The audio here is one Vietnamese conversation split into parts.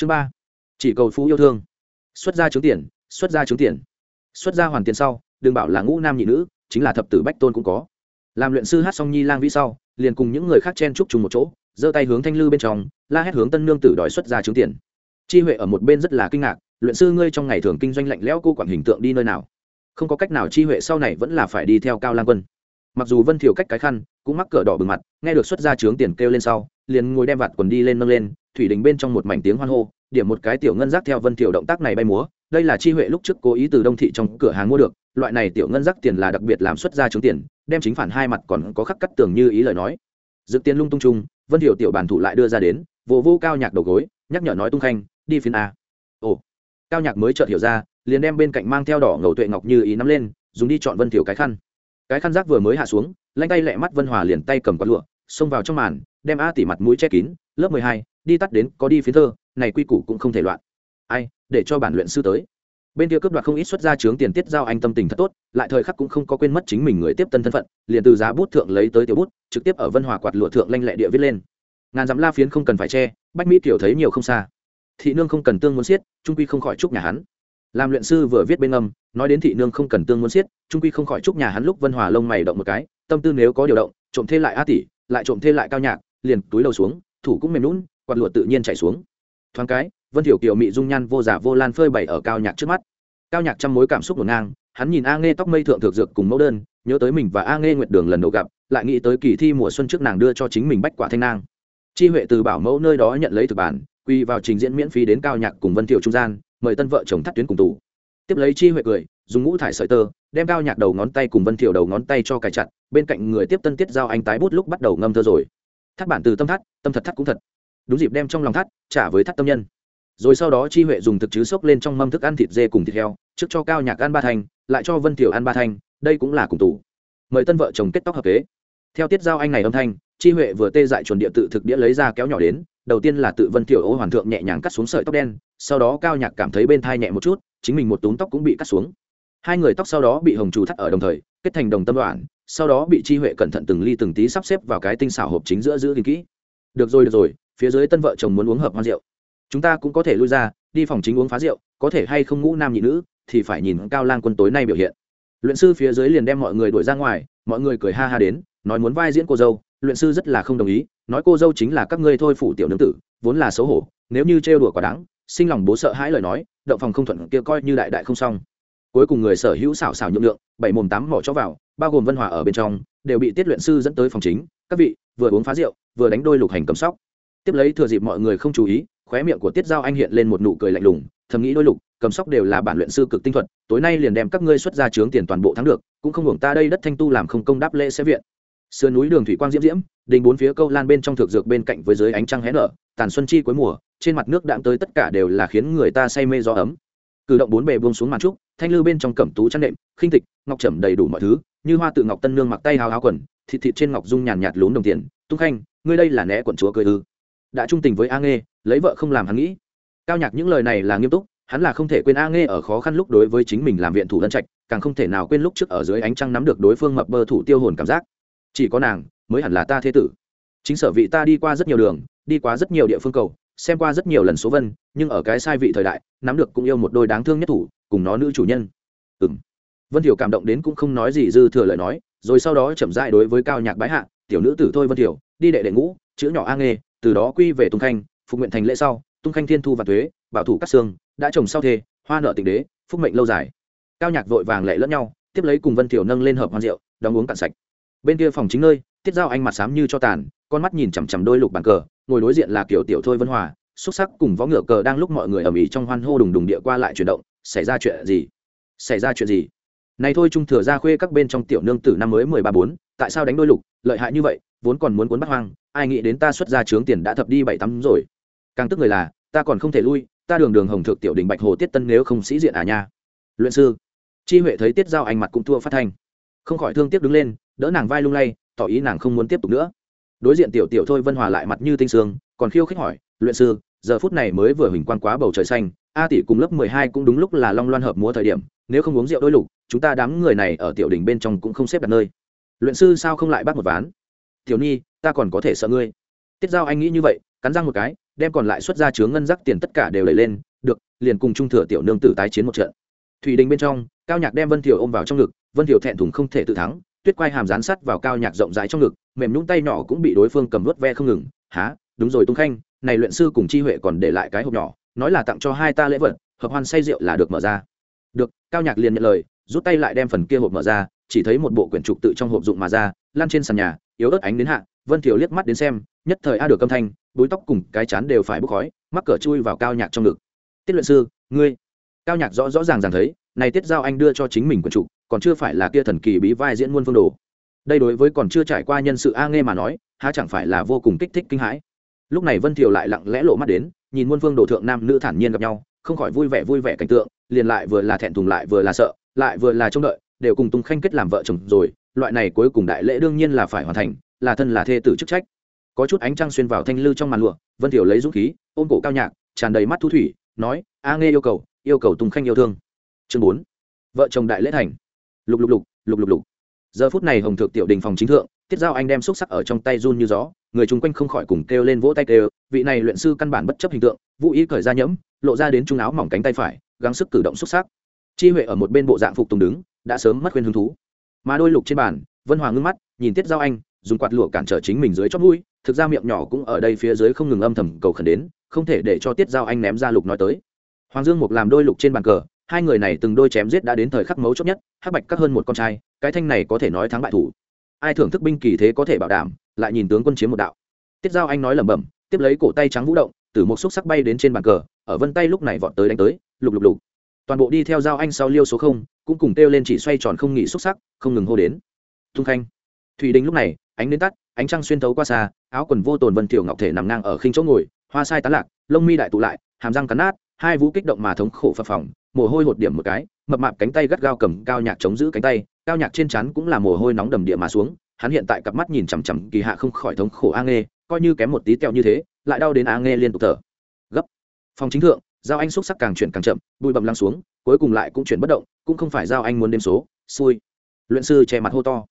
chương ba, chỉ cầu phú yêu thương. Xuất gia trứng tiền, xuất gia trứng tiền. Xuất gia hoàn tiền sau, đừng bảo là ngũ nam nhị nữ, chính là thập tử bách tôn cũng có. Làm luyện sư hát song nhi lang vĩ sau, liền cùng những người khác chen chúc chung một chỗ, giơ tay hướng thanh lư bên trong, la hét hướng tân nương tử đòi xuất gia trứng tiền. Chi huệ ở một bên rất là kinh ngạc, luyện sư ngươi trong ngày thường kinh doanh lạnh lẽo cô quản hình tượng đi nơi nào? Không có cách nào chi huệ sau này vẫn là phải đi theo cao lang quân. Mặc dù vân thiểu cách cái khăn, cũng mắc cỡ đỏ bừng mặt, nghe được xuất gia trướng tiền kêu lên sau, liền ngồi đem vạt quần đi lên nâng lên thủy đình bên trong một mảnh tiếng hoan hô, điểm một cái tiểu ngân giác theo vân tiểu động tác này bay múa, đây là chi huệ lúc trước cố ý từ đông thị trong cửa hàng mua được, loại này tiểu ngân giác tiền là đặc biệt làm xuất ra trứng tiền, đem chính phản hai mặt còn có khắc cắt tường như ý lời nói. Dự tiền lung tung chung, vân thiểu tiểu bản thủ lại đưa ra đến, vô vô cao nhạc đầu gối, nhắc nhở nói tung khanh, đi phiên a. Ồ. Cao nhạc mới chợt hiểu ra, liền đem bên cạnh mang theo đỏ ngầu tuệ ngọc như ý nắm lên, dùng đi chọn vân thiểu cái khăn. Cái khăn rác vừa mới hạ xuống, lanh tay lẹ mắt vân hòa liền tay cầm quạt lụa, xông vào trong màn, đem a tỉ mặt mũi che kín, lớp mười hai đi tắt đến có đi phiến thơ, này quy củ cũng không thể loạn. Ai, để cho bản luyện sư tới. Bên kia cướp đoạt không ít xuất ra chướng tiền tiết giao anh tâm tình thật tốt, lại thời khắc cũng không có quên mất chính mình người tiếp tân thân phận, liền từ giá bút thượng lấy tới tiểu bút, trực tiếp ở vân hòa quạt lụa thượng lanh lẹ địa viết lên. Ngàn dặm la phiến không cần phải che, bách mỹ kiểu thấy nhiều không xa. Thị nương không cần tương muốn xiết, trung quy không khỏi chúc nhà hắn. Làm luyện sư vừa viết bên âm, nói đến thị nương không cần tương muốn xiết, trung quy không khỏi chúc nhà hắn lúc vân hòa lông mày động một cái, tâm tư nếu có điều động, trộm thê lại a tỷ, lại trộm thê lại cao nhạc, liền túi đầu xuống, thủ cũng mềm lún quạt lụa tự nhiên chảy xuống. Thoáng cái, vân thiểu kiều mị dung nhan vô giả vô lan phơi bày ở cao nhạc trước mắt. Cao nhạc trăm mối cảm xúc ngổn ngang, hắn nhìn a nghe tóc mây thượng thực dược cùng mẫu đơn, nhớ tới mình và a nghe nguyệt đường lần đầu gặp, lại nghĩ tới kỳ thi mùa xuân trước nàng đưa cho chính mình bách quả thanh nang. Chi huệ từ bảo mẫu nơi đó nhận lấy thực bản, quy vào trình diễn miễn phí đến cao nhạc cùng vân thiểu trung gian, mời tân vợ chồng thắt tuyến cùng tụ. tiếp lấy chi huệ cười, dùng ngũ thải sợi tơ, đem cao nhạc đầu ngón tay cùng vân thiểu đầu ngón tay cho cài chặt, bên cạnh người tiếp tân tiết giao anh tái bút lúc bắt đầu ngâm thơ rồi. Thắt bản từ tâm thắt, tâm thật thắt cũng thật đúng dịp đem trong lòng thắt, trả với thắt tâm nhân. Rồi sau đó chi huệ dùng thực chứ xốc lên trong mâm thức ăn thịt dê cùng thịt heo, trước cho cao nhạc ăn ba thành lại cho vân thiểu ăn ba thành đây cũng là cùng tủ mời tân vợ chồng kết tóc hợp kế. Theo tiết giao anh này âm thanh, chi huệ vừa tê dại chuẩn địa tự thực đĩa lấy ra kéo nhỏ đến, đầu tiên là tự vân thiểu ô hoàn thượng nhẹ nhàng cắt xuống sợi tóc đen, sau đó cao nhạc cảm thấy bên thai nhẹ một chút, chính mình một túm tóc cũng bị cắt xuống. Hai người tóc sau đó bị hồng trù thắt ở đồng thời, kết thành đồng tâm đoạn, sau đó bị chi huệ cẩn thận từng ly từng tí sắp xếp vào cái tinh xảo hộp chính giữa giữ gìn kỹ. Được rồi được rồi phía dưới tân vợ chồng muốn uống hợp hoa rượu. Chúng ta cũng có thể lui ra, đi phòng chính uống phá rượu, có thể hay không ngũ nam nhị nữ, thì phải nhìn cao lang quân tối nay biểu hiện. Luyện sư phía dưới liền đem mọi người đuổi ra ngoài, mọi người cười ha ha đến, nói muốn vai diễn cô dâu, luyện sư rất là không đồng ý, nói cô dâu chính là các ngươi thôi phủ tiểu nương tử, vốn là xấu hổ, nếu như trêu đùa quá đáng, sinh lòng bố sợ hãi lời nói, động phòng không thuận kia coi như đại đại không xong. Cuối cùng người sở hữu xảo xảo nhượng lượng bảy mồm tám mỏ cho vào, bao gồm vân hòa ở bên trong, đều bị tiết luyện sư dẫn tới phòng chính. Các vị, vừa uống phá rượu, vừa đánh đôi lục hành cầm sóc tiếp lấy thừa dịp mọi người không chú ý, khóe miệng của tiết giao anh hiện lên một nụ cười lạnh lùng, thầm nghĩ đôi lục cầm sóc đều là bản luyện sư cực tinh thuật, tối nay liền đem các ngươi xuất ra trướng tiền toàn bộ thắng được, cũng không hưởng ta đây đất thanh tu làm không công đáp lễ sẽ viện. Sườn núi đường thủy quang diễm diễm, đình bốn phía câu lan bên trong thực dược bên cạnh với dưới ánh trăng hé nở, tàn xuân chi cuối mùa, trên mặt nước đạm tới tất cả đều là khiến người ta say mê gió ấm. Cử động bốn bề buông xuống màn trúc, thanh lư bên trong cẩm tú chăn đệm khinh tịch, ngọc trầm đầy đủ mọi thứ, như hoa tự ngọc tân nương mặc tay hào hào quần, thịt thịt trên ngọc dung nhàn nhạt lún đồng tiền. Tung khanh, ngươi đây là né quận chúa cười ư? Đã trung tình với a nghê, lấy vợ không làm hắn nghĩ. Cao nhạc những lời này là nghiêm túc, hắn là không thể quên a nghê ở khó khăn lúc đối với chính mình làm viện thủ ân trạch, càng không thể nào quên lúc trước ở dưới ánh trăng nắm được đối phương mập bơ thủ tiêu hồn cảm giác. Chỉ có nàng mới hẳn là ta thế tử. Chính sở vị ta đi qua rất nhiều đường, đi qua rất nhiều địa phương cầu, xem qua rất nhiều lần số vân, nhưng ở cái sai vị thời đại, nắm được cũng yêu một đôi đáng thương nhất thủ, cùng nó nữ chủ nhân. Ừ m vân thiểu cảm động đến cũng không nói gì dư thừa lời nói, rồi sau đó chậm dại đối với cao nhạc bái hạ, tiểu nữ tử thôi vân thiểu đi đệ đệ ngũ, chữ nhỏ a nghê từ đó quy về tung khanh, phục nguyện thành lễ sau, tung khanh thiên thu và thuế bảo thủ cắt xương đã trồng sau thê hoa nợ tịnh đế, phúc mệnh lâu dài. Cao nhạc vội vàng lệ lẫn nhau, tiếp lấy cùng vân thiểu nâng lên hợp hoan rượu, đóng uống cạn sạch. Bên kia phòng chính nơi, tiết giao anh mặt xám như cho tàn, con mắt nhìn chằm chằm đôi lục bàn cờ, ngồi đối diện là kiểu tiểu thôi vân hòa, xúc sắc cùng võ ngựa cờ đang lúc mọi người ở mỹ trong hoan hô đùng đùng địa qua lại chuyển động, xảy ra chuyện gì? Xảy ra chuyện gì? Này thôi trung thừa ra khuê các bên trong tiểu nương tử năm mới mười ba bốn, tại sao đánh đôi lục, lợi hại như vậy, vốn còn muốn cuốn bắt hoang ai nghĩ đến ta xuất ra trướng tiền đã thập đi bảy tắm rồi. Càng tức người là, ta còn không thể lui, ta đường đường hồng thượng tiểu đình bạch hồ tiết tân nếu không sĩ diện à nha. Luyện sư, chi huệ thấy tiết giao anh mặt cũng thua phát thanh. Không khỏi thương tiếc đứng lên, đỡ nàng vai lung lay, tỏ ý nàng không muốn tiếp tục nữa. Đối diện tiểu tiểu thôi vân hòa lại mặt như tinh sương, còn khiêu khích hỏi, luyện sư, giờ phút này mới vừa huỳnh quan quá bầu trời xanh, a tỷ cùng lớp mười hai cũng đúng lúc là long loan hợp múa thời điểm, nếu không uống rượu đôi lục, chúng ta đám người này ở tiểu đình bên trong cũng không xếp đặt nơi. Luyện sư sao không lại bắt một ván? Tiểu nhi ta còn có thể sợ ngươi. Tiết giao anh nghĩ như vậy, cắn răng một cái, đem còn lại xuất ra chướng ngân rắc tiền tất cả đều lấy lên, được, liền cùng trung thừa tiểu nương tử tái chiến một trận. Thủy đình bên trong, cao nhạc đem vân thiều ôm vào trong ngực, vân thiều thẹn thùng không thể tự thắng, tuyết quay hàm rán sắt vào cao nhạc rộng rãi trong ngực, mềm nhũng tay nhỏ cũng bị đối phương cầm vớt ve không ngừng há đúng rồi tung khanh, này luyện sư cùng chi huệ còn để lại cái hộp nhỏ, nói là tặng cho hai ta lễ vật, hợp hoan say rượu là được mở ra. Được, cao nhạc liền nhận lời, rút tay lại đem phần kia hộp mở ra, chỉ thấy một bộ quyển trục tự trong hộp dụng mà ra lan trên sàn nhà, yếu ớt ánh đến hạ, vân thiều liếc mắt đến xem, nhất thời a được âm thanh, búi tóc cùng cái chán đều phải bốc khói, mắc cỡ chui vào cao nhạc trong ngực. Tiết luyện sư, ngươi. Cao nhạc rõ rõ ràng ràng thấy, này tiết giao anh đưa cho chính mình quần trụ, còn chưa phải là kia thần kỳ bí vai diễn muôn phương đồ. Đây đối với còn chưa trải qua nhân sự a nghe mà nói, há chẳng phải là vô cùng kích thích kinh hãi. Lúc này vân thiều lại lặng lẽ lộ mắt đến, nhìn muôn phương đồ thượng nam nữ thản nhiên gặp nhau, không khỏi vui vẻ vui vẻ cảnh tượng, liền lại vừa là thẹn thùng lại vừa là sợ, lại vừa là trông đợi, đều cùng tung khanh kết làm vợ chồng rồi loại này cuối cùng đại lễ đương nhiên là phải hoàn thành, là thân là thê tử chức trách. Có chút ánh trăng xuyên vào thanh lư trong màn lụa, vân thiểu lấy dũng khí, ôm cổ cao nhạc, tràn đầy mắt thu thủy, nói, a nghe yêu cầu yêu cầu tung khanh yêu thương. Chương bốn, vợ chồng đại lễ thành. Lục lục lục lục lục lục. Giờ phút này hồng thượng tiểu đình phòng chính thượng, tiết giao anh đem xúc sắc ở trong tay run như gió, người chung quanh không khỏi cùng kêu lên vỗ tay kêu, vị này luyện sư căn bản bất chấp hình tượng, vũ ý cởi ra nhẫm, lộ ra đến trung áo mỏng cánh tay phải, gắng sức cử động xúc sắc. Chi huệ ở một bên bộ dạng phục tùng đứng, đã sớm mất khuyên hứng thú mà đôi lục trên bàn, vân hoàng ngưng mắt, nhìn tiết giao anh, dùng quạt lụa cản trở chính mình dưới chót mũi, thực ra miệng nhỏ cũng ở đây phía dưới không ngừng âm thầm cầu khẩn đến, không thể để cho tiết giao anh ném ra lục nói tới. Hoàng dương mục làm đôi lục trên bàn cờ, hai người này từng đôi chém giết đã đến thời khắc mấu chốt nhất, hắc bạch các hơn một con trai, cái thanh này có thể nói thắng bại thủ. Ai thưởng thức binh kỳ thế có thể bảo đảm, lại nhìn tướng quân chiếm một đạo. Tiết giao anh nói lẩm bẩm, tiếp lấy cổ tay trắng vũ động, từ một xúc sắc bay đến trên bàn cờ, ở vân tay lúc này vọt tới đánh tới, lục lục lục. Toàn bộ đi theo giao anh sau liêu số không, cũng cùng kêu lên chỉ xoay tròn không nghỉ xúc sắc không ngừng hô đến. Tung khanh. Thủy đình lúc này, ánh đến tắt, ánh trăng xuyên thấu qua xa, áo quần vô tồn vân tiểu ngọc thể nằm ngang ở khinh chỗ ngồi, hoa sai tán lạc, lông mi đại tụ lại, hàm răng cắn nát, hai vũ kích động mà thống khổ phập phồng, mồ hôi hột điểm một cái, mập mạp cánh tay gắt gao cầm cao nhạc chống giữ cánh tay, cao nhạc trên chắn cũng là mồ hôi nóng đầm địa mà xuống, hắn hiện tại cặp mắt nhìn chằm chằm kỳ hạ không khỏi thống khổ a nghe coi như kém một tí teo như thế, lại đau đến a nghe liên tục thở. Gấp. Phòng chính thượng, giao anh xúc sắc càng chuyển càng chậm, bụi bầm lăng xuống, cuối cùng lại cũng chuyển bất động, cũng không phải giao anh muốn đêm số, xui luyện sư che mặt hô to.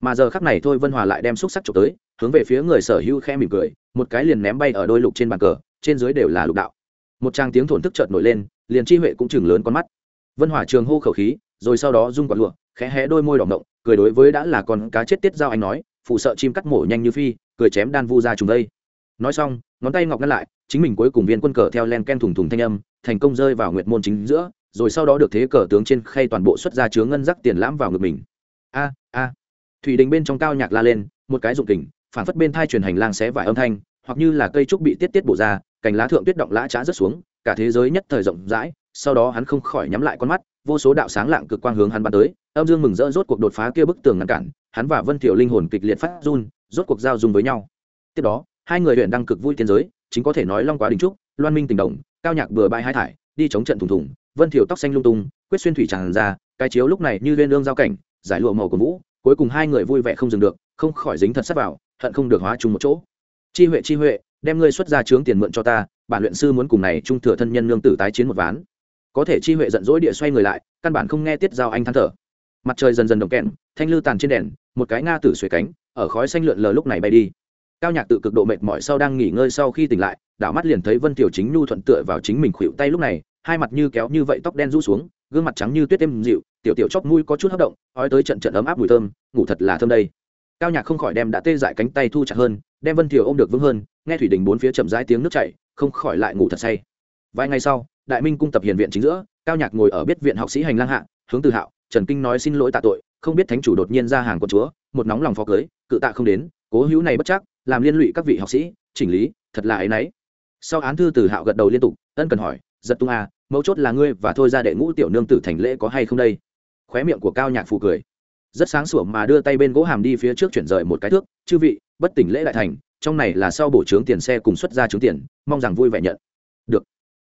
Mà giờ khắc này thôi vân hòa lại đem xúc sắc trộm tới, hướng về phía người sở hữu khe mỉm cười, một cái liền ném bay ở đôi lục trên bàn cờ, trên dưới đều là lục đạo. Một trang tiếng thổn thức chợt nổi lên, liền chi huệ cũng chừng lớn con mắt. Vân hòa trường hô khẩu khí, rồi sau đó rung quạt lụa, khẽ hé đôi môi đỏ động cười đối với đã là con cá chết tiết giao anh nói, phụ sợ chim cắt mổ nhanh như phi, cười chém đan vu ra trùng đây. Nói xong, ngón tay ngọc ngăn lại, chính mình cuối cùng viên quân cờ theo len ken thùng thùng thanh âm, thành công rơi vào nguyệt môn chính giữa, rồi sau đó được thế cờ tướng trên khay toàn bộ xuất ra chứa ngân rắc tiền lãm vào ngực mình a a. Thủy đình bên trong cao nhạc la lên, một cái dụng kình phản phất bên thai truyền hành lang xé vải âm thanh, hoặc như là cây trúc bị tiết tiết bổ ra, cành lá thượng tuyết động lã trá rớt xuống, cả thế giới nhất thời rộng rãi, sau đó hắn không khỏi nhắm lại con mắt, vô số đạo sáng lạng cực quang hướng hắn bắn tới, âm dương mừng rỡ rốt cuộc đột phá kia bức tường ngăn cản, hắn và vân thiệu linh hồn kịch liệt phát run, rốt cuộc giao dung với nhau. Tiếp đó, hai người huyện đăng cực vui tiên giới, chính có thể nói long quá đình trúc, loan minh tình đồng, cao nhạc bừa bãi hai thải, đi chống trận thùng thùng, vân thiệu tóc xanh lung tung, quyết xuyên thủy tràn ra, cái chiếu lúc này như lên lương giao cảnh giải lụa màu của vũ, cuối cùng hai người vui vẻ không dừng được, không khỏi dính thật sắt vào, hận không được hóa chung một chỗ. Chi huệ chi huệ, đem ngươi xuất ra trướng tiền mượn cho ta, bản luyện sư muốn cùng này trung thừa thân nhân nương tử tái chiến một ván. Có thể chi huệ giận dỗi địa xoay người lại, căn bản không nghe tiết giao anh than thở. Mặt trời dần dần đồng kẹn, thanh lư tàn trên đèn, một cái nga tử xuề cánh, ở khói xanh lượn lờ lúc này bay đi. Cao nhạc tự cực độ mệt mỏi sau đang nghỉ ngơi sau khi tỉnh lại, đảo mắt liền thấy vân tiểu chính nhu thuận tựa vào chính mình khuỵu tay lúc này, hai mặt như kéo như vậy tóc đen rũ xuống gương mặt trắng như tuyết êm dịu, tiểu tiểu chóp mũi có chút hấp động ói tới trận trận ấm áp mùi thơm, ngủ thật là thơm đây. Cao nhạc không khỏi đem đã tê dại cánh tay thu chặt hơn, đem vân thiều ôm được vững hơn, nghe thủy đình bốn phía chậm rãi tiếng nước chảy, không khỏi lại ngủ thật say. Vài ngày sau, đại minh cung tập hiền viện chính giữa, cao nhạc ngồi ở biết viện học sĩ hành lang hạ, hướng từ hạo, trần kinh nói xin lỗi tạ tội, không biết thánh chủ đột nhiên ra hàng con chúa, một nóng lòng phó cưới, cự tạ không đến, cố hữu này bất chắc, làm liên lụy các vị học sĩ, chỉnh lý, thật là ấy nấy. Sau án thư từ hạo gật đầu liên tục, ân cần hỏi, giật tung à mấu chốt là ngươi và thôi ra đệ ngũ tiểu nương tử thành lễ có hay không đây? Khóe miệng của cao nhạc phụ cười. Rất sáng sủa mà đưa tay bên gỗ hàm đi phía trước chuyển rời một cái thước. Chư vị, bất tỉnh lễ đại thành, trong này là sau bổ trướng tiền xe cùng xuất ra trướng tiền, mong rằng vui vẻ nhận. Được.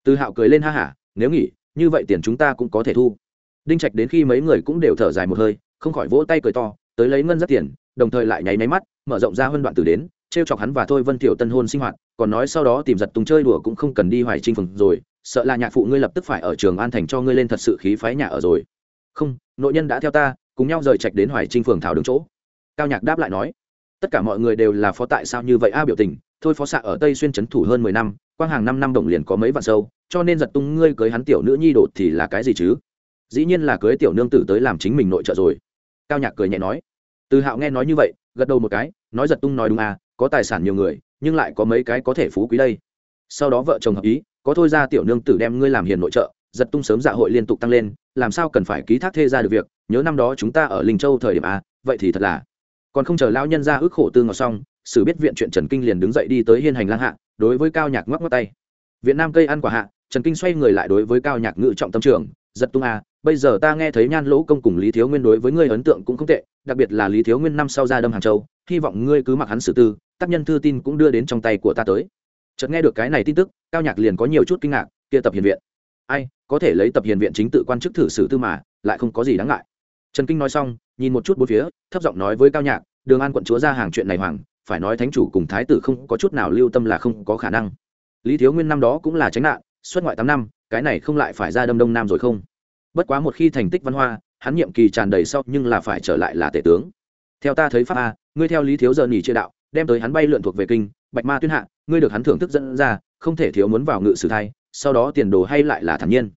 Từ hạo cười lên ha hả, nếu nghỉ, như vậy tiền chúng ta cũng có thể thu. Đinh trạch đến khi mấy người cũng đều thở dài một hơi, không khỏi vỗ tay cười to, tới lấy ngân rất tiền, đồng thời lại nháy máy mắt, mở rộng ra hơn đoạn từ đến, trêu chọc hắn và thôi vân tiểu tân hôn sinh hoạt, còn nói sau đó tìm giật tùng chơi đùa cũng không cần đi hoài trinh phừng rồi sợ là nhạc phụ ngươi lập tức phải ở trường an thành cho ngươi lên thật sự khí phái nhà ở rồi. Không, nội nhân đã theo ta, cùng nhau rời trạch đến hoài trinh phường thảo đứng chỗ. Cao nhạc đáp lại nói, tất cả mọi người đều là phó tại sao như vậy? A, biểu tình, thôi phó xạ ở tây xuyên trấn thủ hơn mười năm, quang hàng năm năm đồng liền có mấy vạn sâu, cho nên giật tung ngươi cưới hắn tiểu nữ nhi đột thì là cái gì chứ? Dĩ nhiên là cưới tiểu nương tử tới làm chính mình nội trợ rồi. Cao nhạc cười nhẹ nói, từ hạo nghe nói như vậy, gật đầu một cái, nói giật tung nói đúng à có tài sản nhiều người, nhưng lại có mấy cái có thể phú quý đây sau đó vợ chồng hợp ý, có thôi ra tiểu nương tử đem ngươi làm hiền nội trợ, giật tung sớm dạ hội liên tục tăng lên, làm sao cần phải ký thác thê ra được việc, nhớ năm đó chúng ta ở linh châu thời điểm a vậy thì thật là còn không chờ lão nhân ra ước khổ tư ngọt xong, sử biết viện chuyện trần kinh liền đứng dậy đi tới hiên hành lang hạ, đối với cao nhạc ngoắc ngoắc tay. Viện nam cây ăn quả hạ, trần kinh xoay người lại đối với cao nhạc ngự trọng tâm trường, giật tung a bây giờ ta nghe thấy nhan lỗ công cùng lý thiếu nguyên đối với ngươi ấn tượng cũng không tệ, đặc biệt là lý thiếu nguyên năm sau ra đâm hàng châu, hy vọng ngươi cứ mặc hắn xử tư, tác nhân thư tin cũng đưa đến trong tay của ta tới chợt nghe được cái này tin tức, cao nhạc liền có nhiều chút kinh ngạc, kia tập hiền viện. Ai, có thể lấy tập hiền viện chính tự quan chức thử xử tư mà, lại không có gì đáng ngại. Trần kinh nói xong, nhìn một chút bốn phía, thấp giọng nói với cao nhạc, đường an quận chúa ra hàng chuyện này hoàng, phải nói thánh chủ cùng thái tử không có chút nào lưu tâm là không có khả năng. Lý thiếu nguyên năm đó cũng là tránh nạn, xuất ngoại tám năm, cái này không lại phải ra đâm đông nam rồi không? Bất quá một khi thành tích văn hoa, hắn nhiệm kỳ tràn đầy sau nhưng là phải trở lại là tể tướng. Theo ta thấy pháp a, ngươi theo lý thiếu giờ nghỉ chia đạo, đem tới hắn bay lượn thuộc về kinh, bạch ma tuyên hạ ngươi được hắn thưởng thức dẫn ra, không thể thiếu muốn vào ngự sử thai, sau đó tiền đồ hay lại là thản nhiên.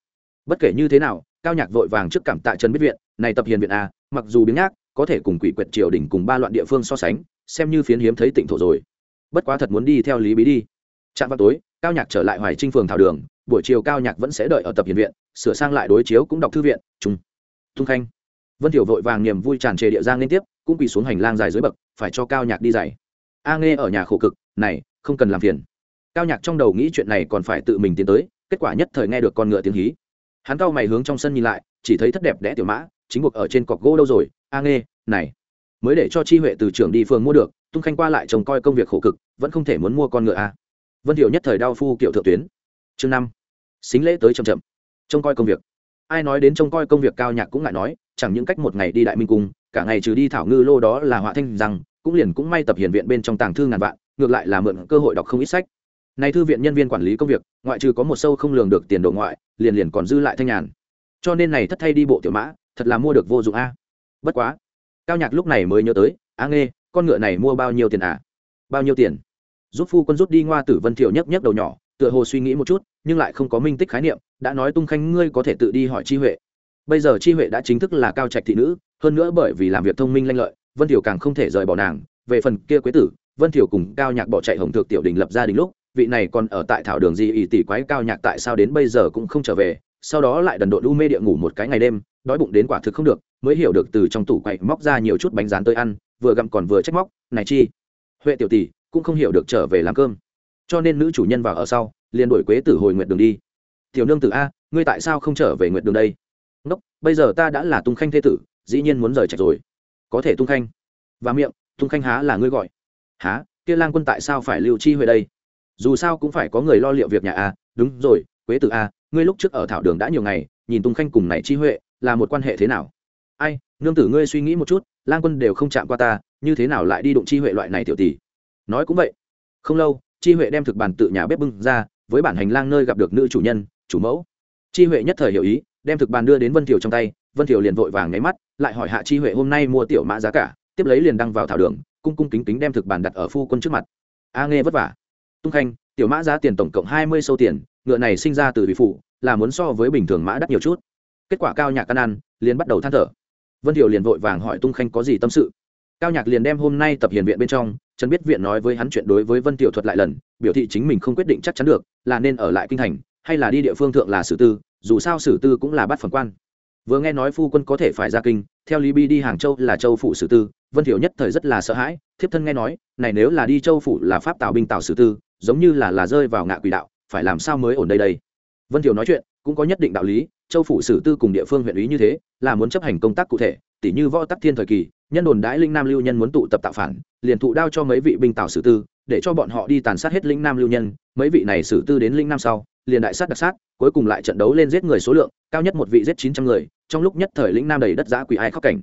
Bất kể như thế nào, cao nhạc vội vàng trước cảm tạ trần biết viện, này tập hiền viện a mặc dù biến nhác, có thể cùng quỷ quyệt triều đình cùng ba loạn địa phương so sánh, xem như phiến hiếm thấy tịnh thổ rồi. Bất quá thật muốn đi theo lý bí đi. Trạm vào tối, cao nhạc trở lại hoài trinh phường thảo đường, buổi chiều cao nhạc vẫn sẽ đợi ở tập hiền viện, sửa sang lại đối chiếu cũng đọc thư viện trung tung khanh. Vân thiểu vội vàng niềm vui tràn trề địa giang liên tiếp, cũng quỳ xuống hành lang dài dưới bậc, phải cho cao nhạc đi dày a nghe ở nhà khổ cực, này không cần làm phiền. Cao nhạc trong đầu nghĩ chuyện này còn phải tự mình tiến tới, kết quả nhất thời nghe được con ngựa tiếng hí. Hắn cao mày hướng trong sân nhìn lại, chỉ thấy thất đẹp đẽ tiểu mã, chính buộc ở trên cọc gỗ đâu rồi? A nghe này, mới để cho chi huệ từ trường đi phường mua được, tung khanh qua lại trông coi công việc khổ cực, vẫn không thể muốn mua con ngựa a vân thiểu nhất thời đau phu kiểu thượng tuyến. Chương năm, xính lễ tới chậm chậm. Trông coi công việc. Ai nói đến trông coi công việc cao nhạc cũng ngại nói, chẳng những cách một ngày đi đại minh cung, cả ngày trừ đi thảo ngư lô đó là họa thanh rằng, cũng liền cũng may tập hiền viện bên trong tàng thư ngàn vạn ngược lại là mượn cơ hội đọc không ít sách. Nay thư viện nhân viên quản lý công việc, ngoại trừ có một sâu không lường được tiền độ ngoại, liền liền còn dư lại thanh nhàn. Cho nên này thất thay đi bộ tiểu mã, thật là mua được vô dụng a. Bất quá, cao nhạc lúc này mới nhớ tới, a nghe con ngựa này mua bao nhiêu tiền à? Bao nhiêu tiền? Giúp phu quân rút đi ngoa tử vân thiệu nhấc nhấc đầu nhỏ, tựa hồ suy nghĩ một chút, nhưng lại không có minh tích khái niệm, đã nói tung khanh ngươi có thể tự đi hỏi chi huệ. Bây giờ chi huệ đã chính thức là cao trạch thị nữ, hơn nữa bởi vì làm việc thông minh lanh lợi, vân thiểu càng không thể rời bỏ nàng, về phần kia quế tử vân thiểu cùng cao nhạc bỏ chạy hồng thượng tiểu đình lập gia đình lúc, vị này còn ở tại thảo đường gì ỷ tỷ quái cao nhạc tại sao đến bây giờ cũng không trở về, sau đó lại đần độn u mê địa ngủ một cái ngày đêm, đói bụng đến quả thực không được, mới hiểu được từ trong tủ quậy móc ra nhiều chút bánh rán tới ăn, vừa gặm còn vừa trách móc, này chi, huệ tiểu tỷ, cũng không hiểu được trở về làm cơm. Cho nên nữ chủ nhân vào ở sau, liền đổi quế tử hồi nguyệt đường đi. Tiểu nương tử a, ngươi tại sao không trở về nguyệt đường đây? Ngốc, bây giờ ta đã là tung khanh thế tử, dĩ nhiên muốn rời trạch rồi. Có thể tung khanh. Và miệng, tung khanh há là ngươi gọi há kia lang quân tại sao phải lưu chi huệ đây? Dù sao cũng phải có người lo liệu việc nhà a. Đúng rồi, quế tử a, ngươi lúc trước ở thảo đường đã nhiều ngày, nhìn tung khanh cùng này chi huệ, là một quan hệ thế nào? Ai, nương tử ngươi suy nghĩ một chút, lang quân đều không chạm qua ta, như thế nào lại đi đụng chi huệ loại này tiểu tỷ? Nói cũng vậy. Không lâu, chi huệ đem thực bàn tự nhà bếp bưng ra, với bản hành lang nơi gặp được nữ chủ nhân, chủ mẫu. Chi huệ nhất thời hiểu ý, đem thực bàn đưa đến vân thiều trong tay, vân thiều liền vội vàng nháy mắt, lại hỏi hạ chi huệ hôm nay mua tiểu mã giá cả, tiếp lấy liền đăng vào thảo đường cung cung kính kính đem thực bàn đặt ở phu quân trước mặt. A nghe vất vả. Tung khanh, tiểu mã giá tiền tổng cộng hai mươi sâu tiền, ngựa này sinh ra từ vị phụ, là muốn so với bình thường mã đắt nhiều chút. Kết quả cao nhạc căn ăn, liền bắt đầu than thở. Vân thiều liền vội vàng hỏi tung khanh có gì tâm sự. Cao nhạc liền đem hôm nay tập hiền viện bên trong, trần biết viện nói với hắn chuyện đối với vân tiểu thuật lại lần, biểu thị chính mình không quyết định chắc chắn được, là nên ở lại kinh thành, hay là đi địa phương thượng là sử tư, dù sao sử tư cũng là bắt phần quan vừa nghe nói phu quân có thể phải ra kinh, theo lý bi đi hàng châu là châu phủ sử tư, vân thiểu nhất thời rất là sợ hãi, thiếp thân nghe nói, này nếu là đi châu phủ là pháp tạo binh tạo sử tư, giống như là là rơi vào ngạ quỷ đạo, phải làm sao mới ổn đây đây? Vân thiểu nói chuyện, cũng có nhất định đạo lý, châu phủ sử tư cùng địa phương huyện ý như thế, là muốn chấp hành công tác cụ thể, tỉ như võ tắc thiên thời kỳ, nhân đồn đãi linh nam lưu nhân muốn tụ tập tạo phản, liền thụ đao cho mấy vị binh tào sử tư, để cho bọn họ đi tàn sát hết linh nam lưu nhân, mấy vị này sử tư đến linh nam sau liền đại sát đặc sát, cuối cùng lại trận đấu lên giết người số lượng, cao nhất một vị giết chín trăm người, trong lúc nhất thời lĩnh nam đầy đất giã quỷ ai khóc cảnh.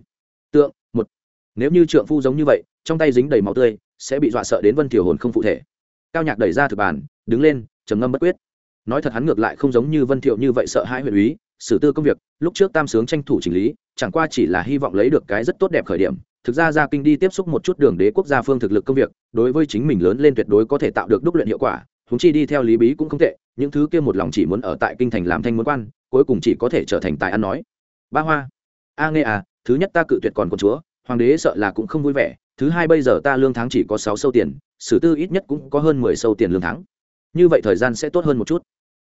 Tượng, một. Nếu như trượng phu giống như vậy, trong tay dính đầy máu tươi, sẽ bị dọa sợ đến vân thiểu hồn không phụ thể. Cao nhạc đẩy ra thực bàn, đứng lên, trầm ngâm bất quyết. Nói thật hắn ngược lại không giống như vân thiệu như vậy sợ hãi huyện úy xử tư công việc, lúc trước tam sướng tranh thủ chỉnh lý, chẳng qua chỉ là hy vọng lấy được cái rất tốt đẹp khởi điểm. Thực ra ra kinh đi tiếp xúc một chút đường đế quốc gia phương thực lực công việc, đối với chính mình lớn lên tuyệt đối có thể tạo được đúc luyện hiệu quả huống chi đi theo lý bí cũng không tệ, những thứ kia một lòng chỉ muốn ở tại kinh thành làm thanh muốn quan, cuối cùng chỉ có thể trở thành tài ăn nói. Ba hoa. A nghe à thứ nhất ta cự tuyệt còn con chúa, hoàng đế sợ là cũng không vui vẻ, thứ hai bây giờ ta lương tháng chỉ có sáu sâu tiền, sử tư ít nhất cũng có hơn mười sâu tiền lương tháng. Như vậy thời gian sẽ tốt hơn một chút.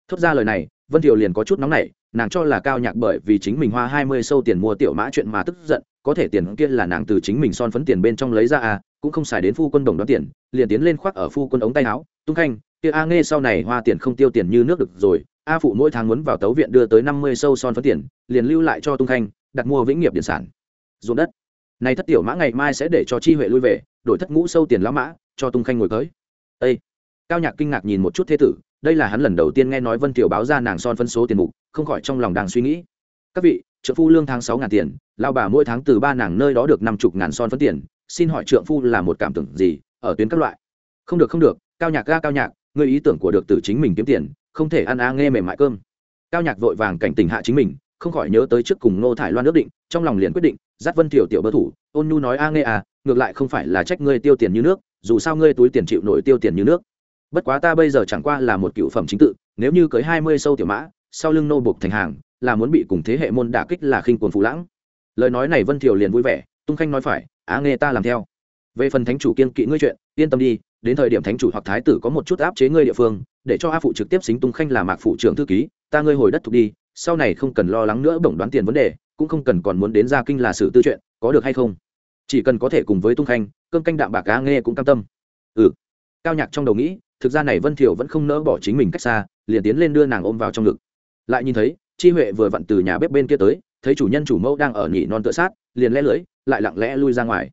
Thốt ra lời này, vân thiệu liền có chút nóng nảy, nàng cho là cao nhạc bởi vì chính mình hoa hai mươi sâu tiền mua tiểu mã chuyện mà tức giận, có thể tiền kia là nàng từ chính mình son phấn tiền bên trong lấy ra à cũng không xài đến phu quân đồng đoán tiền, liền tiến lên khoác ở phu quân ống tay áo, tung khanh kia a nghe sau này hoa tiền không tiêu tiền như nước được rồi, a phụ mỗi tháng muốn vào tấu viện đưa tới năm mươi sâu son phấn tiền, liền lưu lại cho tung khanh, đặt mua vĩnh nghiệp điện sản ruộng đất này thất tiểu mã ngày mai sẽ để cho chi huệ lui về, đổi thất ngũ sâu tiền lão mã, cho tung khanh ngồi tới. Ê! cao nhạc kinh ngạc nhìn một chút thế tử, đây là hắn lần đầu tiên nghe nói vân tiểu báo ra nàng son phân số tiền mục, không khỏi trong lòng đang suy nghĩ các vị trợ phu lương tháng sáu ngàn tiền lao bà mỗi tháng từ ba nàng nơi đó được năm chục ngàn son phân tiền, xin hỏi trượng phu là một cảm tưởng gì, ở tuyến các loại không được không được, cao nhạc ga cao nhạc Ngươi ý tưởng của được từ chính mình kiếm tiền, không thể ăn a nghe mềm mại cơm. Cao nhạc vội vàng cảnh tình hạ chính mình, không khỏi nhớ tới trước cùng ngô thải loan ước định, trong lòng liền quyết định, dắt vân tiểu tiểu bơ thủ, ôn nhu nói a nghe à ngược lại không phải là trách ngươi tiêu tiền như nước, dù sao ngươi túi tiền chịu nổi tiêu tiền như nước. Bất quá ta bây giờ chẳng qua là một cựu phẩm chính tự, nếu như cưới hai mươi sâu tiểu mã, sau lưng nô buộc thành hàng, là muốn bị cùng thế hệ môn đả kích là khinh quần phú lãng. Lời nói này vân thiều liền vui vẻ, tung khanh nói phải, á nghe ta làm theo. Về phần thánh chủ kiên kỵ ngươi chuyện, yên tâm đi đến thời điểm thánh chủ hoặc thái tử có một chút áp chế ngươi địa phương, để cho a phụ trực tiếp xính tung khanh là mạc phụ trưởng thư ký, ta ngươi hồi đất thuộc đi, sau này không cần lo lắng nữa bổng đoán tiền vấn đề, cũng không cần còn muốn đến gia kinh là sự tư chuyện, có được hay không? Chỉ cần có thể cùng với tung khanh, cơm canh đạm bạc cá nghe cũng cam tâm. Ừ. Cao nhạc trong đầu nghĩ, thực ra này vân thiểu vẫn không nỡ bỏ chính mình cách xa, liền tiến lên đưa nàng ôm vào trong ngực. Lại nhìn thấy, chi huệ vừa vặn từ nhà bếp bên kia tới, thấy chủ nhân chủ mẫu đang ở nhị non tựa sát, liền lẽ lưỡi lại lặng lẽ lui ra ngoài.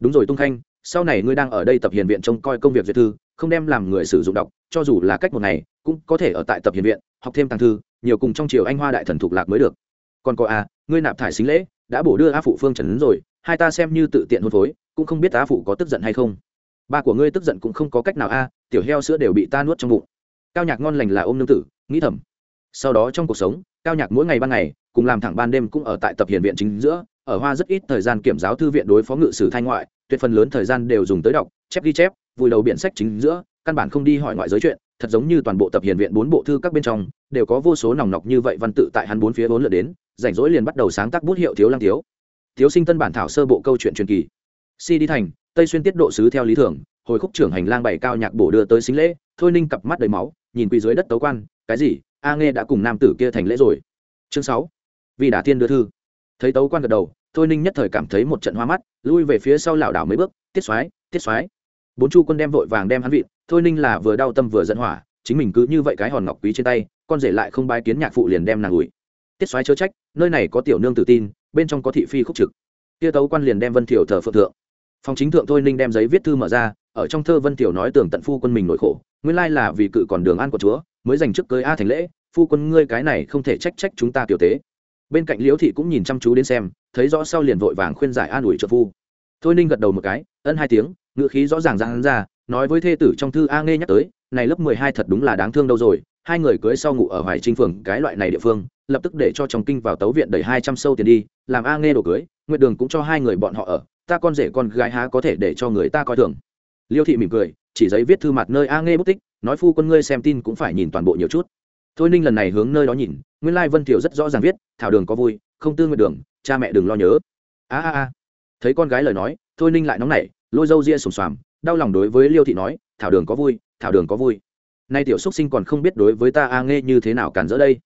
Đúng rồi tung khanh sau này ngươi đang ở đây tập hiền viện trông coi công việc duyệt thư, không đem làm người sử dụng đọc, cho dù là cách một ngày, cũng có thể ở tại tập hiền viện, học thêm tàng thư, nhiều cùng trong triều anh hoa đại thần thuộc lạc mới được. Còn có à ngươi nạp thải xính lễ, đã bổ đưa a phụ phương trần rồi, hai ta xem như tự tiện hôn phối, cũng không biết a phụ có tức giận hay không. Ba của ngươi tức giận cũng không có cách nào a, tiểu heo sữa đều bị ta nuốt trong bụng. Cao nhạc ngon lành là ôm nương tử, nghĩ thầm. Sau đó trong cuộc sống, cao nhạc mỗi ngày ban ngày, cùng làm thẳng ban đêm cũng ở tại tập hiền viện chính giữa, ở hoa rất ít thời gian kiểm giáo thư viện đối phó ngự sử thanh ngoại tuyệt phần lớn thời gian đều dùng tới đọc, chép ghi chép, vùi đầu biện sách chính giữa, căn bản không đi hỏi ngoại giới chuyện, thật giống như toàn bộ tập hiền viện bốn bộ thư các bên trong, đều có vô số nòng nọc như vậy văn tự tại hắn bốn phía bốn lượt đến, rảnh rỗi liền bắt đầu sáng tác bút hiệu thiếu lăng thiếu. Thiếu sinh tân bản thảo sơ bộ câu chuyện truyền kỳ. Si đi thành, tây xuyên tiết độ sứ theo lý thường, hồi khúc trưởng hành lang bảy cao nhạc bổ đưa tới xính lễ, thôi ninh cặp mắt đầy máu, nhìn quỳ dưới đất tấu quan, cái gì? A nghe đã cùng nam tử kia thành lễ rồi. Chương sáu. Vì đả tiên đưa thư. Thấy tấu quan gật đầu thôi ninh nhất thời cảm thấy một trận hoa mắt lui về phía sau lảo đảo mấy bước tiết Xoáy, tiết Xoáy, bốn chu quân đem vội vàng đem hắn vịt thôi ninh là vừa đau tâm vừa giận hỏa chính mình cứ như vậy cái hòn ngọc quý trên tay con rể lại không bái kiến nhạc phụ liền đem nàng ủi. Tiết Xoáy chớ trách nơi này có tiểu nương tự tin bên trong có thị phi khúc trực. Kia tấu quan liền đem vân thiểu thờ phượng thượng. Phòng chính thượng thôi ninh đem giấy viết thư mở ra ở trong thơ vân tiểu nói tưởng tận phu quân mình nỗi khổ nguyên lai là vì cự còn đường an của chúa mới dành trước cưới a thành lễ phu quân ngươi cái này không thể trách trách chúng ta tiểu tế bên cạnh liễu thị cũng nhìn chăm chú đến xem, thấy rõ sau liền vội vàng khuyên giải an ủi trợ phu. Thôi ninh gật đầu một cái, ân hai tiếng ngựa khí rõ ràng ra hắn ra, nói với thê tử trong thư a nghe nhắc tới, này lớp mười hai thật đúng là đáng thương đâu rồi, hai người cưới sau ngủ ở hoài trinh phường, cái loại này địa phương, lập tức để cho chồng kinh vào tấu viện đẩy hai trăm sâu tiền đi, làm a nghe đồ cưới nguyện đường cũng cho hai người bọn họ ở, ta con rể con gái há có thể để cho người ta coi thường. Liêu thị mỉm cười, chỉ giấy viết thư mặt nơi a nghe bút tích, nói phu quân ngươi xem tin cũng phải nhìn toàn bộ nhiều chút. Thôi ninh lần này hướng nơi đó nhìn nguyên lai vân thiểu rất rõ ràng viết, thảo đường có vui, không tư nguyện đường, cha mẹ đừng lo nhớ. A a a. Thấy con gái lời nói, thôi ninh lại nóng nảy, lôi dâu ria sùng xoàm, đau lòng đối với liêu thị nói, thảo đường có vui, thảo đường có vui. Nay tiểu xúc sinh còn không biết đối với ta a nghe như thế nào cản dỡ đây.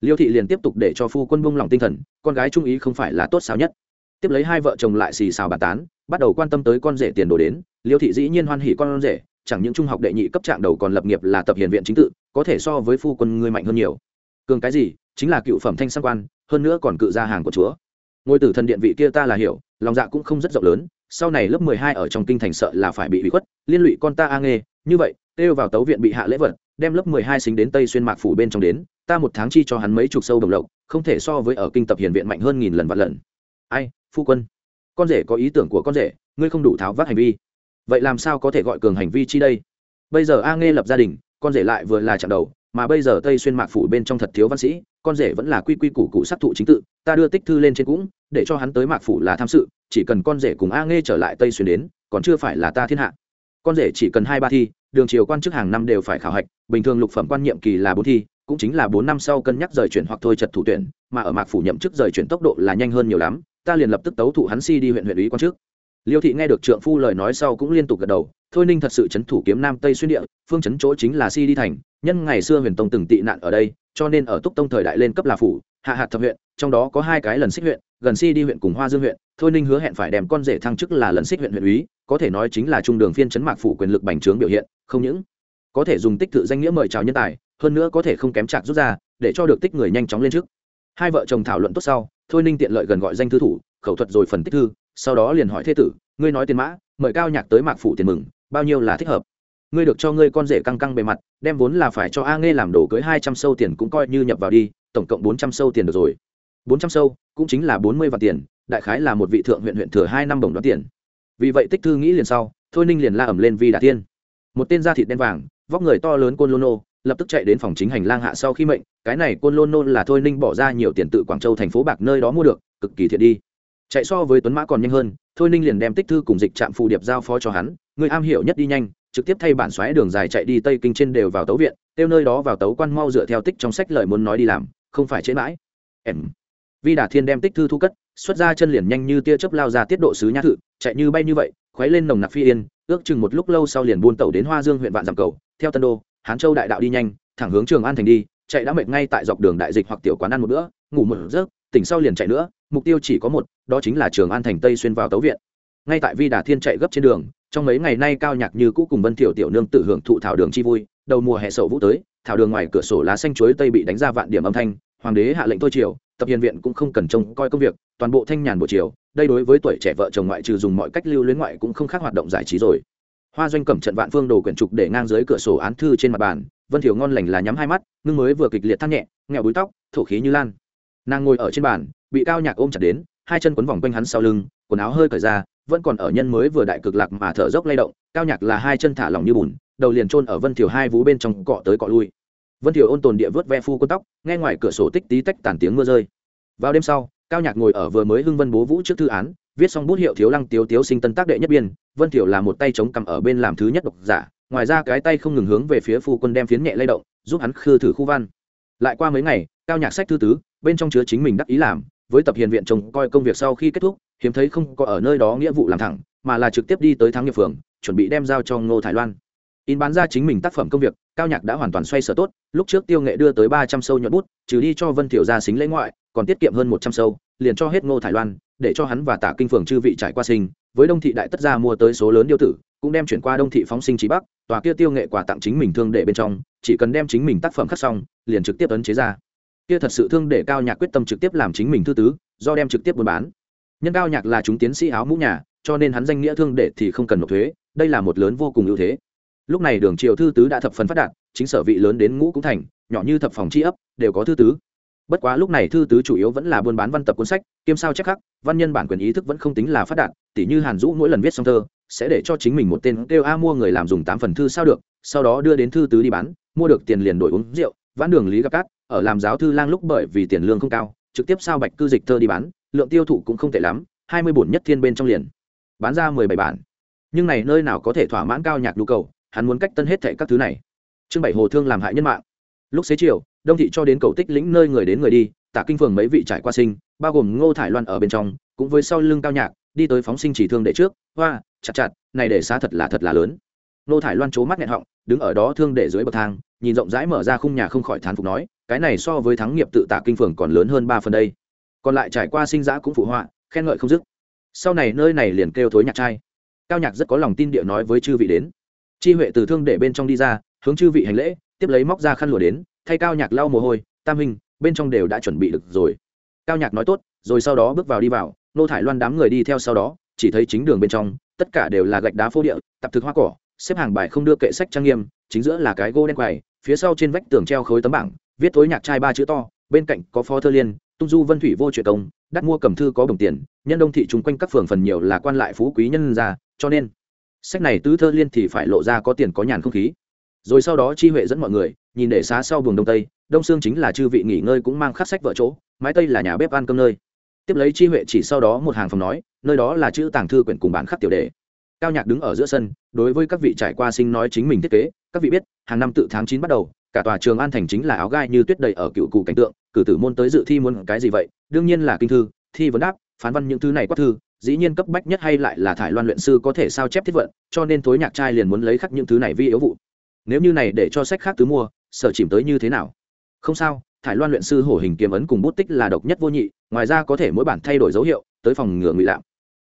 Liêu thị liền tiếp tục để cho phu quân buông lòng tinh thần, con gái trung ý không phải là tốt sao nhất. Tiếp lấy hai vợ chồng lại xì xào bàn tán, bắt đầu quan tâm tới con rể tiền đồ đến. Liêu thị dĩ nhiên hoan hỉ con rể, chẳng những trung học đệ nhị cấp trạng đầu còn lập nghiệp là tập hiền viện chính tự, có thể so với phu quân ngươi mạnh hơn nhiều. Cường cái gì? Chính là cựu phẩm thanh sang quan, hơn nữa còn cự ra hàng của chúa. Ngôi tử thần điện vị kia ta là hiểu, lòng dạ cũng không rất rộng lớn, sau này lớp mười hai ở trong kinh thành sợ là phải bị bị khuất, liên lụy con ta a nghê, như vậy, kêu vào tấu viện bị hạ lễ vật, đem lớp mười hai xính đến tây xuyên mạc phủ bên trong đến, ta một tháng chi cho hắn mấy chục sâu đồng lộc, không thể so với ở kinh tập hiền viện mạnh hơn nghìn lần vạn lần. Ai, phu quân, con rể có ý tưởng của con rể, ngươi không đủ tháo vác hành vi. Vậy làm sao có thể gọi cường hành vi chi đây? Bây giờ a nghe lập gia đình, con rể lại vừa là chạm đầu, mà bây giờ tây xuyên mạc phủ bên trong thật thiếu văn sĩ con rể vẫn là quy quy củ cụ sát thụ chính tự, ta đưa tích thư lên trên cũng, để cho hắn tới mạc phủ là tham sự, chỉ cần con rể cùng a nghe trở lại tây xuyên đến, còn chưa phải là ta thiên hạ. Con rể chỉ cần hai ba thi, đường triều quan chức hàng năm đều phải khảo hạch, bình thường lục phẩm quan nhiệm kỳ là bốn thi, cũng chính là bốn năm sau cân nhắc rời chuyển hoặc thôi trật thủ tuyển, mà ở mạc phủ nhậm chức rời chuyển tốc độ là nhanh hơn nhiều lắm, ta liền lập tức tấu thụ hắn si đi huyện huyện ủy quan chức. Liêu thị nghe được trượng phu lời nói sau cũng liên tục gật đầu, thôi ninh thật sự c h ấ n thủ kiếm nam tây xuyên địa, phương c h ấ n chỗ chính là si đi thành nhân ngày xưa huyền tông từng tị nạn ở đây, cho nên ở túc tông thời đại lên cấp là phủ, hạ hạt thập huyện, trong đó có hai cái lần xích huyện, gần si đi huyện cùng hoa dương huyện. Thôi ninh hứa hẹn phải đem con rể thăng chức là lần xích huyện huyện úy, có thể nói chính là trung đường phiên chấn mạc phủ quyền lực bành trướng biểu hiện, không những có thể dùng tích tự danh nghĩa mời chào nhân tài, hơn nữa có thể không kém chạc rút ra, để cho được tích người nhanh chóng lên trước. Hai vợ chồng thảo luận tốt sau, thôi ninh tiện lợi gần gọi danh thư thủ, khẩu thuật rồi phần tích thư, sau đó liền hỏi thế tử, ngươi nói tiền mã, mời cao nhạc tới mạc phủ tiền mừng, bao nhiêu là thích hợp? Ngươi được cho ngươi con rể căng căng bề mặt, đem vốn là phải cho a nghe làm đồ cưới hai trăm sâu tiền cũng coi như nhập vào đi, tổng cộng bốn trăm sâu tiền được rồi. bốn trăm sâu cũng chính là bốn mươi vạn tiền, đại khái là một vị thượng huyện huyện thừa hai năm đồng đoán tiền. Vì vậy tích thư nghĩ liền sau, thôi ninh liền la ẩm lên vì đà tiên một tên da thịt đen vàng, vóc người to lớn côn lôn nô, lập tức chạy đến phòng chính hành lang hạ sau khi mệnh, cái này côn lôn nôn là thôi ninh bỏ ra nhiều tiền tự quảng châu thành phố bạc nơi đó mua được, cực kỳ thiện đi. Chạy so với tuấn mã còn nhanh hơn, thôi ninh liền đem tích thư cùng dịch trạm phù điệp giao phó cho hắn người am hiểu nhất đi nhanh trực tiếp thay bản xoáy đường dài chạy đi tây kinh trên đều vào tấu viện, tiêu nơi đó vào tấu quan mau dựa theo tích trong sách lời muốn nói đi làm, không phải chế mãi. Em. Vi đà thiên đem tích thư thu cất, xuất ra chân liền nhanh như tia chớp lao ra tiết độ sứ nhã thự, chạy như bay như vậy, khuấy lên nồng nặc phi yên, ước chừng một lúc lâu sau liền buôn tàu đến hoa dương huyện vạn giảm cầu, theo tân đô, hán châu đại đạo đi nhanh, thẳng hướng trường an thành đi, chạy đã mệt ngay tại dọc đường đại dịch hoặc tiểu quán ăn một bữa, ngủ một giấc, tỉnh sau liền chạy nữa, mục tiêu chỉ có một, đó chính là trường an thành tây xuyên vào tấu viện. Ngay tại vi đà thiên chạy gấp trên đường trong mấy ngày nay cao nhạc như cũ cùng vân thiểu tiểu nương tự hưởng thụ thảo đường chi vui, đầu mùa hè sậu vũ tới, thảo đường ngoài cửa sổ lá xanh chuối tây bị đánh ra vạn điểm âm thanh, hoàng đế hạ lệnh thôi chiều tập hiền viện cũng không cần trông coi công việc, toàn bộ thanh nhàn buổi chiều, đây đối với tuổi trẻ vợ chồng ngoại trừ dùng mọi cách lưu luyến ngoại cũng không khác hoạt động giải trí rồi. Hoa doanh cẩm trận vạn phương đồ quyển trục để ngang dưới cửa sổ án thư trên mặt bàn, vân thiểu ngon lành là nhắm hai mắt, ngưng mới vừa kịch liệt thắt nhẹ, nghẹo búi tóc, thổ khí như lan. Nàng ngồi ở trên bàn, bị cao nhạc ôm chặt đến, hai chân quấn vòng quanh hắn sau lưng, quần áo hơi cởi ra vẫn còn ở nhân mới vừa đại cực lạc mà thở dốc lay động, cao nhạc là hai chân thả lỏng như bùn, đầu liền trôn ở vân thiều hai vú bên trong cọ tới cọ lui. Vân thiều ôn tồn địa vớt ve phu quân tóc, nghe ngoài cửa sổ tích tí tách tàn tiếng mưa rơi. Vào đêm sau, cao nhạc ngồi ở vừa mới hưng vân bố vũ trước thư án, viết xong bút hiệu thiếu lăng tiếu tiếu sinh tân tác đệ nhất biên, vân thiểu là một tay chống cầm ở bên làm thứ nhất độc giả, ngoài ra cái tay không ngừng hướng về phía phu quân đem phiến nhẹ lay động, giúp hắn khư thử khu văn. Lại qua mấy ngày, cao nhạc sách thư tứ, bên trong chứa chính mình đắc ý làm, với tập hiền viện trông coi công việc sau khi kết thúc hiếm thấy không có ở nơi đó nghĩa vụ làm thẳng, mà là trực tiếp đi tới thắng nghiệp phường, chuẩn bị đem giao cho ngô thái loan. In bán ra chính mình tác phẩm công việc, cao nhạc đã hoàn toàn xoay sở tốt, lúc trước tiêu nghệ đưa tới ba trăm sâu nhuận bút, trừ đi cho vân thiểu ra xính lễ ngoại, còn tiết kiệm hơn một trăm sâu, liền cho hết ngô thái loan, để cho hắn và tả kinh phường chư vị trải qua sinh, với đông thị đại tất gia mua tới số lớn điêu tử, cũng đem chuyển qua đông thị phóng sinh trí bắc, tòa kia tiêu nghệ quà tặng chính mình thương để bên trong, chỉ cần đem chính mình tác phẩm khắc xong, liền trực tiếp ấn chế ra. Kia thật sự thương để cao nhạc quyết tâm trực tiếp làm chính mình thư tứ, do đem trực tiếp buôn bán nhân cao nhạc là chúng tiến sĩ áo mũ nhà, cho nên hắn danh nghĩa thương để thì không cần nộp thuế, đây là một lớn vô cùng ưu thế. Lúc này đường triều thư tứ đã thập phần phát đạt, chính sở vị lớn đến ngũ cũng thành, nhỏ như thập phòng chi ấp, đều có thư tứ. Bất quá lúc này thư tứ chủ yếu vẫn là buôn bán văn tập cuốn sách, kiêm sao chép khắc, văn nhân bản quyền ý thức vẫn không tính là phát đạt, tỉ như hàn dũ mỗi lần viết xong thơ, sẽ để cho chính mình một tên kêu a mua người làm dùng tám phần thư sao được, sau đó đưa đến thư tứ đi bán, mua được tiền liền đổi uống rượu, vãn đường lý gặp cát, ở làm giáo thư lang lúc bởi vì tiền lương không cao, trực tiếp sao bạch cư dịch thơ đi bán lượng tiêu thụ cũng không tệ lắm, hai mươi bổn nhất thiên bên trong liền. Bán ra mười bảy bản. Nhưng này nơi nào có thể thỏa mãn cao nhạc nhu cầu, hắn muốn cách tân hết thệ các thứ này. Trưng bảy hồ thương làm hại nhân mạng. Lúc xế chiều, đông thị cho đến cầu tích lĩnh nơi người đến người đi, tả kinh phường mấy vị trải qua sinh, bao gồm ngô thải loan ở bên trong, cũng với sau lưng cao nhạc, đi tới phóng sinh chỉ thương đệ trước, hoa, chặt chặt, này để xá thật là thật là lớn. Ngô thải loan trố mắt nghẹn họng, đứng ở đó thương để dưới bậc thang, nhìn rộng rãi mở ra khung nhà không khỏi thán phục nói, cái này so với thắng nghiệp tự tả kinh phường còn lớn hơn ba phần đây còn lại trải qua sinh giã cũng phụ họa, khen ngợi không dứt. Sau này nơi này liền kêu thối nhạc trai. Cao nhạc rất có lòng tin địa nói với chư vị đến. Chi huệ từ thương để bên trong đi ra, hướng chư vị hành lễ, tiếp lấy móc ra khăn lụa đến, thay cao nhạc lau mồ hôi, tam hình bên trong đều đã chuẩn bị được rồi. Cao nhạc nói tốt, rồi sau đó bước vào đi vào, nô thải loan đám người đi theo sau đó, chỉ thấy chính đường bên trong, tất cả đều là gạch đá phô địa, tập thực hoa cỏ, xếp hàng bài không đưa kệ sách trang nghiêm, chính giữa là cái gô đen quầy, phía sau trên vách tường treo khối tấm bảng, viết thối nhạc trai ba chữ to, bên cạnh có phó thơ liên tung du vân thủy vô chuyện công, đắt mua cầm thư có đồng tiền, nhân đông thị chung quanh các phường phần nhiều là quan lại phú quý nhân ra cho nên, sách này tứ thơ liên thì phải lộ ra có tiền có nhàn không khí. Rồi sau đó chi huệ dẫn mọi người, nhìn để xá sau buồng đông tây, đông sương chính là chư vị nghỉ ngơi cũng mang khắc sách vợ chỗ, mái tây là nhà bếp ăn cơm nơi. Tiếp lấy chi huệ chỉ sau đó một hàng phòng nói, nơi đó là chữ tàng thư quyển cùng bản khắc tiểu đề. Cao nhạc đứng ở giữa sân, đối với các vị trải qua sinh nói chính mình thiết kế, các vị biết, hàng năm tự tháng chín bắt đầu, cả tòa trường an thành chính là áo gai như tuyết đầy ở cựu cụ cảnh tượng cử tử môn tới dự thi muốn cái gì vậy? Đương nhiên là kinh thư, thi vấn đáp, phán văn những thứ này quát thư, dĩ nhiên cấp bách nhất hay lại là thải loan luyện sư có thể sao chép thiết vận, cho nên thối nhạc trai liền muốn lấy khắc những thứ này vi yếu vụ. Nếu như này để cho sách khác tứ mua, sở chìm tới như thế nào? Không sao, thải loan luyện sư hổ hình kiếm ấn cùng bút tích là độc nhất vô nhị, ngoài ra có thể mỗi bản thay đổi dấu hiệu, tới phòng ngừa ngụy lạm.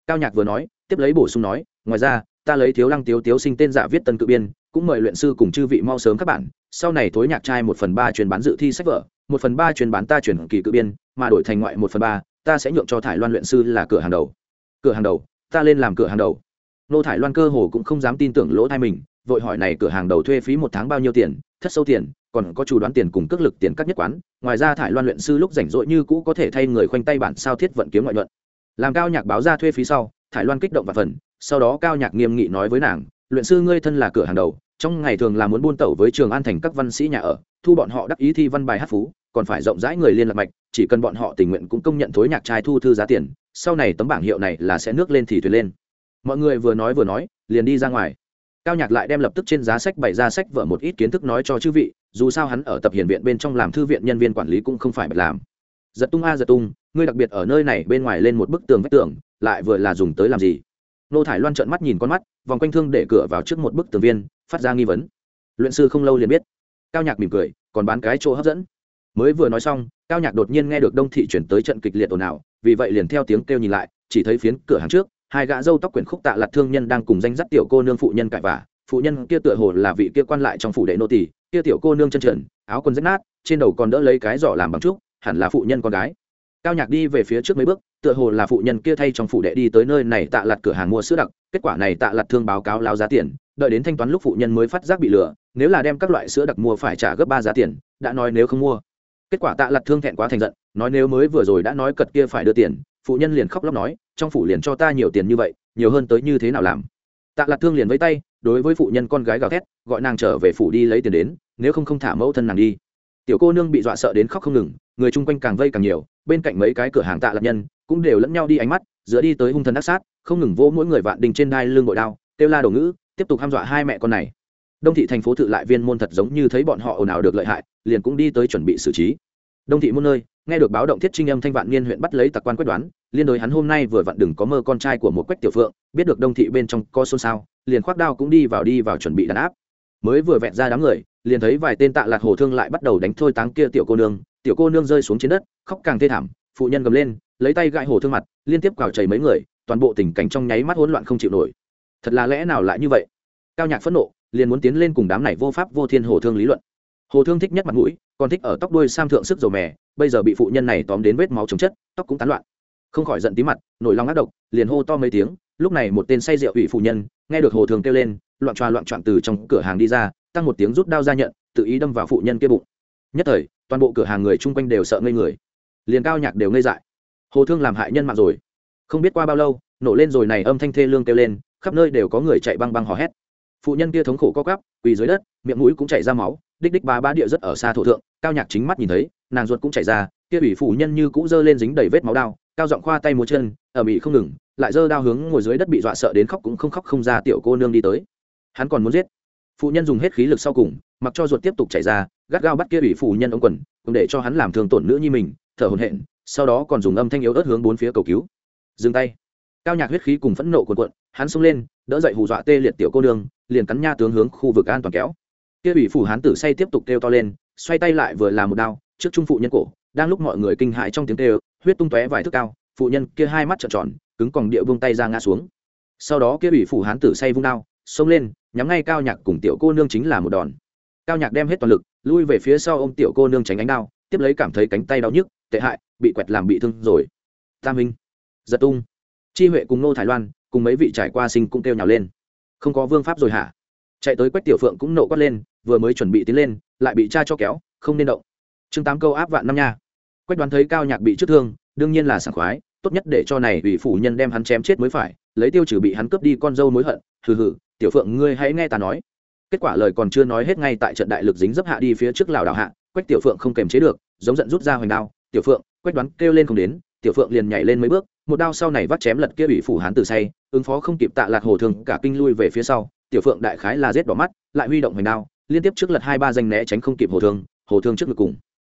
Cao nhạc vừa nói, tiếp lấy bổ sung nói, ngoài ra, ta lấy thiếu lăng tiếu tiếu sinh tên giả viết tân cự biên, cũng mời luyện sư cùng chư vị mau sớm các bạn, sau này thối nhạc trai một phần ba truyền bán dự thi sách vở một phần ba truyền bán ta chuyển kỳ cự biên, mà đổi thành ngoại một phần ba, ta sẽ nhượng cho thải loan luyện sư là cửa hàng đầu. Cửa hàng đầu, ta lên làm cửa hàng đầu. Nô thải loan cơ hồ cũng không dám tin tưởng lỗ thai mình, vội hỏi này cửa hàng đầu thuê phí một tháng bao nhiêu tiền, thất sâu tiền, còn có chủ đoán tiền cùng cước lực tiền cắt nhất quán. Ngoài ra thải loan luyện sư lúc rảnh rỗi như cũ có thể thay người khoanh tay bản sao thiết vận kiếm ngoại luận làm cao nhạc báo ra thuê phí sau, thải loan kích động và phần, sau đó cao nhạc nghiêm nghị nói với nàng, luyện sư ngươi thân là cửa hàng đầu, trong ngày thường là muốn buôn tẩu với trường an thành các văn sĩ nhà ở, thu bọn họ đắc ý thi văn bài hát phú còn phải rộng rãi người liên lạc mạch, chỉ cần bọn họ tình nguyện cũng công nhận thối nhạc trai thu thư giá tiền, sau này tấm bảng hiệu này là sẽ nước lên thì thuyền lên. Mọi người vừa nói vừa nói, liền đi ra ngoài. Cao nhạc lại đem lập tức trên giá sách bày ra sách vở một ít kiến thức nói cho chư vị, dù sao hắn ở tập hiển viện bên trong làm thư viện nhân viên quản lý cũng không phải bật làm. Giật tung a giật tung, ngươi đặc biệt ở nơi này bên ngoài lên một bức tường vách tường, lại vừa là dùng tới làm gì? Nô thải loan trợn mắt nhìn con mắt, vòng quanh thương để cửa vào trước một bức tường viên, phát ra nghi vấn. Luyện sư không lâu liền biết. Cao nhạc mỉm cười, còn bán cái chỗ hấp dẫn mới vừa nói xong cao nhạc đột nhiên nghe được đông thị chuyển tới trận kịch liệt ồn ào vì vậy liền theo tiếng kêu nhìn lại chỉ thấy phiến cửa hàng trước hai gã dâu tóc quyển khúc tạ lặt thương nhân đang cùng danh dắt tiểu cô nương phụ nhân cãi vả phụ nhân kia tựa hồ là vị kia quan lại trong phủ đệ nô tỳ, kia tiểu cô nương chân trần áo quần rách nát trên đầu còn đỡ lấy cái giỏ làm bằng trúc hẳn là phụ nhân con gái. Cao nhạc đi về phía trước mấy bước tựa hồ là phụ nhân kia thay trong phủ đệ đi tới nơi này tạ lặt cửa hàng mua sữa đặc. Kết quả này tạ lặt thương báo cáo lao giá tiền đợi đến thanh toán lúc phụ nhân mới phát giác bị lừa nếu là đem các loại sữa đặc mua phải trả gấp ba giá tiền đã nói nếu không mua kết quả tạ lặt thương thẹn quá thành giận, nói nếu mới vừa rồi đã nói cật kia phải đưa tiền, phụ nhân liền khóc lóc nói, trong phủ liền cho ta nhiều tiền như vậy, nhiều hơn tới như thế nào làm? Tạ lặt thương liền với tay, đối với phụ nhân con gái gào thét, gọi nàng trở về phủ đi lấy tiền đến, nếu không không thả mẫu thân nàng đi. Tiểu cô nương bị dọa sợ đến khóc không ngừng, người chung quanh càng vây càng nhiều, bên cạnh mấy cái cửa hàng tạ lặt nhân cũng đều lẫn nhau đi ánh mắt giữa đi tới hung thần đắc sát, không ngừng vỗ mỗi người vạn đình trên đai lưng bội đao, kêu la đồ ngữ, tiếp tục ham dọa hai mẹ con này đông thị thành phố tự lại viên môn thật giống như thấy bọn họ ồn ào được lợi hại, liền cũng đi tới chuẩn bị xử trí. Đông thị môn nơi, nghe được báo động thiết trinh âm thanh vạn niên huyện bắt lấy tặc quan quyết đoán, liên đối hắn hôm nay vừa vặn đừng có mơ con trai của một quách tiểu phượng, biết được đông thị bên trong co xôn xao, liền khoác đao cũng đi vào đi vào chuẩn bị đàn áp. Mới vừa vẹn ra đám người, liền thấy vài tên tạ lạc hồ thương lại bắt đầu đánh thôi táng kia tiểu cô nương, tiểu cô nương rơi xuống trên đất, khóc càng thê thảm, phụ nhân gầm lên, lấy tay gãi hồ thương mặt, liên tiếp cào chảy mấy người, toàn bộ tình cảnh trong nháy mắt hỗn loạn không chịu nổi. Thật là lẽ nào lại như vậy? Cao nhạc phẫn nộ liền muốn tiến lên cùng đám này vô pháp vô thiên hồ thương lý luận. Hồ thương thích nhất mặt mũi, còn thích ở tóc đuôi sam thượng sức dầu mè, bây giờ bị phụ nhân này tóm đến vết máu chống chất, tóc cũng tán loạn. Không khỏi giận tí mặt, nổi lòng ác độc, liền hô to mấy tiếng, lúc này một tên say rượu ủy phụ nhân, nghe được hồ thường kêu lên, loạn tròa loạn trọn từ trong cửa hàng đi ra, tăng một tiếng rút đao ra nhận, tự ý đâm vào phụ nhân kia bụng. Nhất thời, toàn bộ cửa hàng người chung quanh đều sợ ngây người. Liền cao nhạc đều ngây dại. Hồ thương làm hại nhân mạng rồi. Không biết qua bao lâu, nổ lên rồi này âm thanh thê lương kêu lên, khắp nơi đều có người chạy băng băng hò hét phụ nhân kia thống khổ co cắp quỳ dưới đất, miệng mũi cũng chảy ra máu, đích đích ba ba địa rất ở xa thổ thượng, cao nhạc chính mắt nhìn thấy, nàng ruột cũng chảy ra, kia ủy phụ nhân như cũ giơ lên dính đầy vết máu đao, cao giọng khoa tay múa chân, ở bị không ngừng, lại giơ đao hướng ngồi dưới đất bị dọa sợ đến khóc cũng không khóc không ra tiểu cô nương đi tới. Hắn còn muốn giết. Phụ nhân dùng hết khí lực sau cùng, mặc cho ruột tiếp tục chảy ra, gắt gao bắt kia ủy phụ nhân ông quần, cũng để cho hắn làm thương tổn nữ nhi mình, thở hổn hển, sau đó còn dùng âm thanh yếu ớt hướng bốn phía cầu cứu. Dừng tay. Cao nhạc huyết khí cùng phẫn nộ cuộn cuộn, hắn xông lên đỡ dậy hù dọa tê liệt tiểu cô nương, liền cắn nha tướng hướng khu vực an toàn kéo. Kia ủy phủ hán tử say tiếp tục kêu to lên, xoay tay lại vừa làm một đao, trước trung phụ nhân cổ, đang lúc mọi người kinh hãi trong tiếng kêu, huyết tung tóe vài thước cao, phụ nhân kia hai mắt trợn tròn, cứng còn địa vung tay ra ngã xuống. Sau đó kia ủy phủ hán tử say vung đao, xông lên, nhắm ngay cao nhạc cùng tiểu cô nương chính là một đòn. Cao nhạc đem hết toàn lực, lui về phía sau ô m tiểu cô nương tránh ánh đao, tiếp lấy cảm thấy cánh tay đau nhức, tệ hại, bị quẹt làm bị thương rồi. Tam minh giật tung. Chi huệ cùng nô thái loan cùng mấy vị trải qua sinh cũng kêu nhào lên. Không có vương pháp rồi hả? Chạy tới quách tiểu phượng cũng nộ quát lên, vừa mới chuẩn bị tiến lên, lại bị cha cho kéo, không nên động. Chương tám câu áp vạn năm nha. Quách đoán thấy cao nhạc bị trước thương, đương nhiên là sảng khoái, tốt nhất để cho này ủy phủ nhân đem hắn chém chết mới phải, lấy tiêu trừ bị hắn cướp đi con dâu mối hận, hừ hừ, tiểu phượng ngươi hãy nghe ta nói. Kết quả lời còn chưa nói hết ngay tại trận đại lực dính dấp hạ đi phía trước lào đảo hạ, quách tiểu phượng không kềm chế được, giống giận rút ra hoành đao, tiểu phượng, quách đoán kêu lên không đến, tiểu phượng liền nhảy lên mấy bước, một đao sau này vắt chém lật kia ủy phủ hán từ say ứng phó không kịp tạ lạc hồ thường cả kinh lui về phía sau, tiểu phượng đại khái là rết đỏ mắt, lại huy động hoành đao, liên tiếp trước lật hai ba danh né tránh không kịp hồ thương hồ thương trước ngực cùng.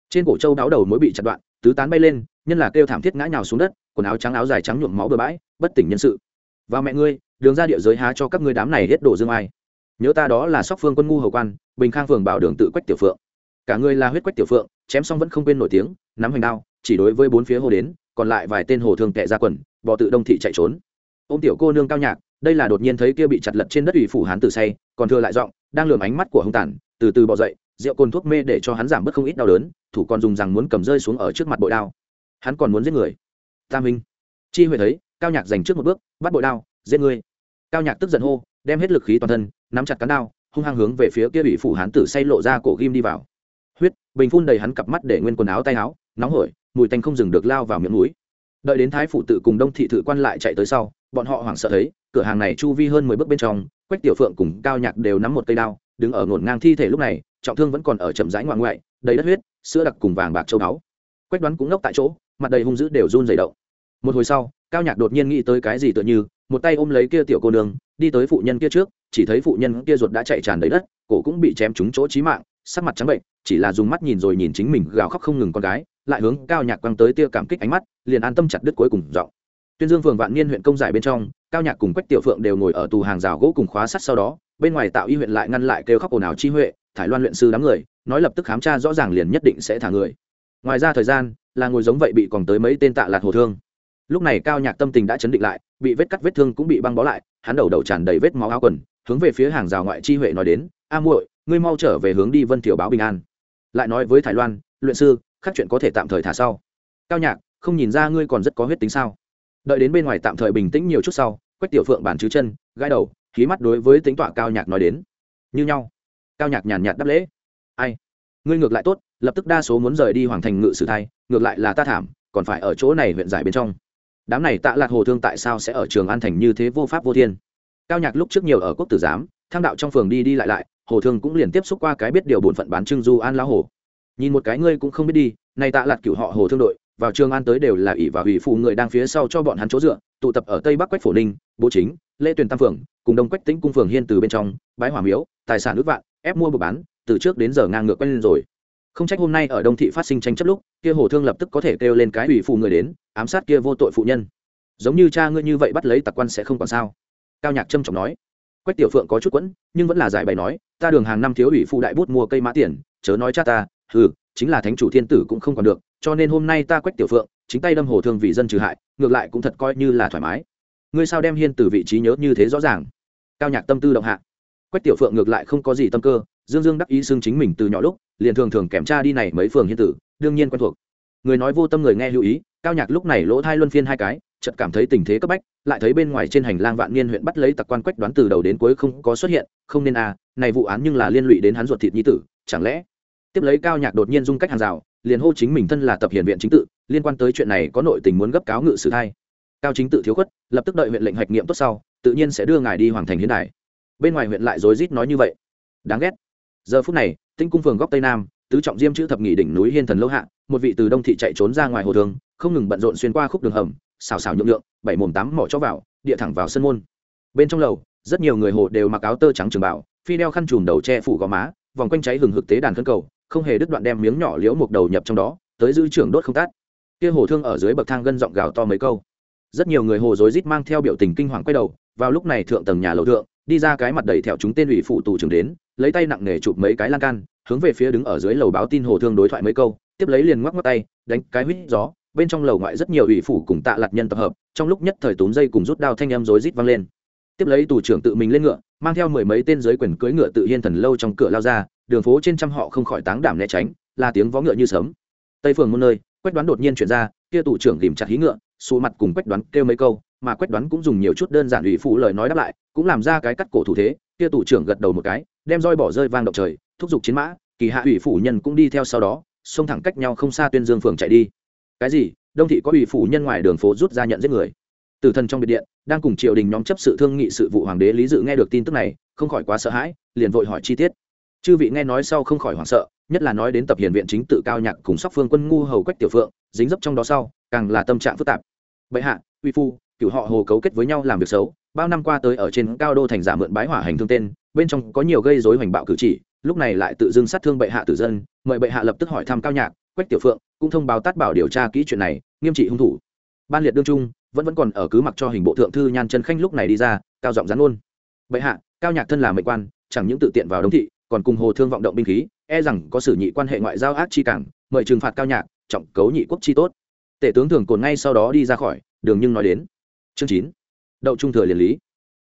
Trên cổ châu đáo đầu mối bị chặt đoạn, tứ tán bay lên, nhân là kêu thảm thiết ngã nhào xuống đất, quần áo trắng áo dài trắng nhuộm máu bừa bãi, bất tỉnh nhân sự. Và mẹ ngươi, đường ra địa giới há cho các ngươi đám này hết đổ dương ai? Nhớ ta đó là sóc phương quân ngu hầu quan, bình khang phường bảo đường tự quách tiểu phượng. Cả ngươi là huyết quách tiểu phượng, chém xong vẫn không quên nổi tiếng, nắm hành đao, chỉ đối với bốn phía hồ đến, còn lại vài tên hồ thường tệ ra quần, bò tự đông thị chạy trốn ô m tiểu cô nương cao nhạc, đây là đột nhiên thấy kia bị chặt lật trên đất ủy phủ hán tử say, còn thừa lại giọng, đang lườm ánh mắt của hung tản từ từ bỏ dậy, rượu cồn thuốc mê để cho hắn giảm bớt không ít đau đớn, thủ còn dùng rằng muốn cầm rơi xuống ở trước mặt bội đao. Hắn còn muốn giết người. Tam minh. Chi huệ thấy, cao nhạc giành trước một bước, bắt bội đao, giết người. Cao nhạc tức giận hô, đem hết lực khí toàn thân, nắm chặt cán đao, hung hăng hướng về phía kia ủy phủ hán tử say lộ ra cổ ghim đi vào. Huyết, bình phun đầy hắn cặp mắt để nguyên quần áo tay áo, nóng hổi, mùi tanh không dừng được lao vào miệng núi. Đợi đến thái phủ tự cùng đông thị thự quan lại chạy tới sau bọn họ hoảng sợ thấy, cửa hàng này chu vi hơn mười bước bên trong, quách tiểu phượng cùng cao nhạc đều nắm một cây đao, đứng ở ngổn ngang thi thể lúc này, trọng thương vẫn còn ở chậm rãi ngoạn ngoại, đầy đất huyết, sữa đặc cùng vàng bạc châu báu. Quách đoán cũng ngốc tại chỗ, mặt đầy hung dữ đều run dày động. Một hồi sau, cao nhạc đột nhiên nghĩ tới cái gì tựa như, một tay ôm lấy kia tiểu cô nương, đi tới phụ nhân kia trước, chỉ thấy phụ nhân kia ruột đã chạy tràn đầy đất, cổ cũng bị chém trúng chỗ trí mạng, sắc mặt trắng bệnh, chỉ là dùng mắt nhìn rồi nhìn chính mình gào khóc không ngừng con gái, lại hướng cao nhạc quăng tới tia cảm kích ánh mắt, liền an tâm chặt đứt cuối cùng giọng tuyên dương phường vạn niên huyện công giải bên trong, cao nhạc cùng quách tiểu phượng đều ngồi ở tù hàng rào gỗ cùng khóa sắt sau đó, bên ngoài tạo y huyện lại ngăn lại kêu khóc ồn ào chi huệ, thải loan luyện sư đám người, nói lập tức khám tra rõ ràng liền nhất định sẽ thả người. Ngoài ra thời gian, là ngồi giống vậy bị còn tới mấy tên tạ lạc hồ thương. Lúc này cao nhạc tâm tình đã chấn định lại, bị vết cắt vết thương cũng bị băng bó lại, hắn đầu đầu tràn đầy vết máu áo quần, hướng về phía hàng rào ngoại chi huệ nói đến, a muội, ngươi mau trở về hướng đi vân tiểu báo bình an. Lại nói với thải loan, luyện sư, khác chuyện có thể tạm thời thả sau. Cao nhạc, không nhìn ra ngươi còn rất có huyết tính sao? Đợi đến bên ngoài tạm thời bình tĩnh nhiều chút sau, quách tiểu phượng bản chứ chân, gãi đầu, khí mắt đối với tính tọa cao nhạc nói đến. Như nhau. Cao nhạc nhàn nhạt đáp lễ. Ai? Ngươi ngược lại tốt, lập tức đa số muốn rời đi hoàng thành ngự sử thay ngược lại là ta thảm, còn phải ở chỗ này huyện giải bên trong. Đám này tạ lạc hồ thương tại sao sẽ ở trường an thành như thế vô pháp vô thiên? Cao nhạc lúc trước nhiều ở quốc tử giám, tham đạo trong phường đi đi lại lại, hồ thương cũng liền tiếp xúc qua cái biết điều bổn phận bán trưng du an lão hồ. Nhìn một cái ngươi cũng không biết đi, nay tạ lạt cửu họ hồ thương đội vào trường an tới đều là ỷ và ủy phụ người đang phía sau cho bọn hắn chỗ dựa, tụ tập ở tây bắc quách phổ ninh, bố chính lê tuyền tam phường, cùng đông quách tĩnh cung phường hiên từ bên trong, bái hỏa miếu, tài sản ước vạn, ép mua buộc bán, từ trước đến giờ ngang ngược quen lên rồi. Không trách hôm nay ở đông thị phát sinh tranh chấp lúc, kia hồ thương lập tức có thể kêu lên cái ủy phụ người đến, ám sát kia vô tội phụ nhân. Giống như cha ngươi như vậy bắt lấy tặc quan sẽ không còn sao? Cao nhạc trâm trọng nói. Quách tiểu phượng có chút quẫn, nhưng vẫn là giải bày nói, ta đường hàng năm thiếu ủy phụ đại bút mua cây mã tiền, chớ nói cha ta ừ chính là thánh chủ thiên tử cũng không còn được cho nên hôm nay ta quách tiểu phượng, chính tay đâm hồ thương vì dân trừ hại, ngược lại cũng thật coi như là thoải mái. Ngươi sao đem hiên từ vị trí nhớ như thế rõ ràng? Cao nhạc tâm tư động hạ. Quách tiểu phượng ngược lại không có gì tâm cơ, dương dương đắc ý xưng chính mình từ nhỏ lúc, liền thường thường kiểm tra đi này mấy phường hiên tử, đương nhiên quen thuộc. Người nói vô tâm người nghe lưu ý, cao nhạc lúc này lỗ thai luân phiên hai cái, chợt cảm thấy tình thế cấp bách, lại thấy bên ngoài trên hành lang vạn niên huyện bắt lấy tặc quan quách đoán từ đầu đến cuối không có xuất hiện, không nên à này vụ án nhưng là liên lụy đến hắn ruột thịt nhi tử, chẳng lẽ? Tiếp lấy cao nhạc đột nhiên dung cách hàng rào liền hô chính mình thân là tập hiển viện chính tự, liên quan tới chuyện này có nội tình muốn gấp cáo ngự sử thay cao chính tự thiếu khuất, lập tức đợi huyện lệnh hạch nghiệm tốt sau, tự nhiên sẽ đưa ngài đi hoàng thành hiến đài. Bên ngoài huyện lại rối rít nói như vậy. Đáng ghét. Giờ phút này tinh cung phường góc tây nam, tứ trọng diêm chữ thập nghỉ đỉnh núi hiên thần lâu hạ, một vị từ đông thị chạy trốn ra ngoài hồ thường, không ngừng bận rộn xuyên qua khúc đường hầm, xào xào nhượng lượng bảy mồm tám mỏ cho vào, địa thẳng vào sân môn. Bên trong lầu, rất nhiều người hồ đều mặc áo tơ trắng trường bảo phi đeo khăn trùm đầu che phủ gò má, vòng quanh cháy hừng hực tế đàn khân cầu không hề đứt đoạn đem miếng nhỏ liễu một đầu nhập trong đó, tới giữ trưởng đốt không tát. Kia hồ thương ở dưới bậc thang gân giọng gào to mấy câu. Rất nhiều người hồ rối rít mang theo biểu tình kinh hoàng quay đầu, vào lúc này thượng tầng nhà lầu thượng, đi ra cái mặt đầy theo chúng tên ủy phụ tù trưởng đến, lấy tay nặng nề chụp mấy cái lan can, hướng về phía đứng ở dưới lầu báo tin hồ thương đối thoại mấy câu, tiếp lấy liền ngoắc ngoắc tay, đánh cái huýt gió. Bên trong lầu ngoại rất nhiều ủy phủ cùng tạ lạt nhân tập hợp, trong lúc nhất thời túm dây cùng rút đao thanh em rối rít vang lên tiếp lấy tù trưởng tự mình lên ngựa, mang theo mười mấy tên giới quyền cưỡi ngựa tự hiên thần lâu trong cửa lao ra, đường phố trên trăm họ không khỏi táng đảm né tránh, là tiếng vó ngựa như sớm tây phường một nơi, quách đoán đột nhiên chuyển ra, kia tù trưởng tìm chặt hí ngựa xù mặt cùng quách đoán kêu mấy câu, mà quách đoán cũng dùng nhiều chút đơn giản ủy phụ lời nói đáp lại, cũng làm ra cái cắt cổ thủ thế, kia tù trưởng gật đầu một cái, đem roi bỏ rơi vang động trời, thúc giục chiến mã, kỳ hạ ủy phủ nhân cũng đi theo sau đó, xông thẳng cách nhau không xa tuyên dương phường chạy đi. Cái gì? Đông thị có ủy phủ nhân ngoài đường phố rút ra nhận giết người tử thần trong biệt điện, đang cùng triều đình nhóm chấp sự thương nghị sự vụ hoàng đế lý dự nghe được tin tức này, không khỏi quá sợ hãi, liền vội hỏi chi tiết. Chư vị nghe nói sau không khỏi hoảng sợ, nhất là nói đến tập hiền viện chính tự cao nhạc cùng sóc phương quân ngu hầu quách tiểu phượng, dính dấp trong đó sau, càng là tâm trạng phức tạp. Bệ hạ, uy phu cựu họ hồ cấu kết với nhau làm việc xấu, bao năm qua tới ở trên cao đô thành giả mượn bái hỏa hành thương tên, bên trong có nhiều gây dối hoành bạo cử chỉ, lúc này lại tự dưng sát thương bệ hạ tử dân, mời bệ hạ lập tức hỏi thăm cao nhạc, quách tiểu phượng, cũng thông báo tát bảo điều tra kỹ chuyện này, nghiêm trị hung thủ. Ban liệt đương trung vẫn vẫn còn ở cứ mặc cho hình bộ thượng thư nhan chân khanh lúc này đi ra, cao giọng rắn luôn. bệ hạ, cao nhạc thân là mệnh quan, chẳng những tự tiện vào đống thị, còn cùng hồ thương vọng động binh khí e rằng có xử nhị quan hệ ngoại giao ác chi cảng, mời trừng phạt cao nhạc, trọng cấu nhị quốc chi tốt. Tể tướng thường cồn ngay sau đó đi ra khỏi, đường nhưng nói đến. Chương chín. Đậu trung thừa liền lý.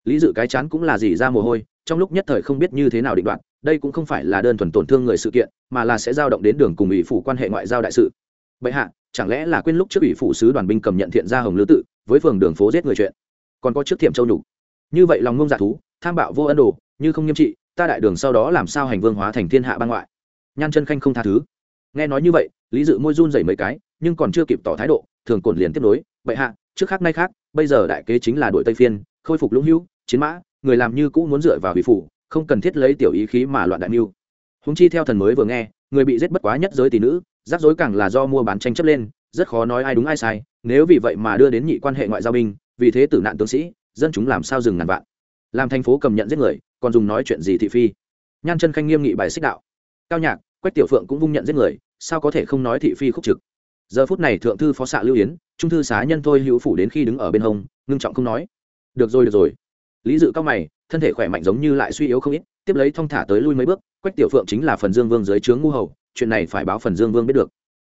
Lý dự cái chán cũng là gì ra mồ hôi, trong lúc nhất thời không biết như thế nào định đoạn, đây cũng không phải là đơn thuần tổn thương người sự kiện, mà là sẽ giao động đến đường cùng ủy phủ quan hệ ngoại giao đại sự. Bệ hạ, chẳng lẽ là quên lúc trước ủy phủ sứ đoàn binh cầm nhận thiện ra hồng lứa tự với phường đường phố giết người chuyện. Còn có trước thiểm châu nhục. Như vậy lòng ngông dạ thú, tham bạo vô ân đồ, như không nghiêm trị, ta đại đường sau đó làm sao hành vương hóa thành thiên hạ ban ngoại? Nhan chân khanh không tha thứ. Nghe nói như vậy, lý dự môi run dày mấy cái, nhưng còn chưa kịp tỏ thái độ, thường cổn liền tiếp nối, bệ hạ, trước khác nay khác, bây giờ đại kế chính là đội tây phiên, khôi phục lũng hữu, chiến mã, người làm như cũ muốn dựa vào hủy phủ, không cần thiết lấy tiểu ý khí mà loạn đại mưu. Húng chi theo thần mới vừa nghe, người bị giết bất quá nhất giới tỷ nữ, rắc rối càng là do mua bán tranh chấp lên, rất khó nói ai đúng ai sai nếu vì vậy mà đưa đến nhị quan hệ ngoại giao binh, vì thế tử nạn tướng sĩ, dân chúng làm sao dừng ngàn vạn? Làm thành phố cầm nhận giết người, còn dùng nói chuyện gì thị phi? Nhan chân khanh nghiêm nghị bài xích đạo. Cao nhạc, quách tiểu phượng cũng vung nhận giết người, sao có thể không nói thị phi khúc trực? Giờ phút này thượng thư phó xạ lưu yến, trung thư xá nhân thôi hữu phủ đến khi đứng ở bên hông, ngưng trọng không nói. Được rồi được rồi. Lý dự cao mày, thân thể khỏe mạnh giống như lại suy yếu không ít, tiếp lấy thong thả tới lui mấy bước, quách tiểu phượng chính là phần dương vương dưới trướng ngu hầu, chuyện này phải báo phần dương vương biết được.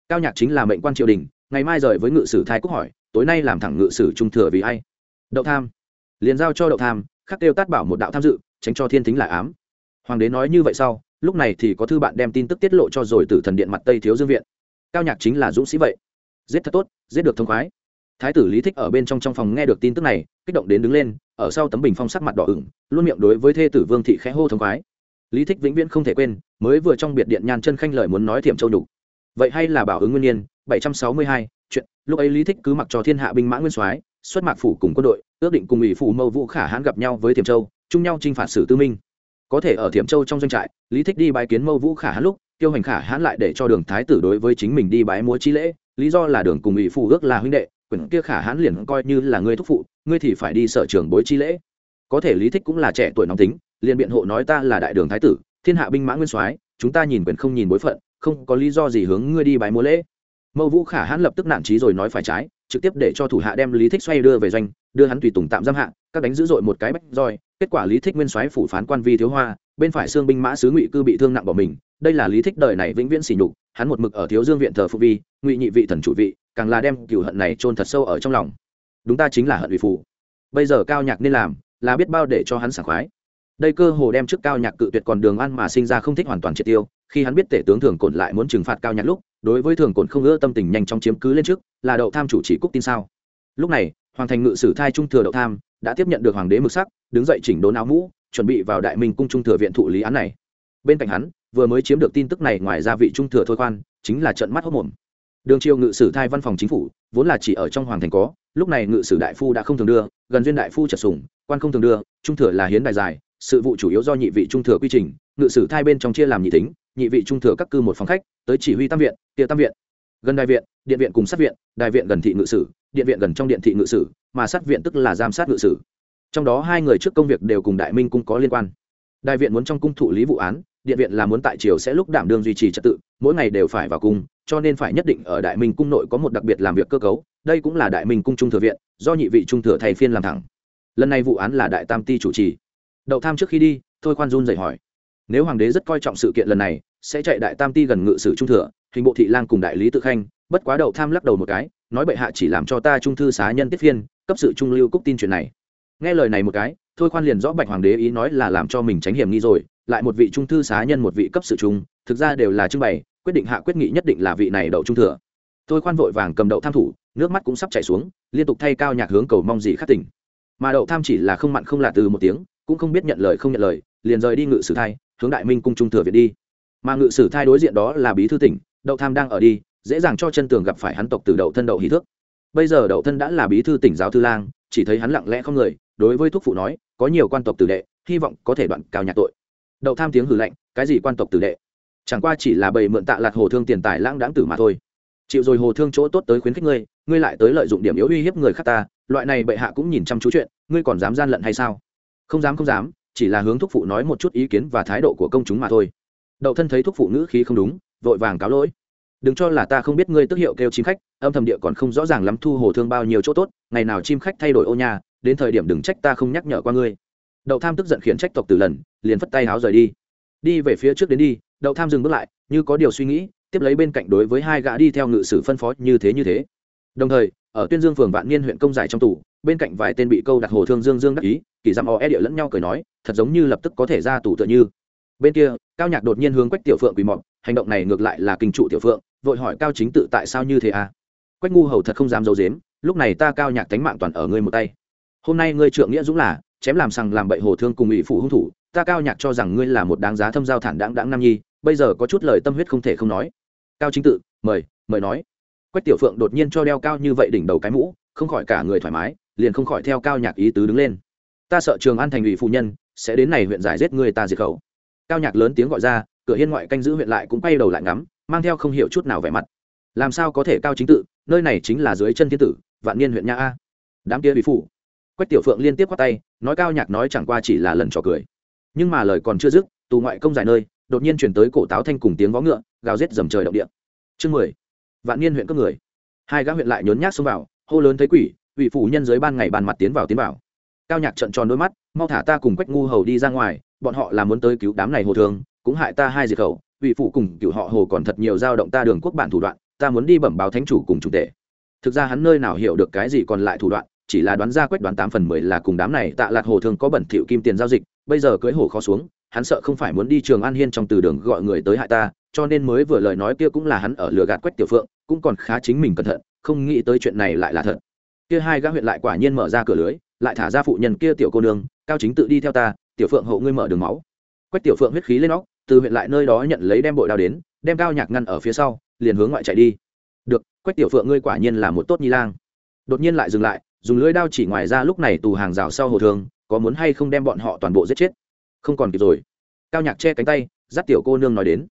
Cao nhạc chính là mệnh quan triều đình ngày mai rời với ngự sử thái quốc hỏi, tối nay làm thẳng ngự sử trung thừa vì ai? Đậu tham. Liền giao cho đậu tham, khắc kêu tát bảo một đạo tham dự, tránh cho thiên thính lại ám. Hoàng đế nói như vậy sau, lúc này thì có thư bạn đem tin tức tiết lộ cho rồi từ thần điện mặt tây thiếu dương viện. Cao nhạc chính là dũng sĩ vậy. Giết thật tốt, giết được thông khoái. Thái tử lý thích ở bên trong trong phòng nghe được tin tức này, kích động đến đứng lên, ở sau tấm bình phong sắc mặt đỏ ửng, luôn miệng đối với thê tử vương thị khẽ hô thông khoái. Lý thích vĩnh viễn không thể quên, mới vừa trong biệt điện nhan chân khanh lời muốn nói thiểm châu đủ vậy hay là bảo ứng nguyên nhiên bảy trăm sáu mươi hai, chuyện, lúc ấy lý thích cứ mặc cho thiên hạ binh mã nguyên soái, xuất mạc phủ cùng quân đội, ước định cùng ủy phủ mâu vũ khả hãn gặp nhau với thiểm châu, chung nhau chinh phạt sử tư minh. Có thể ở thiểm châu trong doanh trại, lý thích đi bái kiến mâu vũ khả hãn lúc, tiêu hành khả hãn lại để cho đường thái tử đối với chính mình đi bái múa chi lễ, lý do là đường cùng ủy phủ ước là huynh đệ, quyển kia khả hãn liền coi như là ngươi thúc phụ, ngươi thì phải đi sở trường bối chi lễ. Có thể lý thích cũng là trẻ tuổi nóng tính, liền biện hộ nói ta là đại đường thái tử, thiên hạ binh mã nguyên soái, chúng ta nhìn quyền không nhìn bối phận, không có lý do gì hướng ngươi đi bái múa lễ mâu vũ khả hãn lập tức nản trí rồi nói phải trái, trực tiếp để cho thủ hạ đem lý thích xoay đưa về doanh, đưa hắn tùy tùng tạm giam hạ, các đánh dữ dội một cái bách roi, kết quả lý thích nguyên soái phủ phán quan vi thiếu hoa, bên phải xương binh mã sứ ngụy cư bị thương nặng bỏ mình, đây là lý thích đời này vĩnh viễn sỉ nhục, hắn một mực ở thiếu dương viện thờ phụ vi, ngụy nhị vị thần chủ vị, càng là đem cửu hận này chôn thật sâu ở trong lòng. Đúng ta chính là hận vị phụ bây giờ cao nhạc nên làm là biết bao để cho hắn sảng khoái. Đây cơ hồ đem trước cao nhạc cự tuyệt còn đường ăn mà sinh ra không thích hoàn toàn triệt tiêu, khi hắn biết tể tướng thường cổn lại muốn trừng phạt cao nhạc lúc đối với thường cồn không ngỡ tâm tình nhanh chóng chiếm cứ lên trước, là đậu tham chủ chỉ cúc tin sao. Lúc này, hoàng thành ngự sử thai trung thừa đậu tham, đã tiếp nhận được hoàng đế mực sắc, đứng dậy chỉnh đốn áo mũ, chuẩn bị vào đại minh cung trung thừa viện thụ lý án này. Bên cạnh hắn, vừa mới chiếm được tin tức này ngoài ra vị trung thừa thôi khoan, chính là trận mắt hốc mồm. Đường triều ngự sử thai văn phòng chính phủ, vốn là chỉ ở trong hoàng thành có, lúc này ngự sử đại phu đã không thường đưa, gần duyên đại phu trật sùng quan không thường đưa, trung thừa là hiến đại dài, sự vụ chủ yếu do nhị vị trung thừa quy trình, ngự sử thai bên trong chia làm nhị tính nhị vị trung thừa các cư một phòng khách, tới chỉ huy tam viện tiệ tam viện, gần đại viện, điện viện cùng sát viện đại viện gần thị ngự sử, điện viện gần trong điện thị ngự sử, mà sát viện tức là giám sát ngự sử. Trong đó hai người trước công việc đều cùng đại minh cung có liên quan. Đại viện muốn trong cung thụ lý vụ án, điện viện là muốn tại triều sẽ lúc đảm đương duy trì trật tự, mỗi ngày đều phải vào cung, cho nên phải nhất định ở đại minh cung nội có một đặc biệt làm việc cơ cấu, đây cũng là đại minh cung trung thừa viện, do nhị vị trung thừa thay phiên làm thẳng. Lần này vụ án là đại tam ti chủ trì. Đậu tham trước khi đi, thôi khoan run dậy hỏi. Nếu hoàng đế rất coi trọng sự kiện lần này sẽ chạy đại tam ti gần ngự sử trung thừa hình bộ thị lang cùng đại lý tự khanh bất quá đậu tham lắc đầu một cái nói bệ hạ chỉ làm cho ta trung thư xá nhân tiết phiên cấp sự trung lưu cúc tin chuyện này. Nghe lời này một cái thôi khoan liền rõ bạch hoàng đế ý nói là làm cho mình tránh hiểm nghi rồi lại một vị trung thư xá nhân một vị cấp sự trung thực ra đều là trưng bày quyết định hạ quyết nghị nhất định là vị này đậu trung thừa. Thôi khoan vội vàng cầm đậu tham thủ nước mắt cũng sắp chảy xuống liên tục thay cao nhạc hướng cầu mong gì khắc tỉnh. Mà đậu tham chỉ là không mặn không lạ từ một tiếng cũng không biết nhận lời không nhận lời liền rời đi ngự sử thay, hướng đại minh cung trung thừa viện đi mà ngự sử thai đối diện đó là bí thư tỉnh, đậu tham đang ở đi, dễ dàng cho chân tường gặp phải hắn tộc từ đậu thân đậu hí thước. Bây giờ đậu thân đã là bí thư tỉnh giáo thư lang, chỉ thấy hắn lặng lẽ không người, đối với thúc phụ nói, có nhiều quan tộc tử đệ, hy vọng có thể đoạn cao nhạc tội. Đậu tham tiếng hử lạnh, cái gì quan tộc tử đệ? Chẳng qua chỉ là bầy mượn tạ lạc hồ thương tiền tài lãng đáng tử mà thôi. Chịu rồi hồ thương chỗ tốt tới khuyến khích ngươi ngươi lại tới lợi dụng điểm yếu uy hiếp người khác ta, loại này bệ hạ cũng nhìn chăm chú chuyện, ngươi còn dám gian lận hay sao? Không dám không dám, chỉ là hướng thúc phụ nói một chút ý kiến và thái độ của công chúng mà thôi đậu thân thấy thúc phụ nữ khí không đúng, vội vàng cáo lỗi. Đừng cho là ta không biết ngươi tức hiệu kêu chim khách, âm thầm địa còn không rõ ràng lắm thu hồ thương bao nhiêu chỗ tốt, ngày nào chim khách thay đổi ô nhà đến thời điểm đừng trách ta không nhắc nhở qua ngươi. Đậu tham tức giận khiển trách tộc từ lần, liền phất tay háo rời đi. Đi về phía trước đến đi, đậu tham dừng bước lại, như có điều suy nghĩ, tiếp lấy bên cạnh đối với hai gã đi theo ngự sử phân phó như thế như thế. Đồng thời, ở tuyên dương phường vạn niên huyện công giải trong tủ bên cạnh vài tên bị câu đặt hồ thương dương dương đắc ý, kỳ dặm o e địa lẫn nhau cười nói, thật giống như lập tức có thể ra tù tựa như bên kia, cao nhạc đột nhiên hướng quách tiểu phượng quỳ mọc hành động này ngược lại là kinh trụ tiểu phượng, vội hỏi cao chính tự tại sao như thế à? Quách ngu hầu thật không dám d i ấ u dếm lúc này ta cao nhạc tánh mạng toàn ở ngươi một tay. Hôm nay ngươi trượng nghĩa dũng là, chém làm sằng làm bậy hồ thương cùng ủy phủ hung thủ, ta cao nhạc cho rằng ngươi là một đáng giá thâm giao thản đáng đáng nam nhi, bây giờ có chút lời tâm huyết không thể không nói. Cao chính tự, mời mời nói. Quách tiểu phượng đột nhiên cho đeo cao như vậy đỉnh đầu cái mũ, không khỏi cả người thoải mái, liền không khỏi theo cao nhạc ý tứ đứng lên. Ta sợ trường an thành ủy phụ nhân, sẽ đến này huyện giải giết người ta diệt khẩu cao nhạc lớn tiếng gọi ra, cửa hiên ngoại canh giữ huyện lại cũng quay đầu lại ngắm, mang theo không hiểu chút nào vẻ mặt. Làm sao có thể cao chính tự, nơi này chính là dưới chân thiên tử, vạn niên huyện nha a. Đám kia bị phủ. Quách tiểu phượng liên tiếp quát tay, nói cao nhạc nói chẳng qua chỉ là lần trò cười. Nhưng mà lời còn chưa dứt, tù ngoại công dài nơi, đột nhiên chuyển tới cổ táo thanh cùng tiếng vó ngựa, gào rết dầm trời động địa. Chương mười. Vạn niên huyện cấp người. Hai gã huyện lại nhốn nhác xông vào, hô lớn thấy quỷ vị phủ nhân dưới ban ngày bàn mặt tiến vào tiến vào. Cao nhạc trận tròn đôi mắt, mau thả ta cùng quách ngu hầu đi ra ngoài bọn họ là muốn tới cứu đám này hồ thường, cũng hại ta hai diệt khẩu vị phụ cùng cựu họ hồ còn thật nhiều dao động ta đường quốc bản thủ đoạn, ta muốn đi bẩm báo thánh chủ cùng chủ tể. Thực ra hắn nơi nào hiểu được cái gì còn lại thủ đoạn, chỉ là đoán ra quét đoán tám phần mười là cùng đám này tạ lạc hồ thường có bẩn thỉu kim tiền giao dịch, bây giờ cưới hồ khó xuống, hắn sợ không phải muốn đi trường an hiên trong từ đường gọi người tới hại ta, cho nên mới vừa lời nói kia cũng là hắn ở lừa gạt quách tiểu phượng, cũng còn khá chính mình cẩn thận, không nghĩ tới chuyện này lại là thật. Kia hai gã huyện lại quả nhiên mở ra cửa lưới, lại thả ra phụ nhân kia tiểu cô nương, cao chính tự đi theo ta tiểu phượng hộ ngươi mở đường máu. Quách tiểu phượng huyết khí lên óc, từ huyện lại nơi đó nhận lấy đem bội đao đến, đem cao nhạc ngăn ở phía sau, liền hướng ngoại chạy đi. Được, quách tiểu phượng ngươi quả nhiên là một tốt nhi lang. Đột nhiên lại dừng lại, dùng lưỡi đao chỉ ngoài ra lúc này tù hàng rào sau hồ thường, có muốn hay không đem bọn họ toàn bộ giết chết? Không còn kịp rồi. Cao nhạc che cánh tay, dắt tiểu cô nương nói đến.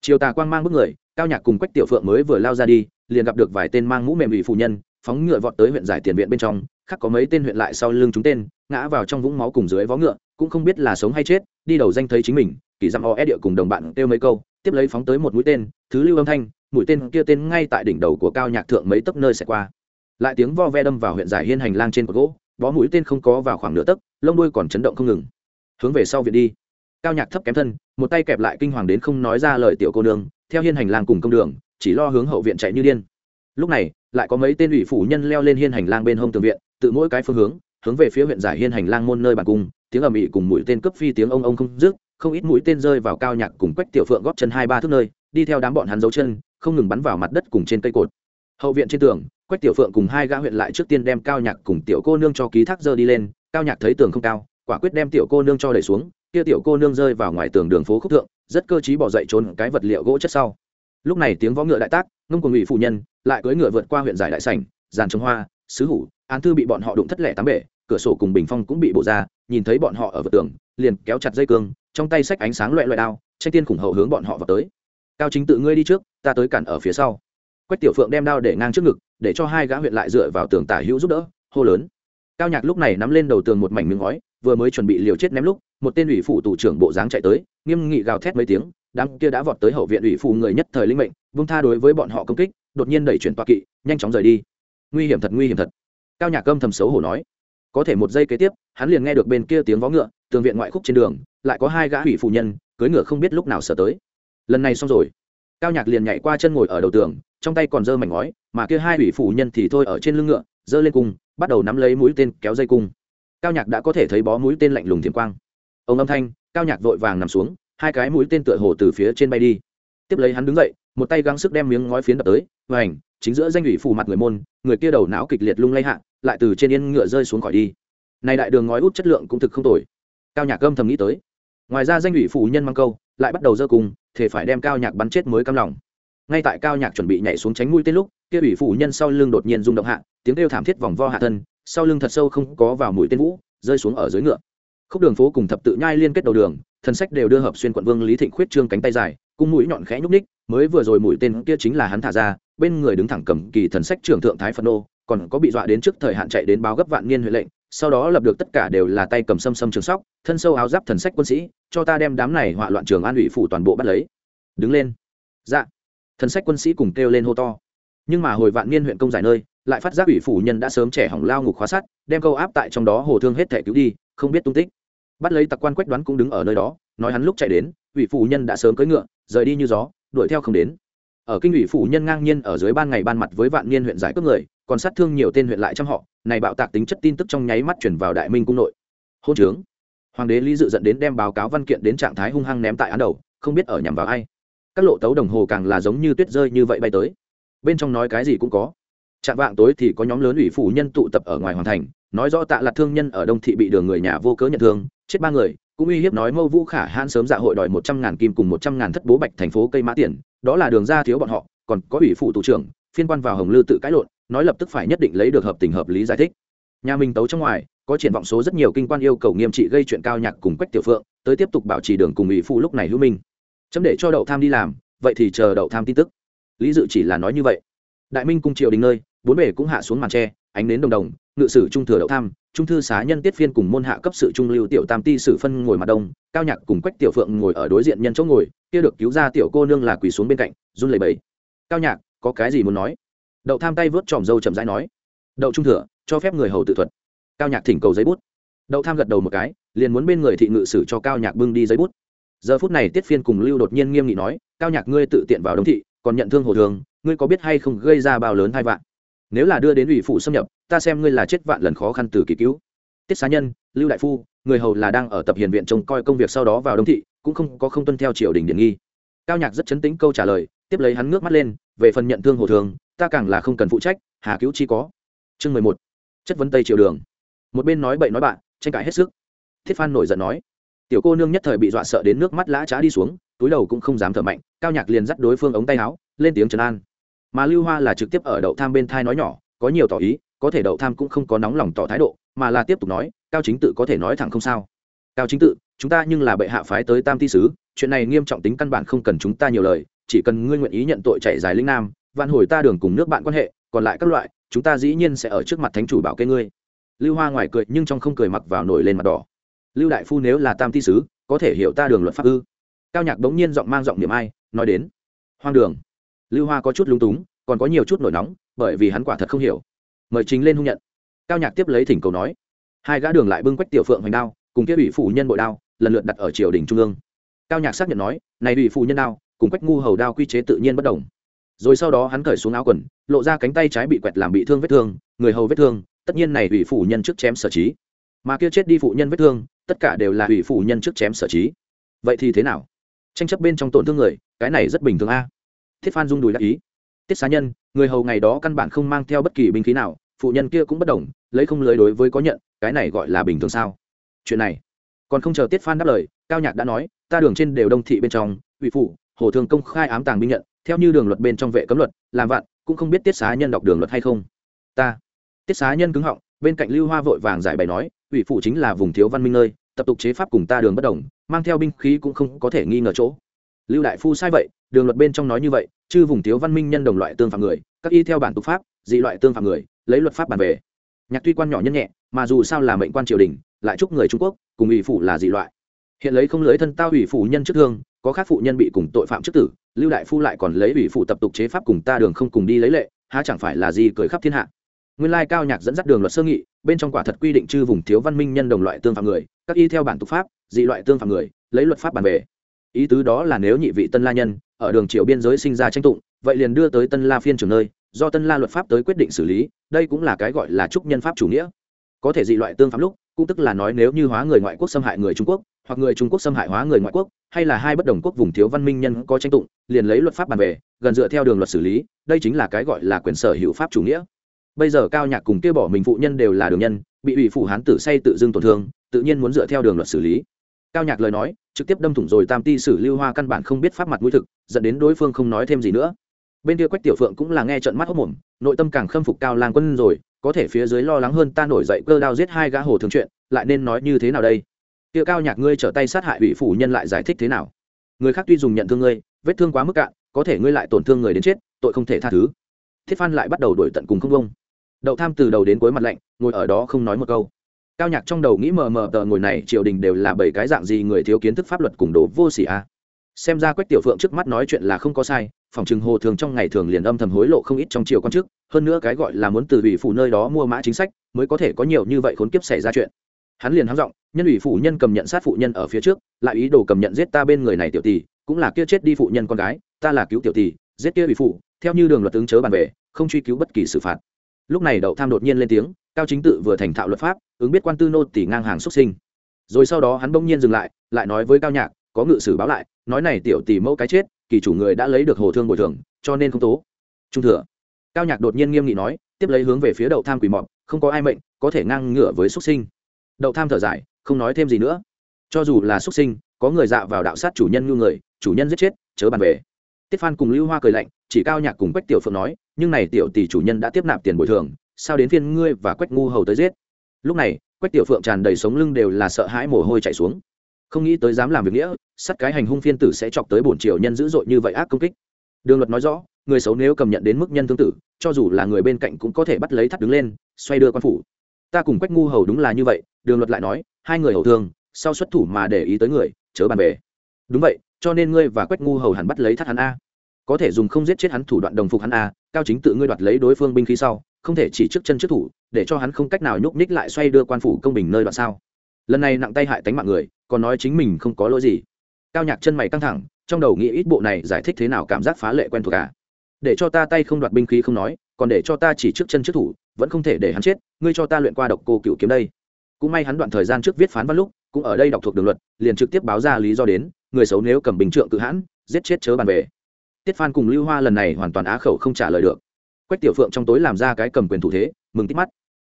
Chiều tà quang mang bước người, cao nhạc cùng quách tiểu phượng mới vừa lao ra đi, liền gặp được vài tên mang mũ mềm ủy phụ nhân, phóng ngựa vọt tới huyện giải tiền viện bên trong khác có mấy tên huyện lại sau lưng chúng tên, ngã vào trong vũng máu cùng dưới vó ngựa cũng không biết là sống hay chết, đi đầu danh thấy chính mình, kỳ dặm o é địa cùng đồng bạn kêu mấy câu, tiếp lấy phóng tới một mũi tên, thứ lưu âm thanh, mũi tên kia tên ngay tại đỉnh đầu của cao nhạc thượng mấy tấc nơi sẽ qua. Lại tiếng vo ve đâm vào huyện giải hiên hành lang trên cột gỗ, bó mũi tên không có vào khoảng nửa tấc, lông đuôi còn chấn động không ngừng. Hướng về sau viện đi. Cao nhạc thấp kém thân, một tay kẹp lại kinh hoàng đến không nói ra lời tiểu cô nương, theo hiên hành lang cùng công đường, chỉ lo hướng hậu viện chạy như điên. Lúc này, lại có mấy tên ủy phủ nhân leo lên hiên hành lang bên hông tường viện, tự mỗi cái phương hướng hướng về phía huyện giải hiên hành lang môn nơi bàn cung, tiếng ầm ĩ cùng mũi tên cướp phi tiếng ông ông không dứt, không ít mũi tên rơi vào cao nhạc cùng quách tiểu phượng góp chân hai ba thước nơi, đi theo đám bọn hắn dấu chân, không ngừng bắn vào mặt đất cùng trên cây cột. Hậu viện trên tường, quách tiểu phượng cùng hai gã huyện lại trước tiên đem cao nhạc cùng tiểu cô nương cho ký thác dơ đi lên, cao nhạc thấy tường không cao, quả quyết đem tiểu cô nương cho đẩy xuống, kia tiểu cô nương rơi vào ngoài tường đường phố khúc thượng, rất cơ trí bỏ dậy trốn cái vật liệu gỗ chất sau. Lúc này tiếng võ ngựa đại tác, ngông cùng ngụy phụ nhân, lại cưỡi ngựa vượt qua huyện giải đại sảnh, giàn trồng hoa, sứ hủ án thư bị bọn họ đụng thất lẻ tám bể, cửa sổ cùng bình phong cũng bị bổ ra, nhìn thấy bọn họ ở vật tường, liền kéo chặt dây cương, trong tay sách ánh sáng loại loại đao, tranh tiên khủng hậu hướng bọn họ vào tới. Cao chính tự ngươi đi trước, ta tới cản ở phía sau. Quách tiểu phượng đem đao để ngang trước ngực, để cho hai gã huyện lại dựa vào tường tả hữu giúp đỡ, hô lớn. Cao nhạc lúc này nắm lên đầu tường một mảnh miếng ngói, vừa mới chuẩn bị liều chết ném lúc, một tên ủy phụ tù trưởng bộ dáng chạy tới, nghiêm nghị gào thét mấy tiếng, đám kia đã vọt tới hậu viện ủy phụ người nhất thời linh mệnh, vung tha đối với bọn họ công kích, đột nhiên đẩy chuyển toa kỵ, nhanh chóng rời đi. Nguy hiểm thật, nguy hiểm thật cao nhạc âm thầm xấu hổ nói. Có thể một giây kế tiếp, hắn liền nghe được bên kia tiếng vó ngựa, tường viện ngoại khúc trên đường, lại có hai gã hủy phụ nhân cưới ngựa không biết lúc nào sở tới. Lần này xong rồi. Cao nhạc liền nhảy qua chân ngồi ở đầu tường, trong tay còn giơ mảnh ngói, mà kia hai hủy phụ nhân thì thôi ở trên lưng ngựa, giơ lên cung, bắt đầu nắm lấy mũi tên kéo dây cung. Cao nhạc đã có thể thấy bó mũi tên lạnh lùng thiềm quang. Ông âm thanh, cao nhạc vội vàng nằm xuống, hai cái mũi tên tựa hồ từ phía trên bay đi. Tiếp lấy hắn đứng dậy, một tay gắng sức đem miếng ngói phiến đập tới và ảnh chính giữa danh ủy phủ mặt người môn, người kia đầu não kịch liệt lung lay hạ lại từ trên yên ngựa rơi xuống khỏi đi. Này đại đường ngói út chất lượng cũng thực không tồi. Cao nhạc âm thầm nghĩ tới. Ngoài ra danh ủy phủ nhân mang câu, lại bắt đầu dơ cùng thể phải đem cao nhạc bắn chết mới căm lòng. Ngay tại cao nhạc chuẩn bị nhảy xuống tránh mũi tên lúc, kia ủy phủ nhân sau lưng đột nhiên rung động hạ, tiếng kêu thảm thiết vòng vo hạ thân, sau lưng thật sâu không có vào mũi tên vũ, rơi xuống ở dưới ngựa. Khúc đường phố cùng thập tự nhai liên kết đầu đường, thần sách đều đưa hợp xuyên quận vương lý thịnh khuyết trương cánh tay dài, cung mũi nhọn khẽ nhúc ních mới vừa rồi mũi tên kia chính là hắn thả ra, bên người đứng thẳng cầm kỳ thần sách trưởng thượng thái phật nô còn có bị dọa đến trước thời hạn chạy đến báo gấp vạn niên huệ lệnh, sau đó lập được tất cả đều là tay cầm xâm xâm trường sóc, thân sâu áo giáp thần sách quân sĩ, cho ta đem đám này họa loạn trường an ủy phủ toàn bộ bắt lấy. Đứng lên. Dạ. Thần sách quân sĩ cùng kêu lên hô to. Nhưng mà hồi vạn niên huyện công giải nơi, lại phát giác ủy phủ nhân đã sớm trẻ hỏng lao ngục khóa sắt, đem câu áp tại trong đó hồ thương hết thể cứu đi, không biết tung tích. Bắt lấy tặc quan quách đoán cũng đứng ở nơi đó, nói hắn lúc chạy đến, ủy phủ nhân đã sớm cưỡi ngựa, rời đi như gió, đuổi theo không đến ở kinh ủy phủ nhân ngang nhiên ở dưới ban ngày ban mặt với vạn niên huyện giải cướp người, còn sát thương nhiều tên huyện lại trong họ, này bạo tạc tính chất tin tức trong nháy mắt chuyển vào đại minh cung nội. Hôn trướng. Hoàng đế lý dự dẫn đến đem báo cáo văn kiện đến trạng thái hung hăng ném tại án đầu, không biết ở nhằm vào ai. Các lộ tấu đồng hồ càng là giống như tuyết rơi như vậy bay tới. Bên trong nói cái gì cũng có. Chạm vạng tối thì có nhóm lớn ủy phủ nhân tụ tập ở ngoài hoàng thành, nói rõ tạ là thương nhân ở đông thị bị đường người nhà vô cớ nhận thương, chết ba người cũng uy hiếp nói mâu vũ khả hãn sớm dạ hội đòi một trăm ngàn kim cùng một trăm ngàn thất bố bạch thành phố cây mã tiền, đó là đường ra thiếu bọn họ, còn có ủy phụ thủ trưởng, phiên quan vào hồng lư tự cãi lộn, nói lập tức phải nhất định lấy được hợp tình hợp lý giải thích. Nhà mình tấu trong ngoài, có triển vọng số rất nhiều kinh quan yêu cầu nghiêm trị gây chuyện cao nhạc cùng quách tiểu phượng, tới tiếp tục bảo trì đường cùng ủy phụ lúc này hữu minh. Chấm để cho đậu tham đi làm, vậy thì chờ đậu tham tin tức. Lý dự chỉ là nói như vậy. Đại minh cung triều đình nơi, bốn bể cũng hạ xuống màn tre, ánh đến đồng đồng, ngự sử trung thừa đậu tham trung thư xá nhân tiết phiên cùng môn hạ cấp sự trung lưu tiểu tam ti sử phân ngồi mặt đông, cao nhạc cùng quách tiểu phượng ngồi ở đối diện nhân chỗ ngồi, kia được cứu ra tiểu cô nương là quỳ xuống bên cạnh, run lẩy bẩy. Cao nhạc, có cái gì muốn nói? Đậu tham tay vớt tròm dâu chậm rãi nói. Đậu trung thừa, cho phép người hầu tự thuật. Cao nhạc thỉnh cầu giấy bút. Đậu tham gật đầu một cái, liền muốn bên người thị ngự sử cho cao nhạc bưng đi giấy bút. Giờ phút này tiết phiên cùng lưu đột nhiên nghiêm nghị nói, cao nhạc, ngươi tự tiện vào đông thị, còn nhận thương hồ thường, ngươi có biết hay không gây ra bao lớn hai vạn nếu là đưa đến ủy phụ xâm nhập, ta xem ngươi là chết vạn lần khó khăn từ kỳ cứu. Tiết xá nhân, lưu đại phu, người hầu là đang ở tập hiền viện trông coi công việc sau đó vào đông thị, cũng không có không tuân theo triều đình điện nghi. Cao nhạc rất chấn tĩnh câu trả lời, tiếp lấy hắn ngước mắt lên, về phần nhận thương hồ thường, ta càng là không cần phụ trách, hà cứu chi có. Chương mười một, chất vấn tây triều đường. Một bên nói bậy nói bạn, tranh cãi hết sức. Thiết phan nổi giận nói, tiểu cô nương nhất thời bị dọa sợ đến nước mắt lã trá đi xuống, túi đầu cũng không dám thở mạnh. Cao nhạc liền dắt đối phương ống tay áo, lên tiếng trấn an mà lưu hoa là trực tiếp ở đậu tham bên thai nói nhỏ, có nhiều tỏ ý, có thể đậu tham cũng không có nóng lòng tỏ thái độ, mà là tiếp tục nói, cao chính tự có thể nói thẳng không sao. Cao chính tự, chúng ta nhưng là bệ hạ phái tới tam ti sứ, chuyện này nghiêm trọng tính căn bản không cần chúng ta nhiều lời, chỉ cần ngươi nguyện ý nhận tội chạy dài linh nam, vạn hồi ta đường cùng nước bạn quan hệ, còn lại các loại, chúng ta dĩ nhiên sẽ ở trước mặt thánh chủ bảo kê ngươi. Lưu hoa ngoài cười nhưng trong không cười mặc vào nổi lên mặt đỏ. Lưu đại phu nếu là tam ti sứ, có thể hiểu ta đường luật pháp ư? Cao nhạc bỗng nhiên giọng mang giọng niệm ai, nói đến. Hoang đường lưu hoa có chút lúng túng, còn có nhiều chút nổi nóng, bởi vì hắn quả thật không hiểu. Mời chính lên hung nhận. Cao nhạc tiếp lấy thỉnh cầu nói, hai gã đường lại bưng quách tiểu phượng hoành đao, cùng kia ủy phụ nhân bội đao, lần lượt đặt ở triều đình trung ương. Cao nhạc xác nhận nói, này ủy phụ nhân đao, cùng quách ngu hầu đao quy chế tự nhiên bất đồng. Rồi sau đó hắn cởi xuống áo quần, lộ ra cánh tay trái bị quẹt làm bị thương vết thương, người hầu vết thương, tất nhiên này ủy phụ nhân trước chém sở trí. Mà kia chết đi phụ nhân vết thương, tất cả đều là ủy phụ nhân trước chém sở trí. Vậy thì thế nào? Tranh chấp bên trong tổn thương người, cái này rất bình thường a thiết phan dung đùi đắc ý. Tiết xá nhân, người hầu ngày đó căn bản không mang theo bất kỳ binh khí nào, phụ nhân kia cũng bất đồng lấy không lưới đối với có nhận, cái này gọi là bình thường sao? Chuyện này, còn không chờ tiết phan đáp lời, cao nhạc đã nói, ta đường trên đều đông thị bên trong, ủy phụ hồ thường công khai ám tàng binh nhận, theo như đường luật bên trong vệ cấm luật, làm vạn, cũng không biết tiết xá nhân đọc đường luật hay không. Ta. Tiết xá nhân cứng họng, bên cạnh lưu hoa vội vàng giải bày nói, ủy phụ chính là vùng thiếu văn minh nơi, tập tục chế pháp cùng ta đường bất đồng, mang theo binh khí cũng không có thể nghi ngờ chỗ. Lưu đại phu sai vậy đường luật bên trong nói như vậy, chư vùng thiếu văn minh nhân đồng loại tương phạm người, các y theo bản tục pháp, dị loại tương phạm người, lấy luật pháp bàn về. Nhạc tuy quan nhỏ nhân nhẹ, mà dù sao là mệnh quan triều đình, lại chúc người trung quốc, cùng ủy phủ là dị loại. Hiện lấy không lưới thân tao ủy phủ nhân trước thương có khác phụ nhân bị cùng tội phạm trước tử, lưu đại phu lại còn lấy ủy phủ tập tục chế pháp cùng ta đường không cùng đi lấy lệ, há chẳng phải là gì cười khắp thiên hạ. Nguyên lai cao nhạc dẫn dắt đường luật sơ nghị, bên trong quả thật quy định chư vùng thiếu văn minh nhân đồng loại tương phạm người, các y theo bản tục pháp, dị loại tương phạm người, lấy luật pháp bàn về. Ý tứ đó là nếu nhị vị tân la nhân ở đường triều biên giới sinh ra tranh tụng, vậy liền đưa tới tân la phiên trường nơi, do tân la luật pháp tới quyết định xử lý, đây cũng là cái gọi là trúc nhân pháp chủ nghĩa. Có thể dị loại tương pháp lúc, cũng tức là nói nếu như hóa người ngoại quốc xâm hại người trung quốc, hoặc người trung quốc xâm hại hóa người ngoại quốc, hay là hai bất đồng quốc vùng thiếu văn minh nhân có tranh tụng, liền lấy luật pháp bàn về, gần dựa theo đường luật xử lý, đây chính là cái gọi là quyền sở hữu pháp chủ nghĩa. Bây giờ cao nhạc cùng kia bỏ mình phụ nhân đều là đường nhân, bị ủy phụ hán tử say tự dưng tổn thương, tự nhiên muốn dựa theo đường luật xử lý. Cao nhạc lời nói trực tiếp đâm thủng rồi tam ti sử lưu hoa căn bản không biết pháp mặt mũi thực, dẫn đến đối phương không nói thêm gì nữa. Bên kia quách tiểu phượng cũng là nghe trận mắt hốc mồm nội tâm càng khâm phục cao lang quân rồi, có thể phía dưới lo lắng hơn ta nổi dậy cơ đao giết hai gã hồ thường chuyện, lại nên nói như thế nào đây? Kia cao nhạc ngươi trở tay sát hại ủy phủ nhân lại giải thích thế nào? Người khác tuy dùng nhận thương ngươi, vết thương quá mức cạn, có thể ngươi lại tổn thương người đến chết, tội không thể tha thứ. Thiết phan lại bắt đầu đổi tận cùng không công đậu tham từ đầu đến cuối mặt lạnh, ngồi ở đó không nói một câu cao nhạc trong đầu nghĩ mờ mờ tờ ngồi này, triều đình đều là bảy cái dạng gì người thiếu kiến thức pháp luật cùng đồ vô xỉ a à? xem ra quách tiểu phượng trước mắt nói chuyện là không có sai, phòng trừng hồ thường trong ngày thường liền âm thầm hối lộ không ít trong triều quan chức, hơn nữa cái gọi là muốn từ ủy phủ nơi đó mua mã chính sách, mới có thể có nhiều như vậy khốn kiếp xảy ra chuyện. Hắn liền hắng giọng, nhân ủy phủ nhân cầm nhận sát phụ nhân ở phía trước, lại ý đồ cầm nhận giết ta bên người này tiểu tỷ, cũng là kia chết đi phụ nhân con gái, ta là cứu tiểu tỷ, giết kia ủy phủ, theo như đường luật ứng chớ bàn về, không truy cứu bất kỳ xử phạt. Lúc này đậu tham đột nhiên lên tiếng cao chính tự vừa thành thạo luật pháp, ứng biết quan tư nô tỷ ngang hàng xuất sinh. Rồi sau đó hắn bỗng nhiên dừng lại lại nói với cao nhạc, có ngự sử báo lại, nói này tiểu tỷ mẫu cái chết, kỳ chủ người đã lấy được hồ thương bồi thường, cho nên không tố. Trung thừa. Cao nhạc đột nhiên nghiêm nghị nói, tiếp lấy hướng về phía đậu tham quỷ mọc không có ai mệnh, có thể ngang ngửa với xuất sinh. Đậu tham thở dài, không nói thêm gì nữa. Cho dù là xuất sinh, có người dạ vào đạo sát chủ nhân như người, chủ nhân giết chết, chớ bàn về. Tiết phan cùng lưu hoa cười lạnh, chỉ cao nhạc cùng quách tiểu phượng nói, nhưng này tiểu tỷ chủ nhân đã tiếp nạp tiền bồi thường sao đến phiên ngươi và quách ngu hầu tới giết? Lúc này quách tiểu phượng tràn đầy sống lưng đều là sợ hãi mồ hôi chạy xuống. Không nghĩ tới dám làm việc nghĩa sắt cái hành hung phiên tử sẽ chọc tới bổn triều nhân dữ dội như vậy ác công kích. Đường luật nói rõ người xấu nếu cầm nhận đến mức nhân tương tử, cho dù là người bên cạnh cũng có thể bắt lấy thắt đứng lên xoay đưa quan phủ. Ta cùng quách ngu hầu đúng là như vậy đường luật lại nói hai người hầu thương sau xuất thủ mà để ý tới người chớ bàn về đúng vậy cho nên ngươi và quách ngu hầu hẳn bắt lấy thắt hắn a. Có thể dùng không giết chết hắn thủ đoạn đồng phục hắn a cao chính tự ngươi đoạt lấy đối phương binh khí sau không thể chỉ trước chân trước thủ, để cho hắn không cách nào nhúc ních lại xoay đưa quan phủ công bình nơi đoạn sao. Lần này nặng tay hại tánh mạng người, còn nói chính mình không có lỗi gì. Cao nhạc chân mày căng thẳng, trong đầu nghĩ ít bộ này giải thích thế nào cảm giác phá lệ quen thuộc cả để cho ta tay không đoạt binh khí không nói, còn để cho ta chỉ trước chân trước thủ, vẫn không thể để hắn chết, ngươi cho ta luyện qua độc cô cựu kiếm đây. Cũng may hắn đoạn thời gian trước viết phán văn lúc, cũng ở đây đọc thuộc đường luật, liền trực tiếp báo ra lý do đến, người xấu nếu cầm bình trượng cự hãn, giết chết chớ bàn về. Tiết phan cùng lưu hoa lần này hoàn toàn á khẩu không trả lời được quách tiểu phượng trong tối làm ra cái cầm quyền thủ thế, mừng tít mắt.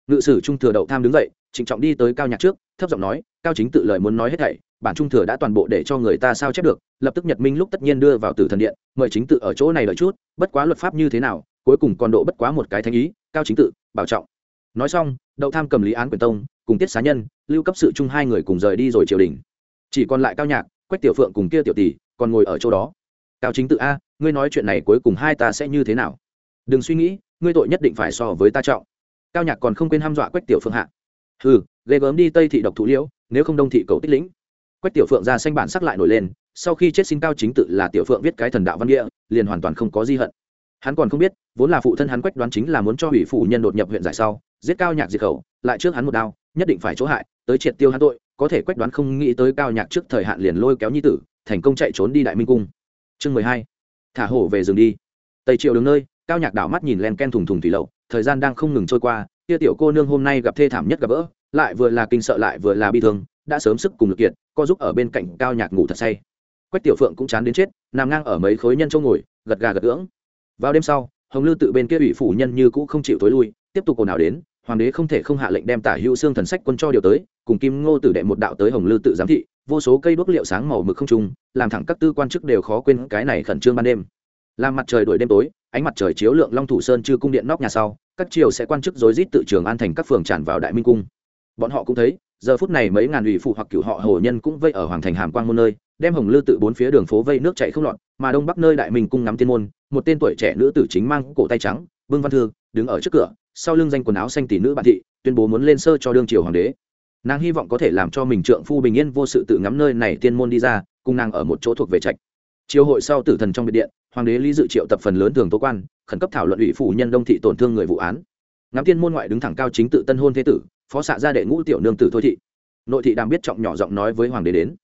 Ngự sử trung thừa đậu tham đứng dậy, trịnh trọng đi tới cao nhạc trước, thấp giọng nói, cao chính tự lời muốn nói hết thảy, bản trung thừa đã toàn bộ để cho người ta sao chép được, lập tức nhật minh lúc tất nhiên đưa vào tử thần điện, mời chính tự ở chỗ này đợi chút, bất quá luật pháp như thế nào, cuối cùng còn độ bất quá một cái thanh ý, cao chính tự, bảo trọng. Nói xong, đậu tham cầm lý án quyền tông, cùng tiết xá nhân, lưu cấp sự chung hai người cùng rời đi rồi triều đình. Chỉ còn lại cao nhạc, quách tiểu phượng cùng kia tiểu tỷ, còn ngồi ở chỗ đó. Cao chính tự a, ngươi nói chuyện này cuối cùng hai ta sẽ như thế nào? Đừng suy nghĩ, ngươi tội nhất định phải so với ta trọng. Cao nhạc còn không quên ham dọa quách tiểu phượng hạ. Ừ ghê gớm đi tây thị độc thủ liễu, nếu không đông thị cầu tích lĩnh. Quách tiểu phượng ra xanh bản sắc lại nổi lên, sau khi chết xin cao chính tự là tiểu phượng viết cái thần đạo văn địa liền hoàn toàn không có di hận. Hắn còn không biết, vốn là phụ thân hắn quách đoán chính là muốn cho ủy phủ nhân đột nhập huyện giải sau, giết cao nhạc diệt khẩu, lại trước hắn một đao, nhất định phải chỗ hại, tới triệt tiêu hắn tội, có thể quách đoán không nghĩ tới cao nhạc trước thời hạn liền lôi kéo nhi tử, thành công chạy trốn đi đại minh cung. Chương mười hai, thả hổ về rừng đi. Tây triệu đứng nơi cao nhạc đảo mắt nhìn len ken thùng thùng thủy lậu, thời gian đang không ngừng trôi qua, kia tiểu cô nương hôm nay gặp thê thảm nhất gặp vỡ lại vừa là kinh sợ lại vừa là bi thương, đã sớm sức cùng lực kiệt, co giúp ở bên cạnh cao nhạc ngủ thật say. Quách tiểu phượng cũng chán đến chết, nằm ngang ở mấy khối nhân châu ngồi, gật gà gật ưỡng vào đêm sau, hồng lư tự bên kia ủy phủ nhân như cũ không chịu tối lui, tiếp tục ồn ào đến, hoàng đế không thể không hạ lệnh đem tả hữu xương thần sách quân cho điều tới, cùng kim ngô tử đệ một đạo tới hồng lư tự giám thị, vô số cây đuốc liệu sáng màu mực không trung, làm thẳng các tư quan chức đều khó quên cái này khẩn trương ban đêm. Làm mặt trời đuổi đêm tối ánh mặt trời chiếu lượng long thủ sơn chư cung điện nóc nhà sau, các triều sẽ quan chức rối rít tự trường an thành các phường tràn vào đại minh cung. Bọn họ cũng thấy, giờ phút này mấy ngàn ủy phụ hoặc cựu họ hồ nhân cũng vây ở hoàng thành hàm quang môn nơi, đem hồng lư tự bốn phía đường phố vây nước chạy không lọt, mà đông bắc nơi đại minh cung ngắm tiên môn, một tên tuổi trẻ nữ tử chính mang cổ tay trắng, vương văn thư, đứng ở trước cửa, sau lưng danh quần áo xanh tỷ nữ bạn thị, tuyên bố muốn lên sơ cho đương triều hoàng đế. Nàng hy vọng có thể làm cho mình trượng phu bình yên vô sự tự ngắm nơi này tiên môn đi ra, cùng nàng ở một chỗ thuộc về trạch. Triều hội sau tử thần trong biệt điện hoàng đế lý dự triệu tập phần lớn thường tố quan, khẩn cấp thảo luận ủy phủ nhân đông thị tổn thương người vụ án. Ngắm tiên môn ngoại đứng thẳng cao chính tự tân hôn thế tử, phó xạ gia đệ ngũ tiểu nương tử thôi thị. Nội thị đang biết trọng nhỏ giọng nói với hoàng đế đến.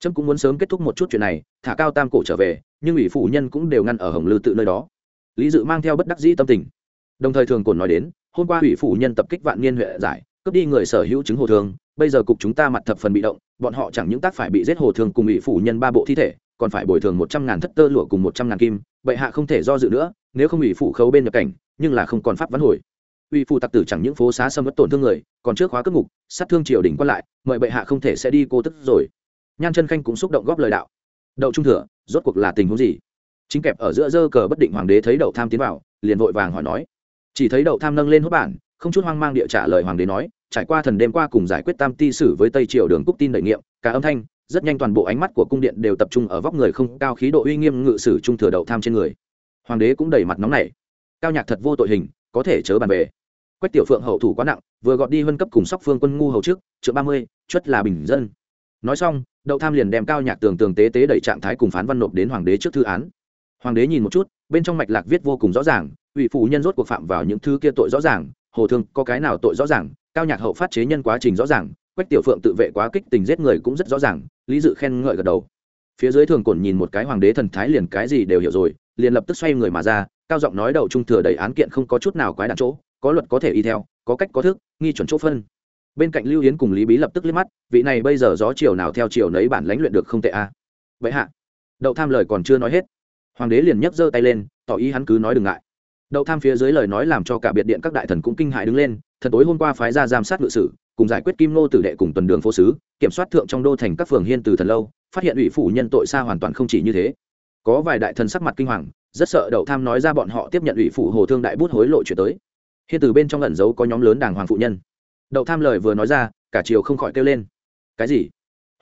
Trâm cũng muốn sớm kết thúc một chút chuyện này, thả cao tam cổ trở về, nhưng ủy phủ nhân cũng đều ngăn ở hồng lư tự nơi đó. Lý dự mang theo bất đắc dĩ tâm tình. Đồng thời thường cồn nói đến, hôm qua ủy phủ nhân tập kích vạn niên huệ giải, cướp đi người sở hữu chứng hồ thường. bây giờ cục chúng ta mặt thập phần bị động, bọn họ chẳng những tác phải bị giết hồ thường cùng ủy phủ nhân ba bộ thi thể còn phải bồi thường một trăm ngàn thất tơ lụa cùng một trăm ngàn kim, bệ hạ không thể do dự nữa, nếu không ủy phủ khấu bên nhập cảnh, nhưng là không còn pháp vắn hồi. Ủy phủ tặc tử chẳng những phố xá xâm mất tổn thương người, còn trước khóa cướp ngục, sát thương triều đình quan lại, mời bệ hạ không thể sẽ đi cô tức rồi. Nhan chân khanh cũng xúc động góp lời đạo. Đậu trung thừa, rốt cuộc là tình huống gì? Chính kẹp ở giữa dơ cờ bất định hoàng đế thấy đậu tham tiến vào, liền vội vàng hỏi nói. Chỉ thấy đậu tham nâng lên hốt bản, không chút hoang mang địa trả lời hoàng đế nói, trải qua thần đêm qua cùng giải quyết tam ti sử với tây triều đường cúc tin đại nghiệm, cả âm thanh rất nhanh toàn bộ ánh mắt của cung điện đều tập trung ở vóc người không cao khí độ uy nghiêm ngự sử trung thừa đậu tham trên người. Hoàng đế cũng đầy mặt nóng này cao nhạc thật vô tội hình, có thể chớ bàn về. Quách tiểu phượng hậu thủ quá nặng, vừa gọt đi vân cấp cùng sóc phương quân ngu hầu trước triệu ba mươi, chuất là bình dân. Nói xong, đậu tham liền đem cao nhạc tường tường tế tế đẩy trạng thái cùng phán văn nộp đến hoàng đế trước thư án. Hoàng đế nhìn một chút, bên trong mạch lạc viết vô cùng rõ ràng, ủy phụ nhân rốt cuộc phạm vào những thứ kia tội rõ ràng, hồ thương có cái nào tội rõ ràng? Cao nhạc hậu phát chế nhân quá trình rõ ràng quách tiểu phượng tự vệ quá kích tình giết người cũng rất rõ ràng, lý dự khen ngợi gật đầu. Phía dưới thường cổn nhìn một cái hoàng đế thần thái liền cái gì đều hiểu rồi, liền lập tức xoay người mà ra, cao giọng nói đầu trung thừa đầy án kiện không có chút nào quái đạn chỗ, có luật có thể y theo, có cách có thức, nghi chuẩn chỗ phân. Bên cạnh lưu yến cùng lý bí lập tức liếc mắt, vị này bây giờ gió chiều nào theo chiều nấy bản lãnh luyện được không tệ a. À. vậy hạ, đậu tham lời còn chưa nói hết, hoàng đế liền nhấc giơ tay lên, tỏ ý hắn cứ nói đừng ngại. Đậu tham phía dưới lời nói làm cho cả biệt điện các đại thần cũng kinh hại đứng lên thần tối hôm qua phái ra giám sát ngự sử cùng giải quyết kim nô tử đệ cùng tuần đường phố sứ kiểm soát thượng trong đô thành các phường hiên từ thần lâu, phát hiện ủy phủ nhân tội xa hoàn toàn không chỉ như thế. Có vài đại thần sắc mặt kinh hoàng, rất sợ đậu tham nói ra bọn họ tiếp nhận ủy phủ hồ thương đại bút hối lộ chuyển tới. Hiên từ bên trong ẩn giấu có nhóm lớn đàng hoàng phụ nhân. Đậu tham lời vừa nói ra, cả triều không khỏi kêu lên. Cái gì?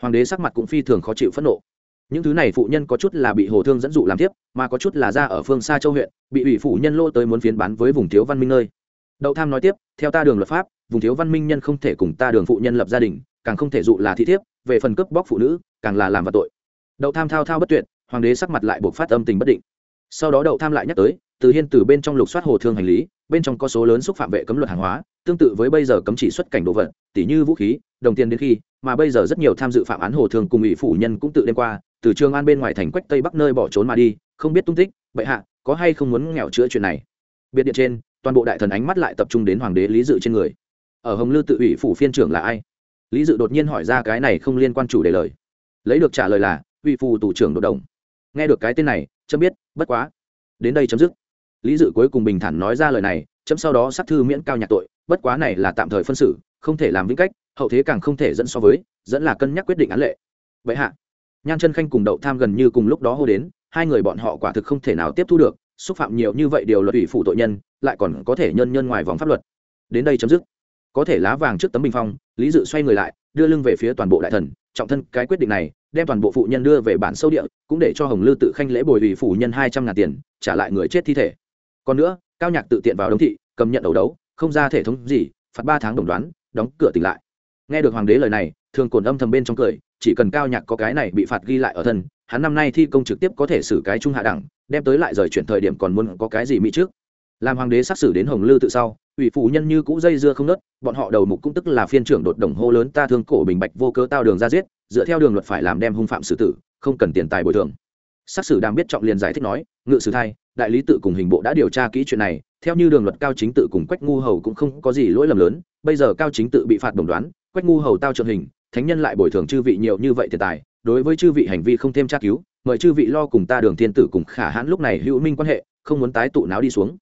Hoàng đế sắc mặt cũng phi thường khó chịu phẫn nộ. Những thứ này phụ nhân có chút là bị hồ thương dẫn dụ làm tiếp mà có chút là ra ở phương xa châu huyện, bị ủy phụ nhân lô tới muốn phiến bán với vùng thiếu văn minh nơi. Đậu tham nói tiếp, theo ta đường luật pháp vùng thiếu văn minh nhân không thể cùng ta đường phụ nhân lập gia đình, càng không thể dụ là thị thiếp, về phần cướp bóc phụ nữ, càng là làm và tội. Đậu tham thao thao bất tuyệt, hoàng đế sắc mặt lại buộc phát âm tình bất định. Sau đó đậu tham lại nhắc tới, từ hiên từ bên trong lục soát hồ thương hành lý, bên trong có số lớn xúc phạm vệ cấm luật hàng hóa, tương tự với bây giờ cấm chỉ xuất cảnh đồ vật tỷ như vũ khí, đồng tiền đến khi, mà bây giờ rất nhiều tham dự phạm án hồ thương cùng ủy phủ nhân cũng tự đêm qua, từ trường an bên ngoài thành quách tây bắc nơi bỏ trốn mà đi, không biết tung tích, bệ hạ, có hay không muốn nghèo chữa chuyện này. Biệt điện trên, toàn bộ đại thần ánh mắt lại tập trung đến hoàng đế lý dự trên người ở hồng lư tự ủy phủ phiên trưởng là ai? Lý dự đột nhiên hỏi ra cái này không liên quan chủ đề lời. Lấy được trả lời là, ủy phủ tù trưởng đột đồng nghe được cái tên này, chấm biết, bất quá. Đến đây chấm dứt. Lý dự cuối cùng bình thản nói ra lời này, chấm sau đó sát thư miễn cao nhạc tội, bất quá này là tạm thời phân xử, không thể làm vĩnh cách, hậu thế càng không thể dẫn so với, dẫn là cân nhắc quyết định án lệ. Vậy hạ, nhan chân khanh cùng đậu tham gần như cùng lúc đó hô đến, hai người bọn họ quả thực không thể nào tiếp thu được, xúc phạm nhiều như vậy điều luật ủy phụ tội nhân, lại còn có thể nhân nhân ngoài vòng pháp luật. Đến đây chấm dứt có thể lá vàng trước tấm bình phong, lý dự xoay người lại, đưa lưng về phía toàn bộ đại thần, trọng thân cái quyết định này, đem toàn bộ phụ nhân đưa về bản sâu địa, cũng để cho hồng lư tự khanh lễ bồi ủy phủ nhân hai trăm ngàn tiền, trả lại người chết thi thể. Còn nữa, cao nhạc tự tiện vào đống thị, cầm nhận đầu đấu, không ra thể thống gì, phạt ba tháng đồng đoán, đóng cửa tỉnh lại. Nghe được hoàng đế lời này thường cồn âm thầm bên trong cười, chỉ cần cao nhạc có cái này bị phạt ghi lại ở thân, hắn năm nay thi công trực tiếp có thể xử cái trung hạ đẳng, đem tới lại rời chuyển thời điểm còn muốn có cái gì mỹ trước làm hoàng đế xác xử đến hồng lư tự sau, ủy phụ nhân như cũ dây dưa không nớt, bọn họ đầu mục cũng tức là phiên trưởng đột đồng hô lớn ta thương cổ bình bạch vô cớ tao đường ra giết, dựa theo đường luật phải làm đem hung phạm xử tử, không cần tiền tài bồi thường. Xác xử đang biết trọng liền giải thích nói, ngự sử thay đại lý tự cùng hình bộ đã điều tra kỹ chuyện này, theo như đường luật cao chính tự cùng quách ngu hầu cũng không có gì lỗi lầm lớn, bây giờ cao chính tự bị phạt đồng đoán, quách ngu hầu tao trượng hình, thánh nhân lại bồi thường chư vị nhiều như vậy tiền tài, đối với chư vị hành vi không thêm tra cứu, mời chư vị lo cùng ta đường thiên tử cùng khả hãn lúc này hữu minh quan hệ, không muốn tái tụ náo đi xuống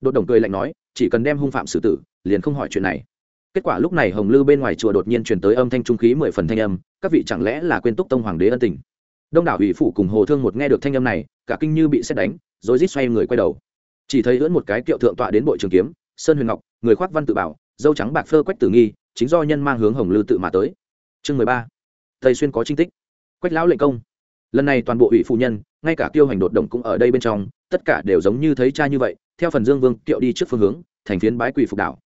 đột đồng cười lạnh nói, chỉ cần đem hung phạm xử tử, liền không hỏi chuyện này. Kết quả lúc này hồng lư bên ngoài chùa đột nhiên truyền tới âm thanh trung khí mười phần thanh âm, các vị chẳng lẽ là quên túc tông hoàng đế ân tình? Đông đảo ủy phủ cùng hồ thương một nghe được thanh âm này, cả kinh như bị xét đánh, rồi rít xoay người quay đầu. Chỉ thấy lưỡn một cái kiệu thượng tọa đến bội trường kiếm, sơn huyền ngọc, người khoác văn tự bảo, dâu trắng bạc phơ quách tử nghi, chính do nhân mang hướng hồng lư tự mà tới. Chương mười ba. Thầy xuyên có trinh tích. Quách lão lệnh công lần này toàn bộ ủy phụ nhân, ngay cả tiêu hành đột động cũng ở đây bên trong, tất cả đều giống như thấy cha như vậy, theo phần dương vương kiệu đi trước phương hướng, thành phiến bái quỷ phục đảo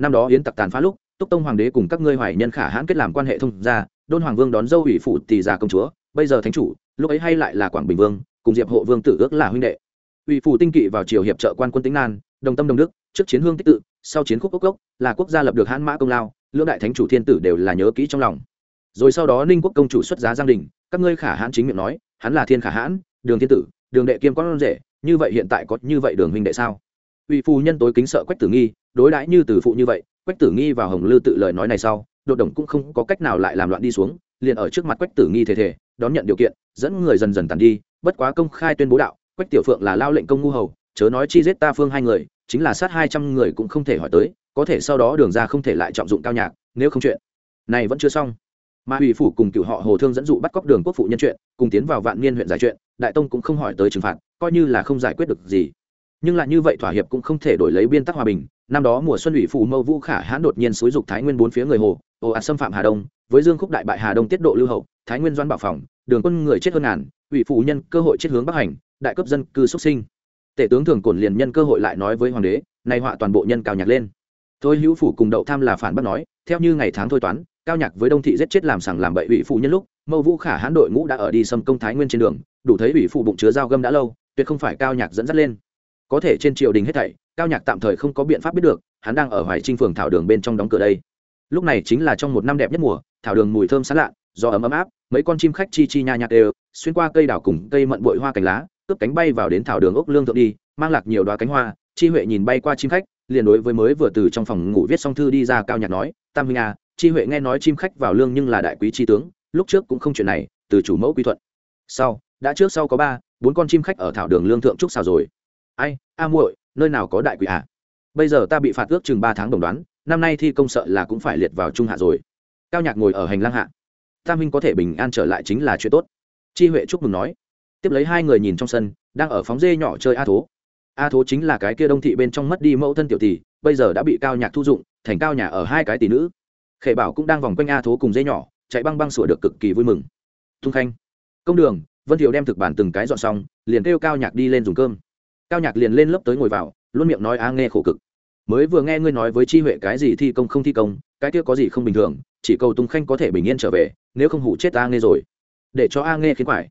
năm đó yến tặc tàn phá lúc, túc tông hoàng đế cùng các ngươi hoài nhân khả hãn kết làm quan hệ thông gia, đôn hoàng vương đón dâu ủy phụ tỷ già công chúa, bây giờ thánh chủ, lúc ấy hay lại là quảng bình vương, cùng diệp hộ vương tử ước là huynh đệ. Ủy phụ tinh kỵ vào triều hiệp trợ quan quân tính nan, đồng tâm đồng đức, trước chiến hương tích tự, sau chiến khúc cốc cốc là quốc gia lập được hãn mã công lao, lưỡng đại thánh chủ thiên tử đều là nhớ kỹ trong lòng rồi sau đó ninh quốc công chủ xuất giá giang đình, các ngươi khả hãn chính miệng nói, hắn là thiên khả hãn, đường thiên tử, đường đệ kiêm con rể, như vậy hiện tại có như vậy đường huynh đệ sao? Ủy phu nhân tối kính sợ quách tử nghi, đối đãi như từ phụ như vậy, quách tử nghi vào hồng lư tự lời nói này sau, đột đồng cũng không có cách nào lại làm loạn đi xuống, liền ở trước mặt quách tử nghi thể thể đón nhận điều kiện, dẫn người dần dần tàn đi, bất quá công khai tuyên bố đạo, quách tiểu phượng là lao lệnh công ngu hầu, chớ nói chi giết ta phương hai người, chính là sát hai trăm người cũng không thể hỏi tới, có thể sau đó đường ra không thể lại trọng dụng cao nhạc, nếu không chuyện này vẫn chưa xong mà ủy phủ cùng cựu họ hồ thương dẫn dụ bắt cóc đường quốc phụ nhân chuyện, cùng tiến vào vạn niên huyện giải chuyện, đại tông cũng không hỏi tới trừng phạt, coi như là không giải quyết được gì. Nhưng lại như vậy thỏa hiệp cũng không thể đổi lấy biên tắc hòa bình. Năm đó mùa xuân ủy phủ mâu vũ khả hãn đột nhiên xúi dục thái nguyên bốn phía người hồ, ồ ạt xâm phạm hà đông, với dương khúc đại bại hà đông tiết độ lưu hậu, thái nguyên doan bảo phòng, đường quân người chết hơn ngàn, ủy phủ nhân cơ hội chết hướng bắc hành, đại cấp dân cư xuất sinh. Tể tướng thường cổn liền nhân cơ hội lại nói với hoàng đế, nay họa toàn bộ nhân cào nhạc lên. Thôi hữu phủ cùng đậu tham là phản bác nói, theo như ngày tháng thôi toán cao nhạc với đông thị giết chết làm sằng làm bậy ủy phụ nhân lúc, mâu vũ khả hãn đội ngũ đã ở đi xâm công thái nguyên trên đường, đủ thấy ủy phụ bụng chứa dao găm đã lâu, tuyệt không phải cao nhạc dẫn dắt lên. Có thể trên triều đình hết thảy, cao nhạc tạm thời không có biện pháp biết được, hắn đang ở hoài trinh phường thảo đường bên trong đóng cửa đây. Lúc này chính là trong một năm đẹp nhất mùa, thảo đường mùi thơm sán lạ do ấm ấm áp, mấy con chim khách chi chi nha nhạc đều, xuyên qua cây đảo cùng cây mận bội hoa cành lá, cướp cánh bay vào đến thảo đường ốc lương thượng đi, mang lạc nhiều đoá cánh hoa. Chi huệ nhìn bay qua chim khách, liền đối với mới vừa từ trong phòng ngủ viết xong thư đi ra, cao nhạc nói, tam huynh à chi huệ nghe nói chim khách vào lương nhưng là đại quý chi tướng, lúc trước cũng không chuyện này, từ chủ mẫu quy thuận. Sau, đã trước sau có ba, bốn con chim khách ở thảo đường lương thượng trúc xào rồi. Ai, a muội, nơi nào có đại quý à? Bây giờ ta bị phạt ước chừng ba tháng đồng đoán, năm nay thi công sợ là cũng phải liệt vào trung hạ rồi. Cao nhạc ngồi ở hành lang hạ. Tam huynh có thể bình an trở lại chính là chuyện tốt. Chi huệ chúc mừng nói. Tiếp lấy hai người nhìn trong sân, đang ở phóng dê nhỏ chơi a thố. A thố chính là cái kia đông thị bên trong mất đi mẫu thân tiểu tỷ, bây giờ đã bị cao nhạc thu dụng, thành cao nhà ở hai cái tỷ nữ khệ bảo cũng đang vòng quanh a thố cùng dây nhỏ, chạy băng băng sủa được cực kỳ vui mừng. Thung khanh, công đường, vân thiệu đem thực bản từng cái dọn xong, liền kêu cao nhạc đi lên dùng cơm. Cao nhạc liền lên lớp tới ngồi vào, luôn miệng nói a nghe khổ cực. Mới vừa nghe ngươi nói với chi huệ cái gì thi công không thi công, cái kia có gì không bình thường, chỉ cầu tung khanh có thể bình yên trở về, nếu không hủ chết a nghe rồi. Để cho a nghe khiến phải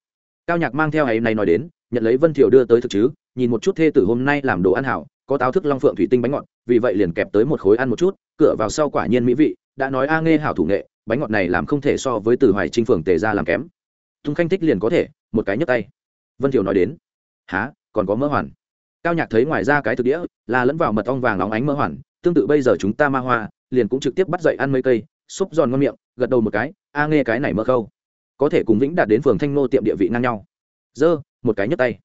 cao nhạc mang theo ấy này nói đến, nhận lấy vân thiệu đưa tới thực chứ, nhìn một chút thê tử hôm nay làm đồ ăn hảo, có táo thức long phượng thủy tinh bánh ngọt, vì vậy liền kẹp tới một khối ăn một chút, cửa vào sau quả nhiên mỹ vị đã nói a nghe hảo thủ nghệ, bánh ngọt này làm không thể so với từ hoài trinh phường tề ra làm kém. Tung khanh thích liền có thể, một cái nhấp tay. Vân thiều nói đến há còn có mỡ hoàn? Cao nhạc thấy ngoài ra cái thực đĩa là lẫn vào mật ong vàng óng ánh mỡ hoàn, tương tự bây giờ chúng ta ma hoa, liền cũng trực tiếp bắt dậy ăn mấy cây, xúc giòn ngon miệng, gật đầu một cái, a nghe cái này mỡ khâu, có thể cùng vĩnh đạt đến phường thanh nô tiệm địa vị ngang nhau. Dơ, một cái nhấp tay.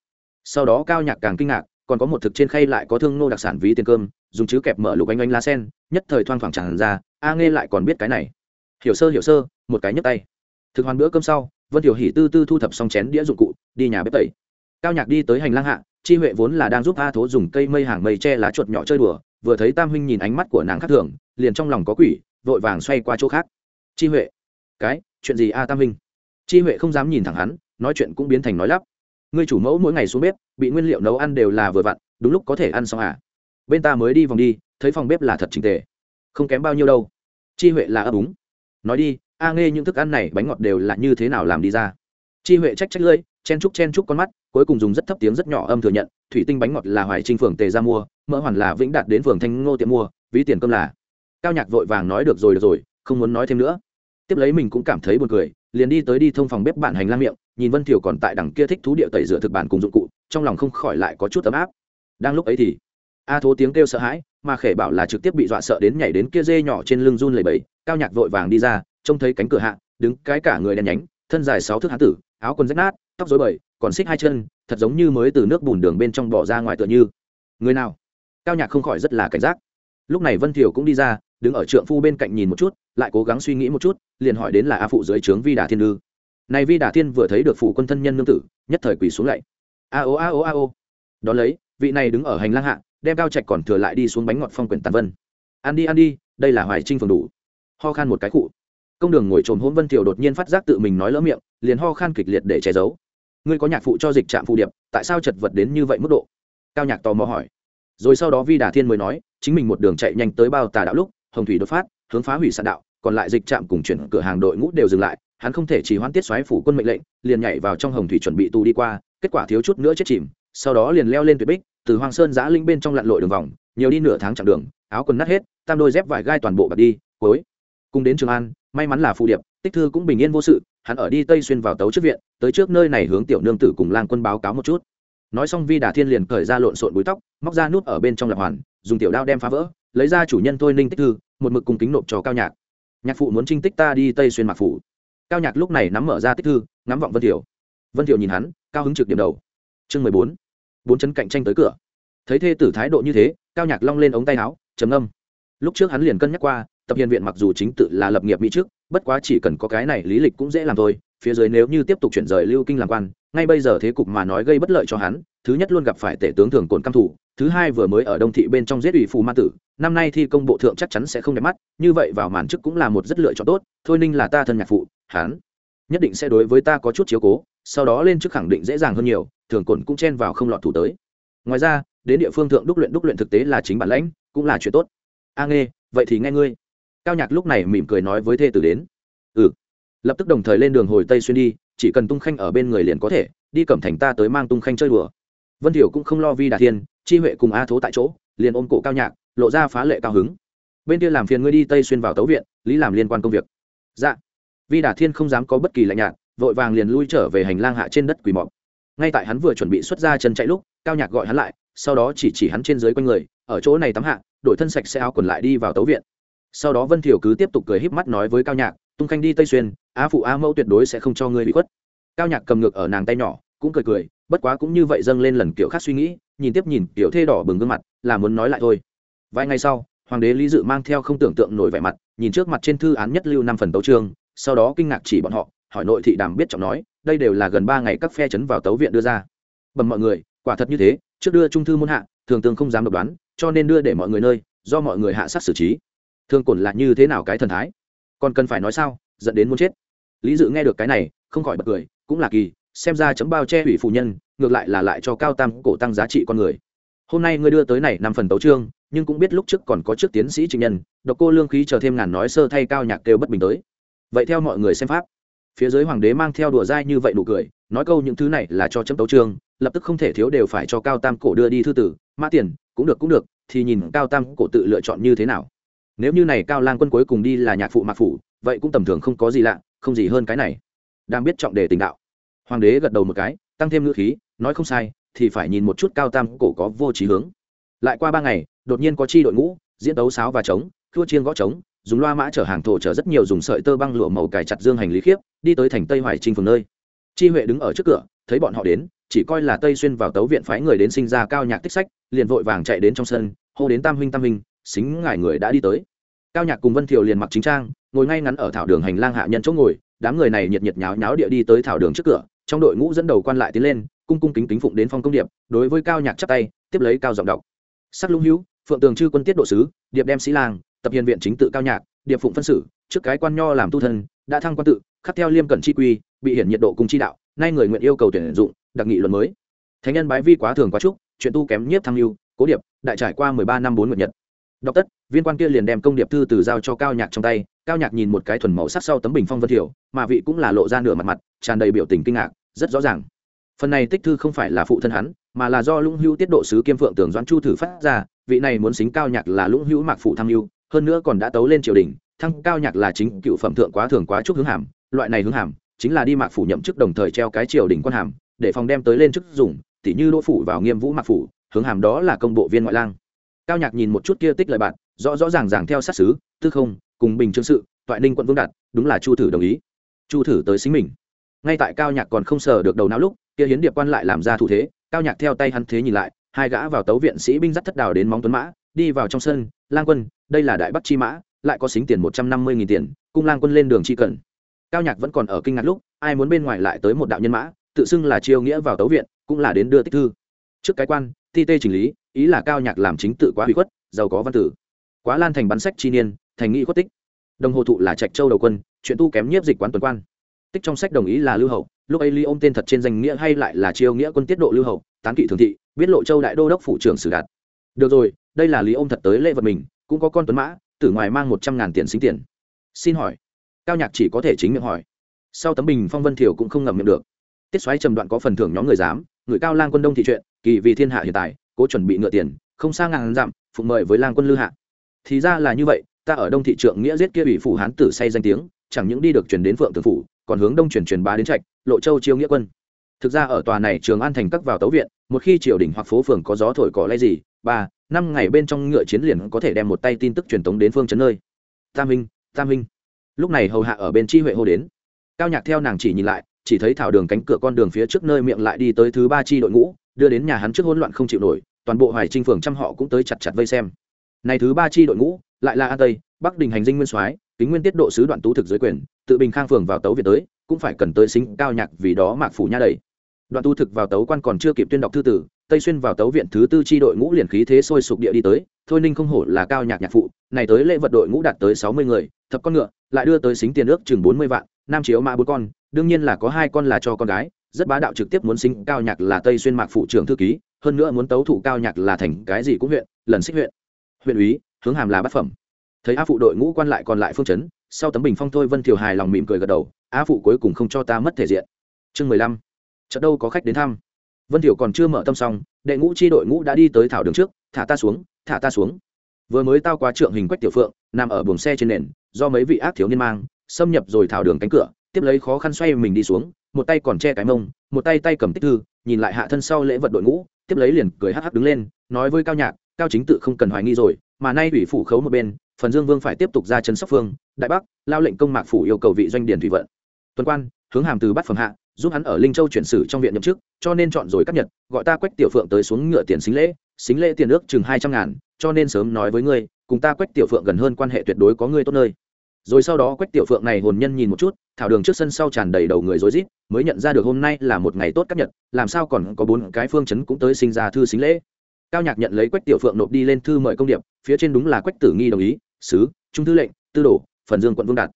Sau đó cao nhạc càng kinh ngạc, còn có một thực trên khay lại có thương nô đặc sản ví tiền cơm dùng chứ kẹp mở lục anh anh lá sen, nhất thời thoang thoảng tràn ra, a nghe lại còn biết cái này. Hiểu sơ hiểu sơ, một cái nhấp tay. Thực hoàn bữa cơm sau, vân tiểu hỉ tư tư thu thập xong chén đĩa dụng cụ, đi nhà bếp tẩy. Cao nhạc đi tới hành lang hạ, chi huệ vốn là đang giúp a thố dùng cây mây hàng mây che lá chuột nhỏ chơi đùa, vừa thấy tam huynh nhìn ánh mắt của nàng khác thường, liền trong lòng có quỷ, vội vàng xoay qua chỗ khác. Chi huệ, cái, chuyện gì a tam huynh? Chi huệ không dám nhìn thẳng hắn, nói chuyện cũng biến thành nói lắp. Ngươi chủ mẫu mỗi ngày xuống bếp, bị nguyên liệu nấu ăn đều là vừa vặn, đúng lúc có thể ăn xong à? Bên ta mới đi vòng đi, thấy phòng bếp là thật trình tề. Không kém bao nhiêu đâu. Chi huệ là ấp úng. Nói đi, a nghe những thức ăn này bánh ngọt đều là như thế nào làm đi ra? Chi huệ trách trách lưỡi, chen trúc chen trúc con mắt, cuối cùng dùng rất thấp tiếng rất nhỏ âm thừa nhận, thủy tinh bánh ngọt là hoài trinh phường tề ra mua, mỡ hoàn là vĩnh đạt đến phường thanh ngô tiệm mua, ví tiền cơm là. Cao nhạc vội vàng nói được rồi được rồi, không muốn nói thêm nữa. Tiếp lấy mình cũng cảm thấy buồn cười, liền đi tới đi thông phòng bếp bạn hành lang miệng, nhìn vân thiểu còn tại đằng kia thích thú địa tẩy rửa thực bản cùng dụng cụ, trong lòng không khỏi lại có chút ấm áp. Đang lúc ấy thì a thố tiếng kêu sợ hãi, mà khể bảo là trực tiếp bị dọa sợ đến nhảy đến kia dê nhỏ trên lưng run lầy bẫy cao nhạc vội vàng đi ra, trông thấy cánh cửa hạ, đứng cái cả người đen nhánh, thân dài sáu thước hán tử, áo quần rách nát, tóc rối bời, còn xích hai chân, thật giống như mới từ nước bùn đường bên trong bỏ ra ngoài tựa như. Người nào? Cao nhạc không khỏi rất là cảnh giác. Lúc này vân thiều cũng đi ra, đứng ở trượng phu bên cạnh nhìn một chút, lại cố gắng suy nghĩ một chút, liền hỏi đến là a phụ dưới trướng vi đà thiên lư này vi đà thiên vừa thấy được phủ quân thân nhân nương tử, nhất thời quỳ xuống lạy a ô a ô a ô. Đón lấy, vị này đứng ở hành lang hạ đem cao trạch còn thừa lại đi xuống bánh ngọt phong quyển tàn vân. Ăn đi ăn đi, đây là hoài trinh phường đủ. Ho khan một cái cụ. Công đường ngồi trồm hôn vân thiều đột nhiên phát giác tự mình nói lỡ miệng, liền ho khan kịch liệt để che giấu. Ngươi có nhạc phụ cho dịch trạm phù điệp, tại sao chật vật đến như vậy mức độ? Cao nhạc tò mò hỏi. Rồi sau đó vi đà thiên mới nói, chính mình một đường chạy nhanh tới bao tà đạo lúc, hồng thủy đột phát, hướng phá hủy sạn đạo, còn lại dịch trạm cùng chuyển cửa hàng đội ngũ đều dừng lại, hắn không thể chỉ hoãn tiết xoáy phủ quân mệnh lệnh, liền nhảy vào trong hồng thủy chuẩn bị tù đi qua, kết quả thiếu chút nữa chết chìm, sau đó liền leo lên tuyệt bích từ hoàng sơn giã linh bên trong lặn lội đường vòng, nhiều đi nửa tháng chặng đường, áo quần nát hết, tam đôi dép vải gai toàn bộ bật đi, cuối. Cùng đến trường an, may mắn là phù điệp, tích thư cũng bình yên vô sự, hắn ở đi tây xuyên vào tấu trước viện, tới trước nơi này hướng tiểu nương tử cùng lang quân báo cáo một chút. Nói xong vi đà thiên liền cởi ra lộn xộn búi tóc, móc ra nút ở bên trong lạc hoàn, dùng tiểu đao đem phá vỡ, lấy ra chủ nhân thôi ninh tích thư, một mực cùng kính nộp cho cao nhạc. Nhạc phụ muốn trinh tích ta đi tây xuyên mạc phủ. Cao nhạc lúc này nắm mở ra tích thư, ngắm vọng vân thiểu. Vân thiểu nhìn hắn, cao hứng trực điểm đầu. Chương mười bốn bốn chân cạnh tranh tới cửa. Thấy thê tử thái độ như thế, cao nhạc long lên ống tay áo, trầm âm lúc trước hắn liền cân nhắc qua, tập hiền viện mặc dù chính tự là lập nghiệp mỹ trước, bất quá chỉ cần có cái này lý lịch cũng dễ làm thôi, phía dưới nếu như tiếp tục chuyển rời lưu kinh làm quan, ngay bây giờ thế cục mà nói gây bất lợi cho hắn, thứ nhất luôn gặp phải tể tướng thường cồn căm thủ, thứ hai vừa mới ở đông thị bên trong giết ủy phù ma tử, năm nay thi công bộ thượng chắc chắn sẽ không đẹp mắt, như vậy vào màn chức cũng là một rất lựa chọn tốt, thôi ninh là ta thân nhạc phụ hán nhất định sẽ đối với ta có chút chiếu cố, sau đó lên chức khẳng định dễ dàng hơn nhiều, thường cồn cũng chen vào không lọt thủ tới. Ngoài ra, đến địa phương thượng đúc luyện đúc luyện thực tế là chính bản lãnh, cũng là chuyện tốt. A nghe vậy thì nghe ngươi. Cao nhạc lúc này mỉm cười nói với thê tử đến. Ừ. Lập tức đồng thời lên đường hồi tây xuyên đi, chỉ cần tung khanh ở bên người liền có thể, đi cẩm thành ta tới mang tung khanh chơi đùa. Vân thiểu cũng không lo vi đà thiên, chi huệ cùng a thố tại chỗ, liền ôm cổ cao nhạc, lộ ra phá lệ cao hứng. Bên kia làm phiền ngươi đi tây xuyên vào tấu viện, lý làm liên quan công việc. Dạ vi đà thiên không dám có bất kỳ lạnh nhạt, vội vàng liền lui trở về hành lang hạ trên đất quỳ mọc ngay tại hắn vừa chuẩn bị xuất ra chân chạy lúc, cao nhạc gọi hắn lại, sau đó chỉ chỉ hắn trên dưới quanh người, ở chỗ này tắm hạ, đổi thân sạch sẽ áo quần lại đi vào tấu viện. Sau đó vân thiểu cứ tiếp tục cười híp mắt nói với cao nhạc, tung khanh đi tây xuyên, á phụ Á mẫu tuyệt đối sẽ không cho ngươi bị khuất. Cao nhạc cầm ngược ở nàng tay nhỏ, cũng cười cười, bất quá cũng như vậy dâng lên lần kiểu khác suy nghĩ, nhìn tiếp nhìn, kiểu thê đỏ bừng gương mặt, là muốn nói lại thôi. Vài ngày sau, hoàng đế lý dự mang theo không tưởng tượng nổi vẻ mặt, nhìn trước mặt trên thư án nhất lưu năm phần tấu trương sau đó kinh ngạc chỉ bọn họ, hỏi nội thị đàm biết trọng nói, đây đều là gần ba ngày các phe chấn vào tấu viện đưa ra. Bẩm mọi người, quả thật như thế, trước đưa trung thư muôn hạ, thường tương không dám độc đoán, cho nên đưa để mọi người nơi, do mọi người hạ sát xử trí. Thương cổn là như thế nào cái thần thái? Còn cần phải nói sao, dẫn đến muốn chết? Lý dự nghe được cái này, không khỏi bật cười, cũng là kỳ, xem ra chấm bao che ủy phụ nhân, ngược lại là lại cho cao tam cổ tăng giá trị con người. Hôm nay ngươi đưa tới này năm phần tấu trương nhưng cũng biết lúc trước còn có trước tiến sĩ trịnh nhân, độc cô lương khí chờ thêm ngàn nói sơ thay cao nhạc kêu bất bình tới vậy theo mọi người xem pháp, phía dưới hoàng đế mang theo đùa dai như vậy đủ cười, nói câu những thứ này là cho chấm tấu trương lập tức không thể thiếu đều phải cho cao tam cổ đưa đi thư tử, mã tiền, cũng được cũng được, thì nhìn cao tam cổ tự lựa chọn như thế nào. Nếu như này cao lang quân cuối cùng đi là nhạc phụ mạc phủ, vậy cũng tầm thường không có gì lạ, không gì hơn cái này. Đang biết trọng đề tình đạo. Hoàng đế gật đầu một cái, tăng thêm ngữ khí, nói không sai, thì phải nhìn một chút cao tam cổ có vô trí hướng. Lại qua ba ngày, đột nhiên có chi đội ngũ, diễn đấu sáo và trống thua chiên gõ trống dùng loa mã chở hàng thổ chở rất nhiều dùng sợi tơ băng lụa màu cài chặt dương hành lý khiếp, đi tới thành tây hoài trinh phường nơi. Chi huệ đứng ở trước cửa, thấy bọn họ đến, chỉ coi là tây xuyên vào tấu viện phái người đến sinh ra cao nhạc tích sách, liền vội vàng chạy đến trong sân, hô đến tam huynh tam huynh, xính ngài người đã đi tới. Cao nhạc cùng vân thiều liền mặc chính trang, ngồi ngay ngắn ở thảo đường hành lang hạ nhân chỗ ngồi, đám người này nhiệt nhiệt nháo nháo địa đi tới thảo đường trước cửa, trong đội ngũ dẫn đầu quan lại tiến lên, cung cung kính kính phụng đến phong công điệp, đối với cao nhạc chắp tay, tiếp lấy cao giọng đọc. Sắc lũng hữu, phượng tường chư quân tiết độ sứ, điệp đem sĩ lang tập hiền viện chính tự cao nhạc điệp phụng phân xử, trước cái quan nho làm tu thân, đã thăng quan tự, khắc theo liêm cẩn chi quy, bị hiển nhiệt độ cùng chi đạo, nay người nguyện yêu cầu tuyển dụng, đặc nghị luận mới. Thánh nhân bái vi quá thường quá trúc, chuyện tu kém nhiếp thăng lưu, cố điệp, đại trải qua mười ba năm bốn nguyện nhật. Đọc tất, viên quan kia liền đem công điệp thư từ giao cho cao nhạc trong tay, cao nhạc nhìn một cái thuần màu sắc sau tấm bình phong vân thiểu, mà vị cũng là lộ ra nửa mặt mặt, tràn đầy biểu tình kinh ngạc, rất rõ ràng. Phần này tích thư không phải là phụ thân hắn, mà là do lũng hữu tiết độ sứ kiêm phượng tưởng doãn chu thử phát ra, vị này muốn xính cao nhạc là lũng hữu mạc phụ tham mưu hơn nữa còn đã tấu lên triều đình, thăng cao nhạc là chính cựu phẩm thượng quá thường quá trúc hướng hàm, loại này hướng hàm chính là đi mạc phủ nhậm chức đồng thời treo cái triều đình quan hàm, để phòng đem tới lên chức dùng, tỉ như đỗ phủ vào nghiêm vũ mạc phủ, hướng hàm đó là công bộ viên ngoại lang. Cao nhạc nhìn một chút kia tích lời bạn, rõ rõ ràng ràng theo sát xứ, tư không, cùng bình chương sự, toại ninh quận vương đạt, đúng là chu thử đồng ý. Chu thử tới xính mình. Ngay tại cao nhạc còn không sờ được đầu não lúc, kia hiến điệp quan lại làm ra thủ thế, cao nhạc theo tay hắn thế nhìn lại, hai gã vào tấu viện sĩ binh dắt thất đào đến móng tuấn mã, đi vào trong sân, lang quân đây là đại bắc chi mã, lại có xính tiền một trăm năm mươi nghìn tiền, cung lang quân lên đường chi cần. Cao nhạc vẫn còn ở kinh ngạc lúc, ai muốn bên ngoài lại tới một đạo nhân mã, tự xưng là chiêu nghĩa vào tấu viện, cũng là đến đưa tích thư. Trước cái quan, ti tê chỉnh lý, ý là cao nhạc làm chính tự quá hủy khuất, giàu có văn tử. Quá lan thành bắn sách chi niên, thành nghị khuất tích. Đồng hồ thụ là trạch châu đầu quân, chuyện tu kém nhiếp dịch quán tuần quan. Tích trong sách đồng ý là lưu hậu, lúc ấy ly ôm tên thật trên danh nghĩa hay lại là chiêu nghĩa quân tiết độ lưu hậu, tán kỵ thường thị, biết lộ châu đại đô đốc phủ trưởng sử đạt. Được rồi, đây là lý ôm thật tới lễ vật mình cũng có con tuấn mã, tử ngoài mang một trăm ngàn tiền xính tiền. Xin hỏi, cao nhạc chỉ có thể chính miệng hỏi. Sau tấm bình phong vân thiểu cũng không ngầm miệng được. Tiết xoáy trầm đoạn có phần thưởng nhóm người dám người cao lang quân đông thị chuyện, kỳ vì thiên hạ hiện tại, cố chuẩn bị ngựa tiền, không xa ngàn dặm, phụng mời với lang quân lư hạ. Thì ra là như vậy, ta ở đông thị trượng nghĩa giết kia ủy phủ hán tử say danh tiếng, chẳng những đi được truyền đến phượng tường phủ, còn hướng đông truyền truyền bá đến trạch, lộ châu chiêu nghĩa quân. Thực ra ở tòa này trường an thành các vào tấu viện, một khi triều đình hoặc phố phường có gió thổi cỏ lay gì, ba năm ngày bên trong ngựa chiến liền có thể đem một tay tin tức truyền tống đến phương trấn nơi. Tam minh tam minh lúc này hầu hạ ở bên chi huệ hô đến. Cao nhạc theo nàng chỉ nhìn lại, chỉ thấy thảo đường cánh cửa con đường phía trước nơi miệng lại đi tới thứ ba chi đội ngũ, đưa đến nhà hắn trước hỗn loạn không chịu nổi, toàn bộ hoài trinh phường trăm họ cũng tới chặt chặt vây xem. Này thứ ba chi đội ngũ, lại là an tây, bắc đình hành dinh nguyên soái, kính nguyên tiết độ sứ đoạn tú thực dưới quyền, tự bình khang phường vào tấu việt tới, cũng phải cần tới xính cao nhạc vì đó mạc phủ nha đầy đoạn tu thực vào tấu quan còn chưa kịp tuyên đọc thư tử, tây xuyên vào tấu viện thứ tư tri đội ngũ liền khí thế sôi sục địa đi tới, thôi ninh không hổ là cao nhạc nhạc phụ, này tới lễ vật đội ngũ đạt tới sáu mươi người, thập con ngựa, lại đưa tới xính tiền ước chừng bốn mươi vạn, nam chiếu mã bốn con, đương nhiên là có hai con là cho con gái, rất bá đạo trực tiếp muốn sinh cao nhạc là tây xuyên mạc phụ trưởng thư ký, hơn nữa muốn tấu thủ cao nhạc là thành cái gì cũng huyện, lần xích huyện. Huyện úy, hướng hàm là bát phẩm. Thấy a phụ đội ngũ quan lại còn lại phương chấn, sau tấm bình phong thôi vân thiều hài lòng mỉm cười gật đầu, a phụ cuối cùng không cho ta mất thể diện. Chương mười lăm chợ đâu có khách đến thăm. Vân thiểu còn chưa mở tâm xong, đệ ngũ chi đội ngũ đã đi tới thảo đường trước, thả ta xuống, thả ta xuống. Vừa mới tao qua trượng hình quách tiểu phượng, nằm ở buồng xe trên nền, do mấy vị ác thiếu niên mang, xâm nhập rồi thảo đường cánh cửa, tiếp lấy khó khăn xoay mình đi xuống, một tay còn che cái mông, một tay tay cầm tích thư, nhìn lại hạ thân sau lễ vật đội ngũ, tiếp lấy liền cười hắc hắc đứng lên, nói với cao nhạc, cao chính tự không cần hoài nghi rồi, mà nay ủy phủ khấu một bên, phần dương vương phải tiếp tục ra chân sóc phương, đại bắc, lao lệnh công mạc phủ yêu cầu vị doanh điển thủy vận. Tuần quan, hướng hàm từ bắt phẩm hạ giúp hắn ở linh châu chuyển sử trong viện nhậm chức, cho nên chọn rồi cắt nhật, gọi ta quách tiểu phượng tới xuống ngựa tiền xính lễ xính lễ tiền ước chừng hai trăm ngàn, cho nên sớm nói với ngươi, cùng ta quách tiểu phượng gần hơn quan hệ tuyệt đối có ngươi tốt nơi. Rồi sau đó quách tiểu phượng này hồn nhân nhìn một chút, thảo đường trước sân sau tràn đầy đầu người rối rít, mới nhận ra được hôm nay là một ngày tốt cắt nhật, làm sao còn có bốn cái phương chấn cũng tới sinh ra thư xính lễ. Cao nhạc nhận lấy quách tiểu phượng nộp đi lên thư mời công điệp, phía trên đúng là quách tử nghi đồng ý, sứ, trung thư lệnh, tư đồ, phần dương quận vương đạt.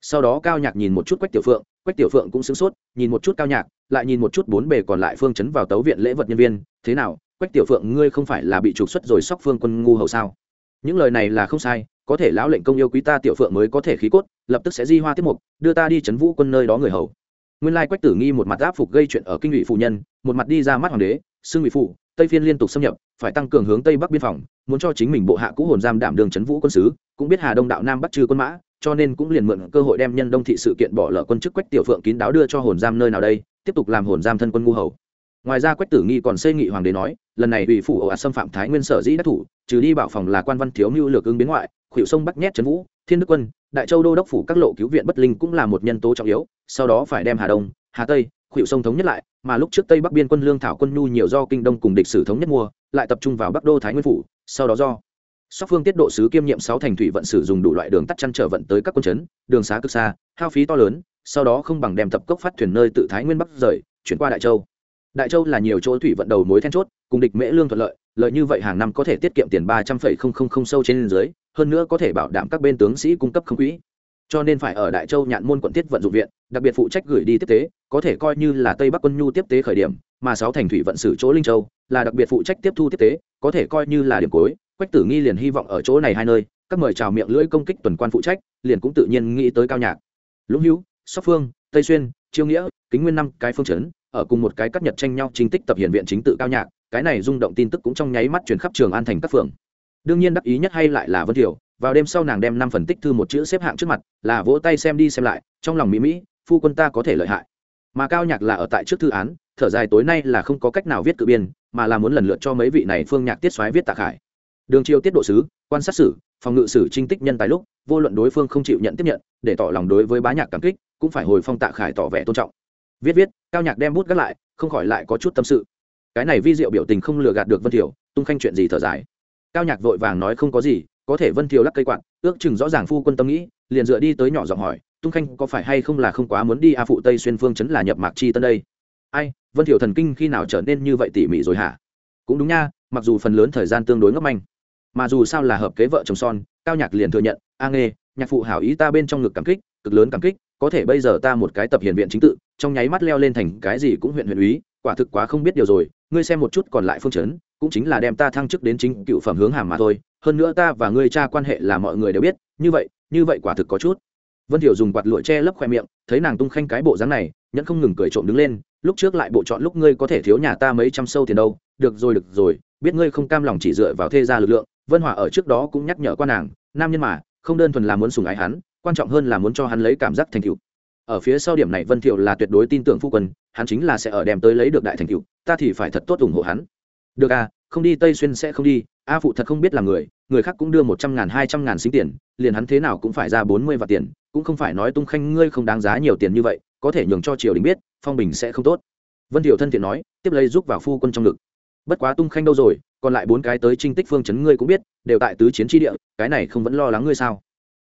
Sau đó cao nhạc nhìn một chút quách tiểu phượng quách tiểu phượng cũng sửng sốt, nhìn một chút cao nhạc, lại nhìn một chút bốn bề còn lại phương chấn vào tấu viện lễ vật nhân viên, thế nào, quách tiểu phượng, ngươi không phải là bị trục xuất rồi sóc phương quân ngu hầu sao? Những lời này là không sai, có thể lão lệnh công yêu quý ta tiểu phượng mới có thể khí cốt, lập tức sẽ di hoa tiếp mục, đưa ta đi chấn vũ quân nơi đó người hầu. Nguyên lai quách tử nghi một mặt áp phục gây chuyện ở kinh ủy phụ nhân, một mặt đi ra mắt hoàng đế xưng ủy phụ tây phiên liên tục xâm nhập, phải tăng cường hướng tây bắc biên phòng, muốn cho chính mình bộ hạ cũ hồn giam đảm đường chấn vũ quân sứ, cũng biết hà đông đạo nam bắt trừ quân mã cho nên cũng liền mượn cơ hội đem nhân đông thị sự kiện bỏ lỡ quân chức quách tiểu phượng kín đáo đưa cho hồn giam nơi nào đây, tiếp tục làm hồn giam thân quân ngu hầu. Ngoài ra quách tử nghi còn xây nghị hoàng đế nói, lần này ủy phủ ồ ạt xâm phạm thái nguyên sở dĩ đắc thủ, trừ đi bảo phòng là quan văn thiếu mưu lược ứng biến ngoại khuỷu sông bắc nhét trấn vũ, thiên đức quân, đại châu đô đốc phủ các lộ cứu viện bất linh cũng là một nhân tố trọng yếu, sau đó phải đem hà đông, hà tây khuỷu sông thống nhất lại, mà lúc trước tây bắc biên quân lương thảo quân nhu nhiều do kinh đông cùng địch sử thống nhất mua, lại tập trung vào bắc đô thái nguyên phủ, sau đó do sóc phương tiết độ sứ kiêm nhiệm sáu thành thủy vận sử dụng đủ loại đường tắt chăn trở vận tới các quân chấn, đường xá cực xa, hao phí to lớn, sau đó không bằng đem tập cốc phát thuyền nơi tự thái nguyên bắc rời, chuyển qua đại châu. Đại châu là nhiều chỗ thủy vận đầu mối then chốt, cùng địch mễ lương thuận lợi lợi như vậy hàng năm có thể tiết kiệm tiền ba trăm phẩy không không không sâu trên dưới, hơn nữa có thể bảo đảm các bên tướng sĩ cung cấp không quỹ cho nên phải ở đại châu nhạn môn quận tiết vận dụng viện, đặc biệt phụ trách gửi đi tiếp tế, có thể coi như là tây bắc quân nhu tiếp tế khởi điểm, mà sáu thành thủy vận sử chỗ linh châu là đặc biệt phụ trách tiếp thu tiếp tế, có thể coi như là điểm cuối quách tử nghi liền hy vọng ở chỗ này hai nơi, các mời chào miệng lưỡi công kích tuần quan phụ trách, liền cũng tự nhiên nghĩ tới cao nhạc. Lũng hữu, sóc phương, tây xuyên, chiêu nghĩa, kính nguyên năm cái phương chấn, ở cùng một cái cắt nhật tranh nhau chính tích tập hiện viện chính tự cao nhạc, cái này rung động tin tức cũng trong nháy mắt truyền khắp trường an thành các phường. Đương nhiên đắc ý nhất hay lại là vân thiểu vào đêm sau nàng đem năm phần tích thư một chữ xếp hạng trước mặt, là vỗ tay xem đi xem lại, trong lòng mỹ mỹ, phu quân ta có thể lợi hại. Mà cao nhạc là ở tại trước thư án, thở dài tối nay là không có cách nào viết cự biên, mà là muốn lần lượt cho mấy vị này phương nhạc tiết xoáy viết tạ khải đường triều tiết độ sứ, quan sát sử, phòng ngự sử trinh tích nhân tài lúc, vô luận đối phương không chịu nhận tiếp nhận, để tỏ lòng đối với bá nhạc cảm kích, cũng phải hồi phong tạ khải tỏ vẻ tôn trọng. Viết viết, cao nhạc đem bút gác lại, không khỏi lại có chút tâm sự. Cái này vi diệu biểu tình không lừa gạt được vân thiều, tung khanh chuyện gì thở dài. Cao nhạc vội vàng nói không có gì, có thể vân thiều lắc cây quạt, ước chừng rõ ràng phu quân tâm nghĩ, liền dựa đi tới nhỏ giọng hỏi, tung khanh có phải hay không là không quá muốn đi a phụ tây xuyên phương chấn là nhập mạc chi tân đây? Ai, vân thiều thần kinh khi nào trở nên như vậy tỉ mỉ rồi hả? Cũng đúng nha, mặc dù phần lớn thời gian tương đối ngấp manh mà dù sao là hợp kế vợ chồng son, cao nhạc liền thừa nhận, a nghe nhạc phụ hảo ý ta bên trong ngực cảm kích, cực lớn cảm kích, có thể bây giờ ta một cái tập hiển viện chính tự, trong nháy mắt leo lên thành cái gì cũng huyện huyện úy, quả thực quá không biết điều rồi, ngươi xem một chút còn lại phương chấn, cũng chính là đem ta thăng chức đến chính cựu phẩm hướng hàm mà thôi, hơn nữa ta và ngươi cha quan hệ là mọi người đều biết, như vậy như vậy quả thực có chút. Vân thiểu dùng quạt lụa che lấp khoe miệng, thấy nàng tung khanh cái bộ dáng này, nhẫn không ngừng cười trộm đứng lên, lúc trước lại bộ chọn lúc ngươi có thể thiếu nhà ta mấy trăm sâu tiền đâu, được rồi được rồi, biết ngươi không cam lòng chỉ dựa vào thê gia lực lượng vân hòa ở trước đó cũng nhắc nhở qua nàng, nam nhân mà, không đơn thuần là muốn sùng ái hắn, quan trọng hơn là muốn cho hắn lấy cảm giác thành tựu. Ở phía sau điểm này vân thiệu là tuyệt đối tin tưởng phu quân, hắn chính là sẽ ở đem tới lấy được đại thành tựu, ta thì phải thật tốt ủng hộ hắn. Được à không đi tây xuyên sẽ không đi, a phụ thật không biết là người người khác cũng đưa một trăm ngàn, hai trăm ngàn xính tiền, liền hắn thế nào cũng phải ra bốn mươi vạn tiền, cũng không phải nói tung khanh ngươi không đáng giá nhiều tiền như vậy, có thể nhường cho triều đình biết, phong bình sẽ không tốt. Vân thiệu thân thiện nói, tiếp lấy giúp vào phu quân trong ngực. Bất quá tung khanh đâu rồi còn lại bốn cái tới trinh tích phương chấn ngươi cũng biết, đều tại tứ chiến tri địa, cái này không vẫn lo lắng ngươi sao?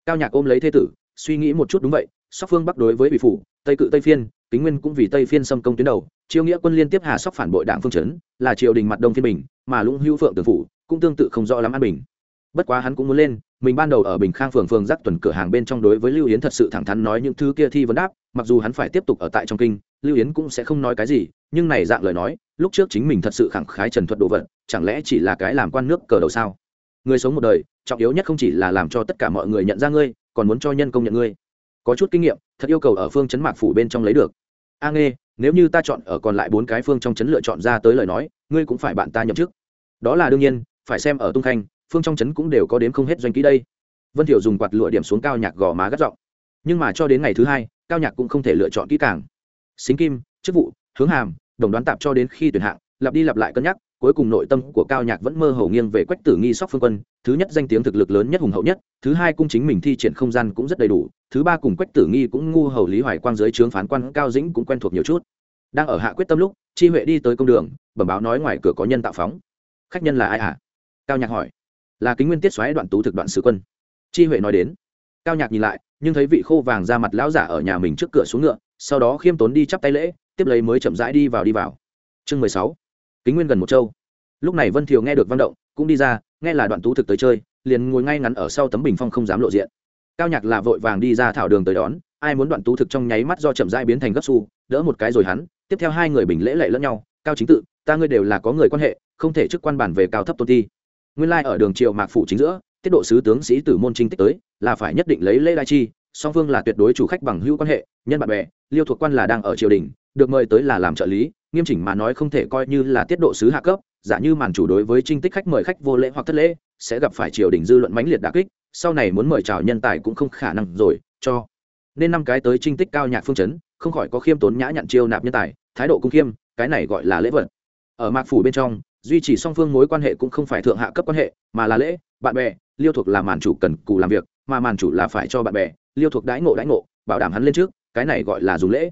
Cao nhạc ôm lấy thế tử, suy nghĩ một chút đúng vậy, sóc phương bắc đối với bị phủ, tây cự tây phiên, kính nguyên cũng vì tây phiên xâm công tuyến đầu, chiêu nghĩa quân liên tiếp hà sóc phản bội đảng phương chấn, là triều đình mặt đông phiên bình, mà lũng hữu phượng tường phủ cũng tương tự không rõ lắm an bình. Bất quá hắn cũng muốn lên, mình ban đầu ở bình khang phường phường giác tuần cửa hàng bên trong đối với lưu yến thật sự thẳng thắn nói những thứ kia thi vấn đáp, mặc dù hắn phải tiếp tục ở tại trong kinh lưu yến cũng sẽ không nói cái gì, nhưng này dạng lời nói, lúc trước chính mình thật sự khẳng khái trần thuật đồ vật, chẳng lẽ chỉ là cái làm quan nước cờ đầu sao? Người sống một đời, trọng yếu nhất không chỉ là làm cho tất cả mọi người nhận ra ngươi, còn muốn cho nhân công nhận ngươi. Có chút kinh nghiệm, thật yêu cầu ở phương chấn mạc phủ bên trong lấy được. A nghe nếu như ta chọn ở còn lại bốn cái phương trong chấn lựa chọn ra tới lời nói, ngươi cũng phải bạn ta nhậm chức. Đó là đương nhiên, phải xem ở tung khanh, phương trong chấn cũng đều có đếm không hết doanh ký đây. Vân thiểu dùng quạt lụa điểm xuống cao nhạc gò má gắt giọng. Nhưng mà cho đến ngày thứ hai, cao nhạc cũng không thể lựa chọn kỹ càng xính kim, chức vụ, hướng hàm, đồng đoán tạp cho đến khi tuyển hạng, lặp đi lặp lại cân nhắc, cuối cùng nội tâm của cao nhạc vẫn mơ hồ nghiêng về quách tử nghi sóc phương quân, thứ nhất danh tiếng thực lực lớn nhất, hùng hậu nhất, thứ hai cung chính mình thi triển không gian cũng rất đầy đủ, thứ ba cùng quách tử nghi cũng ngu hầu lý hoài quang dưới trướng phán quan cao dĩnh cũng quen thuộc nhiều chút. Đang ở hạ quyết tâm lúc, chi huệ đi tới công đường, bẩm báo nói ngoài cửa có nhân tạo phóng. Khách nhân là ai ạ à? cao nhạc hỏi. Là kính nguyên tiết xoáy đoạn tú thực đoạn sứ quân. Chi huệ nói đến. Cao nhạc nhìn lại, nhưng thấy vị khô vàng ra mặt lão giả ở nhà mình trước cửa xuống ngựa sau đó khiêm tốn đi chắp tay lễ, tiếp lấy mới chậm rãi đi vào đi vào. Chương mười sáu, kính nguyên gần một châu. Lúc này vân thiều nghe được văn động, cũng đi ra, nghe là đoạn tú thực tới chơi, liền ngồi ngay ngắn ở sau tấm bình phong không dám lộ diện. Cao nhạc là vội vàng đi ra thảo đường tới đón, ai muốn đoạn tú thực trong nháy mắt do chậm rãi biến thành gấp su đỡ một cái rồi hắn, tiếp theo hai người bình lễ lệ lẫn nhau, cao chính tự, ta ngươi đều là có người quan hệ, không thể chức quan bản về cao thấp tôn ti. Nguyên lai ở đường triệu mạc phủ chính giữa, tiết độ sứ tướng sĩ tử môn trinh tích tới, là phải nhất định lấy lễ đại chi song phương là tuyệt đối chủ khách bằng hữu quan hệ, nhân bạn bè, liêu thuộc quan là đang ở triều đình, được mời tới là làm trợ lý, nghiêm chỉnh mà nói không thể coi như là tiết độ sứ hạ cấp, giả như màn chủ đối với trinh tích khách mời khách vô lễ hoặc thất lễ, sẽ gặp phải triều đình dư luận mãnh liệt đà kích, sau này muốn mời chào nhân tài cũng không khả năng rồi, cho nên năm cái tới trinh tích cao nhạc phương chấn, không khỏi có khiêm tốn nhã nhặn chiêu nạp nhân tài, thái độ cung khiêm, cái này gọi là lễ vật. Ở mạc phủ bên trong, duy trì song phương mối quan hệ cũng không phải thượng hạ cấp quan hệ, mà là lễ, bạn bè, liêu thuộc là màn chủ cần cù làm việc, mà màn chủ là phải cho bạn bè liêu thuộc đãi ngộ đãi ngộ, bảo đảm hắn lên trước, cái này gọi là dùng lễ.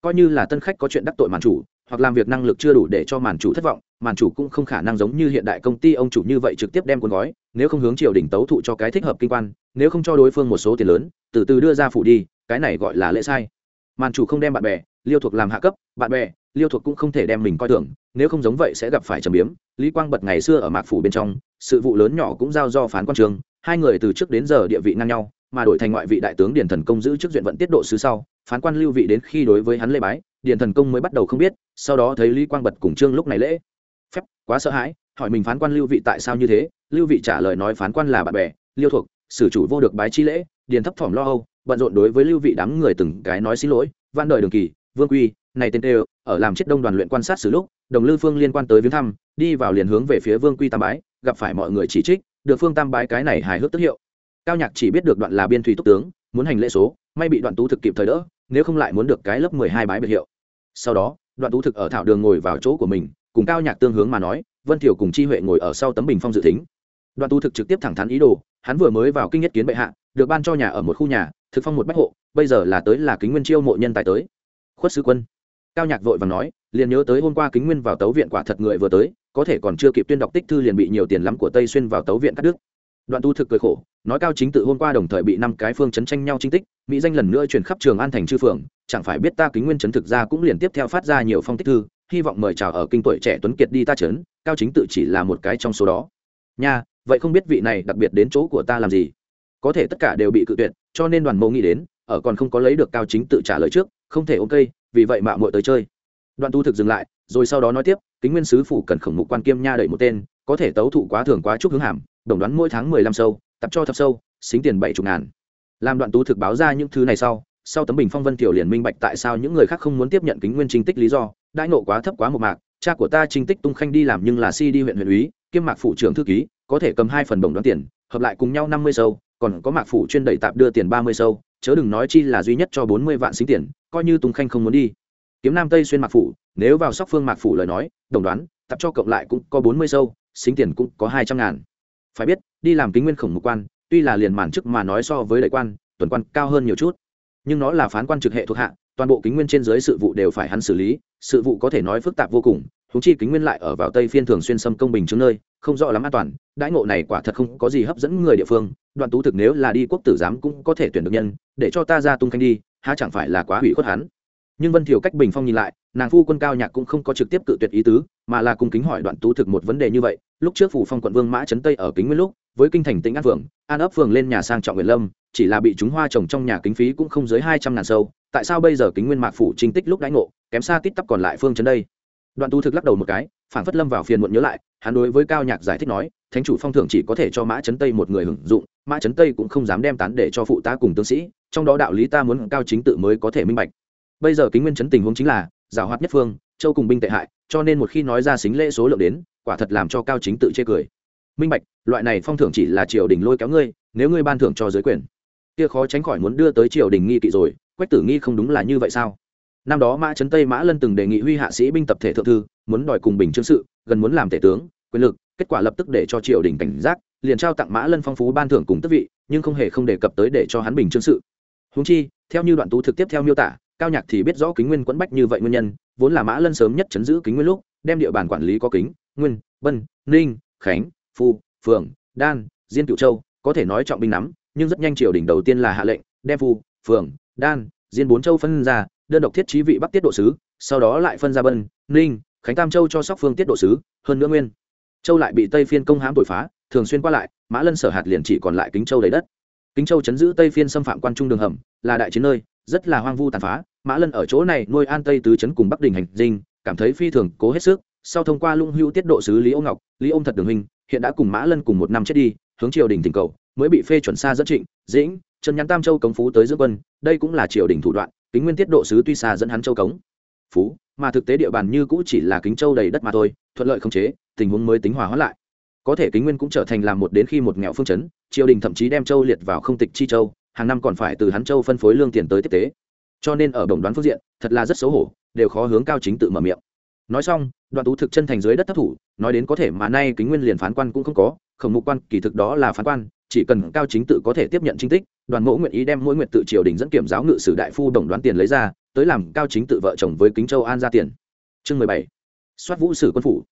Coi như là tân khách có chuyện đắc tội màn chủ, hoặc làm việc năng lực chưa đủ để cho màn chủ thất vọng, màn chủ cũng không khả năng giống như hiện đại công ty ông chủ như vậy trực tiếp đem cuốn gói, nếu không hướng triều đình tấu thụ cho cái thích hợp kinh quan, nếu không cho đối phương một số tiền lớn, từ từ đưa ra phủ đi, cái này gọi là lễ sai. Màn chủ không đem bạn bè, liêu thuộc làm hạ cấp, bạn bè, liêu thuộc cũng không thể đem mình coi thường, nếu không giống vậy sẽ gặp phải trầm biếm. Lý quang bật ngày xưa ở mạc phủ bên trong, sự vụ lớn nhỏ cũng giao do phán quan trường, hai người từ trước đến giờ địa vị ngang nhau mà đổi thành ngoại vị đại tướng điền thần công giữ chức duyện vận tiết độ sứ sau, phán quan lưu vị đến khi đối với hắn lễ bái, điền thần công mới bắt đầu không biết, sau đó thấy lý quang bật cùng trương lúc này lễ. Phép, quá sợ hãi, hỏi mình phán quan lưu vị tại sao như thế, lưu vị trả lời nói phán quan là bạn bè, liêu thuộc sử chủ vô được bái chi lễ, điền thấp thỏm lo âu, bận rộn đối với lưu vị đám người từng cái nói xin lỗi van đời đường kỳ, vương quy, này tên tê ở làm chết đông đoàn luyện quan sát xử lúc, đồng lư phương liên quan tới viếng thăm, đi vào liền hướng về phía vương quy tam bái, gặp phải mọi người chỉ trích, được phương tam bái cái này hài hước tức hiệu cao nhạc chỉ biết được đoạn là biên thủy túc tướng, muốn hành lễ số, may bị đoạn tú thực kịp thời đỡ, nếu không lại muốn được cái lớp mười hai bái biệt hiệu. Sau đó, đoạn tú thực ở thảo đường ngồi vào chỗ của mình, cùng cao nhạc tương hướng mà nói, vân thiểu cùng chi huệ ngồi ở sau tấm bình phong dự tính. Đoạn tú thực trực tiếp thẳng thắn ý đồ, hắn vừa mới vào kinh nhất kiến bệ hạ, được ban cho nhà ở một khu nhà, thực phong một bách hộ, bây giờ là tới là kính nguyên chiêu mộ nhân tài tới. Khuất sứ quân. Cao nhạc vội và nói, liền nhớ tới hôm qua kính nguyên vào tấu viện quả thật người vừa tới, có thể còn chưa kịp tuyên đọc tích thư liền bị nhiều tiền lắm của tây xuyên vào tấu viện cắt đứt đoạn tu thực cười khổ, nói cao chính tự hôm qua đồng thời bị năm cái phương chấn tranh nhau chính tích, mỹ danh lần nữa truyền khắp trường an thành chư phường, chẳng phải biết ta kính nguyên chấn thực ra cũng liền tiếp theo phát ra nhiều phong tích thư, hy vọng mời chào ở kinh tuổi trẻ tuấn kiệt đi ta chấn, cao chính tự chỉ là một cái trong số đó. Nha, vậy không biết vị này đặc biệt đến chỗ của ta làm gì? Có thể tất cả đều bị cự tuyệt, cho nên đoàn mẫu nghĩ đến, ở còn không có lấy được cao chính tự trả lời trước, không thể ok vì vậy mạo muội tới chơi. Đoạn tu thực dừng lại, rồi sau đó nói tiếp, kính nguyên sứ phủ cần khổng mục quan kiêm nha đẩy một tên, có thể tấu thụ quá thường quá chúc hướng hàm đồng đoán mỗi tháng mười lăm sâu, tập cho thập sâu, xính tiền bảy chục ngàn. Làm đoạn tú thực báo ra những thứ này sau sau tấm bình phong vân tiểu liền minh bạch tại sao những người khác không muốn tiếp nhận kính nguyên trinh tích lý do đãi nộ quá thấp quá một mạc, cha của ta trinh tích tung khanh đi làm nhưng là si đi huyện huyện úy, kiêm mạc phủ trưởng thư ký, có thể cầm hai phần đồng đoán tiền, hợp lại cùng nhau năm mươi sâu, còn có mạc phủ chuyên đẩy tạp đưa tiền ba mươi sâu, chớ đừng nói chi là duy nhất cho bốn mươi vạn xính tiền, coi như tung khanh không muốn đi. Kiếm nam tây xuyên mạc phủ, nếu vào sóc phương mạc phủ lời nói, đồng đoán, tập cho cộng lại cũng có bốn mươi sâu, xính tiền cũng có hai trăm ngàn phải biết, đi làm kính nguyên khổng mục quan, tuy là liền màn chức mà nói so với đại quan, tuần quan cao hơn nhiều chút. Nhưng nó là phán quan trực hệ thuộc hạ, toàn bộ kính nguyên trên dưới sự vụ đều phải hắn xử lý, sự vụ có thể nói phức tạp vô cùng thú chi kính nguyên lại ở vào tây phiên thường xuyên xâm công bình chứng nơi, không rõ lắm an toàn, đãi ngộ này quả thật không có gì hấp dẫn người địa phương, đoạn tú thực nếu là đi quốc tử giám cũng có thể tuyển được nhân, để cho ta ra tung canh đi, há chẳng phải là quá hủy khuất hắn. Nhưng vân thiều cách bình phong nhìn lại, nàng phu quân cao nhạc cũng không có trực tiếp cự tuyệt ý tứ, mà là cung kính hỏi đoạn tú thực một vấn đề như vậy lúc trước phủ phong quận vương mã trấn tây ở kính nguyên lúc, với kinh thành tỉnh an phường, an ấp phường lên nhà sang trọng nguyện lâm, chỉ là bị chúng hoa trồng trong nhà kính phí cũng không dưới hai trăm ngàn sâu, tại sao bây giờ kính nguyên mạc phủ trinh tích lúc đãi ngộ, kém xa tít tắp còn lại phương trấn đây đoạn tu thực lắc đầu một cái phản phất lâm vào phiền muộn nhớ lại, hắn đối với cao nhạc giải thích nói, thánh chủ phong thưởng chỉ có thể cho mã trấn tây một người hưởng dụng, mã trấn tây cũng không dám đem tán để cho phụ tá cùng tướng sĩ, trong đó đạo lý ta muốn cao chính tự mới có thể minh bạch. Bây giờ kính nguyên chấn tình huống chính là, giảo hoạt nhất phương, châu cùng binh tệ hại, cho nên một khi nói ra xính lễ số lượng đến quả thật làm cho cao chính tự chê cười. Minh bạch, loại này phong thưởng chỉ là triều đình lôi kéo ngươi, nếu ngươi ban thưởng cho giới quyền, kia khó tránh khỏi muốn đưa tới triều đình nghi kỵ rồi, quách tử nghi không đúng là như vậy sao? Năm đó mã trấn tây mã lân từng đề nghị huy hạ sĩ binh tập thể thượng thư, muốn đòi cùng bình chương sự, gần muốn làm tể tướng, quyền lực, kết quả lập tức để cho triều đình cảnh giác, liền trao tặng mã lân phong phú ban thưởng cùng tức vị, nhưng không hề không đề cập tới để cho hắn bình chương sự. Húng chi, theo như đoạn tú thực tiếp theo miêu tả, cao nhạc thì biết rõ kính nguyên quẫn bách như vậy nguyên nhân, vốn là mã lân sớm nhất chấn giữ kính nguyên lúc, đem địa bàn quản lý có kính nguyên, bân, ninh, khánh, phu phường đan, diên cựu châu, có thể nói trọng binh nắm, nhưng rất nhanh triều đình đầu tiên là hạ lệnh, đem phu phường đan, diên bốn châu phân ra, đơn độc thiết trí vị bắc tiết độ sứ, sau đó lại phân ra bân, ninh, khánh tam châu cho sóc phương tiết độ sứ, hơn nữa nguyên. Châu lại bị tây phiên công hãm tội phá, thường xuyên qua lại, mã lân sở hạt liền chỉ còn lại kính châu đầy đất. Kính châu chấn giữ tây phiên xâm phạm quan trung đường hầm, là đại chiến nơi, rất là hoang vu tàn phá. Mã lân ở chỗ này nuôi an tây tứ chấn cùng bắc đình hành dinh, cảm thấy phi thường cố hết sức sau thông qua lung hữu tiết độ sứ lý ô ngọc, lý ôm thật đường hình hiện đã cùng mã lân cùng một năm chết đi, hướng triều đình tình cầu, mới bị phê chuẩn xa dẫn trịnh, dĩnh trần nhắn tam châu cống phú tới dưỡng quân, đây cũng là triều đình thủ đoạn, kính nguyên tiết độ sứ tuy xa dẫn hắn châu cống. Phú, mà thực tế địa bàn như cũ chỉ là kính châu đầy đất mà thôi, thuận lợi không chế, tình huống mới tính hòa hóa lại. Có thể kính nguyên cũng trở thành làm một đến khi một nghèo phương chấn, triều đình thậm chí đem châu liệt vào không tịch chi châu, hàng năm còn phải từ hắn châu phân phối lương tiền tới tiếp tế. Cho nên ở đồng đoán phương diện, thật là rất xấu hổ, đều khó hướng cao chính tự mở miệng nói xong, đoạn tú thực chân thành dưới đất thất thủ, nói đến có thể mà nay kính nguyên liền phán quan cũng không có, khổng mục quan kỳ thực đó là phán quan, chỉ cần cao chính tự có thể tiếp nhận chính tích, đoàn mẫu nguyện ý đem mỗi nguyện tự triều đình dẫn kiểm giáo ngự sử đại phu đồng đoán tiền lấy ra, tới làm cao chính tự vợ chồng với kính châu an ra tiền. Chương mười bảy. Soát vũ sử quân phủ.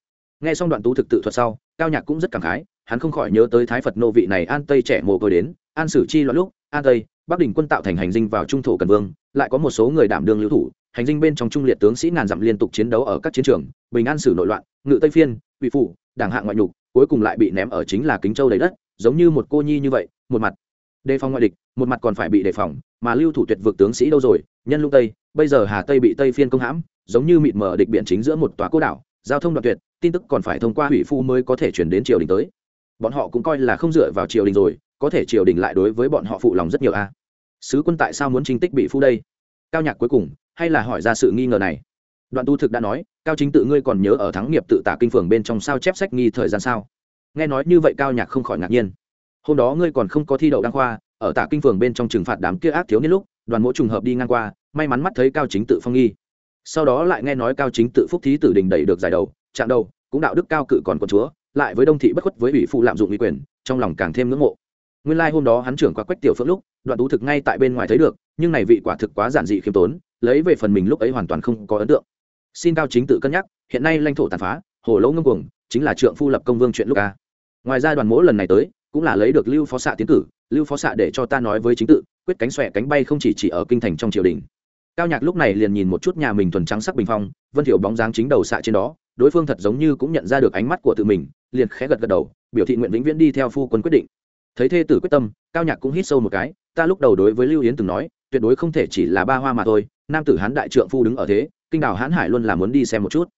Nghe xong đoạn tú thực tự thuật sau, cao nhạc cũng rất cảm khái, hắn không khỏi nhớ tới thái phật nô vị này an tây trẻ mồ côi đến, an sử chi loạn lúc, an tây bắc đình quân tạo thành hành dinh vào trung thổ cần vương, lại có một số người đảm đương lưu thủ, hành dinh bên trong trung liệt tướng sĩ ngàn dặm liên tục chiến đấu ở các chiến trường, bình an sử nội loạn, ngự tây phiên vị phủ, đảng hạng ngoại nhục, cuối cùng lại bị ném ở chính là kính châu đầy đất, giống như một cô nhi như vậy, một mặt đề phòng ngoại địch, một mặt còn phải bị đề phòng, mà lưu thủ tuyệt vực tướng sĩ đâu rồi, nhân lung tây, bây giờ hà tây bị tây phiên công hãm, giống như mịt mờ địch biển chính giữa một tòa cô đảo, giao thông đoạn tuyệt, tin tức còn phải thông qua hủy phu mới có thể chuyển đến triều đình tới. Bọn họ cũng coi là không dựa vào triều đình rồi có thể triều đình lại đối với bọn họ phụ lòng rất nhiều a. Sứ quân tại sao muốn trinh tích bị phu đây? Cao nhạc cuối cùng, hay là hỏi ra sự nghi ngờ này? Đoạn tu thực đã nói, cao chính tự ngươi còn nhớ ở thắng nghiệp tự tả kinh phường bên trong sao chép sách nghi thời gian sao? Nghe nói như vậy cao nhạc không khỏi ngạc nhiên. Hôm đó ngươi còn không có thi đậu đăng khoa, ở tả kinh phường bên trong trừng phạt đám kia ác thiếu niên lúc, đoàn mỗi trùng hợp đi ngang qua, may mắn mắt thấy cao chính tự phong nghi. Sau đó lại nghe nói cao chính tự phúc thí tử đình đẩy được giải đầu, chạm đầu, cũng đạo đức cao cự còn con chúa, lại với đông thị bất khuất với ủy phụ lạm dụng uy quyền, trong lòng càng thêm ngưỡng mộ nguyên lai hôm đó hắn trưởng qua quách tiểu phượng lúc, đoạn tú thực ngay tại bên ngoài thấy được, nhưng này vị quả thực quá giản dị khiêm tốn, lấy về phần mình lúc ấy hoàn toàn không có ấn tượng. Xin cao chính tự cân nhắc, hiện nay lãnh thổ tàn phá, hồ lỗ ngâm cuồng, chính là trượng phu lập công vương chuyện lúc ca ngoài ra đoàn mỗ lần này tới, cũng là lấy được lưu phó xạ tiến cử, lưu phó xạ để cho ta nói với chính tự, quyết cánh xòe cánh bay không chỉ chỉ ở kinh thành trong triều đình. Cao nhạc lúc này liền nhìn một chút nhà mình thuần trắng sắc bình phong, vân thiệu bóng dáng chính đầu xạ trên đó, đối phương thật giống như cũng nhận ra được ánh mắt của tự mình, liền khẽ gật gật đầu, biểu thị nguyện vĩnh viễn đi theo phu quân quyết định thấy thê tử quyết tâm, cao nhạc cũng hít sâu một cái, ta lúc đầu đối với lưu yến từng nói, tuyệt đối không thể chỉ là ba hoa mà thôi, nam tử hán đại trượng phu đứng ở thế, kinh đảo hán hải luôn là muốn đi xem một chút.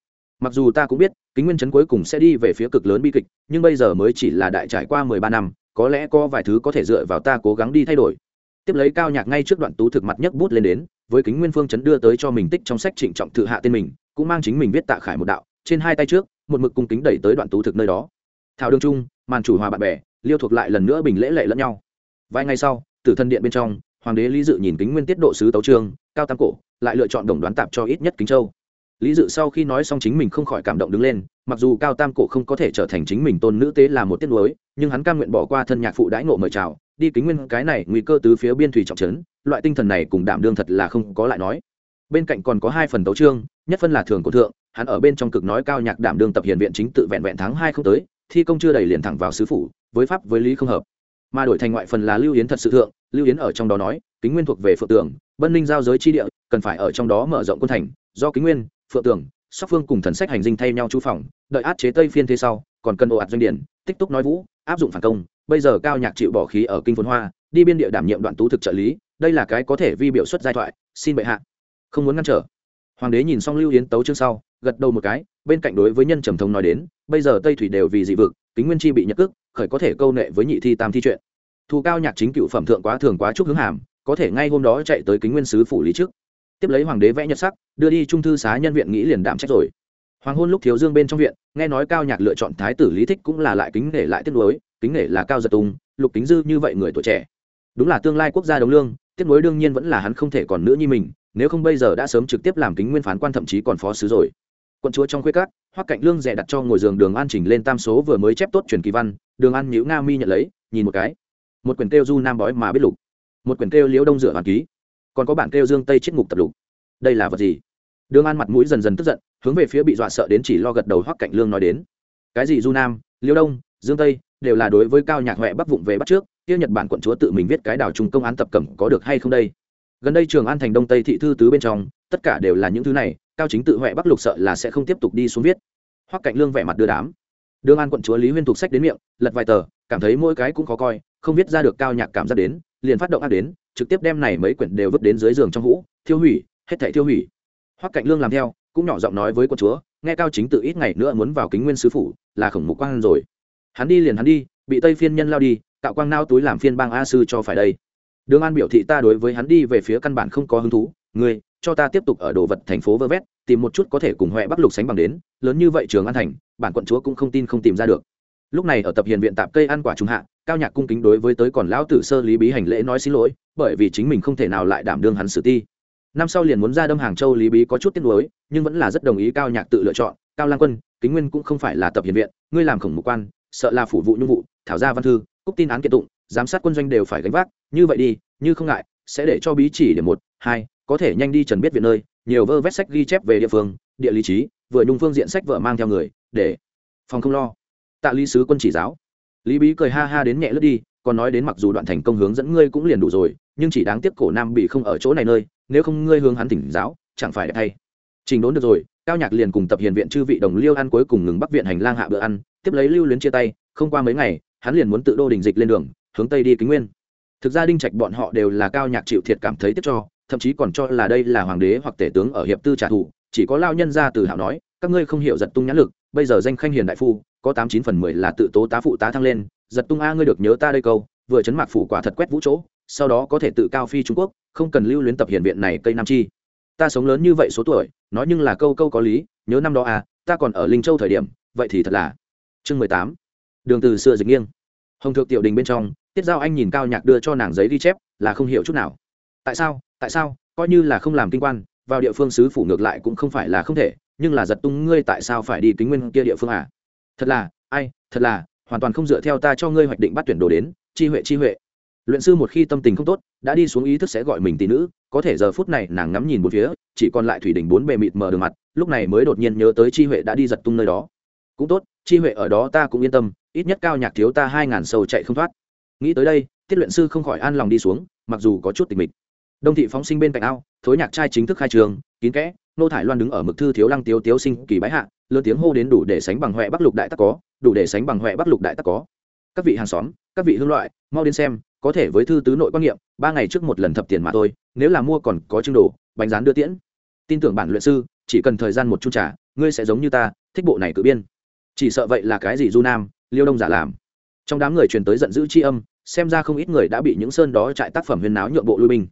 Mặc dù ta cũng biết, kính nguyên chấn cuối cùng sẽ đi về phía cực lớn bi kịch, nhưng bây giờ mới chỉ là đại trải qua mười ba năm, có lẽ có vài thứ có thể dựa vào ta cố gắng đi thay đổi. Tiếp lấy cao nhạc ngay trước đoạn tú thực mặt nhấc bút lên đến, với kính nguyên phương chấn đưa tới cho mình tích trong sách trịnh trọng tự hạ tên mình, cũng mang chính mình viết tạ khải một đạo, trên hai tay trước, một mực cung kính đẩy tới đoạn tú thực nơi đó. Thảo đương trung, màn chủ hòa bạn bè liêu thuộc lại lần nữa bình lễ lệ lẫn nhau. Vài ngày sau, tử thân điện bên trong, hoàng đế lý dự nhìn kính nguyên tiết độ sứ tấu trương, cao tam cổ, lại lựa chọn đồng đoán tạp cho ít nhất kính châu. Lý dự sau khi nói xong chính mình không khỏi cảm động đứng lên, mặc dù cao tam cổ không có thể trở thành chính mình tôn nữ tế là một tiết lối nhưng hắn cam nguyện bỏ qua thân nhạc phụ đãi ngộ mời chào, đi kính nguyên cái này nguy cơ từ phía biên thủy trọng trấn, loại tinh thần này cùng đảm đương thật là không có lại nói. Bên cạnh còn có hai phần tấu trương, nhất phân là thường cổ thượng, hắn ở bên trong cực nói cao nhạc đảm đương tập hiền viện chính tự vẹn vẹn tháng hai không tới thi công chưa đầy liền thẳng vào sứ phủ, với pháp với lý không hợp. Mà đổi thành ngoại phần là lưu yến thật sự thượng, lưu yến ở trong đó nói, kính nguyên thuộc về phượng tường, bân ninh giao giới chi địa, cần phải ở trong đó mở rộng quân thành, do kính nguyên, phượng tường, sóc phương cùng thần sách hành dinh thay nhau chú phòng, đợi át chế tây phiên thế sau, còn cần ồ ạt doanh điển, tích túc nói vũ, áp dụng phản công, bây giờ cao nhạc chịu bỏ khí ở kinh phồn hoa, đi biên địa đảm nhiệm đoạn tú thực trợ lý, đây là cái có thể vi biểu xuất giai thoại, xin bệ hạ. Không muốn ngăn trở. Hoàng đế nhìn xong lưu Yến tấu chương sau, gật đầu một cái, bên cạnh đối với nhân trầm thống nói đến bây giờ tây thủy đều vì dị vực, kính nguyên chi bị nhật cức khởi có thể câu nệ với nhị thi tam thi chuyện. Thù cao nhạc chính cựu phẩm thượng quá thường quá trúc hướng hàm, có thể ngay hôm đó chạy tới kính nguyên sứ phủ lý trước. Tiếp lấy hoàng đế vẽ nhật sắc, đưa đi trung thư xá nhân viện nghĩ liền đảm trách rồi. Hoàng hôn lúc thiếu dương bên trong viện, nghe nói cao nhạc lựa chọn thái tử lý thích cũng là lại kính nể lại tiếc nuối, kính nể là cao giật tùng, lục kính dư như vậy người tuổi trẻ. Đúng là tương lai quốc gia đồng lương, tiếc nuối đương nhiên vẫn là hắn không thể còn nữa như mình, nếu không bây giờ đã sớm trực tiếp làm kính nguyên phán quan thậm chí còn phó sứ rồi quận chúa trong khuê cát hoắc cạnh lương rẻ đặt cho ngồi giường đường an chỉnh lên tam số vừa mới chép tốt truyền kỳ văn, đường an nhữ nga mi nhận lấy, nhìn một cái. Một quyển kêu du nam bói mà biết lục. Một quyển kêu liễu đông rửa hoàn ký. Còn có bản kêu dương tây chết ngục tập lục. Đây là vật gì? Đường an mặt mũi dần dần tức giận, hướng về phía bị dọa sợ đến chỉ lo gật đầu hoắc cạnh lương nói đến. Cái gì du nam, liễu đông, dương tây, đều là đối với cao nhạc huệ bắc vụng về bắt trước, kia nhật bản quận chúa tự mình viết cái đảo trung công án tập cẩm có được hay không đây? Gần đây trường an thành đông tây thị thư tứ bên trong, tất cả đều là những thứ này cao chính tự huệ bắc lục sợ là sẽ không tiếp tục đi xuống viết. Hoắc cạnh lương vẻ mặt đưa đám. Đương an quận chúa lý huyên thuộc sách đến miệng, lật vài tờ, cảm thấy mỗi cái cũng khó coi, không viết ra được cao nhạc cảm giác đến, liền phát động ác đến, trực tiếp đem này mấy quyển đều vứt đến dưới giường trong hũ, thiêu hủy, hết thảy thiêu hủy. Hoắc cạnh lương làm theo, cũng nhỏ giọng nói với quận chúa, nghe cao chính tự ít ngày nữa muốn vào kính nguyên sứ phủ, là khổng mục quang rồi. Hắn đi liền hắn đi, bị tây phiên nhân lao đi, cạo quang nao túi làm phiên bang a sư cho phải đây. Đường an biểu thị ta đối với hắn đi về phía căn bản không có hứng thú, ngươi cho ta tiếp tục ở đồ vật thành phố vơ vét, tìm một chút có thể cùng huệ bắc lục sánh bằng đến, lớn như vậy trường an thành, bản quận chúa cũng không tin không tìm ra được. Lúc này ở tập hiền viện tạp cây ăn quả trung hạ, cao nhạc cung kính đối với tới còn lão tử sơ lý bí hành lễ nói xin lỗi, bởi vì chính mình không thể nào lại đảm đương hắn xử ti. Năm sau liền muốn ra đâm hàng châu lý bí có chút tiếc nuối, nhưng vẫn là rất đồng ý cao nhạc tự lựa chọn. Cao lang quân, kính nguyên cũng không phải là tập hiền viện, ngươi làm khổng mục quan, sợ là phủ vụ nhung vụ, thảo gia văn thư, cúc tin án kiện tụng, giám sát quân doanh đều phải gánh vác, như vậy đi, như không ngại, sẽ để cho bí chỉ để một, hai có thể nhanh đi trần biết viện nơi, nhiều vơ vét sách ghi chép về địa phương, địa lý trí, vừa nhung phương diện sách vợ mang theo người, để phòng không lo. Tạ lý sứ quân chỉ giáo. Lý bí cười ha ha đến nhẹ lướt đi, còn nói đến mặc dù đoạn thành công hướng dẫn ngươi cũng liền đủ rồi, nhưng chỉ đáng tiếc cổ nam bị không ở chỗ này nơi, nếu không ngươi hướng hắn tỉnh giáo, chẳng phải đẹp thay trình đốn được rồi, cao nhạc liền cùng tập hiền viện chư vị đồng liêu ăn cuối cùng ngừng bắc viện hành lang hạ bữa ăn, tiếp lấy lưu luyến chia tay, không qua mấy ngày, hắn liền muốn tự đô đình dịch lên đường, hướng tây đi kính nguyên. Thực ra đinh trạch bọn họ đều là cao nhạc chịu thiệt cảm thấy tiếc cho thậm chí còn cho là đây là hoàng đế hoặc tể tướng ở hiệp tư trả thù. Chỉ có lao nhân ra từ hạo nói, các ngươi không hiểu giật tung nhãn lực, bây giờ danh khanh hiền đại phu, có tám chín phần mười là tự tố tá phụ tá thăng lên. Giật tung a, ngươi được nhớ ta đây câu, vừa chấn mạc phủ quả thật quét vũ chỗ, sau đó có thể tự cao phi trung quốc, không cần lưu luyến tập hiển viện này cây nam chi. Ta sống lớn như vậy số tuổi, nói nhưng là câu câu có lý, nhớ năm đó à ta còn ở linh châu thời điểm, vậy thì thật là. Chương mười tám. Đường từ xưa dịch nghiêng. Hồng thượng tiểu đình bên trong, tiết giao anh nhìn cao nhạc đưa cho nàng giấy ghi chép, là không hiểu chút nào. Tại sao? Tại sao? Coi như là không làm kinh quan, vào địa phương sứ phủ ngược lại cũng không phải là không thể, nhưng là giật tung ngươi tại sao phải đi kính nguyên kia địa phương à? Thật là, ai, thật là, hoàn toàn không dựa theo ta cho ngươi hoạch định bắt tuyển đồ đến, chi huệ chi huệ. Luyện sư một khi tâm tình không tốt, đã đi xuống ý thức sẽ gọi mình tỷ nữ, có thể giờ phút này nàng ngắm nhìn một phía, chỉ còn lại thủy đỉnh bốn bề mịt mờ đường mặt, lúc này mới đột nhiên nhớ tới chi huệ đã đi giật tung nơi đó. Cũng tốt, chi huệ ở đó ta cũng yên tâm, ít nhất cao nhạc thiếu ta hai ngàn sâu chạy không thoát. Nghĩ tới đây, tiết luyện sư không khỏi an lòng đi xuống, mặc dù có chút tình mịch đông thị phóng sinh bên cạnh ao, thối nhạc trai chính thức khai trường, kín kẽ, nô thải loan đứng ở mực thư thiếu lăng tiếu tiếu sinh kỳ bái hạ, lớn tiếng hô đến đủ để sánh bằng huệ bắc lục đại tắc có, đủ để sánh bằng huệ bắc lục đại tắc có. Các vị hàng xóm, các vị hương loại, mau đến xem, có thể với thư tứ nội quan niệm, ba ngày trước một lần thập tiền mà thôi, nếu là mua còn có chương đồ, bánh rán đưa tiễn. Tin tưởng bản luyện sư, chỉ cần thời gian một chung trả ngươi sẽ giống như ta, thích bộ này cử biên. Chỉ sợ vậy là cái gì du nam, liêu đông giả làm. Trong đám người truyền tới giận dữ chi âm, xem ra không ít người đã bị những sơn đó trại tác phẩm huyền náo nhượng bộ lui binh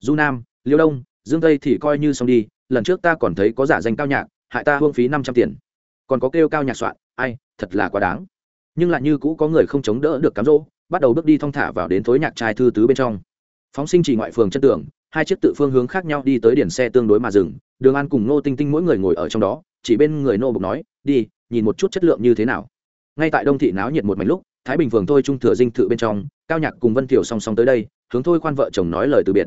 du nam, liêu đông, dương tây thì coi như xong đi, lần trước ta còn thấy có giả danh cao nhạc, hại ta hương phí năm trăm tiền. Còn có kêu cao nhạc soạn, ai, thật là quá đáng. Nhưng lại như cũ có người không chống đỡ được cám dỗ, bắt đầu bước đi thong thả vào đến thối nhạc trai thư tứ bên trong. Phóng sinh chỉ ngoại phường chân tường, hai chiếc tự phương hướng khác nhau đi tới điển xe tương đối mà dừng, đường an cùng nô tinh tinh mỗi người ngồi ở trong đó, chỉ bên người nô bục nói, đi, nhìn một chút chất lượng như thế nào. Ngay tại đông thị náo nhiệt một mảnh lúc, thái bình phường thôi trung thừa dinh thự bên trong, cao nhạc cùng vân thiểu song song tới đây, hướng thôi khoan vợ chồng nói lời từ biệt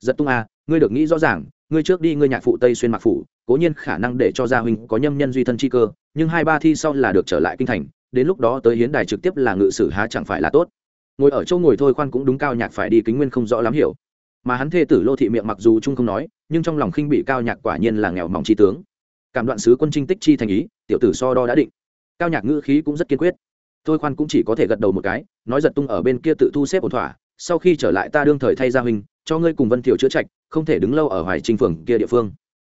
giật tung a à, ngươi được nghĩ rõ ràng ngươi trước đi ngươi nhạc phụ tây xuyên mặc phủ cố nhiên khả năng để cho gia huynh có nhâm nhân duy thân chi cơ nhưng hai ba thi sau là được trở lại kinh thành đến lúc đó tới hiến đài trực tiếp là ngự sử há chẳng phải là tốt. Ngồi ở chỗ ngồi thôi khoan cũng đúng cao nhạc phải đi kính nguyên không rõ lắm hiểu. Mà hắn thê tử lô thị miệng mặc dù trung không nói nhưng trong lòng khinh bị cao nhạc quả nhiên là nghèo mỏng chi tướng. Cảm đoạn sứ quân trinh tích chi thành ý tiểu tử so đo đã định. Cao nhạc ngữ khí cũng rất kiên quyết. Tôi khoan cũng chỉ có thể gật đầu một cái nói giật tung ở bên kia tự thu xếp ổn thỏa sau khi trở lại ta đương thời thay gia huynh, cho ngươi cùng vân thiểu chữa trạch, không thể đứng lâu ở hoài trinh phường kia địa phương.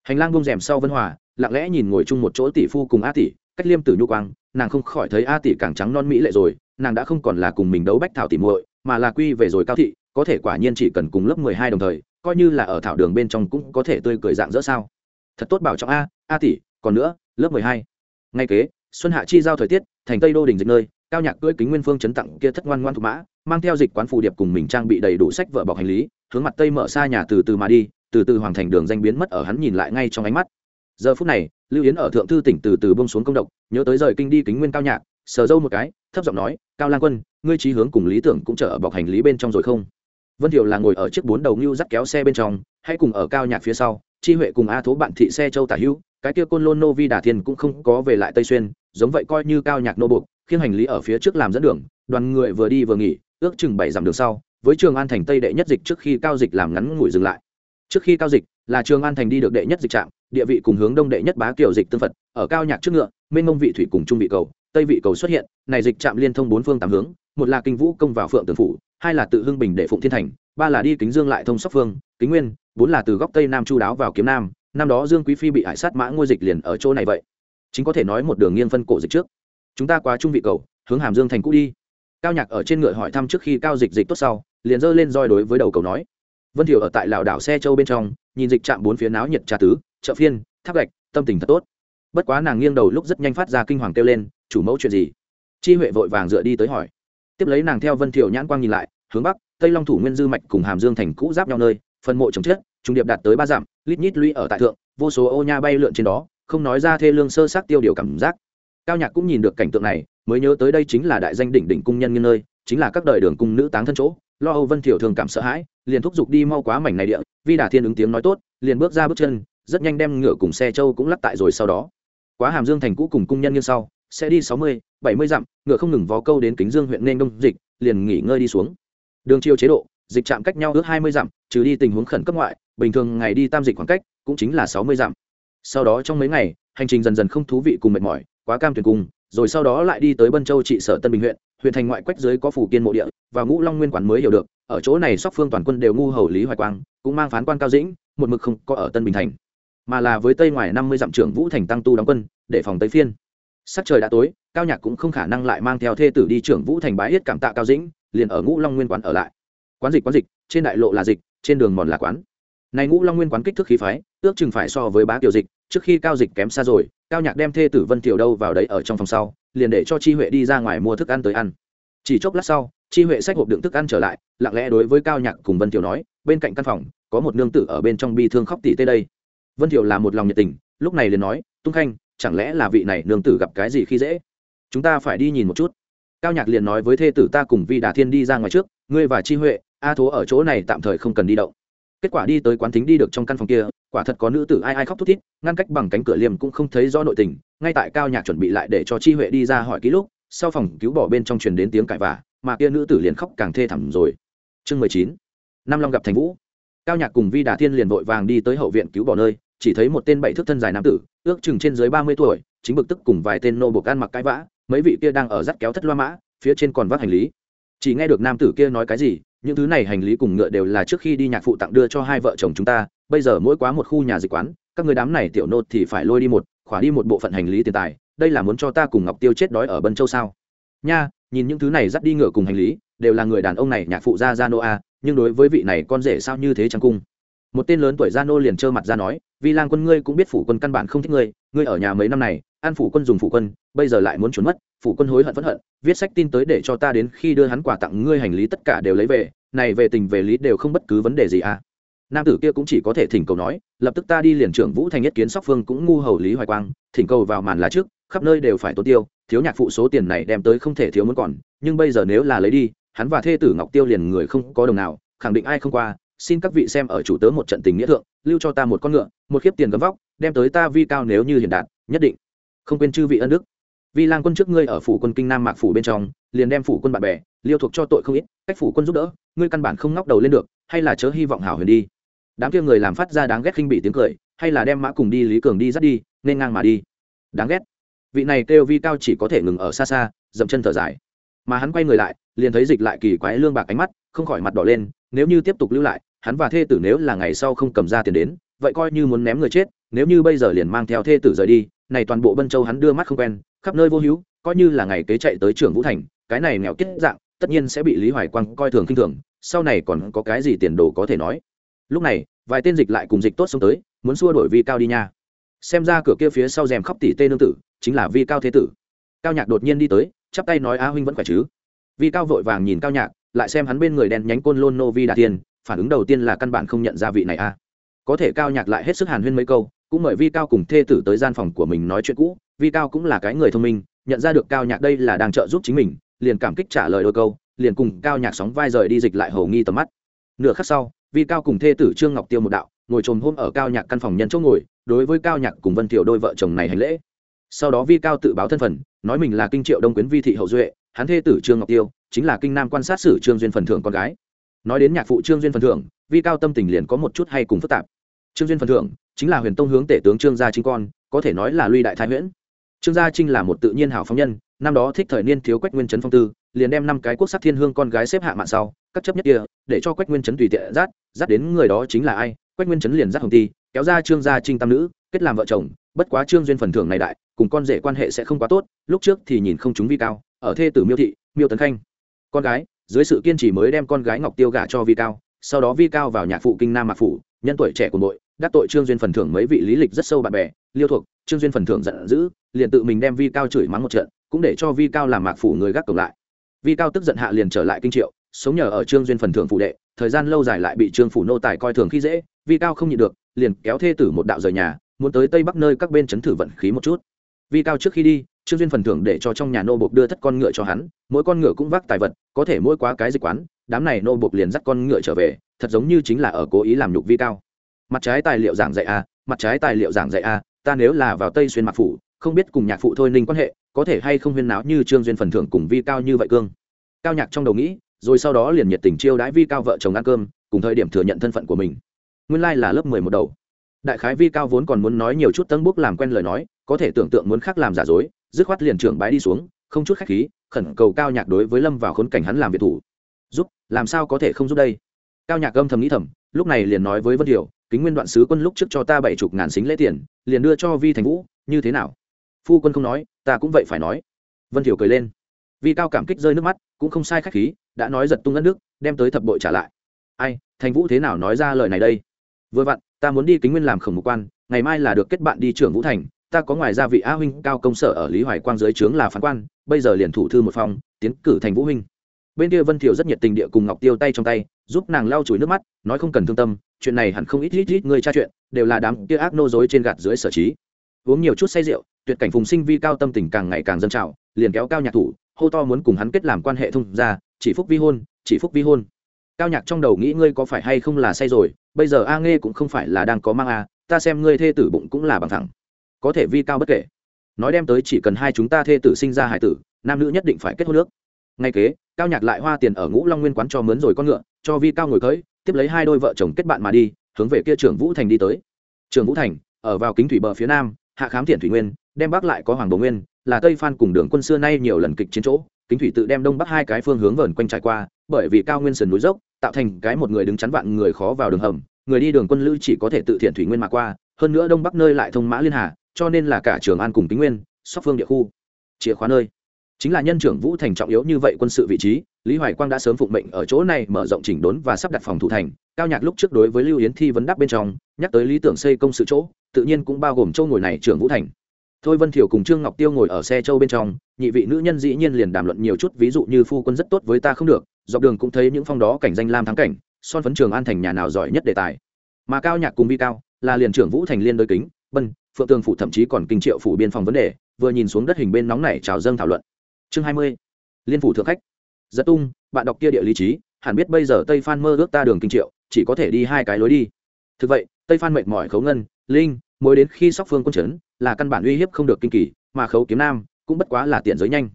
Hành lang bông rèm sau vân hòa, lặng lẽ nhìn ngồi chung một chỗ tỷ phu cùng a tỷ, cách liêm tử nhu quang, nàng không khỏi thấy a tỷ càng trắng non mỹ lệ rồi, nàng đã không còn là cùng mình đấu bách thảo tỷ muội, mà là quy về rồi cao thị, có thể quả nhiên chỉ cần cùng lớp mười hai đồng thời, coi như là ở thảo đường bên trong cũng có thể tươi cười dạng dỡ sao. Thật tốt bảo trọng a a tỷ, còn nữa, lớp mười hai. Ngay kế, xuân hạ chi giao thời tiết, thành tây đô đình dịch nơi cao nhạc cưỡi kính nguyên phương chấn tặng kia thất ngoan ngoan thục mã, mang theo dịch quán phù điệp cùng mình trang bị đầy đủ sách vợ bọc hành lý, hướng mặt tây mở xa nhà từ từ mà đi, từ từ hoàng thành đường danh biến mất ở hắn nhìn lại ngay trong ánh mắt. Giờ phút này, lưu yến ở thượng thư tỉnh từ từ bông xuống công độc, nhớ tới rời kinh đi kính nguyên cao nhạc, sờ dâu một cái, thấp giọng nói, cao lang quân, ngươi trí hướng cùng lý tưởng cũng chở ở bọc hành lý bên trong rồi không? Vân thiệu là ngồi ở chiếc bốn đầu ngưu dắt kéo xe bên trong hay cùng ở cao nhạc phía sau, chi huệ cùng a thố bạn thị xe châu tả hữu, cái kia côn lôn nô vi đà thiên cũng không có về lại tây xuyên, giống vậy coi như cao nhạc nô buộc khiêng hành lý ở phía trước làm dẫn đường, đoàn người vừa đi vừa nghỉ, ước chừng bảy dặm đường sau, với trường an thành tây đệ nhất dịch trước khi cao dịch làm ngắn ngủi dừng lại. Trước khi cao dịch là trường an thành đi được đệ nhất dịch trạm, địa vị cùng hướng đông đệ nhất bá kiểu dịch tương phật, ở cao nhạc trước ngựa, mênh mông vị thủy cùng trung vị cầu, tây vị cầu xuất hiện, này dịch trạm liên thông bốn phương tám hướng, một là kinh vũ công vào phượng tường phủ, hai là tự hưng bình để phụng thiên thành, ba là đi kính dương lại thông sóc phương, kính nguyên, bốn là từ góc tây nam chu đáo vào kiếm nam, năm đó dương quý phi bị hải sát mã ngôi dịch liền ở chỗ này vậy. Chính có thể nói một đường nghiêng phân cổ dịch trước chúng ta qua trung vị cầu, hướng hàm dương thành cũ đi. Cao nhạc ở trên ngựa hỏi thăm trước khi cao dịch dịch tốt sau, liền giơ lên roi đối với đầu cầu nói. Vân thiểu ở tại lào đảo xe châu bên trong, nhìn dịch chạm bốn phía náo nhiệt trà tứ, chợ phiên, tháp gạch, tâm tình thật tốt. Bất quá nàng nghiêng đầu lúc rất nhanh phát ra kinh hoàng kêu lên, chủ mẫu chuyện gì? Chi huệ vội vàng dựa đi tới hỏi. Tiếp lấy nàng theo vân thiểu nhãn quang nhìn lại, hướng bắc, tây long thủ nguyên dư mạch cùng hàm dương thành cũ giáp nhau nơi, phần mộ trồng chết trung điệp đạt tới ba dặm, lít nhít lũy ở tại thượng, vô số ô nha bay lượn trên đó, không nói ra thê lương sơ sát tiêu điều cảm giác cao nhạc cũng nhìn được cảnh tượng này, mới nhớ tới đây chính là đại danh đỉnh đỉnh cung nhân như nơi, chính là các đời đường cung nữ táng thân chỗ. Lo âu vân thiểu thường cảm sợ hãi, liền thúc giục đi mau quá mảnh này địa, vi đà thiên ứng tiếng nói tốt, liền bước ra bước chân, rất nhanh đem ngựa cùng xe châu cũng lắp tại rồi sau đó. Quá hàm dương thành cũ cùng cung nhân như sau, sẽ đi sáu mươi, bảy mươi dặm, ngựa không ngừng vó câu đến kính dương huyện nên đông dịch, liền nghỉ ngơi đi xuống. Đường chiêu chế độ, dịch chạm cách nhau ước hai mươi dặm, trừ đi tình huống khẩn cấp ngoại, bình thường ngày đi tam dịch khoảng cách cũng chính là sáu mươi dặm. Sau đó trong mấy ngày, hành trình dần dần không thú vị cùng mệt mỏi quá cam tuyển cung rồi sau đó lại đi tới bân châu trị sở tân bình huyện huyện thành ngoại quách dưới có phủ kiên mộ địa và ngũ long nguyên quản mới hiểu được, ở chỗ này sóc phương toàn quân đều ngu hầu lý hoài quang, cũng mang phán quan cao dĩnh, một mực không có ở tân bình thành. Mà là với tây ngoài năm mươi dặm trưởng vũ thành tăng tu đóng quân, để phòng tây phiên. Sắc trời đã tối, cao nhạc cũng không khả năng lại mang theo thê tử đi trưởng vũ thành bái yết cảm tạ cao dĩnh, liền ở ngũ long nguyên quán ở lại. Quán dịch quán dịch, trên đại lộ là dịch, trên đường mòn là quán. Này ngũ long nguyên quán kích thước khí phái, ước chừng phải so với bá tiểu dịch, trước khi cao dịch kém xa rồi cao nhạc đem thê tử vân tiểu đâu vào đấy ở trong phòng sau, liền để cho chi huệ đi ra ngoài mua thức ăn tới ăn. Chỉ chốc lát sau, chi huệ xách hộp đựng thức ăn trở lại, lặng lẽ đối với cao nhạc cùng vân tiểu nói, bên cạnh căn phòng, có một nương tử ở bên trong bi thương khóc tỉ tê đây. Vân tiểu là một lòng nhiệt tình, lúc này liền nói, tung khanh, chẳng lẽ là vị này nương tử gặp cái gì khi dễ? Chúng ta phải đi nhìn một chút. Cao nhạc liền nói với thê tử ta cùng vi đà thiên đi ra ngoài trước, ngươi và chi huệ, a thố ở chỗ này tạm thời không cần đi động kết quả đi tới quán thính đi được trong căn phòng kia, quả thật có nữ tử ai ai khóc thút thít, ngăn cách bằng cánh cửa liềm cũng không thấy rõ nội tình, ngay tại cao nhạc chuẩn bị lại để cho chi huệ đi ra hỏi ký lúc, sau phòng cứu bỏ bên trong truyền đến tiếng cãi vả mà kia nữ tử liền khóc càng thê thảm rồi. Chương mười chín năm long gặp thành vũ. Cao nhạc cùng vi đà thiên liền vội vàng đi tới hậu viện cứu bỏ nơi, chỉ thấy một tên bảy thước thân dài nam tử, ước chừng trên dưới ba mươi tuổi, chính bực tức cùng vài tên nô buộc ăn mặc cãi vã, mấy vị kia đang ở dắt kéo thất loa mã, phía trên còn vác hành lý. Chỉ nghe được nam tử kia nói cái gì những thứ này hành lý cùng ngựa đều là trước khi đi nhạc phụ tặng đưa cho hai vợ chồng chúng ta, bây giờ mỗi quá một khu nhà dịch quán, các người đám này tiểu nô thì phải lôi đi một, khỏa đi một bộ phận hành lý tiền tài, đây là muốn cho ta cùng ngọc tiêu chết đói ở bân châu sao? Nha, nhìn những thứ này dắt đi ngựa cùng hành lý, đều là người đàn ông này, nhạc phụ gia gia nô a, nhưng đối với vị này con rể sao như thế chẳng cung một tên lớn tuổi gia nô liền trơ mặt ra nói vì lang quân ngươi cũng biết phủ quân căn bản không thích ngươi ngươi ở nhà mấy năm này an phủ quân dùng phủ quân, bây giờ lại muốn trốn mất phủ quân hối hận phẫn hận, viết sách tin tới để cho ta đến khi đưa hắn quà tặng ngươi hành lý tất cả đều lấy về, này về tình về lý đều không bất cứ vấn đề gì à. Nam tử kia cũng chỉ có thể thỉnh cầu nói, lập tức ta đi liền trưởng vũ thành nhất kiến sóc phương cũng ngu hầu lý hoài quang, thỉnh cầu vào màn là trước, khắp nơi đều phải tốn tiêu, thiếu nhạc phụ số tiền này đem tới không thể thiếu muốn còn, nhưng bây giờ nếu là lấy đi, hắn và thê tử ngọc tiêu liền người không có đồng nào, khẳng định ai không qua, xin các vị xem ở chủ tớ một trận tình nghĩa thượng, lưu cho ta một con ngựa, một khiếp tiền gấm vóc, đem tới ta vi cao nếu như hiện đạt, nhất định. Không quên chư vị ân đức vi lang quân trước ngươi ở phủ quân kinh nam mạc phủ bên trong, liền đem phủ quân bạn bè, liêu thuộc cho tội không ít, cách phủ quân giúp đỡ, ngươi căn bản không ngóc đầu lên được, hay là chớ hy vọng hảo huyền đi. Đám kia người làm phát ra đáng ghét khinh bị tiếng cười, hay là đem mã cùng đi, lý cường đi dắt đi, nên ngang mà đi. Đáng ghét. Vị này kêu vi cao chỉ có thể ngừng ở xa xa, dậm chân thở dài. Mà hắn quay người lại, liền thấy dịch lại kỳ quái lương bạc ánh mắt, không khỏi mặt đỏ lên, nếu như tiếp tục lưu lại, hắn và thê tử nếu là ngày sau không cầm ra tiền đến, vậy coi như muốn ném người chết, nếu như bây giờ liền mang theo thê tử rời đi này toàn bộ bân châu hắn đưa mắt không quen, khắp nơi vô hữu, coi như là ngày kế chạy tới trường vũ thành, cái này nghèo kết dạng, tất nhiên sẽ bị lý hoài quang coi thường khinh thường, sau này còn có cái gì tiền đồ có thể nói. Lúc này, vài tên dịch lại cùng dịch tốt xông tới, muốn xua đổi vi cao đi nha. Xem ra cửa kia phía sau rèm khóc tỷ tê nương tử, chính là vi cao thế tử. Cao nhạc đột nhiên đi tới, chắp tay nói, a huynh vẫn khỏe chứ? Vi cao vội vàng nhìn cao nhạc, lại xem hắn bên người đèn nhánh côn lôn nô vi đà tiên, phản ứng đầu tiên là căn bản không nhận ra vị này a. Có thể cao nhạc lại hết sức hàn huyên mấy câu cũng mời vi cao cùng thê tử tới gian phòng của mình nói chuyện cũ, vi cao cũng là cái người thông minh, nhận ra được cao nhạc đây là đang trợ giúp chính mình, liền cảm kích trả lời đôi câu, liền cùng cao nhạc sóng vai rời đi dịch lại hầu nghi tầm mắt. Nửa khắc sau, vi cao cùng thê tử trương ngọc tiêu một đạo, ngồi trồm hôm ở cao nhạc căn phòng nhân chỗ ngồi, đối với cao nhạc cùng vân thiệu đôi vợ chồng này hành lễ. Sau đó vi cao tự báo thân phận, nói mình là kinh triệu đông quyến vi thị hậu duệ, hắn thê tử trương ngọc tiêu, chính là kinh nam quan sát sử trương duyên phần thưởng con gái. Nói đến nhạc phụ trương duyên phần thưởng, vi cao tâm tình liền có một chút hay cùng phức tạp. Trương duyên phần thưởng chính là huyền tông hướng tể tướng trương gia trinh con, có thể nói là luy đại thái nguyễn. trương gia trinh là một tự nhiên hảo phóng nhân, năm đó thích thời niên thiếu quách nguyên trấn phong tư, liền đem năm cái quốc sắc thiên hương con gái xếp hạ mạng sau, các chấp nhất kia, để cho quách nguyên trấn tùy tiện dắt dắt đến người đó chính là ai quách nguyên trấn liền dắt hồng ti, kéo ra trương gia trinh tam nữ, kết làm vợ chồng, bất quá trương duyên phần thưởng này đại, cùng con rể quan hệ sẽ không quá tốt, lúc trước thì nhìn không chúng vi cao, ở thê tử miêu thị, miêu tấn khanh con gái, dưới sự kiên trì mới đem con gái ngọc tiêu gả cho vi cao, sau đó vi cao vào nhạc phụ kinh nam mạc phủ, nhân tuổi trẻ của nội đắc tội trương duyên phần thưởng mấy vị lý lịch rất sâu bạn bè, liêu thuộc trương duyên phần thưởng giận dữ, liền tự mình đem vi cao chửi mắng một trận, cũng để cho vi cao làm mạc phủ người gác cổng lại. Vi cao tức giận hạ liền trở lại kinh triệu, sống nhờ ở trương duyên phần thưởng phụ đệ, thời gian lâu dài lại bị trương phủ nô tài coi thường khi dễ, vi cao không nhịn được, liền kéo thê tử một đạo rời nhà, muốn tới tây bắc nơi các bên chấn thử vận khí một chút. Vi cao trước khi đi, trương duyên phần thưởng để cho trong nhà nô bộc đưa thất con ngựa cho hắn, mỗi con ngựa cũng vác tài vật, có thể mỗi quá cái dịch quán, đám này nô bộc liền dắt con ngựa trở về, thật giống như chính là ở cố ý làm nhục vi cao mặt trái tài liệu giảng dạy a, mặt trái tài liệu giảng dạy a, ta nếu là vào tây xuyên mặc phủ, không biết cùng nhạc phụ thôi ninh quan hệ, có thể hay không huyên náo như trương duyên phần thưởng cùng vi cao như vậy cương. Cao nhạc trong đầu nghĩ, rồi sau đó liền nhiệt tình chiêu đãi vi cao vợ chồng ăn cơm, cùng thời điểm thừa nhận thân phận của mình. Nguyên lai là lớp mười một đầu. Đại khái vi cao vốn còn muốn nói nhiều chút tân bút làm quen lời nói, có thể tưởng tượng muốn khác làm giả dối, dứt khoát liền trưởng bái đi xuống, không chút khách khí, khẩn cầu cao nhạc đối với lâm vào khốn cảnh hắn làm việc thủ. Giúp, làm sao có thể không giúp đây? Cao nhạc âm thầm nghĩ thầm, lúc này liền nói với vân điều kính nguyên đoạn sứ quân lúc trước cho ta bảy chục ngàn xính lễ tiền, liền đưa cho vi thành vũ, như thế nào? Phu quân không nói, ta cũng vậy phải nói. Vân thiểu cười lên. Vi cao cảm kích rơi nước mắt, cũng không sai khách khí, đã nói giật tung đất nước, đem tới thập bội trả lại. Ai, thành vũ thế nào nói ra lời này đây? Vừa vặn, ta muốn đi kính nguyên làm khổng mục quan, ngày mai là được kết bạn đi trưởng vũ thành, ta có ngoài ra vị a huynh, cao công sở ở lý hoài quang dưới trướng là phán quan, bây giờ liền thủ thư một phòng, tiến cử thành vũ huynh. Bên kia vân thiệu rất nhiệt tình địa cùng ngọc tiêu tay trong tay, giúp nàng lau chùi nước mắt, nói không cần thương tâm chuyện này hẳn không ít ít ít người tra chuyện, đều là đám kia ác nô dối trên gạt dưới sở trí. Uống nhiều chút say rượu, tuyệt cảnh phùng sinh vi cao tâm tình càng ngày càng dâng trào, liền kéo cao nhạc thủ, hô to muốn cùng hắn kết làm quan hệ thông ra chỉ phúc vi hôn, chỉ phúc vi hôn. Cao nhạc trong đầu nghĩ ngươi có phải hay không là say rồi, bây giờ a nghe cũng không phải là đang có mang a, ta xem ngươi thê tử bụng cũng là bằng thẳng. Có thể vi cao bất kể. Nói đem tới chỉ cần hai chúng ta thê tử sinh ra hải tử, nam nữ nhất định phải kết hôn nước. Ngay kế, cao nhạc lại hoa tiền ở ngũ long nguyên quán cho mướn rồi con ngựa cho vi cao ngồi cưỡi tiếp lấy hai đôi vợ chồng kết bạn mà đi, hướng về kia trường vũ thành đi tới. Trường vũ thành, ở vào kính thủy bờ phía nam, hạ khám thiện thủy nguyên, đem bắc lại có hoàng bồ nguyên, là tây phan cùng đường quân xưa nay nhiều lần kịch chiến chỗ. Kính thủy tự đem đông bắc hai cái phương hướng vờn quanh trải qua, bởi vì cao nguyên sườn núi dốc, tạo thành cái một người đứng chắn vạn người khó vào đường hầm, người đi đường quân lữ chỉ có thể tự thiện thủy nguyên mà qua, hơn nữa đông bắc nơi lại thông mã liên hà, cho nên là cả trường an cùng kính nguyên, sóc phương địa khu. Chìa khóa nơi. Chính là nhân trưởng vũ thành trọng yếu như vậy quân sự vị trí lý hoài quang đã sớm phụng mệnh ở chỗ này mở rộng chỉnh đốn và sắp đặt phòng thủ thành. Cao nhạc lúc trước đối với lưu yến thi vấn đáp bên trong, nhắc tới lý tưởng xây công sự chỗ, tự nhiên cũng bao gồm châu ngồi này, trưởng vũ thành. Thôi vân thiểu cùng trương ngọc tiêu ngồi ở xe châu bên trong, nhị vị nữ nhân dĩ nhiên liền đàm luận nhiều chút, ví dụ như phu quân rất tốt với ta không được, dọc đường cũng thấy những phong đó cảnh danh lam thắng cảnh, son phấn trường an thành nhà nào giỏi nhất đề tài. Mà cao nhạc cùng vi cao là liền trưởng vũ thành liên đôi kính, bân, phượng tường phủ thậm chí còn kinh triệu phủ biên phòng vấn đề, vừa nhìn xuống đất hình bên nóng này trào dâng thảo luận. Chương hai mươi, liên phủ thượng khách giật tung, bạn đọc kia địa lý trí, hẳn biết bây giờ tây phan mơ ước ta đường kinh triệu, chỉ có thể đi hai cái lối đi. Thực vậy, tây phan mệt mỏi khấu ngân, linh mới đến khi sóc phương quân chấn là căn bản uy hiếp không được kinh kỳ, mà khấu kiếm nam, cũng bất quá là tiện giới nhanh.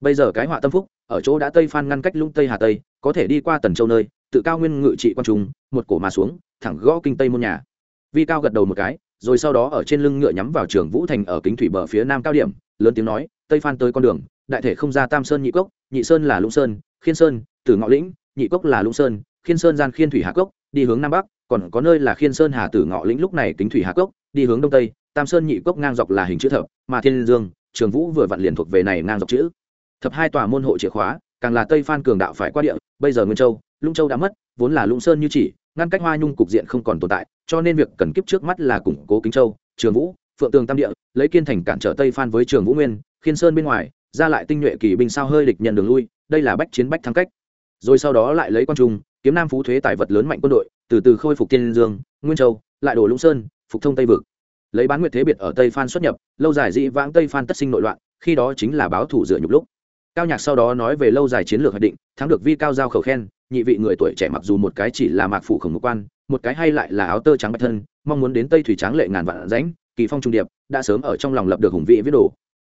Bây giờ cái họa tâm phúc, ở chỗ đã tây phan ngăn cách lũng tây hà tây, có thể đi qua tần châu nơi, tự cao nguyên ngự trị quan trung, một cổ mà xuống, thẳng gõ kinh tây môn nhà. Vi cao gật đầu một cái, rồi sau đó ở trên lưng ngựa nhắm vào trường vũ thành ở kính thủy bờ phía nam cao điểm, lớn tiếng nói, tây phan tới con đường đại thể không ra tam sơn nhị cốc, nhị sơn là lũng sơn, khiên sơn, tử ngọ lĩnh, nhị cốc là lũng sơn, khiên sơn gian khiên thủy hà cốc, đi hướng nam bắc, còn có nơi là khiên sơn hà tử ngọ lĩnh lúc này kính thủy hà cốc, đi hướng đông tây, tam sơn nhị cốc ngang dọc là hình chữ thập, mà thiên dương, trường vũ vừa vặn liền thuộc về này ngang dọc chữ. Thập hai tòa môn hộ chìa khóa, càng là tây phan cường đạo phải qua địa, bây giờ nguyên châu, lũng châu đã mất, vốn là lũng sơn như chỉ, ngăn cách hoa nhung cục diện không còn tồn tại, cho nên việc cần kiếp trước mắt là củng cố kính châu, trường vũ, phượng tường tam địa, lấy kiên thành cản trở tây phan với trường vũ nguyên, khiên sơn bên ngoài ra lại tinh nhuệ kỳ binh sao hơi địch nhận đường lui, đây là bách chiến bách thắng cách. Rồi sau đó lại lấy quan trung, kiếm nam phú thuế tài vật lớn mạnh quân đội, từ từ khôi phục tiên dương, nguyên châu, lại đổ lũng sơn, phục thông tây vực. Lấy bán nguyệt thế biệt ở tây phan xuất nhập, lâu dài dị vãng tây phan tất sinh nội loạn, khi đó chính là báo thủ dựa nhục lúc. Cao nhạc sau đó nói về lâu dài chiến lược hoạch định, thắng được vi cao giao khẩu khen, nhị vị người tuổi trẻ mặc dù một cái chỉ là mạc phủ khổng mục quan, một cái hay lại là áo tơ trắng bạch thân, mong muốn đến tây thủy tráng lệ ngàn vạn rãnh kỳ phong trung điệp, đã sớm ở trong lòng lập được hùng vị viết đồ.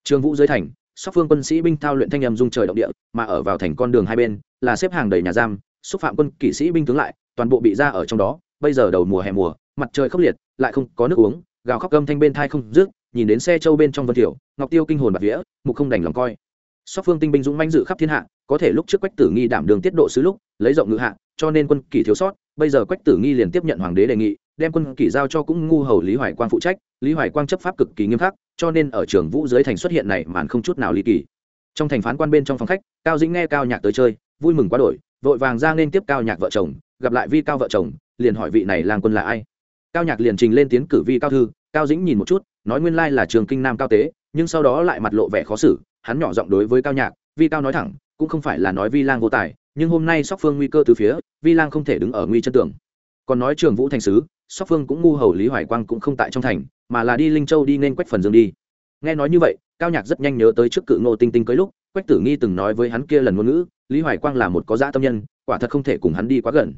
Trương vũ dưới thành sóc phương quân sĩ binh thao luyện thanh âm dung trời động địa, mà ở vào thành con đường hai bên, là xếp hàng đầy nhà giam, xúc phạm quân kỵ sĩ binh tướng lại, toàn bộ bị ra ở trong đó, bây giờ đầu mùa hè mùa, mặt trời khốc liệt, lại không có nước uống, gào khóc gâm thanh bên thai không rước nhìn đến xe châu bên trong vân thiểu ngọc tiêu kinh hồn bạc vía, mục không đành lòng coi. Sóc phương tinh binh dũng manh dự khắp thiên hạ, có thể lúc trước quách tử nghi đảm đường tiết độ sứ lúc, lấy rộng ngự hạ, cho nên quân kỷ thiếu sót, bây giờ quách tử nghi liền tiếp nhận hoàng đế đề nghị đem quân kỷ giao cho cũng ngu hầu lý hoài quang phụ trách. Lý hoài quang chấp pháp cực kỳ nghiêm khắc, cho nên ở trường vũ dưới thành xuất hiện này màn không chút nào ly kỳ. Trong thành phán quan bên trong phòng khách, cao dĩnh nghe cao nhạc tới chơi, vui mừng quá đổi, vội vàng ra nên tiếp cao nhạc vợ chồng, gặp lại vi cao vợ chồng, liền hỏi vị này làng quân là ai. Cao nhạc liền trình lên tiến cử vi cao thư, cao dĩnh nhìn một chút, nói nguyên lai là trường kinh nam cao tế, nhưng sau đó lại mặt lộ vẻ khó xử, hắn nhỏ giọng đối với cao nhạc, vi cao nói thẳng, cũng không phải là nói vi lang vô tài, nhưng hôm nay sóc phương nguy cơ từ phía, vi lang không thể đứng ở nguy chân tường. Còn nói trường vũ thành sứ sóc phương cũng ngu hầu lý hoài quang cũng không tại trong thành mà là đi linh châu đi nên quách phần dương đi. Nghe nói như vậy cao nhạc rất nhanh nhớ tới trước cự ngô tinh tinh cưới lúc quách tử nghi từng nói với hắn kia lần ngôn ngữ lý hoài quang là một có dã tâm nhân quả thật không thể cùng hắn đi quá gần.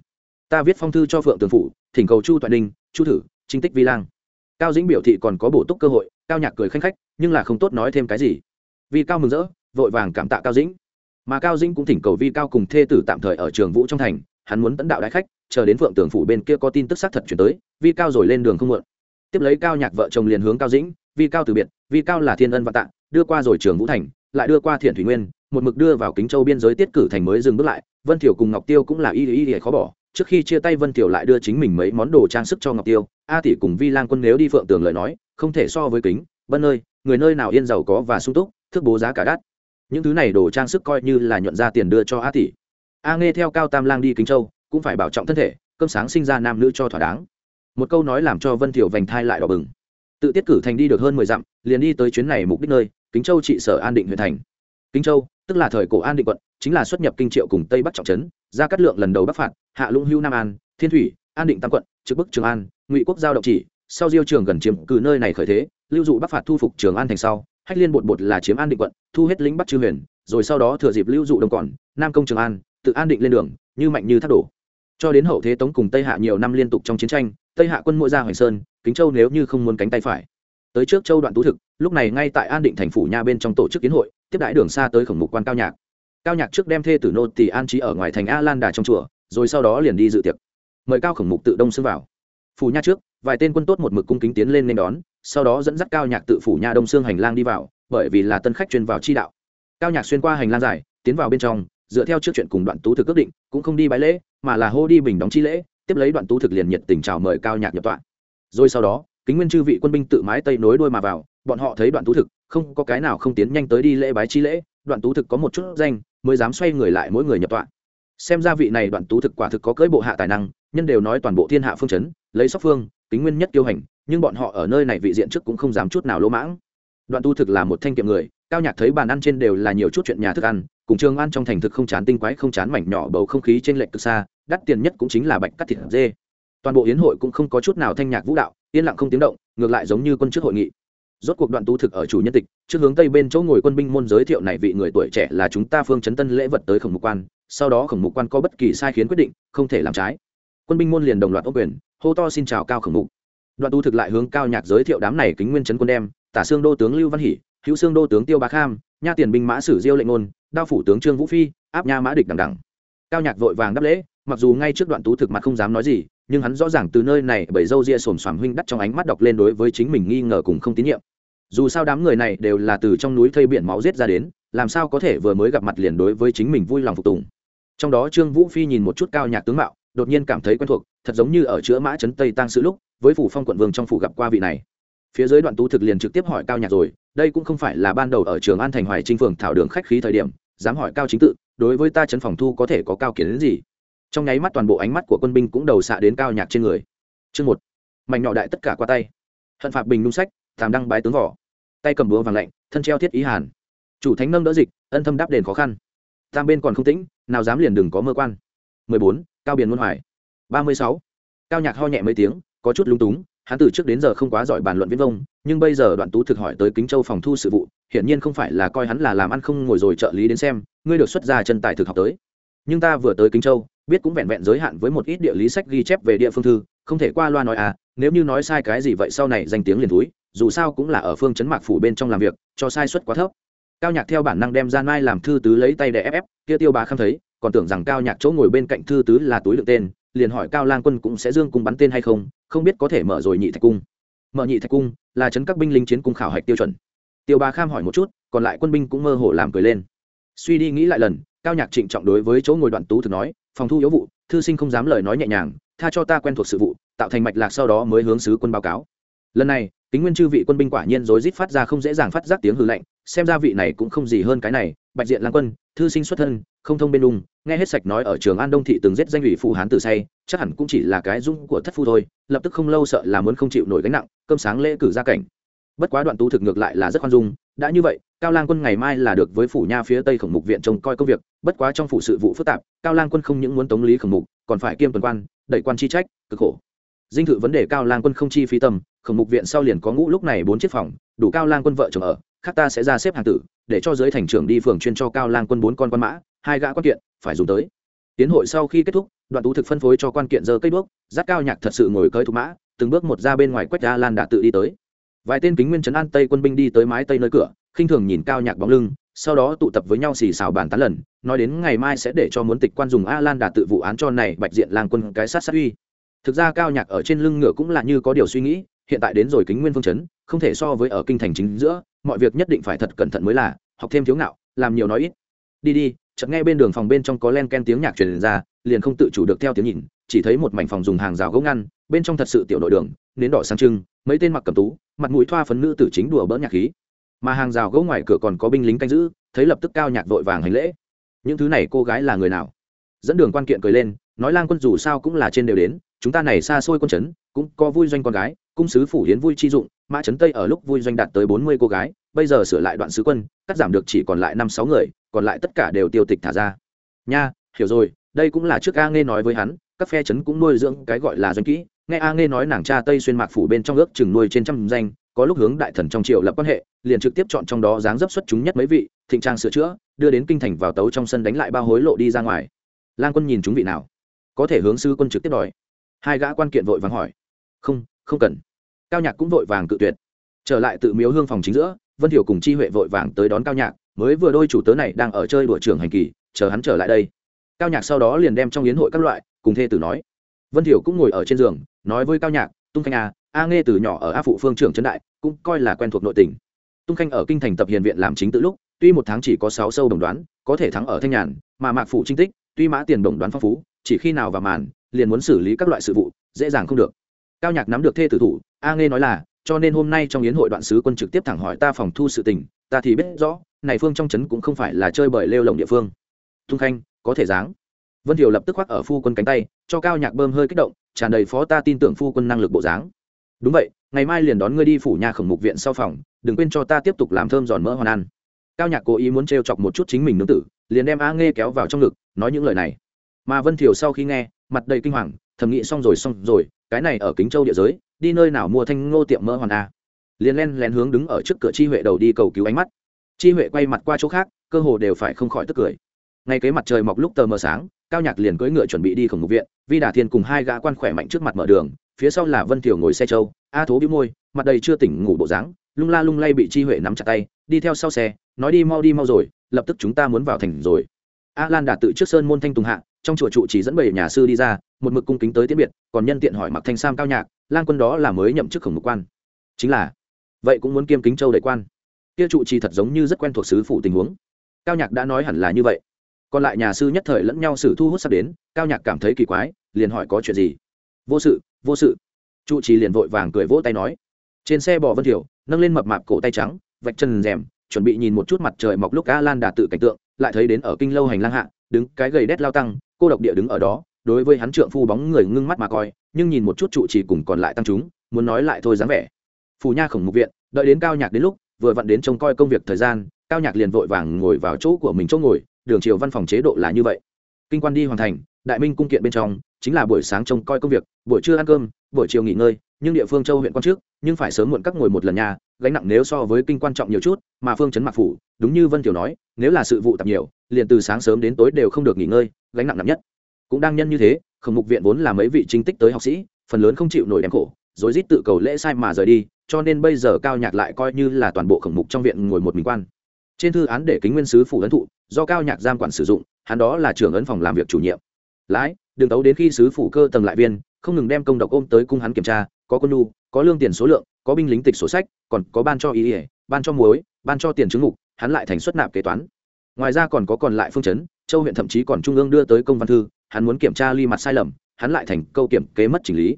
Ta viết phong thư cho phượng tường Phụ, thỉnh cầu chu toại ninh chu thử chính tích vi lang. Cao dĩnh biểu thị còn có bổ túc cơ hội cao nhạc cười khanh khách nhưng là không tốt nói thêm cái gì. Vì cao mừng rỡ vội vàng cảm tạ cao dĩnh. Mà cao dĩnh cũng thỉnh cầu vi cao cùng thê tử tạm thời ở trường vũ trong thành hắn muốn tấn đạo đại khách, chờ đến phượng tường phủ bên kia có tin tức xác thật chuyển tới, vi cao rồi lên đường không muộn. Tiếp lấy cao nhạc vợ chồng liền hướng cao dĩnh, vi cao từ biệt, vi cao là thiên ân và tạ, đưa qua rồi trường vũ thành, lại đưa qua thiện thủy nguyên, một mực đưa vào kính châu biên giới tiết cử thành mới dừng bước lại, vân thiểu cùng ngọc tiêu cũng là y y y khó bỏ, trước khi chia tay vân thiểu lại đưa chính mình mấy món đồ trang sức cho ngọc tiêu, a tỷ cùng vi lang quân nếu đi phượng tường lời nói, không thể so với kính, vân ơi, người nơi nào yên giàu có và sung túc thức bố giá cả đắt. Những thứ này đồ trang sức coi như là nhuận ra tiền đưa cho a tỷ a nghe theo cao tam lang đi kính châu, cũng phải bảo trọng thân thể, cơm sáng sinh ra nam nữ cho thỏa đáng. Một câu nói làm cho vân thiểu vành thai lại đỏ bừng. Tự tiết cử thành đi được hơn mười dặm, liền đi tới chuyến này mục đích nơi, kính châu trị sở an định huyện thành. Kính châu, tức là thời cổ an định quận, chính là xuất nhập kinh triệu cùng tây bắc trọng trấn ra cắt lượng lần đầu bắc phạt, hạ lũng hưu nam an, thiên thủy, an định tam quận, trực bức trường an, ngụy quốc giao động chỉ. Sau diêu trường gần chiếm cử nơi này khởi thế, lưu dụ bắc phạt thu phục trường an thành sau, hách liên bột bột là chiếm an định quận, thu hết lính bắc chư huyền, rồi sau đó thừa dịp lưu dụ đông còn, nam công trường an tự an định lên đường, như mạnh như thác đổ. Cho đến hậu thế tống cùng tây hạ nhiều năm liên tục trong chiến tranh, tây hạ quân mỗi ra hoành sơn, kính châu nếu như không muốn cánh tay phải. Tới trước châu đoạn tú thực, lúc này ngay tại an định thành phủ nha bên trong tổ chức kiến hội, tiếp đãi đường xa tới khổng mục quan cao nhạc. Cao nhạc trước đem thê tử nô tỷ an trí ở ngoài thành a lan đà trong chùa, rồi sau đó liền đi dự tiệc. Mời cao khổng mục tự đông xưng vào. Phủ nha trước, vài tên quân tốt một mực cung kính tiến lên nên đón, sau đó dẫn dắt cao nhạc tự phủ nha đông xương hành lang đi vào, bởi vì là tân khách chuyên vào chi đạo. Cao nhạc xuyên qua hành lang dài, tiến vào bên trong dựa theo trước chuyện cùng đoạn tú thực ước định, cũng không đi bái lễ, mà là hô đi bình đóng chi lễ, tiếp lấy đoạn tú thực liền nhiệt tình chào mời cao nhạc nhập tọa. Rồi sau đó, kính nguyên chư vị quân binh tự mái tây nối đuôi mà vào, bọn họ thấy đoạn tú thực, không có cái nào không tiến nhanh tới đi lễ bái chi lễ, đoạn tú thực có một chút danh, mới dám xoay người lại mỗi người nhập tọa. Xem ra vị này đoạn tú thực quả thực có cưỡi bộ hạ tài năng, nhân đều nói toàn bộ thiên hạ phương chấn, lấy sóc phương, kính nguyên nhất tiêu hành, nhưng bọn họ ở nơi này vị diện trước cũng không dám chút nào lỗ mãng. Đoạn tu thực là một thanh kiệm người cao nhạc thấy bàn ăn trên đều là nhiều chút chuyện nhà thức ăn, cùng trường ăn trong thành thực không chán tinh quái, không chán mảnh nhỏ bầu không khí trên lệch cực xa, đắt tiền nhất cũng chính là bạch cắt thịt dê. Toàn bộ yến hội cũng không có chút nào thanh nhạc vũ đạo, yên lặng không tiếng động, ngược lại giống như quân trước hội nghị. Rốt cuộc đoạn tu thực ở chủ nhân tịch, trước hướng tây bên chỗ ngồi quân binh môn giới thiệu này vị người tuổi trẻ là chúng ta phương chấn tân lễ vật tới khổng mục quan, sau đó khổng mục quan có bất kỳ sai khiến quyết định, không thể làm trái. Quân binh môn liền đồng loạt ô quyền, hô to xin chào cao khổng mục. Đoạn tu thực lại hướng cao nhạc giới thiệu đám này kính nguyên chấn quân đem, tả xương đô tướng lưu văn hỷ hữu xương đô tướng tiêu bá kham, nha tiền binh mã sử diêu lệnh ngôn, đao phủ tướng trương vũ phi, áp nha mã địch đằng đằng. Cao nhạc vội vàng đáp lễ, mặc dù ngay trước đoạn tú thực mặt không dám nói gì, nhưng hắn rõ ràng từ nơi này bởi dâu ria xồm xoàm huynh đắt trong ánh mắt đọc lên đối với chính mình nghi ngờ cùng không tín nhiệm. Dù sao đám người này đều là từ trong núi thây biển máu giết ra đến, làm sao có thể vừa mới gặp mặt liền đối với chính mình vui lòng phục tùng. Trong đó trương vũ phi nhìn một chút cao nhạc tướng mạo, đột nhiên cảm thấy quen thuộc, thật giống như ở chữa mã trấn tây tăng sự lúc, với phủ phong quận vương trong phủ gặp qua vị này. Phía dưới đoạn tú thực liền trực tiếp hỏi cao nhạc rồi đây cũng không phải là ban đầu ở trường an thành hoài trinh phường thảo đường khách khí thời điểm, dám hỏi cao chính tự, đối với ta trấn phòng thu có thể có cao kiến đến gì? Trong nháy mắt toàn bộ ánh mắt của quân binh cũng đầu xạ đến cao nhạc trên người. Chương một, mảnh nhỏ đại tất cả qua tay. Hận phạt bình nung sách thàm đăng bái tướng vỏ tay cầm búa vàng lạnh, thân treo thiết ý hàn. Chủ thánh nâng đỡ dịch, ân thâm đáp đền khó khăn. Tam bên còn không tĩnh, nào dám liền đừng có mơ quan. 14. cao biển muôn hoài. 36. cao nhạc ho nhẹ mấy tiếng, có chút lung túng hắn từ trước đến giờ không quá giỏi bàn luận viễn vông, nhưng bây giờ đoạn tú thực hỏi tới kính châu phòng thu sự vụ, hiển nhiên không phải là coi hắn là làm ăn không ngồi rồi trợ lý đến xem, ngươi được xuất ra chân tài thực học tới. Nhưng ta vừa tới kính châu, biết cũng vẹn vẹn giới hạn với một ít địa lý sách ghi chép về địa phương thư, không thể qua loa nói à nếu như nói sai cái gì vậy sau này danh tiếng liền túi dù sao cũng là ở phương chấn mạc phủ bên trong làm việc, cho sai suất quá thấp. Cao nhạc theo bản năng đem gian mai làm thư tứ lấy tay để ép ép, kia tiêu bá khâm thấy, còn tưởng rằng cao nhạc chỗ ngồi bên cạnh thư tứ là túi lượng tên liền hỏi cao lang quân cũng sẽ dương cung bắn tên hay không không biết có thể mở rồi nhị thạch cung. Mở nhị thạch cung là chấn các binh lính chiến cung khảo hạch tiêu chuẩn. Tiêu bà kham hỏi một chút, còn lại quân binh cũng mơ hồ làm cười lên. Suy đi nghĩ lại lần, cao nhạc trịnh trọng đối với chỗ ngồi đoạn tú thực nói, phòng thu yếu vụ, thư sinh không dám lời nói nhẹ nhàng, tha cho ta quen thuộc sự vụ, tạo thành mạch lạc sau đó mới hướng sứ quân báo cáo. Lần này, kính nguyên chư vị quân binh quả nhiên rối rít phát ra không dễ dàng phát giác tiếng hư lệnh xem ra vị này cũng không gì hơn cái này, bạch diện lang quân, thư sinh xuất thân không thông bên đung, nghe hết sạch nói ở trường an đông thị từng giết danh ủy phụ hán tử say, chắc hẳn cũng chỉ là cái dung của thất phu thôi, lập tức không lâu sợ là muốn không chịu nổi gánh nặng, cơm sáng lễ cử ra cảnh. Bất quá đoạn tú thực ngược lại là rất khoan dung, đã như vậy, cao lang quân ngày mai là được với phủ nha phía tây khổng mục viện trông coi công việc, bất quá trong phủ sự vụ phức tạp, cao lang quân không những muốn tống lý khổng mục, còn phải kiêm tuần quan, đẩy quan chi trách, cực khổ. Dinh thự vấn đề cao lang quân không chi phí tâm, khổng mục viện sau liền có ngũ lúc này bốn chiếc phòng, đủ cao lang quân vợ chồng ở, khác ta sẽ ra xếp hàng tử, để cho giới thành trưởng đi phường chuyên cho cao lang quân bốn con quan mã hai gã quan kiện phải dùng tới. Tiến hội sau khi kết thúc, đoạn tú thực phân phối cho quan kiện dơ cây đuốc giác cao nhạc thật sự ngồi cơi thục mã, từng bước một ra bên ngoài quách ra lan đã tự đi tới. Vài tên kính nguyên trấn an tây quân binh đi tới mái tây nơi cửa, khinh thường nhìn cao nhạc bóng lưng, sau đó tụ tập với nhau xì xào bàn tán lần, nói đến ngày mai sẽ để cho muốn tịch quan dùng a lan đà tự vụ án cho này bạch diện làng quân cái sát sát uy. Thực ra cao nhạc ở trên lưng ngựa cũng là như có điều suy nghĩ, hiện tại đến rồi kính nguyên phương chấn, không thể so với ở kinh thành chính giữa, mọi việc nhất định phải thật cẩn thận mới là, học thêm thiếu ngạo, làm nhiều nói ít. Đi đi chợt nghe bên đường phòng bên trong có len ken tiếng nhạc truyền ra, liền không tự chủ được theo tiếng nhìn, chỉ thấy một mảnh phòng dùng hàng rào gỗ ngăn, bên trong thật sự tiểu nội đường, nến đỏ sang trưng, mấy tên mặc cầm tú, mặt mũi thoa phấn nữ tử chính đùa bỡ nhạc khí. Mà hàng rào gỗ ngoài cửa còn có binh lính canh giữ, thấy lập tức cao nhạc vội vàng hành lễ. Những thứ này cô gái là người nào? Dẫn đường quan kiện cười lên, nói lang quân dù sao cũng là trên đều đến, chúng ta này xa xôi quân trấn, cũng có vui doanh con gái, cung sứ phủ hiến vui chi dụng, mã trấn tây ở lúc vui doanh đạt tới bốn mươi cô gái, bây giờ sửa lại đoạn sứ quân, cắt giảm được chỉ còn lại năm sáu người còn lại tất cả đều tiêu tịch thả ra. Nha, hiểu rồi, đây cũng là trước a nghe nói với hắn, các phe trấn cũng nuôi dưỡng cái gọi là doanh kỹ. Nghe a nghe nói nàng cha tây xuyên mạc phủ bên trong ước chừng nuôi trên trăm danh, có lúc hướng đại thần trong triều lập quan hệ, liền trực tiếp chọn trong đó dáng dấp xuất chúng nhất mấy vị, thịnh trang sửa chữa, đưa đến kinh thành vào tấu trong sân đánh lại ba hối lộ đi ra ngoài. Lang quân nhìn chúng vị nào? Có thể hướng sư quân trực tiếp đòi. Hai gã quan kiện vội vàng hỏi. Không không cần. Cao nhạc cũng vội vàng cự tuyệt. Trở lại tự miếu hương phòng chính giữa, vân thiểu cùng chi huệ vội vàng tới đón cao nhạc mới vừa đôi chủ tớ này đang ở chơi đùa trường hành kỳ, chờ hắn trở lại đây. Cao nhạc sau đó liền đem trong yến hội các loại, cùng thê tử nói. Vân thiểu cũng ngồi ở trên giường, nói với cao nhạc, tung khanh à, a a nghe từ nhỏ ở a phụ phương trưởng trấn đại, cũng coi là quen thuộc nội tình. Tung khanh ở kinh thành tập hiền viện làm chính tự lúc, tuy một tháng chỉ có sáu sâu đồng đoán, có thể thắng ở thanh nhàn, mà mạc phụ trinh tích, tuy mã tiền đồng đoán phong phú, chỉ khi nào vào màn, liền muốn xử lý các loại sự vụ, dễ dàng không được. Cao nhạc nắm được thê tử thủ, a nghe nói là, cho nên hôm nay trong yến hội đoạn sứ quân trực tiếp thẳng hỏi ta phòng thu sự tình, ta thì biết rõ này phương trong trấn cũng không phải là chơi bời lêu lồng địa phương. Tung khanh, có thể dáng vân thiều lập tức khoác ở phu quân cánh tay, cho cao nhạc bơm hơi kích động, tràn đầy phó ta tin tưởng phu quân năng lực bộ dáng. Đúng vậy, ngày mai liền đón ngươi đi phủ nhà khổng mục viện sau phòng, đừng quên cho ta tiếp tục làm thơm giòn mỡ hoàn ăn. Cao nhạc cố ý muốn trêu chọc một chút chính mình nương tử, liền đem a nghe kéo vào trong ngực, nói những lời này. Mà vân thiều sau khi nghe, mặt đầy kinh hoàng, thầm nghĩ xong rồi xong rồi, cái này ở kính châu địa giới, đi nơi nào mua thanh ngô tiệm mỡ hoàn a. Liền len lén hướng đứng ở trước cửa chi huệ đầu đi cầu cứu ánh mắt chi huệ quay mặt qua chỗ khác, cơ hồ đều phải không khỏi tức cười. Ngay kế mặt trời mọc lúc tờ mờ sáng, cao nhạc liền cưỡi ngựa chuẩn bị đi khổng ngục viện, vi đà thiên cùng hai gã quan khỏe mạnh trước mặt mở đường, phía sau là vân thiều ngồi xe trâu, a thố bĩu môi, mặt đầy chưa tỉnh ngủ bộ dáng, lung la lung lay bị chi huệ nắm chặt tay, đi theo sau xe, nói đi mau đi mau rồi, lập tức chúng ta muốn vào thành rồi. A lan đạt tự trước sơn môn thanh tùng hạ, trong chùa trụ chỉ dẫn bảy nhà sư đi ra, một mực cung kính tới tiễn biệt, còn nhân tiện hỏi mặc thanh sam cao nhạc lang quân đó là mới nhậm chức khổng mục quan. Chính là, vậy cũng muốn kiêm kính châu đại quan kia trụ trì thật giống như rất quen thuộc sứ phụ tình huống. Cao nhạc đã nói hẳn là như vậy. Còn lại nhà sư nhất thời lẫn nhau sự thu hút sắp đến, cao nhạc cảm thấy kỳ quái, liền hỏi có chuyện gì? Vô sự vô sự. Trụ trì liền vội vàng cười vỗ tay nói. Trên xe bò vân thiểu, nâng lên mập mạp cổ tay trắng, vạch chân rèm, chuẩn bị nhìn một chút mặt trời mọc lúc a lan đà tự cảnh tượng, lại thấy đến ở kinh lâu hành lang hạ, đứng cái gầy đét lao tăng, cô độc địa đứng ở đó, đối với hắn trượng phu bóng người ngưng mắt mà coi, nhưng nhìn một chút trụ trì cùng còn lại tăng chúng, muốn nói lại thôi dáng vẻ. Phù nha khổng mục viện, đợi đến cao nhạc đến lúc vừa vặn đến trông coi công việc thời gian, cao nhạc liền vội vàng ngồi vào chỗ của mình chỗ ngồi, đường chiều văn phòng chế độ là như vậy. Kinh quan đi hoàn thành, đại minh cung kiện bên trong, chính là buổi sáng trông coi công việc, buổi trưa ăn cơm, buổi chiều nghỉ ngơi, nhưng địa phương châu huyện quan trước, nhưng phải sớm muộn các ngồi một lần nhà, gánh nặng nếu so với kinh quan trọng nhiều chút, mà phương chấn mặc phủ, đúng như vân tiểu nói, nếu là sự vụ tập nhiều, liền từ sáng sớm đến tối đều không được nghỉ ngơi, gánh nặng nặng nhất. Cũng đang nhân như thế, khổng mục viện vốn là mấy vị chính tích tới học sĩ, phần lớn không chịu nổi đem khổ rồi rít tự cầu lễ sai mà rời đi cho nên bây giờ cao nhạc lại coi như là toàn bộ khổng mục trong viện ngồi một mình quan. Trên thư án để kính nguyên sứ phủ ấn thụ do cao nhạc giam quản sử dụng hắn đó là trưởng ấn phòng làm việc chủ nhiệm. Lái đường tấu đến khi sứ phủ cơ tầng lại viên không ngừng đem công độc ôm tới cung hắn kiểm tra có quân nhu, có lương tiền số lượng có binh lính tịch sổ sách còn có ban cho ý ỉa ban cho muối ban cho tiền chứng mục hắn lại thành xuất nạp kế toán. Ngoài ra còn có còn lại phương chấn châu huyện thậm chí còn trung ương đưa tới công văn thư hắn muốn kiểm tra ly mặt sai lầm hắn lại thành câu kiểm kế mất chỉnh lý.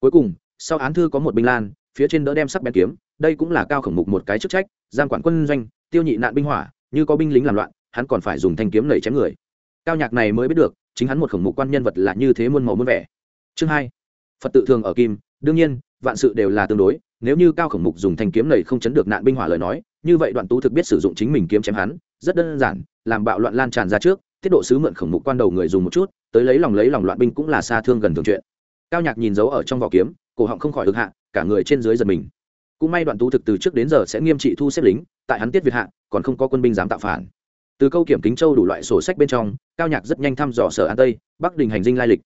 Cuối cùng sau án thư có một binh lan phía trên đỡ đem sắc bén kiếm, đây cũng là cao khổng mục một cái chức trách giang quản quân doanh, tiêu nhị nạn binh hỏa, như có binh lính làm loạn, hắn còn phải dùng thanh kiếm lẩy chém người. Cao nhạc này mới biết được, chính hắn một khổng mục quan nhân vật là như thế muôn màu muôn vẻ. Chương hai, phật tự thường ở kim, đương nhiên, vạn sự đều là tương đối, nếu như cao khổng mục dùng thanh kiếm này không chấn được nạn binh hỏa lời nói, như vậy đoạn tú thực biết sử dụng chính mình kiếm chém hắn, rất đơn giản, làm bạo loạn lan tràn ra trước, tiết độ sứ mượn khổng mục quan đầu người dùng một chút, tới lấy lòng lấy lòng loạn binh cũng là xa thương gần thường chuyện cao nhạc nhìn dấu ở trong vỏ kiếm, cổ họng không khỏi được hạ, cả người trên dưới giật mình. Cũng may đoạn tú thực từ trước đến giờ sẽ nghiêm trị thu xếp lính, tại hắn tiết việt hạ, còn không có quân binh dám tạo phản. Từ câu kiểm kính châu đủ loại sổ sách bên trong, cao nhạc rất nhanh thăm dò sở an tây, bắc đình hành dinh lai lịch.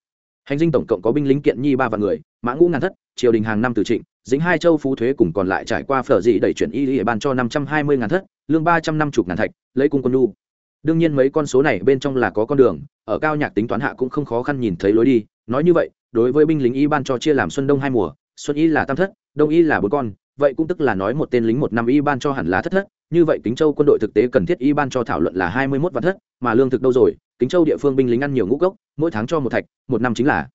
Hành dinh tổng cộng có binh lính kiện nhi ba vạn người, mã ngũ ngàn thất, triều đình hàng năm từ trịnh, dính hai châu phú thuế cùng còn lại trải qua phở dị đẩy chuyển y địa ban cho năm trăm hai mươi ngàn thất, lương ba trăm năm mươi ngàn thạch, lấy cung quân lu đương nhiên mấy con số này bên trong là có con đường, ở cao nhạc tính toán hạ cũng không khó khăn nhìn thấy lối đi, nói như vậy đối với binh lính y ban cho chia làm xuân đông hai mùa, xuân y là tam thất, đông y là bốn con, vậy cũng tức là nói một tên lính một năm y ban cho hẳn là thất thất, như vậy kính châu quân đội thực tế cần thiết y ban cho thảo luận là hai mươi mốt vạn thất, mà lương thực đâu rồi? Kính châu địa phương binh lính ăn nhiều ngũ cốc, mỗi tháng cho một thạch, một năm chính là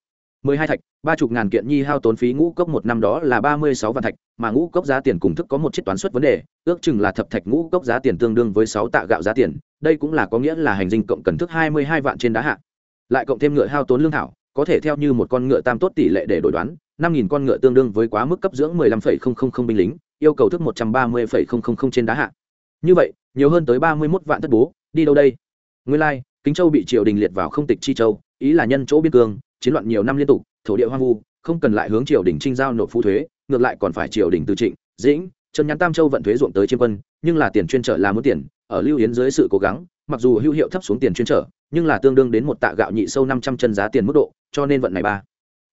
mười hai thạch, ba chục ngàn kiện nhi hao tốn phí ngũ cốc một năm đó là ba mươi sáu vạn thạch, mà ngũ cốc giá tiền cùng thức có một chiếc toán suất vấn đề, ước chừng là thập thạch ngũ cốc giá tiền tương đương với sáu tạ gạo giá tiền, đây cũng là có nghĩa là hành dinh cộng cần thức hai mươi hai vạn trên đá hạ. Lại cộng thêm ngựa hao tốn lương thảo có thể theo như một con ngựa tam tốt tỷ lệ để đổi đoán năm nghìn con ngựa tương đương với quá mức cấp dưỡng mười lăm phẩy không không không binh lính yêu cầu thức một trăm ba mươi phẩy không không không trên đá hạ. Như vậy nhiều hơn tới ba mươi mốt vạn thất bố đi đâu đây? Nguyên lai、like, kính châu bị triều đình liệt vào không tịch chi châu ý là nhân chỗ biên cương chiến loạn nhiều năm liên tục thổ địa hoang vu không cần lại hướng triều đình trinh giao nộp phú thuế ngược lại còn phải triều đình từ trịnh dĩnh chân nhắn tam châu vận thuế ruộng tới chiêm quân nhưng là tiền chuyên trở là muốn tiền ở lưu yến dưới sự cố gắng mặc dù hữu hiệu thấp xuống tiền chuyên trở nhưng là tương đương đến một tạ gạo nhị sâu năm trăm chân giá tiền mức độ, cho nên vận này ba.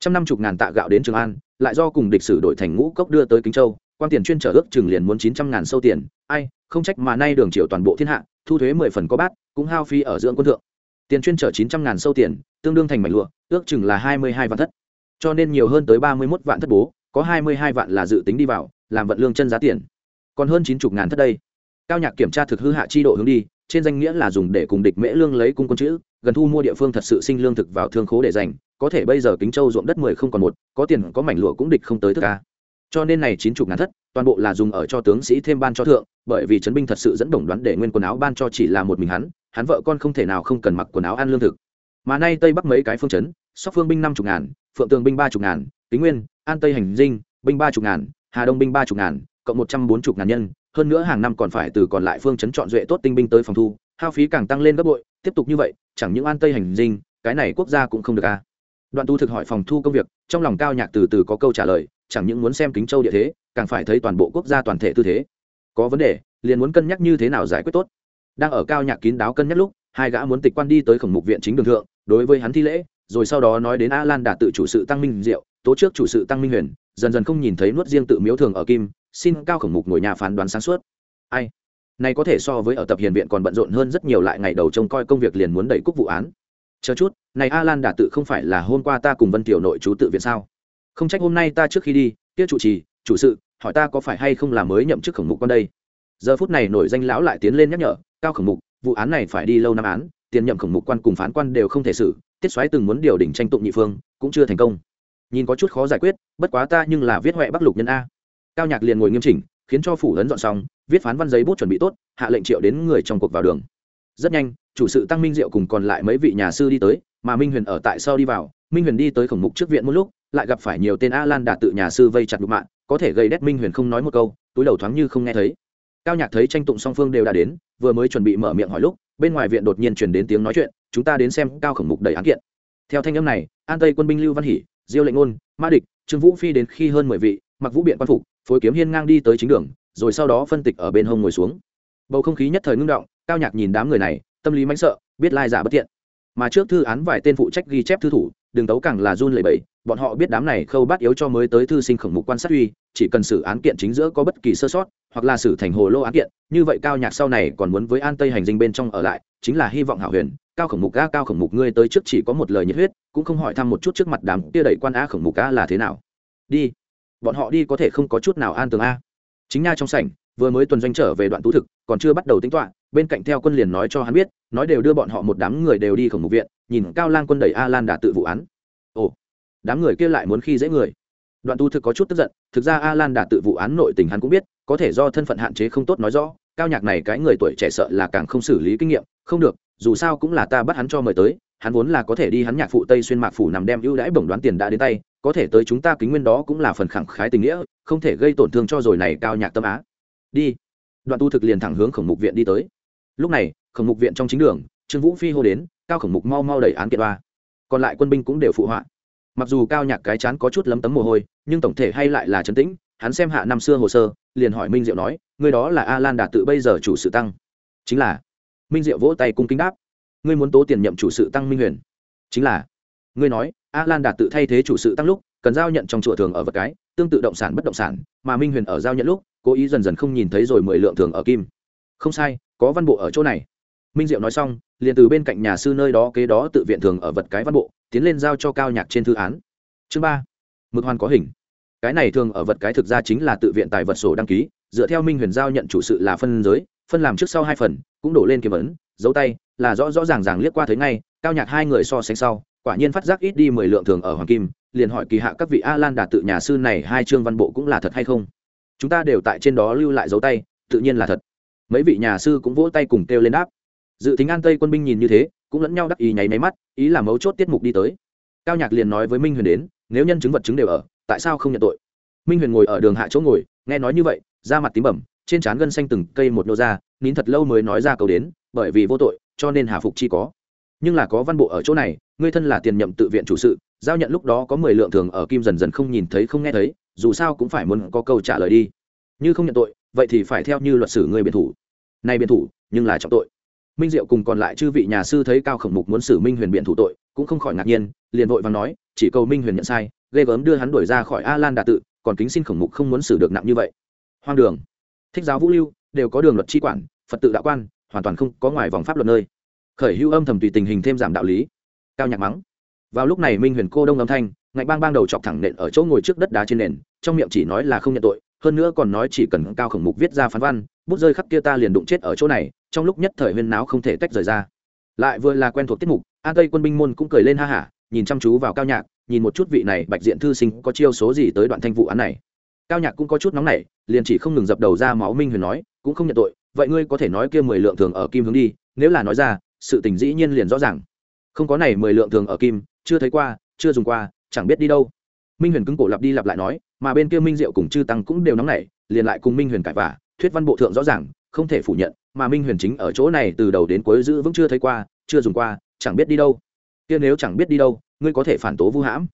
Trăm năm chục ngàn tạ gạo đến trường an, lại do cùng địch sử đổi thành ngũ cốc đưa tới kính châu, quan tiền chuyên trở ước chừng liền muốn chín trăm ngàn sâu tiền. Ai, không trách mà nay đường triều toàn bộ thiên hạ, thu thuế mười phần có bát, cũng hao phi ở dưỡng quân thượng. Tiền chuyên trở chín trăm ngàn sâu tiền, tương đương thành mảnh lụa, ước chừng là hai mươi hai vạn thất. Cho nên nhiều hơn tới ba mươi mốt vạn thất bố, có hai mươi hai vạn là dự tính đi vào, làm vận lương chân giá tiền. Còn hơn chín chục ngàn thất đây. Cao nhạc kiểm tra thực hư hạ chi độ hướng đi trên danh nghĩa là dùng để cùng địch mễ lương lấy cung quân chữ, gần thu mua địa phương thật sự sinh lương thực vào thương khố để dành có thể bây giờ kính châu ruộng đất mười không còn một, có tiền có mảnh lụa cũng địch không tới thức ca cho nên này chín chục ngàn thất, toàn bộ là dùng ở cho tướng sĩ thêm ban cho thượng, bởi vì trấn binh thật sự dẫn đồng đoán để nguyên quần áo ban cho chỉ là một mình hắn hắn vợ con không thể nào không cần mặc quần áo ăn lương thực. Mà nay tây bắc mấy cái phương chấn sóc phương binh năm chục ngàn, phượng tường binh ba chục ngàn tính nguyên, an tây hành dinh, binh ba chục ngàn, hà đông binh ba chục ngàn, cộng một trăm bốn chục ngàn nhân hơn nữa hàng năm còn phải từ còn lại phương chấn chọn duệ tốt tinh binh tới phòng thu, hao phí càng tăng lên gấp bội, tiếp tục như vậy, chẳng những an tây hành dinh, cái này quốc gia cũng không được a à. đoạn tu thực hỏi phòng thu công việc, trong lòng cao nhạc từ từ có câu trả lời, chẳng những muốn xem kính châu địa thế, càng phải thấy toàn bộ quốc gia toàn thể tư thế có vấn đề, liền muốn cân nhắc như thế nào giải quyết tốt đang ở cao nhạc kín đáo cân nhắc lúc, hai gã muốn tịch quan đi tới khổng mục viện chính đường thượng, đối với hắn thi lễ, rồi sau đó nói đến a lan đạt tự chủ sự tăng minh diệu, tố trước chủ sự tăng minh huyền, dần dần không nhìn thấy nuốt riêng tự miếu thường ở kim xin cao khổng mục ngồi nhà phán đoán sáng suốt. Ai? Này có thể so với ở tập hiền viện còn bận rộn hơn rất nhiều lại ngày đầu trông coi công việc liền muốn đẩy cúc vụ án. Chờ chút, này a lan đà tự không phải là hôm qua ta cùng vân tiểu nội chú tự viện sao? Không trách hôm nay ta trước khi đi tiết chủ trì, chủ sự, hỏi ta có phải hay không là mới nhậm chức khổng mục con đây? Giờ phút này nổi danh lão lại tiến lên nhắc nhở, cao khổng mục, vụ án này phải đi lâu năm án, tiền nhậm khổng mục quan cùng phán quan đều không thể xử, tiết xoáy từng muốn điều đỉnh tranh tụng nhị phương, cũng chưa thành công. Nhìn có chút khó giải quyết, bất quá ta nhưng là viết huệ bắc lục nhân a cao nhạc liền ngồi nghiêm chỉnh, khiến cho phủ ấn dọn xong, viết phán văn giấy bút chuẩn bị tốt, hạ lệnh triệu đến người trong cuộc vào đường. Rất nhanh, chủ sự tăng minh diệu cùng còn lại mấy vị nhà sư đi tới, mà minh huyền ở tại sau đi vào. Minh huyền đi tới khổng mục trước viện một lúc, lại gặp phải nhiều tên a lan đạt tự nhà sư vây chặt đục mạng có thể gây đét minh huyền không nói một câu, túi đầu thoáng như không nghe thấy. Cao nhạc thấy tranh tụng song phương đều đã đến, vừa mới chuẩn bị mở miệng hỏi lúc, bên ngoài viện đột nhiên chuyển đến tiếng nói chuyện, chúng ta đến xem cao khổng mục đầy án kiện. Theo thanh âm này, an tây quân binh lưu văn hỷ, diêu lệnh ngôn, ma địch, trương vũ phi đến khi hơn mười vị mặc vũ biện quan phục, phối kiếm hiên ngang đi tới chính đường, rồi sau đó phân tịch ở bên hông ngồi xuống. Bầu không khí nhất thời ngưng động, cao nhạc nhìn đám người này, tâm lý mánh sợ, biết lai giả bất thiện. Mà trước thư án vài tên phụ trách ghi chép thư thủ đường tấu càng là run lẩy bẩy, bọn họ biết đám này khâu bắt yếu cho mới tới thư sinh khổng mục quan sát uy, chỉ cần xử án kiện chính giữa có bất kỳ sơ sót, hoặc là xử thành hồ lô án kiện, như vậy cao nhạc sau này còn muốn với an tây hành dinh bên trong ở lại, chính là hy vọng hảo huyền, cao khổng mục a, cao khổng mục ngươi tới trước chỉ có một lời nhiệt huyết, cũng không hỏi thăm một chút trước mặt đám kia đẩy quan a khổng mục a là thế nào. Đi bọn họ đi có thể không có chút nào an tường a. Chính nha trong sảnh, vừa mới tuần doanh trở về đoạn tú thực, còn chưa bắt đầu tính toán, bên cạnh theo quân liền nói cho hắn biết, nói đều đưa bọn họ một đám người đều đi khổng mục viện, nhìn cao lang quân đẩy a lan đã tự vụ án. Ồ, đám người kia lại muốn khi dễ người. Đoạn tu thực có chút tức giận, thực ra a lan đã tự vụ án nội tình hắn cũng biết, có thể do thân phận hạn chế không tốt nói rõ, cao nhạc này cái người tuổi trẻ sợ là càng không xử lý kinh nghiệm, không được, dù sao cũng là ta bắt hắn cho mời tới hắn vốn là có thể đi hắn nhạc phụ tây xuyên mạc phủ nằm đem ưu đãi bổng đoán tiền đã đến tay, có thể tới chúng ta kính nguyên đó cũng là phần khẳng khái tình nghĩa, không thể gây tổn thương cho rồi này cao nhạc tâm á. Đi. Đoạn tu thực liền thẳng hướng khổng mục viện đi tới. Lúc này, khổng mục viện trong chính đường, trương vũ phi hô đến, cao khổng mục mau mau đẩy án kiện ba. Còn lại quân binh cũng đều phụ họa. Mặc dù cao nhạc cái chán có chút lấm tấm mồ hôi, nhưng tổng thể hay lại là trấn tĩnh, hắn xem hạ năm xưa hồ sơ, liền hỏi minh diệu nói người đó là a lan đạt tự bây giờ chủ sự tăng? Chính là. Minh diệu vỗ tay cung kính đáp ngươi muốn tố tiền nhậm chủ sự tăng minh huyền chính là ngươi nói a lan đạt tự thay thế chủ sự tăng lúc cần giao nhận trong chùa thường ở vật cái tương tự động sản bất động sản mà minh huyền ở giao nhận lúc cố ý dần dần không nhìn thấy rồi mười lượng thường ở kim không sai có văn bộ ở chỗ này minh diệu nói xong liền từ bên cạnh nhà sư nơi đó kế đó tự viện thường ở vật cái văn bộ tiến lên giao cho cao nhạc trên thư án chương ba mực hoàn có hình cái này thường ở vật cái thực ra chính là tự viện tài vật sổ đăng ký dựa theo minh huyền giao nhận chủ sự là phân giới phân làm trước sau hai phần cũng đổ lên kiếm ấn dấu tay là rõ rõ ràng ràng liếc qua thấy ngay, cao nhạc hai người so sánh sau, quả nhiên phát giác ít đi mười lượng thường ở hoàng kim, liền hỏi kỳ hạ các vị a lan đạt tự nhà sư này hai chương văn bộ cũng là thật hay không? Chúng ta đều tại trên đó lưu lại dấu tay, tự nhiên là thật. Mấy vị nhà sư cũng vỗ tay cùng kêu lên đáp. Dự tính an tây quân binh nhìn như thế, cũng lẫn nhau đắc ý nháy máy mắt, ý là mấu chốt tiết mục đi tới. Cao nhạc liền nói với minh huyền đến, nếu nhân chứng vật chứng đều ở, tại sao không nhận tội? Minh huyền ngồi ở đường hạ chỗ ngồi, nghe nói như vậy, da mặt tím bẩm, trên trán gân xanh từng cây một nô ra, nín thật lâu mới nói ra câu đến, bởi vì vô tội cho nên hà phục chi có. Nhưng là có văn bộ ở chỗ này, ngươi thân là tiền nhậm tự viện chủ sự, giao nhận lúc đó có mười lượng thường ở kim dần dần không nhìn thấy không nghe thấy, dù sao cũng phải muốn có câu trả lời đi. Như không nhận tội, vậy thì phải theo như luật sử người biện thủ. Nay biện thủ, nhưng là trọng tội. Minh diệu cùng còn lại chư vị nhà sư thấy cao khổng mục muốn xử minh huyền biện thủ tội, cũng không khỏi ngạc nhiên, liền vội và nói, chỉ cầu minh huyền nhận sai, ghê gớm đưa hắn đuổi ra khỏi a lan đà tự, còn kính xin khổng mục không muốn xử được nặng như vậy. Hoang đường. Thích giáo vũ lưu, đều có đường luật tri quản, phật tự đạo quan hoàn toàn không có ngoài vòng pháp luật nơi. Khởi hưu âm thầm tùy tình hình thêm giảm đạo lý. Cao nhạc mắng. Vào lúc này minh huyền cô đông âm thanh, ngạnh bang bang đầu chọc thẳng nện ở chỗ ngồi trước đất đá trên nền, trong miệng chỉ nói là không nhận tội, hơn nữa còn nói chỉ cần cao khổng mục viết ra phán văn, bút rơi khắc kia ta liền đụng chết ở chỗ này, trong lúc nhất thời huyên náo không thể tách rời ra. Lại vừa là quen thuộc tiết mục, an tây quân binh môn cũng cười lên ha hả, nhìn chăm chú vào cao nhạc, nhìn một chút vị này bạch diện thư sinh có chiêu số gì tới đoạn thanh vụ án này. Cao nhạc cũng có chút nóng nảy, liền chỉ không ngừng dập đầu ra máu minh huyền nói, cũng không nhận tội vậy ngươi có thể nói kia mười lượng thường ở kim hướng đi, nếu là nói ra, sự tình dĩ nhiên liền rõ ràng. Không có này mười lượng thường ở kim, chưa thấy qua, chưa dùng qua, chẳng biết đi đâu. Minh huyền cứng cổ lặp đi lặp lại nói, mà bên kia minh diệu cùng chư tăng cũng đều nóng nảy, liền lại cùng minh huyền cãi vả thuyết văn bộ thượng rõ ràng, không thể phủ nhận, mà minh huyền chính ở chỗ này từ đầu đến cuối giữ vững chưa thấy qua, chưa dùng qua, chẳng biết đi đâu. Kia nếu chẳng biết đi đâu, ngươi có thể phản tố vu hãm.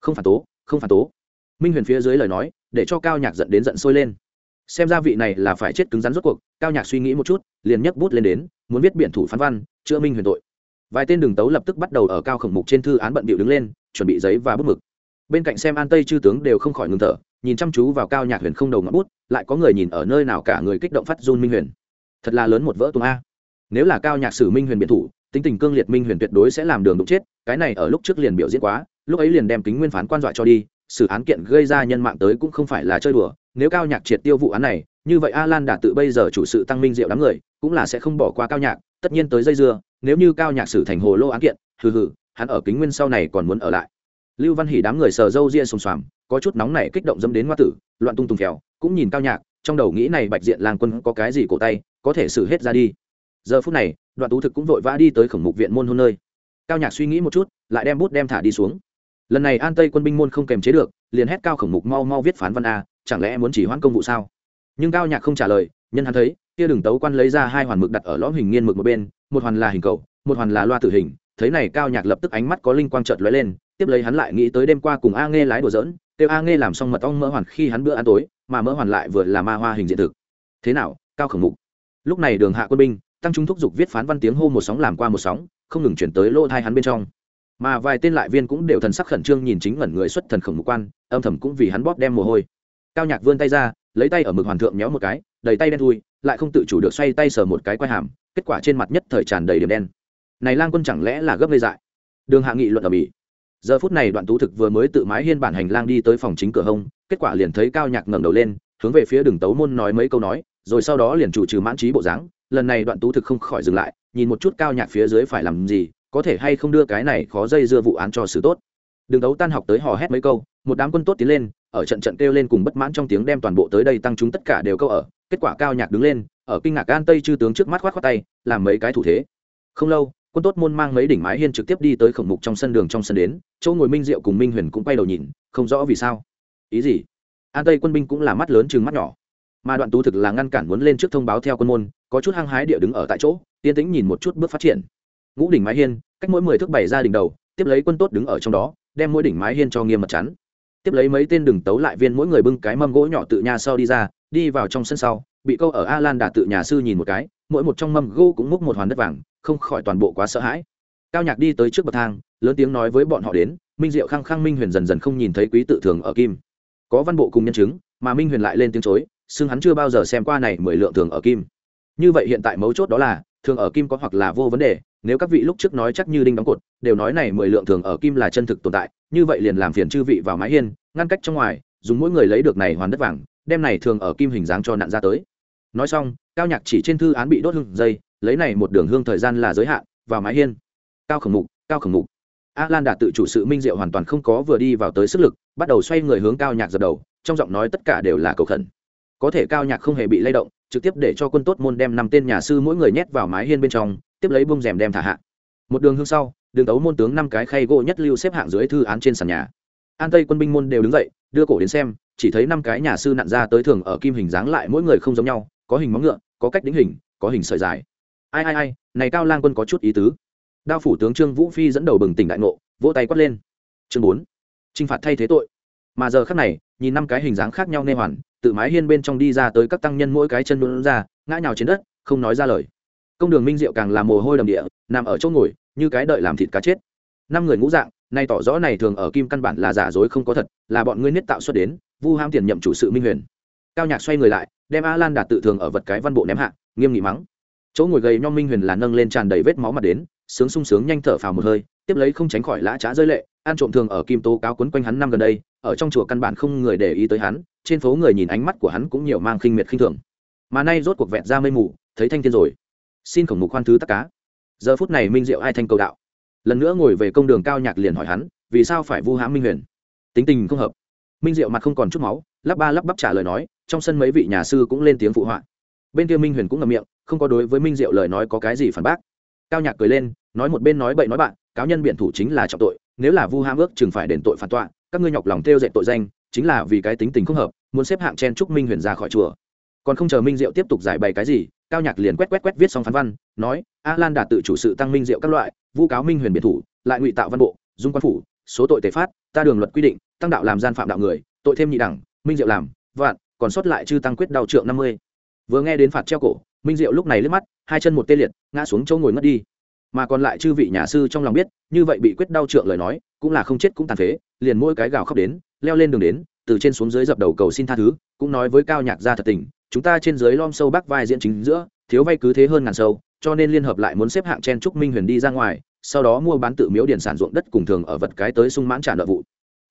Không phản tố, không phản tố. Minh huyền phía dưới lời nói, để cho cao nhạc giận đến giận sôi lên xem ra vị này là phải chết cứng rắn rốt cuộc, cao nhạc suy nghĩ một chút, liền nhấc bút lên đến, muốn viết biện thủ phán văn, chữa minh huyền tội. Vài tên đường tấu lập tức bắt đầu ở cao khổng mục trên thư án bận bịu đứng lên, chuẩn bị giấy và bút mực. Bên cạnh xem an tây chư tướng đều không khỏi ngừng thở, nhìn chăm chú vào cao nhạc huyền không đầu ngọn bút, lại có người nhìn ở nơi nào cả người kích động phát run minh huyền. Thật là lớn một vỡ tung a. Nếu là cao nhạc sử minh huyền biện thủ, tính tình cương liệt minh huyền tuyệt đối sẽ làm đường đụng chết, cái này ở lúc trước liền biểu diễn quá, lúc ấy liền đem kính nguyên phán quan dọa cho đi, xử án kiện gây ra nhân mạng tới cũng không phải là chơi đùa nếu cao nhạc triệt tiêu vụ án này, như vậy a lan đã tự bây giờ chủ sự tăng minh diệu đám người, cũng là sẽ không bỏ qua cao nhạc, tất nhiên tới dây dưa, nếu như cao nhạc xử thành hồ lô án kiện, hừ hừ, hắn ở kính nguyên sau này còn muốn ở lại. Lưu văn hỉ đám người sờ râu ria xồm xoàm, có chút nóng này kích động dâm đến hoa tử, loạn tung tùng kèo cũng nhìn cao nhạc, trong đầu nghĩ này bạch diện lang quân có cái gì cổ tay, có thể xử hết ra đi. Giờ phút này, đoạn tú thực cũng vội vã đi tới khổng mục viện môn hôn nơi. Cao nhạc suy nghĩ một chút, lại đem bút đem thả đi xuống. Lần này an tây quân binh môn không kềm chế được, liền hét cao khổng mục mau mau viết phán văn a chẳng lẽ muốn chỉ hoãn công vụ sao? Nhưng cao nhạc không trả lời, nhân hắn thấy, kia đừng tấu quan lấy ra hai hoàn mực đặt ở lõm hình nghiên mực một bên, một hoàn là hình cầu, một hoàn là loa tử hình. Thấy này, cao nhạc lập tức ánh mắt có linh quang chợt lóe lên, tiếp lấy hắn lại nghĩ tới đêm qua cùng a nghe lái đùa giỡn, kêu a nghe làm xong mật ong mỡ hoàn khi hắn bữa ăn tối, mà mỡ hoàn lại vừa là ma hoa hình diện thực. Thế nào, cao khổng mục? Lúc này đường hạ quân binh, tăng trung thúc giục viết phán văn tiếng hô một sóng làm qua một sóng, không ngừng chuyển tới lỗ thai hắn bên trong. Mà vài tên lại viên cũng đều thần sắc khẩn trương nhìn chính ngẩn người xuất thần khổng mục quan, âm thầm cũng vì hắn bóp đem mồ hôi cao nhạc vươn tay ra, lấy tay ở mực hoàn thượng méo một cái, đầy tay đen thui, lại không tự chủ được xoay tay sờ một cái quai hàm, kết quả trên mặt nhất thời tràn đầy điểm đen. Này lang quân chẳng lẽ là gấp gây dại? Đường hạ nghị luận ở mỹ. Giờ phút này đoạn tú thực vừa mới tự mái hiên bản hành lang đi tới phòng chính cửa hông, kết quả liền thấy cao nhạc ngẩng đầu lên, hướng về phía đường tấu môn nói mấy câu nói, rồi sau đó liền chủ trừ mãn trí bộ dáng. Lần này đoạn tú thực không khỏi dừng lại, nhìn một chút cao nhạc phía dưới phải làm gì, có thể hay không đưa cái này khó dây dưa vụ án cho xử tốt. Đường tấu tan học tới hò hét mấy câu một đám quân tốt tiến lên, ở trận trận kêu lên cùng bất mãn trong tiếng đem toàn bộ tới đây tăng chúng tất cả đều câu ở, kết quả cao nhạc đứng lên, ở kinh ngạc an tây chư tướng trước mắt khoát khoát tay, làm mấy cái thủ thế. Không lâu, quân tốt môn mang mấy đỉnh mái hiên trực tiếp đi tới khổng mục trong sân đường trong sân đến, chỗ ngồi minh diệu cùng minh huyền cũng quay đầu nhìn, không rõ vì sao. Ý gì? An tây quân binh cũng là mắt lớn chừng mắt nhỏ. Mà đoạn tú thực là ngăn cản muốn lên trước thông báo theo quân môn, có chút hăng hái địa đứng ở tại chỗ, yên tĩnh nhìn một chút bước phát triển. Ngũ đỉnh mái hiên, cách mỗi mười thước bảy ra đỉnh đầu, tiếp lấy quân tốt đứng ở trong đó, đem mỗi đỉnh mái hiên cho nghiêm mật chắn tiếp lấy mấy tên đừng tấu lại viên mỗi người bưng cái mâm gỗ nhỏ tự nhà sau đi ra, đi vào trong sân sau, bị câu ở a lan đà tự nhà sư nhìn một cái, mỗi một trong mâm gỗ cũng múc một hoàn đất vàng, không khỏi toàn bộ quá sợ hãi. Cao nhạc đi tới trước bậc thang, lớn tiếng nói với bọn họ đến, minh diệu khăng khăng minh huyền dần dần không nhìn thấy quý tự thường ở kim. Có văn bộ cùng nhân chứng, mà minh huyền lại lên tiếng chối, xưng hắn chưa bao giờ xem qua này mười lượng thường ở kim. Như vậy hiện tại mấu chốt đó là, thường ở kim có hoặc là vô vấn đề nếu các vị lúc trước nói chắc như đinh đóng cột, đều nói này mười lượng thường ở kim là chân thực tồn tại, như vậy liền làm phiền chư vị vào mái hiên, ngăn cách trong ngoài, dùng mỗi người lấy được này hoàn đất vàng, đem này thường ở kim hình dáng cho nạn ra tới. Nói xong, cao nhạc chỉ trên thư án bị đốt hương dây, lấy này một đường hương thời gian là giới hạn, vào mái hiên. Cao khổng mục, cao khổng mục. A lan đã tự chủ sự minh diệu hoàn toàn không có vừa đi vào tới sức lực, bắt đầu xoay người hướng cao nhạc dập đầu, trong giọng nói tất cả đều là cầu khẩn. Có thể cao nhạc không hề bị lay động, trực tiếp để cho quân tốt môn đem năm tên nhà sư mỗi người nhét vào mái hiên bên trong tiếp lấy bông rèm đem thả hạ. Một đường hương sau, đường tấu môn tướng năm cái khay gỗ nhất lưu xếp hạng dưới thư án trên sàn nhà. An tây quân binh môn đều đứng dậy, đưa cổ đến xem, chỉ thấy năm cái nhà sư nặn ra tới thường ở kim hình dáng lại mỗi người không giống nhau, có hình móng ngựa, có cách đính hình, có hình sợi dài. Ai ai ai, này cao lang quân có chút ý tứ. Đao phủ tướng trương vũ phi dẫn đầu bừng tỉnh đại ngộ, vỗ tay quát lên. Chương bốn, trinh phạt thay thế tội. Mà giờ khắc này, nhìn năm cái hình dáng khác nhau nê hoàn, tự mái hiên bên trong đi ra tới các tăng nhân mỗi cái chân luôn ra, ngã nhào trên đất, không nói ra lời công đường minh diệu càng làm mồ hôi đầm địa, nằm ở chỗ ngồi, như cái đợi làm thịt cá chết. Năm người ngũ dạng, nay tỏ rõ này thường ở kim căn bản là giả dối không có thật, là bọn ngươi niết tạo xuất đến, vu ham tiền nhậm chủ sự minh huyền. Cao nhạc xoay người lại, đem a lan đạt tự thường ở vật cái văn bộ ném hạ, nghiêm nghị mắng. Chỗ ngồi gầy nhom minh huyền là nâng lên tràn đầy vết máu mặt đến, sướng sung sướng nhanh thở phào một hơi, tiếp lấy không tránh khỏi lã trá rơi lệ an trộm thường ở kim tố cáo quấn quanh hắn năm gần đây, ở trong chùa căn bản không người để ý tới hắn, trên phố người nhìn ánh mắt của hắn cũng nhiều mang khinh miệt khinh thường. Mà nay rốt cuộc vẹn ra mây mù, thấy thanh thiên rồi xin khổng mục khoan thứ tất cá. Giờ phút này minh diệu ai thanh cầu đạo. Lần nữa ngồi về công đường cao nhạc liền hỏi hắn, vì sao phải vu hãm minh huyền? Tính tình không hợp. Minh diệu mặt không còn chút máu, lắp ba lắp bắp trả lời nói, trong sân mấy vị nhà sư cũng lên tiếng phụ họa. Bên kia minh huyền cũng ngậm miệng, không có đối với minh diệu lời nói có cái gì phản bác. Cao nhạc cười lên, nói một bên nói bậy nói bạn, cáo nhân biện thủ chính là trọng tội, nếu là vu hãm ước chừng phải đền tội phản tọa, các ngươi nhọc lòng theo dạy tội danh, chính là vì cái tính tình không hợp, muốn xếp hạng chen trúc minh huyền ra khỏi chùa. Còn không chờ minh diệu tiếp tục giải bày cái gì cao nhạc liền quét quét quét viết xong phán văn, nói a lan đạt tự chủ sự tăng minh diệu các loại, vu cáo minh huyền biệt thủ, lại ngụy tạo văn bộ, dung quan phủ, số tội tề phát, ta đường luật quy định, tăng đạo làm gian phạm đạo người, tội thêm nhị đẳng, minh diệu làm, vạn, còn sót lại chư tăng quyết đau trượng năm mươi. Vừa nghe đến phạt treo cổ, minh diệu lúc này lướt mắt, hai chân một tê liệt, ngã xuống chỗ ngồi ngất đi. Mà còn lại chư vị nhà sư trong lòng biết, như vậy bị quyết đau trượng lời nói, cũng là không chết cũng tàn phế, liền mỗi cái gào khóc đến, leo lên đường đến, từ trên xuống dưới dập đầu cầu xin tha thứ, cũng nói với cao nhạc ra thật tình chúng ta trên dưới lom sâu bắc vai diễn chính giữa, thiếu vay cứ thế hơn ngàn sâu, cho nên liên hợp lại muốn xếp hạng chen trúc minh huyền đi ra ngoài, sau đó mua bán tự miếu điền sản ruộng đất cùng thường ở vật cái tới sung mãn trả nợ vụ.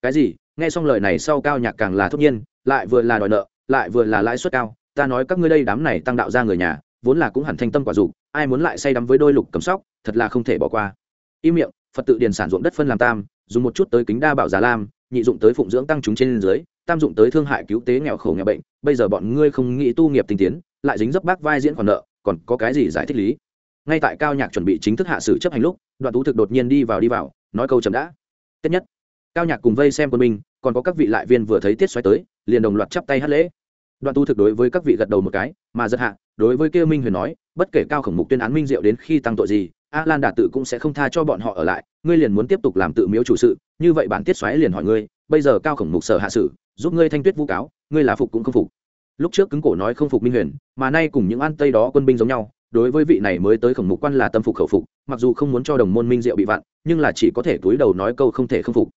Cái gì? Nghe xong lời này sau cao nhạc càng là thốt nhiên, lại vừa là đòi nợ, lại vừa là lãi suất cao, ta nói các ngươi đây đám này tăng đạo ra người nhà, vốn là cũng hẳn thanh tâm quả dục, ai muốn lại say đắm với đôi lục cầm sóc, thật là không thể bỏ qua. Im miệng, phật tự điền sản ruộng đất phân làm tam, dùng một chút tới kính đa bảo già lam, nhị dụng tới phụng dưỡng tăng chúng trên dưới tam dụng tới thương hại cứu tế nghèo khổ nghèo bệnh, bây giờ bọn ngươi không nghĩ tu nghiệp tinh tiến, lại dính dấp bác vai diễn khoản nợ, còn có cái gì giải thích lý? Ngay tại cao nhạc chuẩn bị chính thức hạ sử chấp hành lúc, đoạn tú thực đột nhiên đi vào đi vào, nói câu chậm đã. Tất nhất. Cao nhạc cùng vây xem quân minh còn có các vị lại viên vừa thấy tiết xoáy tới, liền đồng loạt chắp tay hát lễ. Đoạn tu thực đối với các vị gật đầu một cái, mà giật hạ, đối với kia minh huyền nói, bất kể cao khổng mục tuyên án minh diệu đến khi tăng tội gì, a lan đạt tự cũng sẽ không tha cho bọn họ ở lại, ngươi liền muốn tiếp tục làm tự miếu chủ sự, như vậy bản tiết xoáy liền hỏi ngươi bây giờ cao khổng mục sở hạ sử, giúp ngươi thanh tuyết vu cáo, ngươi là phục cũng không phục. Lúc trước cứng cổ nói không phục minh huyền, mà nay cùng những an tây đó quân binh giống nhau, đối với vị này mới tới khổng mục quan là tâm phục khẩu phục, mặc dù không muốn cho đồng môn minh diệu bị vặn nhưng là chỉ có thể túi đầu nói câu không thể không phục.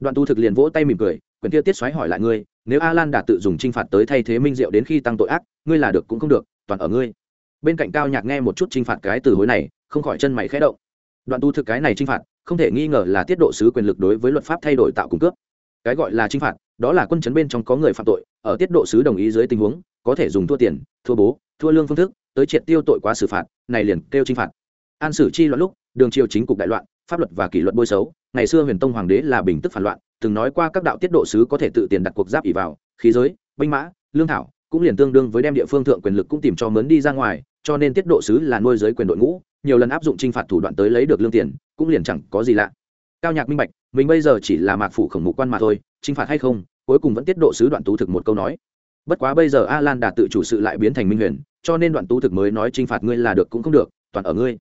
Đoạn tu thực liền vỗ tay mỉm cười quyền kia tiết xoáy hỏi lại ngươi, nếu a lan đạt tự dùng t r i n h phạt tới thay thế minh diệu đến khi tăng tội ác, ngươi là được cũng không được, toàn ở ngươi. Bên cạnh cao nhạc nghe một chút t r i n h phạt cái từ hối này, không khỏi chân mày khẽ động. Đoạn tu thực cái này t r i n h phạt, không thể nghi ngờ là tiết độ sứ quyền lực đối với luật pháp thay đổi tạo cung cướp cái gọi là trinh phạt, đó là quân chấn bên trong có người phạm tội, ở tiết độ sứ đồng ý dưới tình huống, có thể dùng thua tiền, thua bố, thua lương phương thức, tới triệt tiêu tội quá xử phạt, này liền kêu trinh phạt. An xử chi loạn lúc, đường triều chính cục đại loạn, pháp luật và kỷ luật bôi xấu, ngày xưa huyền tông hoàng đế là bình tức phản loạn, từng nói qua các đạo tiết độ sứ có thể tự tiền đặt cuộc giáp ỉ vào, khí giới, binh mã, lương thảo, cũng liền tương đương với đem địa phương thượng quyền lực cũng tìm cho mướn đi ra ngoài, cho nên tiết độ sứ là nuôi giới quyền đội ngũ, nhiều lần áp dụng t r i n h phạt thủ đoạn tới lấy được lương tiền, cũng liền chẳng có gì lạ cao nhạc minh bạch, mình bây giờ chỉ là mạc phủ khổng mục quan mà thôi t r i n h phạt hay không, cuối cùng vẫn tiết độ sứ đoạn tú thực một câu nói. Bất quá bây giờ a lan đạt tự chủ sự lại biến thành minh huyền, cho nên đoạn tú thực mới nói t r i n h phạt ngươi là được cũng không được, toàn ở ngươi.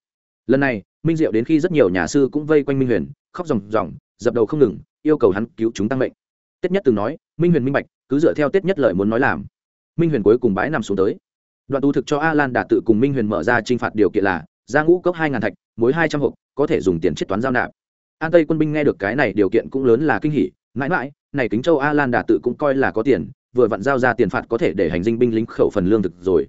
Lần này, minh diệu đến khi rất nhiều nhà sư cũng vây quanh minh huyền, khóc ròng ròng, dập đầu không ngừng, yêu cầu hắn cứu chúng tăng mệnh. Tết nhất từng nói, minh huyền minh bạch, cứ dựa theo tết nhất lời muốn nói làm. Minh huyền cuối cùng bãi nằm xuống tới. Đoạn tu thực cho a lan đạt tự cùng minh huyền mở ra t r i n h phạt điều kiện là, ra ngũ cốc hai ngàn thạch mối hai trăm hộp, có thể dùng tiền chiết toán giao nạp an tây quân binh nghe được cái này điều kiện cũng lớn là kinh hỉ, mãi mãi, này kính châu a lan đà tự cũng coi là có tiền, vừa vặn giao ra tiền phạt có thể để hành dinh binh lính khẩu phần lương thực rồi.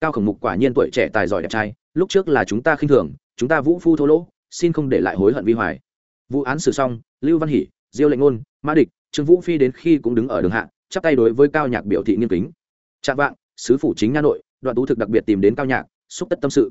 Cao khổng mục quả nhiên tuổi trẻ tài giỏi đẹp trai, lúc trước là chúng ta khinh thường, chúng ta vũ phu thô lỗ, xin không để lại hối hận vi hoài. Vụ án xử xong, lưu văn hỷ, diêu lệnh ngôn mã địch, trương vũ phi đến khi cũng đứng ở đường hạ, chắp tay đối với cao nhạc biểu thị nghiêm kính. Chạm vạng, sứ phủ chính nha nội, đoạn tú thực đặc biệt tìm đến cao nhạc, xúc tất tâm sự.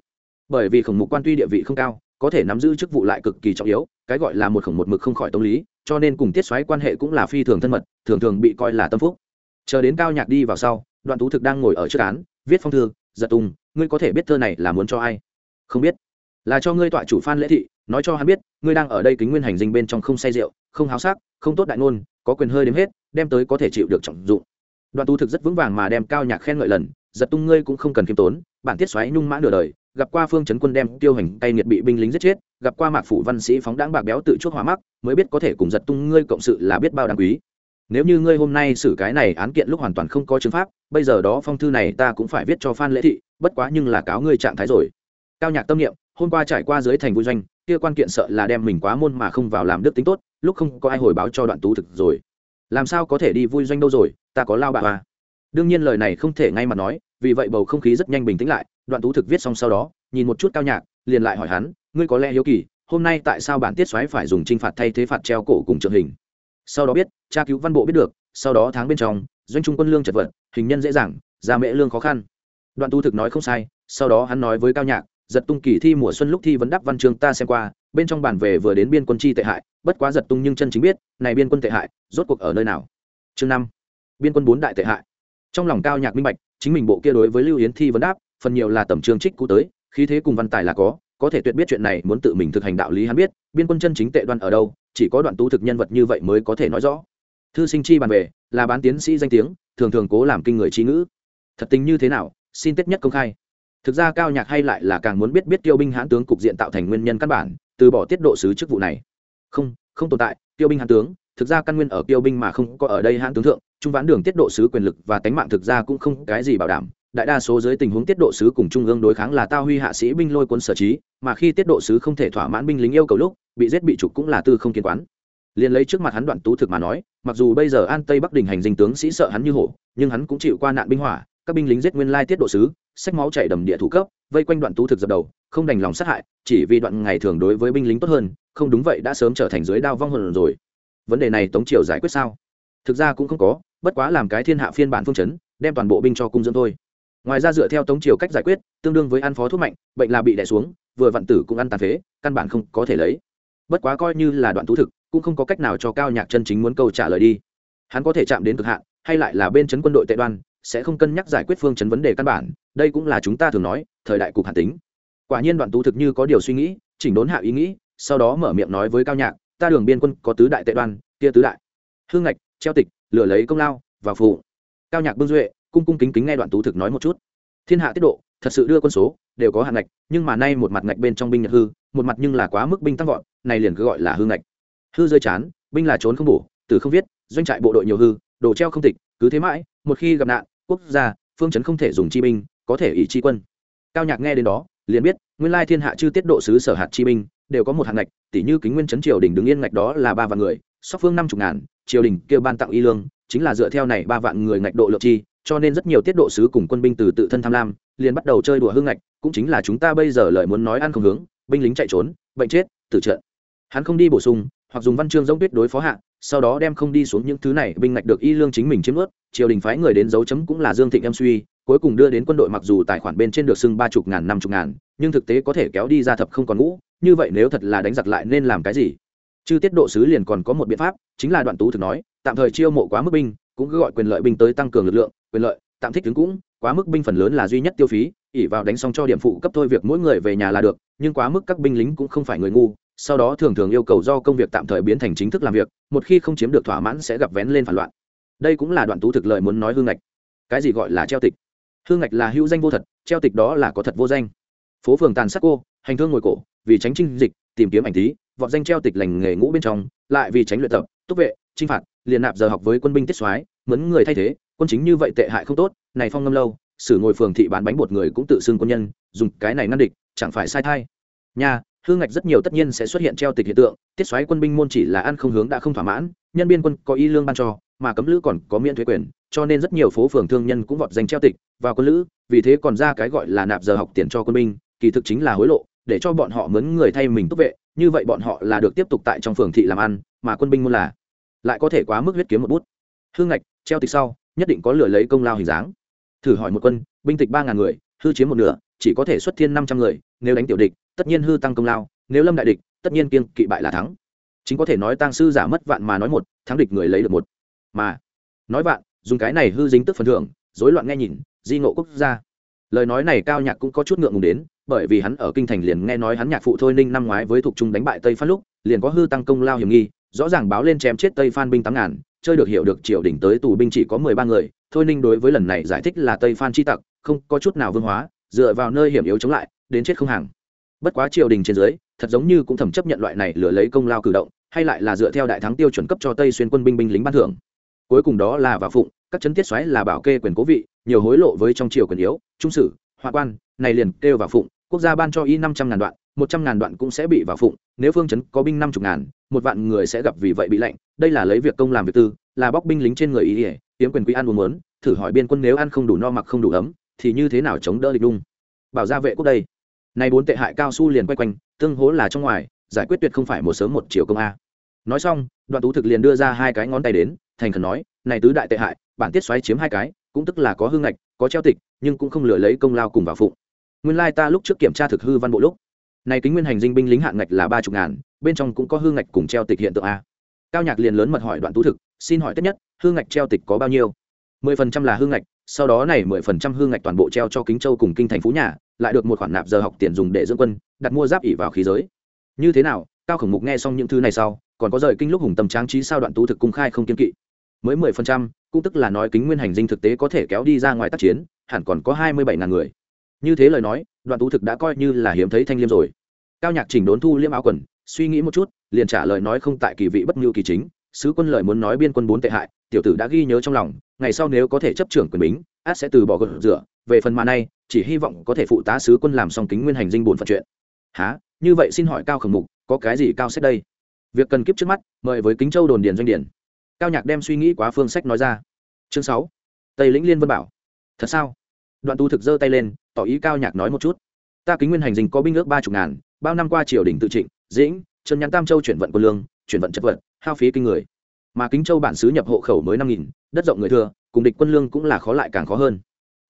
Bởi vì khổng mục quan tuy địa vị không cao có thể nắm giữ chức vụ lại cực kỳ trọng yếu, cái gọi là một khổng một mực không khỏi tông lý, cho nên cùng tiết xoáy quan hệ cũng là phi thường thân mật, thường thường bị coi là tâm phúc. Chờ đến cao nhạc đi vào sau, đoạn tú thực đang ngồi ở trước án, viết phong thư, giật tung, ngươi có thể biết thơ này là muốn cho ai? Không biết. Là cho ngươi tọa chủ phan lễ thị, nói cho hắn biết, ngươi đang ở đây kính nguyên hành dinh bên trong không say rượu, không háo sắc, không tốt đại ngôn, có quyền hơi đếm hết, đem tới có thể chịu được trọng dụng. Đoạn tu thực rất vững vàng mà đem cao nhạc khen ngợi lần, giật tung ngươi cũng không cần khiêm tốn, bản tiết xoáy nhung mã nửa đời gặp qua phương trấn quân đem tiêu hành tay nghiệt bị binh lính giết chết, gặp qua mạc phủ văn sĩ phóng đáng bạc béo tự chuốc hỏa mắc, mới biết có thể cùng giật tung ngươi cộng sự là biết bao đáng quý. Nếu như ngươi hôm nay xử cái này án kiện lúc hoàn toàn không có chứng pháp, bây giờ đó phong thư này ta cũng phải viết cho phan lễ thị, bất quá nhưng là cáo ngươi trạng thái rồi. Cao nhạc tâm niệm, hôm qua trải qua dưới thành vui doanh, kia quan kiện sợ là đem mình quá môn mà không vào làm đức tính tốt, lúc không có ai hồi báo cho đoạn tú thực rồi. Làm sao có thể đi vui doanh đâu rồi, ta có lao bạc à đương nhiên lời này không thể ngay mà nói, vì vậy bầu không khí rất nhanh bình tĩnh lại đoạn tú thực viết xong sau đó, nhìn một chút cao nhạc, liền lại hỏi hắn, ngươi có lẽ hiếu kỳ, hôm nay tại sao bản tiết xoáy phải dùng t r i n h phạt thay thế phạt treo cổ cùng trượng hình? Sau đó biết, tra cứu văn bộ biết được, sau đó tháng bên trong, doanh trung quân lương chật vật, hình nhân dễ dàng, ra mễ lương khó khăn. Đoạn tu thực nói không sai, sau đó hắn nói với cao nhạc, giật tung kỳ thi mùa xuân lúc thi vấn đáp văn chương ta xem qua, bên trong bản về vừa đến biên quân chi tệ hại, bất quá giật tung nhưng chân chính biết, này biên quân tệ hại, rốt cuộc ở nơi nào? Chương năm, biên quân bốn đại tệ hại. Trong lòng cao nhạc minh bạch, chính mình bộ kia đối với lưu yến thi vấn đáp phần nhiều là tầm trường trích cũ tới, khí thế cùng văn tài là có có thể tuyệt biết chuyện này muốn tự mình thực hành đạo lý hắn biết, biên quân chân chính tệ đoan ở đâu, chỉ có đoạn tu thực nhân vật như vậy mới có thể nói rõ. Thư sinh chi bàn về, là bán tiến sĩ danh tiếng, thường thường cố làm kinh người trí ngữ. Thật tình như thế nào, xin tết nhất công khai. Thực ra cao nhạc hay lại là càng muốn biết biết tiêu binh hãn tướng cục diện tạo thành nguyên nhân căn bản, từ bỏ tiết độ sứ chức vụ này. Không không tồn tại, tiêu binh hãn tướng, thực ra căn nguyên ở tiêu binh mà không có ở đây hãn tướng thượng, trung vãn đường tiết độ sứ quyền lực và tánh mạng thực ra cũng không cái gì bảo đảm đại đa số dưới tình huống tiết độ sứ cùng trung ương đối kháng là tao huy hạ sĩ binh lôi quân sở trí, mà khi tiết độ sứ không thể thỏa mãn binh lính yêu cầu lúc, bị giết bị trục cũng là tư không kiên quán. Liền lấy trước mặt hắn đoạn tú thực mà nói, mặc dù bây giờ an tây bắc đình hành dinh tướng sĩ sợ hắn như hổ, nhưng hắn cũng chịu qua nạn binh hỏa, các binh lính giết nguyên lai tiết độ sứ sách máu chảy đầm địa thủ cấp, vây quanh đoạn tú thực dập đầu, không đành lòng sát hại, chỉ vì đoạn ngày thường đối với binh lính tốt hơn, không đúng vậy đã sớm trở thành dưới đao vong hồn rồi. Vấn đề này tống triều giải quyết sao? Thực ra cũng không có, bất quá làm cái thiên hạ phiên bản phương chấn, đem toàn bộ binh cho cung dưỡng thôi ngoài ra dựa theo tống triều cách giải quyết, tương đương với ăn phó thuốc mạnh, bệnh là bị đẻ xuống, vừa vặn tử cũng ăn tàn phế, căn bản không có thể lấy. Bất quá coi như là đoạn thú thực, cũng không có cách nào cho cao nhạc chân chính muốn câu trả lời đi. Hắn có thể chạm đến cực hạn, hay lại là bên chấn quân đội tệ đoan, sẽ không cân nhắc giải quyết phương chấn vấn đề căn bản, đây cũng là chúng ta thường nói, thời đại cục hạt tính. Quả nhiên đoạn tú thực như có điều suy nghĩ, chỉnh đốn hạ ý nghĩ, sau đó mở miệng nói với cao nhạc, ta đường biên quân có tứ đại tệ đoan, kia tứ đại. Hương ngạch, treo tịch, lửa lấy công lao và phụ. Cao nhạc bưng duệ cung cung kính kính nghe đoạn tú thực nói một chút. Thiên hạ tiết độ, thật sự đưa quân số, đều có hạn ngạch, nhưng mà nay một mặt ngạch bên trong binh nhật hư, một mặt nhưng là quá mức binh tăng vọt, này liền cứ gọi là hư ngạch. Hư rơi chán, binh là trốn không bổ từ không viết, doanh trại bộ đội nhiều hư, đồ treo không tịch, cứ thế mãi, một khi gặp nạn, quốc gia, phương chấn không thể dùng chi binh, có thể ỷ chi quân. Cao nhạc nghe đến đó, liền biết, nguyên lai thiên hạ chư tiết độ sứ sở hạt chi binh, đều có một hạng ngạch tỷ như kính nguyên chấn triều đình đứng yên ngạch đó là ba vạn người, sóc phương năm chục ngàn, triều đình kêu ban tặng y lương, chính là dựa theo này ba vạn người ngạch độ lượng chi cho nên rất nhiều tiết độ sứ cùng quân binh từ tự thân tham lam, liền bắt đầu chơi đùa hương ngạch, cũng chính là chúng ta bây giờ lời muốn nói ăn không hướng, binh lính chạy trốn, bệnh chết, tử trận. Hắn không đi bổ sung, hoặc dùng văn chương giống tuyết đối phó hạ, sau đó đem không đi xuống những thứ này, binh ngạch được y lương chính mình chiếm ướt, triều đình phái người đến dấu chấm cũng là dương thịnh em suy, cuối cùng đưa đến quân đội mặc dù tài khoản bên trên được xưng ba chục ngàn, năm chục ngàn, nhưng thực tế có thể kéo đi ra thập không còn ngũ, như vậy nếu thật là đánh giặc lại nên làm cái gì? Chứ tiết độ sứ liền còn có một biện pháp, chính là đoạn tú thực nói, tạm thời chiêu mộ quá mức binh cũng cứ gọi quyền lợi binh tới tăng cường lực lượng, quyền lợi, tạm thích ứng cũng, quá mức binh phần lớn là duy nhất tiêu phí ỉ vào đánh xong cho điểm phụ cấp thôi việc mỗi người về nhà là được, nhưng quá mức các binh lính cũng không phải người ngu, sau đó thường thường yêu cầu do công việc tạm thời biến thành chính thức làm việc, một khi không chiếm được thỏa mãn sẽ gặp vén lên phản loạn. Đây cũng là đoạn tú thực lợi muốn nói hương ngạch. Cái gì gọi là treo tịch? Hương ngạch là hữu danh vô thật, treo tịch đó là có thật vô danh. Phố phường tàn sắc cô, hành thương ngồi cổ, vì tránh trinh dịch, tìm kiếm ảnh tí vọt danh treo tịch lành nghề ngũ bên trong, lại vì tránh luyện tập, túc vệ, chinh phạt, liền nạp giờ học với quân binh tiết soái mướn người thay thế quân chính như vậy tệ hại không tốt này phong ngâm lâu xử ngồi phường thị bán bánh bột người cũng tự xưng quân nhân dùng cái này ngăn địch chẳng phải sai thay nhà, hương ngạch rất nhiều tất nhiên sẽ xuất hiện treo tịch hiện tượng tiết xoáy quân binh môn chỉ là ăn không hướng đã không thỏa mãn nhân biên quân có y lương ban cho mà cấm lữ còn có miễn thuế quyền cho nên rất nhiều phố phường thương nhân cũng vọt danh treo tịch vào quân lữ vì thế còn ra cái gọi là nạp giờ học tiền cho quân binh kỳ thực chính là hối lộ để cho bọn họ mướn người thay mình túc vệ như vậy bọn họ là được tiếp tục tại trong phường thị làm ăn mà quân binh môn là lại có thể quá mức huyết kiếm một bút. Hương ngạch treo tịch sau, nhất định có lửa lấy công lao hình dáng. Thử hỏi một quân, binh tịch ba ngàn người, hư chiếm một nửa, chỉ có thể xuất thiên năm trăm người, nếu đánh tiểu địch, tất nhiên hư tăng công lao, nếu lâm đại địch, tất nhiên kiên kỵ bại là thắng. Chính có thể nói tăng sư giả mất vạn mà nói một, thắng địch người lấy được một. Mà, nói vạn, dùng cái này hư dính tức phần thưởng, rối loạn nghe nhìn, di ngộ quốc gia. Lời nói này cao nhạc cũng có chút ngượng ngùng đến, bởi vì hắn ở kinh thành liền nghe nói hắn nhạc phụ thôi ninh năm ngoái với thuộc trung đánh bại tây phan lúc, liền có hư tăng công lao hiểm nghi, rõ ràng báo lên chém chết tây phan binh tám ngàn chơi được hiểu được triều đình tới tù binh chỉ có mười ba người, thôi ninh đối với lần này giải thích là tây phan chi tặc, không có chút nào vương hóa, dựa vào nơi hiểm yếu chống lại, đến chết không hàng. Bất quá triều đình trên dưới, thật giống như cũng thầm chấp nhận loại này lừa lấy công lao cử động, hay lại là dựa theo đại thắng tiêu chuẩn cấp cho tây xuyên quân binh binh lính ban thưởng. Cuối cùng đó là vào phụng, các chấn tiết xoáy là bảo kê quyền cố vị, nhiều hối lộ với trong triều quyền yếu, trung sử, hoa quan, này liền kêu vào phụng, quốc gia ban cho y năm trăm ngàn đoạn một trăm ngàn đoạn cũng sẽ bị vào phụng, nếu phương chấn có binh năm chục ngàn, một vạn người sẽ gặp vì vậy bị lệnh. Đây là lấy việc công làm việc tư, là bóc binh lính trên người ý ỉa tiếm quyền quý ăn uống muốn, thử hỏi biên quân nếu ăn không đủ no mặc không đủ ấm, thì như thế nào chống đỡ địch đung bảo gia vệ quốc đây. Nay bốn tệ hại cao su liền quay quanh, tương hố là trong ngoài, giải quyết tuyệt không phải một sớm một chiều công a. Nói xong, đoạn tú thực liền đưa ra hai cái ngón tay đến, thành khẩn nói, này tứ đại tệ hại, bản tiết xoáy chiếm hai cái, cũng tức là có hương ngạch, có treo tịch, nhưng cũng không lừa lấy công lao cùng vào phụng. Nguyên lai ta lúc trước kiểm tra thực hư văn bộ lúc này kính nguyên hành dinh binh lính hạng ngạch là ba chục ngàn, bên trong cũng có hương ngạch cùng treo tịch hiện tượng a. Cao nhạc liền lớn mật hỏi đoạn tú thực, xin hỏi tất nhất hương ngạch treo tịch có bao nhiêu? Mười phần trăm là hương ngạch, sau đó này mười phần trăm hương ngạch toàn bộ treo cho kính châu cùng kinh thành phú nhà, lại được một khoản nạp giờ học tiền dùng để dưỡng quân, đặt mua giáp ỉ vào khí giới. Như thế nào, cao khổng mục nghe xong những thứ này sau, còn có rời kinh lúc hùng tâm trang trí sao đoạn tú thực cung khai không kiên kỵ. Mới mười phần trăm, cũng tức là nói kính nguyên hành dinh thực tế có thể kéo đi ra ngoài tác chiến, hẳn còn có hai mươi bảy ngàn người như thế lời nói, đoạn tú thực đã coi như là hiếm thấy thanh liêm rồi. Cao nhạc chỉnh đốn thu liêm áo quần, suy nghĩ một chút, liền trả lời nói không tại kỳ vị bất ngưu kỳ chính, sứ quân lời muốn nói biên quân bốn tệ hại, tiểu tử đã ghi nhớ trong lòng, ngày sau nếu có thể chấp trưởng quyền bính, át sẽ từ bỏ gợn rửa, về phần mà nay, chỉ hy vọng có thể phụ tá sứ quân làm xong kính nguyên hành dinh bổn phận chuyện. Há như vậy xin hỏi cao khổng mục, có cái gì cao xét đây? Việc cần kiếp trước mắt, mời với kính châu đồn điền doanh điển cao nhạc đem suy nghĩ quá phương sách nói ra. Chương sáu. Tây lĩnh liên vân bảo. Thật sao? Đoạn tu thực giơ tay lên, tỏ ý cao nhạc nói một chút. Ta kính nguyên hành dinh có binh ước ba chục ngàn, bao năm qua triều đình tự trịnh, dĩnh trần nhãn tam châu chuyển vận quân lương, chuyển vận chất vật, hao phí kinh người. Mà kính châu bản xứ nhập hộ khẩu mới năm nghìn, đất rộng người thừa, cùng địch quân lương cũng là khó lại càng khó hơn.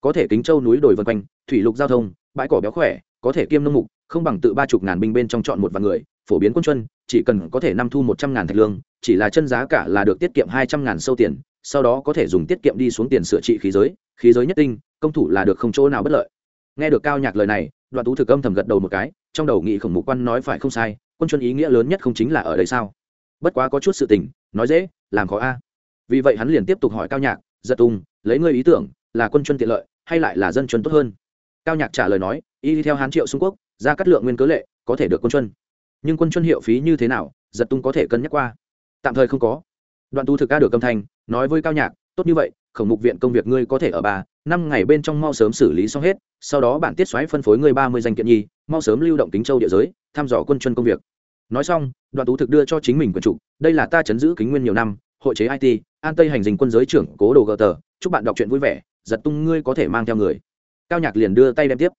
Có thể kính châu núi đồi vân quanh, thủy lục giao thông, bãi cỏ béo khỏe, có thể kiêm nông mục, không bằng tự ba chục ngàn binh bên trong chọn một vạn người, phổ biến quân chuân chỉ cần có thể năm thu một trăm ngàn thạch lương, chỉ là chân giá cả là được tiết kiệm hai trăm ngàn sâu tiền, sau đó có thể dùng tiết kiệm đi xuống tiền sửa trị khí giới khí giới nhất tinh công thủ là được không chỗ nào bất lợi. Nghe được cao nhạc lời này, đoạn tú thực âm thầm gật đầu một cái, trong đầu nghị khổng mục quan nói phải không sai, quân chuân ý nghĩa lớn nhất không chính là ở đây sao? Bất quá có chút sự tình, nói dễ, làm khó a. Vì vậy hắn liền tiếp tục hỏi cao nhạc, giật tung, lấy ngươi ý tưởng, là quân chuân tiện lợi, hay lại là dân chuân tốt hơn? Cao nhạc trả lời nói, y đi theo hán triệu xung quốc, ra cắt lượng nguyên cớ lệ, có thể được quân chuân nhưng quân chuân hiệu phí như thế nào, giật tung có thể cân nhắc qua. Tạm thời không có. Đoạn tu thực ca được âm thanh, nói với cao nhạc, tốt như vậy khổng mục viện công việc ngươi có thể ở ba, năm ngày bên trong mau sớm xử lý xong hết, sau đó bản tiết xoáy phân phối ngươi ba mươi danh kiện nhi, mau sớm lưu động kính châu địa giới, thăm dò quân chuân công việc. Nói xong, đoạn tú thực đưa cho chính mình quần trục đây là ta chấn giữ kính nguyên nhiều năm, hội chế it an tây hành dình quân giới trưởng cố đồ gờ tờ, chúc bạn đọc truyện vui vẻ, giật tung ngươi có thể mang theo người. Cao nhạc liền đưa tay đem tiếp.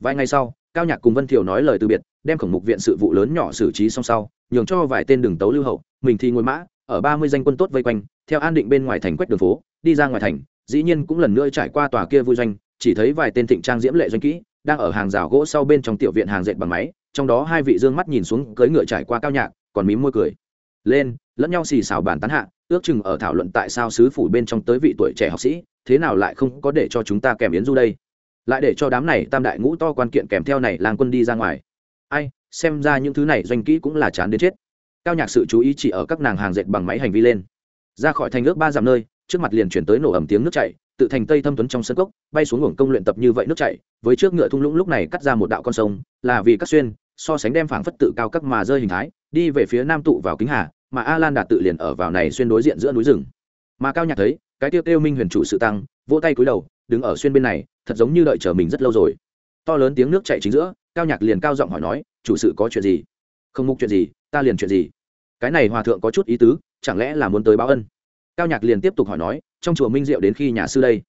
Vài ngày sau, cao nhạc cùng vân thiều nói lời từ biệt, đem khổng mục viện sự vụ lớn nhỏ xử trí xong sau, nhường cho vài tên đường tấu lưu hậu, mình thì ngồi mã, ở ba mươi danh quân tốt vây quanh theo an định bên ngoài thành quách đường phố, đi ra ngoài thành, dĩ nhiên cũng lần nữa trải qua tòa kia vui doanh, chỉ thấy vài tên thịnh trang diễm lệ doanh kỹ đang ở hàng rào gỗ sau bên trong tiểu viện hàng dệt bằng máy, trong đó hai vị dương mắt nhìn xuống cưỡi ngựa trải qua cao nhạc, còn mím môi cười. Lên, lẫn nhau xì xào bàn tán hạ, ước chừng ở thảo luận tại sao sứ phủ bên trong tới vị tuổi trẻ học sĩ, thế nào lại không có để cho chúng ta kèm yến du đây? Lại để cho đám này tam đại ngũ to quan kiện kèm theo này làng quân đi ra ngoài. Ai, xem ra những thứ này doanh kỹ cũng là chán đến chết. Cao nhạc sự chú ý chỉ ở các nàng hàng dệt bằng máy hành vi lên ra khỏi thành nước ba dặm nơi, trước mặt liền chuyển tới nổ ẩm tiếng nước chảy, tự thành tây thâm tuấn trong sân cốc, bay xuống luồng công luyện tập như vậy nước chảy, với trước ngựa thung lũng lúc này cắt ra một đạo con sông, là vì các xuyên, so sánh đem phảng phất tự cao cấp mà rơi hình thái, đi về phía nam tụ vào kính hà, mà a lan đạt tự liền ở vào này xuyên đối diện giữa núi rừng. Mà cao nhạc thấy, cái tiêu tiêu minh huyền chủ sự tăng, vỗ tay cúi đầu, đứng ở xuyên bên này, thật giống như đợi chờ mình rất lâu rồi. To lớn tiếng nước chạy chính giữa, cao nhạc liền cao giọng hỏi nói, chủ sự có chuyện gì? Không mục chuyện gì, ta liền chuyện gì cái này hòa thượng có chút ý tứ, chẳng lẽ là muốn tới báo ân? Cao nhạc liền tiếp tục hỏi nói, trong chùa minh diệu đến khi nhà sư đây?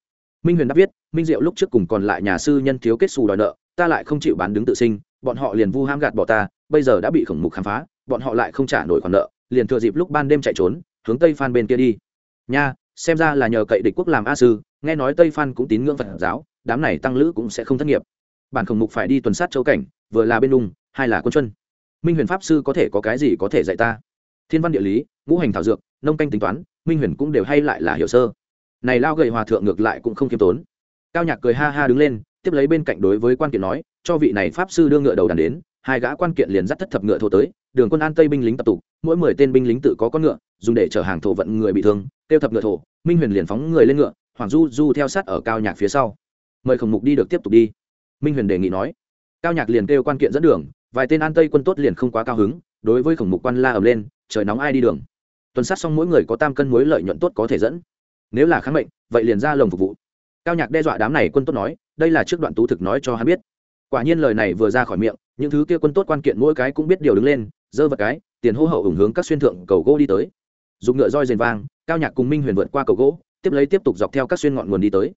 Minh huyền đáp viết, minh diệu lúc trước cùng còn lại nhà sư nhân thiếu kết xù đòi nợ, ta lại không chịu bán đứng tự sinh, bọn họ liền vu ham gạt bỏ ta, bây giờ đã bị khổng mục khám phá, bọn họ lại không trả nổi khoản nợ, liền thừa dịp lúc ban đêm chạy trốn, hướng tây phan bên kia đi. Nha, xem ra là nhờ cậy địch quốc làm a sư, nghe nói tây phan cũng tín ngưỡng phật giáo, đám này tăng lữ cũng sẽ không thất nghiệp. Bản khổng mục phải đi tuần sát châu cảnh, vừa là bên đùng hai là quân chuân minh huyền pháp sư có thể có cái gì có thể dạy ta? Thiên văn địa lý, ngũ hành thảo dược, nông canh tính toán, minh huyền cũng đều hay lại là hiểu sơ. Này lao gầy hòa thượng ngược lại cũng không kiêm tốn. Cao nhạc cười ha ha đứng lên, tiếp lấy bên cạnh đối với quan kiện nói, cho vị này pháp sư đưa ngựa đầu đàn đến, hai gã quan kiện liền dắt thất thập ngựa thổ tới, đường quân an tây binh lính tập tụ, mỗi mười tên binh lính tự có con ngựa, dùng để chở hàng thổ vận người bị thương, tiêu thập ngựa thổ, minh huyền liền phóng người lên ngựa, hoàng du du theo sát ở cao nhạc phía sau. Mời khổng mục đi được tiếp tục đi. Minh huyền đề nghị nói. Cao nhạc liền kêu quan kiện dẫn đường, vài tên an tây quân tốt liền không quá cao hứng, đối với khổng mục quan la ầm lên trời nóng ai đi đường. Tuần sát xong mỗi người có tam cân muối lợi nhuận tốt có thể dẫn. Nếu là kháng mệnh vậy liền ra lồng phục vụ. Cao nhạc đe dọa đám này quân tốt nói, đây là trước đoạn tú thực nói cho hắn biết. Quả nhiên lời này vừa ra khỏi miệng, những thứ kia quân tốt quan kiện mỗi cái cũng biết điều đứng lên, dơ vật cái, tiền hô hậu ủng hướng các xuyên thượng cầu gỗ đi tới. Dùng ngựa roi rền vang, cao nhạc cùng minh huyền vượt qua cầu gỗ, tiếp lấy tiếp tục dọc theo các xuyên ngọn nguồn đi tới.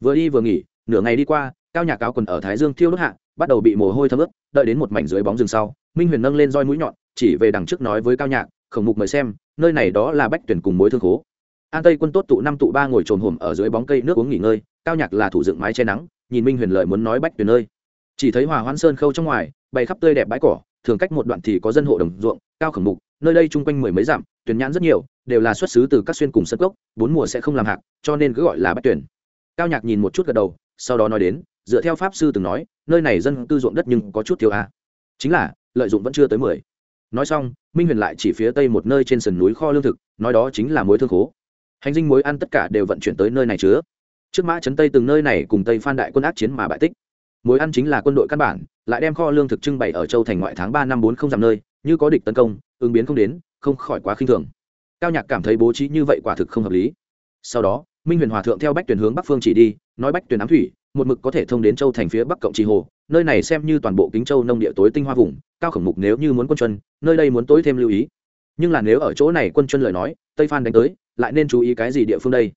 Vừa đi vừa nghỉ, nửa ngày đi qua, cao nhạc áo quần ở thái dương thiêu đốt hạ, bắt đầu bị mồ hôi thấm ướt, đợi đến một mảnh dưới bóng rừng sau, minh huyền nâng lên roi mũi nhọn, chỉ về đằng trước nói với cao nhạc khổng mục mời xem, nơi này đó là bách tuyển cùng mối thương khố. An tây quân tốt tụ năm tụ ba ngồi trồm hổm ở dưới bóng cây nước uống nghỉ ngơi, cao nhạc là thủ dựng mái che nắng, nhìn minh huyền lợi muốn nói bách tuyển nơi chỉ thấy hòa hoan sơn khâu trong ngoài, bày khắp tươi đẹp bãi cỏ, thường cách một đoạn thì có dân hộ đồng ruộng, cao khổng mục, nơi đây chung quanh mười mấy dặm, tuyển nhãn rất nhiều, đều là xuất xứ từ các xuyên cùng sân gốc bốn mùa sẽ không làm hạt cho nên cứ gọi là bách tuyển. Cao nhạc nhìn một chút gật đầu, sau đó nói đến, dựa theo pháp sư từng nói, nơi này dân cư ruộng đất nhưng có chút thiếu a. Chính là, lợi dụng vẫn chưa tới mười nói xong, minh huyền lại chỉ phía tây một nơi trên sườn núi kho lương thực, nói đó chính là mối thương khố. Hành dinh mối ăn tất cả đều vận chuyển tới nơi này chứa. Trước mã trấn tây từng nơi này cùng tây phan đại quân ác chiến mà bại tích. Mối ăn chính là quân đội căn bản, lại đem kho lương thực trưng bày ở châu thành ngoại tháng ba năm bốn không dặm nơi, như có địch tấn công, ứng biến không đến, không khỏi quá khinh thường. Cao nhạc cảm thấy bố trí như vậy quả thực không hợp lý. Sau đó minh huyền hòa thượng theo bách tuyển hướng bắc phương chỉ đi, nói bách tuyển ám thủy, một mực có thể thông đến châu thành phía bắc cộng trì hồ, nơi này xem như toàn bộ kính châu nông địa tối tinh hoa vùng, cao khổng mục nếu như muốn quân chân nơi đây muốn tối thêm lưu ý. Nhưng là nếu ở chỗ này quân chân lời nói, tây phan đánh tới, lại nên chú ý cái gì địa phương đây?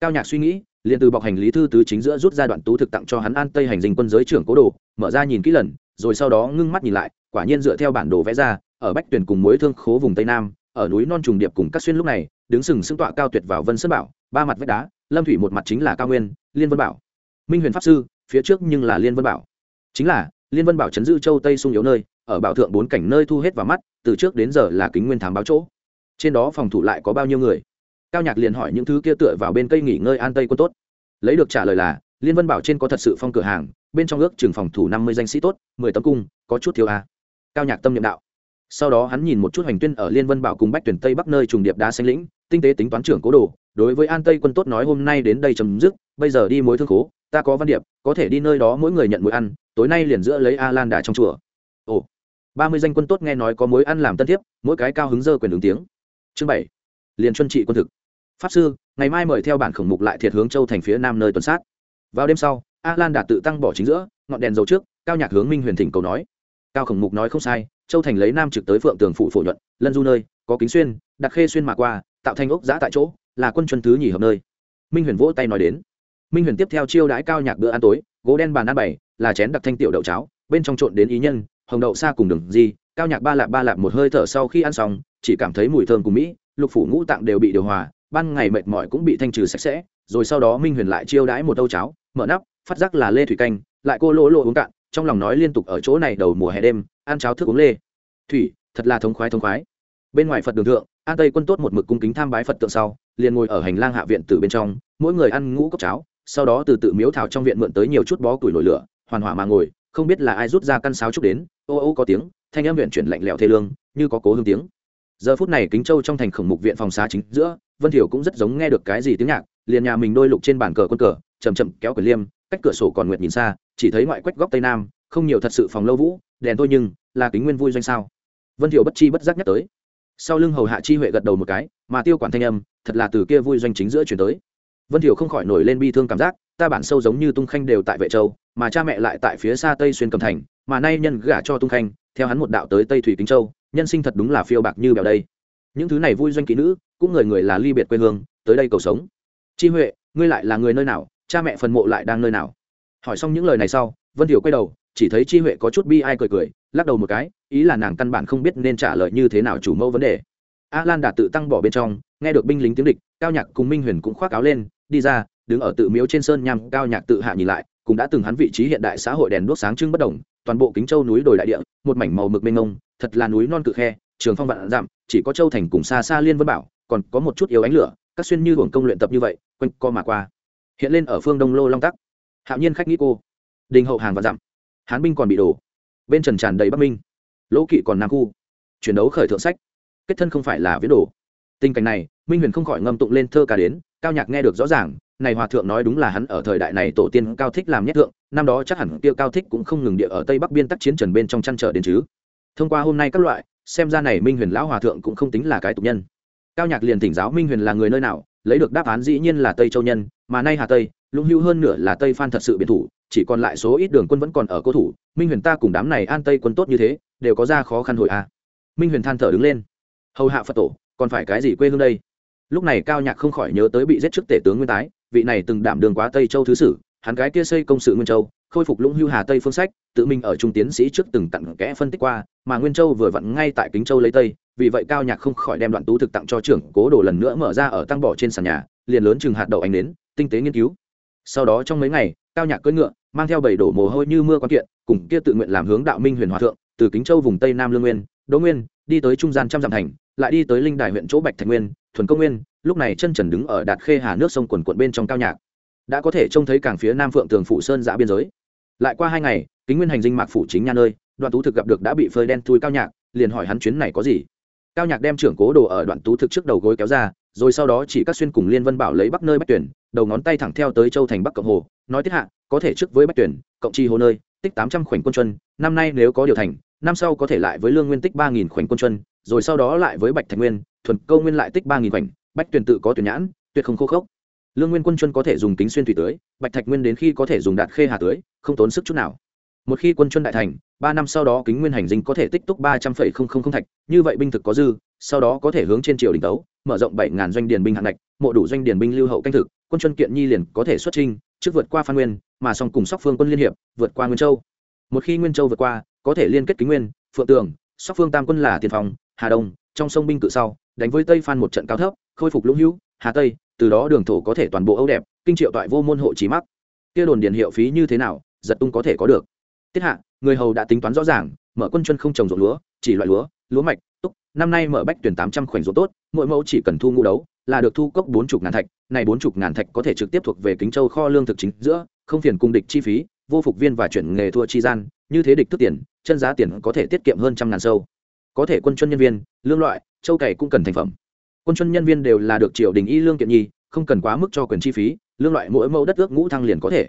Cao nhạc suy nghĩ, liền từ bọc hành lý thư tứ chính giữa rút ra đoạn tú thực tặng cho hắn an tây hành dinh quân giới trưởng cố đồ, mở ra nhìn kỹ lần, rồi sau đó ngưng mắt nhìn lại, quả nhiên dựa theo bản đồ vẽ ra, ở bách tuyển cùng mối thương khố vùng tây nam, ở núi non trùng điệp cùng các xuyên lúc này, đứng sừng sững tọa cao tuyệt vào vân sơn bảo, ba mặt vách đá lâm thủy một mặt chính là cao nguyên, liên vân bảo. Minh huyền pháp sư, phía trước nhưng là liên vân bảo. Chính là, liên vân bảo chấn giữ châu tây sung yếu nơi, ở bảo thượng bốn cảnh nơi thu hết vào mắt, từ trước đến giờ là kính nguyên thám báo chỗ. Trên đó phòng thủ lại có bao nhiêu người? Cao nhạc liền hỏi những thứ kia tựa vào bên cây nghỉ ngơi an tây quân tốt. Lấy được trả lời là, liên vân bảo trên có thật sự phong cửa hàng, bên trong ước trường phòng thủ năm mươi danh sĩ tốt, mười tấm cung, có chút thiếu a. Cao nhạc tâm nhiệm đạo. Sau đó hắn nhìn một chút hành tuyên ở liên vân bảo cùng bách tuyển tây bắc nơi trùng điệp đá xanh lĩnh, tinh tế tính toán trưởng cố đồ đối với an tây quân tốt nói hôm nay đến đây chấm dứt, bây giờ đi mối thương khố, ta có văn điệp, có thể đi nơi đó mỗi người nhận mối ăn, tối nay liền giữa lấy a lan đà trong chùa. Ồ, ba mươi danh quân tốt nghe nói có mối ăn làm tân thiếp, mỗi cái cao hứng dơ quyền ứng tiếng. Chương bảy, liền chuân trị quân thực. Pháp sư, ngày mai mời theo bản khổng mục lại thiệt hướng châu thành phía nam nơi tuần sát. Vào đêm sau a lan đạt tự tăng bỏ chính giữa, ngọn đèn dầu trước, cao nhạc hướng minh huyền thỉnh cầu nói. Cao khổng mục nói không sai, châu thành lấy nam trực tới phượng tường phụ phổ nhuận, lân du nơi, có kính xuyên, đặt khê xuyên mà qua, tạo thành ốc giã tại chỗ là quân chuân thứ nhì hợp nơi. Minh huyền vỗ tay nói đến. Minh huyền tiếp theo chiêu đãi cao nhạc bữa ăn tối, gỗ đen bàn ăn bảy là chén đặc thanh tiểu đậu cháo, bên trong trộn đến ý nhân, hồng đậu xa cùng đường di, cao nhạc ba lạp ba lạp một hơi thở sau khi ăn xong, chỉ cảm thấy mùi thơm cùng mỹ, lục phủ ngũ tạng đều bị điều hòa, ban ngày mệt mỏi cũng bị thanh trừ sạch sẽ, rồi sau đó minh huyền lại chiêu đãi một âu cháo, mở nắp, phát giác là lê thủy canh, lại cô lỗ lỗ uống cạn, trong lòng nói liên tục ở chỗ này đầu mùa hè đêm, ăn cháo thức uống lê. Thủy, thật là thống khoái thống khoái. Bên ngoài phật đường thượng, an tây quân tốt một mực cung kính tham bái phật tượng sau liền ngồi ở hành lang hạ viện từ bên trong, mỗi người ăn ngũ cốc cháo, sau đó từ tự miếu thảo trong viện mượn tới nhiều chút bó củi nổi lửa, hoàn hỏa mà ngồi, không biết là ai rút ra căn sáo trúc đến, ô ô có tiếng, thanh âm viện chuyển lạnh lẽo thê lương, như có cố hương tiếng. Giờ phút này kính châu trong thành khổng mục viện phòng xá chính giữa, vân thiểu cũng rất giống nghe được cái gì tiếng nhạc, liền nhà mình đôi lục trên bàn cờ quân cờ chầm chậm kéo cửa liêm, cách cửa sổ còn nguyệt nhìn xa, chỉ thấy ngoại quách góc tây nam, không nhiều thật sự phòng lâu vũ, đèn thôi nhưng là kính nguyên vui doanh sao. Vân thiểu bất chi bất giác nhắc tới sau lưng hầu hạ chi huệ gật đầu một cái, mà tiêu quản thanh âm, thật là từ kia vui doanh chính giữa chuyển tới. Vân thiểu không khỏi nổi lên bi thương cảm giác, ta bản sâu giống như tung khanh đều tại vệ châu, mà cha mẹ lại tại phía xa tây xuyên cầm thành, mà nay nhân gả cho tung khanh, theo hắn một đạo tới tây thủy kính châu, nhân sinh thật đúng là phiêu bạc như bèo đây. Những thứ này vui doanh kỹ nữ, cũng người người là ly biệt quê hương, tới đây cầu sống. Chi huệ, ngươi lại là người nơi nào, cha mẹ phần mộ lại đang nơi nào? Hỏi xong những lời này sau, vân thiểu quay đầu, chỉ thấy chi huệ có chút bi ai cười cười lắc đầu một cái, ý là nàng căn bản không biết nên trả lời như thế nào chủ mẫu vấn đề. A lan đã tự tăng bỏ bên trong, nghe được binh lính tiếng địch, cao nhạc cùng minh huyền cũng khoác áo lên, đi ra, đứng ở tự miếu trên sơn nhằm, cao nhạc tự hạ nhìn lại, cũng đã từng hắn vị trí hiện đại xã hội đèn đuốc sáng trưng bất đồng toàn bộ kính châu núi đồi đại địa, một mảnh màu mực mênh ngông thật là núi non cự khe, trường phong vạn dặm, chỉ có châu thành cùng xa xa liên vân bảo, còn có một chút yếu ánh lửa, các xuyên như hưởng công luyện tập như vậy, quanh co mà qua. Hiện lên ở phương đông lô long tắc. Hạo nhiên khách nghĩ cô, đình hậu hàng và dặm. Hán binh còn bị đổ bên trần tràn đầy bắc minh lỗ kỵ còn nam khu chuyển đấu khởi thượng sách kết thân không phải là viết đồ tình cảnh này minh huyền không khỏi ngâm tụng lên thơ ca đến cao nhạc nghe được rõ ràng này hòa thượng nói đúng là hắn ở thời đại này tổ tiên cao thích làm nhất thượng năm đó chắc hẳn tiêu cao thích cũng không ngừng địa ở tây bắc biên tắc chiến trần bên trong chăn trở đến chứ thông qua hôm nay các loại xem ra này minh huyền lão hòa thượng cũng không tính là cái tục nhân cao nhạc liền thỉnh giáo minh huyền là người nơi nào lấy được đáp án dĩ nhiên là tây châu nhân, mà nay hà tây, lũng hữu hơn nửa là tây phan thật sự biệt thủ, chỉ còn lại số ít đường quân vẫn còn ở cố thủ. Minh huyền ta cùng đám này an tây quân tốt như thế, đều có ra khó khăn hồi a à. minh huyền than thở đứng lên. Hầu hạ phật tổ, còn phải cái gì quê hương đây? Lúc này cao nhạc không khỏi nhớ tới bị giết trước tể tướng nguyên tái, vị này từng đảm đường quá tây châu thứ sử, hắn cái kia xây công sự nguyên châu khôi phục lũng hưu hà tây phương sách, tự mình ở trung tiến sĩ trước từng tặng kẽ phân tích qua, mà nguyên châu vừa vặn ngay tại kính châu lấy tây, vì vậy cao nhạc không khỏi đem đoạn tú thực tặng cho trưởng cố đồ lần nữa mở ra ở tăng bỏ trên sàn nhà, liền lớn chừng hạt đậu ánh đến tinh tế nghiên cứu. Sau đó trong mấy ngày, cao nhạc cưỡi ngựa, mang theo bảy đổ mồ hôi như mưa quan kiện, cùng kia tự nguyện làm hướng đạo minh huyền hòa thượng, từ kính châu vùng tây nam lương nguyên, đỗ nguyên, đi tới trung gian trăm dặm thành, lại đi tới linh đài huyện chỗ bạch thành nguyên, thuần công nguyên, lúc này chân trần đứng ở đạt khê hà nước sông quần quận bên trong cao nhạc. Đã có thể trông thấy cảng phía nam phượng tường phủ sơn giã biên giới lại qua hai ngày, kính nguyên hành dinh mạc phủ chính nha nơi, đoạn tú thực gặp được đã bị phơi đen thui cao nhạc, liền hỏi hắn chuyến này có gì. Cao nhạc đem trưởng cố đồ ở đoạn tú thực trước đầu gối kéo ra, rồi sau đó chỉ các xuyên cùng liên vân bảo lấy bắc nơi bách tuyển, đầu ngón tay thẳng theo tới châu thành bắc cộng hồ, nói tiết hạ, có thể trước với bách tuyển, cộng chi hồ nơi, tích tám trăm khoảnh quân chuân năm nay nếu có điều thành, năm sau có thể lại với lương nguyên tích ba nghìn khoảnh quân chuân rồi sau đó lại với bạch thành nguyên, thuần câu nguyên lại tích ba nghìn khoảnh, bách tuyển tự có tuyển nhãn, tuyệt không khô khốc lương nguyên quân chuân có thể dùng kính xuyên thủy tưới, bạch thạch nguyên đến khi có thể dùng đạt khê hà tưới, không tốn sức chút nào. Một khi quân chuân đại thành, ba năm sau đó kính nguyên hành dinh có thể tích túc ba trăm phẩy không không không thạch, như vậy binh thực có dư, sau đó có thể hướng trên triều đình tấu, mở rộng bảy ngàn doanh điền binh hạng ngạch, mộ đủ doanh điền binh lưu hậu canh thực, quân chuân kiện nhi liền có thể xuất trinh trước vượt qua phan nguyên, mà song cùng sóc phương quân liên hiệp, vượt qua nguyên châu. Một khi nguyên châu vượt qua, có thể liên kết kính nguyên, phượng tường, sóc phương tam quân là tiền phòng hà đông, trong sông binh cự sau, đánh với tây phan một trận cao thấp, khôi phục lũng hữu hà tây, từ đó đường thổ có thể toàn bộ âu đẹp, kinh triệu toại vô môn hộ trí mắc. Kia đồn điền hiệu phí như thế nào, giật tung có thể có được. Tiết hạ, người hầu đã tính toán rõ ràng, mở quân chân không trồng ruộng lúa, chỉ loại lúa lúa mạch, túc, năm nay mở bách tuyển tám trăm khoảnh ruộng tốt, mỗi mẫu chỉ cần thu ngũ đấu, là được thu cốc bốn chục ngàn thạch, này bốn chục ngàn thạch có thể trực tiếp thuộc về kính châu kho lương thực chính giữa, không phiền cung địch chi phí, vô phục viên và chuyển nghề thua chi gian, như thế địch thức tiền, chân giá tiền có thể tiết kiệm hơn trăm ngàn sâu. Có thể quân chuân nhân viên, lương loại, châu cày cũng cần thành phẩm quân chuân nhân viên đều là được triều đình y lương kiện nhi không cần quá mức cho quyền chi phí, lương loại mỗi mẫu đất ước ngũ thăng liền có thể.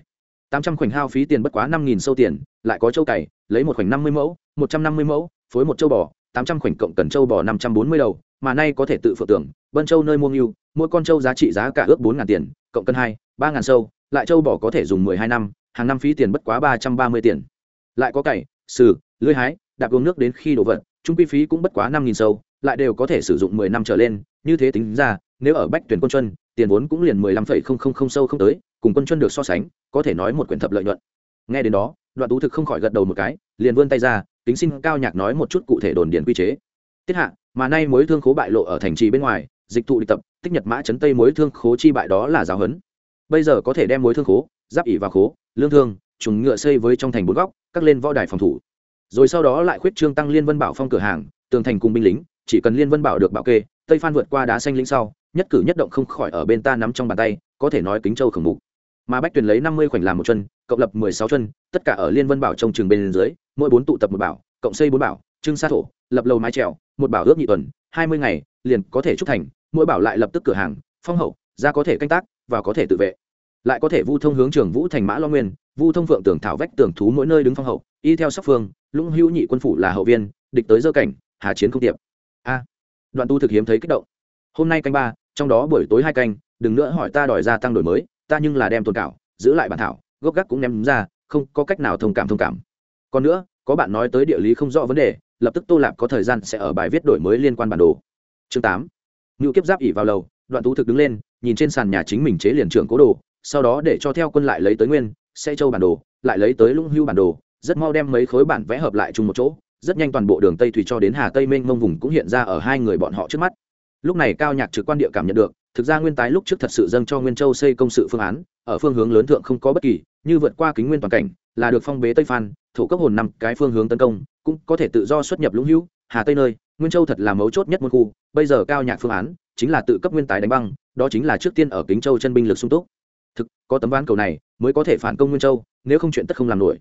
Tám trăm khoảnh hao phí tiền bất quá năm nghìn sâu tiền, lại có châu cày, lấy một khoảnh năm mươi mẫu, một trăm năm mươi mẫu, phối một châu bò, tám trăm khoảnh cộng cần châu bò năm trăm bốn mươi đầu, mà nay có thể tự phượng tưởng bân châu nơi mua ngưu, mỗi con châu giá trị giá cả ước bốn ngàn tiền, cộng cân hai, ba ngàn sâu, lại châu bò có thể dùng mười hai năm, hàng năm phí tiền bất quá ba trăm ba mươi tiền. Lại có cày, sừ, lưới hái, đạp uống nước đến khi đổ vật, trung quy phí cũng bất quá năm nghìn sâu lại đều có thể sử dụng mười năm trở lên, như thế tính ra, nếu ở bách tuyển quân chuân tiền vốn cũng liền mười lăm phẩy không không không sâu không tới, cùng quân chuân được so sánh, có thể nói một quyển thập lợi nhuận. Nghe đến đó, đoạn tú thực không khỏi gật đầu một cái, liền vươn tay ra, kính xin cao nhạc nói một chút cụ thể đồn điền quy chế. Tiết hạ, mà nay mối thương khố bại lộ ở thành trì bên ngoài, dịch thụ địch tập, tích nhật mã chấn tây mối thương khố chi bại đó là giáo huấn. Bây giờ có thể đem mối thương khố, giáp ỉ vào khố, lương thương, trùng ngựa xây với trong thành bốn góc các lên võ đài phòng thủ. Rồi sau đó lại khuyết trương tăng liên vân bảo phong cửa hàng, tường thành cùng binh lính chỉ cần liên vân bảo được bảo kê, tây phan vượt qua đá xanh lĩnh sau, nhất cử nhất động không khỏi ở bên ta nắm trong bàn tay, có thể nói kính châu khổng mục. Mà bách tuyền lấy năm mươi khoảnh làm một chân, cộng lập mười sáu chân, tất cả ở liên vân bảo trong trường bên dưới, mỗi bốn tụ tập một bảo, cộng xây bốn bảo, trưng sa thổ, lập lầu mái trèo một bảo ước nhị tuần, hai mươi ngày, liền có thể trúc thành, mỗi bảo lại lập tức cửa hàng, phong hậu, ra có thể canh tác, và có thể tự vệ. Lại có thể vu thông hướng trường vũ thành mã lo nguyên, vu thông phượng tường thảo vách tường thú mỗi nơi đứng phong hậu, y theo sóc phương, lũng hữu nhị quân phủ là hậu viên, địch tới dơ cảnh, hà chiến không tiệp a. Đoạn tu thực hiếm thấy kích động. Hôm nay canh ba, trong đó buổi tối hai canh, đừng nữa hỏi ta đòi ra tăng đổi mới, ta nhưng là đem tồn cảo, giữ lại bản thảo, gốc gác cũng ném ra, không có cách nào thông cảm thông cảm. Còn nữa, có bạn nói tới địa lý không rõ vấn đề, lập tức tô lạp có thời gian sẽ ở bài viết đổi mới liên quan bản đồ. Chương tám. Ngự kiếp giáp ỉ vào lầu, đoạn tú thực đứng lên, nhìn trên sàn nhà chính mình chế liền trưởng cố đồ, sau đó để cho theo quân lại lấy tới nguyên, sẽ châu bản đồ, lại lấy tới lũng hưu bản đồ, rất mau đem mấy khối bản vẽ hợp lại chung một chỗ rất nhanh toàn bộ đường tây thủy cho đến hà tây mênh mông vùng cũng hiện ra ở hai người bọn họ trước mắt. Lúc này cao nhạc trực quan địa cảm nhận được, thực ra nguyên tái lúc trước thật sự dâng cho nguyên châu xây công sự phương án, ở phương hướng lớn thượng không có bất kỳ, như vượt qua kính nguyên toàn cảnh, là được phong bế tây phan thủ cấp hồn năm, cái phương hướng tấn công, cũng có thể tự do xuất nhập lũng hữu, hà tây nơi, nguyên châu thật là mấu chốt nhất môn khu, bây giờ cao nhạc phương án, chính là tự cấp nguyên tái đánh băng, đó chính là trước tiên ở kính châu chân binh lực sung túc. Thực, có tấm ván cầu này, mới có thể phản công nguyên châu, nếu không chuyện tất không làm nổi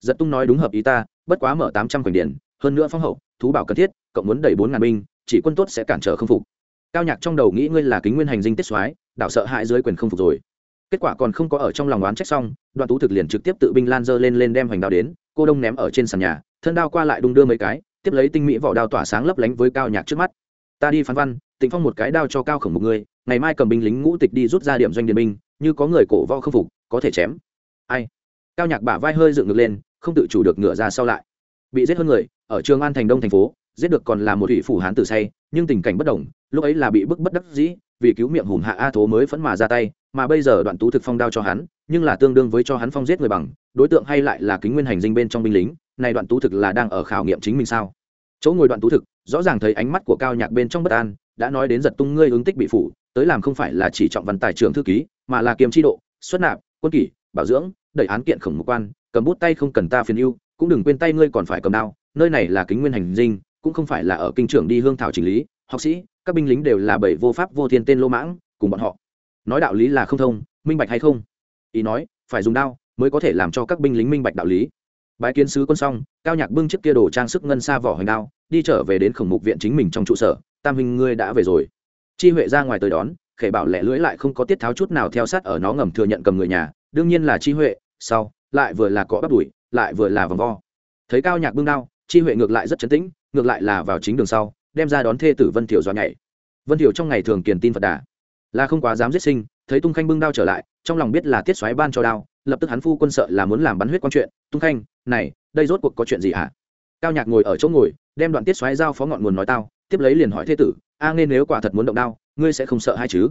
giật tung nói đúng hợp ý ta, bất quá mở tám trăm khoảnh điển hơn nữa phong hậu, thú bảo cần thiết, cộng muốn đẩy bốn ngàn binh, chỉ quân tốt sẽ cản trở không phục. Cao nhạc trong đầu nghĩ ngươi là kính nguyên hành dinh tiết soái đạo sợ hại dưới quyền không phục rồi. Kết quả còn không có ở trong lòng oán trách xong, đoạn tú thực liền trực tiếp tự binh lan dơ lên lên đem hoành đao đến, cô đông ném ở trên sàn nhà, thân đao qua lại đung đưa mấy cái, tiếp lấy tinh mỹ vỏ đao tỏa sáng lấp lánh với cao nhạc trước mắt. Ta đi phán văn, tịnh phong một cái đao cho cao khổng một người ngày mai cầm binh lính ngũ tịch đi rút ra điểm doanh điện binh, như có người cổ vo không phục, có thể chém. Ai? Cao nhạc bả vai hơi dựng ngược lên, không tự chủ được ngựa ra sau lại. Bị giết hơn người, ở trường an thành đông thành phố, giết được còn là một thủy phủ hán tử say, nhưng tình cảnh bất đồng, lúc ấy là bị bức bất đắc dĩ, vì cứu miệng hùm hạ a thố mới phẫn mà ra tay, mà bây giờ đoạn tú thực phong đao cho hắn, nhưng là tương đương với cho hắn phong giết người bằng, đối tượng hay lại là kính nguyên hành dinh bên trong binh lính, này đoạn tú thực là đang ở khảo nghiệm chính mình sao? Chỗ ngồi đoạn tú thực, rõ ràng thấy ánh mắt của cao nhạc bên trong bất an, đã nói đến giật tung ngươi ứng tích bị phủ, tới làm không phải là chỉ trọng văn tài trưởng thư ký, mà là kiềm tri độ, xuất nạp, quân kỷ bảo dưỡng, đẩy án kiện khổng mục quan, cầm bút tay không cần ta phiền yêu cũng đừng quên tay ngươi còn phải cầm đao, nơi này là kính nguyên hành dinh, cũng không phải là ở kinh trưởng đi hương thảo chỉnh lý, học sĩ, các binh lính đều là bảy vô pháp vô thiên tên lô mãng, cùng bọn họ. Nói đạo lý là không thông, minh bạch hay không? Ý nói, phải dùng đao mới có thể làm cho các binh lính minh bạch đạo lý. Bái kiến sứ quân xong cao nhạc bưng chiếc kia đồ trang sức ngân xa vỏ hoành đao, đi trở về đến khổng mục viện chính mình trong trụ sở, tam huynh ngươi đã về rồi. Chi huệ ra ngoài tới đón khể bảo lẻ lưỡi lại không có tiết tháo chút nào theo sát ở nó ngầm thừa nhận cầm người nhà đương nhiên là chi huệ, sau, lại vừa là cọ bắt đuổi lại vừa là vòng vo. Thấy cao nhạc bưng đao, chi huệ ngược lại rất chấn tĩnh, ngược lại là vào chính đường sau, đem ra đón thê tử vân thiểu do nhảy. Vân thiểu trong ngày thường kiền tin phật đà, là không quá dám giết sinh, thấy tung khanh bưng đao trở lại, trong lòng biết là tiết xoáy ban cho đao, lập tức hắn phu quân sợ là muốn làm bắn huyết quan chuyện, tung khanh, này, đây rốt cuộc có chuyện gì hả? Cao nhạc ngồi ở chỗ ngồi, đem đoạn tiết xoáy giao phó ngọn nguồn nói tao, tiếp lấy liền hỏi thê tử, a nên nếu quả thật muốn động đao, ngươi sẽ không sợ hay chứ?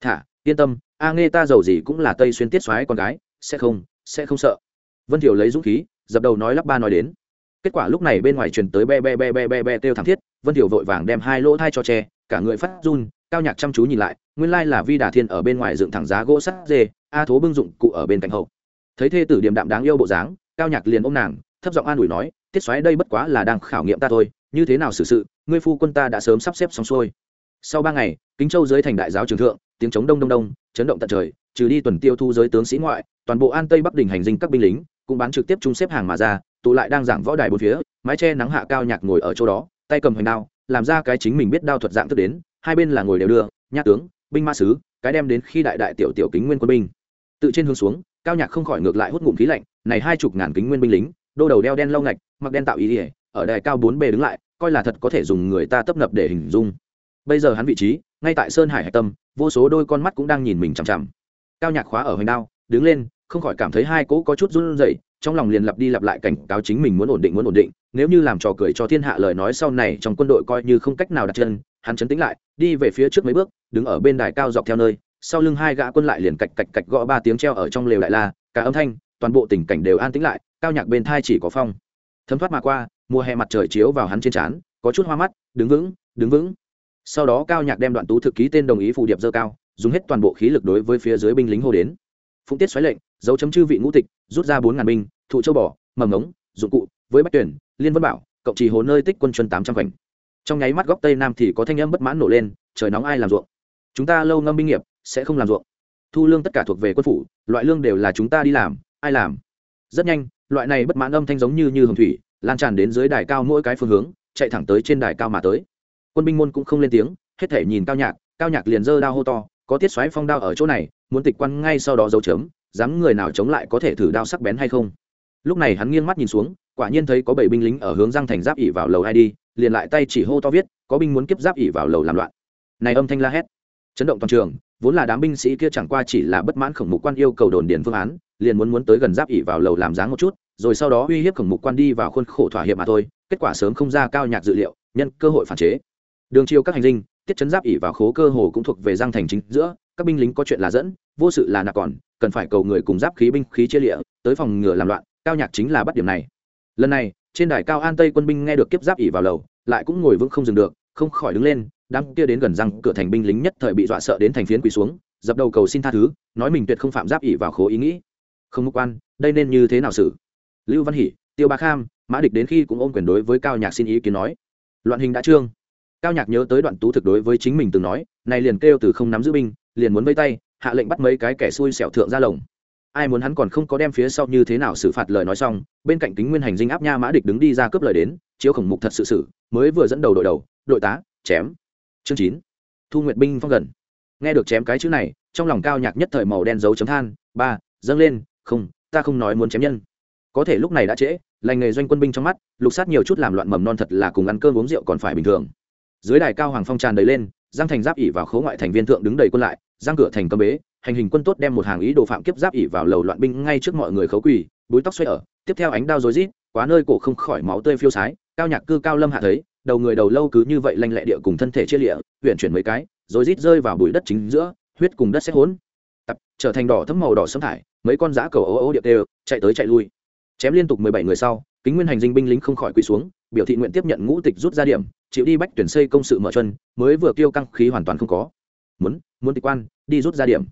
Thả, yên tâm a nghe ta giàu gì cũng là tây xuyên tiết xoáy con gái, sẽ không sẽ không sợ. Vân thiều lấy dũng khí, dập đầu nói lắp ba nói đến. Kết quả lúc này bên ngoài truyền tới be be be be be be kêu thảm thiết, vân thiều vội vàng đem hai lỗ thai cho tre cả người phát run, cao nhạc chăm chú nhìn lại, nguyên lai là vi đà thiên ở bên ngoài dựng thẳng giá gỗ sắt dê, a thố bưng dụng cụ ở bên cạnh hậu. Thấy thê tử điềm đạm đáng yêu bộ dáng, cao nhạc liền ôm nàng, thấp giọng an ủi nói, tiết xoáy đây bất quá là đang khảo nghiệm ta thôi, như thế nào xử sự, ngươi phu quân ta đã sớm sắp xếp xong xuôi. Sau ba ngày, kính châu dưới thành đại giáo trường thượng tiếng chống đông đông đông, chấn động tận trời, trừ đi tuần tiêu thu giới tướng sĩ ngoại, toàn bộ an tây bắc đình hành dinh các binh lính, cũng bán trực tiếp chung xếp hàng mà ra, tụ lại đang giảng võ đài bốn phía, mái che nắng hạ cao nhạc ngồi ở chỗ đó, tay cầm hoành đao, làm ra cái chính mình biết đao thuật dạng thức đến, hai bên là ngồi đều đưa nhát tướng, binh ma sứ, cái đem đến khi đại đại tiểu tiểu kính nguyên quân binh. Tự trên hướng xuống, cao nhạc không khỏi ngược lại hút ngụm khí lạnh, này hai chục ngàn kính nguyên binh lính, đô đầu đeo đen lau ngạch, mặc đen tạo ý ỉa ở đài cao bốn bề đứng lại, coi là thật có thể dùng người ta tấp nập để hình dung. Bây giờ hắn vị trí ngay tại sơn hải hạch tâm, vô số đôi con mắt cũng đang nhìn mình chằm chằm. Cao nhạc khóa ở hoành đao, đứng lên, không khỏi cảm thấy hai cỗ có chút run rẩy, trong lòng liền lặp đi lặp lại cảnh cáo chính mình muốn ổn định, muốn ổn định. Nếu như làm trò cười cho thiên hạ lời nói sau này trong quân đội coi như không cách nào đặt chân, hắn chấn tĩnh lại, đi về phía trước mấy bước, đứng ở bên đài cao dọc theo nơi, sau lưng hai gã quân lại liền cạch cạch cạch gõ ba tiếng treo ở trong lều đại la, cả âm thanh, toàn bộ tình cảnh đều an tĩnh lại, cao nhạc bên thai chỉ có phong. Thấm thoát mà qua, mùa hè mặt trời chiếu vào hắn trên trán, có chút hoa mắt, đứng vững đứng vững sau đó cao nhạc đem đoạn tú thực ký tên đồng ý phù điệp dơ cao, dùng hết toàn bộ khí lực đối với phía dưới binh lính hô đến. Phụng tiết xoáy lệnh dấu chấm chư vị ngũ tịch, rút ra bốn ngàn binh, thụ châu bò, mầm ống dụng cụ, với bách tuyển, liên vân bảo, cộng trì hồ nơi tích quân chuân tám trăm khoảnh. Trong nháy mắt góc tây nam thì có thanh âm bất mãn nổ lên, trời nóng ai làm ruộng? Chúng ta lâu ngâm binh nghiệp, sẽ không làm ruộng. Thu lương tất cả thuộc về quân phủ, loại lương đều là chúng ta đi làm, ai làm? Rất nhanh, loại này bất mãn âm thanh giống như như hồng thủy, lan tràn đến dưới đài cao mỗi cái phương hướng, chạy thẳng tới trên đài cao mà tới quân binh môn cũng không lên tiếng, hết thể nhìn cao nhạc cao nhạc liền giơ đao hô to, có tiết xoáy phong đao ở chỗ này, muốn tịch quan ngay sau đó dấu chấm, dám người nào chống lại có thể thử đao sắc bén hay không? Lúc này hắn nghiêng mắt nhìn xuống, quả nhiên thấy có bảy binh lính ở hướng răng thành giáp ỉ vào lầu hai đi, liền lại tay chỉ hô to viết, có binh muốn kiếp giáp ỉ vào lầu làm loạn. Này âm thanh la hét, chấn động toàn trường, vốn là đám binh sĩ kia chẳng qua chỉ là bất mãn khổng mục quan yêu cầu đồn điền phương án, liền muốn muốn tới gần giáp ỉ vào lầu làm dáng một chút, rồi sau đó uy hiếp khổng mục quan đi vào khuôn khổ thỏa hiệp mà thôi, kết quả sớm không ra cao nhạc dự liệu, nhân cơ hội phản chế đường chiêu các hành dinh, tiết chấn giáp ỉ vào khố cơ hồ cũng thuộc về giang thành chính giữa, các binh lính có chuyện là dẫn, vô sự là nạp còn, cần phải cầu người cùng giáp khí binh khí chia lịa, tới phòng ngừa làm loạn, cao nhạc chính là bắt điểm này. Lần này, trên đài cao an tây quân binh nghe được kiếp giáp ỉ vào lầu, lại cũng ngồi vững không dừng được, không khỏi đứng lên đang kia đến gần răng cửa thành binh lính nhất thời bị dọa sợ đến thành phiến quỳ xuống, dập đầu cầu xin tha thứ, nói mình tuyệt không phạm giáp ỉ vào khố ý nghĩ. Không mục quan, đây nên như thế nào xử? Lưu văn hỷ, tiêu ba kham, mã địch đến khi cũng ôm quyền đối với cao nhạc xin ý kiến nói. Loạn hình đã trương cao nhạc nhớ tới đoạn tú thực đối với chính mình từng nói, này liền kêu từ không nắm giữ binh, liền muốn vây tay, hạ lệnh bắt mấy cái kẻ xui xẻo thượng ra lồng. Ai muốn hắn còn không có đem phía sau như thế nào xử phạt lời nói xong, bên cạnh kính nguyên hành dinh áp nha mã địch đứng đi ra cướp lời đến, chiếu khổng mục thật sự xử, mới vừa dẫn đầu đội đầu, đội tá, chém. Chương chín. Thu nguyệt binh phong gần. Nghe được chém cái chữ này, trong lòng cao nhạc nhất thời màu đen dấu chấm than, ba, dâng lên, không, ta không nói muốn chém nhân. Có thể lúc này đã trễ, lành nghề doanh quân binh trong mắt, lục sát nhiều chút làm loạn mầm non thật là cùng ăn cơm uống rượu còn phải bình thường dưới đài cao hoàng phong tràn đầy lên, giang thành giáp ỉ vào khấu ngoại thành viên thượng đứng đầy quân lại, giang cửa thành cầm bế, hành hình quân tốt đem một hàng ý đồ phạm kiếp giáp ỉ vào lầu loạn binh ngay trước mọi người khấu quỳ, búi tóc xoay ở, tiếp theo ánh đao rối rít, quá nơi cổ không khỏi máu tươi phiêu sái, cao nhạc cư cao lâm hạ thấy, đầu người đầu lâu cứ như vậy lanh lẹ địa cùng thân thể chia lịa huyện chuyển mấy cái rồi rít rơi vào bụi đất chính giữa, huyết cùng đất xét hỗn. Tập, trở thành đỏ thấm màu đỏ sấm thải, mấy con giã cầu ố ố điệp đều chạy tới chạy lui. Chém liên tục mười bảy người sau, kính nguyên hành dinh binh lính không khỏi quỳ xuống, biểu thị nguyện tiếp nhận ngũ tịch rút ra điểm chịu đi bách tuyển xây công sự mở chân, mới vừa kêu căng khí hoàn toàn không có. Muốn muốn tịch quan, đi rút ra điểm.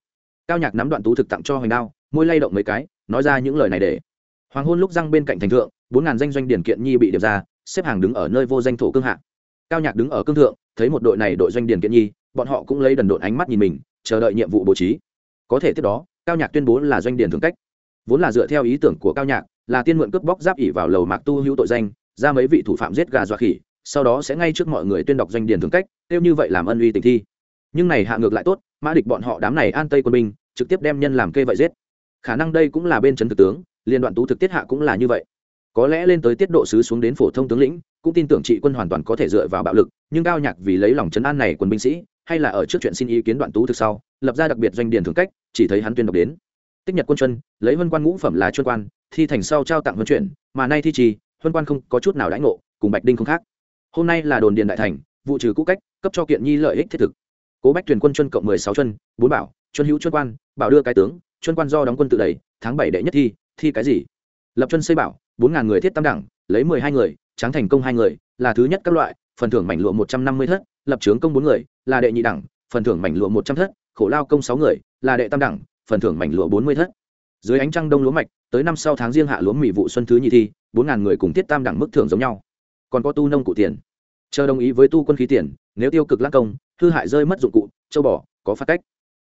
Cao nhạc nắm đoạn tú thực tặng cho hoành đao, môi lay động mấy cái, nói ra những lời này để. Hoàng hôn lúc răng bên cạnh thành thượng, bốn ngàn danh doanh điển kiện nhi bị điệp ra, xếp hàng đứng ở nơi vô danh thổ cương hạ. Cao nhạc đứng ở cương thượng, thấy một đội này đội doanh điển kiện nhi, bọn họ cũng lấy đần độn ánh mắt nhìn mình, chờ đợi nhiệm vụ bố trí. Có thể tiếp đó, cao nhạc tuyên bố là doanh điển thượng cách. Vốn là dựa theo ý tưởng của cao nhạc, là tiên mượn cướp bóc giáp ỉ vào lầu mạc tu hữu tội danh, ra mấy vị thủ phạm giết gà dọa khỉ sau đó sẽ ngay trước mọi người tuyên đọc doanh điển thường cách, kêu như vậy làm ân uy tình thi. Nhưng này hạ ngược lại tốt, mã địch bọn họ đám này an tây quân binh, trực tiếp đem nhân làm kê vậy giết. Khả năng đây cũng là bên trấn thực tướng, liên đoạn tú thực tiết hạ cũng là như vậy. Có lẽ lên tới tiết độ sứ xuống đến phổ thông tướng lĩnh, cũng tin tưởng trị quân hoàn toàn có thể dựa vào bạo lực, nhưng cao nhạc vì lấy lòng trấn an này quân binh sĩ, hay là ở trước chuyện xin ý kiến đoạn tú thực sau, lập ra đặc biệt doanh điền thưởng cách, chỉ thấy hắn tuyên đọc đến. Tích nhật quân chuân lấy vân quan ngũ phẩm là chuyên quan, thi thành sau trao tặng huân chuyển, mà nay thi trì, huân quan không có chút nào đãi ngộ, cùng bạch đinh không khác hôm nay là đồn điền đại thành, vụ trừ cũ cách, cấp cho kiện nhi lợi ích thiết thực. Cố bách tuyển quân chuân cộng mười sáu chuân, bốn bảo, chuân hữu chuân quan, bảo đưa cái tướng, chuân quan do đóng quân tự đẩy, tháng bảy đệ nhất thi thi cái gì? Lập chuân xây bảo, bốn ngàn người thiết tam đẳng, lấy mười hai người, tráng thành công hai người, là thứ nhất các loại, phần thưởng mảnh lụa một trăm năm mươi thất, lập trướng công bốn người, là đệ nhị đẳng, phần thưởng mảnh lụa một trăm thất, khổ lao công sáu người, là đệ tam đẳng, phần thưởng mảnh lụa bốn mươi thất. Dưới ánh trăng đông lúa mạch, tới năm sau tháng riêng hạ lúa mì vụ xuân thứ nhị thi, bốn ngàn người cùng tiết tam đẳng mức thưởng giống nhau còn có tu nông cụ tiền. Chờ đồng ý với tu quân khí tiền nếu tiêu cực lãng công hư hại rơi mất dụng cụ châu bỏ, có phát cách.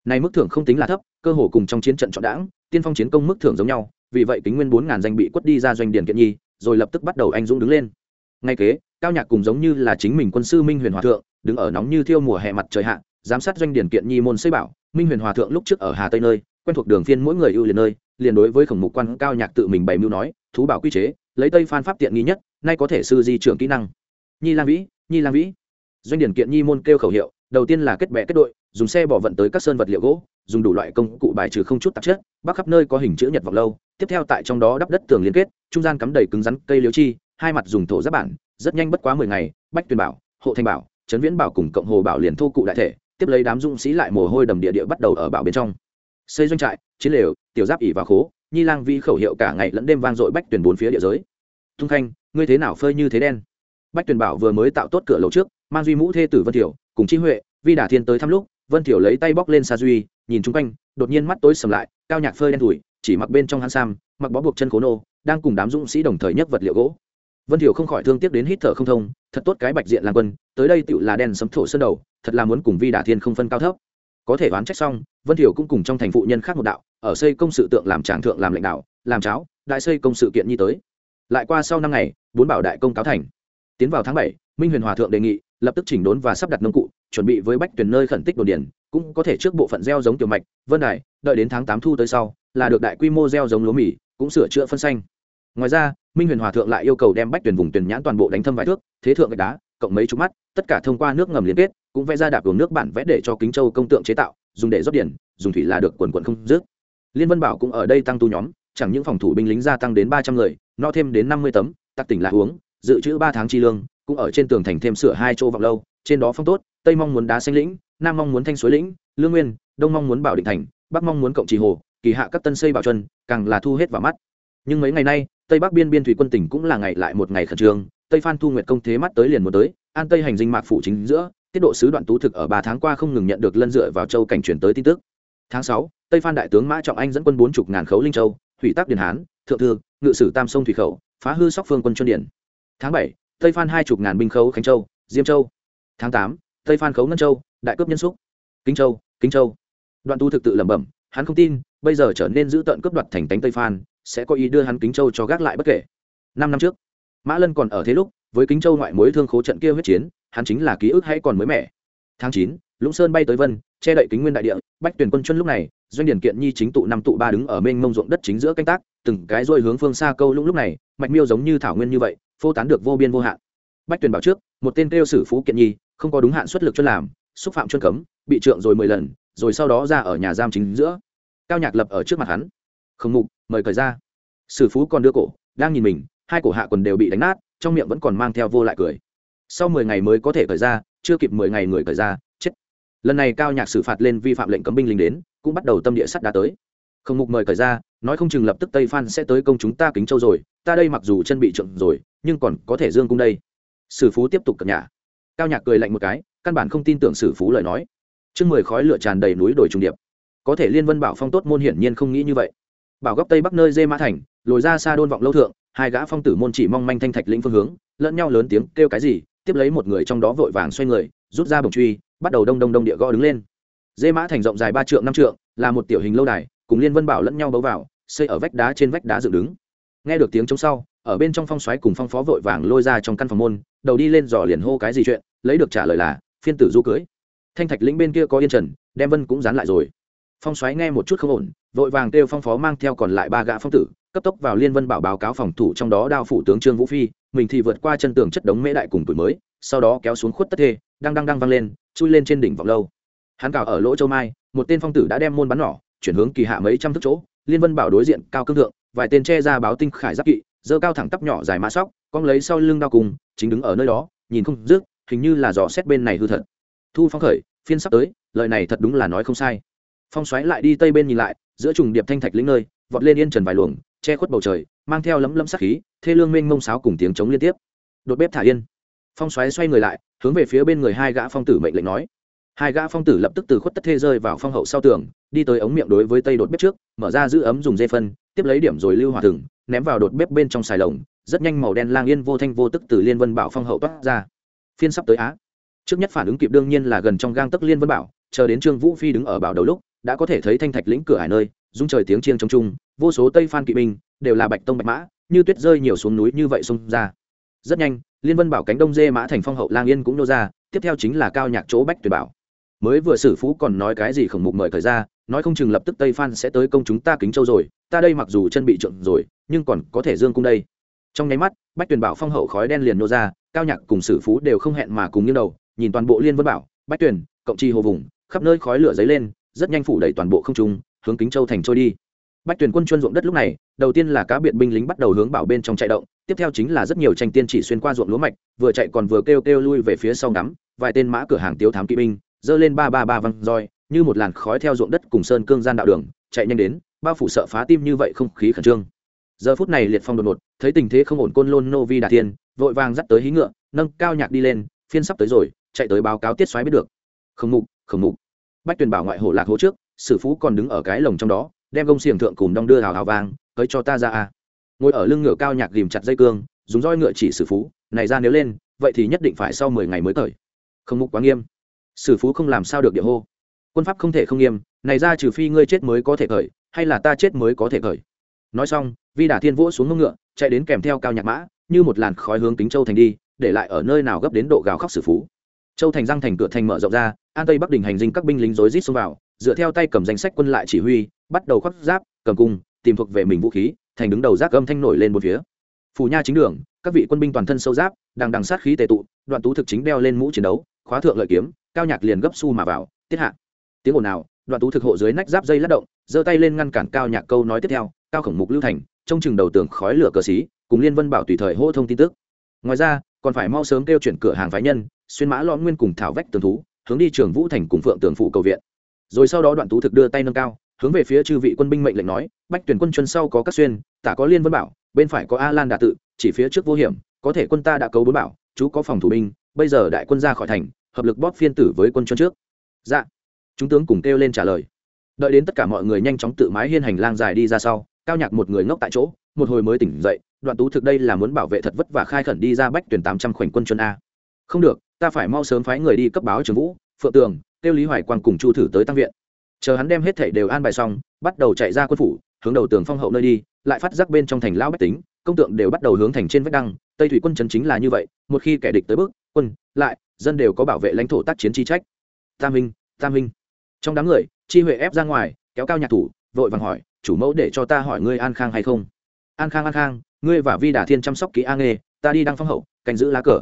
Này mức thưởng không tính là thấp cơ hồ cùng trong chiến trận chọn đảng tiên phong chiến công mức thưởng giống nhau vì vậy kính nguyên bốn ngàn danh bị quất đi ra doanh điển kiện nhi rồi lập tức bắt đầu anh dũng đứng lên. Ngay kế cao nhạc cùng giống như là chính mình quân sư minh huyền hòa thượng đứng ở nóng như thiêu mùa hè mặt trời hạ giám sát doanh điển kiện nhi môn xây bảo. Minh huyền hòa thượng lúc trước ở hà tây nơi quen thuộc đường phiên mỗi người ưu liền nơi liền đối với khổng mục quan cao nhạc tự mình bày mưu nói thú bảo quy chế lấy tây phan pháp tiện nghi nhất, nay có thể sư di trưởng kỹ năng. Nhi lang vĩ, nhi lang vĩ. Doanh điển kiện nhi môn kêu khẩu hiệu, đầu tiên là kết bè kết đội, dùng xe bỏ vận tới các sơn vật liệu gỗ, dùng đủ loại công cụ bài trừ không chút tạp chất, bắc khắp nơi có hình chữ nhật vọng lâu, tiếp theo tại trong đó đắp đất tường liên kết, trung gian cắm đầy cứng rắn cây liễu chi, hai mặt dùng thổ giáp bản, rất nhanh bất quá mười ngày, bách tuyền bảo, hộ thanh bảo, trấn viễn bảo cùng cộng hồ bảo liền thu cụ đại thể, tiếp lấy đám dũng sĩ lại mồ hôi đầm địa địa bắt đầu ở bảo bên trong. Xây doanh trại, chiến lều, tiểu giáp ỉ và khố nhi lang vi khẩu hiệu cả ngày lẫn đêm vang dội bách tuyển bốn phía địa giới. Tung khanh, ngươi thế nào phơi như thế đen? Bách tuyển bảo vừa mới tạo tốt cửa lầu trước, mang duy mũ thê tử vân tiểu cùng chi huệ, vi đả thiên tới thăm lúc, vân tiểu lấy tay bóc lên sa duy, nhìn chung quanh, đột nhiên mắt tối sầm lại, cao nhạc phơi đen thủi chỉ mặc bên trong hắn sam, mặc bó buộc chân khố nô, đang cùng đám dũng sĩ đồng thời nhấc vật liệu gỗ. Vân thiểu không khỏi thương tiếc đến hít thở không thông, thật tốt cái bạch diện làm quân, tới đây tựu là đen sấm thổ sơn đầu, thật là muốn cùng vi đả thiên không phân cao thấp có thể đoán trách xong, vân thiểu cũng cùng trong thành phụ nhân khác một đạo, ở xây công sự tượng làm tràng thượng làm lãnh đạo, làm cháo, đại xây công sự kiện nhi tới. Lại qua sau năm ngày, bốn bảo đại công cáo thành. Tiến vào tháng bảy, minh huyền hòa thượng đề nghị, lập tức chỉnh đốn và sắp đặt nông cụ, chuẩn bị với bách tuyển nơi khẩn tích đồn điển cũng có thể trước bộ phận gieo giống tiểu mạch, vân đài, đợi đến tháng tám thu tới sau, là được đại quy mô gieo giống lúa mì, cũng sửa chữa phân xanh. Ngoài ra, minh huyền hòa thượng lại yêu cầu đem bách tuyển vùng tuyển nhãn toàn bộ đánh thâm vài thước, thế thượng gạch đá, cộng mấy chục mắt, tất cả thông qua nước ngầm liên kết cũng vẽ ra đạp đường nước bản vẽ để cho kính châu công tượng chế tạo, dùng để rót điển dùng thủy là được quần quần không dứt. Liên vân bảo cũng ở đây tăng tu nhóm, chẳng những phòng thủ binh lính gia tăng đến ba trăm người, no thêm đến năm mươi tấm tặc tỉnh là uống, dự trữ ba tháng chi lương, cũng ở trên tường thành thêm sửa hai chỗ vọng lâu, trên đó phong tốt, tây mong muốn đá xanh lĩnh, nam mong muốn thanh suối lĩnh, lương nguyên, đông mong muốn bảo định thành, bắc mong muốn cộng trì hồ, kỳ hạ các tân xây bảo chuân càng là thu hết vào mắt. Nhưng mấy ngày nay, tây bắc biên biên thủy quân tỉnh cũng là ngày lại một ngày khẩn trương, tây phan thu nguyệt công thế mắt tới liền một tới, an tây hành dinh mạc phủ chính giữa tiết độ sứ đoạn tú thực ở ba tháng qua không ngừng nhận được lân dựa vào châu cảnh chuyển tới tin tức. Tháng sáu, tây phan đại tướng mã trọng anh dẫn quân bốn chục ngàn khấu linh châu, hủy tác điền hán, thượng thư, ngự sử tam sông thủy khẩu, phá hư sóc phương quân chuyên điển tháng bảy, tây phan hai chục ngàn binh khấu khánh châu, diêm châu. Tháng tám, tây phan khấu ngân châu, đại cướp nhân xúc. Kinh châu kinh châu. Đoạn tu thực tự lẩm bẩm, hắn không tin, bây giờ trở nên giữ tận cướp đoạt thành tánh tây phan, sẽ có ý đưa hắn kính châu cho gác lại bất kể. Năm năm trước, mã lân còn ở thế lúc, với kính châu ngoại mối thương khố trận kia huyết chiến hắn chính là ký ức hay còn mới mẻ. Tháng chín, lũng sơn bay tới vân, che đậy kính nguyên đại địa, bách tuyển quân chuân lúc này, doanh điển kiện nhi chính tụ năm tụ ba đứng ở mênh mông ruộng đất chính giữa canh tác, từng cái dôi hướng phương xa câu lũng lúc này, mạch miêu giống như thảo nguyên như vậy, phô tán được vô biên vô hạn. Bách tuyển bảo trước, một tên kêu sử phú kiện nhi, không có đúng hạn xuất lực cho làm, xúc phạm chuyên cấm, bị trượng rồi mười lần, rồi sau đó ra ở nhà giam chính giữa. Cao nhạc lập ở trước mặt hắn. Không mục, mời cởi ra. Sử phú còn đưa cổ, đang nhìn mình, hai cổ hạ quần đều bị đánh nát, trong miệng vẫn còn mang theo vô lại cười sau mười ngày mới có thể cởi ra, chưa kịp mười ngày người cởi ra, chết. Lần này cao nhạc xử phạt lên vi phạm lệnh cấm binh lính đến, cũng bắt đầu tâm địa sắt đá tới. Không mục mời cởi ra, nói không chừng lập tức tây phan sẽ tới công chúng ta kính châu rồi, ta đây mặc dù chân bị trượt rồi, nhưng còn có thể dương cung đây. Sử phú tiếp tục cập nhà cao nhạc cười lạnh một cái, căn bản không tin tưởng sử phú lời nói. Chương mười khói lửa tràn đầy núi đồi trung điệp. Có thể liên vân bảo phong tốt môn hiển nhiên không nghĩ như vậy. Bảo góc tây bắc nơi dê mã thành, lồi ra xa đôn vọng lâu thượng, hai gã phong tử môn chỉ mong manh thanh thạch lĩnh phương hướng, lẫn nhau lớn tiếng kêu cái gì tiếp lấy một người trong đó vội vàng xoay người, rút ra bồng truy, bắt đầu đông đông đông địa gõ đứng lên. Dê mã thành rộng dài ba trượng, năm trượng, là một tiểu hình lâu đài, cùng liên vân bảo lẫn nhau bấu vào, xây ở vách đá trên vách đá dựng đứng. Nghe được tiếng chống sau, ở bên trong phong xoáy cùng phong phó vội vàng lôi ra trong căn phòng môn, đầu đi lên dò liền hô cái gì chuyện, lấy được trả lời là, phiên tử du cưới. Thanh thạch lĩnh bên kia có yên trần, đem vân cũng dán lại rồi. Phong xoáy nghe một chút không ổn, vội vàng kêu phong phó mang theo còn lại ba gã phong tử cấp tốc vào liên vân bảo báo cáo phòng thủ trong đó đao phủ tướng trương vũ phi, mình thì vượt qua chân tường chất đống mễ đại cùng tuổi mới, sau đó kéo xuống khuất tất thê, đang đang đang văng lên, chui lên trên đỉnh vọng lâu. Hắn cào ở lỗ châu mai, một tên phong tử đã đem môn bắn nỏ, chuyển hướng kỳ hạ mấy trăm thước chỗ, liên vân bảo đối diện cao cương thượng, vài tên che ra báo tinh khải giáp kỵ dơ cao thẳng tắp nhỏ dài mã sóc, cong lấy sau lưng đao cùng, chính đứng ở nơi đó, nhìn không rước hình như là dò xét bên này hư thật. Thu phong khởi, phiên sắp tới, lời này thật đúng là nói không sai. Phong xoáy lại đi tây bên nhìn lại, giữa trùng điệp thanh thạch lĩnh nơi, vọt lên yên trần vài luồng che khuất bầu trời, mang theo lấm lấm sắc khí, thê lương mênh mông sáo cùng tiếng chống liên tiếp. Đột bếp thả yên. Phong xoáy xoay người lại, hướng về phía bên người hai gã phong tử mệnh lệnh nói. Hai gã phong tử lập tức từ khuất tất thê rơi vào phong hậu sau tường, đi tới ống miệng đối với tây đột bếp trước, mở ra giữ ấm dùng dây phân, tiếp lấy điểm rồi lưu hỏa thừng, ném vào đột bếp bên trong xài lồng, rất nhanh màu đen lang yên vô thanh vô tức từ liên vân bảo phong hậu toát ra. Phiên sắp tới á. Trước nhất phản ứng kịp đương nhiên là gần trong gang tấc liên vân bảo, chờ đến trương vũ phi đứng ở bảo đầu lúc, đã có thể thấy thanh thạch lĩnh cửa hải nơi dung trời tiếng chiêng trong trung vô số tây phan kỵ binh đều là bạch tông bạch mã, như tuyết rơi nhiều xuống núi như vậy xông ra. Rất nhanh, liên vân bảo cánh đông dê mã thành phong hậu lang yên cũng nô ra, tiếp theo chính là cao nhạc chỗ bách tuyệt bảo. Mới vừa sử phú còn nói cái gì khổng mục mời thời ra, nói không chừng lập tức tây phan sẽ tới công chúng ta kính châu rồi, ta đây mặc dù chân bị trộn rồi, nhưng còn có thể dương cung đây. Trong nháy mắt, bách tuyển bảo phong hậu khói đen liền nô ra, cao nhạc cùng sử phú đều không hẹn mà cùng như đầu, nhìn toàn bộ liên vân bảo, bách tuyển, cộng chi hồ vùng, khắp nơi khói lửa dấy lên, rất nhanh phủ đẩy toàn bộ không trung, hướng kính châu thành trôi đi bách tuyển quân chuyên ruộng đất lúc này, đầu tiên là cá biệt binh lính bắt đầu hướng bảo bên trong chạy động, tiếp theo chính là rất nhiều tranh tiên chỉ xuyên qua ruộng lúa mạch, vừa chạy còn vừa kêu kêu lui về phía sau ngắm, vài tên mã cửa hàng tiếu thám kỵ binh dơ lên ba ba ba văng roi, như một làn khói theo ruộng đất cùng sơn cương gian đạo đường, chạy nhanh đến, bao phủ sợ phá tim như vậy không khí khẩn trương. Giờ phút này liệt phong đột ngột, thấy tình thế không ổn côn lôn nô vi đà thiên, vội vàng dắt tới hí ngựa, nâng cao nhạc đi lên, phiên sắp tới rồi, chạy tới báo cáo tiết xoáy biết được. Khổng mục khổng mục. Bách tuyền bảo ngoại hổ lạc hố trước, sử phú còn đứng ở cái lồng trong đó đem gông xiềng thượng cùng đong đưa hào hào vàng tới cho ta ra a. Ngồi ở lưng ngựa cao nhạc ghìm chặt dây cương, dùng roi ngựa chỉ sử phú, này ra nếu lên, vậy thì nhất định phải sau mười ngày mới cởi. Không mục quá nghiêm. Sử phú không làm sao được địa hô. Quân pháp không thể không nghiêm, này ra trừ phi ngươi chết mới có thể cởi, hay là ta chết mới có thể cởi. Nói xong, vi đả thiên vỗ xuống ngựa, chạy đến kèm theo cao nhạc mã, như một làn khói hướng tính châu thành đi, để lại ở nơi nào gấp đến độ gào khóc sử phú. Châu thành răng thành cửa thành mở rộng ra, an tây bắc đình hành dinh các binh lính rối rít xông vào dựa theo tay cầm danh sách quân lại chỉ huy, bắt đầu khoác giáp, cầm cung, tìm thuộc về mình vũ khí, thành đứng đầu giác âm thanh nổi lên một phía. Phù nha chính đường, các vị quân binh toàn thân sâu giáp, đang đằng sát khí tề tụ, đoạn tú thực chính đeo lên mũ chiến đấu, khóa thượng lợi kiếm, cao nhạc liền gấp su mà vào, tiết hạ. Tiếng ồn nào đoạn tú thực hộ dưới nách giáp dây lắc động, giơ tay lên ngăn cản cao nhạc câu nói tiếp theo, cao khổng mục lưu thành trong chừng đầu tường khói lửa cờ xí, cùng liên vân bảo tùy thời hô thông tin tức. Ngoài ra, còn phải mau sớm kêu chuyển cửa hàng phái nhân, xuyên mã lõm nguyên cùng thảo vách tường thú, hướng đi trường vũ thành cùng phượng tường phụ cầu viện rồi sau đó đoạn tú thực đưa tay nâng cao, hướng về phía chư vị quân binh mệnh lệnh nói, bách tuyển quân chân sau có các xuyên, tả có liên vân bảo, bên phải có a lan đà tự, chỉ phía trước vô hiểm, có thể quân ta đã cấu bốn bảo, chú có phòng thủ binh, bây giờ đại quân ra khỏi thành, hợp lực bóp phiên tử với quân chân trước. Dạ. Chúng tướng cùng kêu lên trả lời. Đợi đến tất cả mọi người nhanh chóng tự mái hiên hành lang dài đi ra sau, cao nhạc một người ngốc tại chỗ, một hồi mới tỉnh dậy, đoạn tú thực đây là muốn bảo vệ thật vất và khai khẩn đi ra bách tuyển tám trăm khoảnh quân chuân a. Không được, ta phải mau sớm phái người đi cấp báo trường vũ, phượng tường kêu lý hoài quang cùng chu thử tới tăng viện. Chờ hắn đem hết thảy đều an bài xong, bắt đầu chạy ra quân phủ, hướng đầu tường phong hậu nơi đi, lại phát giác bên trong thành lão bách tính, công tượng đều bắt đầu hướng thành trên vách đăng, tây thủy quân chấn chính là như vậy, một khi kẻ địch tới bước, quân, lại, dân đều có bảo vệ lãnh thổ tác chiến chi trách. Tam minh tam minh trong đám người, chi huệ ép ra ngoài, kéo cao nhạc thủ, vội vàng hỏi, chủ mẫu để cho ta hỏi ngươi an khang hay không? An khang an khang, ngươi và vi đà thiên chăm sóc kỹ a nghề ta đi đăng phong hậu, canh giữ lá cờ.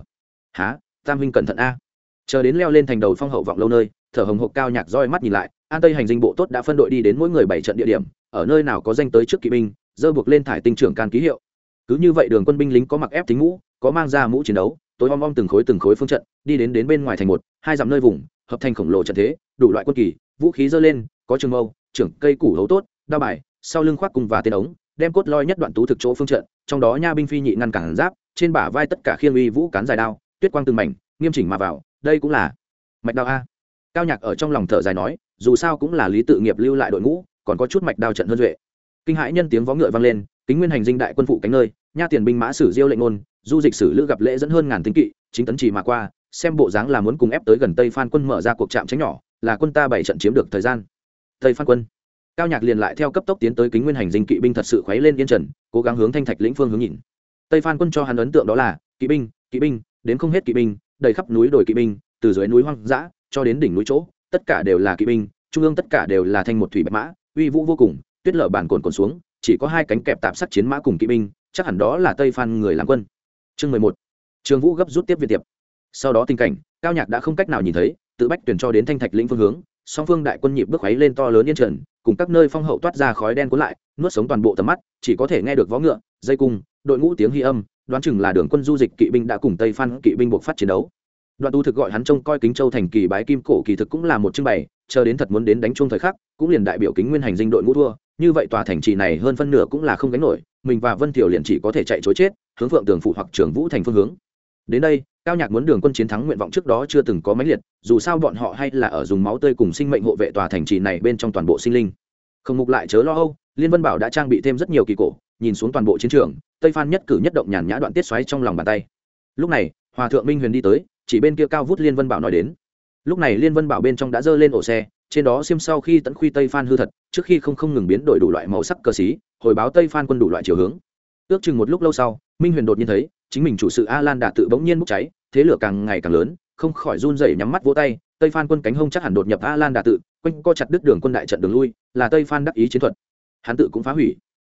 Há tam minh cẩn thận a. Chờ đến leo lên thành đầu phong hậu vọng lâu nơi thở hồng hộc cao nhạc roi mắt nhìn lại, an tây hành dinh bộ tốt đã phân đội đi đến mỗi người bảy trận địa điểm, ở nơi nào có danh tới trước kỵ binh, dơ buộc lên thải tinh trưởng can ký hiệu. Cứ như vậy đường quân binh lính có mặc ép tính mũ, có mang ra mũ chiến đấu, tối om om từng khối từng khối phương trận, đi đến đến bên ngoài thành một, hai dặm nơi vùng, hợp thành khổng lồ trận thế, đủ loại quân kỳ, vũ khí dơ lên, có trường mâu, trưởng cây củ hấu tốt, đao bài, sau lưng khoác cùng và tên ống, đem cốt loi nhất đoạn tú thực chỗ phương trận, trong đó nha binh phi nhị ngăn cản giáp, trên bả vai tất cả khiêng uy vũ cán dài đao, tuyết quang từng mảnh, nghiêm chỉnh mà vào, đây cũng là mạch đao a cao nhạc ở trong lòng thở dài nói, dù sao cũng là lý tự nghiệp lưu lại đội ngũ, còn có chút mạch đao trận hơn duệ. Kinh hãi nhân tiếng vó ngựa vang lên, kính nguyên hành dinh đại quân phụ cánh nơi, nha tiền binh mã sử diêu lệnh ngôn du dịch sử lữ gặp lễ dẫn hơn ngàn tính kỵ, chính tấn trì mà qua, xem bộ dáng là muốn cùng ép tới gần tây phan quân mở ra cuộc chạm tránh nhỏ, là quân ta bảy trận chiếm được thời gian. Tây phan quân. Cao nhạc liền lại theo cấp tốc tiến tới kính nguyên hành dinh kỵ binh thật sự khuấy lên yên trần, cố gắng hướng thanh thạch lĩnh phương hướng nhìn. Tây phan quân cho hắn ấn tượng đó là, kỵ binh kỵ binh, đến không hết kỵ binh, đầy khắp núi đồi kỵ binh, từ dưới núi hoang dã cho đến đỉnh núi chỗ, tất cả đều là kỵ binh, trung ương tất cả đều là thanh một thủy bạch mã, uy vũ vô cùng, tuyết lở bản cồn cồn xuống, chỉ có hai cánh kẹp tạp sắt chiến mã cùng kỵ binh, chắc hẳn đó là tây phan người làm quân. Chương mười một. Trường vũ gấp rút tiếp việt tiệp. Sau đó tình cảnh, cao nhạc đã không cách nào nhìn thấy, tự bách tuyển cho đến thanh thạch lĩnh phương hướng, song phương đại quân nhịp bước khuấy lên to lớn yên trần, cùng các nơi phong hậu toát ra khói đen cuốn lại, nuốt sống toàn bộ tầm mắt, chỉ có thể nghe được vó ngựa, dây cung, đội ngũ tiếng hy âm, đoán chừng là đường quân du dịch kỵ binh đã cùng tây phan kỵ binh buộc phát chiến đấu đoạn tu thực gọi hắn trông coi kính châu thành kỳ bái kim cổ kỳ thực cũng là một trưng bày, chờ đến thật muốn đến đánh chung thời khắc, cũng liền đại biểu kính nguyên hành dinh đội ngũ thua. Như vậy tòa thành trì này hơn phân nửa cũng là không gánh nổi, mình và vân thiểu liền chỉ có thể chạy chối chết, hướng phượng tường phụ hoặc trường vũ thành phương hướng. Đến đây, cao nhạc muốn đường quân chiến thắng nguyện vọng trước đó chưa từng có máy liệt, dù sao bọn họ hay là ở dùng máu tươi cùng sinh mệnh hộ vệ tòa thành trì này bên trong toàn bộ sinh linh. Không mục lại chớ lo âu, liên vân bảo đã trang bị thêm rất nhiều kỳ cổ, nhìn xuống toàn bộ chiến trường, tây phan nhất cử nhất động nhàn nhã đoạn tiết xoáy trong lòng bàn tay. Lúc này, hòa thượng minh huyền đi tới chỉ bên kia cao vút liên vân bảo nói đến lúc này liên vân bảo bên trong đã dơ lên ổ xe trên đó xiêm sau khi tận khuy tây phan hư thật trước khi không không ngừng biến đổi đủ loại màu sắc cờ xí hồi báo tây phan quân đủ loại chiều hướng ước chừng một lúc lâu sau minh huyền đột nhiên thấy chính mình chủ sự a lan đà tự bỗng nhiên bốc cháy thế lửa càng ngày càng lớn không khỏi run rẩy nhắm mắt vỗ tay tây phan quân cánh hông chắc hẳn đột nhập a lan đà tự quanh co chặt đứt đường quân đại trận đường lui là tây phan đắc ý chiến thuật hắn tự cũng phá hủy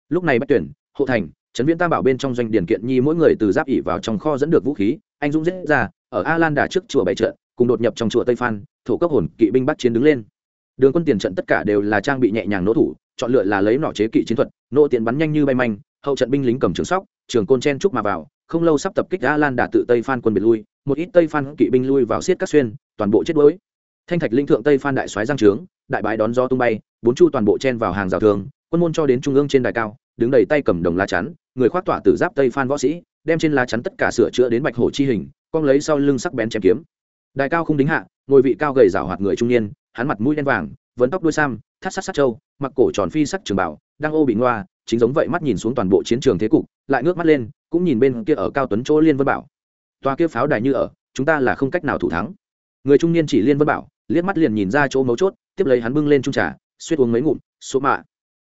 lúc này bách tuyển hộ thành trấn viễn tam bảo bên trong doanh điển kiện nhi mỗi người từ giáp ỉ vào trong kho dẫn được vũ khí anh dũng dễ ra ở a lan đà trước chùa bảy trận, cùng đột nhập trong chùa tây phan thủ cấp hồn kỵ binh bắt chiến đứng lên. Đường quân tiền trận tất cả đều là trang bị nhẹ nhàng nỗ thủ, chọn lựa là lấy nỏ chế kỵ chiến thuật nỗ tiện bắn nhanh như bay manh, hậu trận binh lính cầm trường sóc, trường côn chen trúc mà vào, không lâu sắp tập kích a lan đà tự tây phan quân biệt lui, một ít tây phan kỵ binh lui vào xiết các xuyên, toàn bộ chết đuối. Thanh thạch linh thượng tây phan đại soái giang trướng, đại bái đón gió tung bay, bốn chu toàn bộ chen vào hàng rào thường, quân môn cho đến trung ương trên đài cao, đứng đầy tay cầm đồng lá chắn, người khoác tỏa tử giáp tây phan võ sĩ, đem trên lá chắn tất cả sửa chữa đến bạch hổ chi hình con lấy sau lưng sắc bén chém kiếm. Đài cao không đính hạ, ngồi vị cao gầy rào hoạt người trung niên, hắn mặt mũi đen vàng, vấn tóc đuôi sam, thắt sắc sắc trâu, mặc cổ tròn phi sắc trường bảo, đang ô bị ngoa, chính giống vậy mắt nhìn xuống toàn bộ chiến trường thế cục, lại ngước mắt lên, cũng nhìn bên kia ở cao tuấn chỗ liên vân bảo. Toa kia pháo đài như ở, chúng ta là không cách nào thủ thắng. Người trung niên chỉ liên vân bảo, liếc mắt liền nhìn ra chỗ mấu chốt, tiếp lấy hắn bưng lên trung trà, suýt uống mấy ngụm số mạ.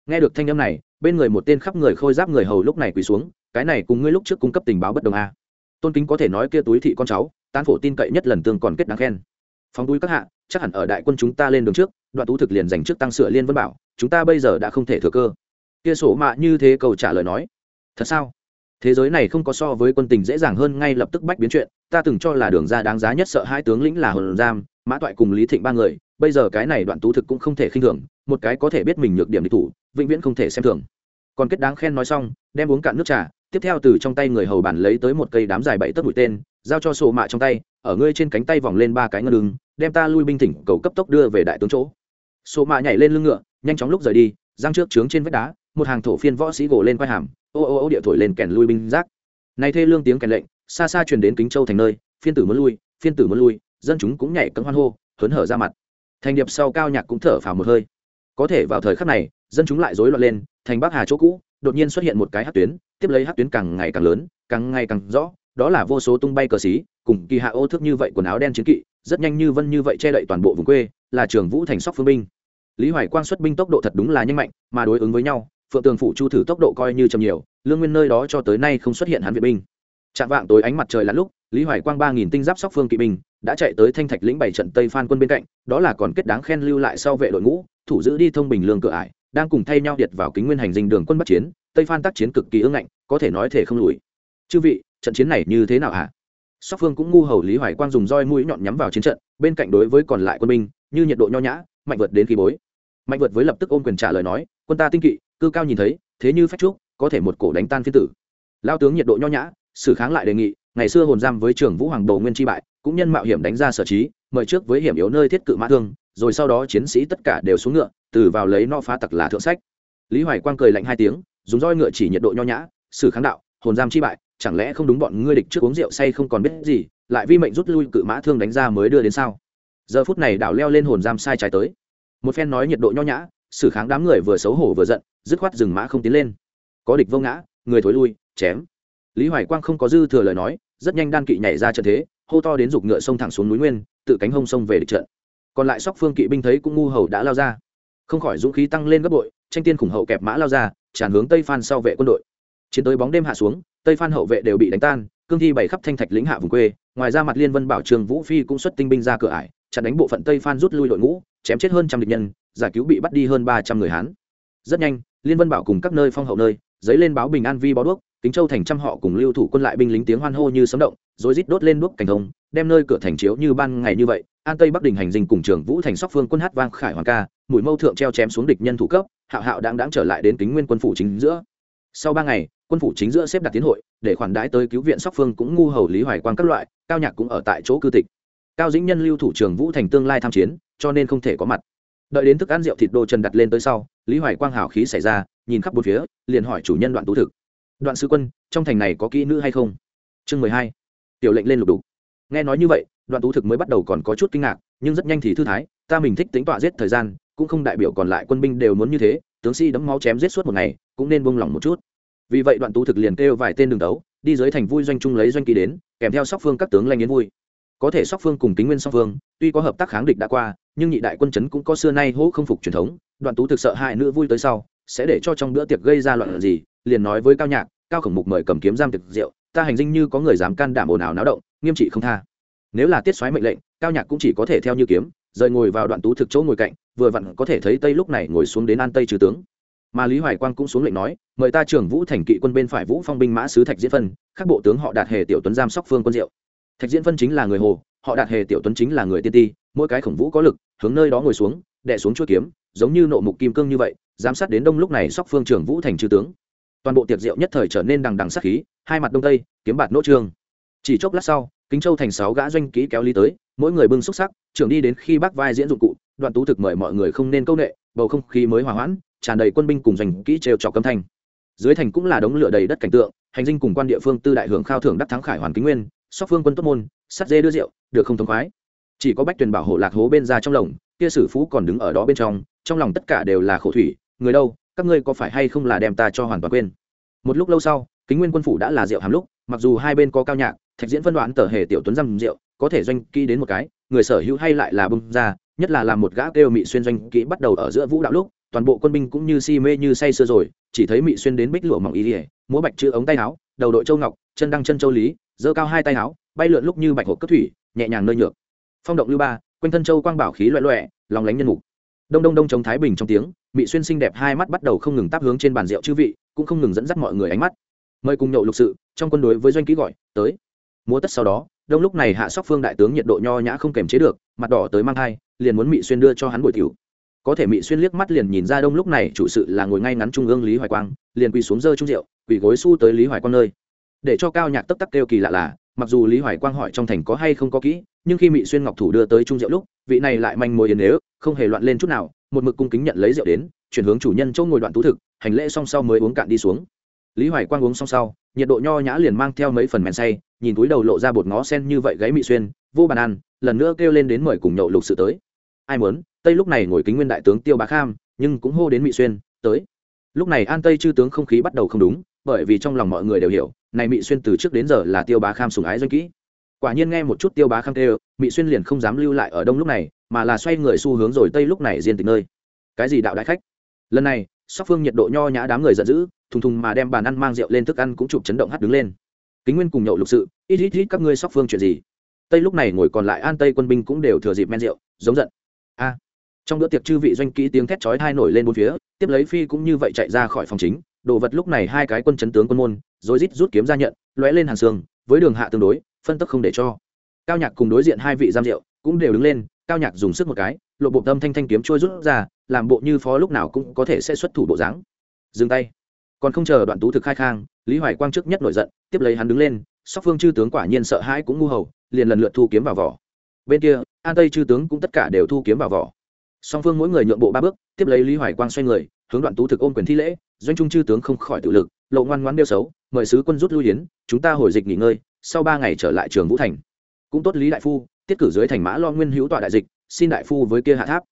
Nghe được thanh âm này, bên người một tên khắp người khôi giáp người hầu lúc này quỳ xuống, cái này cùng ngươi lúc trước cung cấp tình báo bất đồng a tôn kính có thể nói kia túi thị con cháu, tán phổ tin cậy nhất lần tương còn kết đáng khen. Phóng túi các hạ, chắc hẳn ở đại quân chúng ta lên đường trước, đoạn tú thực liền dành trước tăng sửa liên vân bảo, chúng ta bây giờ đã không thể thừa cơ. Kia sổ mạ như thế cầu trả lời nói. Thật sao? Thế giới này không có so với quân tình dễ dàng hơn ngay lập tức bách biến chuyện, ta từng cho là đường ra đáng giá nhất sợ hai tướng lĩnh là hồn giam, mã toại cùng lý thịnh ba người, bây giờ cái này đoạn tú thực cũng không thể khinh thường, một cái có thể biết mình nhược điểm địch thủ, vĩnh viễn không thể xem thường. Còn kết đáng khen nói xong, đem uống cạn nước trà tiếp theo từ trong tay người hầu bản lấy tới một cây đám dài bảy tấc mũi tên, giao cho sổ mạ trong tay, ở ngươi trên cánh tay vòng lên ba cái ngân đường đem ta lui binh thỉnh cầu cấp tốc đưa về đại tướng chỗ. Sổ mạ nhảy lên lưng ngựa, nhanh chóng lúc rời đi, giang trước trướng trên vách đá, một hàng thổ phiên võ sĩ gồ lên quai hàm, ô ô ô địa thổi lên kèn lui binh rác. Nay thê lương tiếng kèn lệnh, xa xa truyền đến kính châu thành nơi, phiên tử muốn lui, phiên tử muốn lui, dân chúng cũng nhảy cấm hoan hô, hớn hở ra mặt. Thành điệp sau cao nhạc cũng thở phào một hơi. Có thể vào thời khắc này, dân chúng lại rối loạn lên, thành bắc hà chỗ cũ đột nhiên xuất hiện một cái hát tuyến, tiếp lấy hát tuyến càng ngày càng lớn, càng ngày càng rõ, đó là vô số tung bay cờ xí, cùng kỳ hạ ô thức như vậy quần áo đen chiến kỵ, rất nhanh như vân như vậy che đậy toàn bộ vùng quê, là trường vũ thành sóc phương binh. Lý hoài quang xuất binh tốc độ thật đúng là nhanh mạnh, mà đối ứng với nhau, phượng tường phủ chu thử tốc độ coi như chậm nhiều, lương nguyên nơi đó cho tới nay không xuất hiện hắn viện binh. Chạm vạng tối ánh mặt trời lặn lúc, lý hoài quang ba nghìn tinh giáp sóc phương kỵ binh đã chạy tới thanh thạch lĩnh bảy trận tây phan quân bên cạnh, đó là còn kết đáng khen lưu lại sau vệ đội ngũ, thủ giữ đi thông bình lương cửa ải đang cùng thay nhau điệt vào kính nguyên hành dinh đường quân bắt chiến, tây phan tác chiến cực kỳ ưng ngạnh, có thể nói thể không lùi. Chư vị, trận chiến này như thế nào hả? Sóc phương cũng ngu hầu lý hoài quang dùng roi mũi nhọn nhắm vào chiến trận, bên cạnh đối với còn lại quân binh, như nhiệt độ nho nhã, mạnh vượt đến khi bối. Mạnh vượt với lập tức ôm quyền trả lời nói, quân ta tinh kỵ, cư cao nhìn thấy, thế như phách trúc, có thể một cổ đánh tan phiên tử. Lao tướng nhiệt độ nho nhã, xử kháng lại đề nghị, ngày xưa hồn giam với trưởng vũ hoàng đồ nguyên tri bại, cũng nhân mạo hiểm đánh ra sở trí, mời trước với hiểm yếu nơi thiết cự mã thương rồi sau đó chiến sĩ tất cả đều xuống ngựa, từ vào lấy no phá tặc là thượng sách. Lý hoài quang cười lạnh hai tiếng, dùng roi ngựa chỉ nhiệt độ nho nhã xử kháng đạo, hồn giam chi bại, chẳng lẽ không đúng bọn ngươi địch trước uống rượu say không còn biết gì, lại vi mệnh rút lui cự mã thương đánh ra mới đưa đến sao? Giờ phút này đảo leo lên hồn giam sai trái tới. Một phen nói nhiệt độ nho nhã xử kháng đám người vừa xấu hổ vừa giận, dứt khoát dừng mã không tiến lên. Có địch vô ngã, người thối lui, chém. Lý hoài quang không có dư thừa lời nói, rất nhanh đan kỵ nhảy ra trận thế, hô to đến giục ngựa sông thẳng xuống núi nguyên, tự cánh hông sông về địch trận còn lại sóc phương kỵ binh thấy cũng ngu hầu đã lao ra. Không khỏi dũng khí tăng lên gấp bội, tranh tiên khủng hậu kẹp mã lao ra, tràn hướng tây phan sau vệ quân đội. Chiến tới bóng đêm hạ xuống, tây phan hậu vệ đều bị đánh tan, cương thi bày khắp thanh thạch lĩnh hạ vùng quê, ngoài ra mặt liên vân bảo trường vũ phi cũng xuất tinh binh ra cửa ải, chặn đánh bộ phận tây phan rút lui đội ngũ, chém chết hơn trăm địch nhân, giải cứu bị bắt đi hơn ba trăm người hán. Rất nhanh, liên vân bảo cùng các nơi phong hậu nơi, giấy lên báo bình an vi bó đuốc, kính châu thành trăm họ cùng lưu thủ quân lại binh lính tiếng hoan hô như sấm động rồi rít đốt lên đuốc cảnh thông đem nơi cửa thành chiếu như ban ngày như vậy. An tây bắc đình hành dinh cùng trường vũ thành sóc phương quân hát vang khải hoàng ca mũi mâu thượng treo chém xuống địch nhân thủ cấp, hạo hạo đáng đáng trở lại đến kính nguyên quân phủ chính giữa. Sau ba ngày, quân phủ chính giữa xếp đặt tiến hội, để khoản đãi tới cứu viện sóc phương cũng ngu hầu lý hoài quang các loại, cao nhạc cũng ở tại chỗ cư tịch. Cao dĩnh nhân lưu thủ trưởng vũ thành tương lai tham chiến, cho nên không thể có mặt. Đợi đến thức ăn rượu thịt đồ trần đặt lên tới sau, lý hoài quang hào khí xảy ra, nhìn khắp bốn phía, liền hỏi chủ nhân đoạn tú thực. Đoạn sứ quân, trong thành này có kỹ nữ hay không? Chương mười hai tiểu lệnh lên lục đục. Nghe nói như vậy, đoạn tú thực mới bắt đầu còn có chút kinh ngạc, nhưng rất nhanh thì thư thái, ta mình thích tính tọa giết thời gian, cũng không đại biểu còn lại quân binh đều muốn như thế, tướng sĩ đấm máu chém giết suốt một ngày, cũng nên buông lỏng một chút. Vì vậy đoạn tú thực liền kêu vài tên đường đấu, đi dưới thành vui doanh trung lấy doanh kỳ đến, kèm theo sóc phương các tướng lanh yến vui. Có thể sóc phương cùng kính nguyên sóc phương, tuy có hợp tác kháng địch đã qua, nhưng nhị đại quân chấn cũng có xưa nay hỗ không phục truyền thống, đoạn tú thực sợ hại nữ vui tới sau, sẽ để cho trong bữa tiệc gây ra loạn gì, liền nói với cao nhạc, cao khổng mục mời cầm kiếm giam tiệc rượu ta hành dinh như có người dám can đảm ồn ào náo động, nghiêm trị không tha. Nếu là tiết xoáy mệnh lệnh, cao nhạc cũng chỉ có thể theo như kiếm, rời ngồi vào đoạn tú thực chỗ ngồi cạnh, vừa vặn có thể thấy tây lúc này ngồi xuống đến an tây trừ tướng. Mà lý hoài quang cũng xuống lệnh nói, mời ta trưởng vũ thành kỵ quân bên phải vũ phong binh mã sứ thạch diễn phân, các bộ tướng họ đạt hề tiểu tuấn giam sóc phương quân diệu. Thạch diễn phân chính là người hồ, họ đạt hề tiểu tuấn chính là người tiên ti, mỗi cái khổng vũ có lực, hướng nơi đó ngồi xuống, đè xuống chuôi kiếm, giống như nộ mục kim cương như vậy, giám sát đến đông lúc này sóc phương trưởng vũ thành chư tướng. Toàn bộ tiệc rượu nhất thời trở nên đằng đằng sát khí hai mặt đông tây, kiếm bạt nỗ trương chỉ chốc lát sau, kính châu thành sáu gã doanh ký kéo ly tới, mỗi người bưng xúc sắc, trưởng đi đến khi bác vai diễn dụng cụ, đoạn tú thực mời mọi người không nên câu nệ, bầu không khí mới hòa hoãn, tràn đầy quân binh cùng doanh kỹ trêu trọc câm thanh. Dưới thành cũng là đống lửa đầy đất cảnh tượng, hành dinh cùng quan địa phương tư đại hưởng khao thưởng đắc thắng khải hoàn kính nguyên, sóc phương quân tốt môn, sắt dê đưa rượu, được không thống khoái. Chỉ có bách tuyền bảo hộ lạc hố bên ra trong lồng, kia sử phú còn đứng ở đó bên trong trong lòng tất cả đều là khổ thủy, người đâu, các ngươi có phải hay không là đem ta cho hoàn toàn quên? Một lúc lâu sau kính nguyên quân phủ đã là rượu hàm lúc, mặc dù hai bên có cao nhạc, thạch diễn phân đoạn tờ hề tiểu tuấn răm rượu, có thể doanh kỹ đến một cái, người sở hữu hay lại là bưng ra, nhất là làm một gã kêu mị xuyên doanh kỹ bắt đầu ở giữa vũ đạo lúc, toàn bộ quân binh cũng như si mê như say sưa rồi, chỉ thấy mị xuyên đến bích lụa mỏng ý ỉa, múa bạch chữ ống tay áo, đầu đội châu ngọc, chân đăng chân châu lý, giơ cao hai tay áo, bay lượn lúc như bạch hộp cấp thủy, nhẹ nhàng nơi nhược. Phong động lưu ba, quanh thân châu quang bảo khí loẹ loẹ, lòng lánh nhân mục đông đông đông chống thái bình trong tiếng, mị xuyên xinh đẹp hai mắt bắt đầu không ngừng táp hướng trên bàn rượu chư vị, cũng không ngừng dẫn dắt mọi người ánh mắt mời cùng nhậu lục sự, trong quân đối với doanh ký gọi, tới. Múa tất sau đó, đông lúc này hạ sóc phương đại tướng nhiệt độ nho nhã không kềm chế được, mặt đỏ tới mang thai, liền muốn mị xuyên đưa cho hắn bồi tiểu. Có thể mị xuyên liếc mắt liền nhìn ra đông lúc này chủ sự là ngồi ngay ngắn trung ương lý hoài quang, liền quỳ xuống dơ trung rượu, quỳ gối su tới lý hoài quang nơi. Để cho cao nhạc tấp tắc kêu kỳ lạ là, mặc dù lý hoài quang hỏi trong thành có hay không có kỹ, nhưng khi mị xuyên ngọc thủ đưa tới trung rượu lúc, vị này lại manh mối yến nếu không hề loạn lên chút nào, một mực cung kính nhận lấy rượu đến, chuyển hướng chủ nhân chỗ ngồi đoạn tú thực, hành lễ song sau mới uống cạn đi xuống lý hoài quang uống xong sau, nhiệt độ nho nhã liền mang theo mấy phần mèn say nhìn túi đầu lộ ra bột ngó sen như vậy gáy mị xuyên, vô bàn ăn, lần nữa kêu lên đến mời cùng nhậu lục sự tới. Ai muốn? Tây lúc này ngồi kính nguyên đại tướng tiêu bá kham, nhưng cũng hô đến mị xuyên, tới. Lúc này an tây chư tướng không khí bắt đầu không đúng, bởi vì trong lòng mọi người đều hiểu, này mị xuyên từ trước đến giờ là tiêu bá kham sùng ái doanh kỹ. Quả nhiên nghe một chút tiêu bá kham kêu, mị xuyên liền không dám lưu lại ở đông lúc này, mà là xoay người xu hướng rồi tây lúc này riêng tịch nơi. Cái gì đạo đại khách? Lần này sóc phương nhiệt độ nho nhã đám người giận dữ, thùng thùng mà đem bàn ăn mang rượu lên thức ăn cũng chụp chấn động hắt đứng lên. Kính nguyên cùng nhậu lục sự, ít ít ít, các ngươi sóc phương chuyện gì? Tây lúc này ngồi còn lại an tây quân binh cũng đều thừa dịp men rượu, giống giận. A, trong bữa tiệc chư vị doanh kỹ tiếng thét chói hai nổi lên bốn phía, tiếp lấy phi cũng như vậy chạy ra khỏi phòng chính, đồ vật lúc này hai cái quân chấn tướng quân môn, rồi rít rút kiếm ra nhận, lóe lên hàng xương, với đường hạ tương đối, phân tức không để cho. Cao nhạc cùng đối diện hai vị giam rượu cũng đều đứng lên, cao nhạc dùng sức một cái lộ bộ tâm thanh thanh kiếm trôi rút ra, làm bộ như phó lúc nào cũng có thể sẽ xuất thủ bộ dáng. Dừng tay. Còn không chờ đoạn tú thực khai khang, lý hoài quang trước nhất nổi giận, tiếp lấy hắn đứng lên, sóc phương chư tướng quả nhiên sợ hãi cũng ngu hầu, liền lần lượt thu kiếm vào vỏ. Bên kia, an tây chư tướng cũng tất cả đều thu kiếm vào vỏ. Song phương mỗi người nhượng bộ ba bước, tiếp lấy lý hoài quang xoay người, hướng đoạn tú thực ôm quyền thi lễ, doanh trung chư tướng không khỏi tự lực, lộ ngoan ngoan đeo xấu, mời sứ quân rút lui hiến chúng ta hồi dịch nghỉ ngơi, sau ba ngày trở lại trường vũ thành. Cũng tốt lý đại phu, tiết cử dưới thành mã lo nguyên hữu tọa đại dịch xin đại phu với kia hạ tháp.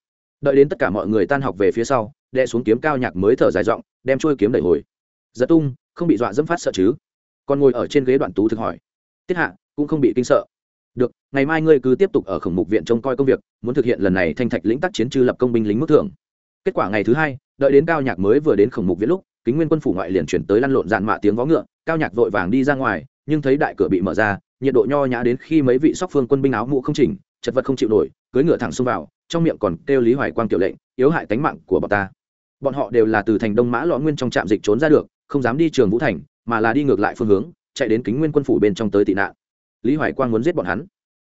Đợi đến tất cả mọi người tan học về phía sau đệ xuống kiếm cao nhạc mới thở dài giọng, đem trôi kiếm đẩy hồi. Giật tung, không bị dọa dẫm phát sợ chứ? Còn ngồi ở trên ghế đoạn tú thực hỏi. Tiết hạ, cũng không bị kinh sợ. Được, ngày mai ngươi cứ tiếp tục ở khổng mục viện trông coi công việc, muốn thực hiện lần này thanh thạch lĩnh tác chiến trư lập công binh lính mức thưởng. Kết quả ngày thứ hai, đợi đến cao nhạc mới vừa đến khổng mục viện lúc, kính nguyên quân phủ ngoại liền chuyển tới lăn lộn dạn mạ tiếng vó ngựa, cao nhạc vội vàng đi ra ngoài, nhưng thấy đại cửa bị mở ra, nhiệt độ nho nhã đến khi mấy vị sóc phương quân binh áo mũ không chỉnh chật vật không chịu nổi cưới ngựa thẳng xông vào trong miệng còn kêu lý hoài quang tiểu lệnh yếu hại tánh mạng của bọn ta. Bọn họ đều là từ thành đông mã lõ nguyên trong trạm dịch trốn ra được không dám đi trường vũ thành mà là đi ngược lại phương hướng chạy đến kính nguyên quân phủ bên trong tới tị nạn. Lý hoài quang muốn giết bọn hắn.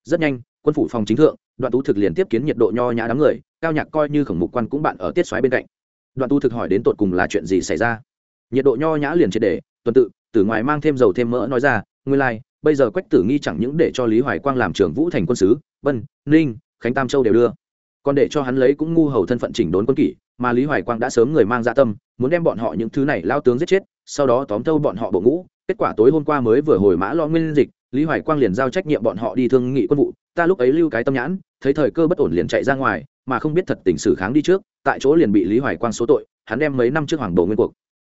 Rất nhanh quân phủ phòng chính thượng đoạn tú thực liền tiếp kiến nhiệt độ nho nhã đám người cao nhạc coi như khổng mục quan cũng bạn ở tiết xoáy bên cạnh. Đoạn Tú thực hỏi đến tột cùng là chuyện gì xảy ra? Nhiệt độ nho nhã liền triệt đề tuần tự từ ngoài mang thêm dầu thêm mỡ nói ra nguyên lai、like, bây giờ quách tử nghi chẳng những để cho lý hoài quang làm trưởng vũ thành quân sứ, vân, ninh, khánh tam châu đều đưa. Còn để cho hắn lấy cũng ngu hầu thân phận chỉnh đốn quân kỷ, mà lý hoài quang đã sớm người mang dạ tâm, muốn đem bọn họ những thứ này lao tướng giết chết, sau đó tóm thâu bọn họ bộ ngũ. Kết quả tối hôm qua mới vừa hồi mã lo nguyên dịch, lý hoài quang liền giao trách nhiệm bọn họ đi thương nghị quân vụ. Ta lúc ấy lưu cái tâm nhãn, thấy thời cơ bất ổn liền chạy ra ngoài, mà không biết thật tình sử kháng đi trước, tại chỗ liền bị lý hoài quang số tội, hắn đem mấy năm trước hoàng bầu nguyên cuộc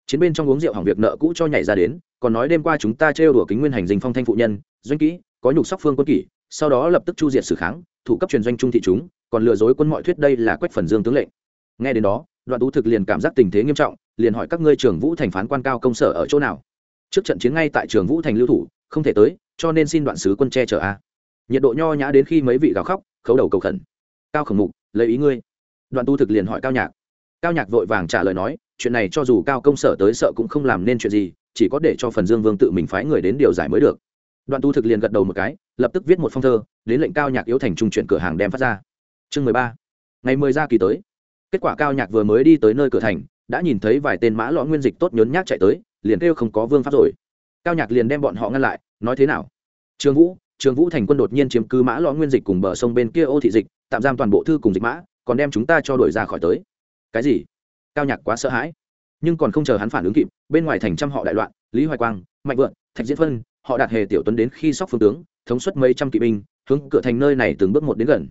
chiến bên trong uống rượu hỏng việc nợ cũ cho nhảy ra đến, còn nói đêm qua chúng ta trêu đùa kính nguyên hành dinh phong thanh phụ nhân, doanh kỹ, có nhục sóc phương quân kỷ, sau đó lập tức chu diệt xử kháng, thủ cấp truyền doanh trung thị chúng, còn lừa dối quân mọi thuyết đây là quách phần dương tướng lệnh. Nghe đến đó, đoạn tú thực liền cảm giác tình thế nghiêm trọng, liền hỏi các ngươi trường vũ thành phán quan cao công sở ở chỗ nào? Trước trận chiến ngay tại trường vũ thành lưu thủ, không thể tới, cho nên xin đoạn sứ quân che chở a. Nhiệt độ nho nhã đến khi mấy vị gào khóc, khấu đầu cầu khẩn. Cao khẩn mục, lấy ý ngươi. Đoạn tu thực liền hỏi cao nhạc. Cao nhạc vội vàng trả lời nói chuyện này cho dù cao công sở tới sợ cũng không làm nên chuyện gì, chỉ có để cho phần dương vương tự mình phái người đến điều giải mới được. Đoạn tu thực liền gật đầu một cái, lập tức viết một phong thơ, đến lệnh cao nhạc yếu thành trung chuyển cửa hàng đem phát ra. Chương mười ba. Ngày mười ra kỳ tới. Kết quả cao nhạc vừa mới đi tới nơi cửa thành, đã nhìn thấy vài tên mã lõ nguyên dịch tốt nhốn nhác chạy tới, liền kêu không có vương pháp rồi. Cao nhạc liền đem bọn họ ngăn lại, nói thế nào? Trường vũ trường vũ thành quân đột nhiên chiếm cứ mã lõ nguyên dịch cùng bờ sông bên kia ô thị dịch, tạm giam toàn bộ thư cùng dịch mã, còn đem chúng ta cho đuổi ra khỏi tới. Cái gì? Cao nhạc quá sợ hãi. Nhưng còn không chờ hắn phản ứng kịp, bên ngoài thành trăm họ đại loạn, lý hoài quang, mạnh vượng, thạch diễn phân, họ đạt hề, tiểu tuấn đến khi sóc phương tướng, thống suất mấy trăm kỵ binh, hướng cửa thành nơi này từng bước một đến gần.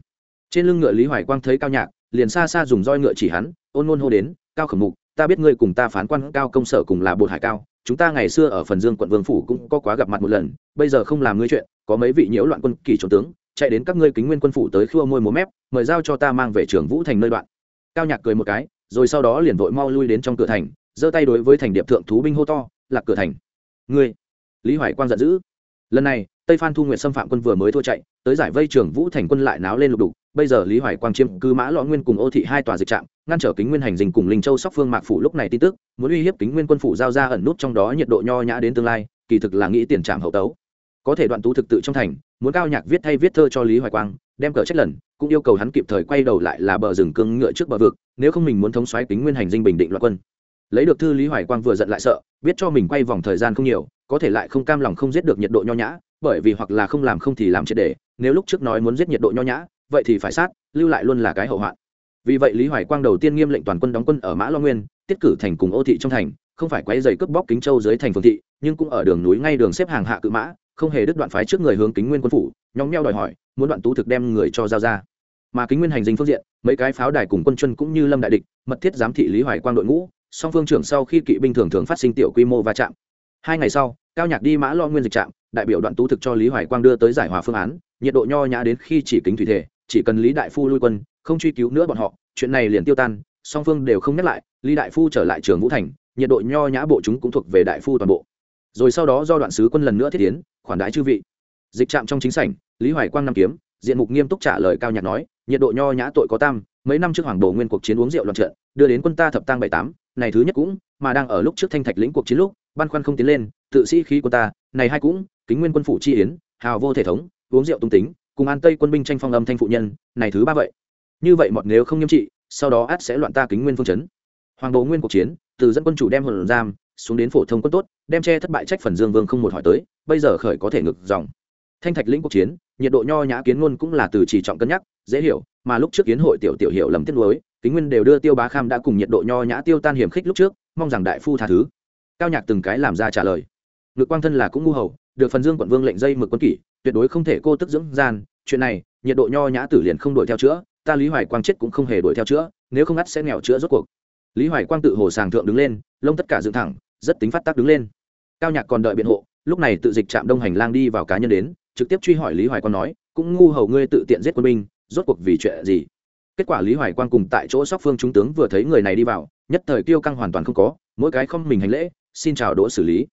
Trên lưng ngựa lý hoài quang thấy cao nhạc, liền xa xa dùng roi ngựa chỉ hắn, ôn ngôn hô đến, cao khẩm mục, ta biết ngươi cùng ta phán quan cao công sở cùng là bột hải cao, chúng ta ngày xưa ở phần dương quận vương phủ cũng có quá gặp mặt một lần, bây giờ không làm ngươi chuyện, có mấy vị nhiễu loạn quân kỳ trốn tướng, chạy đến các ngươi kính nguyên quân phủ tới khua môi múa mép, mời giao cho ta mang về trường vũ thành nơi đoạn. Cao nhạc cười một cái rồi sau đó liền vội mau lui đến trong cửa thành, giơ tay đối với thành điệp thượng thú binh hô to, lạc cửa thành, ngươi. Lý hoài quang giận dữ. Lần này, tây phan thu nguyện xâm phạm quân vừa mới thua chạy, tới giải vây trường vũ thành quân lại náo lên lục đục. Bây giờ lý hoài quang chiếm cư mã lọ nguyên cùng ô thị hai tòa dịch trạm, ngăn trở kính nguyên hành dình cùng linh châu sóc phương mạc phủ lúc này tin tức, muốn uy hiếp kính nguyên quân phủ giao ra ẩn nút trong đó nhiệt độ nho nhã đến tương lai, kỳ thực là nghĩ tiền trạm hậu tấu. Có thể đoạn tú thực tự trong thành, muốn cao nhạc viết hay viết thơ cho lý hoài quang đem cờ trách lần, cũng yêu cầu hắn kịp thời quay đầu lại là bờ rừng cương ngựa trước bờ vực, nếu không mình muốn thống xoáy tính nguyên hành dinh bình định loạn quân. Lấy được thư lý hoài quang vừa giận lại sợ, biết cho mình quay vòng thời gian không nhiều, có thể lại không cam lòng không giết được nhiệt độ nho nhã, bởi vì hoặc là không làm không thì làm triệt để, nếu lúc trước nói muốn giết nhiệt độ nho nhã, vậy thì phải sát, lưu lại luôn là cái hậu hoạn. Vì vậy lý hoài quang đầu tiên nghiêm lệnh toàn quân đóng quân ở mã lo nguyên, tiết cử thành cùng ô thị trong thành, không phải quay dày cướp bóc kính châu dưới thành phương thị, nhưng cũng ở đường núi ngay đường xếp hàng hạ cự mã không hề đứt đoạn phái trước người hướng kính nguyên quân phủ, nhóm nheo đòi hỏi, muốn đoạn tú thực đem người cho giao ra. Mà kính nguyên hành dinh phương diện, mấy cái pháo đài cùng quân chuân cũng như lâm đại địch, mật thiết giám thị lý hoài quang đội ngũ, song phương trưởng sau khi kỵ binh thường thường phát sinh tiểu quy mô va chạm. Hai ngày sau, cao nhạc đi mã lo nguyên dịch trạm, đại biểu đoạn tú thực cho lý hoài quang đưa tới giải hòa phương án, nhiệt độ nho nhã đến khi chỉ kính thủy thể, chỉ cần lý đại phu lui quân, không truy cứu nữa bọn họ, chuyện này liền tiêu tan, song phương đều không nhắc lại, lý đại phu trở lại trường vũ thành, nhiệt độ nho nhã bộ chúng cũng thuộc về đại phu toàn bộ rồi sau đó do đoạn sứ quân lần nữa thiết tiến, khoản đãi chư vị. Dịch trạm trong chính sảnh, lý hoài quang năm kiếm, diện mục nghiêm túc trả lời cao nhạc nói, nhiệt độ nho nhã tội có tam, mấy năm trước hoàng bổ nguyên cuộc chiến uống rượu loạn trận, đưa đến quân ta thập tang bảy tám, này thứ nhất cũng, mà đang ở lúc trước thanh thạch lĩnh cuộc chiến lúc, băn khoăn không tiến lên, tự sĩ khí quân ta, này hai cũng, kính nguyên quân phủ chi yến, hào vô thể thống, uống rượu tung tính, cùng an tây quân binh tranh phong âm thanh phụ nhân, này thứ ba vậy. Như vậy mọt nếu không nghiêm trị, sau đó át sẽ loạn ta kính nguyên phương chấn. Hoàng bố nguyên cuộc chiến, từ dẫn quân chủ đem hồn giam xuống đến phổ thông quân tốt, đem che thất bại trách phần dương vương không một hỏi tới, bây giờ khởi có thể ngực dòng. Thanh thạch lĩnh cuộc chiến, nhiệt độ nho nhã kiến ngôn cũng là từ chỉ trọng cân nhắc, dễ hiểu, mà lúc trước kiến hội tiểu tiểu hiểu lầm tiết lối kính nguyên đều đưa tiêu bá kham đã cùng nhiệt độ nho nhã tiêu tan hiểm khích lúc trước, mong rằng đại phu tha thứ. Cao nhạc từng cái làm ra trả lời. Ngự quang thân là cũng ngu hầu, được phần dương quận vương lệnh dây mực quân kỷ, tuyệt đối không thể cô tức dưỡng gian, chuyện này, nhiệt độ nho nhã tử liền không đuổi theo chữa, ta lý hoài quang chết cũng không hề đuổi theo chữa, nếu không ngắt sẽ nghèo chữa rốt cuộc. Lý hoài quang tự hồ sàng thượng đứng lên, lông tất cả dựng thẳng rất tính phát tác đứng lên. Cao nhạc còn đợi biện hộ, lúc này tự dịch trạm đông hành lang đi vào cá nhân đến, trực tiếp truy hỏi lý hoài quang nói, cũng ngu hầu ngươi tự tiện giết quân binh, rốt cuộc vì chuyện gì? Kết quả lý hoài quang cùng tại chỗ sóc phương trung tướng vừa thấy người này đi vào, nhất thời tiêu căng hoàn toàn không có, mỗi cái không mình hành lễ, xin chào đỗ xử lý.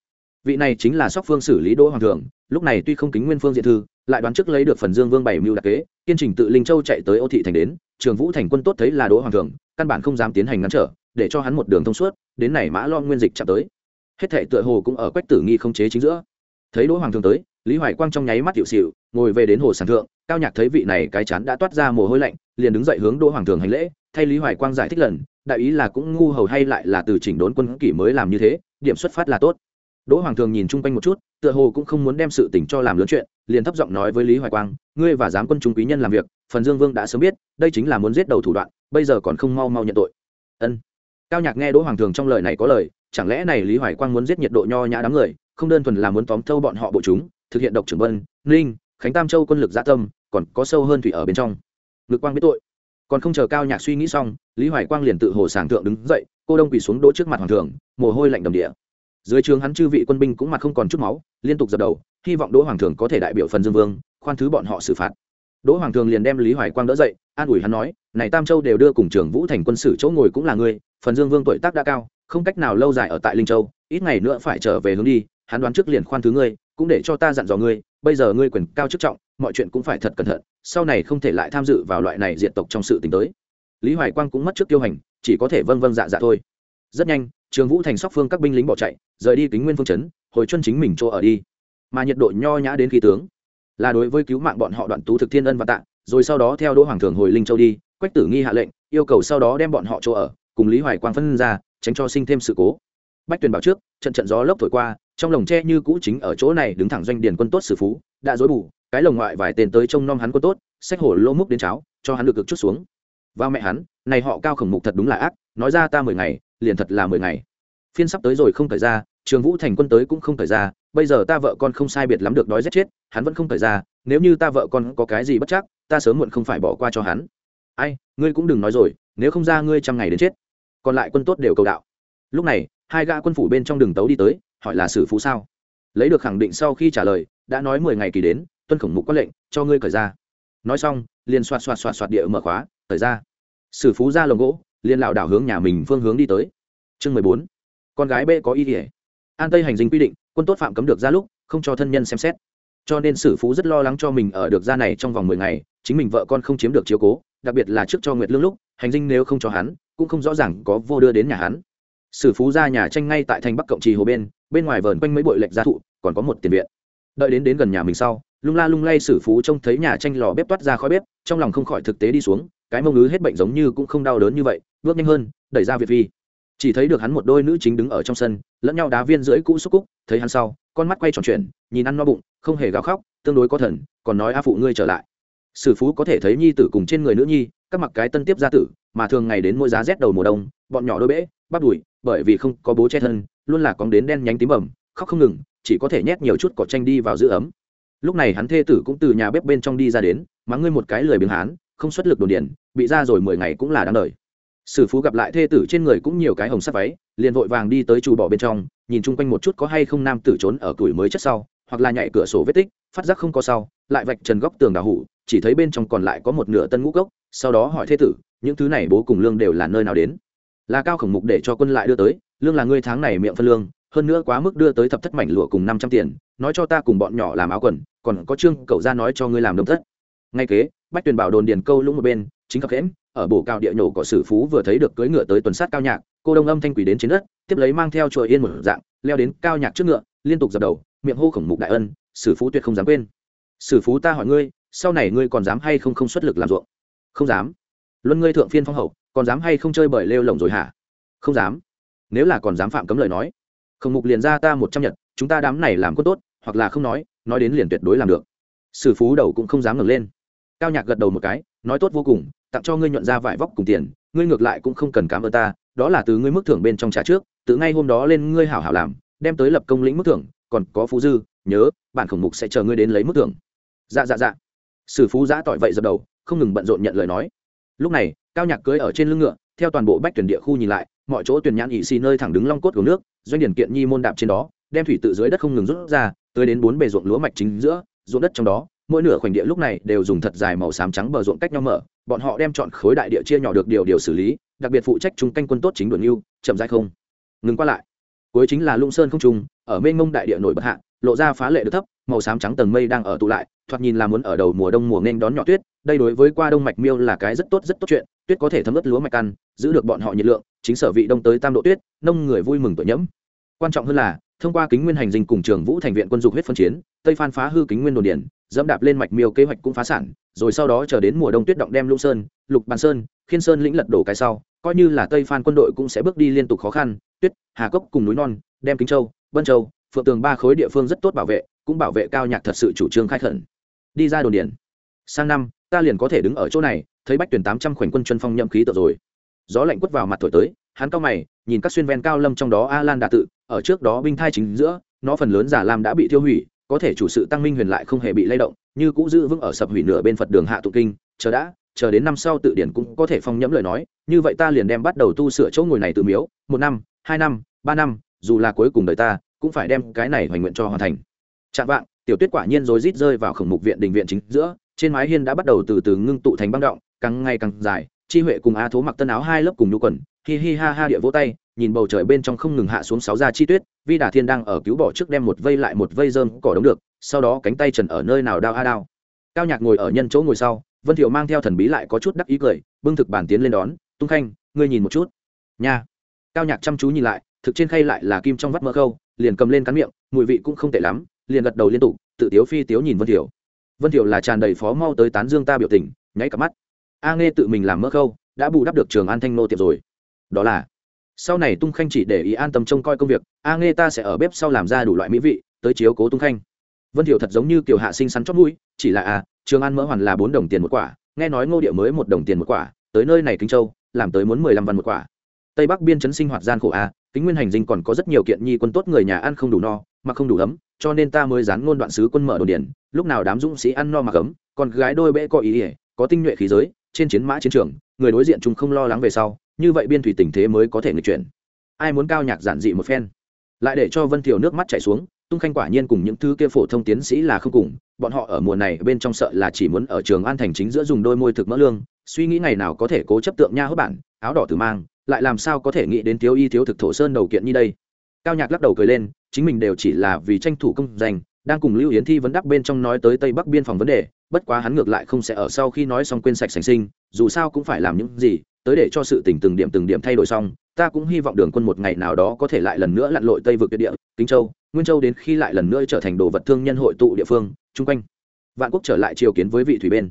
Vị này chính là sóc phương xử lý đỗ hoàng thượng lúc này tuy không kính nguyên phương diện thư, lại đoán trước lấy được phần dương vương bảy mưu đặc kế, kiên trình tự linh châu chạy tới ô thị thành đến, trường vũ thành quân tốt thấy là đỗ hoàng thượng căn bản không dám tiến hành ngăn trở, để cho hắn một đường thông suốt, đến này mã lo nguyên dịch chạm tới hết thệ tựa hồ cũng ở quách tử nghi không chế chính giữa. Thấy đỗ hoàng thường tới, lý hoài quang trong nháy mắt hiệu xịu ngồi về đến hồ sàn thượng, cao nhạc thấy vị này cái chán đã toát ra mồ hôi lạnh, liền đứng dậy hướng đỗ hoàng thường hành lễ, thay lý hoài quang giải thích lần, đại ý là cũng ngu hầu hay lại là từ chỉnh đốn quân kỷ mới làm như thế, điểm xuất phát là tốt. Đỗ hoàng thường nhìn chung quanh một chút, tựa hồ cũng không muốn đem sự tình cho làm lớn chuyện, liền thấp giọng nói với lý hoài quang, ngươi và giám quân chúng quý nhân làm việc, phần dương vương đã sớm biết, đây chính là muốn giết đầu thủ đoạn, bây giờ còn không mau mau nhận tội. Ân. Cao nhạc nghe đỗ hoàng thường trong lời này có lời chẳng lẽ này lý hoài quang muốn giết nhiệt độ nho nhã đám người, không đơn thuần là muốn tóm thâu bọn họ bộ chúng, thực hiện độc trưởng vân, ninh, khánh tam châu quân lực gia tâm, còn có sâu hơn thủy ở bên trong. Ngực quang biết tội. Còn không chờ cao nhạc suy nghĩ xong, lý hoài quang liền tự hồ sàng thượng đứng dậy, cô đông quỳ xuống đỗ trước mặt hoàng thượng, mồ hôi lạnh đầm địa. Dưới trường hắn chư vị quân binh cũng mặt không còn chút máu, liên tục dập đầu, hy vọng đỗ hoàng thượng có thể đại biểu phần dương vương, khoan thứ bọn họ xử phạt. Đỗ hoàng thượng liền đem lý hoài quang đỡ dậy, an ủi hắn nói, này tam châu đều đưa cùng trường vũ thành quân sử chỗ ngồi cũng là ngươi, phần dương vương tuổi tác đã cao không cách nào lâu dài ở tại linh châu, ít ngày nữa phải trở về hướng đi, hắn đoán trước liền khoan thứ ngươi, cũng để cho ta dặn dò ngươi, bây giờ ngươi quyền cao chức trọng, mọi chuyện cũng phải thật cẩn thận, sau này không thể lại tham dự vào loại này diện tộc trong sự t tới. Lý hoài quang cũng mất trước tiêu hành, chỉ có thể vâng vâng dạ dạ thôi. Rất nhanh, trường vũ thành sóc phương các binh lính bỏ chạy, rời đi kính nguyên phương chấn, hồi chân chính mình chỗ ở đi. Mà nhiệt độ nho nhã đến khi tướng, là đối với cứu mạng bọn họ đoạn tú thực thiên ân và tạ, rồi sau đó theo đỗ hoàng thường hồi linh châu đi, quách tử nghi hạ lệnh, yêu cầu sau đó đem bọn họ chỗ ở, cùng lý hoài quang phân ra tránh cho sinh thêm sự cố. Bách tuyền bảo trước, trận trận gió lốc thổi qua, trong lồng tre như cũ chính ở chỗ này đứng thẳng doanh điền quân tốt sử phú, đã dối bù, cái lồng ngoại vài tên tới trông nom hắn quân tốt, xách hổ lô múc đến cháo, cho hắn được cực chút xuống. Vào mẹ hắn, này họ cao khổng mục thật đúng là ác, nói ra ta mười ngày, liền thật là mười ngày. Phiên sắp tới rồi không thời ra, trường vũ thành quân tới cũng không thời ra, bây giờ ta vợ con không sai biệt lắm được đói rét chết, hắn vẫn không thời ra, nếu như ta vợ con có cái gì bất chắc, ta sớm muộn không phải bỏ qua cho hắn. Ai, ngươi cũng đừng nói rồi, nếu không ra ngươi trăm ngày đến chết còn lại quân tốt đều cầu đạo. Lúc này, hai gã quân phủ bên trong đường tấu đi tới, hỏi là sử phú sao? Lấy được khẳng định sau khi trả lời, đã nói mười ngày kỳ đến, tuân khổng mục có lệnh, cho ngươi cởi ra. Nói xong, liền xoạt xoạt xoạt xoạt địa mở khóa, cởi ra. Sử phú ra lồng gỗ, liền lảo đảo hướng nhà mình phương hướng đi tới. Chương mười bốn. Con gái b có ý nghĩa. An tây hành dinh quy định, quân tốt phạm cấm được ra lúc, không cho thân nhân xem xét. Cho nên sử phú rất lo lắng cho mình ở được ra này trong vòng mười ngày, chính mình vợ con không chiếm được chiếu cố, đặc biệt là trước cho nguyệt lương lúc, hành dinh nếu không cho hắn cũng không rõ ràng có vô đưa đến nhà hắn. Sử phú ra nhà tranh ngay tại thành bắc cộng trì hồ bên bên ngoài vờn quanh mấy bội lệch gia thụ, còn có một tiền viện. Đợi đến đến gần nhà mình sau, lung la lung lay sử phú trông thấy nhà tranh lò bếp toát ra khói bếp, trong lòng không khỏi thực tế đi xuống, cái mông ngứ hết bệnh giống như cũng không đau đớn như vậy, bước nhanh hơn, đẩy ra việt vi chỉ thấy được hắn một đôi nữ chính đứng ở trong sân, lẫn nhau đá viên dưới cũ xúc cúc, thấy hắn sau, con mắt quay tròn chuyển, nhìn ăn no bụng, không hề gào khóc, tương đối có thần, còn nói a phụ ngươi trở lại. Sử phú có thể thấy nhi tử cùng trên người nữ nhi các mặc cái tân tiếp gia tử, mà thường ngày đến mỗi giá rét đầu mùa đông, bọn nhỏ đôi bễ bắt đùi, bởi vì không có bố che thân, luôn là cóng đến đen nhánh tím bầm, khóc không ngừng, chỉ có thể nhét nhiều chút cỏ tranh đi vào giữ ấm. Lúc này hắn thê tử cũng từ nhà bếp bên trong đi ra đến, mắng ngươi một cái lười biếng hán, không xuất lực đồn điền, bị ra rồi mười ngày cũng là đáng đời. Sử phú gặp lại thê tử trên người cũng nhiều cái hồng sắc váy, liền vội vàng đi tới trù bỏ bên trong, nhìn chung quanh một chút có hay không nam tử trốn ở tuổi mới chất sau, hoặc là nhảy cửa sổ vết tích, phát giác không có sau, lại vạch trần góc tường đào hủ, chỉ thấy bên trong còn lại có một nửa tân ngũ gốc sau đó hỏi thế tử, những thứ này bố cùng lương đều là nơi nào đến? Là cao khổng mục để cho quân lại đưa tới, lương là ngươi tháng này miệng phân lương, hơn nữa quá mức đưa tới thập thất mảnh lụa cùng năm trăm tiền, nói cho ta cùng bọn nhỏ làm áo quần, còn có trương cậu ra nói cho ngươi làm đồng thất. Ngay kế, bách tuyền bảo đồn điền câu lũng một bên, chính khập khẽm ở bổ cao địa nhổ cỏ sử phú vừa thấy được cưỡi ngựa tới tuần sát cao nhạc, cô đông âm thanh quỷ đến trên đất, tiếp lấy mang theo chùa yên một dạng, leo đến cao nhạc trước ngựa, liên tục dập đầu, miệng hô khổng mục đại ân, sử phú tuyệt không dám quên. Sử phú ta hỏi ngươi, sau này ngươi còn dám hay không không xuất lực làm ruộng? Không dám. Luân ngươi thượng phiên phong hậu, còn dám hay không chơi bởi lêu lồng rồi hả? Không dám. Nếu là còn dám phạm cấm lời nói, khổng mục liền ra ta một trăm nhật, chúng ta đám này làm có tốt, hoặc là không nói nói đến liền tuyệt đối làm được. Sử phú đầu cũng không dám ngẩng lên. Cao nhạc gật đầu một cái, nói tốt vô cùng, tặng cho ngươi nhuận ra vải vóc cùng tiền, ngươi ngược lại cũng không cần cảm ơn ta, đó là từ ngươi mức thưởng bên trong trả trước từ ngay hôm đó lên ngươi hảo hảo làm, đem tới lập công lĩnh mức thưởng, còn có phú dư, nhớ bản khổng mục sẽ chờ ngươi đến lấy mức thưởng. Dạ dạ dạ. Sử phú giã tỏi vậy dập đầu không ngừng bận rộn nhận lời nói. Lúc này, cao nhạc cưới ở trên lưng ngựa, theo toàn bộ bách tuyển địa khu nhìn lại, mọi chỗ tuyển nhãn ỵ xì nơi thẳng đứng long cốt của nước, doanh điển kiện nhi môn đạp trên đó, đem thủy tự dưới đất không ngừng rút ra, tới đến bốn bề ruộng lúa mạch chính giữa, ruộng đất trong đó, mỗi nửa khoảnh địa lúc này đều dùng thật dài màu xám trắng bờ ruộng cách nhau mở, bọn họ đem chọn khối đại địa chia nhỏ được điều điều xử lý, đặc biệt phụ trách trung canh quân tốt chính đồn yêu chậm dai không ngừng qua lại. Cuối chính là lung sơn không trung, ở mênh mông đại địa nổi bật hạ, lộ ra phá lệ được thấp, màu xám trắng tầng mây đang ở tụ lại, thoạt nhìn là muốn ở đầu mùa đông mùa nên đón nhỏ tuyết đây đối với qua đông mạch miêu là cái rất tốt rất tốt chuyện. Tuyết có thể thấm ướt lúa mạch ăn, giữ được bọn họ nhiệt lượng, chính sở vị đông tới tam độ tuyết, nông người vui mừng tuổi nhẫm. Quan trọng hơn là, thông qua kính nguyên hành dinh cùng trường vũ thành viện quân dục huyết phân chiến, tây phan phá hư kính nguyên đồn điển dẫm đạp lên mạch miêu kế hoạch cũng phá sản, rồi sau đó chờ đến mùa đông tuyết động đem lũng sơn, lục bàn sơn, khiên sơn lĩnh lật đổ cái sau, coi như là tây phan quân đội cũng sẽ bước đi liên tục khó khăn, tuyết, hà cốc cùng núi non, đem kính châu vân châu, phượng tường ba khối địa phương rất tốt bảo vệ, cũng bảo vệ cao nhạc thật sự chủ trương khai khẩn. Đi ra đồn điển sang năm ta liền có thể đứng ở chỗ này, thấy bách tuyển tám trăm khoảnh quân chân phong nhậm khí tự rồi. Gió lạnh quất vào mặt thổi tới, hắn cao mày, nhìn các xuyên ven cao lâm trong đó a lan đạ tự, ở trước đó binh thai chính giữa, nó phần lớn giả lam đã bị tiêu hủy, có thể chủ sự tăng minh huyền lại không hề bị lay động, như cũ giữ vững ở sập hủy nửa bên phật đường hạ tụ kinh, chờ đã, chờ đến năm sau tự điển cũng có thể phong nhẫm lời nói, như vậy ta liền đem bắt đầu tu sửa chỗ ngồi này tự miếu, một năm, hai năm, ba năm, dù là cuối cùng đời ta, cũng phải đem cái này hoành nguyện cho hoàn thành. Chạm vạng, tiểu tuyết quả nhiên rồi rít rơi vào khổng mục viện đình viện chính giữa trên mái hiên đã bắt đầu từ từ ngưng tụ thành băng động, càng ngày càng dài, chi huệ cùng a thố mặc tân áo hai lớp cùng nhu quần, hi hi ha ha địa vỗ tay, nhìn bầu trời bên trong không ngừng hạ xuống sáu da chi tuyết, vi đà thiên đang ở cứu bỏ trước đem một vây lại một vây dơm cỏ đống được, sau đó cánh tay trần ở nơi nào đao a đao. Cao nhạc ngồi ở nhân chỗ ngồi sau, vân thiệu mang theo thần bí lại có chút đắc ý cười, bưng thực bản tiến lên đón, tung khanh, ngươi nhìn một chút. Nha. Cao nhạc chăm chú nhìn lại, thực trên khay lại là kim trong vắt mỡ khâu, liền cầm lên cắn miệng, mùi vị cũng không tệ lắm, liền gật đầu liên tục, tự tiếu phi tiếu nhìn vân thiệu vân thiệu là tràn đầy phó mau tới tán dương ta biểu tình, nháy cả mắt. A nghe tự mình làm mỡ khâu, đã bù đắp được trường an thanh nô tiệp rồi. Đó là, sau này tung khanh chỉ để ý an tâm trông coi công việc, a nghe ta sẽ ở bếp sau làm ra đủ loại mỹ vị, tới chiếu cố tung khanh. Vân thiệu thật giống như kiểu hạ sinh sắn chót mũi, chỉ là à trường an mỡ hoàn là bốn đồng tiền một quả, nghe nói ngô địa mới một đồng tiền một quả, tới nơi này kính châu, làm tới muốn mười lăm văn một quả. Tây bắc biên chấn sinh hoạt gian khổ a, kính nguyên hành dinh còn có rất nhiều kiện nhi quân tốt người nhà ăn không đủ no, mà không đủ ấm cho nên ta mới dán ngôn đoạn sứ quân mở đồn điển lúc nào đám dũng sĩ ăn no mà ấm còn gái đôi bẽ có ý ỉa có tinh nhuệ khí giới, trên chiến mã chiến trường, người đối diện chúng không lo lắng về sau, như vậy biên thủy tình thế mới có thể nghịch chuyển. Ai muốn cao nhạc giản dị một phen? Lại để cho vân thiều nước mắt chảy xuống, tung khanh quả nhiên cùng những thứ kia phổ thông tiến sĩ là không cùng, bọn họ ở mùa này bên trong sợ là chỉ muốn ở trường an thành chính giữa dùng đôi môi thực mỡ lương, suy nghĩ ngày nào có thể cố chấp tượng nha hớp bản, áo đỏ từ mang, lại làm sao có thể nghĩ đến thiếu y thiếu thực thổ sơn đầu kiện như đây? Cao nhạc lắc đầu cười lên, chính mình đều chỉ là vì tranh thủ công danh, đang cùng lưu yến thi vấn đắc bên trong nói tới tây bắc biên phòng vấn đề, bất quá hắn ngược lại không sẽ ở sau khi nói xong quên sạch sành sinh, dù sao cũng phải làm những gì, tới để cho sự tình từng điểm từng điểm thay đổi xong, ta cũng hy vọng đường quân một ngày nào đó có thể lại lần nữa lặn lội tây vực địa địa, kính châu, nguyên châu đến khi lại lần nữa trở thành đồ vật thương nhân hội tụ địa phương, chung quanh. Vạn quốc trở lại triều kiến với vị thủy bên.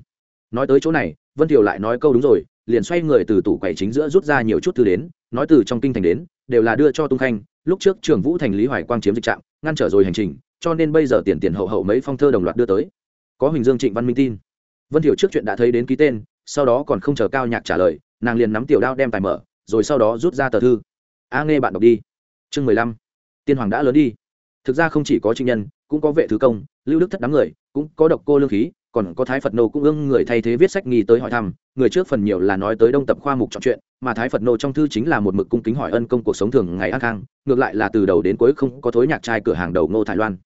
Nói tới chỗ này, vân thiều lại nói câu đúng rồi, liền xoay người từ tủ quầy chính giữa rút ra nhiều chút thư đến, nói từ trong kinh thành đến, đều là đưa cho tung khanh lúc trước trường vũ thành lý hoài quang chiếm dịch trạm ngăn trở rồi hành trình, cho nên bây giờ tiền tiền hậu hậu mấy phong thơ đồng loạt đưa tới. Có huỳnh dương trịnh văn minh tin. Vân thiểu trước chuyện đã thấy đến ký tên, sau đó còn không chờ cao nhạc trả lời, nàng liền nắm tiểu đao đem tài mở, rồi sau đó rút ra tờ thư. A nghe bạn đọc đi. Chương mười lăm. Tiên hoàng đã lớn đi. Thực ra không chỉ có trinh nhân, cũng có vệ thứ công, lưu đức thất đám người, cũng có độc cô lương khí, còn có thái phật nô cũng ương người thay thế viết sách nghi tới hỏi thăm, người trước phần nhiều là nói tới đông tập khoa mục chọn chuyện mà thái phật nô trong thư chính là một mực cung kính hỏi ân công cuộc sống thường ngày ác khang, ngược lại là từ đầu đến cuối không có thối nhạc trai cửa hàng đầu ngô thái loan.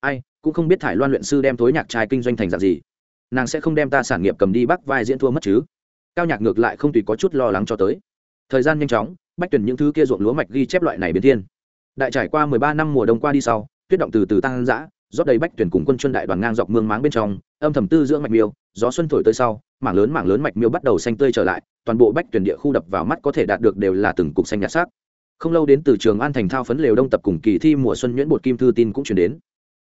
Ai, cũng không biết thải loan luyện sư đem thối nhạc trai kinh doanh thành dạng gì. Nàng sẽ không đem ta sản nghiệp cầm đi bắt vai diễn thua mất chứ? Cao nhạc ngược lại không tùy có chút lo lắng cho tới. Thời gian nhanh chóng, bách tuyển những thứ kia ruộng lúa mạch ghi chép loại này biến thiên. Đại trải qua mười ba năm mùa đông qua đi sau, tuyết động từ từ tăng dã, rót đầy bách tuyển cùng quân chuân đại đoàn ngang dọc mương máng bên trong âm thầm tư dưỡng mạch miêu, gió xuân thổi tới sau, mảng lớn mảng lớn mạch miêu bắt đầu xanh tươi trở lại, toàn bộ bách tuyển địa khu đập vào mắt có thể đạt được đều là từng cục xanh nhạt sắc. Không lâu đến từ trường an thành thao phấn lều đông tập cùng kỳ thi mùa xuân nhuyễn bột kim thư tin cũng chuyển đến.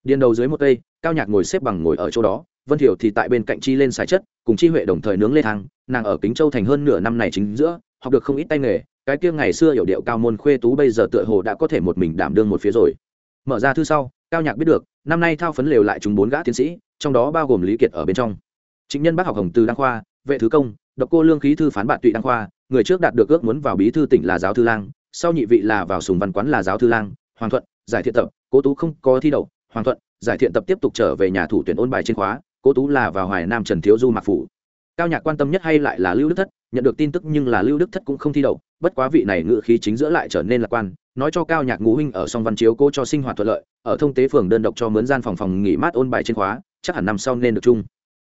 Điền đầu dưới một cây, cao nhạc ngồi xếp bằng ngồi ở chỗ đó, vân thiểu thì tại bên cạnh chi lên xài chất, cùng chi huệ đồng thời nướng lê thang, nàng ở kính châu thành hơn nửa năm này chính giữa, học được không ít tay nghề, cái kia ngày xưa hiểu điệu cao môn khuê tú bây giờ tựa hồ đã có thể một mình đảm đương một phía rồi. Mở ra thư sau, cao nhạc biết được năm nay thao phấn lều lại chúng bốn gã tiến sĩ, trong đó bao gồm lý kiệt ở bên trong. Chính nhân bác học hồng từ đăng khoa, vệ thứ công, độc cô lương khí thư phán bạn tụy đăng khoa, người trước đạt được ước muốn vào bí thư tỉnh là giáo thư lang, sau nhị vị là vào sùng văn quán là giáo thư lang, hoàng thuận, giải thiện tập, cố tú không có thi đậu, hoàng thuận, giải thiện tập tiếp tục trở về nhà thủ tuyển ôn bài trên khóa, cố tú là vào hoài nam trần thiếu du mạc phủ. Cao nhạc quan tâm nhất hay lại là lưu đức thất, nhận được tin tức nhưng là lưu đức thất cũng không thi đậu, bất quá vị này ngự khí chính giữa lại trở nên lạc quan nói cho cao nhạc ngũ huynh ở song văn chiếu cố cho sinh hoạt thuận lợi, ở thông tế phường đơn độc cho mướn gian phòng phòng nghỉ mát ôn bài trên khóa, chắc hẳn năm sau nên được chung.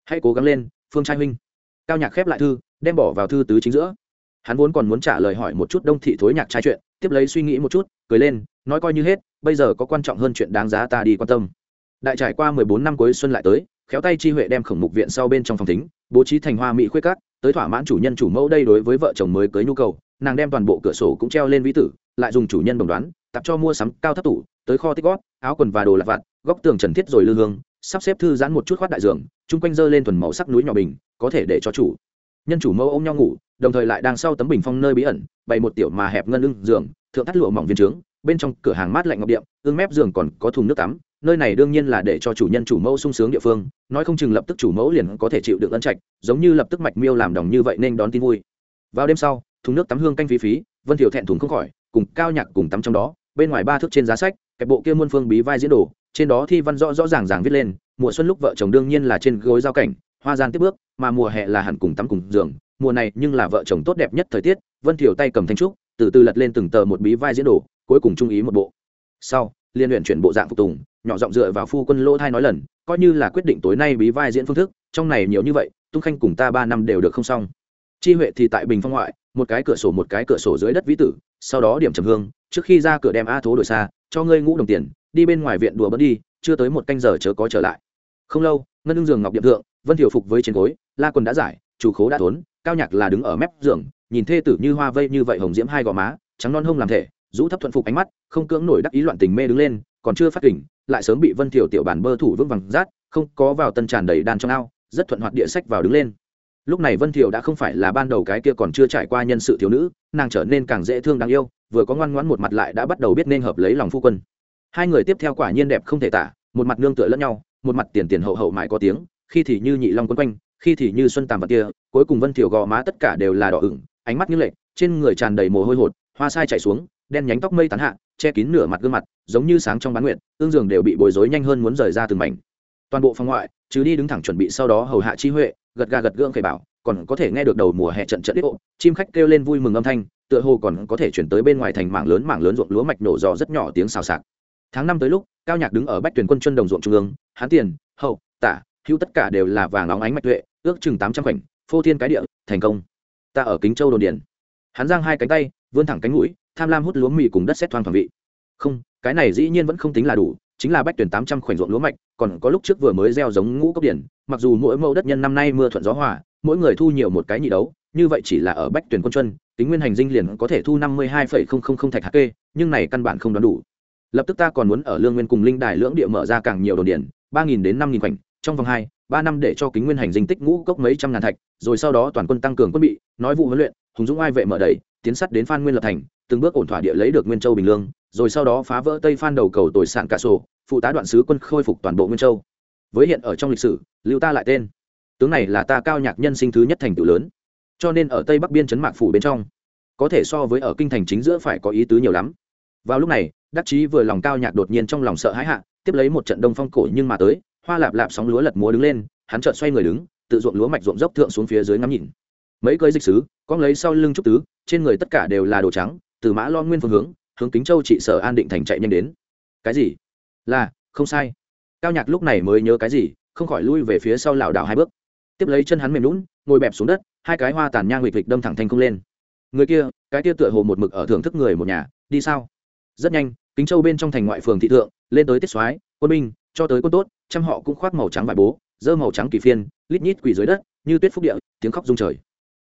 Hãy cố gắng lên, phương trai huynh. Cao nhạc khép lại thư, đem bỏ vào thư tứ chính giữa. Hắn vốn còn muốn trả lời hỏi một chút đông thị thối nhạc trai chuyện, tiếp lấy suy nghĩ một chút, cười lên, nói coi như hết, bây giờ có quan trọng hơn chuyện đáng giá ta đi quan tâm. Đại trải qua mười bốn năm cuối xuân lại tới, khéo tay chi huệ đem khổng mục viện sau bên trong phòng thính, bố trí thành hoa mỹ khuyết cát tới thỏa mãn chủ nhân chủ mẫu đây đối với vợ chồng mới cưới nhu cầu, nàng đem toàn bộ cửa sổ cũng treo lên vĩ tử lại dùng chủ nhân đồng đoán tập cho mua sắm cao thấp tủ, tới kho tích gót, áo quần và đồ lặt vặt, góc tường trần thiết rồi lư hương, sắp xếp thư giãn một chút khoát đại giường, chung quanh dơ lên thuần màu sắc núi nhỏ bình, có thể để cho chủ. Nhân chủ mẫu ôm nhau ngủ, đồng thời lại đang sau tấm bình phong nơi bí ẩn, bày một tiểu mà hẹp ngân lưng giường, thượng thắt lụa mỏng viên trướng, bên trong cửa hàng mát lạnh ngọc điệm ương mép giường còn có thùng nước tắm, nơi này đương nhiên là để cho chủ nhân chủ mẫu sung sướng địa phương, nói không chừng lập tức chủ mẫu liền có thể chịu được ân trạch, giống như lập tức mạch miêu làm đồng như vậy nên đón tin vui. Vào đêm sau, thùng nước tắm hương canh phí phí, vân thiểu thẹn thùng không khỏi cùng cao nhạc cùng tắm trong đó, bên ngoài ba thước trên giá sách, cái bộ kia muôn phương bí vai diễn đồ, trên đó thi văn rõ rõ ràng ràng viết lên, mùa xuân lúc vợ chồng đương nhiên là trên gối giao cảnh, hoa gian tiếp bước, mà mùa hè là hẳn cùng tắm cùng giường, mùa này nhưng là vợ chồng tốt đẹp nhất thời tiết, vân thiểu tay cầm thanh trúc, từ từ lật lên từng tờ một bí vai diễn đồ, cuối cùng trung ý một bộ. Sau, liên luyện chuyển bộ dạng phục tùng, nhỏ giọng dựa vào phu quân lỗ thai nói lần, coi như là quyết định tối nay bí vai diễn phương thức, trong này nhiều như vậy, tung khanh cùng ta ba năm đều được không xong. Chi huệ thì tại bình phong ngoại một cái cửa sổ một cái cửa sổ dưới đất vĩ tử, sau đó điểm trầm hương, trước khi ra cửa đem a thố đổi xa, cho ngươi ngũ đồng tiền, đi bên ngoài viện đùa bớt đi, chưa tới một canh giờ chớ có trở lại. Không lâu, ngân ưng giường ngọc điệp thượng, vân thiểu phục với trên gối, la quần đã giải, chủ khố đã thốn cao nhạc là đứng ở mép giường, nhìn thê tử như hoa vây như vậy hồng diễm hai gò má, trắng non hông làm thể, rũ thấp thuận phục ánh mắt, không cưỡng nổi đắc ý loạn tình mê đứng lên, còn chưa phát kỉnh lại sớm bị vân thiểu tiểu bản bơ thủ vững vàng rát, không có vào tân tràn đầy đàn trong ao, rất thuận hoạt địa sách vào đứng lên lúc này vân thiều đã không phải là ban đầu cái kia còn chưa trải qua nhân sự thiếu nữ, nàng trở nên càng dễ thương đáng yêu, vừa có ngoan ngoãn một mặt lại đã bắt đầu biết nên hợp lấy lòng phu quân. Hai người tiếp theo quả nhiên đẹp không thể tả, một mặt nương tựa lẫn nhau, một mặt tiền tiền hậu hậu mãi có tiếng, khi thì như nhị long quấn quanh, khi thì như xuân tàm vật kia, cuối cùng vân thiều gò má tất cả đều là đỏ ửng, ánh mắt như lệ trên người tràn đầy mồ hôi hột, hoa sai chạy xuống, đen nhánh tóc mây tán hạ, che kín nửa mặt gương mặt, giống như sáng trong bán nguyện ương dường đều bị bối rối nhanh hơn muốn rời ra từng mảnh toàn bộ phòng ngoại chứ đi đứng thẳng chuẩn bị sau đó hầu hạ chi huệ, gật gà gật gượng khởi bảo, còn có thể nghe được đầu mùa hè trận trận ít ộ, chim khách kêu lên vui mừng âm thanh, tựa hồ còn có thể chuyển tới bên ngoài thành mảng lớn mảng lớn ruộng lúa mạch nổ giò rất nhỏ tiếng xào xạc. Tháng năm tới lúc, cao nhạc đứng ở bách tuyển quân chân đồng ruộng trung ương hán tiền, hậu, tả, hữu tất cả đều là vàng óng ánh mạch tuệ, ước chừng tám trăm khoảnh, phô thiên cái địa, thành công. Ta ở kính châu đồn điền. Hắn giang hai cánh tay, vươn thẳng cánh mũi, tham lam hút lúa mì cùng đất xét thoang thoảng vị. Không, cái này dĩ nhiên vẫn không tính là đủ chính là bách tuyển tám trăm khoảnh ruộng lúa mạch, còn có lúc trước vừa mới gieo giống ngũ cốc điển, mặc dù mỗi mẫu đất nhân năm nay mưa thuận gió hòa, mỗi người thu nhiều một cái nhị đấu, như vậy chỉ là ở bách tuyển quân chuân tính nguyên hành dinh liền có thể thu năm mươi hai phẩy không không không thạch hạt kê, nhưng này căn bản không đoán đủ. Lập tức ta còn muốn ở lương nguyên cùng linh đài lưỡng địa mở ra càng nhiều đồn điển, ba nghìn đến năm nghìn khoảnh, trong vòng hai, ba năm để cho kính nguyên hành dinh tích ngũ cốc mấy trăm ngàn thạch, rồi sau đó toàn quân tăng cường quân bị, nói vụ huấn luyện, hùng dũng ai vệ mở đầy tiến sắt đến phan nguyên lập thành, từng bước ổn thỏa địa lấy được nguyên châu bình lương rồi sau đó phá vỡ tây phan đầu cầu tồi sạn cả sổ, phụ tá đoạn sứ quân khôi phục toàn bộ nguyên châu. Với hiện ở trong lịch sử, lưu ta lại tên. Tướng này là ta cao nhạc nhân sinh thứ nhất thành tựu lớn. Cho nên ở tây bắc biên chấn mạc phủ bên trong, có thể so với ở kinh thành chính giữa phải có ý tứ nhiều lắm. Vào lúc này, đắc chí vừa lòng cao nhạc đột nhiên trong lòng sợ hãi hạ, tiếp lấy một trận đông phong cổ nhưng mà tới, hoa lạp lạp sóng lúa lật múa đứng lên, hắn chợt xoay người đứng, tự ruộng lúa mạch ruộng dốc thượng xuống phía dưới ngắm nhìn. Mấy cơi dịch sứ con lấy sau lưng trúc tứ, trên người tất cả đều là đồ trắng, từ mã lo nguyên phương hướng hướng kính châu trị sở an định thành chạy nhanh đến cái gì là không sai cao nhạc lúc này mới nhớ cái gì không khỏi lui về phía sau lảo đảo hai bước tiếp lấy chân hắn mềm lún, ngồi bẹp xuống đất, hai cái hoa tàn nhang nguyệt nghịch đâm thẳng thanh không lên. Người kia, cái kia tựa hồ một mực ở thưởng thức người một nhà, đi sao? Rất nhanh, kính châu bên trong thành ngoại phường thị thượng, lên tới tiết soái, quân binh, cho tới quân tốt, trăm họ cũng khoác màu trắng vải bố, dơ màu trắng kỳ phiên, lít nhít quỷ dưới đất, như tuyết phúc địa, tiếng khóc rung trời.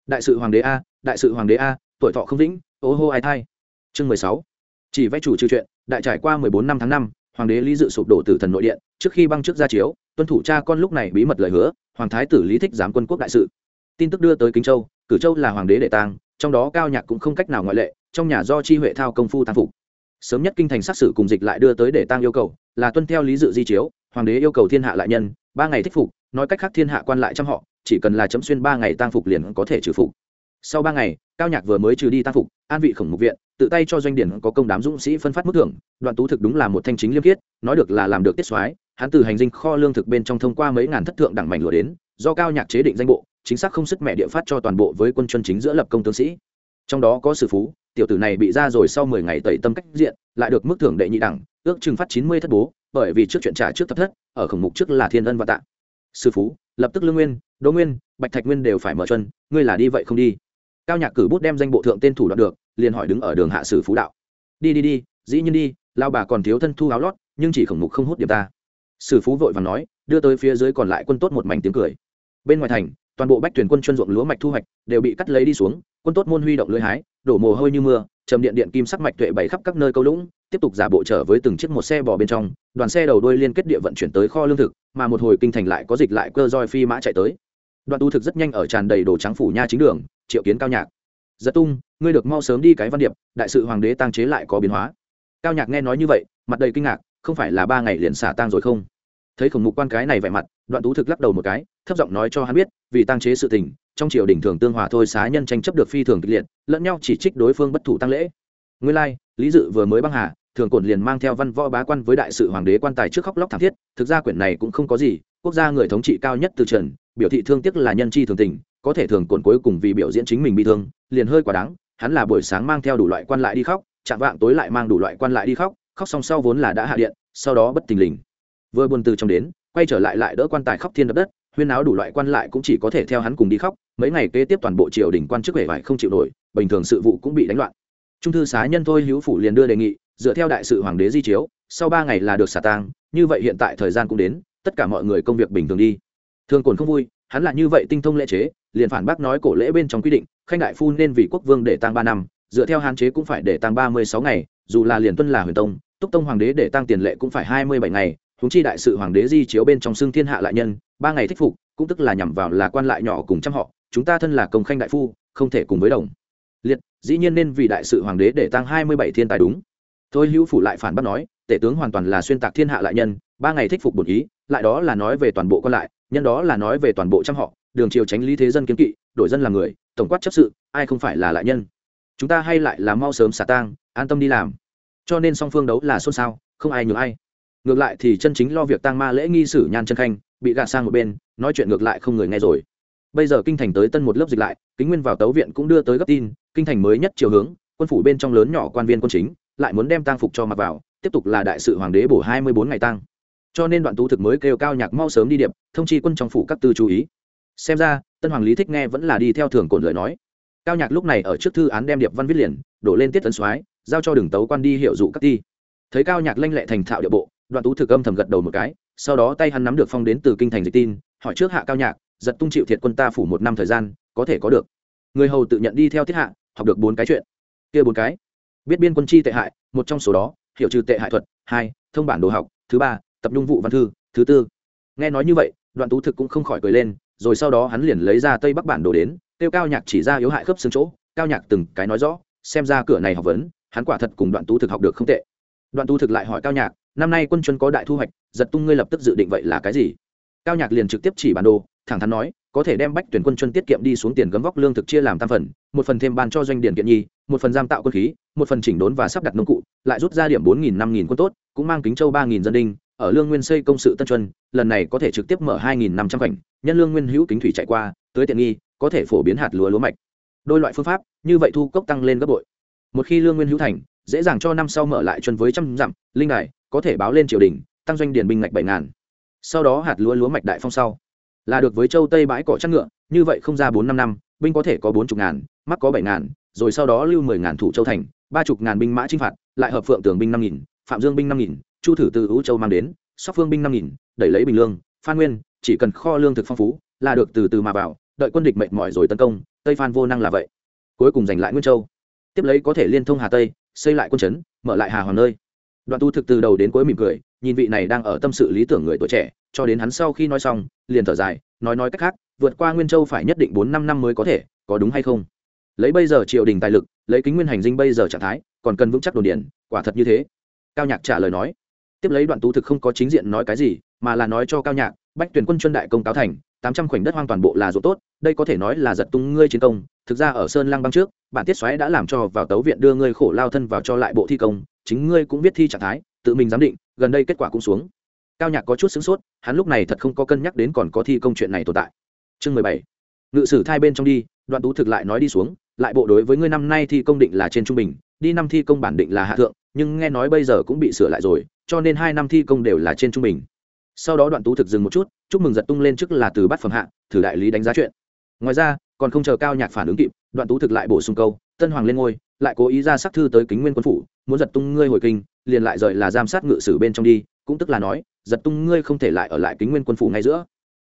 Đại sự hoàng đế a, đại sự hoàng đế a, tuổi thọ không vĩnh, ô hô ai thai. Chương mười sáu chỉ vay chủ trừ chuyện, đại trải qua mười bốn năm tháng năm, hoàng đế lý dự sụp đổ tử thần nội điện, trước khi băng trước ra chiếu, tuân thủ cha con lúc này bí mật lời hứa, hoàng thái tử lý thích giám quân quốc đại sự. Tin tức đưa tới kinh châu, cử châu là hoàng đế đệ tang, trong đó cao nhạc cũng không cách nào ngoại lệ, trong nhà do chi huệ thao công phu tăng phục. Sớm nhất kinh thành sát sử cùng dịch lại đưa tới để tang yêu cầu, là tuân theo lý dự di chiếu, hoàng đế yêu cầu thiên hạ lại nhân, ba ngày thích phục, nói cách khác thiên hạ quan lại trăm họ, chỉ cần là chấm xuyên ba ngày tang phục liền có thể trừ phục sau ba ngày, cao nhạc vừa mới trừ đi tang phục, an vị khổng mục viện, tự tay cho doanh điển có công đám dũng sĩ phân phát mức thưởng, đoạn tú thực đúng là một thanh chính liêm khiết, nói được là làm được tiết soái, hắn từ hành dinh kho lương thực bên trong thông qua mấy ngàn thất thượng đẳng mảnh lửa đến, do cao nhạc chế định danh bộ, chính xác không sức mẹ địa phát cho toàn bộ với quân chân chính giữa lập công tướng sĩ. Trong đó có sử phú, tiểu tử này bị ra rồi sau mười ngày tẩy tâm cách diện, lại được mức thưởng đệ nhị đẳng, ước chừng phát chín mươi thất bố, bởi vì trước chuyện trả trước thập thất, ở khổng mục trước là thiên ân và tạ. Sư phú, lập tức lương nguyên, đỗ nguyên, bạch thạch nguyên đều phải mở chân, ngươi là đi vậy không đi cao nhạc cử bút đem danh bộ thượng tên thủ đoạn được, liền hỏi đứng ở đường hạ sử phú đạo. Đi đi đi, dĩ nhiên đi lao bà còn thiếu thân thu áo lót, nhưng chỉ khổng mục không hút điểm ta. Sử phú vội và nói, đưa tới phía dưới còn lại quân tốt một mảnh tiếng cười. Bên ngoài thành, toàn bộ bách tuyển quân chuyên ruộng lúa mạch thu hoạch đều bị cắt lấy đi xuống, quân tốt môn huy động lưới hái, đổ mồ hôi như mưa trầm điện điện kim sắc mạch tuệ bày khắp các nơi câu lũng, tiếp tục giả bộ trở với từng chiếc một xe bò bên trong, đoàn xe đầu đuôi liên kết địa vận chuyển tới kho lương thực, mà một hồi kinh thành lại có dịch lại cơ roi phi mã chạy tới. Đoạn tu thực rất nhanh ở tràn đầy đồ trắng phủ nha chính đường triệu kiến cao nhạc. Giật tung, ngươi được mau sớm đi cái văn điệp, đại sự hoàng đế tăng chế lại có biến hóa. Cao nhạc nghe nói như vậy, mặt đầy kinh ngạc, không phải là ba ngày liền xả tang rồi không? Thấy khổng mục quan cái này vẻ mặt, đoạn tú thực lắc đầu một cái, thấp giọng nói cho hắn biết, vì tăng chế sự tình, trong triều đình thường tương hòa thôi xá nhân tranh chấp được phi thường kịch liệt, lẫn nhau chỉ trích đối phương bất thủ tăng lễ. Nguyên lai, lý dự vừa mới băng hà, thường cổn liền mang theo văn võ bá quan với đại sự hoàng đế quan tài trước khóc lóc thảm thiết, thực ra quyển này cũng không có gì, quốc gia người thống trị cao nhất từ trần, biểu thị thương tiếc là nhân chi thường tình có thể thường cuộn cuối cùng vì biểu diễn chính mình bị thương, liền hơi quá đáng, hắn là buổi sáng mang theo đủ loại quan lại đi khóc, chạm vạng tối lại mang đủ loại quan lại đi khóc khóc xong sau vốn là đã hạ điện, sau đó bất tình lình. Vừa buồn từ trong đến, quay trở lại lại đỡ quan tài khóc thiên đập đất, huyên áo đủ loại quan lại cũng chỉ có thể theo hắn cùng đi khóc, mấy ngày kế tiếp toàn bộ triều đình quan chức vẻ vải không chịu nổi, bình thường sự vụ cũng bị đánh loạn. Trung thư xá nhân thôi hữu phủ liền đưa đề nghị, dựa theo đại sự hoàng đế di chiếu, sau ba ngày là được xả tang, như vậy hiện tại thời gian cũng đến, tất cả mọi người công việc bình thường đi. Thường cồn không vui hắn là như vậy tinh thông lễ chế, liền phản bác nói cổ lễ bên trong quy định, khanh đại phu nên vì quốc vương để tăng ba năm, dựa theo hạn chế cũng phải để tăng ba mươi sáu ngày, dù là liền tuân là huyền tông, túc tông hoàng đế để tăng tiền lệ cũng phải hai mươi bảy ngày húng chi đại sự hoàng đế di chiếu bên trong xưng thiên hạ lại nhân, ba ngày thích phục, cũng tức là nhằm vào là quan lại nhỏ cùng trăm họ, chúng ta thân là công khanh đại phu, không thể cùng với đồng. Liệt, dĩ nhiên nên vì đại sự hoàng đế để tăng hai mươi bảy thiên tài đúng. Thôi hữu phủ lại phản bác nói, tể tướng hoàn toàn là xuyên tạc thiên hạ lại nhân, ba ngày thích phục bổn ý, lại đó là nói về toàn bộ quan lại nhân đó là nói về toàn bộ trăm họ, đường triều tránh lý thế dân kiến kỵ, đổi dân làm người, tổng quát chấp sự, ai không phải là lại nhân. Chúng ta hay lại là mau sớm xả tang, an tâm đi làm. Cho nên song phương đấu là xôn xao, không ai nhường ai. Ngược lại thì chân chính lo việc tang ma lễ nghi sử nhan chân khanh, bị gạt sang một bên, nói chuyện ngược lại không người nghe rồi. Bây giờ kinh thành tới tân một lớp dịch lại, kính nguyên vào tấu viện cũng đưa tới gấp tin, kinh thành mới nhất chiều hướng, quân phủ bên trong lớn nhỏ quan viên quân chính, lại muốn đem tang phục cho mặc vào, tiếp tục là đại sự hoàng đế bổ hai mươi bốn ngày tang cho nên đoạn tú thực mới kêu cao nhạc mau sớm đi điệp, thông chi quân trong phủ các tư chú ý. Xem ra, tân hoàng lý thích nghe vẫn là đi theo thường cổn lời nói. Cao nhạc lúc này ở trước thư án đem điệp văn viết liền, đổ lên tiết tấn soái, giao cho đường tấu quan đi hiệu dụ các ti. Thấy cao nhạc lanh lệ thành thạo địa bộ, đoạn tú thực âm thầm gật đầu một cái, sau đó tay hắn nắm được phong đến từ kinh thành dịch tin, hỏi trước hạ cao nhạc, giật tung chịu thiệt quân ta phủ một năm thời gian, có thể có được. Người hầu tự nhận đi theo thiết hạ, học được bốn cái chuyện. Kia bốn cái. Biết biên quân chi tệ hại, một trong số đó, hiểu trừ tệ hại thuật, hai, thông bản đồ học, thứ ba tập nhung vụ văn thư, thứ tư. Nghe nói như vậy, đoạn tú thực cũng không khỏi cười lên, rồi sau đó hắn liền lấy ra tây bắc bản đồ đến tiêu cao nhạc chỉ ra yếu hại khớp xương chỗ, cao nhạc từng cái nói rõ, xem ra cửa này học vấn, hắn quả thật cùng đoạn tú thực học được không tệ. Đoạn tú thực lại hỏi cao nhạc, năm nay quân chuân có đại thu hoạch, giật tung ngươi lập tức dự định vậy là cái gì? Cao nhạc liền trực tiếp chỉ bản đồ, thẳng thắn nói, có thể đem bách tuyển quân chuân tiết kiệm đi xuống tiền gấm vóc lương thực chia làm tam phần, một phần thêm ban cho doanh điện kiện nhi, một phần giam tạo quân khí, một phần chỉnh đốn và sắp đặt nông cụ, lại rút ra điểm bốn nghìn năm nghìn quân tốt, cũng mang kính châu ba nghìn dân đinh ở lương nguyên xây công sự tân chuân lần này có thể trực tiếp mở hai nghìn năm trăm cảnh nhân lương nguyên hữu kính thủy chạy qua, tới tiện nghi, có thể phổ biến hạt lúa lúa mạch. Đôi loại phương pháp, như vậy thu cốc tăng lên gấp bội. Một khi lương nguyên hữu thành, dễ dàng cho năm sau mở lại chuân với trăm dặm, linh đài, có thể báo lên triều đình, tăng doanh điền binh ngạch bảy ngàn. Sau đó hạt lúa lúa mạch đại phong sau, là được với châu tây bãi cỏ chắc ngựa, như vậy không ra bốn năm năm, binh có thể có bốn chục ngàn, mắc có bảy ngàn, rồi sau đó lưu mười ngàn thủ châu thành, ba chục ngàn binh mã chinh phạt, lại hợp phượng tường binh năm nghìn, phạm dương binh năm nghìn chu thử từ ưu châu mang đến, sóc phương binh năm nghìn, đẩy lấy bình lương, phan nguyên, chỉ cần kho lương thực phong phú, là được từ từ mà vào, đợi quân địch mệt mỏi rồi tấn công, tây phan vô năng là vậy. Cuối cùng giành lại nguyên châu. Tiếp lấy có thể liên thông hà tây, xây lại quân trấn, mở lại hà hoàng nơi. Đoạn tu thực từ đầu đến cuối mỉm cười, nhìn vị này đang ở tâm sự lý tưởng người tuổi trẻ, cho đến hắn sau khi nói xong, liền thở dài, nói nói cách khác, vượt qua nguyên châu phải nhất định bốn năm năm mới có thể, có đúng hay không? Lấy bây giờ triều đình tài lực, lấy kính nguyên hành dinh bây giờ trạng thái, còn cần vững chắc đồn điện quả thật như thế. Cao nhạc trả lời nói tiếp lấy đoạn tú thực không có chính diện nói cái gì, mà là nói cho cao nhạc, bách tuyển quân chuân đại công cáo thành, tám trăm khoảnh đất hoang toàn bộ là ruộng tốt, đây có thể nói là giật tung ngươi chiến công. Thực ra ở sơn lăng băng trước, bản tiết xoáy đã làm cho vào tấu viện đưa ngươi khổ lao thân vào cho lại bộ thi công, chính ngươi cũng biết thi trạng thái, tự mình giám định, gần đây kết quả cũng xuống. Cao nhạc có chút sửng sốt, hắn lúc này thật không có cân nhắc đến còn có thi công chuyện này tồn tại. Chương mười bảy. Ngự sử thai bên trong đi, đoạn tú thực lại nói đi xuống, lại bộ đối với ngươi năm nay thi công định là trên trung bình, đi năm thi công bản định là hạ thượng nhưng nghe nói bây giờ cũng bị sửa lại rồi, cho nên hai năm thi công đều là trên trung bình. Sau đó đoạn tú thực dừng một chút, chúc mừng giật tung lên trước là từ bắt phẩm hạ, thử đại lý đánh giá chuyện. Ngoài ra, còn không chờ cao nhạc phản ứng kịp, đoạn tú thực lại bổ sung câu, tân hoàng lên ngôi, lại cố ý ra sắc thư tới kính nguyên quân phủ, muốn giật tung ngươi hồi kinh, liền lại rời là giam sát ngự sử bên trong đi, cũng tức là nói, giật tung ngươi không thể lại ở lại kính nguyên quân phủ ngay giữa.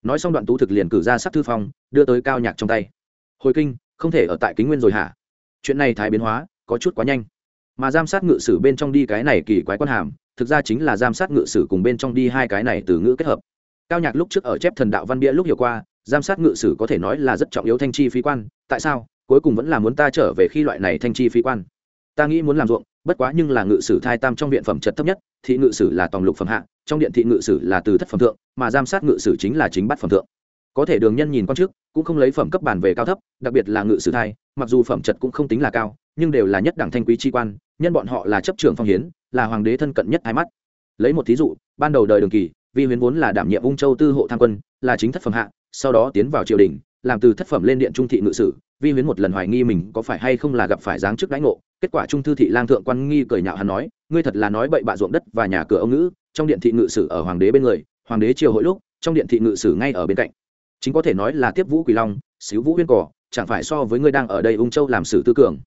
Nói xong đoạn tú thực liền cử ra sắc thư phong, đưa tới cao nhạc trong tay. Hồi kinh, không thể ở tại kính nguyên rồi hả? Chuyện này thái biến hóa, có chút quá nhanh mà giám sát ngự sử bên trong đi cái này kỳ quái quan hàm, thực ra chính là giám sát ngự sử cùng bên trong đi hai cái này từ ngữ kết hợp. Cao nhạc lúc trước ở chép thần đạo văn bia lúc hiểu qua giám sát ngự sử có thể nói là rất trọng yếu thanh chi phí quan, tại sao? Cuối cùng vẫn là muốn ta trở về khi loại này thanh chi phí quan. Ta nghĩ muốn làm ruộng, bất quá nhưng là ngự sử thai tam trong viện phẩm chất thấp nhất, thị ngự sử là tòng lục phẩm hạ, trong điện thị ngự sử là từ thất phẩm thượng, mà giám sát ngự sử chính là chính bắt phẩm thượng. Có thể đường nhân nhìn con trước, cũng không lấy phẩm cấp bản về cao thấp, đặc biệt là ngự sử thai, mặc dù phẩm chất cũng không tính là cao, nhưng đều là nhất đẳng thanh quý tri quan nhân bọn họ là chấp trưởng phong hiến, là hoàng đế thân cận nhất hai mắt. Lấy một thí dụ, ban đầu đời đường kỳ, vi huyến vốn là đảm nhiệm ung châu tư hộ tham quân, là chính thất phẩm hạ, sau đó tiến vào triều đình, làm từ thất phẩm lên điện trung thị ngự sử. Vi huyến một lần hoài nghi mình có phải hay không là gặp phải giáng chức đánh ngộ, kết quả trung thư thị lang thượng quan nghi cười nhạo hắn nói, ngươi thật là nói bậy bạ ruộng đất và nhà cửa ông ngữ, trong điện thị ngự sử ở hoàng đế bên người, hoàng đế triều hội lúc, trong điện thị ngự sử ngay ở bên cạnh. Chính có thể nói là tiếp vũ quỳ long, xíu vũ huyên cỏ, chẳng phải so với ngươi đang ở đây ung châu làm sử tư cường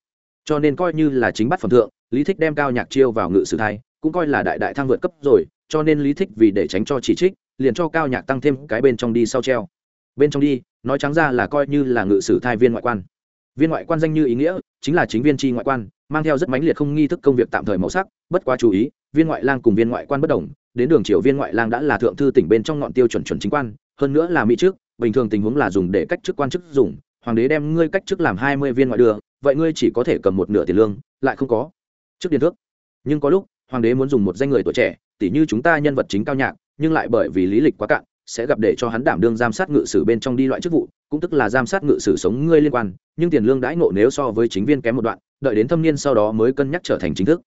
cho nên coi như là chính bắt phẩm thượng, lý thích đem cao nhạc chiêu vào ngự sử thai, cũng coi là đại đại thang vượt cấp rồi, cho nên lý thích vì để tránh cho chỉ trích, liền cho cao nhạc tăng thêm cái bên trong đi sau treo. Bên trong đi, nói trắng ra là coi như là ngự sử thai viên ngoại quan. Viên ngoại quan danh như ý nghĩa, chính là chính viên tri ngoại quan, mang theo rất mãnh liệt không nghi thức công việc tạm thời màu sắc, bất quá chú ý, viên ngoại lang cùng viên ngoại quan bất đồng, đến đường triều viên ngoại lang đã là thượng thư tỉnh bên trong ngọn tiêu chuẩn chuẩn chính quan, hơn nữa là mỹ trước, bình thường tình huống là dùng để cách chức quan chức dùng hoàng đế đem ngươi cách chức làm hai mươi viên ngoại đường vậy ngươi chỉ có thể cầm một nửa tiền lương, lại không có. Trước điện thước. Nhưng có lúc, hoàng đế muốn dùng một danh người tuổi trẻ, tỉ như chúng ta nhân vật chính cao nhạc, nhưng lại bởi vì lý lịch quá cạn, sẽ gặp để cho hắn đảm đương giám sát ngự sử bên trong đi loại chức vụ, cũng tức là giám sát ngự sử sống ngươi liên quan, nhưng tiền lương đãi ngộ nếu so với chính viên kém một đoạn, đợi đến thâm niên sau đó mới cân nhắc trở thành chính thức.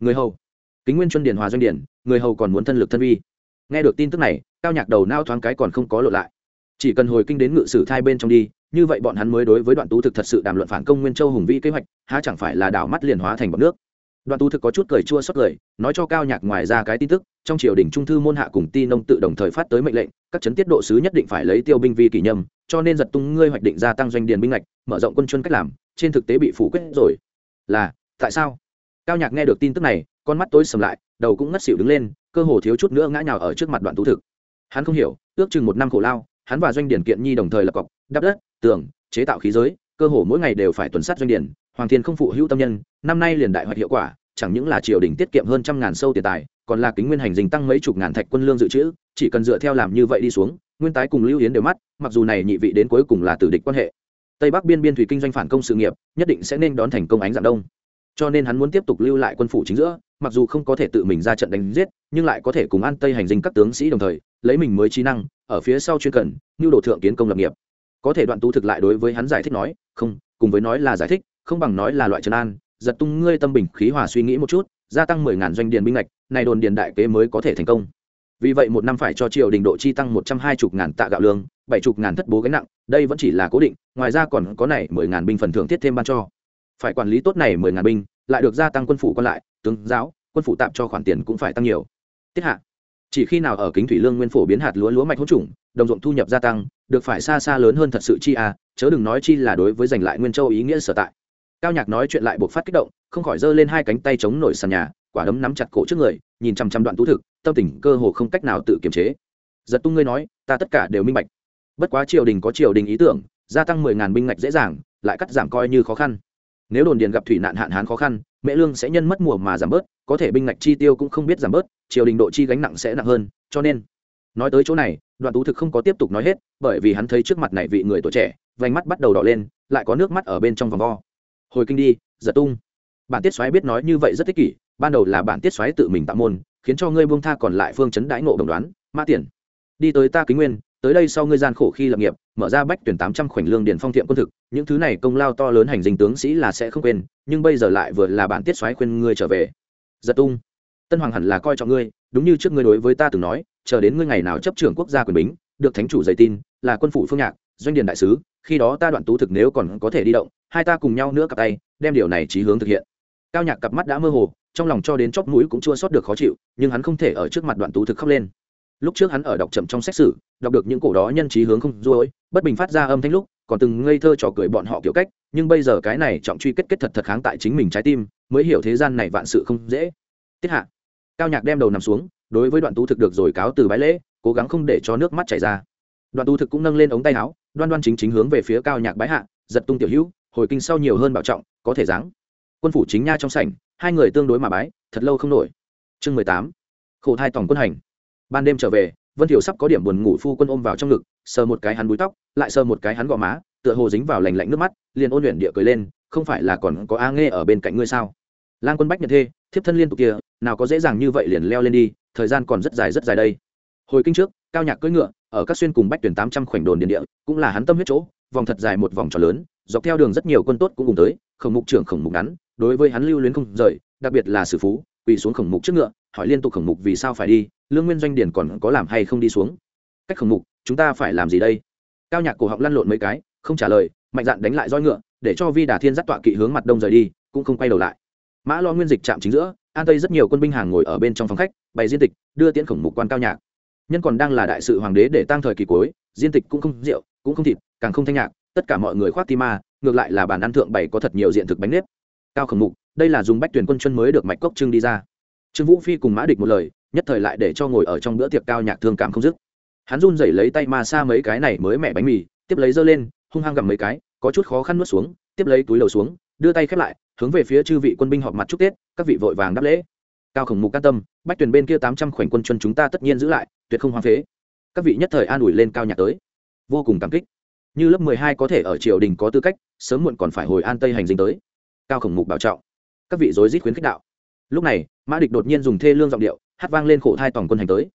Người hầu. Kính nguyên chuân điền hòa doanh điển người hầu còn muốn thân lực thân vi nghe được tin tức này, cao nhạc đầu nao thoáng cái còn không có lộ lại. Chỉ cần hồi kinh đến ngự sử thai bên trong đi như vậy bọn hắn mới đối với đoạn tú thực thật sự đàm luận phản công nguyên châu hùng vĩ kế hoạch, há chẳng phải là đảo mắt liền hóa thành bọn nước. Đoạn tú thực có chút cười chua xót cười nói cho cao nhạc ngoài ra cái tin tức, trong triều đình trung thư môn hạ cùng ti nông tự đồng thời phát tới mệnh lệnh, các chấn tiết độ sứ nhất định phải lấy tiêu binh vi kỷ nhâm cho nên giật tung ngươi hoạch định gia tăng doanh điền binh lệch mở rộng quân chuân cách làm, trên thực tế bị phủ quyết rồi. Là, tại sao? Cao nhạc nghe được tin tức này, con mắt tối sầm lại, đầu cũng ngất xỉu đứng lên, cơ hồ thiếu chút nữa ngã nhào ở trước mặt đoạn tú thực. Hắn không hiểu, ước chừng một năm khổ lao hắn và doanh điển kiện nhi đồng thời lập cọc, đắp đất, tường, chế tạo khí giới, cơ hồ mỗi ngày đều phải tuần sát doanh điển. Hoàng thiên không phụ hữu tâm nhân, năm nay liền đại hoạch hiệu quả, chẳng những là triều đình tiết kiệm hơn trăm ngàn sâu tiền tài, còn là kính nguyên hành dình tăng mấy chục ngàn thạch quân lương dự trữ, chỉ cần dựa theo làm như vậy đi xuống, nguyên tái cùng lưu yến đều mắt, mặc dù này nhị vị đến cuối cùng là tử địch quan hệ. Tây bắc biên biên thủy kinh doanh phản công sự nghiệp, nhất định sẽ nên đón thành công ánh dạng đông. Cho nên hắn muốn tiếp tục lưu lại quân phủ chính giữa, mặc dù không có thể tự mình ra trận đánh giết, nhưng lại có thể cùng an tây hành dinh các tướng sĩ đồng thời, lấy mình mới trí năng ở phía sau chuyên cần như đồ thượng kiến công lập nghiệp. Có thể đoạn tu thực lại đối với hắn giải thích nói, không, cùng với nói là giải thích, không bằng nói là loại trấn an, giật tung ngươi tâm bình khí hòa suy nghĩ một chút, gia tăng mười ngàn doanh điền binh lệch này đồn điền đại kế mới có thể thành công. Vì vậy một năm phải cho triều đình độ chi tăng một trăm hai mươi ngàn tạ gạo lương, bảy chục ngàn thất bố gánh nặng, đây vẫn chỉ là cố định, ngoài ra còn có này mười ngàn binh phần thưởng thiết thêm ban cho. Phải quản lý tốt này mười ngàn binh, lại được gia tăng quân phủ còn lại, tướng giáo, quân phủ tạm cho khoản tiền cũng phải tăng nhiều. Tiết hạ chỉ khi nào ở kính thủy lương nguyên phổ biến hạt lúa lúa mạch hỗn trùng, đồng ruộng thu nhập gia tăng, được phải xa xa lớn hơn thật sự chi a chớ đừng nói chi là đối với giành lại nguyên châu ý nghĩa sở tại. Cao nhạc nói chuyện lại buộc phát kích động, không khỏi giơ lên hai cánh tay chống nổi sàn nhà, quả đấm nắm chặt cổ trước người, nhìn chăm chăm đoạn tú thực, tâm tình cơ hồ không cách nào tự kiềm chế. Giật tung ngươi nói, ta tất cả đều minh bạch. Bất quá triều đình có triều đình ý tưởng, gia tăng mười ngàn binh ngạch dễ dàng, lại cắt giảm coi như khó khăn. Nếu đồn điền gặp thủy nạn hạn hán khó khăn mẹ lương sẽ nhân mất mùa mà giảm bớt, có thể binh ngạch chi tiêu cũng không biết giảm bớt, triều đình độ chi gánh nặng sẽ nặng hơn, cho nên, nói tới chỗ này, đoạn tú thực không có tiếp tục nói hết, bởi vì hắn thấy trước mặt này vị người tuổi trẻ, vành mắt bắt đầu đỏ lên, lại có nước mắt ở bên trong vòng vo. Hồi kinh đi, giật tung. Bản tiết xoáy biết nói như vậy rất thích kỷ, ban đầu là bản tiết xoáy tự mình tạo môn, khiến cho ngươi buông tha còn lại phương chấn đãi ngộ đồng đoán, mã tiền đi tới ta kính nguyên tới đây sau ngươi gian khổ khi lập nghiệp, mở ra bách tuyển tám trăm khoảnh lương điền phong thiện quân thực, những thứ này công lao to lớn hành dinh tướng sĩ là sẽ không quên, nhưng bây giờ lại vừa là bản tiết soái khuyên ngươi trở về. Giật tung. Tân hoàng hẳn là coi trọng ngươi, đúng như trước ngươi đối với ta từng nói, chờ đến ngươi ngày nào chấp trưởng quốc gia quyền bính, được thánh chủ dày tin, là quân phủ phương nhạc, doanh điền đại sứ, khi đó ta đoạn tú thực nếu còn có thể đi động, hai ta cùng nhau nữa cặp tay, đem điều này trí hướng thực hiện. Cao nhạc cặp mắt đã mơ hồ, trong lòng cho đến chóp mũi cũng chua sót được khó chịu, nhưng hắn không thể ở trước mặt đoạn tú thực khóc lên lúc trước hắn ở đọc chậm trong xét xử, đọc được những cổ đó nhân trí hướng không dối bất bình phát ra âm thanh lúc, còn từng ngây thơ trò cười bọn họ kiểu cách, nhưng bây giờ cái này trọng truy kết kết thật thật kháng tại chính mình trái tim, mới hiểu thế gian này vạn sự không dễ. Tiết hạ. Cao nhạc đem đầu nằm xuống, đối với đoạn tú thực được rồi cáo từ bái lễ, cố gắng không để cho nước mắt chảy ra. Đoạn tú thực cũng nâng lên ống tay áo, đoan đoan chính chính hướng về phía cao nhạc bái hạ, giật tung tiểu hữu, hồi kinh sau nhiều hơn bảo trọng, có thể dáng quân phủ chính nha trong sảnh, hai người tương đối mà bái, thật lâu không nổi. Chương mười tám. Khổ thai tổng quân hành ban đêm trở về, vân thiểu sắp có điểm buồn ngủ phu quân ôm vào trong ngực, sờ một cái hắn búi tóc, lại sờ một cái hắn gò má, tựa hồ dính vào lành lạnh nước mắt, liền ôn luyện địa cười lên, không phải là còn có a nghe ở bên cạnh ngươi sao? Lang quân bách nhận thê, thiếp thân liên tục kia, nào có dễ dàng như vậy liền leo lên đi, thời gian còn rất dài rất dài đây. Hồi kinh trước, cao nhạc cưỡi ngựa, ở các xuyên cùng bách tuyển tám trăm khoảnh đồn điện địa, cũng là hắn tâm huyết chỗ, vòng thật dài một vòng tròn lớn, dọc theo đường rất nhiều quân tốt cũng cùng tới, khổng mục trưởng khổng mục ngắn, đối với hắn lưu luyến không rời, đặc biệt là sử phú, quỳ xuống khổng mục trước ngựa, hỏi liên tục khổng mục vì sao phải đi lương nguyên doanh điển còn có làm hay không đi xuống? Cách khổng mục, chúng ta phải làm gì đây? Cao nhạc cổ họng lăn lộn mấy cái, không trả lời, mạnh dạn đánh lại roi ngựa, để cho vi đà thiên dắt tọa kỵ hướng mặt đông rời đi, cũng không quay đầu lại. Mã lo nguyên dịch chạm chính giữa, an tây rất nhiều quân binh hàng ngồi ở bên trong phòng khách, bày diên tịch, đưa tiễn khổng mục quan cao nhạc. Nhân còn đang là đại sự hoàng đế để tăng thời kỳ cuối diên tịch cũng không rượu, cũng không thịt, càng không thanh nhạc, tất cả mọi người khoác ti ma, ngược lại là bàn ăn thượng bày có thật nhiều diện thực bánh nếp. Cao khổng mục, đây là dùng bách tuyển quân chân mới được mạch cốc trưng đi ra. Trương vũ phi cùng mã địch một lời nhất thời lại để cho ngồi ở trong bữa tiệc cao nhạc thương cảm không dứt. Hắn run rẩy lấy tay ma xa mấy cái này mới mẹ bánh mì, tiếp lấy dơ lên, hung hăng gặm mấy cái, có chút khó khăn nuốt xuống, tiếp lấy túi lầu xuống, đưa tay khép lại, hướng về phía chư vị quân binh họp mặt chúc tết, các vị vội vàng đáp lễ. Cao khổng mục can tâm, bách tuyển bên kia tám trăm khoảnh quân chân chúng ta tất nhiên giữ lại, tuyệt không hoang phế. Các vị nhất thời an ủi lên cao nhạc tới. Vô cùng cảm kích. Như lớp mười hai có thể ở triều đình có tư cách, sớm muộn còn phải hồi an tây hành dinh tới. Cao khổng mục bảo trọng. Các vị rối rít khuyến khích đạo. Lúc này, mã địch đột nhiên dùng thê lương giọng điệu hát vang lên khổ thai toàn quân hành tới.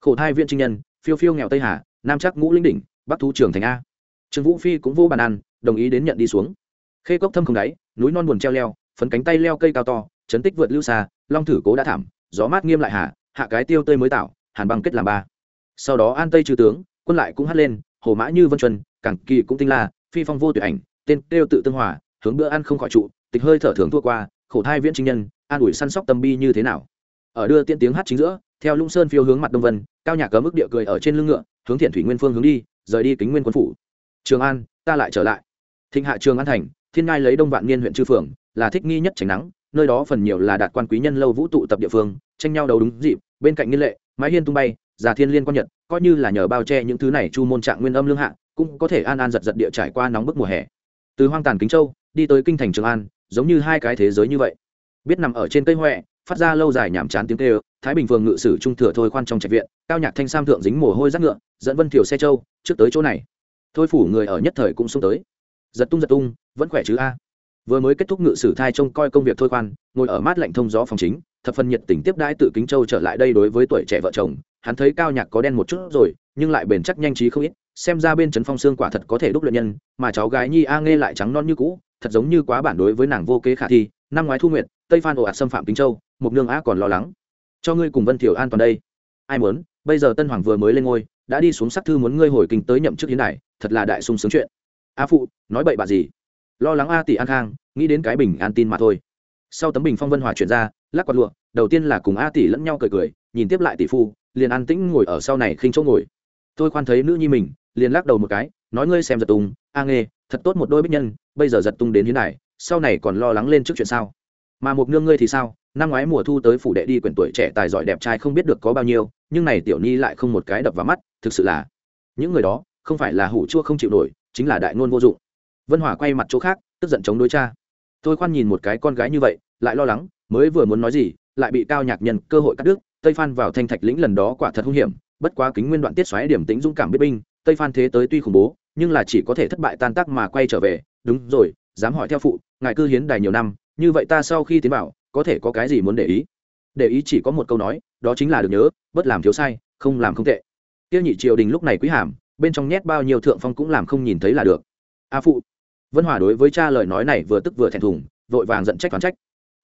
Khổ thai viện trinh nhân, phiêu phiêu nghèo tây hà, nam chắc ngũ linh đỉnh, bắc thu trường thành a. Trương vũ phi cũng vô bàn ăn, đồng ý đến nhận đi xuống. Khê cốc thâm không đáy, núi non buồn treo leo, phấn cánh tay leo cây cao to, chấn tích vượt lưu xa, long thử cố đã thảm, gió mát nghiêm lại hạ hạ cái tiêu tơi mới tạo, hàn băng kết làm ba. Sau đó an tây trừ tướng, quân lại cũng hát lên, hồ mã như vân chuân cảng kỳ cũng tinh la, phi phong vô tuyệt ảnh, tên kêu tự tương hòa, hướng bữa ăn không khỏi trụ, tịch hơi thở thường thua qua, khổ thai viễn trinh nhân, an ủi săn sóc tâm bi như thế nào? Ở đưa tiên tiếng hát chính giữa, theo lũng sơn phiêu hướng mặt đông vân, cao nhạc cấm ức địa cười ở trên lưng ngựa, hướng thiện thủy nguyên phương hướng đi, rời đi kính nguyên quân phủ. Trường an, ta lại trở lại. Thịnh hạ trường an thành, thiên ngai lấy đông vạn niên huyện chư phường, là thích nghi nhất tránh nắng, nơi đó phần nhiều là đạt quan quý nhân lâu vũ tụ tập địa phương, tranh nhau đầu đúng dịp, bên cạnh nghiên lệ, mái hiên tung bay, già thiên liên quan nhật, coi như là nhờ bao che những thứ này chu môn trạng nguyên âm lương hạ, cũng có thể an an giật giật địa trải qua nóng bức mùa hè. Từ hoang tàn kính châu, đi tới kinh thành trường an, giống như hai cái thế giới như vậy. Biết nằm ở trên cây huệ phát ra lâu dài nhảm chán tiếng kêu, thái bình phường ngự sử trung thừa thôi khoan trong trạch viện, cao nhạc thanh sam thượng dính mồ hôi rác ngựa, dẫn vân thiểu xe châu trước tới chỗ này. Thôi phủ người ở nhất thời cũng xuống tới. Giật tung giật tung, vẫn khỏe chứ a. Vừa mới kết thúc ngự sử thai trông coi công việc thôi khoan, ngồi ở mát lạnh thông gió phòng chính, thập phần nhiệt tình tiếp đãi tự kính châu trở lại đây đối với tuổi trẻ vợ chồng. Hắn thấy cao nhạc có đen một chút rồi, nhưng lại bền chắc nhanh trí không ít, xem ra bên trấn phong xương quả thật có thể đúc luyện nhân, mà cháu gái nhi a nghe lại trắng non như cũ, thật giống như quá bản đối với nàng vô kế khả thi. Năm ngoái thu nguyện tây phan ồ ạt xâm phạm kính châu mục nương a còn lo lắng. Cho ngươi cùng vân thiểu an toàn đây. Ai muốn, bây giờ tân hoàng vừa mới lên ngôi, đã đi xuống sắc thư muốn ngươi hồi kinh tới nhậm chức hiến này thật là đại sung sướng chuyện. A phụ, nói bậy bạ gì? Lo lắng a tỷ an khang, nghĩ đến cái bình an tin mà thôi. Sau tấm bình phong vân hòa chuyển ra, lắc quạt lụa, đầu tiên là cùng a tỷ lẫn nhau cười cười, nhìn tiếp lại tỷ phu, liền an tĩnh ngồi ở sau này khinh chỗ ngồi. Tôi khoan thấy nữ nhi mình, liền lắc đầu một cái, nói ngươi xem giật tung, a nghe thật tốt một đôi bích nhân, bây giờ giật tung đến hiến này sau này còn lo lắng lên trước chuyện sao? Mà một nương ngươi thì sao? Năm ngoái mùa thu tới phủ đệ đi quyển tuổi trẻ tài giỏi đẹp trai không biết được có bao nhiêu, nhưng này tiểu ni lại không một cái đập vào mắt, thực sự là, những người đó, không phải là hủ chua không chịu nổi, chính là đại ngôn vô dụng. Vân hỏa quay mặt chỗ khác, tức giận chống đối cha. Tôi khoan nhìn một cái con gái như vậy, lại lo lắng, mới vừa muốn nói gì, lại bị cao nhạc nhân cơ hội cắt đứt, tây phan vào thanh thạch lĩnh lần đó quả thật hung hiểm, bất quá kính nguyên đoạn tiết xoáy điểm tính dũng cảm biết binh, tây phan thế tới tuy khủng bố, nhưng là chỉ có thể thất bại tan tác mà quay trở về, đúng rồi, dám hỏi theo phụ, ngài cư hiến đài nhiều năm, như vậy ta sau khi tiến vào có thể có cái gì muốn để ý? Để ý chỉ có một câu nói, đó chính là được nhớ, bất làm thiếu sai, không làm không tệ. Tiêu nhị triều đình lúc này quý hàm, bên trong nhét bao nhiêu thượng phong cũng làm không nhìn thấy là được. A phụ, vân hòa đối với cha lời nói này vừa tức vừa thẹn thùng, vội vàng giận trách phán trách.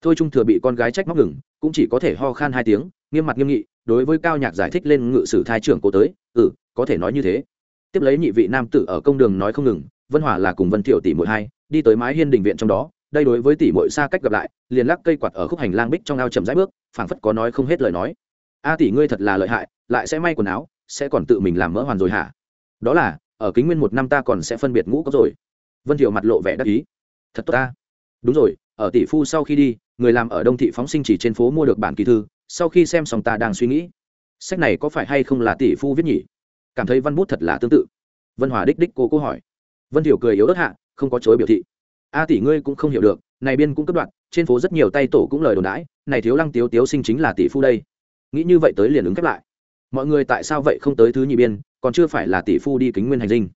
Thôi trung thừa bị con gái trách móc ngừng, cũng chỉ có thể ho khan hai tiếng, nghiêm mặt nghiêm nghị, đối với cao nhạc giải thích lên ngự sử thai trưởng cô tới ừ có thể nói như thế. Tiếp lấy nhị vị nam tử ở công đường nói không ngừng, vân hòa là cùng vân thiệu tỷ mỗi hai, đi tới mái hiên đình viện trong đó đây đối với tỷ muội xa cách gặp lại, liền lắc cây quạt ở khúc hành lang bích trong ao chậm rãi bước, phảng phất có nói không hết lời nói. A tỷ ngươi thật là lợi hại, lại sẽ may quần áo, sẽ còn tự mình làm mỡ hoàn rồi hả? Đó là, ở kính nguyên một năm ta còn sẽ phân biệt ngũ cốc rồi. Vân thiệu mặt lộ vẻ đắc ý. Thật tốt ta. Đúng rồi, ở tỷ phu sau khi đi, người làm ở đông thị phóng sinh chỉ trên phố mua được bản kỳ thư, sau khi xem xong ta đang suy nghĩ. Sách này có phải hay không là tỷ phu viết nhỉ? Cảm thấy văn bút thật là tương tự. Vân hòa đích đích cô cô hỏi. Vân thiểu cười yếu ớt hạ, không có chối biểu thị a tỷ ngươi cũng không hiểu được, này biên cũng cấp đoạn trên phố rất nhiều tay tổ cũng lời đồn đãi, này thiếu lăng tiếu tiếu sinh chính là tỷ phu đây. Nghĩ như vậy tới liền ứng khép lại. Mọi người tại sao vậy không tới thứ nhị biên, còn chưa phải là tỷ phu đi kính nguyên hành dinh.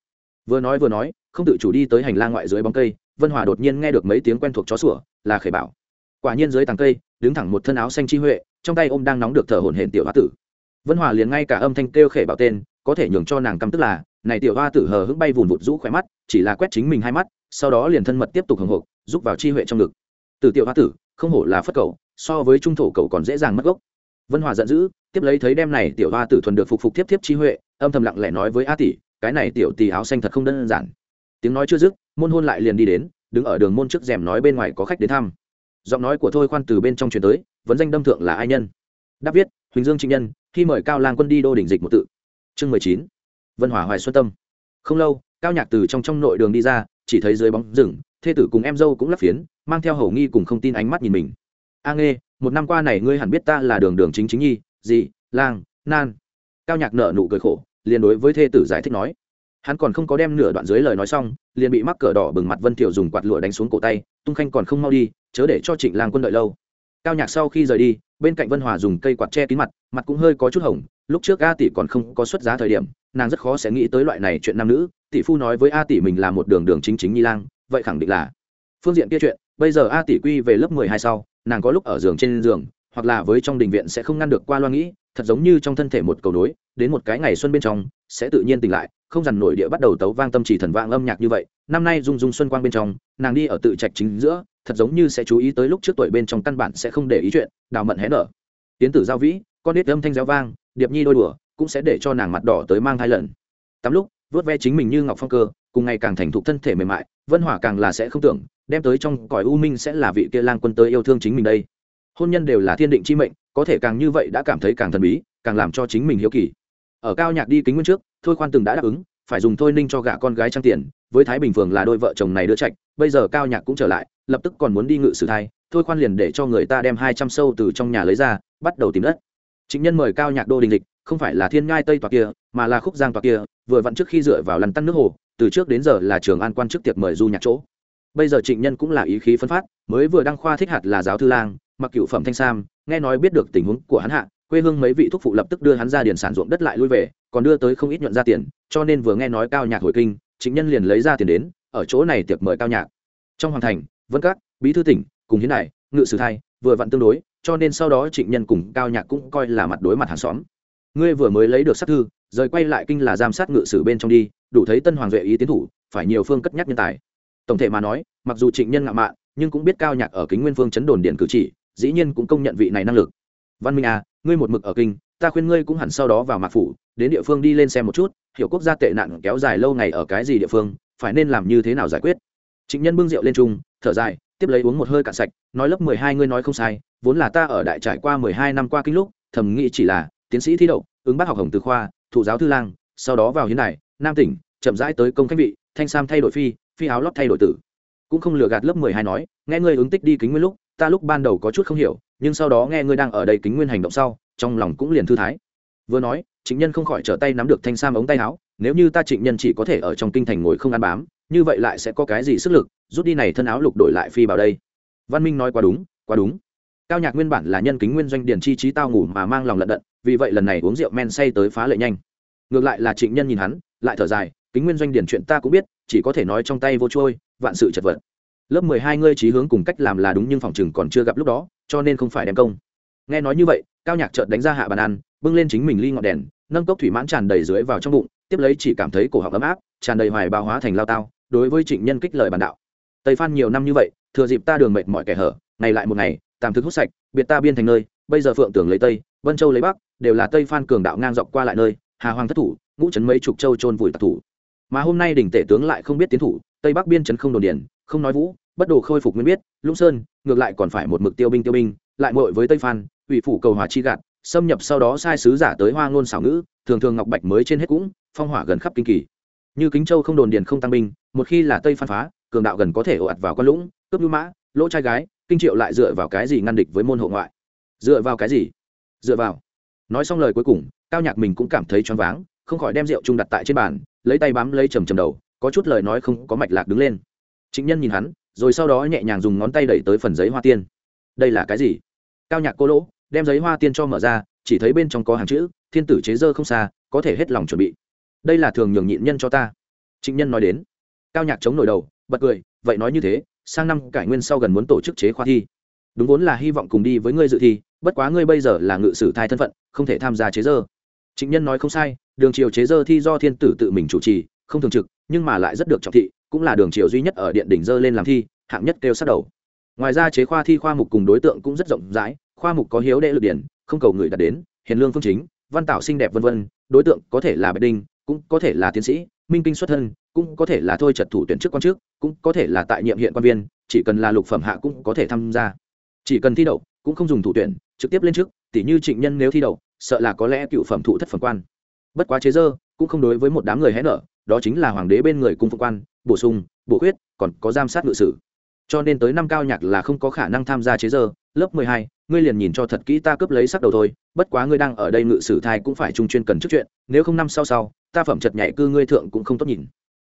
Vừa nói vừa nói, không tự chủ đi tới hành lang ngoại dưới bóng cây, vân hòa đột nhiên nghe được mấy tiếng quen thuộc chó sủa, là khởi bảo. Quả nhiên dưới tàng cây, đứng thẳng một thân áo xanh chi huệ, trong tay ôm đang nóng được thở hổn hển tiểu hoa tử. Vân hòa liền ngay cả âm thanh kêu khể bảo tên, có thể nhường cho nàng căm tức là, này tiểu hoa tử hờ hững bay vùn vụt rũ khỏe mắt, chỉ là quét chính mình hai mắt sau đó liền thân mật tiếp tục hồng hộc giúp vào chi huệ trong ngực. Từ tiểu hoa tử, không hổ là phất cầu, so với trung thổ cầu còn dễ dàng mất gốc. Vân hòa giận dữ, tiếp lấy thấy đem này tiểu hoa tử thuần được phục phục tiếp tiếp chi huệ, âm thầm lặng lẽ nói với a tỷ, cái này tiểu tỷ áo xanh thật không đơn giản. Tiếng nói chưa dứt, môn hôn lại liền đi đến, đứng ở đường môn trước rèm nói bên ngoài có khách đến thăm. Giọng nói của thôi khoan từ bên trong truyền tới, vấn danh đâm thượng là ai nhân? Đáp viết, huỳnh dương trịnh nhân, khi mời cao lang quân đi đô đỉnh dịch một tự. Chương mười chín. Vân hỏa hoài xuân tâm. Không lâu, cao nhạc từ trong trong nội đường đi ra chỉ thấy dưới bóng rừng, thê tử cùng em dâu cũng lắp phiến, mang theo hầu nghi cùng không tin ánh mắt nhìn mình. A nghe một năm qua này ngươi hẳn biết ta là đường đường chính chính nhi dị lang, nan. Cao nhạc nợ nụ cười khổ, liền đối với thê tử giải thích nói. Hắn còn không có đem nửa đoạn dưới lời nói xong, liền bị mắc cờ đỏ bừng mặt vân thiệu dùng quạt lụa đánh xuống cổ tay, tung khanh còn không mau đi, chớ để cho trịnh lang quân đợi lâu. Cao nhạc sau khi rời đi, bên cạnh vân hòa dùng cây quạt che kín mặt mặt cũng hơi có chút hồng, lúc trước a tỷ còn không có xuất giá thời điểm, nàng rất khó sẽ nghĩ tới loại này chuyện nam nữ tỷ phu nói với a tỷ mình là một đường đường chính chính nhi lang, vậy khẳng định là. Phương diện kia chuyện, bây giờ a tỷ quy về lớp mười hai sau, nàng có lúc ở giường trên giường, hoặc là với trong đình viện sẽ không ngăn được qua loa nghĩ, thật giống như trong thân thể một cầu nối, đến một cái ngày xuân bên trong, sẽ tự nhiên tỉnh lại, không dằn nổi địa bắt đầu tấu vang tâm chỉ thần vang âm nhạc như vậy. Năm nay dung dung xuân quang bên trong, nàng đi ở tự trạch chính giữa, thật giống như sẽ chú ý tới lúc trước tuổi bên trong căn bản sẽ không để ý chuyện, đào mận hé nở. Tiến tử giao vĩ, con nít âm thanh réo vang, điệp nhi đôi đùa, cũng sẽ để cho nàng mặt đỏ tới mang hai lần. Tắm lúc vớt ve chính mình như ngọc phong cơ, cùng ngày càng thành thục thân thể mềm mại, vân hỏa càng là sẽ không tưởng, đem tới trong cõi u minh sẽ là vị kia lang quân tới yêu thương chính mình đây. Hôn nhân đều là thiên định chi mệnh, có thể càng như vậy đã cảm thấy càng thần bí, càng làm cho chính mình hiếu kỳ. Ở cao nhạc đi kính nguyên trước, thôi khoan từng đã đáp ứng, phải dùng thôi ninh cho gả con gái trang tiền, với thái bình phường là đôi vợ chồng này đưa trạch, bây giờ cao nhạc cũng trở lại, lập tức còn muốn đi ngự sử thai, thôi khoan liền để cho người ta đem hai trăm sâu từ trong nhà lấy ra, bắt đầu tìm đất. Chính nhân mời cao nhạc đô đình lịch, không phải là thiên ngai tây tòa kia, mà là khúc giang tòa kia vừa vặn trước khi dựa vào lăn tăn nước hồ, từ trước đến giờ là trường an quan chức tiệc mời du nhạc chỗ. Bây giờ trịnh nhân cũng là ý khí phân phát, mới vừa đăng khoa thích hạt là giáo thư lang, mặc cựu phẩm thanh sam, nghe nói biết được tình huống của hắn hạ, quê hương mấy vị thúc phụ lập tức đưa hắn ra điền sản ruộng đất lại lui về, còn đưa tới không ít nhuận ra tiền, cho nên vừa nghe nói cao nhạc hồi kinh, trịnh nhân liền lấy ra tiền đến, ở chỗ này tiệc mời cao nhạc. Trong hoàng thành, vân các, bí thư tỉnh, cùng hiến đại, ngự sử thay vừa vặn tương đối, cho nên sau đó trịnh nhân cùng cao nhạc cũng coi là mặt đối mặt hàng xóm. Ngươi vừa mới lấy được sắc thư rời quay lại kinh là giám sát ngự sử bên trong đi, đủ thấy tân hoàng duệ ý tiến thủ, phải nhiều phương cất nhắc nhân tài. Tổng thể mà nói, mặc dù trịnh nhân ngạo mạn, nhưng cũng biết cao nhạc ở kính nguyên phương chấn đồn điện cử chỉ, dĩ nhiên cũng công nhận vị này năng lực. Văn minh à ngươi một mực ở kinh, ta khuyên ngươi cũng hẳn sau đó vào mạc phủ, đến địa phương đi lên xem một chút, hiểu quốc gia tệ nạn kéo dài lâu ngày ở cái gì địa phương, phải nên làm như thế nào giải quyết. Trịnh nhân bưng rượu lên trung thở dài, tiếp lấy uống một hơi cạn sạch, nói lớp mười hai ngươi nói không sai, vốn là ta ở đại trải qua mười hai năm qua kinh lúc, thầm nghĩ chỉ là, tiến sĩ thi đậu, ứng bắt học hồng từ khoa thụ giáo thư lang, sau đó vào hiến này nam tỉnh, chậm rãi tới công khách vị, thanh sam thay đổi phi phi áo lót thay đổi tử. Cũng không lừa gạt lớp mười hai nói, nghe ngươi ứng tích đi kính nguyên lúc, ta lúc ban đầu có chút không hiểu, nhưng sau đó nghe ngươi đang ở đây kính nguyên hành động sau, trong lòng cũng liền thư thái. Vừa nói, trịnh nhân không khỏi trở tay nắm được thanh sam ống tay áo, nếu như ta trịnh nhân chỉ có thể ở trong kinh thành ngồi không ăn bám, như vậy lại sẽ có cái gì sức lực, rút đi này thân áo lục đổi lại phi vào đây? Văn minh nói, quá đúng quá đúng. Cao nhạc nguyên bản là nhân kính nguyên doanh điền chi trí tao ngủ mà mang lòng lận đận vì vậy lần này uống rượu men say tới phá lệ nhanh. Ngược lại là trịnh nhân nhìn hắn, lại thở dài, kính nguyên doanh điển chuyện ta cũng biết, chỉ có thể nói trong tay vô trôi, vạn sự chật vật. Lớp mười hai ngươi trí hướng cùng cách làm là đúng nhưng phòng chừng còn chưa gặp lúc đó, cho nên không phải đem công. Nghe nói như vậy, cao nhạc chợt đánh ra hạ bàn ăn, bưng lên chính mình ly ngọn đèn, nâng cốc thủy mãn tràn đầy dưới vào trong bụng, tiếp lấy chỉ cảm thấy cổ họng ấm áp, tràn đầy hoài bao hóa thành lao tao, đối với trịnh nhân kích lời bàn đạo. Tây phan nhiều năm như vậy, thừa dịp ta đường mệt mọi kẻ hở, ngày lại một ngày, tạm thức hút sạch, biệt ta biên thành nơi, bây giờ phượng tưởng lấy tây vân châu lấy bắc, đều là tây phan cường đạo ngang dọc qua lại nơi, hà hoàng thất thủ, ngũ trấn mấy chục châu trôn vùi tặc thủ. Mà hôm nay đỉnh tể tướng lại không biết tiến thủ, tây bắc biên trấn không đồn điển không nói vũ, bất đồ khôi phục nguyên biết, lũng sơn, ngược lại còn phải một mực tiêu binh tiêu binh, lại mội với tây phan, ủy phủ cầu hòa chi gạt, xâm nhập sau đó sai sứ giả tới hoa ngôn xảo ngữ, thường thường ngọc bạch mới trên hết cũng, phong hỏa gần khắp kinh kỳ. Như kính châu không đồn điền không tăng binh, một khi là tây phan phá, cường đạo gần có thể ồ ạt vào con lũng, cướp nhu mã, lỗ trai gái, kinh triệu lại dựa vào cái gì ngăn địch với môn hộ ngoại? Dựa vào cái gì? Dựa vào. Nói xong lời cuối cùng, cao nhạc mình cũng cảm thấy choáng váng, không khỏi đem rượu chung đặt tại trên bàn, lấy tay bám lấy trầm trầm đầu, có chút lời nói không có mạch lạc đứng lên. Chính nhân nhìn hắn, rồi sau đó nhẹ nhàng dùng ngón tay đẩy tới phần giấy hoa tiên. Đây là cái gì? Cao nhạc cô lỗ, đem giấy hoa tiên cho mở ra, chỉ thấy bên trong có hàng chữ, thiên tử chế dơ không xa, có thể hết lòng chuẩn bị. Đây là thường nhường nhịn nhân cho ta. Trịnh nhân nói đến. Cao nhạc chống nổi đầu, bật cười, vậy nói như thế, sang năm cải nguyên sau gần muốn tổ chức chế khoa thi. Đúng vốn là hy vọng cùng đi với ngươi dự thi bất quá ngươi bây giờ là ngự sử thai thân phận, không thể tham gia chế dơ. Trịnh nhân nói không sai, đường triều chế dơ thi do thiên tử tự mình chủ trì, không thường trực, nhưng mà lại rất được trọng thị, cũng là đường triều duy nhất ở điện đỉnh dơ lên làm thi, hạng nhất kêu sát đầu. Ngoài ra chế khoa thi khoa mục cùng đối tượng cũng rất rộng rãi, khoa mục có hiếu đệ lực điển, không cầu người đạt đến, hiền lương phương chính, văn tạo xinh đẹp vân vân, đối tượng có thể là bạch đinh, cũng có thể là tiến sĩ, minh kinh xuất thân, cũng có thể là thôi trật thủ tuyển chức quan chức, cũng có thể là tại nhiệm hiện quan viên, chỉ cần là lục phẩm hạ cũng có thể tham gia. Chỉ cần thi đậu cũng không dùng thủ tuyển, trực tiếp lên trước tỷ như trịnh nhân nếu thi đậu, sợ là có lẽ cựu phẩm thụ thất phẩm quan. Bất quá chế dơ, cũng không đối với một đám người hé nở, đó chính là hoàng đế bên người cung phụ quan, bổ sung, bổ khuyết, còn có giám sát ngự sử. Cho nên tới năm cao nhạc là không có khả năng tham gia chế dơ. Lớp mười hai, ngươi liền nhìn cho thật kỹ ta cướp lấy sắc đầu thôi, bất quá ngươi đang ở đây ngự sử thai cũng phải trung chuyên cần trước chuyện, nếu không năm sau sau, ta phẩm chật nhảy cư ngươi thượng cũng không tốt nhìn.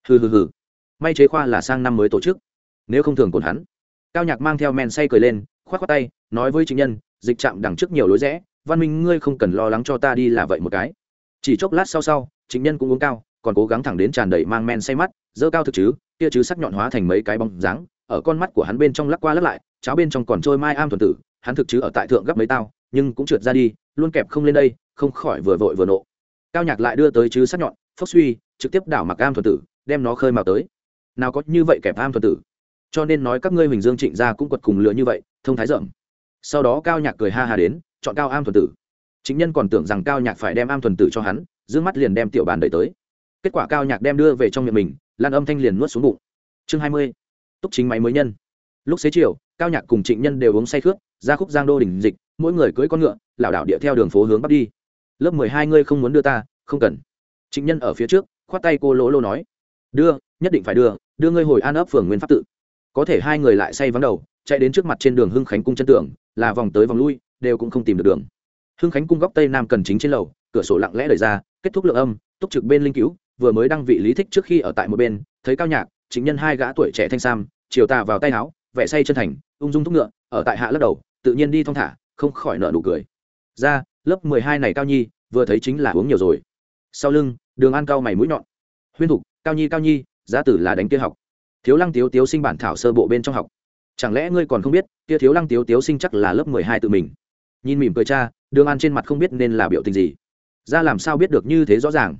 Hừ hừ hừ. May chế khoa là sang năm mới tổ chức, nếu không thường còn hắn. Cao nhạc mang theo men say cười lên, khoát khoát tay nói với chính nhân, dịch chạm đằng trước nhiều lối rẽ, văn minh ngươi không cần lo lắng cho ta đi là vậy một cái. Chỉ chốc lát sau sau, chính nhân cũng uống cao, còn cố gắng thẳng đến tràn đầy mang men say mắt dơ cao thực chứ, kia chứ sắc nhọn hóa thành mấy cái bóng dáng, ở con mắt của hắn bên trong lắc qua lắc lại, cháo bên trong còn trôi mai am thuần tử, hắn thực chứ ở tại thượng gấp mấy tao, nhưng cũng trượt ra đi, luôn kẹp không lên đây, không khỏi vừa vội vừa nộ. Cao nhạc lại đưa tới chứ sắc nhọn phốc suy, trực tiếp đảo mặc am thuần tử, đem nó khơi mào tới. Nào có như vậy kẹp am thuần tử. Cho nên nói các ngươi huỳnh dương trịnh gia cũng quật cùng lửa như vậy, thông thái rộng sau đó cao nhạc cười ha hà đến, chọn cao am thuần tử. Chính nhân còn tưởng rằng cao nhạc phải đem am thuần tử cho hắn giữ mắt liền đem tiểu bàn đẩy tới. Kết quả cao nhạc đem đưa về trong miệng mình, lan âm thanh liền nuốt xuống bụng. Chương hai mươi, túc chính máy mới nhân. Lúc xế chiều, cao nhạc cùng trịnh nhân đều uống say khướt, ra khúc giang đô đỉnh dịch, mỗi người cưỡi con ngựa, lảo đảo địa theo đường phố hướng bắc đi. Lớp mười hai ngươi không muốn đưa ta, không cần. Trịnh nhân ở phía trước, khoát tay cô lỗ lô nói. Đưa, nhất định phải đưa đưa ngươi hồi an ấp phường nguyên pháp tự. Có thể hai người lại say vắng đầu chạy đến trước mặt trên đường hưng khánh cung chân tường, là vòng tới vòng lui, đều cũng không tìm được đường. Hưng khánh cung góc tây nam cần chính trên lầu, cửa sổ lặng lẽ đẩy ra, kết thúc lượng âm, túc trực bên linh cứu, vừa mới đăng vị lý thích trước khi ở tại một bên, thấy cao nhạc, chính nhân hai gã tuổi trẻ thanh sam, chiều tà vào tay áo, vẻ say chân thành, ung dung thúc ngựa, ở tại hạ lắc đầu, tự nhiên đi thong thả, không khỏi nợ nụ cười. Ra, lớp mười hai này cao nhi, vừa thấy chính là uống nhiều rồi. Sau lưng, đường an cao mày mũi nhọn. Huyên thục, cao nhi cao nhi, giá tử là đánh kia học. Thiếu lăng tiếu tiếu sinh bản thảo sơ bộ bên trong học chẳng lẽ ngươi còn không biết, kia thiếu lăng tiếu tiếu sinh chắc là lớp mười hai tự mình. Nhìn mỉm cười cha, đường an trên mặt không biết nên là biểu tình gì. Ra làm sao biết được như thế rõ ràng.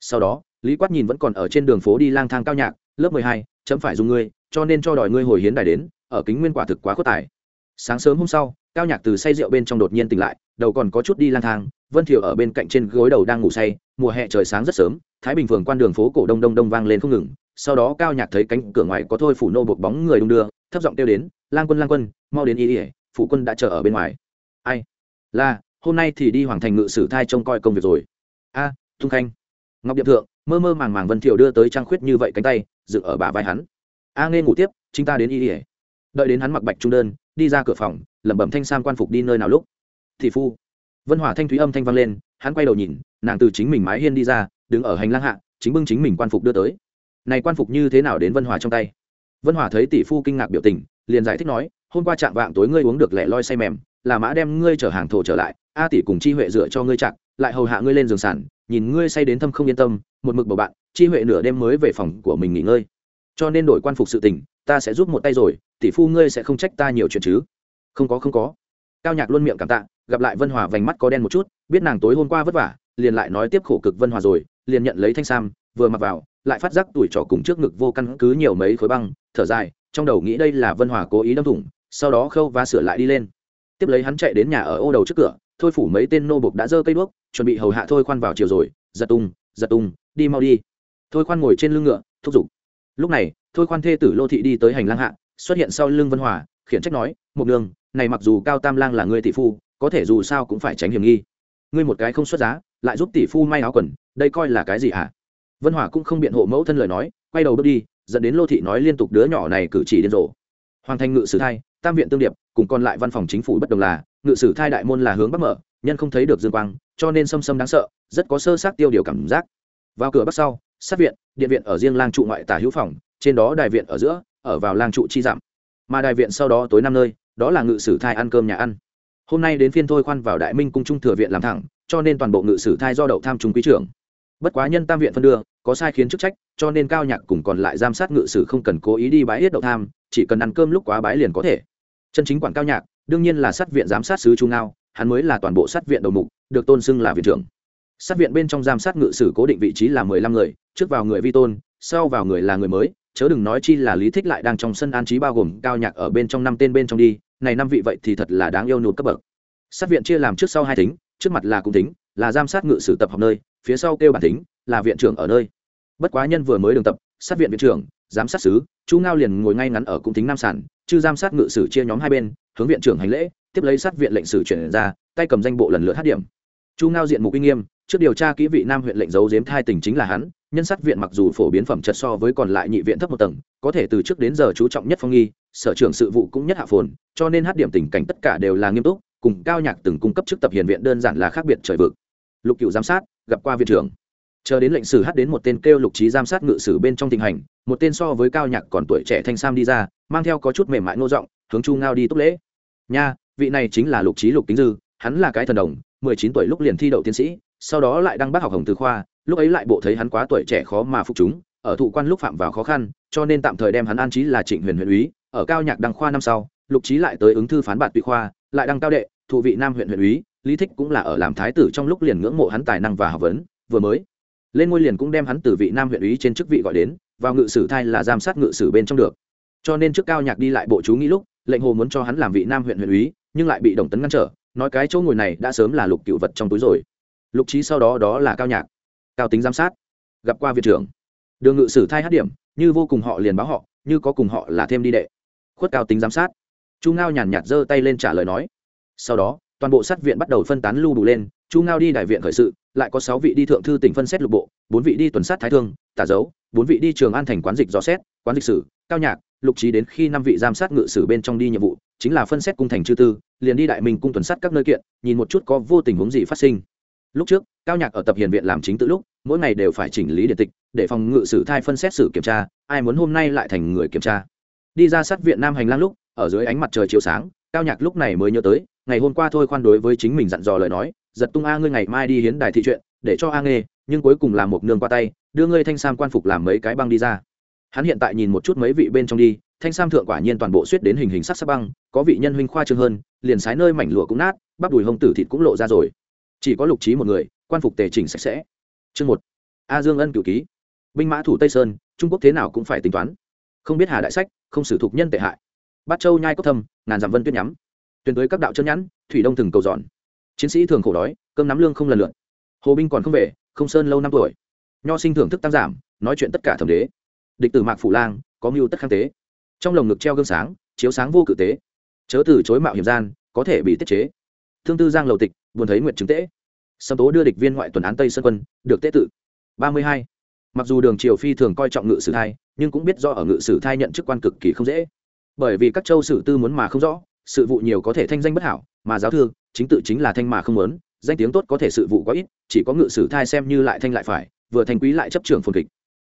Sau đó, lý quát nhìn vẫn còn ở trên đường phố đi lang thang cao nhạc, lớp mười hai, chấm phải dùng ngươi, cho nên cho đòi ngươi hồi hiến đài đến, ở kính nguyên quả thực quá khuất tài. Sáng sớm hôm sau, cao nhạc từ say rượu bên trong đột nhiên tỉnh lại, đầu còn có chút đi lang thang, vân thiệu ở bên cạnh trên gối đầu đang ngủ say, mùa hè trời sáng rất sớm, thái bình phường quan đường phố cổ đông đông đông vang lên không ngừng sau đó cao nhạc thấy cánh cửa ngoài có thôi phủ nô buộc bóng người đung đưa thấp giọng kêu đến lang quân lang quân mau đến y ỉa phụ quân đã chờ ở bên ngoài. Ai? Là hôm nay thì đi hoàng thành ngự sử thai trông coi công việc rồi. A à, tung khanh. Ngọc điệp thượng mơ mơ màng màng vân thiệu đưa tới trang khuyết như vậy cánh tay dựng ở bả vai hắn. A nghe ngủ tiếp chính ta đến y ỉa đợi đến hắn mặc bạch trung đơn đi ra cửa phòng lẩm bẩm thanh sam quan phục đi nơi nào lúc? Thị phu. Vân hỏa thanh thúy âm thanh vang lên hắn quay đầu nhìn nàng từ chính mình mái hiên đi ra đứng ở hành lang hạ chính bưng chính mình quan phục đưa tới này quan phục như thế nào đến vân hòa trong tay? Vân hòa thấy tỷ phu kinh ngạc biểu tình, liền giải thích nói, hôm qua trạng vạng tối ngươi uống được lẻ loi say mềm, là mã đem ngươi chở hàng thổ trở lại, a tỷ cùng chi huệ dựa cho ngươi chặt lại hầu hạ ngươi lên giường sản nhìn ngươi say đến thâm không yên tâm, một mực bầu bạn, chi huệ nửa đêm mới về phòng của mình nghỉ ngơi. Cho nên đổi quan phục sự tình, ta sẽ giúp một tay rồi, tỷ phu ngươi sẽ không trách ta nhiều chuyện chứ? Không có không có. Cao nhạc luôn miệng cảm tạ, gặp lại vân hòa vành mắt có đen một chút, biết nàng tối hôm qua vất vả, liền lại nói tiếp khổ cực vân hòa rồi, liền nhận lấy thanh sam, vừa mặc vào lại phát giác tuổi trò cùng trước ngực vô căn cứ nhiều mấy khối băng, thở dài, trong đầu nghĩ đây là vân hòa cố ý đâm thủng, sau đó khâu và sửa lại đi lên. Tiếp lấy hắn chạy đến nhà ở ô đầu trước cửa, thôi phủ mấy tên nô bục đã dơ cây đuốc, chuẩn bị hầu hạ thôi khoan vào chiều rồi, giật tung giật tung, đi mau đi. Thôi khoan ngồi trên lưng ngựa, thúc giục. Lúc này, thôi khoan thê tử lô thị đi tới hành lang hạ, xuất hiện sau lưng vân hòa, khiển trách nói một đường, này mặc dù cao tam lang là người tỷ phu, có thể dù sao cũng phải tránh hiểm nghi. Ngươi một cái không xuất giá, lại giúp tỷ phu may áo quần, đây coi là cái gì hả? Vân hòa cũng không biện hộ mẫu thân lời nói quay đầu bước đi dẫn đến lô thị nói liên tục đứa nhỏ này cử chỉ điên rồ. Hoàng thành ngự sử thai tam viện tương điệp cùng còn lại văn phòng chính phủ bất đồng là ngự sử thai đại môn là hướng bắc mở nhân không thấy được dương quang cho nên xâm xâm đáng sợ rất có sơ sát tiêu điều cảm giác. Vào cửa bắc sau sát viện điện viện ở riêng lang trụ ngoại tả hữu phòng trên đó đài viện ở giữa ở vào lang trụ chi giảm, mà đài viện sau đó tối năm nơi đó là ngự sử thai ăn cơm nhà ăn. Hôm nay đến phiên thôi khoan vào đại minh cung trung thừa viện làm thẳng cho nên toàn bộ ngự sử thai do đậu tham trung quý trưởng. Bất quá nhân tam viện phân đưa có sai khiến chức trách, cho nên cao nhạc cùng còn lại giám sát ngự sử không cần cố ý đi bãi yết đậu tham, chỉ cần ăn cơm lúc quá bãi liền có thể. Chân chính quản cao nhạc, đương nhiên là sát viện giám sát sứ chu ngao, hắn mới là toàn bộ sát viện đầu mục, được tôn xưng là viện trưởng. Sát viện bên trong giám sát ngự sử cố định vị trí là mười lăm người, trước vào người vi tôn, sau vào người là người mới, chớ đừng nói chi là lý thích lại đang trong sân an trí bao gồm cao nhạc ở bên trong năm tên bên trong đi, này năm vị vậy thì thật là đáng yêu nụt cấp bậc. Sát viện chia làm trước sau hai tính trước mặt là cung tính là giám sát ngự sử tập học nơi, phía sau kêu bản tính là viện trưởng ở nơi. Bất quá nhân vừa mới đường tập, sát viện viện trưởng, giám sát sứ chu ngao liền ngồi ngay ngắn ở cung tính nam sản, chư giám sát ngự sử chia nhóm hai bên, hướng viện trưởng hành lễ, tiếp lấy sát viện lệnh sử chuyển ra, tay cầm danh bộ lần lượt hát điểm. Chu ngao diện mục uy nghiêm, trước điều tra kỹ vị nam huyện lệnh giấu giếm thai tình chính là hắn, nhân sát viện mặc dù phổ biến phẩm chật so với còn lại nhị viện thấp một tầng, có thể từ trước đến giờ chú trọng nhất phong nghi, sở trưởng sự vụ cũng nhất hạ phồn, cho nên hát điểm tình cảnh tất cả đều là nghiêm túc, cùng cao nhạc từng cung cấp chức tập hiền viện đơn giản là khác biệt trời vực. Lục cựu giám sát, gặp qua viện trưởng chờ đến lệnh sử hát đến một tên kêu lục trí giám sát ngự sử bên trong tình hành, một tên so với cao nhạc còn tuổi trẻ thanh sam đi ra, mang theo có chút mềm mại ngô giọng, hướng chu ngao đi túc lễ. Nha, vị này chính là lục trí lục kính dư, hắn là cái thần đồng, mười chín tuổi lúc liền thi đậu tiến sĩ, sau đó lại đăng bác học hồng từ khoa, lúc ấy lại bộ thấy hắn quá tuổi trẻ khó mà phục chúng, ở thụ quan lúc phạm vào khó khăn, cho nên tạm thời đem hắn an trí là trịnh huyền huyện úy, ở cao nhạc đăng khoa năm sau, lục trí lại tới ứng thư phán bạt bị khoa, lại đăng cao đệ, thụ vị nam huyện huyện úy, lý thích cũng là ở làm thái tử trong lúc liền ngưỡng mộ hắn tài năng và học vấn, vừa mới lên ngôi liền cũng đem hắn từ vị nam huyện ý trên chức vị gọi đến, vào ngự sử thai là giám sát ngự sử bên trong được. Cho nên trước cao nhạc đi lại bộ chú nghĩ lúc, lệnh hồ muốn cho hắn làm vị nam huyện huyện úy, nhưng lại bị đồng tấn ngăn trở, nói cái chỗ ngồi này đã sớm là lục cựu vật trong túi rồi. Lục trí sau đó đó là cao nhạc, cao tính giám sát, gặp qua viện trưởng. Đường ngự sử thai hát điểm, như vô cùng họ liền báo họ, như có cùng họ là thêm đi đệ. Khuất cao tính giám sát. Chu ngao nhàn nhạt giơ tay lên trả lời nói. Sau đó toàn bộ sát viện bắt đầu phân tán lưu đủ lên, chu ngao đi đại viện khởi sự, lại có sáu vị đi thượng thư tỉnh phân xét lục bộ, bốn vị đi tuần sát thái thương, tả dấu, bốn vị đi trường an thành quán dịch dò xét, quán dịch sử, cao nhạc, lục trí đến khi năm vị giám sát ngự sử bên trong đi nhiệm vụ, chính là phân xét cung thành chư tư, liền đi đại minh cung tuần sát các nơi kiện, nhìn một chút có vô tình huống gì phát sinh. Lúc trước, cao nhạc ở tập hiền viện làm chính tự lúc, mỗi ngày đều phải chỉnh lý điện tịch, để phòng ngự sử thai phân xét xử kiểm tra, ai muốn hôm nay lại thành người kiểm tra. Đi ra sát viện nam hành lang lúc, ở dưới ánh mặt trời chiếu sáng cao nhạc lúc này mới nhớ tới, ngày hôm qua thôi khoan đối với chính mình dặn dò lời nói, giật tung a ngươi ngày mai đi hiến đài thị chuyện, để cho a nghe nhưng cuối cùng làm một nương qua tay, đưa ngươi thanh sam quan phục làm mấy cái băng đi ra. Hắn hiện tại nhìn một chút mấy vị bên trong đi, thanh sam thượng quả nhiên toàn bộ suýt đến hình hình sắc sắc băng, có vị nhân huynh khoa trương hơn, liền sái nơi mảnh lụa cũng nát, bắp đùi hông tử thịt cũng lộ ra rồi. Chỉ có lục trí một người, quan phục tề chỉnh sạch sẽ. Chương một, a dương ân cửu ký. Binh mã thủ tây sơn, trung quốc thế nào cũng phải tính toán. Không biết hà đại sách, không sử thục nhân tệ hại bát châu nhai cốc thâm, ngàn dặm vân tuyết nhắm. Tuyến tới các đạo chân nhẵn thủy đông từng cầu giòn. chiến sĩ thường khổ đói, cơm nắm lương không lần lượt. Hồ binh còn không về, không sơn lâu năm tuổi. Nho sinh thưởng thức tăng giảm, nói chuyện tất cả thẩm đế. Địch tử mạc phủ lang, có mưu tất khang tế. Trong lồng ngực treo gương sáng, chiếu sáng vô cự tế. Chớ từ chối mạo hiểm gian, có thể bị tiết chế. Thương tư giang lầu tịch, buồn thấy nguyện chứng tế sâm tố đưa địch viên ngoại tuần án tây sơn quân, được tế tự. Ba mươi hai. Mặc dù đường triều phi thường coi trọng ngự sử thai, nhưng cũng biết do ở ngự sử thai nhận chức quan cực kỳ không dễ bởi vì các châu sử tư muốn mà không rõ, sự vụ nhiều có thể thanh danh bất hảo, mà giáo thư, chính tự chính là thanh mà không muốn, danh tiếng tốt có thể sự vụ quá ít, chỉ có ngự sử thai xem như lại thanh lại phải, vừa thanh quý lại chấp trưởng phồn kịch.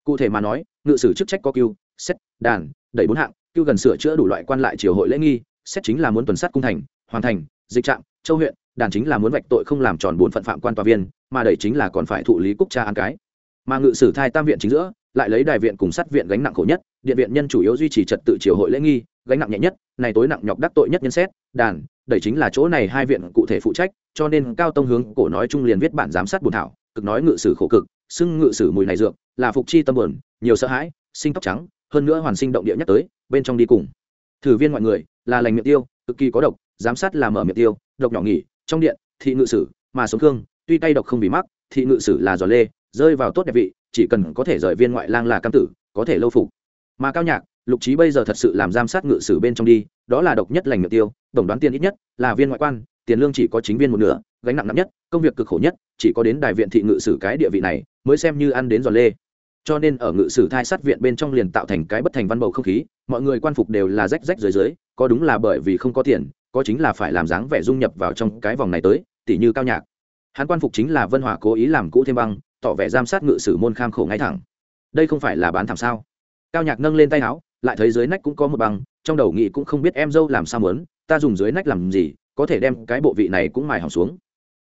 Cụ thể mà nói, ngự sử chức trách có cưu, xét, đàn, đẩy bốn hạng, cưu gần sửa chữa đủ loại quan lại triều hội lễ nghi, xét chính là muốn tuần sát cung thành, hoàn thành, dịch trạm, châu huyện, đàn chính là muốn vạch tội không làm tròn bốn phận phạm quan tòa viên, mà đẩy chính là còn phải thụ lý cúc cha ăn cái. Mà ngự sử thai tam viện chính giữa, lại lấy đại viện cùng sát viện gánh nặng khổ nhất điện viện nhân chủ yếu duy trì trật tự triều hội lễ nghi, gánh nặng nhẹ nhất, này tối nặng nhọc đắc tội nhất nhân xét, đàn, đẩy chính là chỗ này hai viện cụ thể phụ trách, cho nên cao tông hướng cổ nói chung liền viết bản giám sát bùn thảo, cực nói ngự sử khổ cực, xưng ngự sử mùi này dược, là phục chi tâm buồn, nhiều sợ hãi, sinh tóc trắng, hơn nữa hoàn sinh động địa nhắc tới, bên trong đi cùng. Thử viên mọi người, là lành miệng tiêu, cực kỳ có độc, giám sát là mở miệng tiêu, độc nhỏ nghỉ, trong điện, thị ngự sử, mà sống thương tuy tay độc không bị mắc, thị ngự sử là giò lê, rơi vào tốt đẹp vị, chỉ cần có thể rời viên ngoại lang là cam tử, có thể lâu phục mà cao nhạc, lục trí bây giờ thật sự làm giám sát ngự sử bên trong đi, đó là độc nhất lành miệng tiêu, tổng đoán tiền ít nhất là viên ngoại quan, tiền lương chỉ có chính viên một nửa, gánh nặng nặng nhất, công việc cực khổ nhất, chỉ có đến đại viện thị ngự sử cái địa vị này mới xem như ăn đến giòn lê. Cho nên ở ngự sử thai sát viện bên trong liền tạo thành cái bất thành văn bầu không khí, mọi người quan phục đều là rách rách dưới dưới, có đúng là bởi vì không có tiền, có chính là phải làm dáng vẻ dung nhập vào trong cái vòng này tới, tỉ như cao nhạc. Hắn quan phục chính là vân hòa cố ý làm cũ thêm băng, tỏ vẻ giám sát ngự sử môn kham khổ ngay thẳng. Đây không phải là bán thảm sao? Cao nhạc nâng lên tay áo, lại thấy dưới nách cũng có một băng, trong đầu nghị cũng không biết em dâu làm sao mớn ta dùng dưới nách làm gì, có thể đem cái bộ vị này cũng mài hỏng xuống.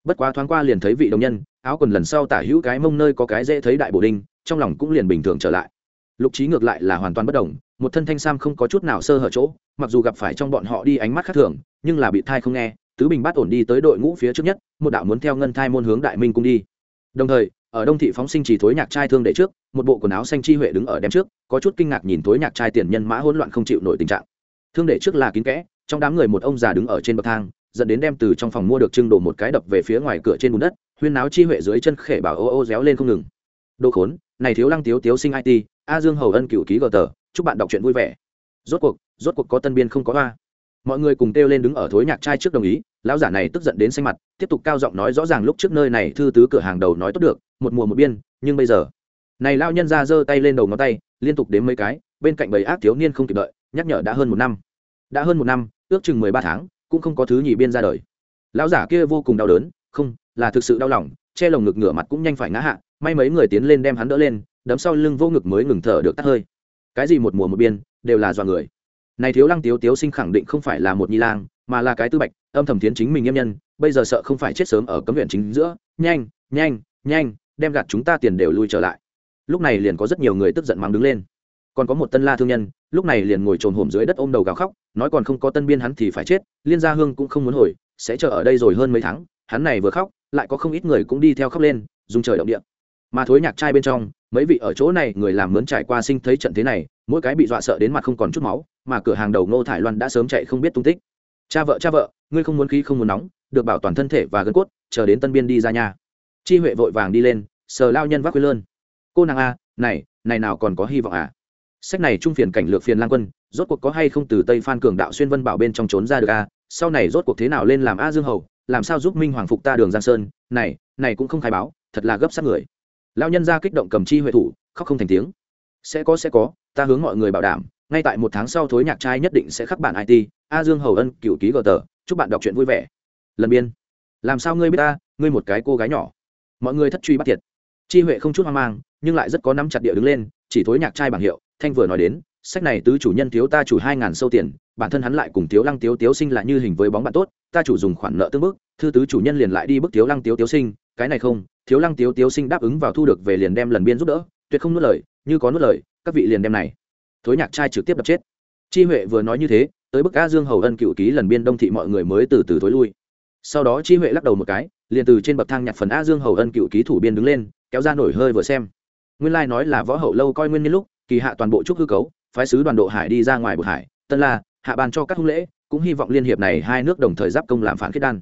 Bất quá thoáng qua liền thấy vị đồng nhân, áo quần lần sau tả hữu cái mông nơi có cái dễ thấy đại bộ đinh, trong lòng cũng liền bình thường trở lại. Lục trí ngược lại là hoàn toàn bất đồng một thân thanh sam không có chút nào sơ hở chỗ, mặc dù gặp phải trong bọn họ đi ánh mắt khác thường, nhưng là bị thai không nghe, tứ bình bát ổn đi tới đội ngũ phía trước nhất, một đạo muốn theo ngân thai môn hướng đại minh cung đi. Đồng thời ở đông thị phóng sinh chỉ thối nhạc trai thương đệ trước, một bộ quần áo xanh chi huệ đứng ở đem trước, có chút kinh ngạc nhìn thối nhạc trai tiền nhân mã hỗn loạn không chịu nổi tình trạng. Thương đệ trước là kín kẽ, trong đám người một ông già đứng ở trên bậc thang, dẫn đến đem từ trong phòng mua được trưng đổ một cái đập về phía ngoài cửa trên bùn đất, huyên náo chi huệ dưới chân khể bảo ô ô réo lên không ngừng. Đồ khốn, này thiếu lăng tiếu tiếu sinh it a dương hầu ân cựu ký gờ tờ, chúc bạn đọc truyện vui vẻ. Rốt cuộc rốt cuộc có tân biên không có hoa. Mọi người cùng kêu lên đứng ở thối nhạc trai trước đồng ý, lão giả này tức giận đến xanh mặt, tiếp tục cao giọng nói rõ ràng lúc trước nơi này thư tứ cửa hàng đầu nói tốt được một mùa một biên, nhưng bây giờ, này lao nhân ra giơ tay lên đầu ngón tay, liên tục đếm mấy cái, bên cạnh bầy ác thiếu niên không kịp đợi, nhắc nhở đã hơn một năm. Đã hơn một năm, ước chừng mười ba tháng, cũng không có thứ nhì biên ra đời. Lão giả kia vô cùng đau đớn, không, là thực sự đau lòng, che lồng ngực ngửa mặt cũng nhanh phải ngã hạ, may mấy người tiến lên đem hắn đỡ lên, đấm sau lưng vô ngực mới ngừng thở được tắt hơi. Cái gì một mùa một biên, đều là do người. Này thiếu lăng tiếu tiếu sinh khẳng định không phải là một nhi lang, mà là cái tư bạch, âm thầm tiến chính mình nghiêm nhân, bây giờ sợ không phải chết sớm ở cấm huyện chính giữa. Nhanh nhanh nhanh đem gạt chúng ta tiền đều lui trở lại. Lúc này liền có rất nhiều người tức giận mắng đứng lên. Còn có một tân la thương nhân, lúc này liền ngồi trồn hổm dưới đất ôm đầu gào khóc, nói còn không có tân biên hắn thì phải chết, liên gia hương cũng không muốn hồi, sẽ chờ ở đây rồi hơn mấy tháng, hắn này vừa khóc, lại có không ít người cũng đi theo khóc lên, dùng trời động địa. Mà thối nhạc trai bên trong, mấy vị ở chỗ này người làm mướn trải qua sinh thấy trận thế này, mỗi cái bị dọa sợ đến mặt không còn chút máu, mà cửa hàng đầu ngô thải loan đã sớm chạy không biết tung tích. Cha vợ cha vợ, ngươi không muốn khí không muốn nóng, được bảo toàn thân thể và gân cốt, chờ đến tân biên đi ra nhà chi huệ vội vàng đi lên, sờ lao nhân vác quy lơn. Cô nàng a, này này nào còn có hy vọng à? Sách này trung phiền cảnh lược phiền lang quân, rốt cuộc có hay không từ tây phan cường đạo xuyên vân bảo bên trong trốn ra được a sau này rốt cuộc thế nào lên làm a dương hầu, làm sao giúp minh hoàng phục ta đường giang sơn? Này này cũng không khai báo, thật là gấp sát người. Lao nhân ra kích động cầm chi huệ thủ, khóc không thành tiếng. Sẽ có sẽ có, ta hướng mọi người bảo đảm, ngay tại một tháng sau thối nhạc trai nhất định sẽ khắc bản it a dương hầu ân cựu ký gờ tờ, chúc bạn đọc chuyện vui vẻ. Lần biên, làm sao ngươi biết ta, ngươi một cái cô gái nhỏ mọi người thất truy bắt thiệt. Chi huệ không chút hoang mang, nhưng lại rất có nắm chặt địa đứng lên, chỉ thối nhạc trai bảng hiệu, thanh vừa nói đến, sách này tứ chủ nhân thiếu ta chủ hai ngàn sâu tiền, bản thân hắn lại cùng thiếu lăng tiếu tiếu sinh là như hình với bóng bạn tốt, ta chủ dùng khoản nợ tương bức, thư tứ chủ nhân liền lại đi bức thiếu lăng tiếu tiếu sinh, cái này không thiếu lăng tiếu tiếu sinh đáp ứng vào thu được về liền đem lần biên giúp đỡ, tuyệt không nuốt lời, như có nuốt lời, các vị liền đem này. Thối nhạc trai trực tiếp đập chết. Chi huệ vừa nói như thế, tới bức a dương hầu ân cựu ký lần biên đông thị mọi người mới từ từ thối lui sau đó chi huệ lắc đầu một cái, liền từ trên bậc thang nhặt phần a dương hầu ân cựu ký thủ biên đứng lên, kéo ra nổi hơi vừa xem. Nguyên lai nói là võ hậu lâu coi nguyên nhân lúc, kỳ hạ toàn bộ trúc hư cấu, phái sứ đoàn độ hải đi ra ngoài bột hải, tân la, hạ bàn cho các hung lễ, cũng hy vọng liên hiệp này hai nước đồng thời giáp công làm phản khiết đan.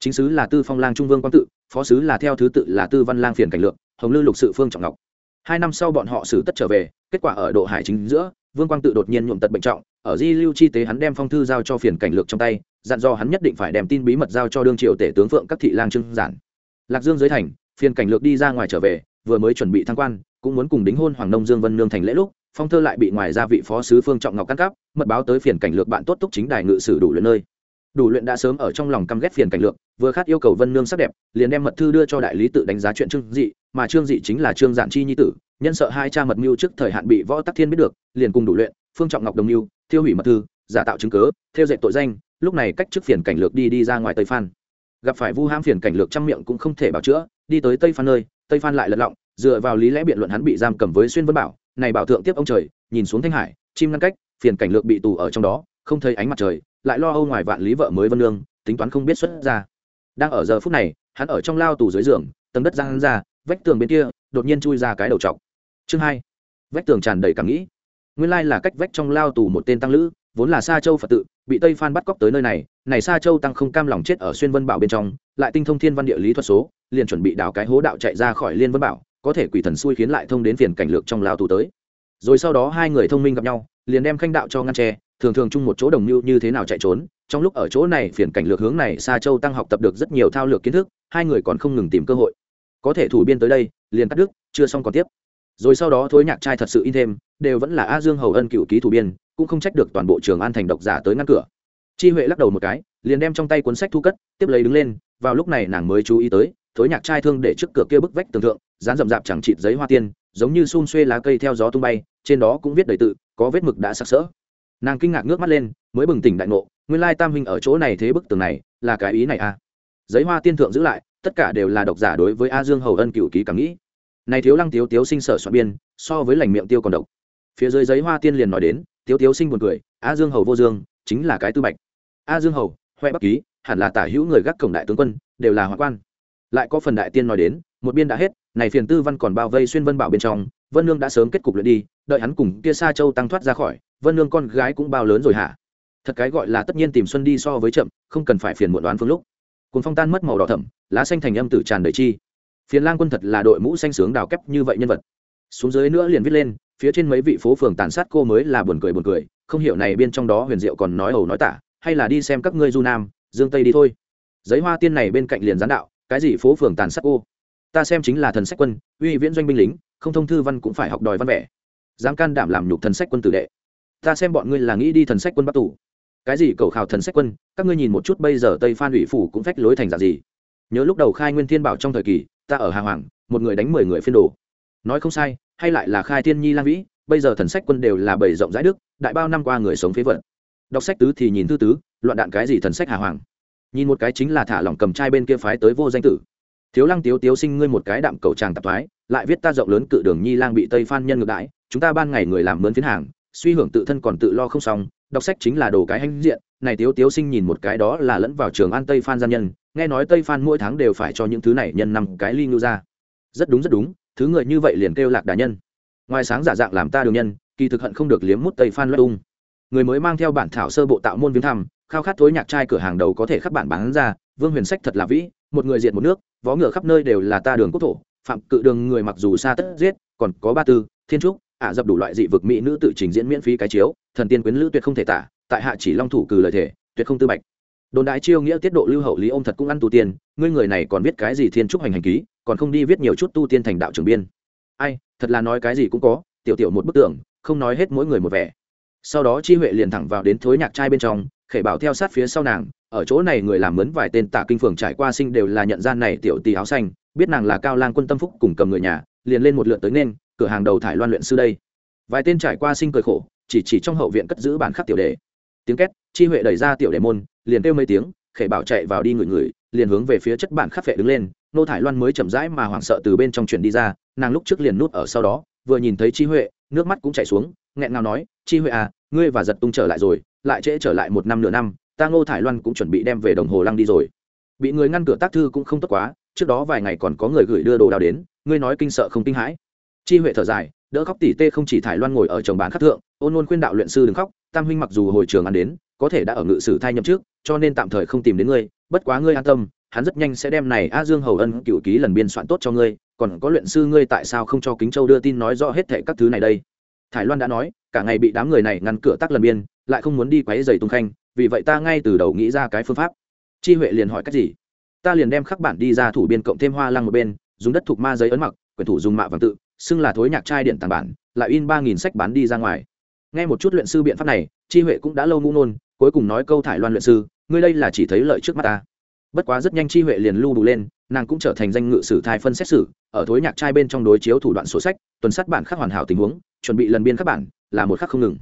Chính sứ là tư phong lang trung vương quang tự, phó sứ là theo thứ tự là tư văn lang phiền cảnh lượng, hồng lư lục sự phương trọng ngọc. Hai năm sau bọn họ xử tất trở về, kết quả ở độ hải chính giữa, vương quang tự đột nhiên nhuộm tật bệnh trọng, ở di lưu chi tế hắn đem phong thư giao cho phiền cảnh lược trong tay dặn dò hắn nhất định phải đem tin bí mật giao cho đương triều tể tướng phượng các thị lang trưng giản. Lạc dương dưới thành phiền cảnh lược đi ra ngoài trở về, vừa mới chuẩn bị thăng quan, cũng muốn cùng đính hôn hoàng nông dương vân nương thành lễ lúc, phong thơ lại bị ngoài ra vị phó sứ phương trọng ngọc căn cắp mật báo tới phiền cảnh lược bạn tốt túc chính đài ngự sử đủ luyện nơi. Đủ luyện đã sớm ở trong lòng căm ghét phiền cảnh lược, vừa khát yêu cầu vân nương sắc đẹp, liền đem mật thư đưa cho đại lý tự đánh giá chuyện trương dị, mà trương dị chính là trương giản chi nhi tử, nhân sợ hai cha mật mưu trước thời hạn bị võ tắc thiên biết được, liền cùng đủ luyện, phương trọng ngọc đồng mưu tiêu hủy mật thư, giả tạo chứng cớ theo dệt tội danh lúc này cách trước phiền cảnh lược đi đi ra ngoài tây phan. Gặp phải vu ham phiền cảnh lược trăm miệng cũng không thể bảo chữa, đi tới tây phan nơi, tây phan lại lật lọng, dựa vào lý lẽ biện luận hắn bị giam cầm với xuyên vân bảo, này bảo thượng tiếp ông trời, nhìn xuống thanh hải, chim ngăn cách, phiền cảnh lược bị tù ở trong đó, không thấy ánh mặt trời, lại lo âu ngoài vạn lý vợ mới vân lương tính toán không biết xuất ra. Đang ở giờ phút này, hắn ở trong lao tù dưới giường, tầng đất ra hắn ra, vách tường bên kia, đột nhiên chui ra cái đầu trọc. Chương hai, vách tường tràn đầy cảm nghĩ. Nguyên lai là cách vách trong lao tù một tên tăng lữ vốn là sa châu phật tự, bị tây phan bắt cóc tới nơi này này sa châu tăng không cam lòng chết ở xuyên vân bảo bên trong, lại tinh thông thiên văn địa lý thuật số, liền chuẩn bị đào cái hố đạo chạy ra khỏi liên vân bảo, có thể quỷ thần xui khiến lại thông đến phiền cảnh lược trong lao tù tới. Rồi sau đó hai người thông minh gặp nhau, liền đem khanh đạo cho ngăn tre thường thường chung một chỗ đồng mưu như thế nào chạy trốn, trong lúc ở chỗ này phiền cảnh lược hướng này sa châu tăng học tập được rất nhiều thao lược kiến thức, hai người còn không ngừng tìm cơ hội. Có thể thủ biên tới đây, liền cắt đứt, chưa xong còn tiếp rồi sau đó thối nhạc trai thật sự in thêm, đều vẫn là a dương hầu ân cựu ký thủ biên, cũng không trách được toàn bộ trường an thành độc giả tới ngăn cửa. Chi huệ lắc đầu một cái, liền đem trong tay cuốn sách thu cất, tiếp lấy đứng lên, vào lúc này nàng mới chú ý tới, thối nhạc trai thương để trước cửa kia bức vách tường thượng, dán rậm rạp chẳng chịt giấy hoa tiên, giống như xun xuê lá cây theo gió tung bay, trên đó cũng viết đầy tự, có vết mực đã sặc sỡ. Nàng kinh ngạc ngước mắt lên, mới bừng tỉnh đại ngộ, nguyên lai tam huynh ở chỗ này thế bức tường này, là cái ý này à? Giấy hoa tiên thượng giữ lại, tất cả đều là độc giả đối với a dương hầu ân cựu ký cảm nghĩ này thiếu lăng tiếu tiếu sinh sở soạn biên, so với lành miệng tiêu còn độc. Phía dưới giấy hoa tiên liền nói đến, tiếu tiếu sinh buồn cười, a dương hầu vô dương, chính là cái tư bạch. A dương hầu, huệ bắc ký, hẳn là tả hữu người gác cổng đại tướng quân, đều là hoạn quan. Lại có phần đại tiên nói đến, một biên đã hết, này phiền tư văn còn bao vây xuyên vân bảo bên trong, vân nương đã sớm kết cục luyện đi, đợi hắn cùng kia xa châu tăng thoát ra khỏi, vân nương con gái cũng bao lớn rồi hả? Thật cái gọi là tất nhiên tìm xuân đi so với chậm, không cần phải phiền muộn đoán phương lúc. Cuốn phong tan mất màu đỏ thẫm, lá xanh thành âm tử tràn đầy chi phiền lang quân thật là đội mũ xanh sướng đào kép như vậy nhân vật. Xuống dưới nữa liền viết lên, phía trên mấy vị phố phường tàn sát cô mới là buồn cười buồn cười, không hiểu này bên trong đó huyền diệu còn nói ẩu nói tả, hay là đi xem các ngươi du nam, dương tây đi thôi. Giấy hoa tiên này bên cạnh liền gián đạo, cái gì phố phường tàn sát cô? Ta xem chính là thần sách quân, uy viễn doanh binh lính, không thông thư văn cũng phải học đòi văn vẻ. Dám can đảm làm nhục thần sách quân tử đệ. Ta xem bọn ngươi là nghĩ đi thần sách quân bắt tù. Cái gì cầu khảo thần sách quân, các ngươi nhìn một chút bây giờ tây phan ủy phủ cũng phách lối thành dạng gì? Nhớ lúc đầu khai nguyên thiên bảo trong thời kỳ, ta ở hà hoàng, một người đánh mười người phiên đồ. Nói không sai, hay lại là khai thiên nhi lang vĩ, bây giờ thần sách quân đều là bầy rộng rãi đức, đại bao năm qua người sống phế vật. Đọc sách tứ thì nhìn thư tứ, loạn đạn cái gì thần sách hà hoàng. Nhìn một cái chính là thả lỏng cầm trai bên kia phái tới vô danh tử. Thiếu lăng tiếu tiếu sinh ngươi một cái đạm cầu tràng tạp thoái, lại viết ta rộng lớn cự đường nhi lang bị tây phan nhân ngược đãi, chúng ta ban ngày người làm mướn phiến hàng suy hưởng tự thân còn tự lo không xong, đọc sách chính là đồ cái hãnh diện, này tiếu tiếu sinh nhìn một cái đó là lẫn vào trường an tây phan gian nhân, nghe nói tây phan mỗi tháng đều phải cho những thứ này nhân năm cái ly ngưu ra. Rất đúng rất đúng, thứ người như vậy liền kêu lạc đà nhân. Ngoài sáng giả dạng làm ta đường nhân, kỳ thực hận không được liếm mút tây phan loét tung. Người mới mang theo bản thảo sơ bộ tạo môn viếng thăm, khao khát thối nhạc trai cửa hàng đầu có thể khắc bản bán ra, vương huyền sách thật là vĩ, một người diệt một nước, vó ngựa khắp nơi đều là ta đường quốc thổ, phạm cự đường người mặc dù xa tất giết, còn có ba tư, thiên trúc ả dập đủ loại dị vực mỹ nữ tự trình diễn miễn phí cái chiếu, thần tiên quyến lữ tuyệt không thể tả, tại hạ chỉ long thủ cử lời thể tuyệt không tư bạch. Đồn đại chiêu nghĩa tiết độ lưu hậu lý ông thật cũng ăn tu tiên, ngươi người này còn viết cái gì thiên trúc hành hành ký, còn không đi viết nhiều chút tu tiên thành đạo trường biên. Ai, thật là nói cái gì cũng có, tiểu tiểu một bức tượng không nói hết mỗi người một vẻ. Sau đó chi huệ liền thẳng vào đến thối nhạc trai bên trong, khể bảo theo sát phía sau nàng, ở chỗ này người làm mướn vài tên tạ kinh phường trải qua sinh đều là nhận gian này tiểu tỷ áo xanh, biết nàng là cao lang quân tâm phúc cùng cầm người nhà, liền lên một lượt tới nên cửa hàng đầu thải loan luyện sư đây. Vài tên trải qua sinh cười khổ, chỉ chỉ trong hậu viện cất giữ bản khắc tiểu đề. Tiếng két, chi huệ đẩy ra tiểu đề môn, liền kêu mấy tiếng khể bảo chạy vào đi ngửi ngửi, liền hướng về phía chất bản khắc vệ đứng lên, nô thải loan mới chậm rãi mà hoảng sợ từ bên trong chuyển đi ra, nàng lúc trước liền nút ở sau đó, vừa nhìn thấy chi huệ, nước mắt cũng chảy xuống, nghẹn ngào nói, chi huệ à ngươi và giật tung trở lại rồi, lại trễ trở lại một năm nửa năm, ta ngô thải loan cũng chuẩn bị đem về đồng hồ lăng đi rồi. Bị người ngăn cửa tác thư cũng không tốt quá, trước đó vài ngày còn có người gửi đưa đồ đào đến, ngươi nói kinh sợ không kinh hãi chi huệ thở dài, đỡ khóc tỷ tê không chỉ thải loan ngồi ở chồng bán khắc thượng, ôn luôn khuyên đạo luyện sư đừng khóc, tam huynh mặc dù hồi trường ăn đến, có thể đã ở ngự sử thai nhậm trước cho nên tạm thời không tìm đến ngươi, bất quá ngươi an tâm, hắn rất nhanh sẽ đem này a dương hầu ân cựu ký lần biên soạn tốt cho ngươi, còn có luyện sư ngươi tại sao không cho kính châu đưa tin nói rõ hết thệ các thứ này đây. Thải loan đã nói, cả ngày bị đám người này ngăn cửa tắc lần biên, lại không muốn đi quấy giày tung khanh, vì vậy ta ngay từ đầu nghĩ ra cái phương pháp. Chi huệ liền hỏi cách gì? Ta liền đem khắc bản đi ra thủ biên cộng thêm hoa lăng một bên, dùng đất thuộc ma giấy ấn mặc, quyển thủ dùng mạ vàng tự xưng là thối nhạc trai điện tàng bản, lại in ba nghìn sách bán đi ra ngoài. Nghe một chút luyện sư biện pháp này, chi huệ cũng đã lâu ngu nôn cuối cùng nói câu thải loan luyện sư, ngươi đây là chỉ thấy lợi trước mắt ta. Bất quá rất nhanh chi huệ liền lưu đủ lên, nàng cũng trở thành danh ngự sử thai phân xét xử, ở thối nhạc trai bên trong đối chiếu thủ đoạn sổ sách, tuần sát bản khắc hoàn hảo tình huống, chuẩn bị lần biên các bản, là một khắc không ngừng.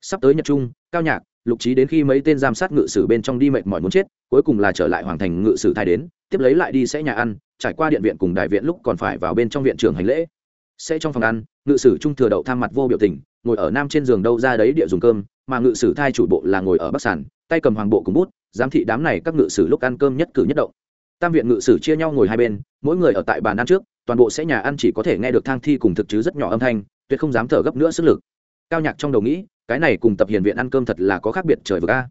Sắp tới nhật trung, cao nhạc, lục trí đến khi mấy tên giám sát ngự sử bên trong đi mệt mỏi muốn chết, cuối cùng là trở lại hoàng thành ngự sử thai đến, tiếp lấy lại đi sẽ nhà ăn, trải qua điện viện cùng đại viện lúc còn phải vào bên trong viện trưởng hành lễ sẽ trong phòng ăn, ngự sử trung thừa đậu tham mặt vô biểu tình, ngồi ở nam trên giường đâu ra đấy địa dùng cơm, mà ngự sử thai chủ bộ là ngồi ở bắc sản tay cầm hoàng bộ cùng bút, giám thị đám này các ngự sử lúc ăn cơm nhất cử nhất động. Tam viện ngự sử chia nhau ngồi hai bên, mỗi người ở tại bàn ăn trước, toàn bộ sẽ nhà ăn chỉ có thể nghe được thang thi cùng thực chứ rất nhỏ âm thanh, tuyệt không dám thở gấp nữa sức lực. Cao nhạc trong đầu nghĩ, cái này cùng tập hiền viện ăn cơm thật là có khác biệt trời vừa ca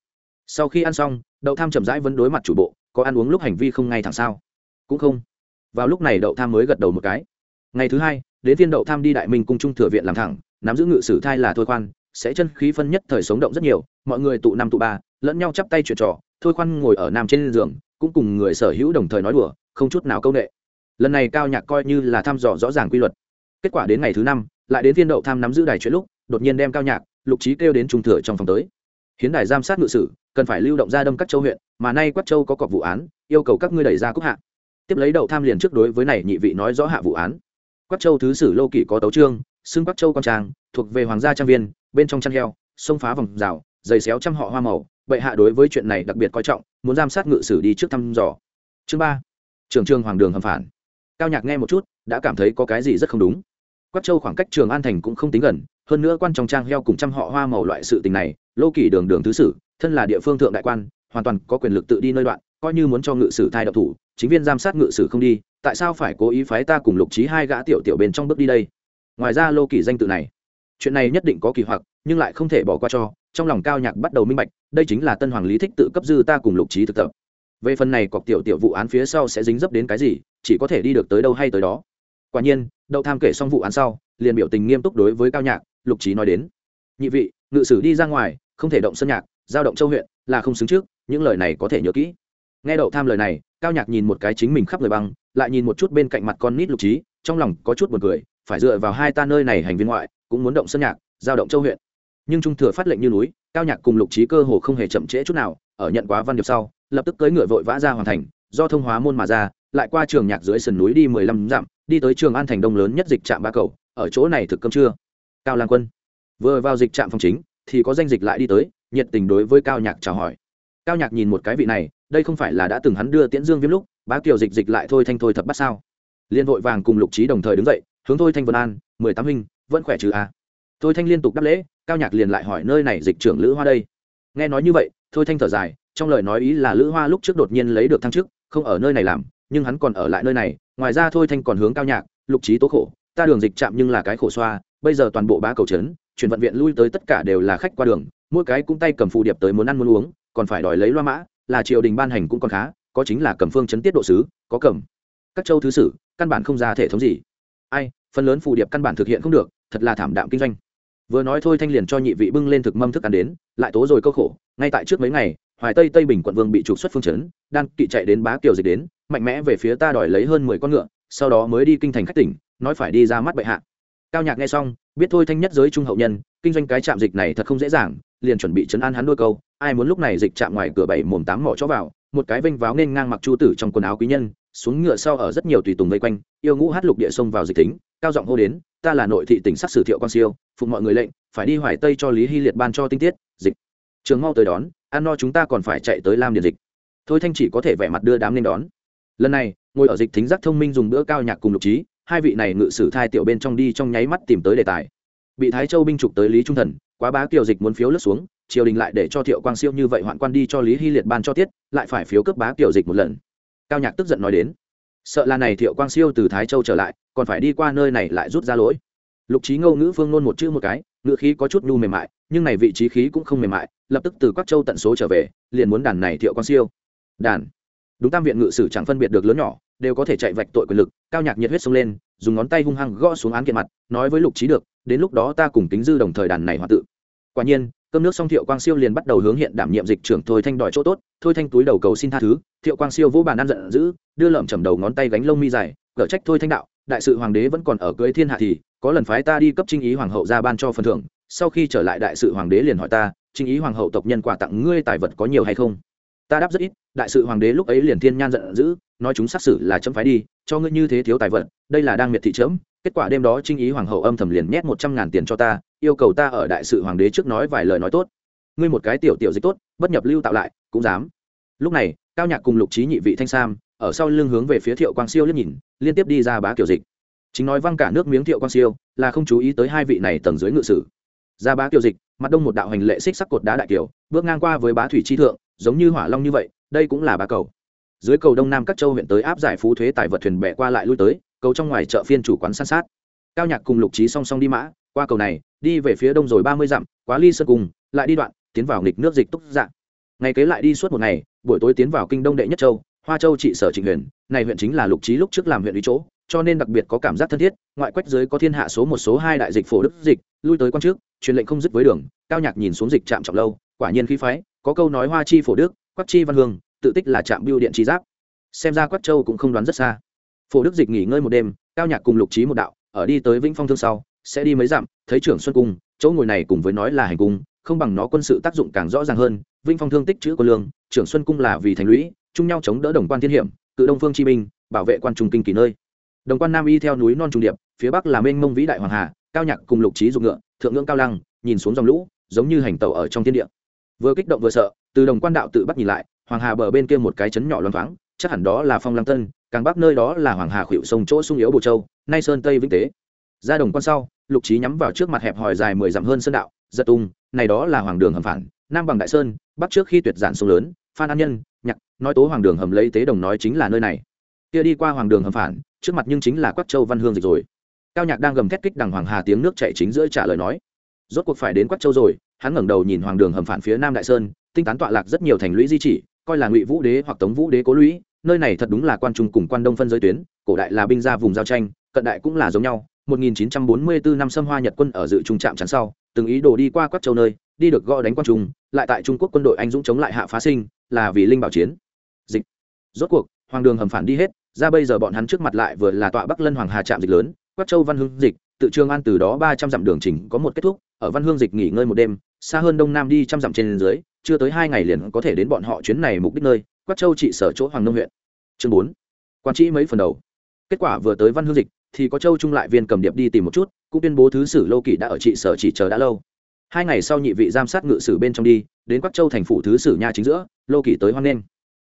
sau khi ăn xong, đậu tham chậm rãi vẫn đối mặt chủ bộ, có ăn uống lúc hành vi không ngay thẳng sao? Cũng không. Vào lúc này đậu tham mới gật đầu một cái. Ngày thứ hai đến viên đậu tham đi đại minh cung trung thừa viện làm thẳng, nắm giữ ngự sử thai là thôi khoan, sẽ chân khí phân nhất thời sống động rất nhiều, mọi người tụ năm tụ ba, lẫn nhau chắp tay chuyện trò, thôi khoan ngồi ở nam trên giường, cũng cùng người sở hữu đồng thời nói đùa, không chút nào công nghệ lần này cao nhạc coi như là thăm dò rõ ràng quy luật. Kết quả đến ngày thứ năm, lại đến viên đậu tham nắm giữ đài chuyện lúc, đột nhiên đem cao nhạc, lục trí kêu đến trung thừa trong phòng tới. Hiến đài giám sát ngự sử, cần phải lưu động ra đâm các châu huyện, mà nay quắc châu có cọc vụ án, yêu cầu các ngươi đẩy ra cúc hạ. Tiếp lấy đậu tham liền trước đối với này nhị vị nói rõ hạ vụ án quắc châu thứ sử lô kỷ có tấu trương xưng quắc châu con trang, thuộc về hoàng gia trang viên, bên trong chăn heo, sông phá vòng rào, giày xéo trăm họ hoa màu. Bệ hạ đối với chuyện này đặc biệt coi trọng, muốn giám sát ngự sử đi trước thăm dò. Chương ba. Trường trương hoàng đường hầm phản. Cao nhạc nghe một chút, đã cảm thấy có cái gì rất không đúng. Quắc châu khoảng cách trường an thành cũng không tính gần, hơn nữa quan trong trang heo cùng trăm họ hoa màu loại sự tình này, lô kỷ đường đường thứ sử, thân là địa phương thượng đại quan, hoàn toàn có quyền lực tự đi nơi đoạn, coi như muốn cho ngự sử thai độc thủ chính viên giám sát ngự sử không đi, tại sao phải cố ý phái ta cùng lục trí hai gã tiểu tiểu bên trong bước đi đây? Ngoài ra lô kỳ danh tự này, chuyện này nhất định có kỳ hoặc, nhưng lại không thể bỏ qua cho, trong lòng cao nhạc bắt đầu minh bạch, đây chính là tân hoàng lý thích tự cấp dư ta cùng lục trí thực tập. Về phần này cọc tiểu tiểu vụ án phía sau sẽ dính dấp đến cái gì, chỉ có thể đi được tới đâu hay tới đó. Quả nhiên, đậu tham kể xong vụ án sau, liền biểu tình nghiêm túc đối với cao nhạc, lục trí nói đến. Nhị vị, ngự sử đi ra ngoài, không thể động sân nhạc, giao động châu huyện, là không xứng trước, những lời này có thể nhớ kỹ. Nghe đậu tham lời này cao nhạc nhìn một cái chính mình khắp người băng, lại nhìn một chút bên cạnh mặt con nít lục trí trong lòng có chút buồn cười, phải dựa vào hai ta nơi này hành viên ngoại, cũng muốn động sân nhạc, giao động châu huyện. Nhưng trung thừa phát lệnh như núi, cao nhạc cùng lục trí cơ hồ không hề chậm trễ chút nào, ở nhận quá văn điệp sau, lập tức cưỡi ngựa vội vã ra hoàn thành, do thông hóa môn mà ra, lại qua trường nhạc dưới sườn núi đi mười lăm dặm, đi tới trường an thành đông lớn nhất dịch trạm ba cầu, ở chỗ này thực cơm trưa. Cao lan quân, vừa vào dịch trạm phòng chính, thì có danh dịch lại đi tới, nhiệt tình đối với cao nhạc chào hỏi. Cao nhạc nhìn một cái vị này đây không phải là đã từng hắn đưa tiễn dương viêm lúc, bá kiều dịch dịch lại thôi thanh thôi thập bắt sao liên vội vàng cùng lục trí đồng thời đứng dậy, hướng thôi thanh vân an, mười tám huynh, vẫn khỏe chứ a à. thôi thanh liên tục đáp lễ, cao nhạc liền lại hỏi nơi này dịch trưởng lữ hoa đây nghe nói như vậy, thôi thanh thở dài, trong lời nói ý là lữ hoa lúc trước đột nhiên lấy được thăng chức, không ở nơi này làm, nhưng hắn còn ở lại nơi này, ngoài ra thôi thanh còn hướng cao nhạc, lục trí tố khổ, ta đường dịch chạm nhưng là cái khổ xoa, bây giờ toàn bộ ba cầu trấn, chuyển vận viện lui tới tất cả đều là khách qua đường, mỗi cái cũng tay cầm phù điệp tới muốn ăn muốn uống, còn phải đòi lấy loa mã là triều đình ban hành cũng còn khá, có chính là cầm phương chấn tiết độ sứ, có cầm. Các châu thứ sử, căn bản không ra thể thống gì. Ai, phần lớn phù điệp căn bản thực hiện không được, thật là thảm đạm kinh doanh. Vừa nói thôi thanh liền cho nhị vị bưng lên thực mâm thức ăn đến, lại tố rồi câu khổ. Ngay tại trước mấy ngày, hoài tây tây bình quận vương bị trục xuất phương chấn, đan kỵ chạy đến bá kiều dịch đến, mạnh mẽ về phía ta đòi lấy hơn mười con ngựa, sau đó mới đi kinh thành khách tỉnh, nói phải đi ra mắt bệ hạ. Cao nhạc nghe xong, biết thôi thanh nhất giới trung hậu nhân, kinh doanh cái trạm dịch này thật không dễ dàng, liền chuẩn bị chấn an hắn đôi câu ai muốn lúc này dịch chạm ngoài cửa bảy mồm tám mỏ cho vào, một cái vênh váo nên ngang mặc chu tử trong quần áo quý nhân, xuống ngựa sau ở rất nhiều tùy tùng vây quanh, yêu ngũ hát lục địa sông vào dịch tính, cao giọng hô đến, ta là nội thị tỉnh sắc sử thiệu quan siêu phụng mọi người lệnh, phải đi hoài tây cho lý hy liệt ban cho tinh tiết, dịch. Trường mau tới đón, ăn no chúng ta còn phải chạy tới lam điền dịch. Thôi thanh chỉ có thể vẻ mặt đưa đám lên đón. Lần này, ngồi ở dịch thính giác thông minh dùng bữa cao nhạc cùng lục trí, hai vị này ngự sử thai tiểu bên trong đi trong nháy mắt tìm tới đề tài. Bị thái châu binh trục tới lý trung thần, quá bá kiều dịch muốn phiếu lướt xuống triều đình lại để cho thiệu quang siêu như vậy hoạn quan đi cho lý hy liệt ban cho tiết, lại phải phiếu cướp bá kiểu dịch một lần. Cao nhạc tức giận nói đến, sợ là này thiệu quang siêu từ thái châu trở lại, còn phải đi qua nơi này lại rút ra lỗi. Lục trí ngâu ngữ phương nôn một chữ một cái, ngữ khí có chút nhu mềm mại, nhưng này vị trí khí cũng không mềm mại, lập tức từ các châu tận số trở về, liền muốn đàn này thiệu quang siêu. Đàn. Đúng tam viện ngự sử chẳng phân biệt được lớn nhỏ, đều có thể chạy vạch tội quyền lực, cao nhạc nhiệt huyết xông lên, dùng ngón tay hung hăng gõ xuống án kiện mặt, nói với lục trí được, đến lúc đó ta cùng tính dư đồng thời đàn này hòa tự. Quả nhiên cơm nước xong thiệu quang siêu liền bắt đầu hướng hiện đảm nhiệm dịch trưởng thôi thanh đòi chỗ tốt, thôi thanh túi đầu cầu xin tha thứ, thiệu quang siêu vỗ bàn ăn giận dữ, đưa lợm chầm đầu ngón tay gánh lông mi dài gỡ trách thôi thanh đạo, đại sự hoàng đế vẫn còn ở cưới thiên hạ thì, có lần phái ta đi cấp trinh ý hoàng hậu ra ban cho phần thưởng, sau khi trở lại đại sự hoàng đế liền hỏi ta, trinh ý hoàng hậu tộc nhân quà tặng ngươi tài vật có nhiều hay không? Ta đáp rất ít, đại sự hoàng đế lúc ấy liền thiên nhan giận dữ, nói chúng xác xử là chấm phái đi, cho ngươi như thế thiếu tài vật, đây là đang miệt thị chấm, kết quả đêm đó trinh ý hoàng hậu âm thầm liền nhét một trăm ngàn tiền cho ta, yêu cầu ta ở đại sự hoàng đế trước nói vài lời nói tốt. Ngươi một cái tiểu tiểu dịch tốt, bất nhập lưu tạo lại, cũng dám. Lúc này, cao nhạc cùng lục trí nhị vị thanh sam, ở sau lưng hướng về phía thiệu quang siêu liếc nhìn, liên tiếp đi ra bá kiểu dịch. Chính nói văng cả nước miếng thiệu quang siêu, là không chú ý tới hai vị này tầng dưới ngự sử. Ra bá kiểu dịch mặt đông một đạo hành lệ xích sắc cột đá đại kiều, bước ngang qua với bá thủy chi thượng, giống như hỏa long như vậy, đây cũng là bá cầu. Dưới cầu đông nam các châu huyện tới áp giải phú thuế tài vật thuyền bè qua lại lui tới, cầu trong ngoài chợ phiên chủ quán san sát. Cao nhạc cùng lục trí song song đi mã, qua cầu này, đi về phía đông rồi ba mươi dặm, quá ly sơn cùng, lại đi đoạn, tiến vào nghịch nước dịch túc dạng ngày kế lại đi suốt một ngày, buổi tối tiến vào kinh đông đệ nhất châu, hoa châu trị sở trịnh huyền, này huyện chính là lục trí lúc trước làm huyện ý chỗ cho nên đặc biệt có cảm giác thân thiết, ngoại quách giới có thiên hạ số một số hai đại dịch phổ đức dịch, lui tới quan trước, truyền lệnh không dứt với đường, cao nhạc nhìn xuống dịch trạm trọng lâu, quả nhiên khí phái, có câu nói hoa chi phổ đức quách chi văn hương, tự tích là trạm biêu điện trí giáp. Xem ra quách châu cũng không đoán rất xa. Phổ đức dịch nghỉ ngơi một đêm, cao nhạc cùng lục trí một đạo, ở đi tới vĩnh phong thương sau, sẽ đi mấy dặm, thấy trưởng xuân cung, chỗ ngồi này cùng với nói là hành cung, không bằng nó quân sự tác dụng càng rõ ràng hơn, vĩnh phong thương tích chữ quân lương, trưởng xuân cung là vì thành lũy, chung nhau chống đỡ đồng quan thiên hiểm, cự đông phương chi minh, bảo vệ quan trung kinh kỳ nơi đồng quan nam y theo núi non trung điệp, phía bắc là mênh mông vĩ đại hoàng hà, cao nhạc cùng lục trí dục ngựa, thượng ngưỡng cao lăng, nhìn xuống dòng lũ, giống như hành tàu ở trong thiên địa. Vừa kích động vừa sợ, từ đồng quan đạo tự bắt nhìn lại, hoàng hà bờ bên kia một cái chấn nhỏ loang thoáng, chắc hẳn đó là phong lăng tân, càng bắc nơi đó là hoàng hà khuỵu sông chỗ sung yếu bồ châu, nay sơn tây vĩnh tế. Ra đồng quan sau, lục trí nhắm vào trước mặt hẹp hòi dài mười dặm hơn sơn đạo, giật tung, này đó là hoàng đường hầm phản, nam bằng đại sơn, bắc trước khi tuyệt giản sông lớn, phan an nhân, nhạc, nói tố hoàng đường hầm lấy tế đồng nói chính là nơi này kia đi qua hoàng đường hầm phản, trước mặt nhưng chính là quắc châu văn hương dịch rồi. Cao nhạc đang gầm thét kích đằng hoàng hà tiếng nước chạy chính giữa trả lời nói. Rốt cuộc phải đến quắc châu rồi, hắn ngẩng đầu nhìn hoàng đường hầm phản phía nam đại sơn, tinh tán tọa lạc rất nhiều thành lũy di chỉ, coi là ngụy vũ đế hoặc tống vũ đế cố lũy, nơi này thật đúng là quan trung cùng quan đông phân giới tuyến, cổ đại là binh ra vùng giao tranh, cận đại cũng là giống nhau. 1944 năm xâm hoa nhật quân ở dự trung trạm chắn sau, từng ý đồ đi qua quắc châu nơi, đi được gõ đánh quan trung, lại tại trung quốc quân đội anh dũng chống lại hạ phá sinh, là vì linh bảo chiến. Dịch. Rốt cuộc, hoàng đường hầm phản đi hết ra bây giờ bọn hắn trước mặt lại vừa là tọa bắc lân hoàng hà trạm dịch lớn quắc châu văn hương dịch, tự trường an từ đó ba trăm dặm đường trình có một kết thúc, ở văn hương dịch nghỉ ngơi một đêm, xa hơn đông nam đi trăm dặm trên dưới, chưa tới hai ngày liền có thể đến bọn họ chuyến này mục đích nơi quắc châu trị sở chỗ hoàng nông huyện. Chương bốn, quan trị mấy phần đầu. Kết quả vừa tới văn hương dịch, thì có châu trung lại viên cầm điệp đi tìm một chút, cũng tuyên bố thứ sử lô kỷ đã ở trị sở chỉ chờ đã lâu. Hai ngày sau nhị vị giám sát ngự sử bên trong đi, đến quắc châu thành phủ thứ sử nha chính giữa, lô kỷ tới hoan nghênh.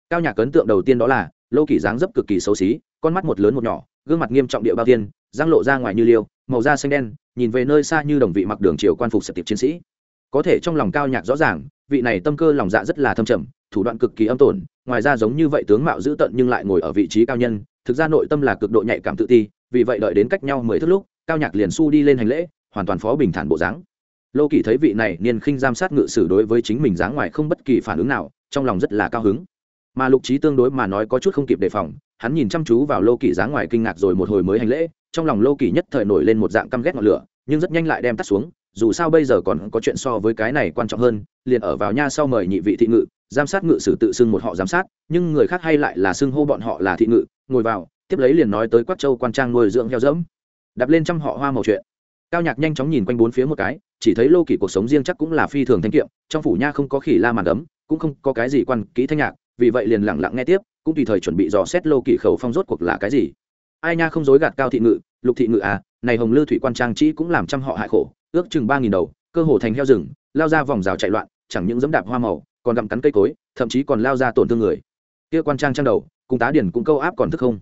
Cao nhạc ấn tượng đầu tiên đó là lô kỷ dáng dấp cực kỳ xấu xí, con mắt một lớn một nhỏ, gương mặt nghiêm trọng địa bao tiên răng lộ ra ngoài như liêu, màu da xanh đen, nhìn về nơi xa như đồng vị mặc đường triều quan phục sập tiệp chiến sĩ. Có thể trong lòng cao nhạc rõ ràng, vị này tâm cơ lòng dạ rất là thâm trầm, thủ đoạn cực kỳ âm tổn, ngoài ra giống như vậy tướng mạo dữ tận nhưng lại ngồi ở vị trí cao nhân, thực ra nội tâm là cực độ nhạy cảm tự ti, vì vậy đợi đến cách nhau mười thước lúc, cao nhạc liền su đi lên hành lễ, hoàn toàn phó bình thản bộ dáng. Lô kỳ thấy vị này niên khinh giam sát ngự sử đối với chính mình dáng ngoài không bất kỳ phản ứng nào, trong lòng rất là cao hứng mà lục trí tương đối mà nói có chút không kịp đề phòng, hắn nhìn chăm chú vào lô kỳ dáng ngoài kinh ngạc rồi một hồi mới hành lễ, trong lòng lô kỳ nhất thời nổi lên một dạng căm ghét ngọn lửa, nhưng rất nhanh lại đem tắt xuống, dù sao bây giờ còn có chuyện so với cái này quan trọng hơn, liền ở vào nha sau mời nhị vị thị ngự, giám sát ngự sử tự xưng một họ giám sát, nhưng người khác hay lại là xưng hô bọn họ là thị ngự, ngồi vào, tiếp lấy liền nói tới quát châu quan trang nuôi dưỡng heo dẫm. Đập lên trăm họ hoa màu chuyện. Cao nhạc nhanh chóng nhìn quanh bốn phía một cái, chỉ thấy lô kỳ cuộc sống riêng chắc cũng là phi thường thanh kiệm, trong phủ nha không có khỉ la màn đấm cũng không có cái gì quan kỹ thanh nhạc vì vậy liền lẳng lặng nghe tiếp, cũng tùy thời chuẩn bị dò xét lô kỷ khẩu phong rốt cuộc là cái gì. Ai nha không dối gạt cao thị ngự, lục thị ngự à này hồng lư thủy quan trang chỉ cũng làm trăm họ hại khổ, ước chừng ba nghìn đầu, cơ hồ thành heo rừng, lao ra vòng rào chạy loạn, chẳng những dẫm đạp hoa màu, còn gặm cắn cây cối, thậm chí còn lao ra tổn thương người. Kia quan trang trang đầu, cùng tá điển cũng câu áp còn thức không?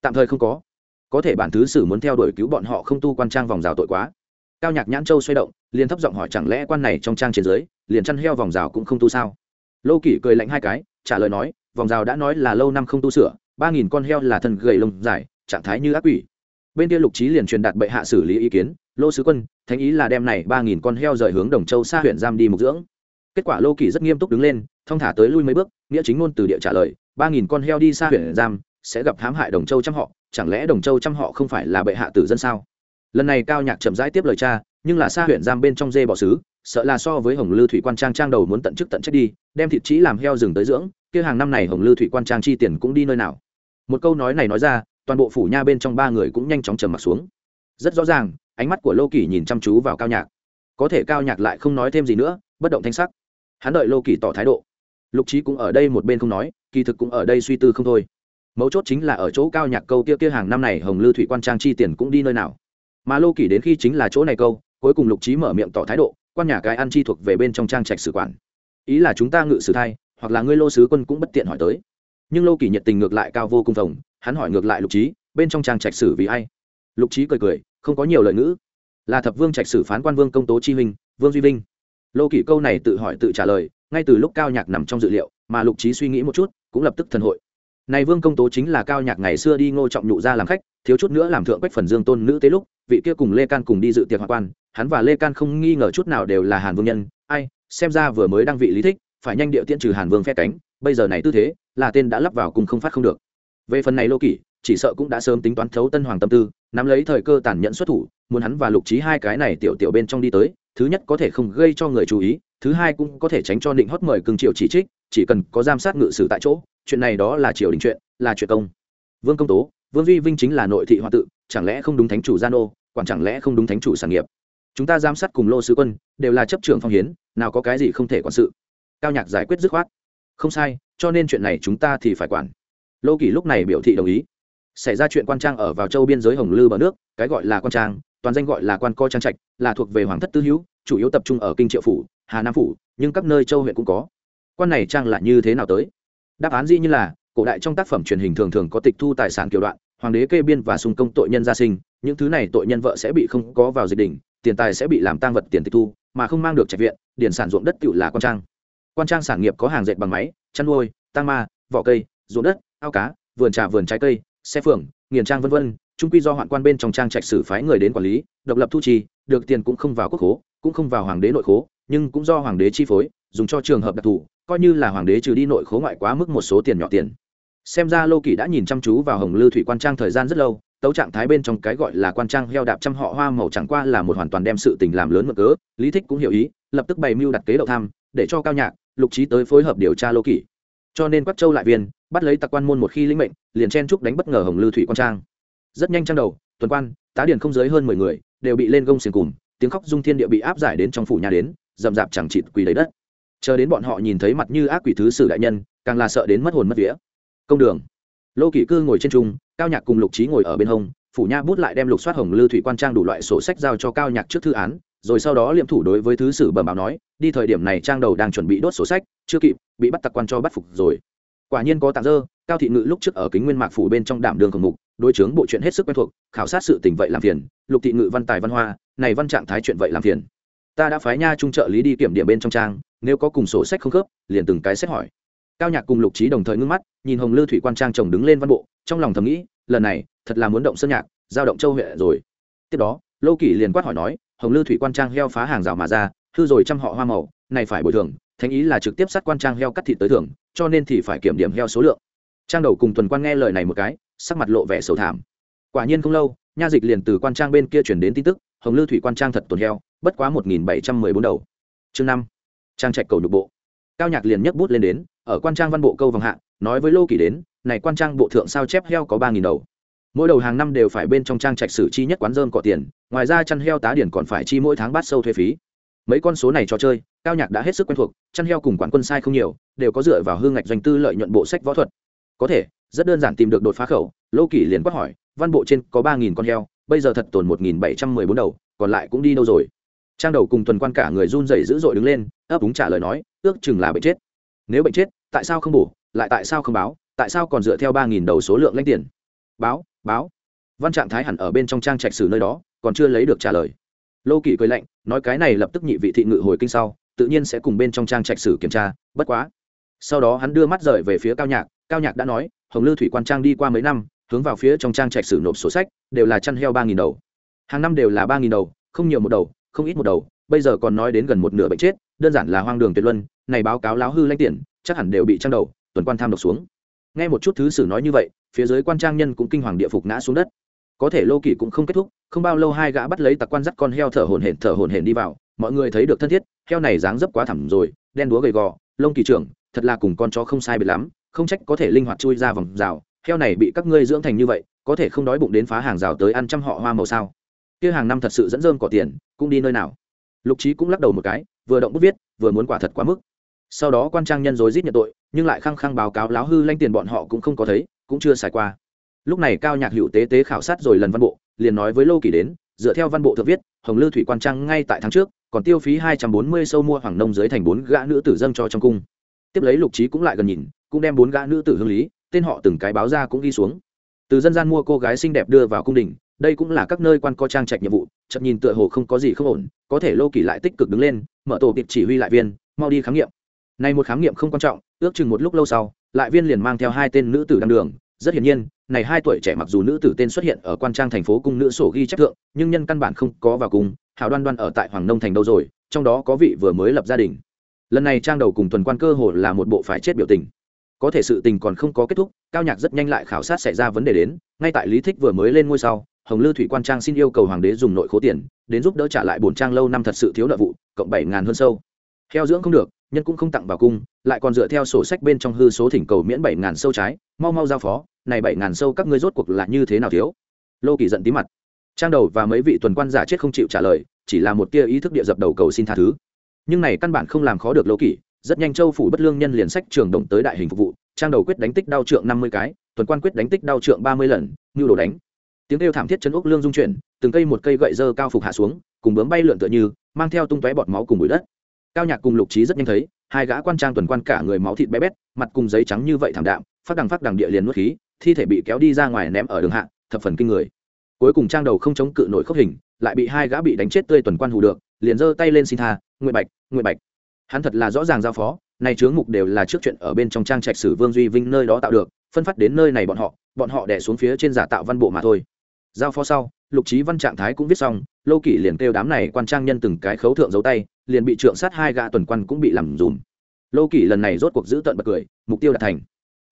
Tạm thời không có. Có thể bản thứ sử muốn theo đuổi cứu bọn họ không tu quan trang vòng rào tội quá. Cao nhạc nhãn châu xoay động, liền thấp giọng hỏi chẳng lẽ quan này trong trang trên dưới, liền chăn heo vòng rào cũng không tu sao? Lô kỷ cười lạnh hai cái trả lời nói, vòng rào đã nói là lâu năm không tu sửa, ba nghìn con heo là thân gầy lông dài, trạng thái như ác quỷ. Bên kia lục trí liền truyền đạt bệ hạ xử lý ý kiến, lô sứ quân, thánh ý là đem này ba nghìn con heo rời hướng đồng châu xa huyện giam đi mục dưỡng. Kết quả lô kỳ rất nghiêm túc đứng lên thong thả tới lui mấy bước, nghĩa chính ngôn từ địa trả lời, ba nghìn con heo đi xa huyện giam, sẽ gặp hãm hại đồng châu trăm họ, chẳng lẽ đồng châu trăm họ không phải là bệ hạ tử dân sao? Lần này cao nhạc chậm rãi tiếp lời cha, nhưng là xa huyện giam bên trong dê bỏ xứ sợ là so với hồng lư thủy quan trang trang đầu muốn tận chức tận trách đi, đem thịt trí làm heo rừng tới dưỡng, kia hàng năm này hồng lư thủy quan trang chi tiền cũng đi nơi nào? Một câu nói này nói ra, toàn bộ phủ nha bên trong ba người cũng nhanh chóng trầm mặt xuống. Rất rõ ràng, ánh mắt của lô kỳ nhìn chăm chú vào cao nhạc. Có thể cao nhạc lại không nói thêm gì nữa, bất động thanh sắc. Hắn đợi lô kỳ tỏ thái độ. Lục trí cũng ở đây một bên không nói, kỳ thực cũng ở đây suy tư không thôi. Mấu chốt chính là ở chỗ cao nhạc câu kia kia hàng năm này hồng lư thủy quan trang chi tiền cũng đi nơi nào. Mà lô kỳ đến khi chính là chỗ này câu, cuối cùng lục trí mở miệng tỏ thái độ quan nhà cái ăn chi thuộc về bên trong trang trạch sử quản. Ý là chúng ta ngự sử thay, hoặc là ngươi lô sứ quân cũng bất tiện hỏi tới. Nhưng lô kỳ nhiệt tình ngược lại cao vô cùng vồng hắn hỏi ngược lại lục trí bên trong trang trạch sử vì ai? Lục trí cười cười không có nhiều lời ngữ. Là thập vương trạch sử phán quan vương công tố chi huynh vương duy vinh. Lô kỷ câu này tự hỏi tự trả lời ngay từ lúc cao nhạc nằm trong dự liệu mà lục trí suy nghĩ một chút cũng lập tức thần hội. Này vương công tố chính là cao nhạc ngày xưa đi ngô trọng nhụ ra làm khách thiếu chút nữa làm thượng quách phần dương tôn nữ tế lúc, vị kia cùng lê can cùng đi dự tiệc hoa quan, hắn và lê can không nghi ngờ chút nào đều là hàn vương nhân, ai, xem ra vừa mới đăng vị lý thích, phải nhanh điệu tiễn trừ hàn vương phe cánh, bây giờ này tư thế, là tên đã lắp vào cùng không phát không được. Về phần này lô kỷ, chỉ sợ cũng đã sớm tính toán thấu tân hoàng tâm tư, nắm lấy thời cơ tàn nhẫn xuất thủ, muốn hắn và lục trí hai cái này tiểu tiểu bên trong đi tới, thứ nhất có thể không gây cho người chú ý, thứ hai cũng có thể tránh cho định hót mời cưng triệu chỉ trích, chỉ cần có giám sát ngự sử tại chỗ, chuyện này đó là triều đình chuyện, là chuyện công. Vương công tố vương duy vinh chính là nội thị hoa tự, chẳng lẽ không đúng thánh chủ gia nô quản chẳng lẽ không đúng thánh chủ sản nghiệp? Chúng ta giám sát cùng lô sứ quân, đều là chấp trưởng phong hiến, nào có cái gì không thể quản sự. Cao nhạc giải quyết dứt khoát. Không sai, cho nên chuyện này chúng ta thì phải quản. Lô kỳ lúc này biểu thị đồng ý. Xảy ra chuyện quan trang ở vào châu biên giới hồng lư bờ nước, cái gọi là quan trang, toàn danh gọi là quan co trang trạch, là thuộc về hoàng thất tư hữu, chủ yếu tập trung ở kinh triệu phủ, hà nam phủ, nhưng các nơi châu huyện cũng có. Quan này trang là như thế nào tới? Đáp án dĩ như là, cổ đại trong tác phẩm truyền hình thường thường có tịch thu tài sản kiểu đoạn hoàng đế kê biên và xung công tội nhân gia sinh, những thứ này tội nhân vợ sẽ bị không có vào dịch đỉnh, tiền tài sẽ bị làm tăng vật tiền tịch thu, mà không mang được trạch viện điển sản ruộng đất tự là quan trang. Quan trang sản nghiệp có hàng dệt bằng máy, chăn nuôi tăng ma, vỏ cây, ruộng đất, ao cá, vườn trà, vườn trái cây, xe phường, nghiền trang vân vân trung quy do hoạn quan bên trong trang trạch xử phái người đến quản lý, độc lập thu chi, được tiền cũng không vào quốc khố, cũng không vào hoàng đế nội khố, nhưng cũng do hoàng đế chi phối, dùng cho trường hợp đặc thù, coi như là hoàng đế trừ đi nội khố ngoại quá mức một số tiền nhỏ tiền xem ra lô kỳ đã nhìn chăm chú vào hồng lư thủy quan trang thời gian rất lâu, tấu trạng thái bên trong cái gọi là quan trang heo đạp trăm họ hoa màu chẳng qua là một hoàn toàn đem sự tình làm lớn mực cớ, lý thích cũng hiểu ý, lập tức bày mưu đặt kế đậu tham, để cho cao nhạc, lục trí tới phối hợp điều tra lô kỳ. Cho nên quắc châu lại viên, bắt lấy tặc quan môn một khi linh mệnh, liền chen trúc đánh bất ngờ hồng lư thủy quan trang. Rất nhanh trang đầu, tuần quan, tá điền không dưới hơn mười người, đều bị lên gông xiềng cùng tiếng khóc dung thiên địa bị áp giải đến trong phủ nhà đến dầm dạp chẳng chịt quỳ lấy đất. Chờ đến bọn họ nhìn thấy mặt như ác quỷ thứ sử đại nhân, càng là sợ đến mất hồn mất vía công đường. Lô kỷ cư ngồi trên trung, cao nhạc cùng lục trí ngồi ở bên hông, phủ nha bút lại đem lục soát hồng lư thủy quan trang đủ loại sổ sách giao cho cao nhạc trước thư án, rồi sau đó liệm thủ đối với thứ sử bẩm báo nói, đi thời điểm này trang đầu đang chuẩn bị đốt sổ sách, chưa kịp, bị bắt tặc quan cho bắt phục rồi. Quả nhiên có tạm dơ, cao thị ngự lúc trước ở kính nguyên mạc phủ bên trong đảm đường khổng mục, đối chướng bộ chuyện hết sức quen thuộc, khảo sát sự tình vậy làm phiền, lục thị ngự văn tài văn hoa, này văn trạng thái chuyện vậy làm phiền. Ta đã phái nha trung trợ lý đi kiểm điểm bên trong trang, nếu có cùng sổ sách không khớp, liền từng cái xét hỏi cao nhạc cùng lục trí đồng thời ngưng mắt, nhìn hồng lư thủy quan trang chồng đứng lên văn bộ, trong lòng thầm nghĩ, lần này, thật là muốn động sơn nhạc, giao động châu huệ rồi. Tiếp đó, lô kỷ liền quát hỏi nói, hồng lư thủy quan trang heo phá hàng rào mà ra, hư rồi trăm họ hoa màu, này phải bồi thường, thánh ý là trực tiếp sát quan trang heo cắt thịt tới thưởng, cho nên thì phải kiểm điểm heo số lượng. Trang đầu cùng tuần quan nghe lời này một cái, sắc mặt lộ vẻ sầu thảm. Quả nhiên không lâu, nha dịch liền từ quan trang bên kia chuyển đến tin tức, hồng lư thủy quan trang thật tồn heo, bất quá một nghìn bảy trăm mười bốn đầu. Chương năm, trang trạch cầu nhục bộ cao nhạc liền nhấc bút lên đến, ở quan trang văn bộ câu vòng hạ, nói với lô kỷ đến, này quan trang bộ thượng sao chép heo có ba nghìn đầu? Mỗi đầu hàng năm đều phải bên trong trang trạch sử chi nhất quán dơm cọ tiền, ngoài ra chăn heo tá điển còn phải chi mỗi tháng bát sâu thuế phí. Mấy con số này cho chơi, cao nhạc đã hết sức quen thuộc, chăn heo cùng quán quân sai không nhiều, đều có dựa vào hương ngạch doanh tư lợi nhuận bộ sách võ thuật. Có thể, rất đơn giản tìm được đột phá khẩu, lô kỷ liền quát hỏi, văn bộ trên có ba nghìn con heo, bây giờ thật tồn một nghìn bảy trăm mười bốn đầu, còn lại cũng đi đâu rồi? Trang đầu cùng tuần quan cả người run rẩy dữ dội đứng lên, ấp úng trả lời nói ước chừng là bệnh chết. Nếu bệnh chết, tại sao không bổ, lại tại sao không báo, tại sao còn dựa theo ba nghìn đầu số lượng lãnh tiền? Báo báo. Văn trạng thái hẳn ở bên trong trang trạch sử nơi đó, còn chưa lấy được trả lời. Lô kỷ cười lạnh, nói cái này lập tức nhị vị thị ngự hồi kinh sau, tự nhiên sẽ cùng bên trong trang trạch sử kiểm tra, bất quá. Sau đó hắn đưa mắt rời về phía cao nhạc cao nhạc đã nói, hồng lư thủy quan trang đi qua mấy năm, hướng vào phía trong trang trạch sử nộp sổ sách, đều là chăn heo ba nghìn đầu. Hàng năm đều là ba nghìn đầu, không nhiều một đầu, không ít một đầu bây giờ còn nói đến gần một nửa bệnh chết, đơn giản là hoang đường tuyệt luân, này báo cáo láo hư lanh tiền chắc hẳn đều bị trang đầu, tuần quan tham độc xuống. Nghe một chút thứ sử nói như vậy, phía dưới quan trang nhân cũng kinh hoàng địa phục ngã xuống đất. Có thể lô kỷ cũng không kết thúc, không bao lâu hai gã bắt lấy tặc quan dắt con heo thở hổn hển, thở hổn hển đi vào, mọi người thấy được thân thiết, heo này dáng dấp quá thẳm rồi, đen đúa gầy gò, lông kỳ trưởng, thật là cùng con chó không sai biệt lắm, không trách có thể linh hoạt chui ra vòng rào, heo này bị các ngươi dưỡng thành như vậy, có thể không đói bụng đến phá hàng rào tới ăn trăm họ hoa màu sao? Kia hàng năm thật sự dẫn dơm cỏ tiền, cũng đi nơi nào? Lục trí cũng lắc đầu một cái, vừa động bút viết, vừa muốn quả thật quá mức. Sau đó quan trang nhân dối rít nhận tội, nhưng lại khăng khăng báo cáo láo hư lanh tiền bọn họ cũng không có thấy, cũng chưa xài qua. Lúc này cao nhạc hữu tế tế khảo sát rồi lần văn bộ, liền nói với lô kỳ đến, dựa theo văn bộ thượng viết, hồng lư thủy quan trang ngay tại tháng trước, còn tiêu phí hai trăm bốn mươi sâu mua hoàng nông dưới thành bốn gã nữ tử dâng cho trong cung. Tiếp lấy lục trí cũng lại gần nhìn, cũng đem bốn gã nữ tử hương lý, tên họ từng cái báo ra cũng ghi xuống. Từ dân gian mua cô gái xinh đẹp đưa vào cung đình, đây cũng là các nơi quan co trang trạch nhiệm vụ chậm nhìn tựa hồ không có gì không ổn có thể lô kỳ lại tích cực đứng lên, mở tổ kịp chỉ huy lại viên, mau đi khám nghiệm. Này một khám nghiệm không quan trọng, ước chừng một lúc lâu sau, lại viên liền mang theo hai tên nữ tử đăng đường. Rất hiển nhiên, này hai tuổi trẻ mặc dù nữ tử tên xuất hiện ở quan trang thành phố cung nữ sổ ghi chép thượng, nhưng nhân căn bản không có vào cung, hào đoan đoan ở tại hoàng nông thành đâu rồi, trong đó có vị vừa mới lập gia đình. Lần này trang đầu cùng tuần quan cơ hồ là một bộ phải chết biểu tình. Có thể sự tình còn không có kết thúc, cao nhạc rất nhanh lại khảo sát xảy ra vấn đề đến, ngay tại lý thích vừa mới lên ngôi sau hồng lư thủy quan trang xin yêu cầu hoàng đế dùng nội khố tiền, đến giúp đỡ trả lại bổn trang lâu năm thật sự thiếu nợ vụ, cộng bảy ngàn hơn sâu. Theo dưỡng không được, nhân cũng không tặng vào cung, lại còn dựa theo sổ sách bên trong hư số thỉnh cầu miễn bảy ngàn sâu trái, mau mau giao phó, này bảy ngàn sâu các ngươi rốt cuộc là như thế nào thiếu? Lô kỳ giận tí mặt. Trang đầu và mấy vị tuần quan giả chết không chịu trả lời, chỉ là một tia ý thức địa dập đầu cầu xin tha thứ. Nhưng này căn bản không làm khó được lô kỳ, rất nhanh châu phủ bất lương nhân liền sách trường động tới đại hình phục vụ, trang đầu quyết đánh tích đao trượng năm mươi cái, tuần quan quyết đánh tích đao trượng ba mươi lần như đồ đánh tiếng kêu thảm thiết chân ốc lương dung chuyển, từng cây một cây gậy dơ cao phục hạ xuống, cùng bướm bay lượn tựa như, mang theo tung tóe bọt máu cùng bụi đất. Cao nhạc cùng lục trí rất nhanh thấy, hai gã quan trang tuần quan cả người máu thịt bé bét, mặt cùng giấy trắng như vậy thảm đạm, phát đằng phát đằng địa liền nuốt khí, thi thể bị kéo đi ra ngoài ném ở đường hạ, thập phần kinh người. Cuối cùng trang đầu không chống cự nổi khốc hình, lại bị hai gã bị đánh chết tươi tuần quan hù được, liền giơ tay lên xin tha nguyện bạch nguyện bạch. Hắn thật là rõ ràng giao phó này chướng mục đều là trước chuyện ở bên trong trang trạch sử vương duy vinh nơi đó tạo được, phân phát đến nơi này bọn họ bọn họ đẻ xuống phía trên giả tạo văn bộ mà thôi giao phó sau, lục trí văn trạng thái cũng viết xong, lô kỷ liền kêu đám này quan trang nhân từng cái khấu thượng dấu tay, liền bị trượng sát hai gã tuần quan cũng bị làm dùm. Lô kỷ lần này rốt cuộc giữ tận bật cười, mục tiêu đạt thành.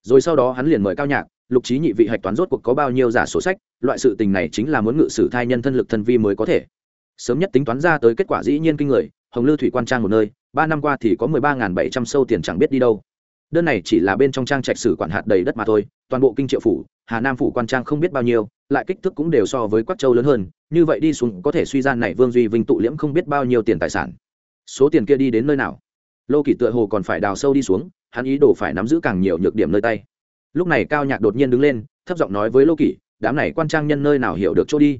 Rồi sau đó hắn liền mời cao nhạc, lục trí nhị vị hạch toán rốt cuộc có bao nhiêu giả sổ sách, loại sự tình này chính là muốn ngự sử thai nhân thân lực thân vi mới có thể. Sớm nhất tính toán ra tới kết quả dĩ nhiên kinh người, hồng lư thủy quan trang một nơi, ba năm qua thì có mười ba bảy trăm sâu tiền chẳng biết đi đâu. Đơn này chỉ là bên trong trang trạch sử quản hạt đầy đất mà thôi, toàn bộ kinh triệu phủ hà nam phủ quan trang không biết bao nhiêu, lại kích thước cũng đều so với quắc châu lớn hơn, như vậy đi xuống có thể suy gian này vương duy vinh tụ liễm không biết bao nhiêu tiền tài sản. Số tiền kia đi đến nơi nào? Lô kỷ tựa hồ còn phải đào sâu đi xuống, hắn ý đồ phải nắm giữ càng nhiều nhược điểm nơi tay. Lúc này cao nhạc đột nhiên đứng lên, thấp giọng nói với lô kỷ, đám này quan trang nhân nơi nào hiểu được chỗ đi?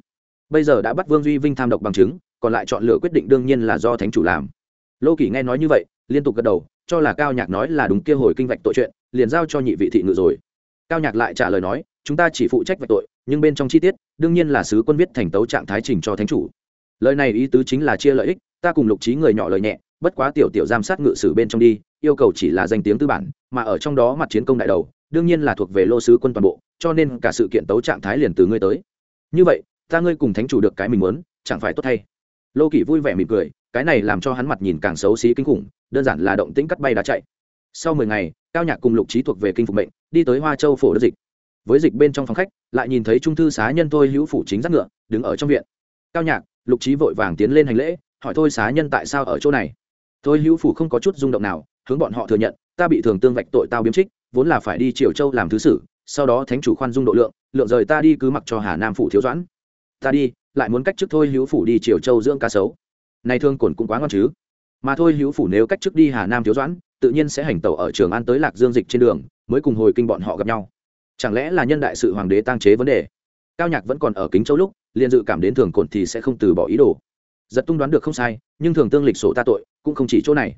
Bây giờ đã bắt vương duy vinh tham độc bằng chứng, còn lại chọn lựa quyết định đương nhiên là do thánh chủ làm. Lô kỷ nghe nói như vậy, liên tục gật đầu, cho là cao nhạc nói là đúng kia hồi kinh vạch tội chuyện, liền giao cho nhị vị thị ngự rồi. Cao nhạc lại trả lời nói chúng ta chỉ phụ trách vạch tội, nhưng bên trong chi tiết, đương nhiên là sứ quân viết thành tấu trạng thái trình cho thánh chủ. Lời này ý tứ chính là chia lợi ích, ta cùng lục trí người nhỏ lời nhẹ, bất quá tiểu tiểu giám sát ngự sử bên trong đi, yêu cầu chỉ là danh tiếng tư bản, mà ở trong đó mặt chiến công đại đầu, đương nhiên là thuộc về lô sứ quân toàn bộ, cho nên cả sự kiện tấu trạng thái liền từ ngươi tới. Như vậy, ta ngươi cùng thánh chủ được cái mình muốn, chẳng phải tốt thay lô kỷ vui vẻ mỉm cười, cái này làm cho hắn mặt nhìn càng xấu xí kinh khủng, đơn giản là động tĩnh cắt bay đá chạy. Sau mười ngày, cao nhạc cùng lục trí thuộc về kinh phục mệnh, đi tới hoa châu phổ đất dịch với dịch bên trong phòng khách, lại nhìn thấy trung thư xá nhân thôi hữu phủ chính giác ngựa, đứng ở trong viện. Cao nhạc, lục trí vội vàng tiến lên hành lễ, hỏi thôi xá nhân tại sao ở chỗ này? Thôi hữu phủ không có chút rung động nào, hướng bọn họ thừa nhận, ta bị thường tương vạch tội tao biếm trích, vốn là phải đi triều châu làm thứ sử, sau đó thánh chủ khoan dung độ lượng lượng rời ta đi cứ mặc cho hà nam phủ thiếu doãn. Ta đi, lại muốn cách chức thôi hữu phủ đi triều châu dưỡng cá sấu. Này thương cồn cũng quá ngon chứ. Mà thôi hữu phủ nếu cách chức đi hà nam thiếu doãn, tự nhiên sẽ hành tẩu ở trường an tới lạc dương dịch trên đường, mới cùng hồi kinh bọn họ gặp nhau chẳng lẽ là nhân đại sự hoàng đế tăng chế vấn đề? Cao nhạc vẫn còn ở kính châu lúc, liền dự cảm đến thường cồn thì sẽ không từ bỏ ý đồ. Giật tung đoán được không sai, nhưng thường tương lịch sổ ta tội, cũng không chỉ chỗ này.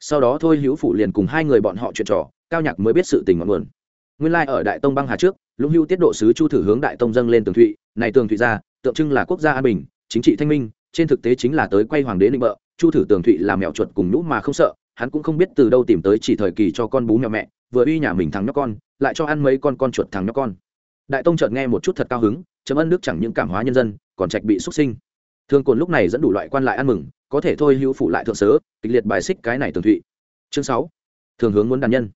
Sau đó thôi hữu phủ liền cùng hai người bọn họ chuyện trò, cao nhạc mới biết sự tình ngọn nguồn. Nguyên lai ở đại tông băng hà trước, lũng hữu tiết độ sứ chu thử hướng đại tông dâng lên tường thụy, này tường thụy ra, tượng trưng là quốc gia an bình, chính trị thanh minh, trên thực tế chính là tới quay hoàng đế định bợ, chu thử tường thụy làm mèo chuột cùng nhũ mà không sợ, hắn cũng không biết từ đâu tìm tới chỉ thời kỳ cho con bú mẹo mẹ, vừa uy nhà mình thắng nhóc con lại cho ăn mấy con con chuột thằng nhóc con. Đại tông chợt nghe một chút thật cao hứng chấm ân đức chẳng những cảm hóa nhân dân, còn trạch bị xuất sinh. Thương cồn lúc này dẫn đủ loại quan lại ăn mừng, có thể thôi hữu phụ lại thượng sớ, kịch liệt bài xích cái này tường thụy. Chương sáu, thường hướng muốn đàn nhân.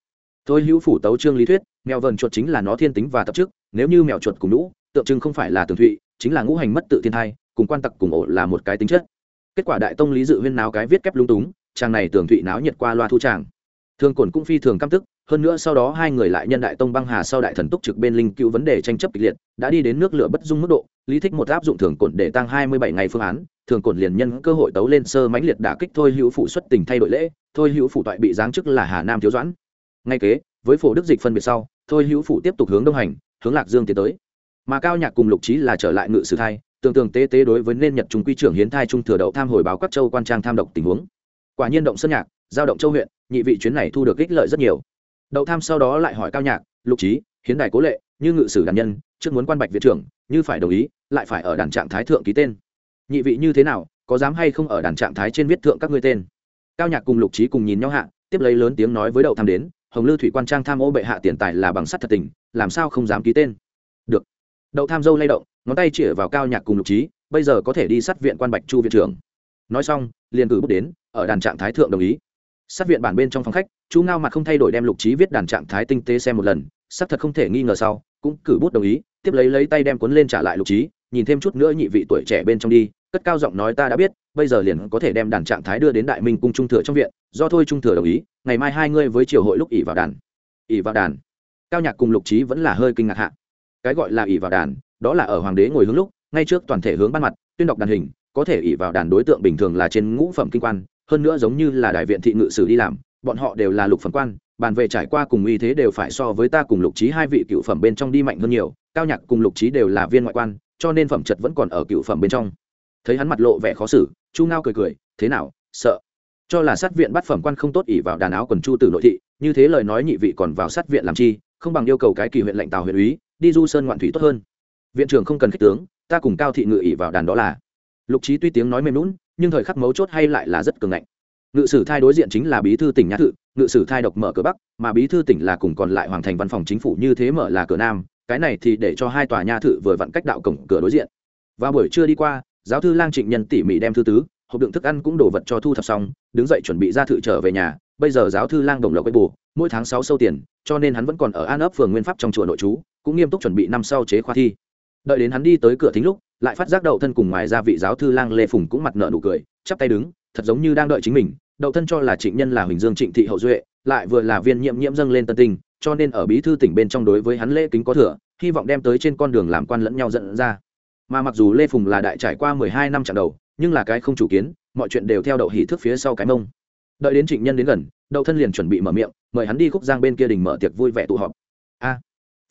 Thôi hữu phủ tấu trương lý thuyết, mèo vần chuột chính là nó thiên tính và tập chức, nếu như mèo chuột cùng lũ tượng trưng không phải là tường thụy, chính là ngũ hành mất tự thiên thai, cùng quan tặc cùng ổ là một cái tính chất. Kết quả đại tông lý dự huyên náo cái viết kép lung túng, chàng này tường thụy náo nhiệt qua loa thu tràng. Thường cồn cũng phi thường căm tức hơn nữa sau đó hai người lại nhân đại tông băng hà sau đại thần túc trực bên linh cứu vấn đề tranh chấp kịch liệt, đã đi đến nước lửa bất dung mức độ, lý thích một áp dụng thường cổn để tăng hai mươi bảy ngày phương án, thường cổn liền nhân cơ hội tấu lên sơ mãnh liệt đả kích thôi hữu phụ xuất tình thay đổi lễ, thôi hữu phụ toại bị giáng chức là hà nam thiếu doãn. Ngay kế, với phổ đức dịch phân biệt sau, thôi hữu phụ tiếp tục hướng đông hành, hướng lạc dương tiến tới. Mà cao nhạc cùng lục trí là trở lại ngự sử thai tương tương tế tế đối với nên nhật trung quy trưởng hiến thai trung thừa đậu tham hồi báo các châu quan trang tham độc tình huống. Quả nhiên động sơn nhạc, giao động châu huyện, nhị vị chuyến này thu được ích lợi rất nhiều đậu tham sau đó lại hỏi cao nhạc, lục trí hiến đài cố lệ, như ngự sử đàn nhân, trước muốn quan bạch viện trưởng, như phải đồng ý, lại phải ở đàn trạng thái thượng ký tên. Nhị vị như thế nào, có dám hay không ở đàn trạng thái trên viết thượng các ngươi tên? Cao nhạc cùng lục trí cùng nhìn nhau hạ, tiếp lấy lớn tiếng nói với đậu tham đến, hồng lư thủy quan trang tham ô bệ hạ tiền tài là bằng sắt thật tình, làm sao không dám ký tên? Được. Đậu tham dâu lay động, ngón tay chĩa vào cao nhạc cùng lục trí bây giờ có thể đi sát viện quan bạch chu viện trưởng. Nói xong, liền cử bút đến, ở đàn trạng thái thượng đồng ý sát viện bản bên trong phòng khách chú ngao mặt không thay đổi đem lục trí viết đàn trạng thái tinh tế xem một lần sắc thật không thể nghi ngờ sau, cũng cử bút đồng ý, tiếp lấy lấy tay đem cuốn lên trả lại lục trí nhìn thêm chút nữa nhị vị tuổi trẻ bên trong đi, cất cao giọng nói ta đã biết, bây giờ liền có thể đem đàn trạng thái đưa đến đại minh cung trung thừa trong viện, do thôi trung thừa đồng ý, ngày mai hai ngươi với triều hội lúc ỉ vào đàn. Ỉ vào đàn. Cao nhạc cùng lục trí vẫn là hơi kinh ngạc hạ. Cái gọi là ỉ vào đàn, đó là ở hoàng đế ngồi hướng lúc, ngay trước toàn thể hướng ban mặt, tuyên đọc đàn hình, có thể ỉ vào đàn đối tượng bình thường là trên ngũ phẩm kinh quan hơn nữa giống như là đại viện thị ngự sử đi làm, bọn họ đều là lục phẩm quan, bàn về trải qua cùng uy thế đều phải so với ta cùng lục trí hai vị cựu phẩm bên trong đi mạnh hơn nhiều, cao nhạc cùng lục trí đều là viên ngoại quan, cho nên phẩm chật vẫn còn ở cựu phẩm bên trong. Thấy hắn mặt lộ vẻ khó xử, chu ngao cười cười, thế nào, sợ? Cho là sát viện bắt phẩm quan không tốt ỉ vào đàn áo quần chu từ nội thị, như thế lời nói nhị vị còn vào sát viện làm chi, không bằng yêu cầu cái kỳ huyện lệnh tào huyện úy, đi du sơn ngoạn thủy tốt hơn. Viện trưởng không cần khích tướng, ta cùng cao thị ngự ỉ vào đàn đó là. Lục trí tuy tiếng nói mềm lún nhưng thời khắc mấu chốt hay lại là rất cường ngạnh. Ngự sử thai đối diện chính là bí thư tỉnh nhã thự, ngự sử thai độc mở cửa bắc, mà bí thư tỉnh là cùng còn lại hoàng thành văn phòng chính phủ như thế mở là cửa nam, cái này thì để cho hai tòa nha thự vừa vặn cách đạo cổng cửa đối diện. Và buổi trưa đi qua, giáo thư lang trịnh nhân tỉ mỉ đem thư tứ, hộp đựng thức ăn cũng đổ vật cho thu thập xong, đứng dậy chuẩn bị ra thự trở về nhà, bây giờ giáo thư lang đồng lộc với bù, mỗi tháng sáu sâu tiền, cho nên hắn vẫn còn ở an ấp phường nguyên pháp trong chùa nội trú, cũng nghiêm túc chuẩn bị năm sau chế khoa thi. Đợi đến hắn đi tới cửa thính lúc lại phát giác đậu thân cùng ngoài ra vị giáo thư lang lê phùng cũng mặt nợ nụ cười, chắp tay đứng, thật giống như đang đợi chính mình, đậu thân cho là trịnh nhân là huỳnh dương trịnh thị hậu duệ, lại vừa là viên nhiệm nhiễm dâng lên tân tinh, cho nên ở bí thư tỉnh bên trong đối với hắn lễ kính có thừa, hy vọng đem tới trên con đường làm quan lẫn nhau dẫn ra. Mà mặc dù lê phùng là đại trải qua mười hai năm chặng đầu, nhưng là cái không chủ kiến, mọi chuyện đều theo đậu hỉ thức phía sau cái mông. Đợi đến trịnh nhân đến gần, đậu thân liền chuẩn bị mở miệng, mời hắn đi khúc giang bên kia đình mở tiệc vui vẻ tụ họp. A,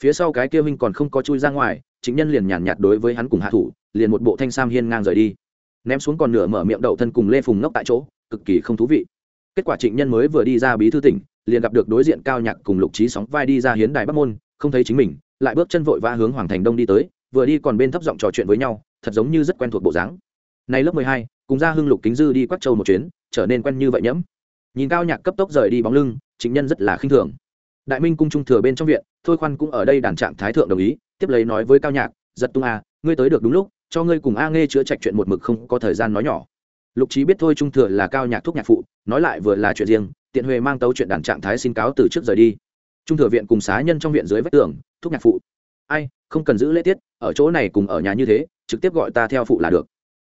phía sau cái kia huynh còn không có chui ra ngoài trịnh nhân liền nhàn nhạt đối với hắn cùng hạ thủ, liền một bộ thanh sam hiên ngang rời đi. Ném xuống còn nửa mở miệng đậu thân cùng lê phùng ngốc tại chỗ, cực kỳ không thú vị. Kết quả trịnh nhân mới vừa đi ra bí thư tỉnh, liền gặp được đối diện cao nhạc cùng lục trí sóng vai đi ra hiến đài bắc môn, không thấy chính mình, lại bước chân vội vã hướng hoàng thành đông đi tới, vừa đi còn bên thấp giọng trò chuyện với nhau, thật giống như rất quen thuộc bộ dáng. Nay lớp mười hai, cùng ra hưng lục kính dư đi quắc châu một chuyến, trở nên quen như vậy nhẫm. Nhìn cao nhạc cấp tốc rời đi bóng lưng chính nhân rất là khinh thường đại minh cung trung thừa bên trong viện, thôi khoan cũng ở đây đàn trạng thái thượng đồng ý, tiếp lấy nói với cao nhạc, giật tung a ngươi tới được đúng lúc, cho ngươi cùng a nghe chữa trạch chuyện một mực không có thời gian nói nhỏ. Lục trí biết thôi trung thừa là cao nhạc thuốc nhạc phụ, nói lại vừa là chuyện riêng, tiện huệ mang tấu chuyện đàn trạng thái xin cáo từ trước rời đi. Trung thừa viện cùng xá nhân trong viện dưới vách tường, thuốc nhạc phụ. Ai, không cần giữ lễ tiết, ở chỗ này cùng ở nhà như thế, trực tiếp gọi ta theo phụ là được.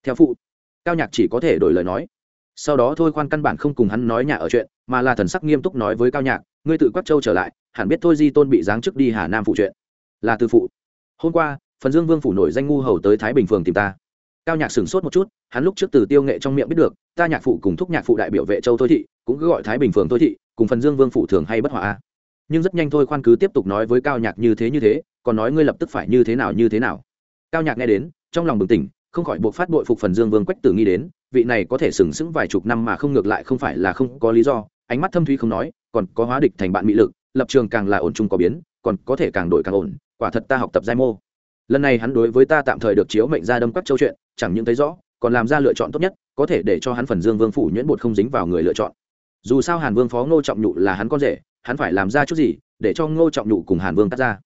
Theo phụ? Cao nhạc chỉ có thể đổi lời nói sau đó thôi khoan căn bản không cùng hắn nói nhà ở chuyện, mà là thần sắc nghiêm túc nói với cao nhạc, ngươi tự quắc châu trở lại, hẳn biết thôi di tôn bị giáng chức đi hà nam phụ chuyện. Là từ phụ. Hôm qua, phần dương vương phủ nổi danh ngu hầu tới thái bình phường tìm ta. Cao nhạc sửng sốt một chút, hắn lúc trước từ tiêu nghệ trong miệng biết được, ta nhạc phụ cùng thúc nhạc phụ đại biểu vệ châu thôi thị, cũng cứ gọi thái bình phường thôi thị, cùng phần dương vương phủ thường hay bất hòa. Nhưng rất nhanh thôi khoan cứ tiếp tục nói với cao nhạc như thế như thế, còn nói ngươi lập tức phải như thế nào như thế nào. Cao nhạc nghe đến, trong lòng bừng tỉnh không khỏi buộc phát bội phục phần dương vương quách tử nghi đến, vị này có thể sừng sững vài chục năm mà không ngược lại không phải là không có lý do, ánh mắt thâm thúy không nói, còn có hóa địch thành bạn mỹ lực, lập trường càng là ổn chung có biến, còn có thể càng đổi càng ổn, quả thật ta học tập giai mô. Lần này hắn đối với ta tạm thời được chiếu mệnh ra đâm các châu chuyện, chẳng những thấy rõ, còn làm ra lựa chọn tốt nhất, có thể để cho hắn phần dương vương phủ nhuyễn bột không dính vào người lựa chọn. Dù sao hàn vương phó ngô trọng nhụ là hắn con rể, hắn phải làm ra chút gì, để cho ngô trọng nhụ cùng hàn vương tắt ra.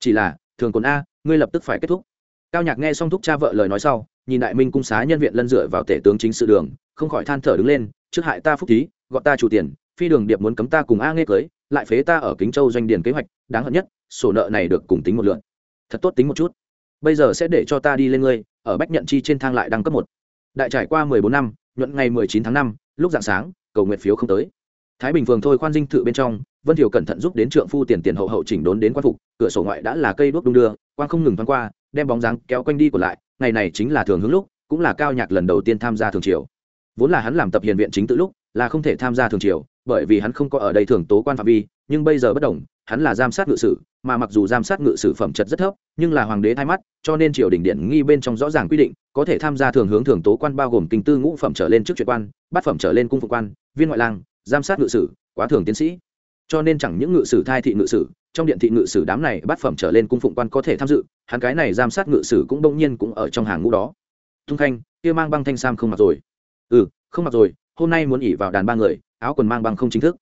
Chỉ là, thường còn a, ngươi lập tức phải kết thúc cao nhạc nghe xong thúc cha vợ lời nói sau, nhìn đại minh cung xá nhân viện lân dựa vào tể tướng chính sự đường, không khỏi than thở đứng lên, trước hại ta phúc thí, gọi ta chủ tiền, phi đường điệp muốn cấm ta cùng a nghe cưới, lại phế ta ở kính châu doanh điền kế hoạch, đáng hận nhất, sổ nợ này được cùng tính một lượn. Thật tốt tính một chút. Bây giờ sẽ để cho ta đi lên ngươi, ở bách nhận chi trên thang lại đăng cấp một. Đại trải qua mười bốn năm, nhuận ngày mười chín tháng năm, lúc dạng sáng, cầu nguyện phiếu không tới. Thái bình phường thôi khoan dinh thự bên trong, vân thiều cẩn thận giúp đến trượng phu tiền tiền hậu hậu chỉnh đốn đến quan phục, cửa sổ ngoại đã là cây đuốc đung đưa, quang không ngừng thoáng qua đem bóng dáng kéo quanh đi của lại, ngày này chính là thường hướng lúc, cũng là cao nhạc lần đầu tiên tham gia thường triều. Vốn là hắn làm tập hiền viện chính tự lúc, là không thể tham gia thường triều, bởi vì hắn không có ở đây thường tố quan phạm vi, nhưng bây giờ bất đồng, hắn là giám sát ngự sử, mà mặc dù giám sát ngự sử phẩm chất rất thấp, nhưng là hoàng đế thay mắt, cho nên triều đình điện nghi bên trong rõ ràng quy định, có thể tham gia thường hướng thường tố quan bao gồm kinh tư ngũ phẩm trở lên trước chuyện quan, bát phẩm trở lên cung phục quan, viên ngoại lang, giám sát ngự sử, quá thường tiến sĩ cho nên chẳng những ngự sử thai thị ngự sử, trong điện thị ngự sử đám này bát phẩm trở lên cung phụng quan có thể tham dự, hắn cái này giám sát ngự sử cũng bỗng nhiên cũng ở trong hàng ngũ đó. Tung khanh, kia mang băng thanh sam không mặc rồi. Ừ không mặc rồi, hôm nay muốn ỉ vào đàn ba người, áo quần mang băng không chính thức.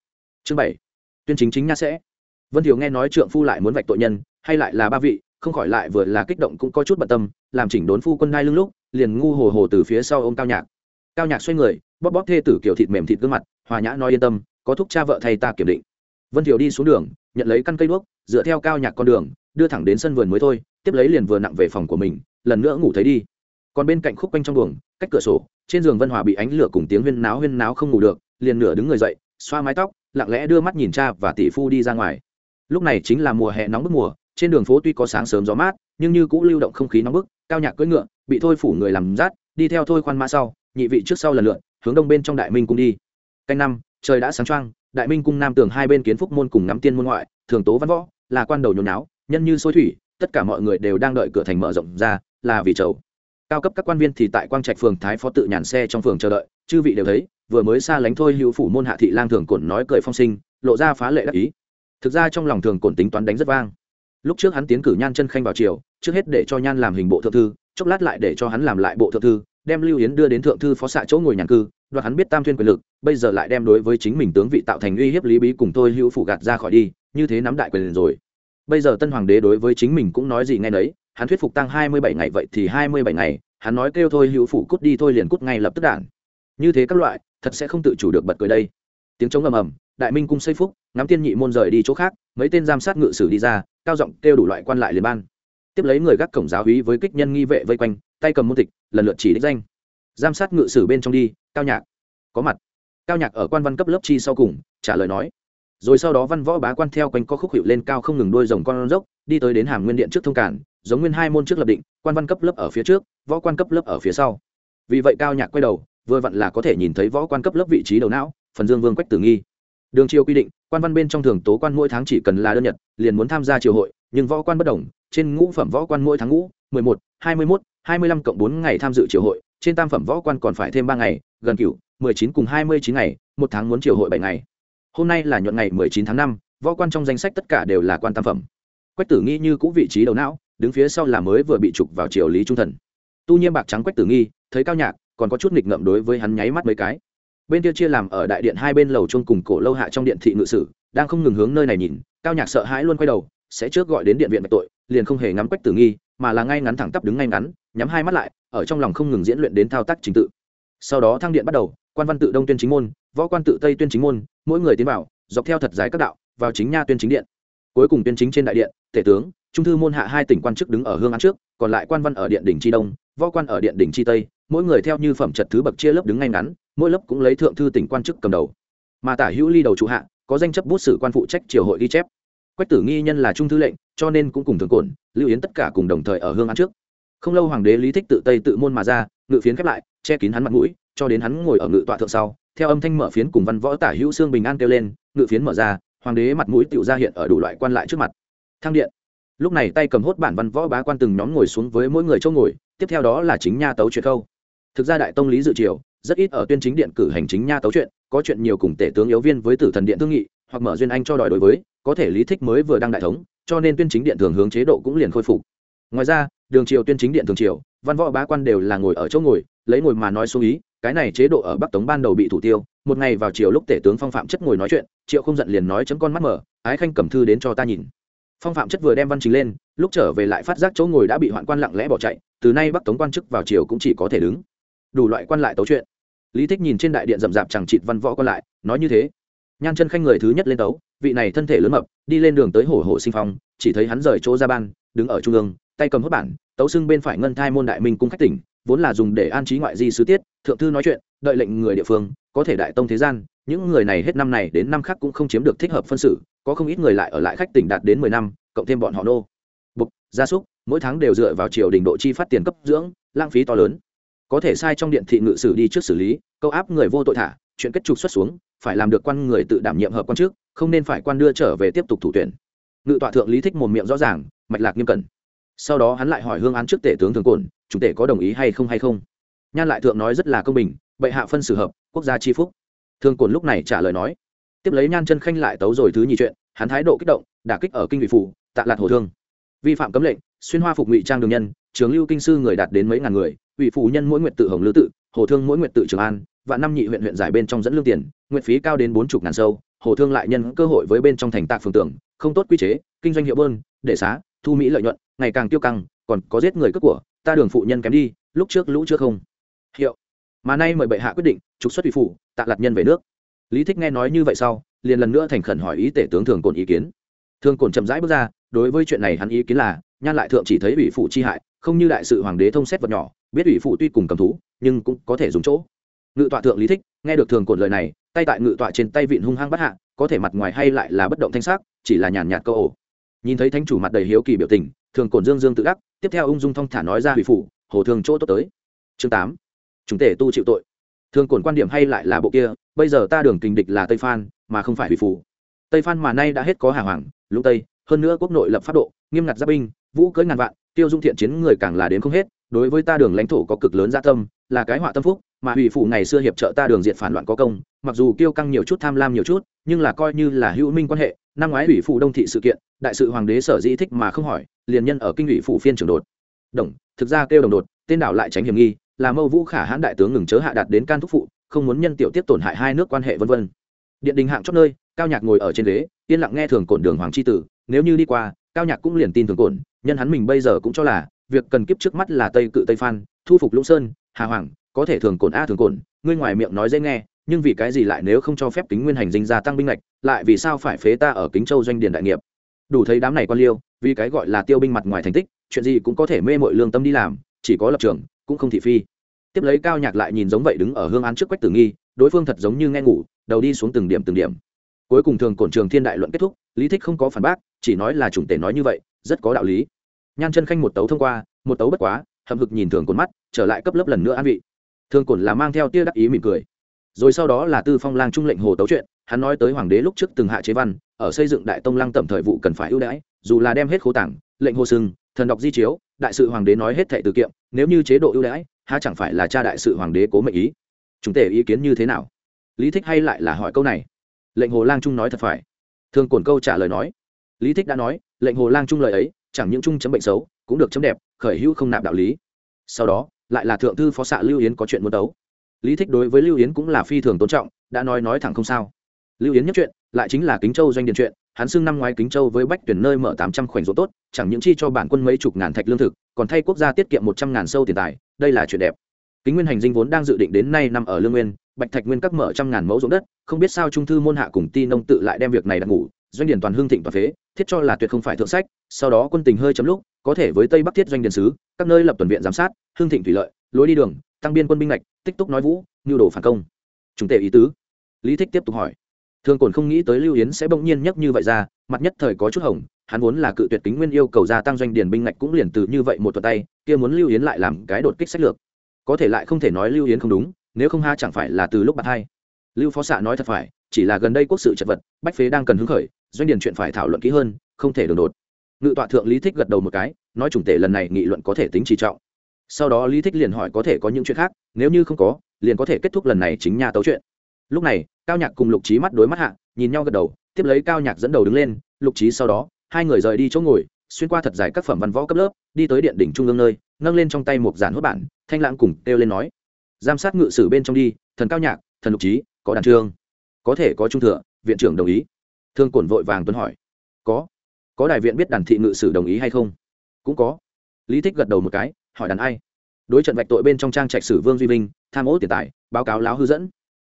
Chương bảy, tuyên chính chính nha sẽ. Vân thiếu nghe nói trượng phu lại muốn vạch tội nhân, hay lại là ba vị, không khỏi lại vừa là kích động cũng có chút bận tâm, làm chỉnh đốn phu quân đai lưng lúc, liền ngu hồ hồ từ phía sau ô m cao nhạc. Cao nhạc xoay người, bóp bóp thê tử kiểu thịt mềm thịt gương mặt, hòa nhã nói yên tâm, có thúc cha vợ thay ta kiểm định vân thiểu đi xuống đường, nhận lấy căn cây đuốc, dựa theo cao nhạc con đường, đưa thẳng đến sân vườn mới thôi, tiếp lấy liền vừa nặng về phòng của mình, lần nữa ngủ thấy đi. Còn bên cạnh khúc quanh trong buồng, cách cửa sổ, trên giường vân hòa bị ánh lửa cùng tiếng huyên náo huyên náo không ngủ được, liền nửa đứng người dậy, xoa mái tóc, lặng lẽ đưa mắt nhìn cha và tỷ phu đi ra ngoài. Lúc này chính là mùa hè nóng bức mùa, trên đường phố tuy có sáng sớm gió mát, nhưng như cũng lưu động không khí nóng bức, cao nhạc cưỡi ngựa, bị thôi phủ người làm rát, đi theo thôi khoan mã sau, nhị vị trước sau lần lượt, hướng đông bên trong đại minh cung đi. Canh năm, trời đã sáng trăng đại minh cung nam tường hai bên kiến phúc môn cùng ngắm tiên môn ngoại, thường tố văn võ, là quan đầu nhồi náo nhân như sôi thủy, tất cả mọi người đều đang đợi cửa thành mở rộng ra, là vì chầu. Cao cấp các quan viên thì tại quang trạch phường thái phó tự nhàn xe trong phường chờ đợi, chư vị đều thấy, vừa mới xa lánh thôi hữu phủ môn hạ thị lang thường cổn nói cười phong sinh, lộ ra phá lệ đắc ý. Thực ra trong lòng thường cổn tính toán đánh rất vang. Lúc trước hắn tiến cử nhan chân khanh vào triều, trước hết để cho nhan làm hình bộ thượng thư, chốc lát lại để cho hắn làm lại bộ thượng thư, đem lưu yến đưa đến thượng thư phó xạ chỗ ngồi nhàn cư đoạt hắn biết tam thuyên quyền lực bây giờ lại đem đối với chính mình tướng vị tạo thành uy hiếp lý bí cùng tôi hữu phủ gạt ra khỏi đi như thế nắm đại quyền rồi. Bây giờ tân hoàng đế đối với chính mình cũng nói gì nghe đấy, hắn thuyết phục tăng hai mươi bảy ngày vậy thì hai mươi bảy ngày hắn nói kêu thôi hữu phủ cút đi thôi liền cút ngay lập tức đản như thế các loại thật sẽ không tự chủ được bật cười đây. Tiếng trống ầm ầm đại minh cung xây phúc ngắm tiên nhị môn rời đi chỗ khác mấy tên giám sát ngự sử đi ra cao giọng kêu đủ loại quan lại liền ban. Tiếp lấy người gác cổng giáo hí với kích nhân nghi vệ vây quanh tay cầm môn tịch lần lượt chỉ đích danh. Giám sát ngự sử bên trong đi cao nhạc. Có mặt. Cao nhạc ở quan văn cấp lớp chi sau cùng, trả lời nói. Rồi sau đó văn võ bá quan theo quanh co khúc hiệu lên cao không ngừng đôi rồng con dốc, đi tới đến hàm nguyên điện trước thông cản, giống nguyên hai môn trước lập định, quan văn cấp lớp ở phía trước, võ quan cấp lớp ở phía sau. Vì vậy cao nhạc quay đầu, vừa vặn là có thể nhìn thấy võ quan cấp lớp vị trí đầu não, phần dương vương quách tử nghi. Đường triều quy định, quan văn bên trong thường tố quan mỗi tháng chỉ cần là đơn nhật, liền muốn tham gia triều hội, nhưng võ quan bất đồng, trên ngũ phẩm võ quan mỗi tháng ngũ, mười một, hai mươi mốt, hai mươi lăm cộng bốn ngày tham dự triều hội trên tam phẩm võ quan còn phải thêm ba ngày, gần cựu mười chín cùng hai mươi chín ngày, một tháng muốn triều hội bảy ngày. Hôm nay là nhuận ngày mười chín tháng năm, võ quan trong danh sách tất cả đều là quan tam phẩm. Quách tử nghi như cũ vị trí đầu não, đứng phía sau là mới vừa bị trục vào triều lý trung thần. Tu nhiên bạc trắng quách tử nghi, thấy cao nhạc, còn có chút nghịch ngợm đối với hắn nháy mắt mấy cái. Bên kia chia làm ở đại điện hai bên lầu chung cùng cổ lâu hạ trong điện thị ngự sử, đang không ngừng hướng nơi này nhìn, cao nhạc sợ hãi luôn quay đầu, sẽ trước gọi đến điện viện bạch tội liền không hề ngắm quách tử nghi, mà là ngay ngắn thẳng tắp đứng ngay ngắn, nhắm hai mắt lại, ở trong lòng không ngừng diễn luyện đến thao tác trình tự. Sau đó thăng điện bắt đầu, quan văn tự đông tuyên chính môn, võ quan tự tây tuyên chính môn, mỗi người tiến vào, dọc theo thật dài các đạo, vào chính nha tuyên chính điện. Cuối cùng tuyên chính trên đại điện, tể tướng, trung thư môn hạ hai tỉnh quan chức đứng ở hương án trước, còn lại quan văn ở điện đỉnh tri đông, võ quan ở điện đỉnh tri tây, mỗi người theo như phẩm trật thứ bậc chia lớp đứng ngay ngắn, mỗi lớp cũng lấy thượng thư tỉnh quan chức cầm đầu. Mà tả hữu ly đầu trụ hạ, có danh chấp bút sử quan phụ trách triều hội ghi chép. Quách tử nghi nhân là trung thư lệnh cho nên cũng cùng thường cổn, lưu yến tất cả cùng đồng thời ở hương án trước. Không lâu hoàng đế lý thích tự tây tự môn mà ra, ngự phiến khép lại, che kín hắn mặt mũi, cho đến hắn ngồi ở ngự tọa thượng sau, theo âm thanh mở phiến cùng văn võ tả hữu xương bình an kêu lên, ngự phiến mở ra, hoàng đế mặt mũi tựu ra hiện ở đủ loại quan lại trước mặt. Thang điện. Lúc này tay cầm hốt bản văn võ bá quan từng nhóm ngồi xuống với mỗi người chỗ ngồi, tiếp theo đó là chính nha tấu chuyện câu. Thực ra đại tông lý dự triều, rất ít ở tuyên chính điện cử hành chính nha tấu chuyện, có chuyện nhiều cùng tể tướng yếu viên với tử thần điện thương nghị, hoặc mở duyên anh cho đòi đối với, có thể lý thích mới vừa đăng đại thống cho nên tuyên chính điện thường hướng chế độ cũng liền khôi phục. Ngoài ra, đường triều tuyên chính điện thường triều, văn võ bá quan đều là ngồi ở chỗ ngồi, lấy ngồi mà nói xuống ý, cái này chế độ ở bắc tống ban đầu bị thủ tiêu, một ngày vào chiều lúc tể tướng phong phạm chất ngồi nói chuyện, triệu không giận liền nói chấm con mắt mở, ái khanh cầm thư đến cho ta nhìn. Phong phạm chất vừa đem văn trình lên, lúc trở về lại phát giác chỗ ngồi đã bị hoạn quan lặng lẽ bỏ chạy, từ nay bắc tống quan chức vào chiều cũng chỉ có thể đứng. Đủ loại quan lại tấu chuyện. Lý thích nhìn trên đại điện rậm rạp chẳng chịt văn võ quan lại, nói như thế. Nhan chân khanh người thứ nhất lên tấu vị này thân thể lớn mập, đi lên đường tới hổ hổ sinh phong, chỉ thấy hắn rời chỗ ra ban, đứng ở trung ương, tay cầm hốt bản, tấu xưng bên phải ngân thai môn đại minh cung khách tỉnh, vốn là dùng để an trí ngoại di sứ tiết, thượng thư nói chuyện, đợi lệnh người địa phương, có thể đại tông thế gian, những người này hết năm này đến năm khác cũng không chiếm được thích hợp phân xử, có không ít người lại ở lại khách tỉnh đạt đến mười năm, cộng thêm bọn họ nô. Bục, gia súc, mỗi tháng đều dựa vào triều đình độ chi phát tiền cấp dưỡng, lãng phí to lớn. Có thể sai trong điện thị ngự sử đi trước xử lý, câu áp người vô tội thả, chuyện kết trục xuất xuống phải làm được quan người tự đảm nhiệm hợp quan trước, không nên phải quan đưa trở về tiếp tục thủ tuyển. Ngự tọa thượng lý thích một miệng rõ ràng, mạch lạc nghiêm cẩn. Sau đó hắn lại hỏi hương án trước tể tướng thường cổn, chủ tể có đồng ý hay không hay không? Nhan lại thượng nói rất là công bình, bệ hạ phân xử hợp, quốc gia chi phúc. Thường cổn lúc này trả lời nói. Tiếp lấy nhan chân khanh lại tấu rồi thứ nhì chuyện, hắn thái độ kích động, đả kích ở kinh vị phủ, tạ lạt hồ thương. Vi phạm cấm lệnh, xuyên hoa phục ngụy trang đường nhân, trường lưu kinh sư người đạt đến mấy ngàn người ủy phủ nhân mỗi nguyện tự hồng lư tự hồ thương mỗi nguyện tự trường an và năm nhị huyện huyện giải bên trong dẫn lương tiền, nguyện phí cao đến bốn chục ngàn sâu, hồ thương lại nhân cơ hội với bên trong thành tạc phường tưởng, không tốt quy chế, kinh doanh hiệu bơn, để xá, thu mỹ lợi nhuận, ngày càng tiêu căng, còn có giết người cướp của, ta đường phụ nhân kém đi, lúc trước lũ chưa không. Hiệu. Mà nay mời bệ hạ quyết định, trục xuất ủy phủ, tạ lạt nhân về nước. Lý thích nghe nói như vậy sau, liền lần nữa thành khẩn hỏi ý tể tướng thường cồn ý kiến. Thường cồn chậm rãi bước ra, đối với chuyện này hắn ý kiến là, nhan lại thượng chỉ thấy ủy phụ chi hại, không như đại sự hoàng đế thông xét vật nhỏ, biết ủy phụ tuy cùng cầm thú, nhưng cũng có thể dùng chỗ ngự tọa thượng lý thích nghe được thường Cổn lời này tay tại ngự tọa trên tay vịn hung hăng bắt hạ có thể mặt ngoài hay lại là bất động thanh sắc chỉ là nhàn nhạt câu ổ nhìn thấy thánh chủ mặt đầy hiếu kỳ biểu tình thường Cổn dương dương tự đắc tiếp theo ung dung thong thả nói ra Hủy phủ, hồ thường chỗ tốt tới. Chương tám. Chúng tể tu chịu tội. Thường Cổn quan điểm hay lại là bộ kia bây giờ ta đường kình địch là tây phan mà không phải hủy phủ. tây phan mà nay đã hết có hà hoàng lũ tây hơn nữa quốc nội lập pháp độ nghiêm ngặt giáp binh vũ cưỡi ngàn vạn tiêu dung thiện chiến người càng là đến không hết đối với ta đường lãnh thổ có cực lớn gia tâm là cái họa tâm phúc mà hủy phủ ngày xưa hiệp trợ ta đường diện phản loạn có công, mặc dù kiêu căng nhiều chút, tham lam nhiều chút, nhưng là coi như là hữu minh quan hệ, năm ngoái ủy phủ đông thị sự kiện, đại sự hoàng đế sở dĩ thích mà không hỏi, liền nhân ở kinh ủy phủ phiên trường đột. Đồng, thực ra kêu đồng đột, tên đảo lại tránh hiểm nghi, là mâu vũ khả hãn đại tướng ngừng chớ hạ đạt đến can thúc phụ, không muốn nhân tiểu tiếp tổn hại hai nước quan hệ vân vân. Điện đình hạng chót nơi, cao nhạc ngồi ở trên ghế, yên lặng nghe thường cổn đường hoàng c tử, nếu như đi qua, cao nhạc cũng liền tin thường cổn, nhân hắn mình bây giờ cũng cho là, việc cần kiếp trước mắt là tây cự tây phan, thu phục lũng sơn, hà hoàng có thể thường cồn a thường cồn, ngươi ngoài miệng nói dễ nghe nhưng vì cái gì lại nếu không cho phép kính nguyên hành dinh gia tăng binh lệch lại vì sao phải phế ta ở kính châu doanh điền đại nghiệp? Đủ thấy đám này quan liêu vì cái gọi là tiêu binh mặt ngoài thành tích chuyện gì cũng có thể mê mội lương tâm đi làm chỉ có lập trường cũng không thị phi. Tiếp lấy cao nhạc lại nhìn giống vậy đứng ở hương án trước quách tử nghi đối phương thật giống như nghe ngủ đầu đi xuống từng điểm từng điểm. Cuối cùng thường cổn trường thiên đại luận kết thúc lý thích không có phản bác chỉ nói là chủng tể nói như vậy rất có đạo lý. Nhan chân khanh một tấu thông qua một tấu bất quá hậm hực nhìn thường cồn mắt trở lại cấp lớp lần nữa an vị thường cổn là mang theo tia đắc ý mỉm cười. Rồi sau đó là tư phong lang trung lệnh hồ tấu chuyện, hắn nói tới hoàng đế lúc trước từng hạ chế văn, ở xây dựng đại tông lăng tẩm thời vụ cần phải ưu đãi, dù là đem hết khố tảng, lệnh hồ sưng thần đọc di chiếu, đại sự hoàng đế nói hết thệ từ kiệm, nếu như chế độ ưu đãi, há chẳng phải là cha đại sự hoàng đế cố mệnh ý? Chúng tể ý kiến như thế nào? Lý thích hay lại là hỏi câu này? Lệnh hồ lang trung nói thật phải. Thường cổn câu trả lời nói. Lý thích đã nói, lệnh hồ lang trung lời ấy, chẳng những trung chấm bệnh xấu, cũng được chấm đẹp, khởi hữu không nạp đạo lý. Sau đó lại là thượng thư phó xạ lưu yến có chuyện muốn đấu. Lý thích đối với lưu yến cũng là phi thường tôn trọng, đã nói nói thẳng không sao. Lưu yến nhất chuyện, lại chính là kính châu doanh điện chuyện, hắn xưng năm ngoái kính châu với bách tuyển nơi mở tám trăm khoảnh rỗ tốt, chẳng những chi cho bản quân mấy chục ngàn thạch lương thực, còn thay quốc gia tiết kiệm một trăm ngàn sâu tiền tài, đây là chuyện đẹp. Kính nguyên hành dinh vốn đang dự định đến nay nằm ở lương nguyên, bạch thạch nguyên các mở trăm ngàn mẫu ruộng đất, không biết sao trung thư môn hạ cùng ti nông tự lại đem việc này đặt ngủ doanh điển toàn hương thịnh toàn phế, thiết cho là tuyệt không phải thượng sách, sau đó quân tình hơi chấm lúc, có thể với tây bắc thiết doanh điển sứ, các nơi lập tuần viện giám sát hương thịnh thủy lợi, lối đi đường, tăng biên quân binh lạch tích túc nói vũ nhu đồ phản công. Chúng tệ ý tứ. Lý thích tiếp tục hỏi. Thương cồn không nghĩ tới lưu yến sẽ bỗng nhiên nhắc như vậy ra, mặt nhất thời có chút hồng, hắn vốn là cự tuyệt kính nguyên yêu cầu gia tăng doanh điền binh ngạch cũng liền từ như vậy một tuần tay, kia muốn lưu yến lại làm cái đột kích sách lược. Có thể lại không thể nói lưu yến không đúng, nếu không ha chẳng phải là từ lúc bạn hai. Lưu phó xạ nói thật phải, chỉ là gần đây quốc sự chật vật, bách phế đang cần hứng khởi doanh điền chuyện phải thảo luận kỹ hơn, không thể đường đột. Ngự tọa thượng lý thích gật đầu một cái, nói chủng tể lần này nghị luận có thể tính trì trọng. Sau đó lý thích liền hỏi có thể có những chuyện khác, nếu như không có, liền có thể kết thúc lần này chính nhà tấu chuyện. Lúc này, cao nhạc cùng lục trí mắt đối mắt hạ, nhìn nhau gật đầu, tiếp lấy cao nhạc dẫn đầu đứng lên, lục trí sau đó, hai người rời đi chỗ ngồi, xuyên qua thật dài các phẩm văn võ cấp lớp, đi tới điện đỉnh trung ương nơi, nâng lên trong tay một giản hốt bản, thanh lãng cùng kêu lên nói. Giám sát ngự sử bên trong đi, thần cao nhạc, thần lục trí có đàn trương có thể có trung thừa, viện trưởng đồng ý thương cổn vội vàng tuấn hỏi, có có đại viện biết đàn thị ngự sử đồng ý hay không? Cũng có. Lý thích gật đầu một cái, hỏi đàn ai? Đối trận vạch tội bên trong trang trạch sử vương duy vinh, tham ô tiền tài, báo cáo láo hư dẫn.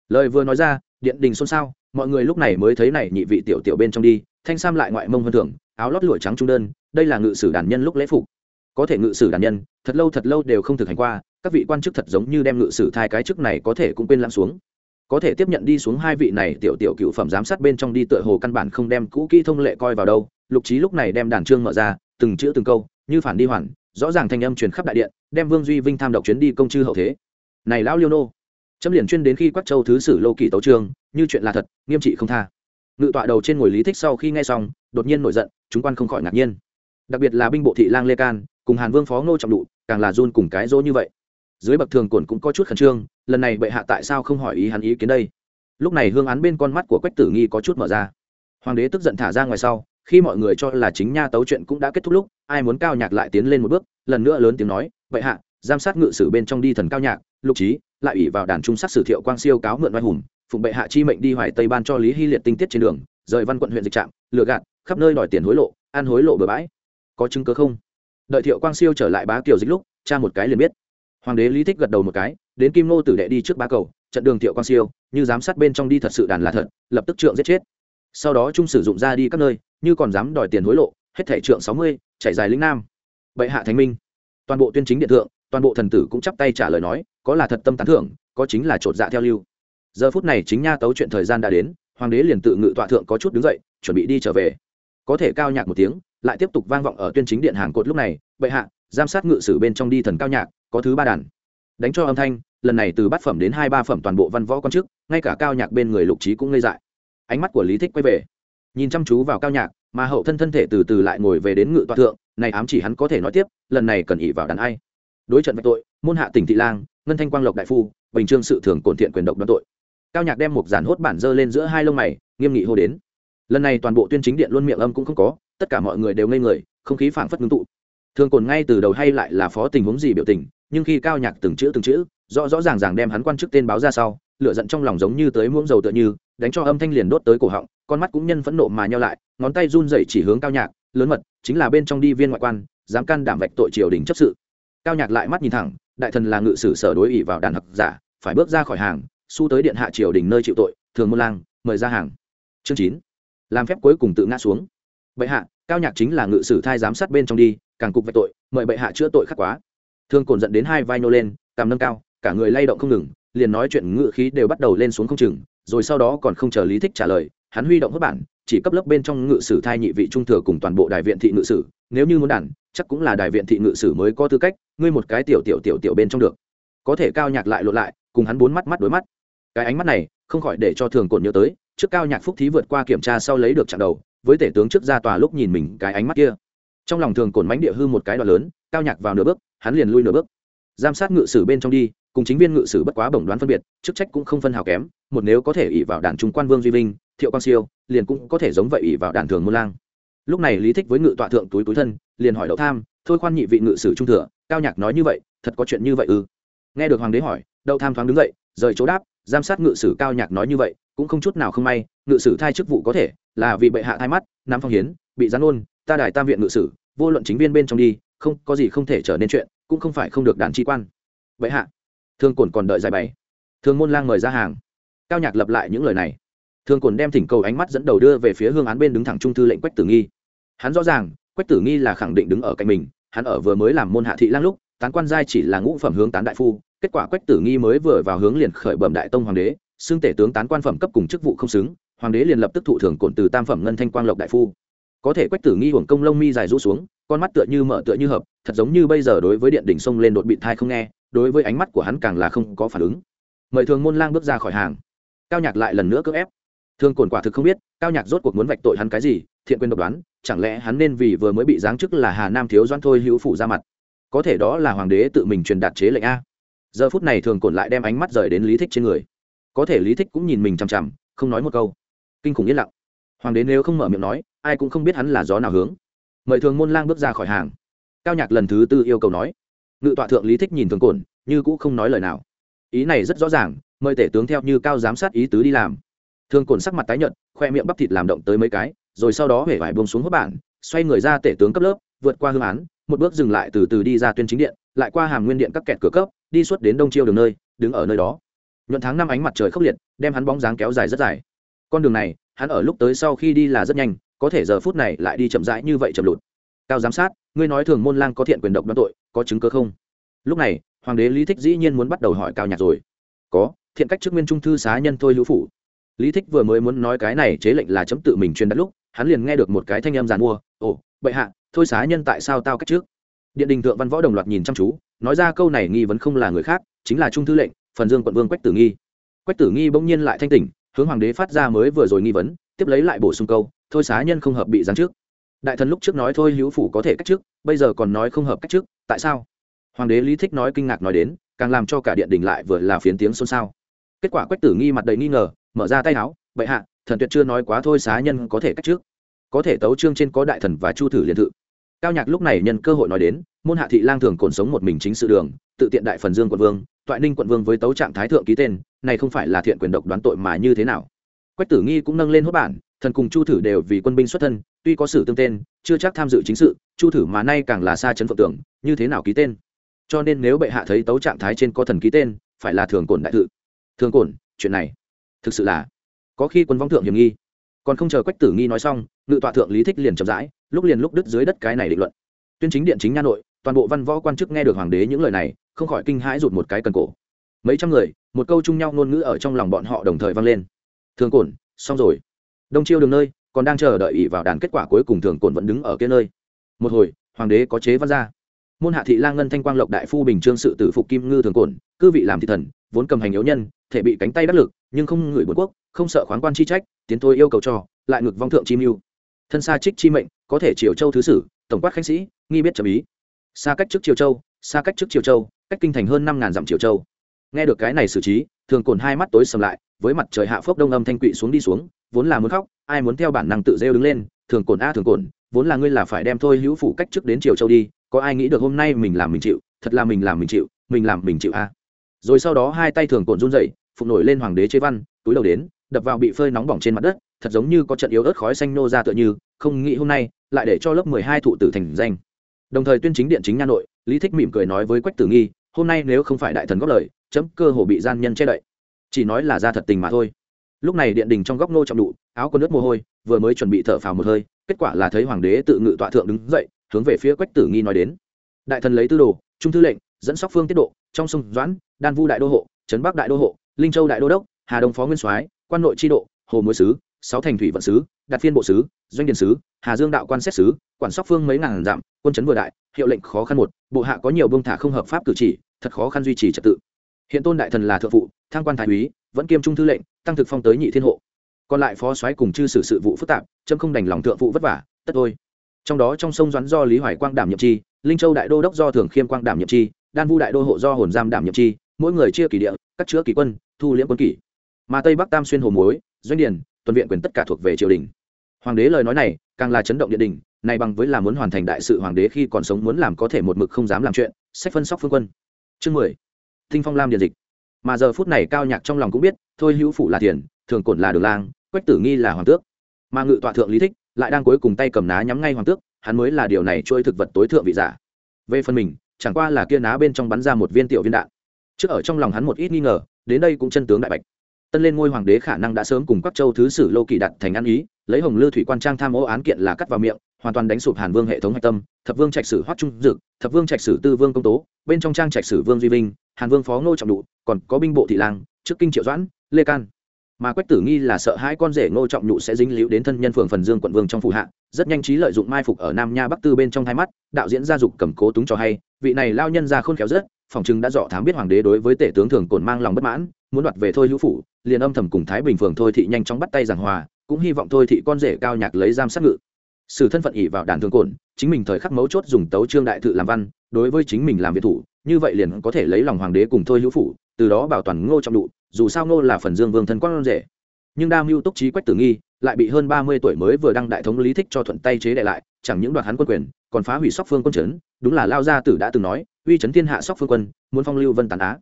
Lời vừa nói ra, điện đình xôn xao, mọi người lúc này mới thấy này nhị vị tiểu tiểu bên trong đi, thanh sam lại ngoại mông hơn thường, áo lót lụa trắng trung đơn, đây là ngự sử đàn nhân lúc lễ phục. Có thể ngự sử đàn nhân, thật lâu thật lâu đều không thực hành qua, các vị quan chức thật giống như đem ngự sử thai cái chức này có thể cũng quên lắng xuống có thể tiếp nhận đi xuống hai vị này tiểu tiểu cựu phẩm giám sát bên trong đi tựa hồ căn bản không đem cũ kỹ thông lệ coi vào đâu. Lục trí lúc này đem đàn trương mở ra, từng chữ từng câu, như phản đi hoàn, rõ ràng thanh âm truyền khắp đại điện, đem vương duy vinh tham độc chuyến đi công chư hậu thế. Này lão liêu nô, chấm liền chuyên đến khi quắc châu thứ sử lô kỳ tấu trương như chuyện là thật, nghiêm trị không tha. Ngự tọa đầu trên ngồi lý thích sau khi nghe xong, đột nhiên nổi giận, chúng quan không khỏi ngạc nhiên. Đặc biệt là binh bộ thị lang lê can, cùng hàn vương phó ngô trọng đụ, càng là run cùng cái dỗ như vậy dưới bậc thường cồn cũng có chút khẩn trương, lần này bệ hạ tại sao không hỏi ý hắn ý kiến đây? Lúc này hương án bên con mắt của quách tử nghi có chút mở ra. Hoàng đế tức giận thả ra ngoài sau, khi mọi người cho là chính nha tấu chuyện cũng đã kết thúc lúc, ai muốn cao nhạc lại tiến lên một bước, lần nữa lớn tiếng nói, bệ hạ, giám sát ngự sử bên trong đi thần cao nhạc, lục trí, lại ủy vào đàn trung sát sử thiệu quang siêu cáo mượn oai hùng, phụng bệ hạ chi mệnh đi hoài tây ban cho lý hy liệt tinh tiết trên đường, rời văn quận huyện dịch trạm, lừa gạt, khắp nơi đòi tiền hối lộ ăn hối lộ bừa bãi. Có chứng cớ không? Đợi thiệu quang siêu trở lại bá kiều dịch lúc, cha một cái liền biết hoàng đế lý thích gật đầu một cái, đến kim nô tử đệ đi trước ba cầu, trận đường thiệu quang siêu, như giám sát bên trong đi thật sự đàn là thật, lập tức trượng giết chết. Sau đó trung sử dụng ra đi các nơi, như còn dám đòi tiền hối lộ, hết thể trượng sáu mươi chạy dài lĩnh nam. Bệ hạ thánh minh. Toàn bộ tuyên chính điện thượng, toàn bộ thần tử cũng chắp tay trả lời nói, có là thật tâm tán thưởng, có chính là chột dạ theo lưu. Giờ phút này chính nha tấu chuyện thời gian đã đến, hoàng đế liền tự ngự tọa thượng có chút đứng dậy, chuẩn bị đi trở về. Có thể cao nhạc một tiếng, lại tiếp tục vang vọng ở tuyên chính điện hàng cột lúc này, bệ hạ, giám sát ngự sử bên trong đi thần cao nhạc có thứ ba đàn. Đánh cho âm thanh, lần này từ bát phẩm đến hai ba phẩm toàn bộ văn võ quan chức, ngay cả cao nhạc bên người lục trí cũng ngây dại. Ánh mắt của lý thích quay về, nhìn chăm chú vào cao nhạc, mà hậu thân thân thể từ từ lại ngồi về đến ngự tọa thượng, này ám chỉ hắn có thể nói tiếp, lần này cần ỉ vào đàn ai. Đối trận vạch tội, môn hạ tỉnh thị lang, ngân thanh quang lộc đại phu, bình trương sự thường cổn thiện quyền độc đoán tội. Cao nhạc đem một giản hốt bản dơ lên giữa hai lông mày, nghiêm nghị hô đến. Lần này toàn bộ tuyên chính điện luôn miệng âm cũng không có, tất cả mọi người đều ngây người, không khí phảng phất ngưng tụ. Thường cồn ngay từ đầu hay lại là phó tình huống gì biểu tình nhưng khi cao nhạc từng chữ từng chữ, rõ rõ ràng ràng đem hắn quan chức tên báo ra sau, lửa giận trong lòng giống như tới muỗng dầu tựa như, đánh cho âm thanh liền đốt tới cổ họng, con mắt cũng nhân phẫn nộ mà nhau lại, ngón tay run dậy chỉ hướng cao nhạc, lớn mật, chính là bên trong đi viên ngoại quan, dám can đảm vạch tội triều đình chấp sự. Cao nhạc lại mắt nhìn thẳng, đại thần là ngự sử sở đối ỷ vào đàn học giả, phải bước ra khỏi hàng, su tới điện hạ triều đình nơi chịu tội, thường môn lang, mời ra hàng. Chương chín, làm phép cuối cùng tự ngã xuống. Bệ hạ, cao nhạc chính là ngự sử thai giám sát bên trong đi, càng cục vạch tội, mời bệ hạ chữa tội khắc quá thương cồn dẫn đến hai vai nô lên, cằm nâng cao, cả người lay động không ngừng, liền nói chuyện ngự khí đều bắt đầu lên xuống không chừng, rồi sau đó còn không chờ lý thích trả lời, hắn huy động hốt bản, chỉ cấp lớp bên trong ngự sử thai nhị vị trung thừa cùng toàn bộ đại viện thị ngự sử, nếu như muốn đản, chắc cũng là đại viện thị ngự sử mới có tư cách, ngươi một cái tiểu tiểu tiểu tiểu bên trong được. Có thể cao nhạc lại lộ lại, cùng hắn bốn mắt mắt đối mắt. Cái ánh mắt này, không khỏi để cho thường cồn nhớ tới, trước cao nhạc phúc thí vượt qua kiểm tra sau lấy được chặng đầu, với tể tướng trước ra tòa lúc nhìn mình cái ánh mắt kia. Trong lòng thường cồn mánh địa hư một cái đoạn lớn, cao nhạc vào nửa bước hắn liền lui nửa bước. Giám sát ngự sử bên trong đi, cùng chính viên ngự sử bất quá bổng đoán phân biệt, chức trách cũng không phân hào kém, một nếu có thể ỉ vào đàn trung quan vương duy vinh, thiệu quang siêu, liền cũng có thể giống vậy ỉ vào đàn thường môn lang. Lúc này lý thích với ngự tọa thượng túi túi thân, liền hỏi đậu tham, thôi khoan nhị vị ngự sử trung thừa, cao nhạc nói như vậy, thật có chuyện như vậy ư? Nghe được hoàng đế hỏi, đậu tham thoáng đứng dậy, rời chỗ đáp, giám sát ngự sử cao nhạc nói như vậy, cũng không chút nào không may, ngự sử thai chức vụ có thể, là vì bệ hạ thai mắt nam phong hiến, bị gián ôn, ta đài tam viện ngự sử, vô luận chính viên bên trong đi, không, có gì không thể trở nên chuyện cũng không phải không được đàn chi quan. Vậy hạ, thương cồn còn đợi giải bày. Thương môn lang mời ra hàng. Cao nhạc lập lại những lời này. Thương cồn đem thỉnh cầu ánh mắt dẫn đầu đưa về phía hương án bên đứng thẳng trung thư lệnh quách tử nghi. Hắn rõ ràng, quách tử nghi là khẳng định đứng ở cạnh mình, hắn ở vừa mới làm môn hạ thị lang lúc, tán quan giai chỉ là ngũ phẩm hướng tán đại phu, kết quả quách tử nghi mới vừa vào hướng liền khởi bẩm đại tông hoàng đế, xưng tể tướng tán quan phẩm cấp cùng chức vụ không xứng, hoàng đế liền lập tức thụ thưởng cổn từ tam phẩm ngân thanh quang lộc đại phu có thể quách tử nghi hưởng công lông mi dài rũ xuống, con mắt tựa như mở tựa như hợp, thật giống như bây giờ đối với điện đỉnh sông lên đột bị thai không nghe, đối với ánh mắt của hắn càng là không có phản ứng. Mời thường môn lang bước ra khỏi hàng. Cao nhạc lại lần nữa cưỡng ép. Thường cồn quả thực không biết, cao nhạc rốt cuộc muốn vạch tội hắn cái gì, thiện quyền độc đoán, chẳng lẽ hắn nên vì vừa mới bị giáng chức là hà nam thiếu doan thôi hữu phủ ra mặt. Có thể đó là hoàng đế tự mình truyền đạt chế lệnh a. Giờ phút này thường cồn lại đem ánh mắt rời đến lý thích trên người. Có thể lý thích cũng nhìn mình chằm chằm, không nói một câu. Kinh khủng yên lặng hoàng đế nếu không mở miệng nói, ai cũng không biết hắn là gió nào hướng. Mời thường môn lang bước ra khỏi hàng. Cao nhạc lần thứ tư yêu cầu nói. Ngự tọa thượng lý thích nhìn thường cồn như cũng không nói lời nào. Ý này rất rõ ràng, mời tể tướng theo như cao giám sát ý tứ đi làm. Thường cồn sắc mặt tái nhợt, khoe miệng bắp thịt làm động tới mấy cái, rồi sau đó hể vải buông xuống hốt bản, xoay người ra tể tướng cấp lớp, vượt qua hương án, một bước dừng lại từ từ đi ra tuyên chính điện, lại qua hàm nguyên điện các kẹt cửa cấp, đi suốt đến đông chiêu đường nơi, đứng ở nơi đó. Nhuận tháng năm ánh mặt trời khốc liệt, đem hắn bóng dáng kéo dài rất dài. Con đường này hắn ở lúc tới sau khi đi là rất nhanh, có thể giờ phút này lại đi chậm rãi như vậy chậm lụt. Cao giám sát, ngươi nói thường môn lang có thiện quyền độc đoán tội, có chứng cơ không? Lúc này, hoàng đế lý thích dĩ nhiên muốn bắt đầu hỏi cao nhạc rồi. Có, thiện cách trước nguyên trung thư xá nhân thôi hữu phủ. Lý thích vừa mới muốn nói cái này chế lệnh là chấm tự mình truyền đặt lúc, hắn liền nghe được một cái thanh em giàn mua, ồ, bệ hạ, thôi xá nhân tại sao tao cách trước? Điện đình thượng văn võ đồng loạt nhìn chăm chú, nói ra câu này nghi vấn không là người khác, chính là trung thư lệnh, phần dương quận vương quách tử nghi. Quách tử nghi bỗng nhiên lại thanh tỉnh hướng hoàng đế phát ra mới vừa rồi nghi vấn, tiếp lấy lại bổ sung câu, thôi xá nhân không hợp bị giáng trước đại thần lúc trước nói thôi hữu phủ có thể cách trước bây giờ còn nói không hợp cách trước tại sao? Hoàng đế lý thích nói kinh ngạc nói đến, càng làm cho cả điện đình lại vừa là phiến tiếng xôn xao. Kết quả quách tử nghi mặt đầy nghi ngờ, mở ra tay áo, bệ hạ, thần tuyệt chưa nói quá thôi xá nhân có thể cách trước có thể tấu trương trên có đại thần và chu thử liên thự. Cao nhạc lúc này nhân cơ hội nói đến, môn hạ thị lang thường cồn sống một mình chính sự đường, tự tiện đại phần dương quận vương toại ninh quận vương với tấu trạng thái thượng ký tên, này không phải là thiện quyền độc đoán tội mà như thế nào? Quách tử nghi cũng nâng lên hốt bản, thần cùng chu thử đều vì quân binh xuất thân, tuy có sử tương tên, chưa chắc tham dự chính sự, chu thử mà nay càng là xa chấn phượng tưởng, như thế nào ký tên? Cho nên nếu bệ hạ thấy tấu trạng thái trên có thần ký tên, phải là thường cổn đại thự thường cổn, chuyện này, thực sự là có khi quân vong thượng hiểm nghi. Còn không chờ quách tử nghi nói xong, ngự tọa thượng lý thích liền chậm rãi, lúc liền lúc đứt dưới đất cái này định luận. Tuyên chính điện chính nha nội, toàn bộ văn võ quan chức nghe được hoàng đế những lời này không khỏi kinh hãi rụt một cái cần cổ. Mấy trăm người, một câu chung nhau ngôn ngữ ở trong lòng bọn họ đồng thời vang lên. Thường cổn, xong rồi. Đông chiêu đường nơi, còn đang chờ đợi ỉ vào đàn kết quả cuối cùng thường cổn vẫn đứng ở kia nơi. Một hồi, hoàng đế có chế văn ra. Môn hạ thị lang ngân thanh quang lộc đại phu bình trương sự tử phục kim ngư thường cổn, cư vị làm thị thần, vốn cầm hành yếu nhân, thể bị cánh tay đắc lực, nhưng không ngửi bốn quốc, không sợ khoáng quan chi trách, tiến thôi yêu cầu cho, lại ngược vong thượng chi mưu. Thân xa trích chi mệnh, có thể triều châu thứ sử, tổng quát khánh sĩ, nghi biết trầm ý. Xa cách trước triều châu xa cách trước triều châu, cách kinh thành hơn năm ngàn dặm triều châu. Nghe được cái này xử trí, thường cồn hai mắt tối sầm lại, với mặt trời hạ phốc đông âm thanh quỵ xuống đi xuống, vốn là muốn khóc, ai muốn theo bản năng tự rêu đứng lên, thường cồn a thường cồn, vốn là ngươi là phải đem thôi hữu phủ cách trước đến triều châu đi, có ai nghĩ được hôm nay mình làm mình chịu, thật là mình làm mình chịu, mình làm mình chịu a. Rồi sau đó hai tay thường cồn run dậy phục nổi lên hoàng đế chế văn, túi đầu đến, đập vào bị phơi nóng bỏng trên mặt đất, thật giống như có trận yếu ớt khói xanh nô ra tựa như, không nghĩ hôm nay, lại để cho lớp mười hai thụ tử thành danh. Đồng thời tuyên chính điện chính nha nội lý thích mỉm cười nói với quách tử nghi, hôm nay nếu không phải đại thần góp lời, chấm cơ hồ bị gian nhân che đậy. Chỉ nói là ra thật tình mà thôi. Lúc này điện đình trong góc nô trọng đụ áo có nước mồ hôi, vừa mới chuẩn bị thở phào một hơi, kết quả là thấy hoàng đế tự ngự tọa thượng đứng dậy, hướng về phía quách tử nghi nói đến. Đại thần lấy tư đồ, trung thư lệnh, dẫn sóc phương tiết độ, trong sông doãn, đan vu đại đô hộ, trấn bắc đại đô hộ, linh châu đại đô đốc, hà đông phó nguyên soái, quan nội tri độ, hồ muối sứ, sáu thành thủy vận sứ đạt phiên bộ sứ, doanh điền sứ, hà dương đạo quan xét sứ, quản sóc phương mấy ngàn dặm, quân chấn vừa đại, hiệu lệnh khó khăn một, bộ hạ có nhiều bông thả không hợp pháp cử chỉ, thật khó khăn duy trì trật tự. Hiện tôn đại thần là thượng phụ thang quan thái úy, vẫn kiêm trung thư lệnh, tăng thực phong tới nhị thiên hộ. Còn lại phó soái cùng chư xử sự vụ phức tạp, chấm không đành lòng thượng phụ vất vả, tất thôi. Trong đó trong sông doãn do lý hoài quang đảm nhiệm chi, linh châu đại đô đốc do thường khiêm quang đảm nhiệm chi, đan vu đại đô hộ do hồn giam đảm nhiệm chi, mỗi người chia kỳ địa, cắt chữa kỳ quân, thu liễm quân kỷ. Mà tây bắc tam xuyên hồ muối, doanh điền tuần viện quyền tất cả thuộc về triều đình. Hoàng đế lời nói này, càng là chấn động địa đình này bằng với là muốn hoàn thành đại sự hoàng đế khi còn sống muốn làm có thể một mực không dám làm chuyện, sách phân sóc phương quân. Chương mười, thinh phong lam điện dịch. Mà giờ phút này cao nhạc trong lòng cũng biết, thôi hữu phủ là tiền thường cổn là đường lang, quách tử nghi là hoàng tước. Mà ngự tọa thượng lý thích, lại đang cuối cùng tay cầm ná nhắm ngay hoàng tước, hắn mới là điều này trôi thực vật tối thượng vị giả. Về phần mình, chẳng qua là kia ná bên trong bắn ra một viên tiểu viên đạn. Trước ở trong lòng hắn một ít nghi ngờ, đến đây cũng chân tướng đại bạch tân lên ngôi hoàng đế khả năng đã sớm cùng các châu thứ sử lô kỳ đặt thành ăn ý, lấy hồng lư thủy quan trang tham ô án kiện là cắt vào miệng, hoàn toàn đánh sụp hàn vương hệ thống hạch tâm, thập vương trạch sử hoắc trung dực, thập vương trạch sử tư vương công tố, bên trong trang trạch sử vương duy vinh, hàn vương phó ngô trọng đụ, còn có binh bộ thị lang, trước kinh triệu doãn, lê can. Mà quách tử nghi là sợ hai con rể ngô trọng nhụ sẽ dính líu đến thân nhân phường phần dương quận vương trong phủ hạ, rất nhanh trí lợi dụng mai phục ở nam nha bắc tư bên trong hai mắt, đạo diễn gia dục cầm cố túng cho hay, vị này lao nhân ra khôn khéo rất phòng chừng đã dọ thám biết hoàng đế đối với tể tướng thường cồn mang lòng bất mãn, muốn đoạt về thôi hữu phủ, liền âm thầm cùng thái bình phường thôi thị nhanh chóng bắt tay giảng hòa, cũng hy vọng thôi thị con rể cao nhạc lấy giam sát ngự. Sự thân phận ỉ vào đàn thường cồn chính mình thời khắc mấu chốt dùng tấu trương đại thự làm văn, đối với chính mình làm việc thủ, như vậy liền có thể lấy lòng hoàng đế cùng thôi hữu phủ, từ đó bảo toàn ngô trọng đụ dù sao ngô là phần dương vương thân con rể. Nhưng đa mưu túc trí quách tử nghi, lại bị hơn ba mươi tuổi mới vừa đăng đại thống lý thích cho thuận tay chế đại lại, chẳng những đoạt hắn quân quyền, còn phá hủy sóc phương quân trấn, đúng là lao gia tử đã từng nói uy chấn thiên hạ sóc phương quân, muốn phong lưu vân tàn á.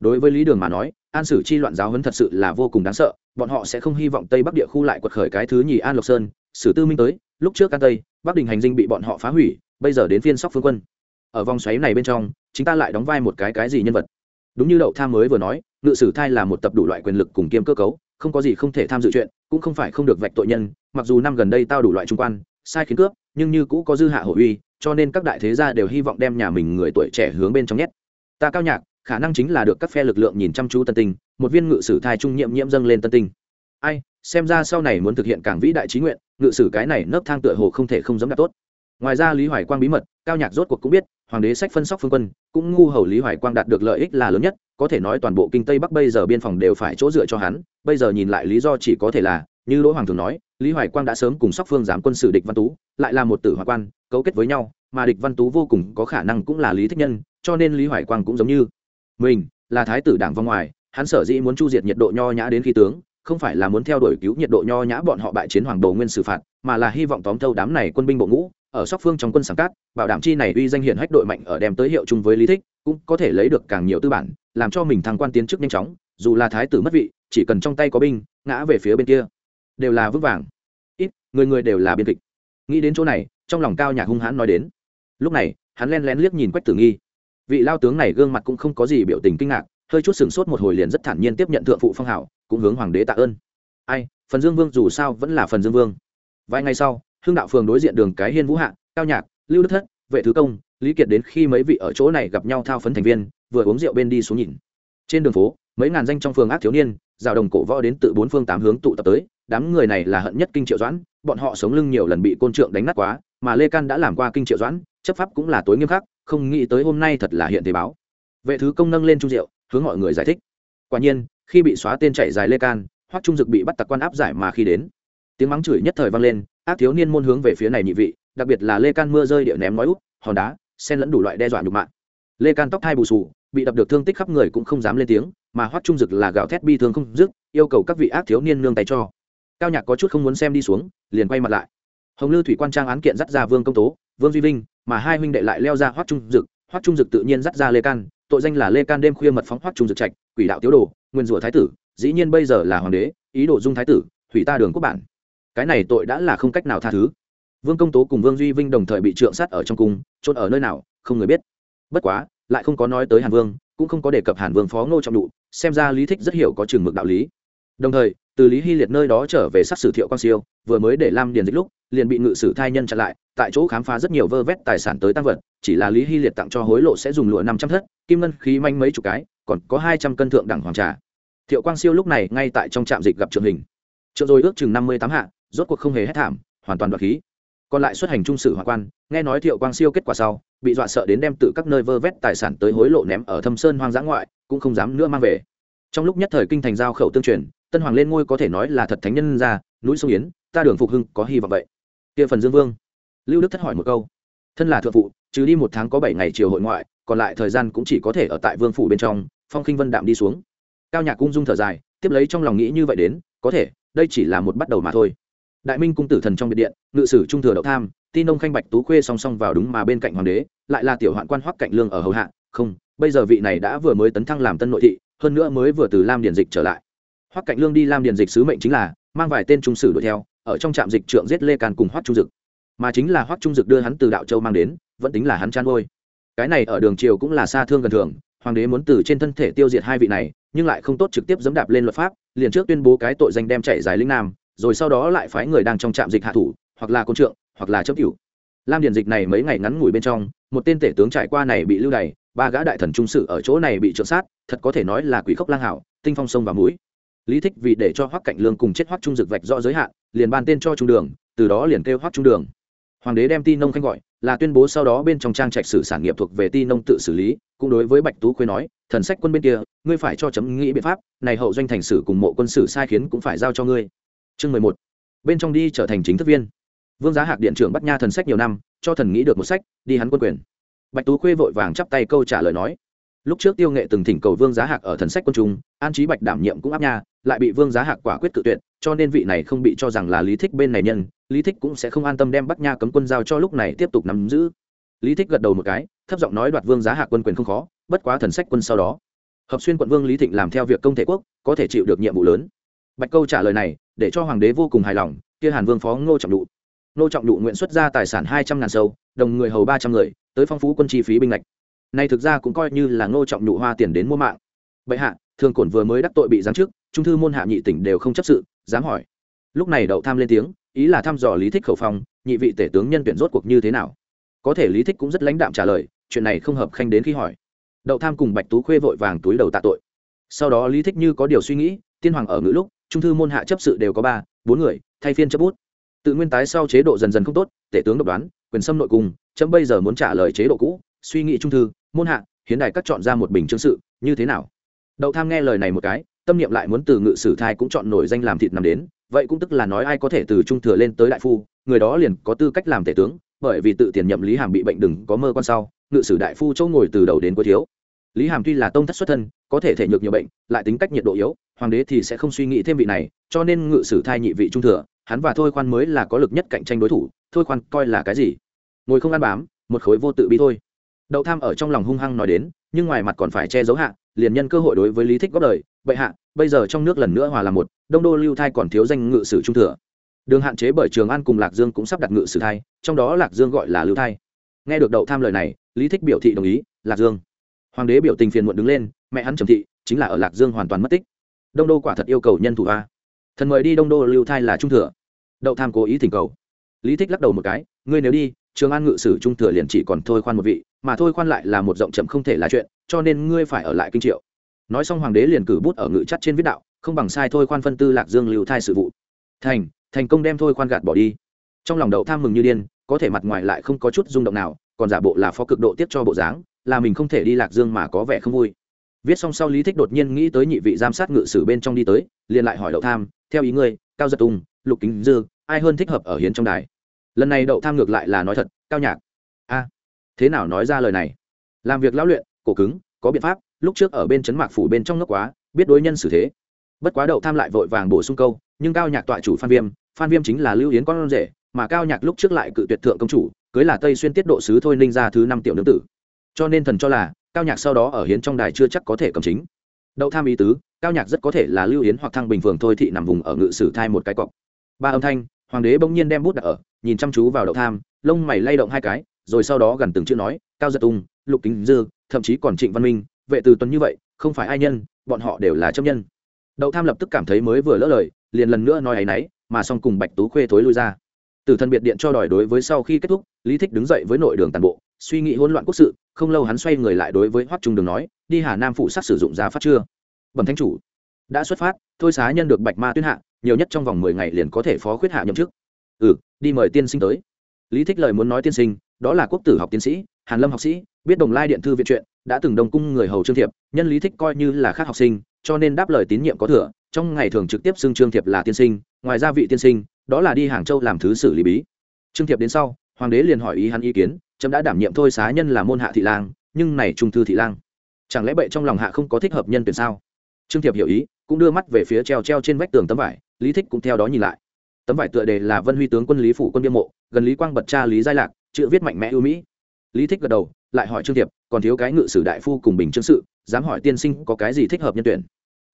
Đối với lý đường mà nói, an sử chi loạn giáo hấn thật sự là vô cùng đáng sợ, bọn họ sẽ không hy vọng tây bắc địa khu lại quật khởi cái thứ nhì an lộc sơn. Sử tư minh tới, lúc trước an tây, bắc đình hành dinh bị bọn họ phá hủy, bây giờ đến phiên sóc phương quân. Ở vòng xoáy này bên trong, chúng ta lại đóng vai một cái cái gì nhân vật? Đúng như đậu tham mới vừa nói, ngự sử thai là một tập đủ loại quyền lực cùng kiêm cơ cấu, không có gì không thể tham dự chuyện, cũng không phải không được vạch tội nhân, mặc dù năm gần đây tao đủ loại trung quan sai khiến cướp, nhưng như cũ có dư hạ hổ uy, cho nên các đại thế gia đều hy vọng đem nhà mình người tuổi trẻ hướng bên trong nhét. Ta cao nhạc, khả năng chính là được các phe lực lượng nhìn chăm chú tân tinh, một viên ngự sử thai trung nhiệm nhiễm dâng lên tân tinh. Ai, xem ra sau này muốn thực hiện càng vĩ đại trí nguyện, ngự sử cái này nấp thang tựa hồ không thể không dám đạt tốt. Ngoài ra lý hoài quang bí mật, cao nhạc rốt cuộc cũng biết, hoàng đế sách phân sóc phương quân, cũng ngu hầu lý hoài quang đạt được lợi ích là lớn nhất, có thể nói toàn bộ kinh tây bắc bây giờ biên phòng đều phải chỗ dựa cho hắn, bây giờ nhìn lại lý do chỉ có thể là như đỗ hoàng thường nói, lý hoài quang đã sớm cùng sóc phương giám quân sự địch văn tú, lại là một tử hoa quan, cấu kết với nhau, mà địch văn tú vô cùng có khả năng cũng là lý thích nhân, cho nên lý hoài quang cũng giống như mình, là thái tử đảng vong ngoài, hắn sở dĩ muốn chu diệt nhiệt độ nho nhã đến khi tướng, không phải là muốn theo đuổi cứu nhiệt độ nho nhã bọn họ bại chiến hoàng đồ nguyên xử phạt, mà là hy vọng tóm thâu đám này quân binh bộ ngũ, ở sóc phương trong quân sáng cát, bảo đảm chi này uy danh hiển hách đội mạnh ở đem tới hiệu chung với lý thích, cũng có thể lấy được càng nhiều tư bản, làm cho mình thăng quan tiến chức nhanh chóng, dù là thái tử mất vị, chỉ cần trong tay có binh, ngã về phía bên kia đều là vững vàng. Ít, người người đều là biên kịch. Nghĩ đến chỗ này, trong lòng cao nhạc hung hãn nói đến. Lúc này, hắn len lén liếc nhìn quách tử nghi. Vị lao tướng này gương mặt cũng không có gì biểu tình kinh ngạc, hơi chút sừng sốt một hồi liền rất thản nhiên tiếp nhận thượng phụ phong hảo, cũng hướng hoàng đế tạ ơn. Ai, phần dương vương dù sao vẫn là phần dương vương. Vài ngày sau hương đạo phường đối diện đường cái hiên vũ hạ, cao nhạc, lưu đức thất, vệ thứ công, lý kiệt đến khi mấy vị ở chỗ này gặp nhau thao phấn thành viên, vừa uống rượu bên đi xuống nhìn. Trên đường phố, mấy ngàn danh trong phường ác thiếu niên rào đồng cổ võ đến từ bốn phương tám hướng tụ tập tới, đám người này là hận nhất kinh triệu doãn, bọn họ sống lưng nhiều lần bị côn trượng đánh nát quá, mà lê can đã làm qua kinh triệu doãn, chấp pháp cũng là tối nghiêm khắc, không nghĩ tới hôm nay thật là hiện thế báo. Vệ thứ công nâng lên trung diệu hướng mọi người giải thích. Quả nhiên, khi bị xóa tên chạy dài lê can, hoắc trung dực bị bắt tặc quan áp giải mà khi đến. Tiếng mắng chửi nhất thời vang lên, ác thiếu niên môn hướng về phía này nhị vị, đặc biệt là lê can mưa rơi địa ném nói út hòn đá sen lẫn đủ loại đe dọa nhục mạng lê can tóc thai bù sù bị đập được thương tích khắp người cũng không dám lên tiếng mà hoắc trung dực là gào thét bi thương không dứt, yêu cầu các vị ác thiếu niên nương tay cho. Cao nhạc có chút không muốn xem đi xuống, liền quay mặt lại. Hồng lư thủy quan trang án kiện dắt ra vương công tố, vương duy vinh, mà hai huynh đệ lại leo ra hoắc trung dực, hoắc trung dực tự nhiên dắt ra lê can, tội danh là lê can đêm khuya mật phóng hoắc trung dực trạch, quỷ đạo tiếu đồ, nguyên rủa thái tử, dĩ nhiên bây giờ là hoàng đế, ý đồ dung thái tử, hủy ta đường quốc bản. Cái này tội đã là không cách nào tha thứ. Vương công tố cùng vương duy vinh đồng thời bị trượng sát ở trong cung trôn ở nơi nào, không người biết. Bất quá lại không có nói tới hàn vương, cũng không có đề cập hàn vương phó ngô trọng đụ xem ra lý thích rất hiểu có chừng mực đạo lý. Đồng thời, từ lý hy liệt nơi đó trở về sát sử thiệu quang siêu, vừa mới để lam điền dịch lúc, liền bị ngự sử thai nhân chặn lại, tại chỗ khám phá rất nhiều vơ vét tài sản tới tăng vật, chỉ là lý hy liệt tặng cho hối lộ sẽ dùng lụa năm trăm thất, kim ngân khí manh mấy chục cái, còn có hai trăm cân thượng đẳng hoàng trà. Thiệu quang siêu lúc này ngay tại trong trạm dịch gặp trường hình. Trượng rồi ước chừng năm mươi tám hạ, rốt cuộc không hề hết thảm, hoàn toàn đoạt khí. Còn lại xuất hành trung sử hoàng quan, nghe nói thiệu quang siêu kết quả sau bị dọa sợ đến đem tự các nơi vơ vét tài sản tới hối lộ ném ở thâm sơn hoang dã ngoại, cũng không dám nữa mang về. Trong lúc nhất thời kinh thành giao khẩu tương truyền, tân hoàng lên ngôi có thể nói là thật thánh nhân ra, núi sông yến, ta đường phục hưng có hy vọng vậy. Kia phần dương vương, lưu đức thất hỏi một câu. Thân là thượng phụ, trừ đi một tháng có bảy ngày chiều hội ngoại, còn lại thời gian cũng chỉ có thể ở tại vương phủ bên trong, phong khinh vân đạm đi xuống. Cao nhạc cung dung thở dài, tiếp lấy trong lòng nghĩ như vậy đến, có thể, đây chỉ là một bắt đầu mà thôi. Đại minh cung tử thần trong biệt điện, ngự sử trung thừa đậu tham ti nông khanh bạch tú khuê song song vào đúng mà bên cạnh hoàng đế, lại là tiểu hoạn quan hoắc cạnh lương ở hầu hạ, không, bây giờ vị này đã vừa mới tấn thăng làm tân nội thị, hơn nữa mới vừa từ lam điền dịch trở lại hoắc cạnh lương đi lam điền dịch sứ mệnh chính là mang vài tên trung sử đuổi theo, ở trong trạm dịch trượng giết lê càn cùng hoắc trung dực mà chính là hoắc trung dực đưa hắn từ đạo châu mang đến, vẫn tính là hắn chăn nuôi. cái này ở đường triều cũng là xa thương gần thường, hoàng đế muốn từ trên thân thể tiêu diệt hai vị này, nhưng lại không tốt trực tiếp dẫm đạp lên luật pháp, liền trước tuyên bố cái tội danh đem chạy dài linh nam, rồi sau đó lại phái người đang trong trạm dịch hạ thủ, hoặc là côn trượng hoặc là chấp cửu lam điền dịch này mấy ngày ngắn ngủi bên trong, một tên tể tướng trải qua này bị lưu đày, ba gã đại thần trung sự ở chỗ này bị trượng sát, thật có thể nói là quỷ khốc lang hảo, tinh phong sông và mũi. Lý thích vì để cho hoắc cạnh lương cùng chết hoắc trung dực vạch rõ giới hạn, liền ban tên cho trung đường, từ đó liền kêu hoắc trung đường. Hoàng đế đem ti nông khanh gọi, là tuyên bố sau đó bên trong trang trạch sử sản nghiệp thuộc về ti nông tự xử lý, cũng đối với bạch tú khuê nói, thần sách quân bên kia, ngươi phải cho chấm nghĩ biện pháp, này hậu doanh thành sử cùng mộ quân sử sai khiến cũng phải giao cho ngươi. Chương mười một. Bên trong đi trở thành chính thức viên vương giá hạc điện trưởng bắt nha thần sách nhiều năm, cho thần nghĩ được một sách, đi hắn quân quyền. Bạch tú khuê vội vàng chắp tay câu trả lời nói. Lúc trước tiêu nghệ từng thỉnh cầu vương giá hạc ở thần sách quân trung, an trí bạch đảm nhiệm cũng áp nha, lại bị vương giá hạc quả quyết cự tuyệt, cho nên vị này không bị cho rằng là lý thích bên này nhân, lý thích cũng sẽ không an tâm đem bắt nha cấm quân giao cho lúc này tiếp tục nắm giữ. Lý thích gật đầu một cái, thấp giọng nói đoạt vương giá hạc quân quyền không khó, bất quá thần sách quân sau đó. Hợp xuyên quận vương lý thịnh làm theo việc công thể quốc, có thể chịu được nhiệm vụ lớn. Bạch câu trả lời này, để cho hoàng đế vô cùng hài lòng, kia hàn vương phó ngô trọng đụ. Nô trọng đụ nguyện xuất ra tài sản hai trăm ngàn sâu, đồng người hầu ba trăm người, tới phong phú quân chi phí binh lệch Nay thực ra cũng coi như là nô trọng đụ hoa tiền đến mua mạng. Bệ hạ, thường cổn vừa mới đắc tội bị giáng chức, trung thư môn hạ nhị tỉnh đều không chấp sự, dám hỏi. Lúc này đậu tham lên tiếng, ý là thăm dò lý thích khẩu phong, nhị vị tể tướng nhân tuyển rốt cuộc như thế nào? Có thể lý thích cũng rất lãnh đạm trả lời, chuyện này không hợp khanh đến khi hỏi. Đậu tham cùng bạch tú khuê vội vàng túi đầu tạ tội. Sau đó lý thích như có điều suy nghĩ, tiên hoàng ở ngữ lúc, trung thư môn hạ chấp sự đều có ba, bốn người, thay phiên chấp bút tự nguyên tái sau chế độ dần dần không tốt, tể tướng độc đoán, quyền xâm nội cung chấm bây giờ muốn trả lời chế độ cũ, suy nghĩ trung thư, môn hạ, hiến đại các chọn ra một bình chương sự, như thế nào? Đậu tham nghe lời này một cái, tâm niệm lại muốn từ ngự sử thai cũng chọn nổi danh làm thịt nằm đến, vậy cũng tức là nói ai có thể từ trung thừa lên tới đại phu, người đó liền có tư cách làm tể tướng, bởi vì tự tiền nhậm lý hàm bị bệnh đừng có mơ con sau, ngự sử đại phu châu ngồi từ đầu đến cuối thiếu. Lý hàm tuy là tông thất xuất thân, có thể thể nhược nhiều bệnh, lại tính cách nhiệt độ yếu, hoàng đế thì sẽ không suy nghĩ thêm vị này, cho nên ngự sử thai nhị vị trung thừa hắn và thôi khoan mới là có lực nhất cạnh tranh đối thủ, thôi khoan coi là cái gì? Ngồi không ăn bám, một khối vô tự bi thôi. Đậu tham ở trong lòng hung hăng nói đến, nhưng ngoài mặt còn phải che giấu hạ, liền nhân cơ hội đối với lý thích góp đời bệ hạ, bây giờ trong nước lần nữa hòa là một, đông đô lưu thai còn thiếu danh ngự sử trung thừa. Đường hạn chế bởi trường an cùng lạc dương cũng sắp đặt ngự sử thai, trong đó lạc dương gọi là lưu thai. Nghe được đậu tham lời này, lý thích biểu thị đồng ý, lạc dương. Hoàng đế biểu tình phiền muộn đứng lên, mẹ hắn trầm thị, chính là ở lạc dương hoàn toàn mất tích. Đông đô quả thật yêu cầu nhân thủ a thần mời đi đông đô, lưu thai là trung thừa. Đậu tham cố ý thỉnh cầu. Lý thích lắc đầu một cái, ngươi nếu đi, trường an ngự sử trung thừa liền chỉ còn thôi khoan một vị, mà thôi khoan lại là một rộng chậm không thể là chuyện, cho nên ngươi phải ở lại kinh triệu. Nói xong hoàng đế liền cử bút ở ngự chắt trên viết đạo, không bằng sai thôi khoan phân tư lạc dương, lưu thai sự vụ. Thành thành công đem thôi khoan gạt bỏ đi. Trong lòng đậu tham mừng như điên, có thể mặt ngoài lại không có chút rung động nào, còn giả bộ là phó cực độ tiếp cho bộ dáng, là mình không thể đi lạc dương mà có vẻ không vui viết xong sau lý thích đột nhiên nghĩ tới nhị vị giám sát ngự sử bên trong đi tới, liền lại hỏi đậu tham, theo ý ngươi, cao giật tùng, lục kính dư, ai hơn thích hợp ở hiến trong đài? Lần này đậu tham ngược lại là nói thật, cao nhạc. A, thế nào nói ra lời này? Làm việc lão luyện, cổ cứng, có biện pháp, lúc trước ở bên trấn mạc phủ bên trong nước quá, biết đối nhân xử thế. Bất quá đậu tham lại vội vàng bổ sung câu, nhưng cao nhạc tọa chủ phan viêm phan viêm chính là lưu yến con rể, mà cao nhạc lúc trước lại cự tuyệt thượng công chủ, cưới là tây xuyên tiết độ sứ thôi ninh ra thứ năm tiểu nữ tử. Cho nên thần cho là cao nhạc sau đó ở hiến trong đài chưa chắc có thể cầm chính. Đậu tham ý tứ, cao nhạc rất có thể là lưu yến hoặc thăng bình phường thôi thị nằm vùng ở ngự sử thai một cái cọc. Ba âm thanh, hoàng đế bỗng nhiên đem bút đặt ở, nhìn chăm chú vào đậu tham, lông mày lay động hai cái, rồi sau đó gần từng chữ nói, cao giật tung lục kính dư, thậm chí còn trịnh văn minh, vệ từ tuấn như vậy, không phải ai nhân, bọn họ đều là chấp nhân. Đậu tham lập tức cảm thấy mới vừa lỡ lời, liền lần nữa nói ấ y n ấ y mà xong cùng bạch tú khuê thối lui ra. Từ thân biệt điện cho đòi đối với sau khi kết thúc, lý thích đứng dậy với nội đường tàn bộ suy nghĩ hỗn loạn quốc sự, không lâu hắn xoay người lại đối với hoắc trung đường nói, đi hà nam phụ sắc sử dụng giá phát chưa? Bẩm thánh chủ. Đã xuất phát, thôi xá nhân được bạch ma tuyên hạ, nhiều nhất trong vòng mười ngày liền có thể phó khuyết hạ nhậm chức. Ừ đi mời tiên sinh tới. Lý thích lời muốn nói tiên sinh, đó là quốc tử học tiến sĩ, hàn lâm học sĩ, biết đồng lai điện thư viện truyện đã từng đồng cung người hầu trương thiệp, nhân lý thích coi như là khác học sinh, cho nên đáp lời tín nhiệm có thừa, trong ngày thường trực tiếp xưng trương thiệp là tiên sinh, ngoài ra vị tiên sinh, đó là đi hàng châu làm thứ sử lý bí. Trương thiệp đến sau, hoàng đế liền hỏi ý hắn ý kiến trẫm đã đảm nhiệm thôi xá nhân là môn hạ thị lang, nhưng này trung thư thị lang. Chẳng lẽ bệ trong lòng hạ không có thích hợp nhân tuyển sao? Trương thiệp hiểu ý, cũng đưa mắt về phía treo treo trên vách tường tấm vải, lý thích cũng theo đó nhìn lại. Tấm vải tựa đề là vân huy tướng quân lý phủ quân biên mộ, gần lý quang bật cha lý giai lạc, chữ viết mạnh mẽ ưu mỹ. Lý thích gật đầu, lại hỏi trương thiệp, còn thiếu cái ngự sử đại phu cùng bình trương sự, dám hỏi tiên sinh có cái gì thích hợp nhân tuyển?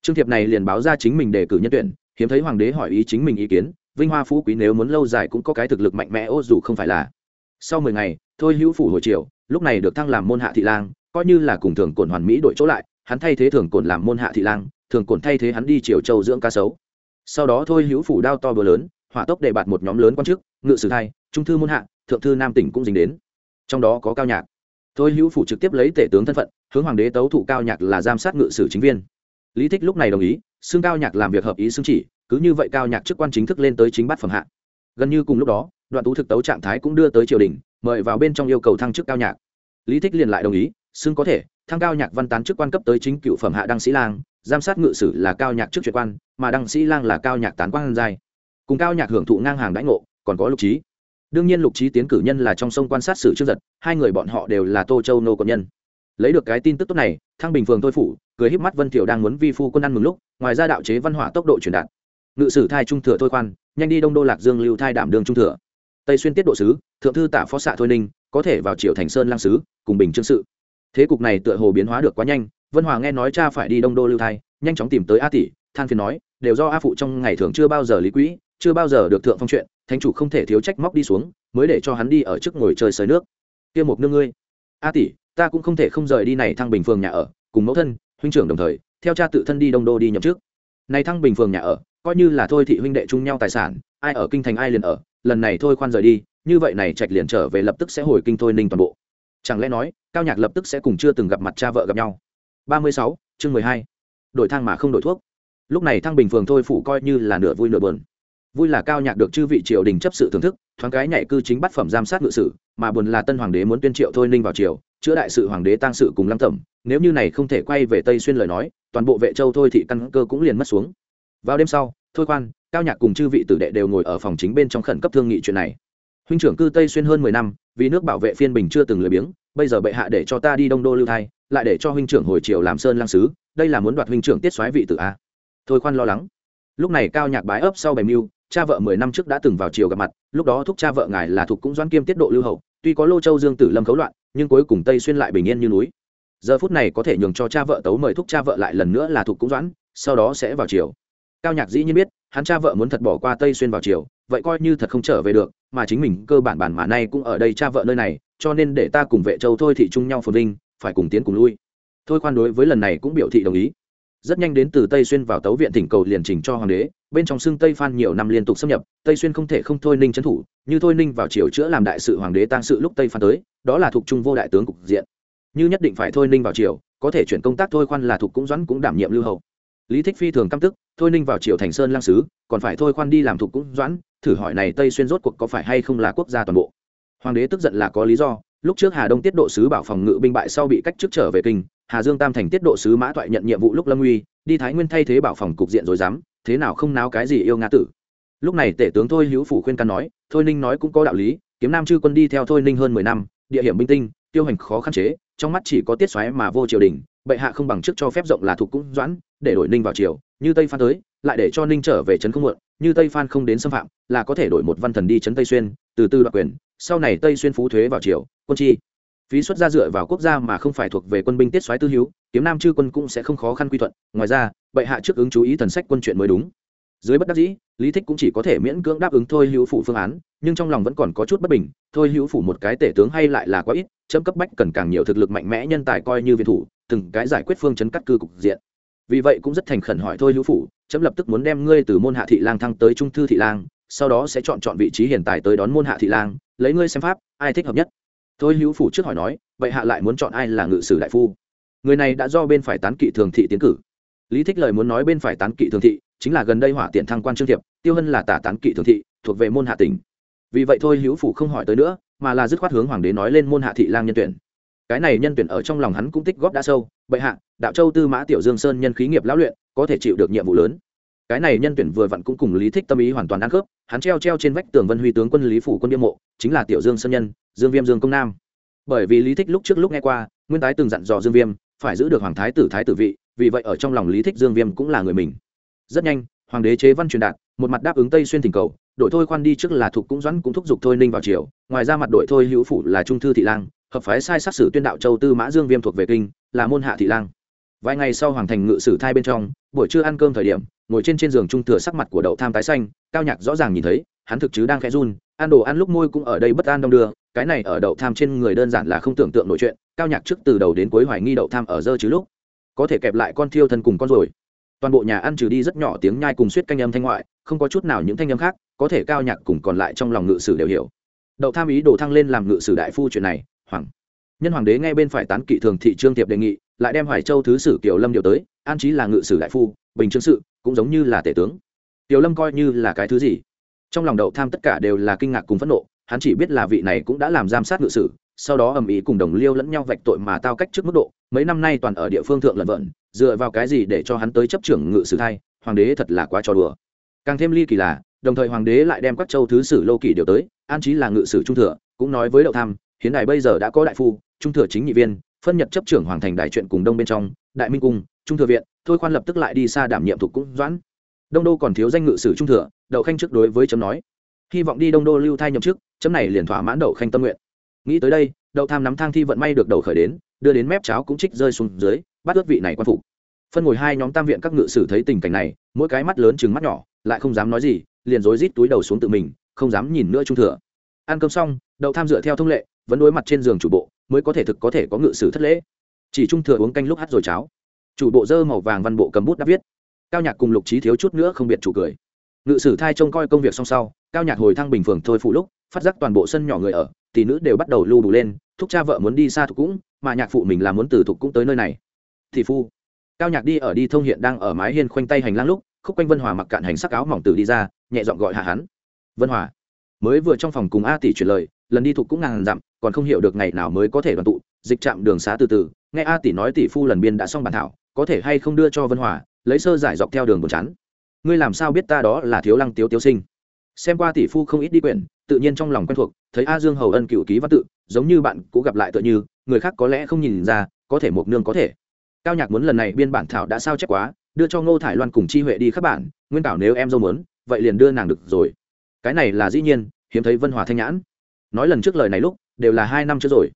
Trương thiệp này liền báo ra chính mình đề cử nhân tuyển, hiếm thấy hoàng đế hỏi ý chính mình ý kiến, vinh hoa phú quý nếu muốn lâu dài cũng có cái thực lực mạnh mẽ ô dù không phải là sau mười ngày thôi hữu phủ hồi triều, lúc này được thăng làm môn hạ thị lang coi như là cùng thường cổn hoàn mỹ đổi chỗ lại hắn thay thế thường cổn làm môn hạ thị lang thường cổn thay thế hắn đi triều châu dưỡng cá sấu. Sau đó thôi hữu phủ đao to bờ lớn hỏa tốc đề bạt một nhóm lớn quan chức ngự sử thai trung thư môn hạ thượng thư nam tỉnh cũng dính đến. Trong đó có cao nhạc. Thôi hữu phủ trực tiếp lấy tể tướng thân phận hướng hoàng đế tấu thụ cao nhạc là giám sát ngự sử chính viên. Lý thích lúc này đồng ý xưng cao nhạc làm việc hợp ý xưng chỉ cứ như vậy cao nhạc chức quan chính thức lên tới chính bát phẩm hạ gần như cùng lúc đó, đoạn tú thực tấu trạng thái cũng đưa tới triều đình, mời vào bên trong yêu cầu thăng chức cao nhạc. Lý thích liền lại đồng ý, xưng có thể, thăng cao nhạc văn tán chức quan cấp tới chính cựu phẩm hạ đăng sĩ lang, giám sát ngự sử là cao nhạc trước truyện quan, mà đăng sĩ lang là cao nhạc tán quan giai. Cùng cao nhạc hưởng thụ ngang hàng đãi ngộ, còn có lục trí đương nhiên lục trí tiến cử nhân là trong sông quan sát sử trước giật, hai người bọn họ đều là tô châu nô cộng nhân. Lấy được cái tin tức tốt này, thăng bình phường thôi phủ, cười híp mắt vân thiểu đang muốn vi phu quân ăn mừng lúc, ngoài ra đạo chế văn hỏa tốc độ truyền đạt. Ngự sử thai trung thừa thôi khoan nhanh đi đông đô lạc dương lưu thai đảm đường trung thừa. Tây xuyên tiết độ sứ, thượng thư tả phó xạ thôi ninh, có thể vào triều thành sơn lang sứ, cùng bình trương sự. Thế cục này tựa hồ biến hóa được quá nhanh, vân hòa nghe nói cha phải đi đông đô lưu thai, nhanh chóng tìm tới a tỷ, than phiền nói, đều do a phụ trong ngày thường chưa bao giờ lý quỹ, chưa bao giờ được thượng phong chuyện, thánh chủ không thể thiếu trách móc đi xuống, mới để cho hắn đi ở trước ngồi chơi sới nước. Kia một nương ngươi. A tỷ, ta cũng không thể không rời đi này thăng bình phường nhà ở, cùng mẫu thân, huynh trưởng đồng thời, theo cha tự thân đi đông đô đi nhậm trước này thăng bình phường nhà ở coi như là thôi thị huynh đệ chung nhau tài sản, ai ở kinh thành ai liền ở, lần này thôi khoan rời đi, như vậy này trạch liền trở về lập tức sẽ hồi kinh thôi ninh toàn bộ. Chẳng lẽ nói, cao nhạc lập tức sẽ cùng chưa từng gặp mặt cha vợ gặp nhau? Ba mươi sáu, chương mười hai. Đổi thang mà không đổi thuốc. Lúc này thăng bình phường thôi phủ coi như là nửa vui nửa buồn. Vui là cao nhạc được chư vị triều đình chấp sự thưởng thức, thoáng cái nhảy cư chính bắt phẩm giám sát ngự sử, mà buồn là tân hoàng đế muốn tuyên triệu thôi ninh vào triều, chữa đại sự hoàng đế tăng sự cùng lăng tẩm. Nếu như này không thể quay về tây xuyên lời nói, toàn bộ vệ châu thôi thị căn cơ cũng liền mất xuống vào đêm sau, thôi quan, cao nhạc cùng chư vị tử đệ đều ngồi ở phòng chính bên trong khẩn cấp thương nghị chuyện này. Huynh trưởng cư tây xuyên hơn mười năm, vì nước bảo vệ phiên bình chưa từng lười biếng, bây giờ bệ hạ để cho ta đi đông đô lưu thai, lại để cho huynh trưởng hồi triều làm sơn lang sứ, đây là muốn đoạt huynh trưởng tiết soái vị tử a. Thôi khoan lo lắng. Lúc này cao nhạc bái ấp sau bày mưu, cha vợ mười năm trước đã từng vào triều gặp mặt, lúc đó thúc cha vợ ngài là thục cũng doãn kiêm tiết độ lưu hậu, tuy có lô châu dương tử lâm cấu loạn, nhưng cuối cùng tây xuyên lại bình yên như núi. Giờ phút này có thể nhường cho cha vợ tấu mời thúc cha vợ lại lần nữa là thục cũng doãn, sau đó sẽ vào triều cao nhạc dĩ nhiên biết, hắn cha vợ muốn thật bỏ qua tây xuyên vào triều, vậy coi như thật không trở về được, mà chính mình cơ bản bản mà nay cũng ở đây cha vợ nơi này, cho nên để ta cùng vệ châu thôi thị chung nhau phồn vinh, phải cùng tiến cùng lui. Thôi khoan đối với lần này cũng biểu thị đồng ý. Rất nhanh đến từ tây xuyên vào tấu viện thỉnh cầu liền trình cho hoàng đế, bên trong xương tây phan nhiều năm liên tục xâm nhập, tây xuyên không thể không thôi ninh trấn thủ, như thôi ninh vào triều chữa làm đại sự hoàng đế tăng sự lúc tây phan tới, đó là thuộc trung vô đại tướng cục diện. Như nhất định phải thôi ninh vào triều, có thể chuyển công tác thôi khoan là thuộc cũng doãn cũng đảm nhiệm lưu hậu lý thích phi thường căm tức, thôi ninh vào triều thành sơn lang sứ, còn phải thôi khoan đi làm thuộc cũng doãn, thử hỏi này tây xuyên rốt cuộc có phải hay không là quốc gia toàn bộ? Hoàng đế tức giận là có lý do, lúc trước hà đông tiết độ sứ bảo phòng ngự binh bại sau bị cách chức trở về kinh, hà dương tam thành tiết độ sứ mã toại nhận nhiệm vụ lúc lâm uy, đi thái nguyên thay thế bảo phòng cục diện rồi dám, thế nào không náo cái gì yêu nga tử. Lúc này tể tướng thôi hữu phủ khuyên can nói, thôi ninh nói cũng có đạo lý, kiếm nam chư quân đi theo thôi ninh hơn mười năm, địa hiểm binh tinh, tiêu hành khó khăn chế, trong mắt chỉ có tiết xoáy mà vô triều đình bệ hạ không bằng trước cho phép rộng là thuộc cũng doãn, để đổi ninh vào triều, như tây phan tới, lại để cho ninh trở về trấn không muộn, như tây phan không đến xâm phạm, là có thể đổi một văn thần đi trấn tây xuyên, từ từ đoạt quyền, sau này tây xuyên phú thuế vào triều, quân chi. Phí xuất ra dựa vào quốc gia mà không phải thuộc về quân binh tiết soái tư hữu, kiếm nam chư quân cũng sẽ không khó khăn quy thuận, ngoài ra, bệ hạ trước ứng chú ý thần sách quân chuyện mới đúng. Dưới bất đắc dĩ lý thích cũng chỉ có thể miễn cưỡng đáp ứng thôi hữu phủ phương án, nhưng trong lòng vẫn còn có chút bất bình, thôi hữu phủ một cái tể tướng hay lại là quá ít, chấm cấp bách cần càng nhiều thực lực mạnh mẽ nhân tài coi như viên thủ, từng cái giải quyết phương chấn cắt cư cục diện. Vì vậy cũng rất thành khẩn hỏi thôi hữu phủ, chấm lập tức muốn đem ngươi từ môn hạ thị lang thăng tới trung thư thị lang, sau đó sẽ chọn chọn vị trí hiện tại tới đón môn hạ thị lang, lấy ngươi xem pháp, ai thích hợp nhất? Thôi hữu phủ trước hỏi nói, vậy hạ lại muốn chọn ai là ngự sử đại phu? Người này đã do bên phải tán kỵ thường thị tiến cử. Lý thích lời muốn nói bên phải tán kỵ thường thị chính là gần đây hỏa tiện thăng quan trương thiệp, tiêu hân là tả tán kỵ thường thị, thuộc về môn hạ tỉnh. Vì vậy thôi hữu phủ không hỏi tới nữa, mà là dứt khoát hướng hoàng đế nói lên môn hạ thị lang nhân tuyển. Cái này nhân tuyển ở trong lòng hắn cũng tích góp đã sâu, bệ hạ, đạo châu tư mã tiểu dương sơn nhân khí nghiệp lão luyện, có thể chịu được nhiệm vụ lớn. Cái này nhân tuyển vừa vặn cũng cùng lý thích tâm ý hoàn toàn ăn khớp, hắn treo treo trên vách tường vân huy tướng quân lý phủ quân biên mộ, chính là tiểu dương sơn nhân, dương viêm dương công nam. Bởi vì lý thích lúc trước lúc nghe qua, nguyên tái từng dặn dò dương viêm, phải giữ được hoàng thái tử thái tử vị, vì vậy ở trong lòng lý thích dương viêm cũng là người mình rất nhanh, hoàng đế chế văn truyền đạt, một mặt đáp ứng tây xuyên thỉnh cầu đội thôi khoan đi trước là thuộc cũng doãn cũng thúc giục thôi ninh vào triều, ngoài ra mặt đội thôi hữu phủ là trung thư thị lang, hợp phái sai sát sử tuyên đạo châu tư mã dương viêm thuộc về kinh, là môn hạ thị lang. Vài ngày sau hoàng thành ngự sử thai bên trong, buổi trưa ăn cơm thời điểm, ngồi trên trên giường trung thừa sắc mặt của đậu tham tái xanh, cao nhạc rõ ràng nhìn thấy, hắn thực chứ đang khẽ run, ăn đồ ăn lúc môi cũng ở đây bất an đông đưa, cái này ở đậu tham trên người đơn giản là không tưởng tượng nổi chuyện, cao nhạc trước từ đầu đến cuối hoài nghi đậu tham ở dơ chứ lúc, có thể kẹp lại con thiêu thân cùng con rồi toàn bộ nhà ăn trừ đi rất nhỏ tiếng nhai cùng suýt canh âm thanh ngoại, không có chút nào những thanh âm khác, có thể cao nhạc cùng còn lại trong lòng ngự sử đều hiểu. Đậu tham ý đồ thăng lên làm ngự sử đại phu chuyện này, hoàng. Nhân hoàng đế nghe bên phải tán kỵ thường thị trương tiệp đề nghị, lại đem hoài châu thứ sử kiều lâm điều tới, an trí là ngự sử đại phu, bình chương sự, cũng giống như là tể tướng. Tiểu lâm coi như là cái thứ gì? Trong lòng đậu tham tất cả đều là kinh ngạc cùng phẫn nộ, hắn chỉ biết là vị này cũng đã làm giám sát ngự sử sau đó ầm ĩ cùng đồng liêu lẫn nhau vạch tội mà tao cách trước mức độ, mấy năm nay toàn ở địa phương thượng lận vợn dựa vào cái gì để cho hắn tới chấp trưởng ngự sử thay hoàng đế thật là quá trò đùa. Càng thêm ly kỳ là, đồng thời hoàng đế lại đem các châu thứ sử lô kỳ điều tới, an trí là ngự sử trung thừa, cũng nói với đậu tham, hiến đài bây giờ đã có đại phu, trung thừa chính nhị viên, phân nhật chấp trưởng hoàng thành đại chuyện cùng đông bên trong, đại minh cung, trung thừa viện, thôi khoan lập tức lại đi xa đảm nhiệm thuộc cũng doãn. Đông đô còn thiếu danh ngự sử trung thừa, đậu khanh trước đối với chấm nói, hy vọng đi đông đô lưu thai nhậm chức, chấm này liền thỏa mãn đậu khanh tâm nguyện nghĩ tới đây, đậu tham nắm thang thi vận may được đầu khởi đến, đưa đến mép cháo cũng trích rơi xuống dưới, bắt ướt vị này quan phục. Phân ngồi hai nhóm tam viện các ngự sử thấy tình cảnh này, mỗi cái mắt lớn chừng mắt nhỏ, lại không dám nói gì, liền rối rít túi đầu xuống tự mình, không dám nhìn nữa trung thừa. Ăn cơm xong, đậu tham dựa theo thông lệ, vẫn đối mặt trên giường chủ bộ, mới có thể thực có thể có ngự sử thất lễ. Chỉ trung thừa uống canh lúc hát rồi cháo. Chủ bộ dơ màu vàng văn bộ cầm bút đã viết. Cao nhạc cùng lục trí thiếu chút nữa không biệt chủ cười. Ngự sử thai trông coi công việc xong sau, cao nhạc hồi thăng bình phường thôi phụ lúc, phát giác toàn bộ sân nhỏ người ở tỷ nữ đều bắt đầu lưu đủ lên, thúc cha vợ muốn đi xa thục cũng, mà nhạc phụ mình là muốn từ thục cũng tới nơi này. Thì phu, cao nhạc đi ở đi thông hiện đang ở mái hiên khoanh tay hành lang lúc, khúc quanh vân hòa mặc cạn hành sắc áo mỏng tử đi ra, nhẹ giọng gọi hạ hắn. Vân hòa, mới vừa trong phòng cùng a tỷ chuyển lời, lần đi thục cũng ngàn dặm, còn không hiểu được ngày nào mới có thể đoàn tụ, dịch chạm đường xá từ từ, nghe a tỷ nói tỷ phu lần biên đã xong bàn thảo, có thể hay không đưa cho vân hòa, lấy sơ giải dọc theo đường buồn chắn. Ngươi làm sao biết ta đó là thiếu lăng tiếu tiếu sinh? Xem qua tỷ phu không ít đi quyển tự nhiên trong lòng quen thuộc, thấy a dương hầu ân cựu ký văn tự, giống như bạn cũ gặp lại tựa như, người khác có lẽ không nhìn ra, có thể một nương có thể. Cao nhạc muốn lần này biên bản thảo đã sao chép quá, đưa cho ngô thải loan cùng chi huệ đi khắp bản, nguyên bảo nếu em dâu muốn, vậy liền đưa nàng được rồi. Cái này là dĩ nhiên, hiếm thấy vân hòa thanh nhãn. Nói lần trước lời này lúc, đều là hai năm trước rồi.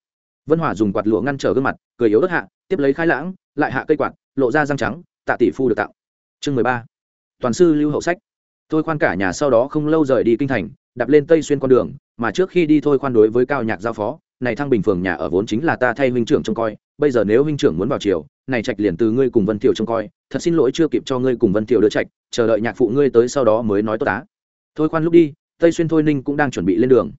Vân hòa dùng quạt lụa ngăn trở gương mặt, cười yếu đất hạ, tiếp lấy khai lãng, lại hạ cây quạt, lộ ra răng trắng, tạ tỷ phu được tặng. Chương mười ba. Toàn sư lưu hậu sách. Tôi khoan cả nhà sau đó không lâu rời đi kinh thành đạp lên tây xuyên con đường, mà trước khi đi thôi khoan đối với cao nhạc giao phó, này thăng bình phường nhà ở vốn chính là ta thay huynh trưởng trông coi, bây giờ nếu huynh trưởng muốn vào chiều này trạch liền từ ngươi cùng vân thiệu trông coi, thật xin lỗi chưa kịp cho ngươi cùng vân thiệu đưa trạch, chờ đợi nhạc phụ ngươi tới sau đó mới nói tốt tá thôi khoan lúc đi, tây xuyên thôi ninh cũng đang chuẩn bị lên đường.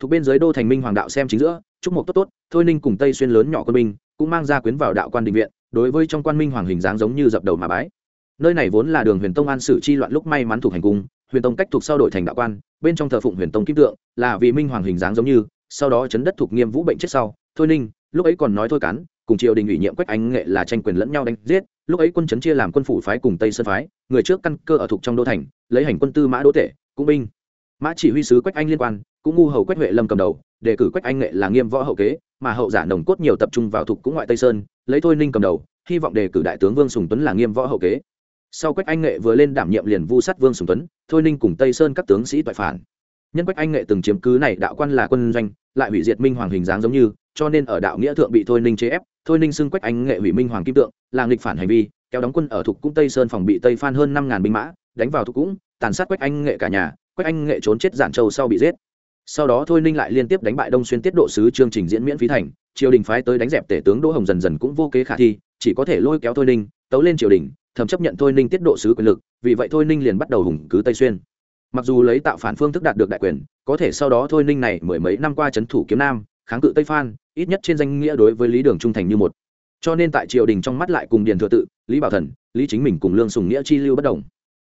Thuộc bên dưới đô thành minh hoàng đạo xem chính giữa, chúc mộc tốt tốt, thôi ninh cùng tây xuyên lớn nhỏ quân minh cũng mang ra quyến vào đạo quan đình viện, đối với trong quan minh hoàng hình dáng giống như dập đầu mà bái. Nơi này vốn là đường huyền tông an sử chi loạn lúc may mắn thuộc hành cung huyền tông cách thuộc sau đổi thành đạo quan, bên trong thờ phụng huyền tông kim tượng, là vì minh hoàng hình dáng giống như, sau đó chấn đất thuộc nghiêm vũ bệnh chết sau, thôi ninh, lúc ấy còn nói thôi cán, cùng triều đình ủy nhiệm quách anh nghệ là tranh quyền lẫn nhau đánh giết, lúc ấy quân chấn chia làm quân phủ phái cùng tây sơn phái, người trước căn cơ ở thuộc trong đô thành, lấy hành quân tư mã đỗ tể, cũng binh. Mã chỉ huy sứ quách anh liên quan, cũng ngu hầu quách huệ lâm cầm đầu, đề cử quách anh nghệ là nghiêm võ hậu kế, mà hậu giả nồng cốt nhiều tập trung vào thuộc cũng ngoại tây sơn, lấy thôi ninh cầm đầu, hy vọng đề cử đại tướng vương sùng tuấn là nghiêm võ hậu kế sau quách anh nghệ vừa lên đảm nhiệm liền vu sát vương sùng tuấn thôi ninh cùng tây sơn các tướng sĩ tội phản. Nhân quách anh nghệ từng chiếm cứ này đạo quan là quân doanh lại hủy diệt minh hoàng hình dáng giống như cho nên ở đạo nghĩa thượng bị thôi ninh chế ép thôi ninh xưng quách anh nghệ hủy minh hoàng kim tượng là nghịch phản hành vi kéo đóng quân ở thục cũng tây sơn phòng bị tây phan hơn năm ngàn binh mã đánh vào thục cũng, tàn sát quách anh nghệ cả nhà quách anh nghệ trốn chết giản châu sau bị giết. Sau đó thôi ninh lại liên tiếp đánh bại đông xuyên tiết độ sứ chương trình diễn miễn phí thành triều đình phái tới đánh dẹp tể tướng đỗ hồng dần dần cũng vô kế khả thi chỉ có thể lôi kéo thôi ninh tấu lên triều đình, thầm chấp nhận thôi ninh tiết độ sứ quyền lực, vì vậy thôi ninh liền bắt đầu hùng cứ tây xuyên. Mặc dù lấy tạo phản phương thức đạt được đại quyền, có thể sau đó thôi ninh này mười mấy năm qua c h ấ n thủ kiếm nam, kháng cự tây phan, ít nhất trên danh nghĩa đối với lý đường trung thành như một. Cho nên tại triều đình trong mắt lại cùng điền thừa tự, lý bảo thần, lý chính mình cùng lương sùng nghĩa chi lưu bất đồng.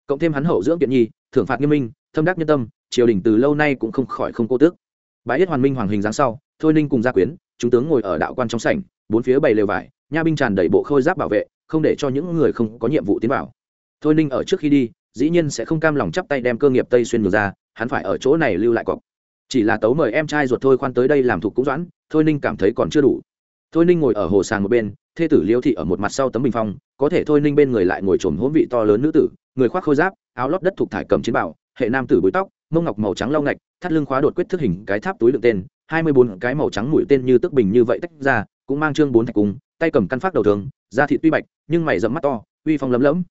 Cộng thêm hắn hậu dưỡng kiện nhi, thưởng phạt nghiêm minh, thâm đắc nhân tâm, triều đình từ lâu nay cũng không khỏi không cô tước. Bãi yết hoàn minh hoàng hình dáng sau, thôi ninh cùng gia quyến, chúng tướng ngồi ở đạo quan trong sảnh, bốn phía bày lều vải nha binh tràn đầy bộ khôi giáp bảo vệ, không để cho những người không có nhiệm vụ tiến vào. Thôi ninh ở trước khi đi, dĩ nhiên sẽ không cam lòng chắp tay đem cơ nghiệp tây xuyên ngược ra, hắn phải ở chỗ này lưu lại cọc. Chỉ là tấu mời em trai ruột thôi khoan tới đây làm thục cũng doãn, thôi ninh cảm thấy còn chưa đủ. Thôi ninh ngồi ở hồ sàng một bên, thê tử liêu thị ở một mặt sau tấm bình phong, có thể thôi ninh bên người lại ngồi trồm hỗn vị to lớn nữ tử, người khoác khôi giáp, áo lót đất thuộc thải cầm chiến bảo hệ nam tử búi tóc, mông ngọc màu trắng lau ngạch, thắt lưng khóa đột quyết thức hình cái tháp túi đựng tên, hai mươi bốn cái màu trắng mũi tên như tức bình như vậy tách ra, cũng mang trương bốn thạch cung tay cầm căn phát đầu thường, da thị tuy bạch, nhưng mày dẫm mắt to, uy phong lấm lấm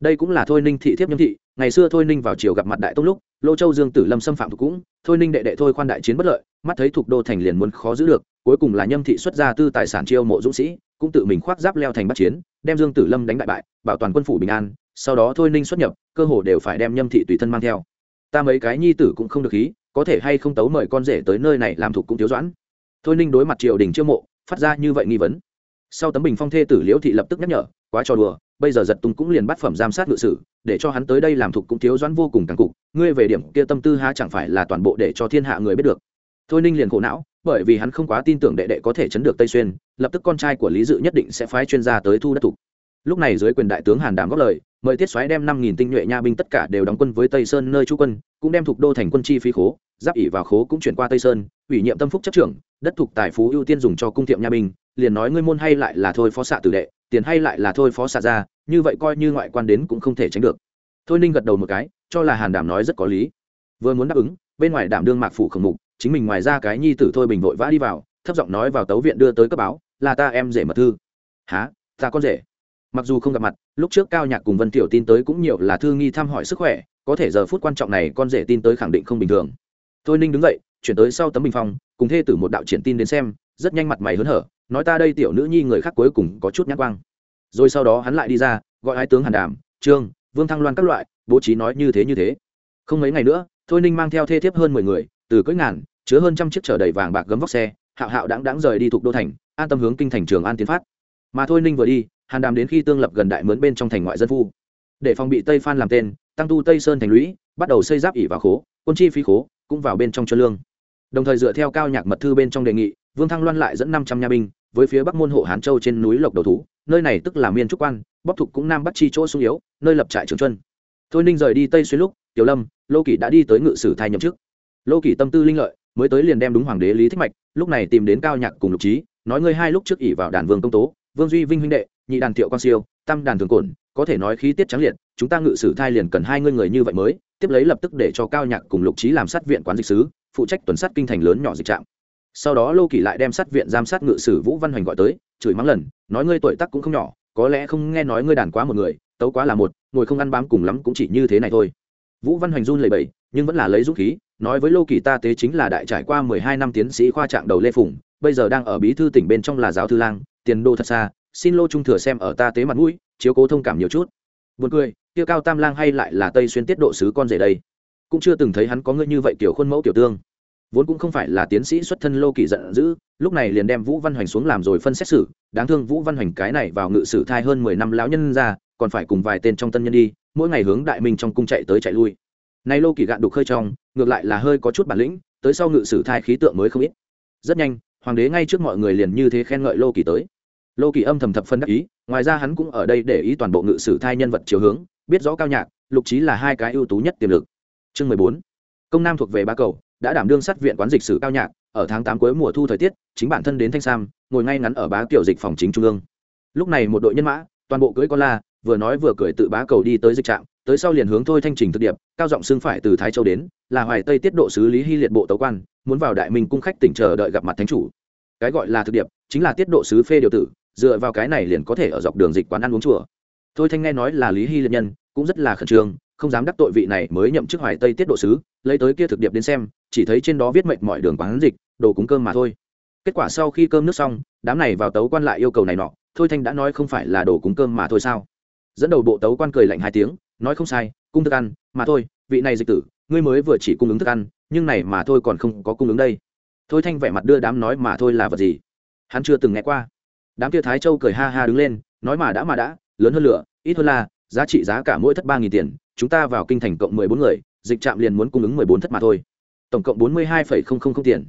đây cũng là thôi ninh thị thiếp nhâm thị, ngày xưa thôi ninh vào chiều gặp mặt đại tông lúc, lô châu dương tử lâm xâm phạm thuộc cũng, thôi ninh đệ đệ thôi khoan đại chiến bất lợi, mắt thấy thuộc đô thành liền muốn khó giữ được, cuối cùng là nhâm thị xuất ra tư tài sản chiêu mộ dũng sĩ, cũng tự mình khoác giáp leo thành bắt chiến, đem dương tử lâm đánh bại bại, bảo toàn quân phủ bình an, sau đó thôi ninh xuất nhập, cơ hồ đều phải đem nhâm thị tùy thân mang theo. Ta mấy cái nhi tử cũng không được ý có thể hay không tấu mời con rể tới nơi này làm thuộc cũng thiếu doãn. Thôi ninh đối mặt triều đình chiêu mộ, phát ra như vậy nghi vấn sau tấm bình phong thê tử liễu thị lập tức nhắc nhở, quá trò đùa, bây giờ giật tung cũng liền bắt phẩm giám sát ngự sử, để cho hắn tới đây làm thục cũng thiếu doãn vô cùng càng cục, ngươi về điểm kia tâm tư ha chẳng phải là toàn bộ để cho thiên hạ người biết được. Thôi ninh liền khổ não, bởi vì hắn không quá tin tưởng đệ đệ có thể chấn được tây xuyên, lập tức con trai của lý dự nhất định sẽ phái chuyên gia tới thu đất thục. Lúc này dưới quyền đại tướng hàn đàm góp lời, mời tiết xoáy đem năm nghìn tinh nhuệ nha binh tất cả đều đóng quân với tây sơn nơi trú quân, cũng đem thục đô thành quân chi phí khố, giáp ỉ vào khố cũng chuyển qua tây sơn, ủy nhiệm tâm phúc chấp trưởng, đất thục tài phú ưu tiên dùng cho cung thiệm nha binh liền nói ngươi môn hay lại là thôi phó xạ tử đệ, tiền hay lại là thôi phó xạ ra như vậy coi như ngoại quan đến cũng không thể tránh được. Thôi ninh gật đầu một cái, cho là hàn đảm nói rất có lý. Vừa muốn đáp ứng, bên ngoài đảm đương mạc phủ khổng mục, chính mình ngoài ra cái nhi tử thôi bình vội vã đi vào, thấp giọng nói vào tấu viện đưa tới cấp báo, là ta em rể mật thư. Há ta con rể? Mặc dù không gặp mặt, lúc trước cao nhạc cùng vân tiểu tin tới cũng nhiều là thư nghi thăm hỏi sức khỏe, có thể giờ phút quan trọng này con rể tin tới khẳng định không bình thường. Thôi ninh đứng dậy, chuyển tới sau tấm bình phong, cùng thê tử một đạo triển tin đến xem, rất nhanh mặt mày hớn hở nói ta đây tiểu nữ nhi người khác cuối cùng có chút nhát quang. Rồi sau đó hắn lại đi ra, gọi hai tướng hàn đàm, trương, vương thăng loan các loại, bố trí nói như thế như thế. Không mấy ngày nữa, thôi ninh mang theo thê thiếp hơn mười người, từ cưỡi ngàn, chứa hơn trăm chiếc chở đầy vàng bạc gấm vóc xe, hạo hạo đáng đáng rời đi thuộc đô thành, an tâm hướng kinh thành trường an tiến phát. Mà thôi ninh vừa đi, hàn đàm đến khi tương lập gần đại mướn bên trong thành ngoại dân phu. Để phòng bị tây phan làm tên, tăng tu tây sơn thành lũy, bắt đầu xây giáp ỉ vào khố, quân chi phí khố, cũng vào bên trong cho lương đồng thời dựa theo cao nhạc mật thư bên trong đề nghị, vương thăng loan lại dẫn năm trăm nha binh với phía bắc môn hộ hán châu trên núi lộc đầu thú, nơi này tức là miên trúc quan bóc thục cũng nam bắc chi chỗ sung yếu, nơi lập trại trường xuân. thôi ninh rời đi tây xuyên lúc, tiểu lâm, lô kỷ đã đi tới ngự sử thai nhậm chức lô kỷ tâm tư linh lợi, mới tới liền đem đúng hoàng đế lý thích mạch, lúc này tìm đến cao nhạc cùng lục trí, nói ngươi hai lúc trước ỉ vào đàn vương công tố, vương duy vinh huynh đệ, nhị đàn thiệu quang siêu, tam đàn thường cổn, có thể nói khí tiết trắng liệt, chúng ta ngự sử thai liền cần hai ngươi người như vậy mới, tiếp lấy lập tức để cho cao nhạc cùng lục trí làm sát viện quán dịch sứ phụ trách tuần sát kinh thành lớn nhỏ dịch trạm. Sau đó lô kỳ lại đem sát viện giám sát ngự sử vũ văn hoành gọi tới, chửi mắng lần, nói ngươi tuổi tắc cũng không nhỏ, có lẽ không nghe nói ngươi đàn quá một người, tấu quá là một, ngồi không ăn bám cùng lắm cũng chỉ như thế này thôi. Vũ văn hoành run lầy bẩy, nhưng vẫn là lấy dũng khí, nói với lô kỳ ta tế chính là đại trải qua mười hai năm tiến sĩ khoa trạng đầu lê phùng, bây giờ đang ở bí thư tỉnh bên trong là giáo thư lang, tiền đô thật xa, xin lô trung thừa xem ở ta tế mặt mũi, chiếu cố thông cảm nhiều chút. Buồn cười, kia cao tam lang hay lại là tây xuyên tiết độ sứ con rể đây cũng chưa từng thấy hắn có ngươi như vậy kiểu khuôn mẫu kiểu tương. Vốn cũng không phải là tiến sĩ xuất thân lô kỳ giận dữ, lúc này liền đem vũ văn hoành xuống làm rồi phân xét xử, đáng thương vũ văn hoành cái này vào ngự sử thai hơn mười năm lão nhân ra, còn phải cùng vài tên trong tân nhân đi, mỗi ngày hướng đại minh trong cung chạy tới chạy lui. Nay lô kỳ gạn đục hơi trong, ngược lại là hơi có chút bản lĩnh, tới sau ngự sử thai khí tượng mới không ít. Rất nhanh, hoàng đế ngay trước mọi người liền như thế khen ngợi lô kỳ tới. Lô kỳ âm thầm thập phân đắc ý, ngoài ra hắn cũng ở đây để ý toàn bộ ngự sử thai nhân vật chiều hướng, biết rõ cao nhạc, lục trí là hai cái ưu tú nhất tiềm lực chương mười bốn. Công nam thuộc về ba cầu, đã đảm đương sát viện quán dịch sử cao nhạc, ở tháng tám cuối mùa thu thời tiết, chính bản thân đến thanh sam, ngồi ngay ngắn ở bá kiểu dịch phòng chính trung ương. Lúc này một đội nhân mã, toàn bộ cưỡi con la, vừa nói vừa cười tự bá cầu đi tới dịch trạm, tới sau liền hướng thôi thanh trình thực điệp, cao giọng xưng phải từ thái châu đến, là hoài tây tiết độ sứ lý hy liệt bộ tấu quan, muốn vào đại minh cung khách tỉnh chờ đợi gặp mặt thánh chủ. Cái gọi là thực điệp, chính là tiết độ sứ phê điều tử, dựa vào cái này liền có thể ở dọc đường dịch quán ăn uống chùa. Thôi thanh nghe nói là lý hy liệt nhân, cũng rất là khẩn trương không dám đắc tội vị này mới nhậm chức hoài tây tiết độ sứ, lấy tới kia thực điệp đến xem, chỉ thấy trên đó viết mệnh mọi đường quán dịch, đồ cúng cơm mà thôi. Kết quả sau khi cơm nước xong, đám này vào tấu quan lại yêu cầu này nọ, thôi thanh đã nói không phải là đồ cúng cơm mà thôi sao? Dẫn đầu bộ tấu quan cười lạnh hai tiếng, nói không sai, cung thức ăn, mà thôi, vị này dịch tử, ngươi mới vừa chỉ cung ứng thức ăn, nhưng này mà thôi còn không có cung ứng đây. Thôi thanh vẻ mặt đưa đám nói mà thôi là vật gì? Hắn chưa từng nghe qua. Đám kia thái châu cười ha ha đứng lên, nói mà đã mà đã, lớn hơn lửa, ít hơn là, giá trị giá cả mỗi thất ba nghìn tiền chúng ta vào kinh thành cộng mười bốn người, dịch trạm liền muốn cung ứng mười bốn thất mà thôi. Tổng cộng bốn mươi hai phẩy không không không tiền.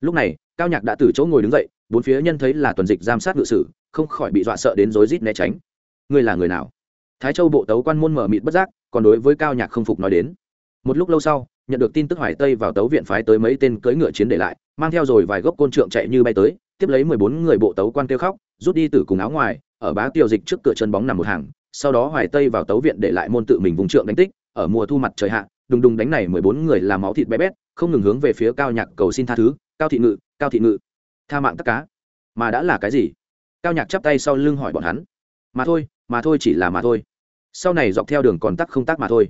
Lúc này, cao nhạc đã từ chỗ ngồi đứng dậy, bốn phía nhân thấy là tuần dịch giám sát ngự sử, không khỏi bị dọa sợ đến rối rít né tránh. Ngươi là người nào? Thái châu bộ tấu quan môn mở mịt bất giác, còn đối với cao nhạc không phục nói đến. Một lúc lâu sau, nhận được tin tức hoài tây vào tấu viện phái tới mấy tên cưỡi ngựa chiến để lại, mang theo rồi vài gốc côn trượng chạy như bay tới, tiếp lấy mười bốn người bộ tấu quan kêu khóc, rút đi từ cùng áo ngoài, ở bá tiêu dịch trước cửa chân bóng nằm một hàng sau đó hoài tây vào tấu viện để lại môn tự mình vùng trượng đánh tích, ở mùa thu mặt trời hạ, đùng đùng đánh này mười bốn người làm máu thịt bé bét, không ngừng hướng về phía cao nhạc cầu xin tha thứ, cao thị ngự, cao thị ngự. Tha mạng tất cá. Mà đã là cái gì? Cao nhạc chắp tay sau lưng hỏi bọn hắn. Mà thôi mà thôi chỉ là mà thôi. Sau này dọc theo đường còn tắc không tác mà thôi.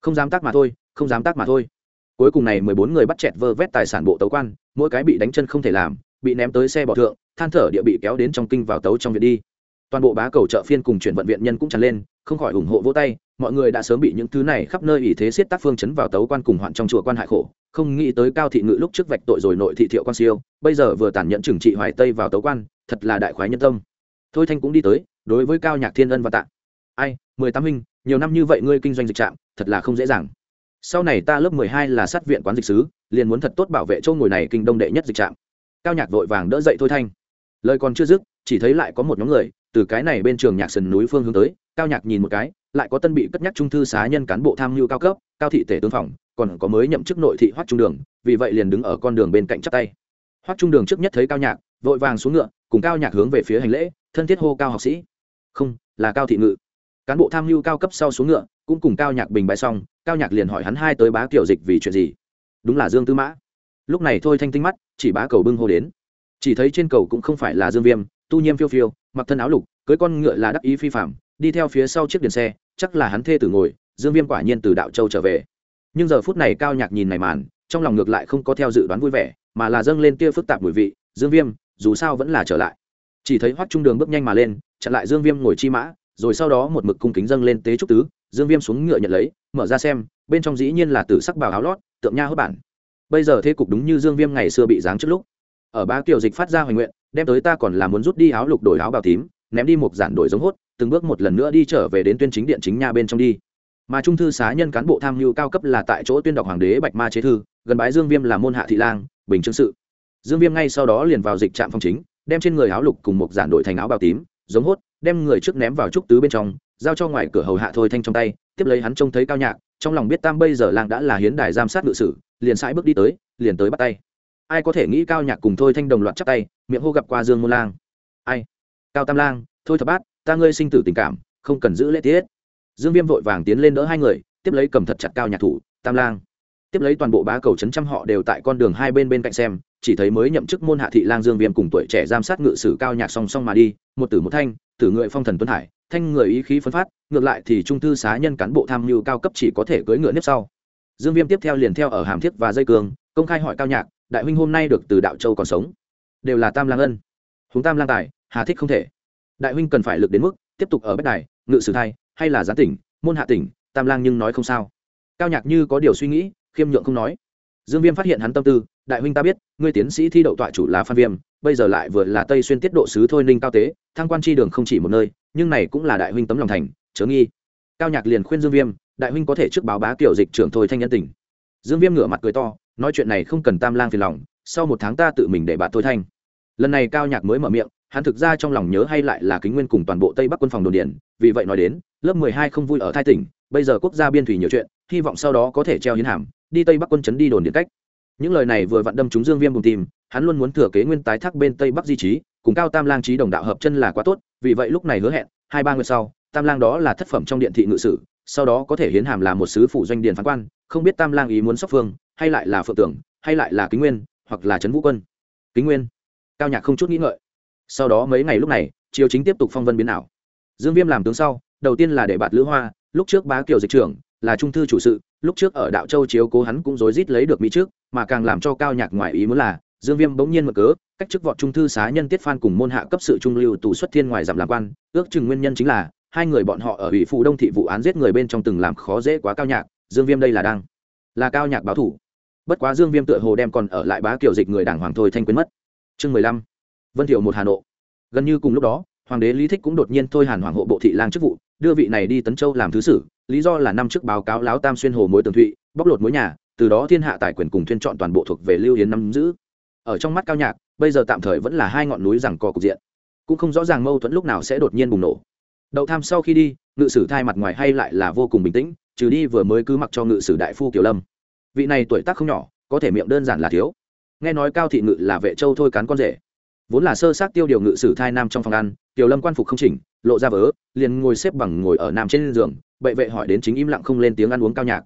Không dám tác mà thôi, không dám tác mà thôi. Cuối cùng này mười bốn người bắt chẹt vơ vét tài sản bộ tấu quan, mỗi cái bị đánh chân không thể làm, bị ném tới xe bỏ thượng, than thở địa bị kéo đến trong kinh vào tấu trong viện đi toàn bộ bá cầu chợ phiên cùng chuyển vận viện nhân cũng tràn lên, không khỏi ủng hộ vỗ tay, mọi người đã sớm bị những thứ này khắp nơi ủy thế xiết tác phương chấn vào tấu quan cùng hoạn trong chùa quan hại khổ, không nghĩ tới cao thị ngự lúc trước vạch tội rồi nội thị thiệu quan siêu, bây giờ vừa tàn nhẫn trừng trị hoài tây vào tấu quan, thật là đại khoái nhân tâm. Thôi thanh cũng đi tới, đối với cao nhạc thiên ân và tạ. Ai, mười tám minh nhiều năm như vậy ngươi kinh doanh dịch trạm, thật là không dễ dàng. Sau này ta lớp mười hai là sát viện quán dịch sứ, liền muốn thật tốt bảo vệ chỗ ngồi này kinh đông đệ nhất dịch trạm. Cao nhạc vội vàng đỡ dậy thôi thanh. Lời còn chưa dứt, chỉ thấy lại có một nhóm người từ cái này bên trường nhạc sườn núi phương hướng tới, cao nhạc nhìn một cái, lại có tân bị cất nhắc trung thư xá nhân cán bộ tham mưu cao cấp, cao thị tể tướng phòng, còn có mới nhậm chức nội thị hoắc trung đường, vì vậy liền đứng ở con đường bên cạnh chắp tay. Hoắc trung đường trước nhất thấy cao nhạc, vội vàng xuống ngựa, cùng cao nhạc hướng về phía hành lễ, thân thiết hô cao học sĩ. Không, là cao thị ngự. Cán bộ tham mưu cao cấp sau xuống ngựa, cũng cùng cao nhạc bình bài xong, cao nhạc liền hỏi hắn hai tới bá kiểu dịch vì chuyện gì. Đúng là dương tư mã. Lúc này thôi thanh tinh mắt, chỉ bá cầu bưng hô đến. Chỉ thấy trên cầu cũng không phải là dương viêm, tu nhiêm phiêu phiêu mặc thân áo lục, cưới con ngựa là đắc ý phi phạm, đi theo phía sau chiếc đèn xe, chắc là hắn thê tử ngồi, dương viêm quả nhiên từ đạo châu trở về. Nhưng giờ phút này cao nhạc nhìn này màn, trong lòng ngược lại không có theo dự đoán vui vẻ, mà là dâng lên tia phức tạp mùi vị, dương viêm, dù sao vẫn là trở lại. Chỉ thấy hoắt trung đường bước nhanh mà lên, chặn lại dương viêm ngồi chi mã, rồi sau đó một mực cung kính dâng lên tế trúc tứ, dương viêm xuống ngựa nhận lấy, mở ra xem, bên trong dĩ nhiên là tử sắc bào áo lót, tượng nha hớt bản. Bây giờ thế cục đúng như dương viêm ngày xưa bị giáng trước lúc. Ở ba kiều dịch phát ra hoành nguyện đem tới ta còn là muốn rút đi áo lục đổi áo bào tím, ném đi một giản đổi giống hốt, từng bước một lần nữa đi trở về đến tuyên chính điện chính nha bên trong đi. Mà trung thư xá nhân cán bộ tham mưu cao cấp là tại chỗ tuyên đọc hoàng đế bạch ma chế thư, gần bái dương viêm là môn hạ thị lang, bình trương sự. Dương viêm ngay sau đó liền vào dịch trạm phong chính, đem trên người áo lục cùng một giản đổi thành áo bào tím, giống hốt, đem người trước ném vào trúc tứ bên trong, giao cho ngoài cửa hầu hạ thôi thanh trong tay, tiếp lấy hắn trông thấy cao nhạc, trong lòng biết tam bây giờ lang đã là hiến đài giam sát ngự sử, liền sãi bước đi tới, liền tới bắt tay ai có thể nghĩ cao nhạc cùng thôi thanh đồng loạt chắp tay, miệng hô gặp qua dương môn lang. Ai? Cao tam lang, thôi thập bát, ta ngươi sinh tử tình cảm, không cần giữ lễ tiết. Dương viêm vội vàng tiến lên đỡ hai người, tiếp lấy cầm thật chặt cao nhạc thủ, tam lang. Tiếp lấy toàn bộ bá cầu trấn trăm họ đều tại con đường hai bên bên cạnh xem, chỉ thấy mới nhậm chức môn hạ thị lang dương viêm cùng tuổi trẻ giám sát ngự sử cao nhạc song song mà đi, một tử một thanh, tử người phong thần tuấn hải, thanh người ý khí phấn phát, ngược lại thì trung thư xá nhân cán bộ tham mưu cao cấp chỉ có thể cưỡi ngựa nếp sau. Dương viêm tiếp theo liền theo ở hàm thiết và dây cường, công khai hỏi cao nhạc đại huynh hôm nay được từ đạo châu còn sống. Đều là tam lang ân. Húng tam lang tài hà thích không thể. Đại huynh cần phải lực đến mức tiếp tục ở bách đài ngự sử thay, hay là gián tỉnh môn hạ tỉnh tam lang nhưng nói không sao. Cao nhạc như có điều suy nghĩ khiêm nhượng không nói. Dương viêm phát hiện hắn tâm tư đại huynh ta biết ngươi tiến sĩ thi đậu tọa chủ là phan viêm bây giờ lại vừa là tây xuyên tiết độ sứ thôi ninh cao tế thăng quan tri đường không chỉ một nơi nhưng này cũng là đại huynh tấm lòng thành chớ nghi. Cao nhạc liền khuyên dương viêm đại huynh có thể trước báo bá kiểu dịch trưởng thôi thanh nhân tình dương viêm ngửa mặt cười to nói chuyện này không cần tam lang phiền lòng, sau một tháng ta tự mình để bạn thôi thanh. Lần này cao nhạc mới mở miệng, hắn thực ra trong lòng nhớ hay lại là kính nguyên cùng toàn bộ tây bắc quân phòng đồn điền, vì vậy nói đến, lớp mười hai không vui ở thai tỉnh, bây giờ quốc gia biên thủy nhiều chuyện, hy vọng sau đó có thể treo hiến hàm, đi tây bắc quân chấn đi đồn điện cách. Những lời này vừa vặn đâm trúng dương viêm cùng tìm, hắn luôn muốn thừa kế nguyên tái thác bên tây bắc di trí, cùng cao tam lang trí đồng đạo hợp chân là quá tốt, vì vậy lúc này hứa hẹn, hai ba người sau, tam lang đó là thất phẩm trong điện thị ngự sử, sau đó có thể hiến hàm là một sứ phủ doanh điền phán quan, không biết tam lang ý muốn sóc phương hay lại là phượng tưởng hay lại là kính nguyên, hoặc là trấn vũ quân. Kính nguyên. Cao nhạc không chút nghĩ ngợi. Sau đó mấy ngày lúc này, triều chính tiếp tục phong vân biến ảo. Dương viêm làm tướng sau, đầu tiên là để bạt lữ hoa, lúc trước bá kiều dịch trưởng, là trung thư chủ sự, lúc trước ở đạo châu chiếu cố hắn cũng rối rít lấy được mỹ trước, mà càng làm cho cao nhạc ngoài ý muốn là, dương viêm bỗng nhiên mở cớ, cách chức vọt trung thư xá nhân tiết phan cùng môn hạ cấp sự trung lưu tù xuất thiên ngoài giảm làm quan, ước chừng nguyên nhân chính là, hai người bọn họ ở ủy phụ đông thị vụ án giết người bên trong từng làm khó dễ quá cao nhạc, dương viêm đây là đang, là cao nhạc báo thủ bất quá dương viêm tựa hồ đem còn ở lại bá kiểu dịch người đảng hoàng thôi thanh quyến mất. Chương mười lăm, vân thiệu một hà nội. Gần như cùng lúc đó, hoàng đế lý thích cũng đột nhiên thôi hàn hoàng hộ bộ thị lang chức vụ, đưa vị này đi tấn châu làm thứ sử, lý do là năm trước báo cáo láo tam xuyên hồ mối tường thụy, bóc lột mối nhà, từ đó thiên hạ tài quyền cùng thuyên chọn toàn bộ thuộc về lưu hiến nắm giữ. Ở trong mắt cao nhạc, bây giờ tạm thời vẫn là hai ngọn núi rằng co cục diện. Cũng không rõ ràng mâu thuẫn lúc nào sẽ đột nhiên bùng nổ. Đậu tham sau khi đi, ngự sử thai mặt ngoài hay lại là vô cùng bình tĩnh, trừ đi vừa mới cứ mặc cho ngự sử đại phu kiều lâm vị này tuổi tác không nhỏ, có thể miệng đơn giản là thiếu. Nghe nói cao thị ngự là vệ châu thôi cán con rể. Vốn là sơ sát tiêu điều ngự sử thai nam trong phòng ăn kiều lâm quan phục không chỉnh, lộ ra vớ, liền ngồi xếp bằng ngồi ở nam trên giường, bệ vệ hỏi đến chính im lặng không lên tiếng ăn uống cao nhạc.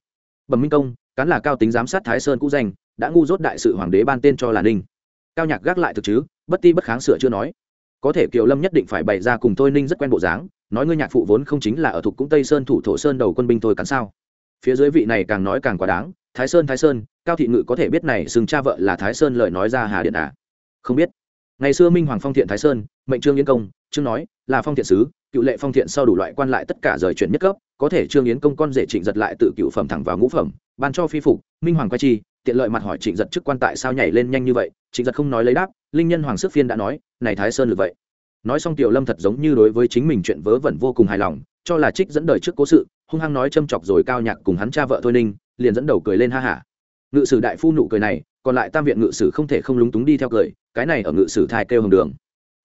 Bẩm minh công, cán là cao tính giám sát thái sơn cũ danh, đã ngu dốt đại sự hoàng đế ban tên cho là ninh. Cao nhạc gác lại thực chứ, bất ti bất kháng sửa chưa nói. Có thể kiều lâm nhất định phải bày ra cùng tôi ninh rất quen bộ dáng, nói ngươi nhạc phụ vốn không chính là ở thuộc cũng tây sơn thủ thổ sơn đầu quân binh thôi cắn sao. Phía dưới vị này càng nói càng quá đáng thái sơn thái sơn, cao thị ngự có thể biết này xưng cha vợ là thái sơn lời nói ra hà điện à? Không biết. Ngày xưa minh hoàng phong thiện thái sơn, mệnh trương yến công, trương nói, là phong thiện sứ, cựu lệ phong thiện sau đủ loại quan lại tất cả rời chuyển nhất cấp, có thể trương yến công con rể trịnh giật lại tự cựu phẩm thẳng vào ngũ phẩm, ban cho phi phục, minh hoàng quay chi, tiện lợi mặt hỏi trịnh giật chức quan tại sao nhảy lên nhanh như vậy, trịnh giật không nói lấy đáp, linh nhân hoàng sức phiên đã nói, này thái sơn lực vậy. Nói xong tiểu lâm thật giống như đối với chính mình chuyện vớ vẩn vô cùng hài lòng, cho là trích dẫn đời trước cố sự, hung hăng nói châm chọc rồi cao nhạc cùng hắn cha vợ thôi ninh liền dẫn đầu cười lên ha hả ngự sử đại phu nụ cười này, còn lại tam viện ngự sử không thể không lúng túng đi theo cười, cái này ở ngự sử thai kêu hồng đường.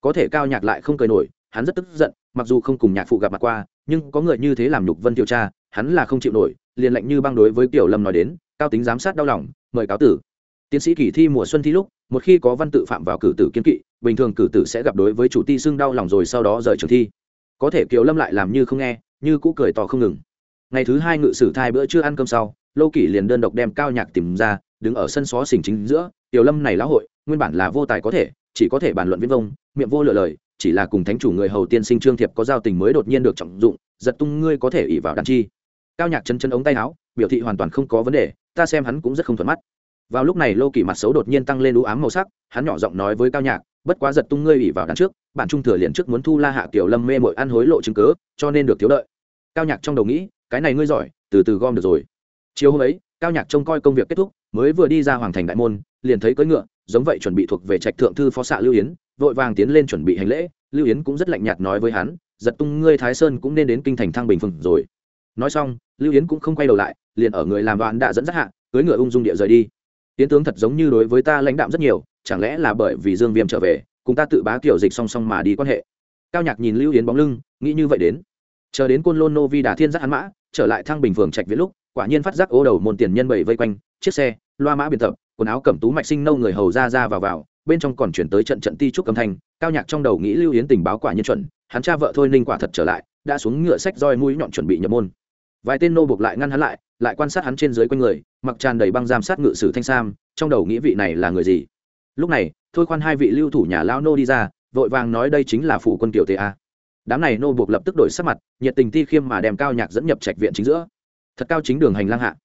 Có thể cao nhạc lại không cười nổi, hắn rất tức giận, mặc dù không cùng nhạc phụ gặp mặt qua, nhưng có người như thế làm nhục vân tiêu cha, hắn là không chịu nổi, liền lạnh như băng đối với tiểu lâm nói đến, cao tính giám sát đau lòng, mời cáo tử. Tiến sĩ kỳ thi mùa xuân thi lúc, một khi có văn tự phạm vào cử tử kiên kỵ, bình thường cử tử sẽ gặp đối với chủ ti xưng đau lòng rồi sau đó rời trường thi. Có thể kiều lâm lại làm như không nghe, như cũ cười to không ngừng. Ngày thứ hai ngự sử thai bữa chưa ăn cơm sau lô kỷ liền đơn độc đem cao nhạc tìm ra, đứng ở sân xó xỉnh chính giữa, tiểu lâm này lão hội, nguyên bản là vô tài có thể, chỉ có thể bàn luận viễn vông, miệng vô lựa lời, chỉ là cùng thánh chủ người hầu tiên sinh trương thiệp có giao tình mới đột nhiên được trọng dụng, giật tung ngươi có thể ỉ vào đàn chi. Cao nhạc chân chân ống tay áo, biểu thị hoàn toàn không có vấn đề, ta xem hắn cũng rất không thuận mắt. Vào lúc này lô kỷ mặt xấu đột nhiên tăng lên lũ ám màu sắc, hắn nhỏ giọng nói với cao nhạc, bất quá giật tung ngươi ỉ vào đàn trước bản trung thừa liền trước muốn thu la hạ kiểu lâm mê mội ăn hối lộ chứng cớ cho nên được thiếu đợi. Cao nhạc trong đầu nghĩ, cái này ngươi giỏi, từ từ gom được rồi chiều hôm ấy, cao nhạc trông coi công việc kết thúc, mới vừa đi ra hoàng thành đại môn, liền thấy cưỡi ngựa, giống vậy chuẩn bị thuộc về trạch thượng thư phó xạ lưu yến, vội vàng tiến lên chuẩn bị hành lễ. Lưu yến cũng rất lạnh nhạt nói với hắn, giật tung, ngươi thái sơn cũng nên đến kinh thành thăng bình phừng rồi. Nói xong, lưu yến cũng không quay đầu lại, liền ở người làm đoàn đã dẫn dắt hạ, cưỡi ngựa ung dung địa rời đi. Tiến tướng thật giống như đối với ta lãnh đạm rất nhiều, chẳng lẽ là bởi vì dương viêm trở về, cùng ta tự bá kiểu dịch song song mà đi quan hệ? Cao nhạc nhìn lưu yến bóng lưng, nghĩ như vậy đến. Chờ đến côn lôn nô vi đà thiên giác hắn mã, trở lại thăng bình phường trạch viễn lúc quả nhiên phát giác ô đầu môn tiền nhân bảy vây quanh, chiếc xe, loa mã biên tập, quần áo cẩm tú mạch sinh nâu người hầu ra ra vào vào, bên trong còn chuyển tới trận trận ti trúc âm thanh, cao nhạc trong đầu nghĩ lưu yến tình báo quả nhiên chuẩn, hắn cha vợ thôi ninh quả thật trở lại, đã xuống ngựa sách roi mũi nhọn chuẩn bị nhập môn. Vài tên nô buộc lại ngăn hắn lại lại quan sát hắn trên dưới quanh người, mặc tràn đầy băng giam sát ngự sử thanh sam, trong đầu nghĩ vị này là người gì. Lúc này, thôi khoan hai vị lưu thủ nhà lao nô đi ra, vội vàng nói đây chính là phủ quân tiểu tề a. Đám này nô buộc lập tức đổi sắc mặt, nhiệt tình ti khiêm mà đem cao nhạc dẫn nhập trạch viện chính giữa thật cao chính đường hành lang hạ.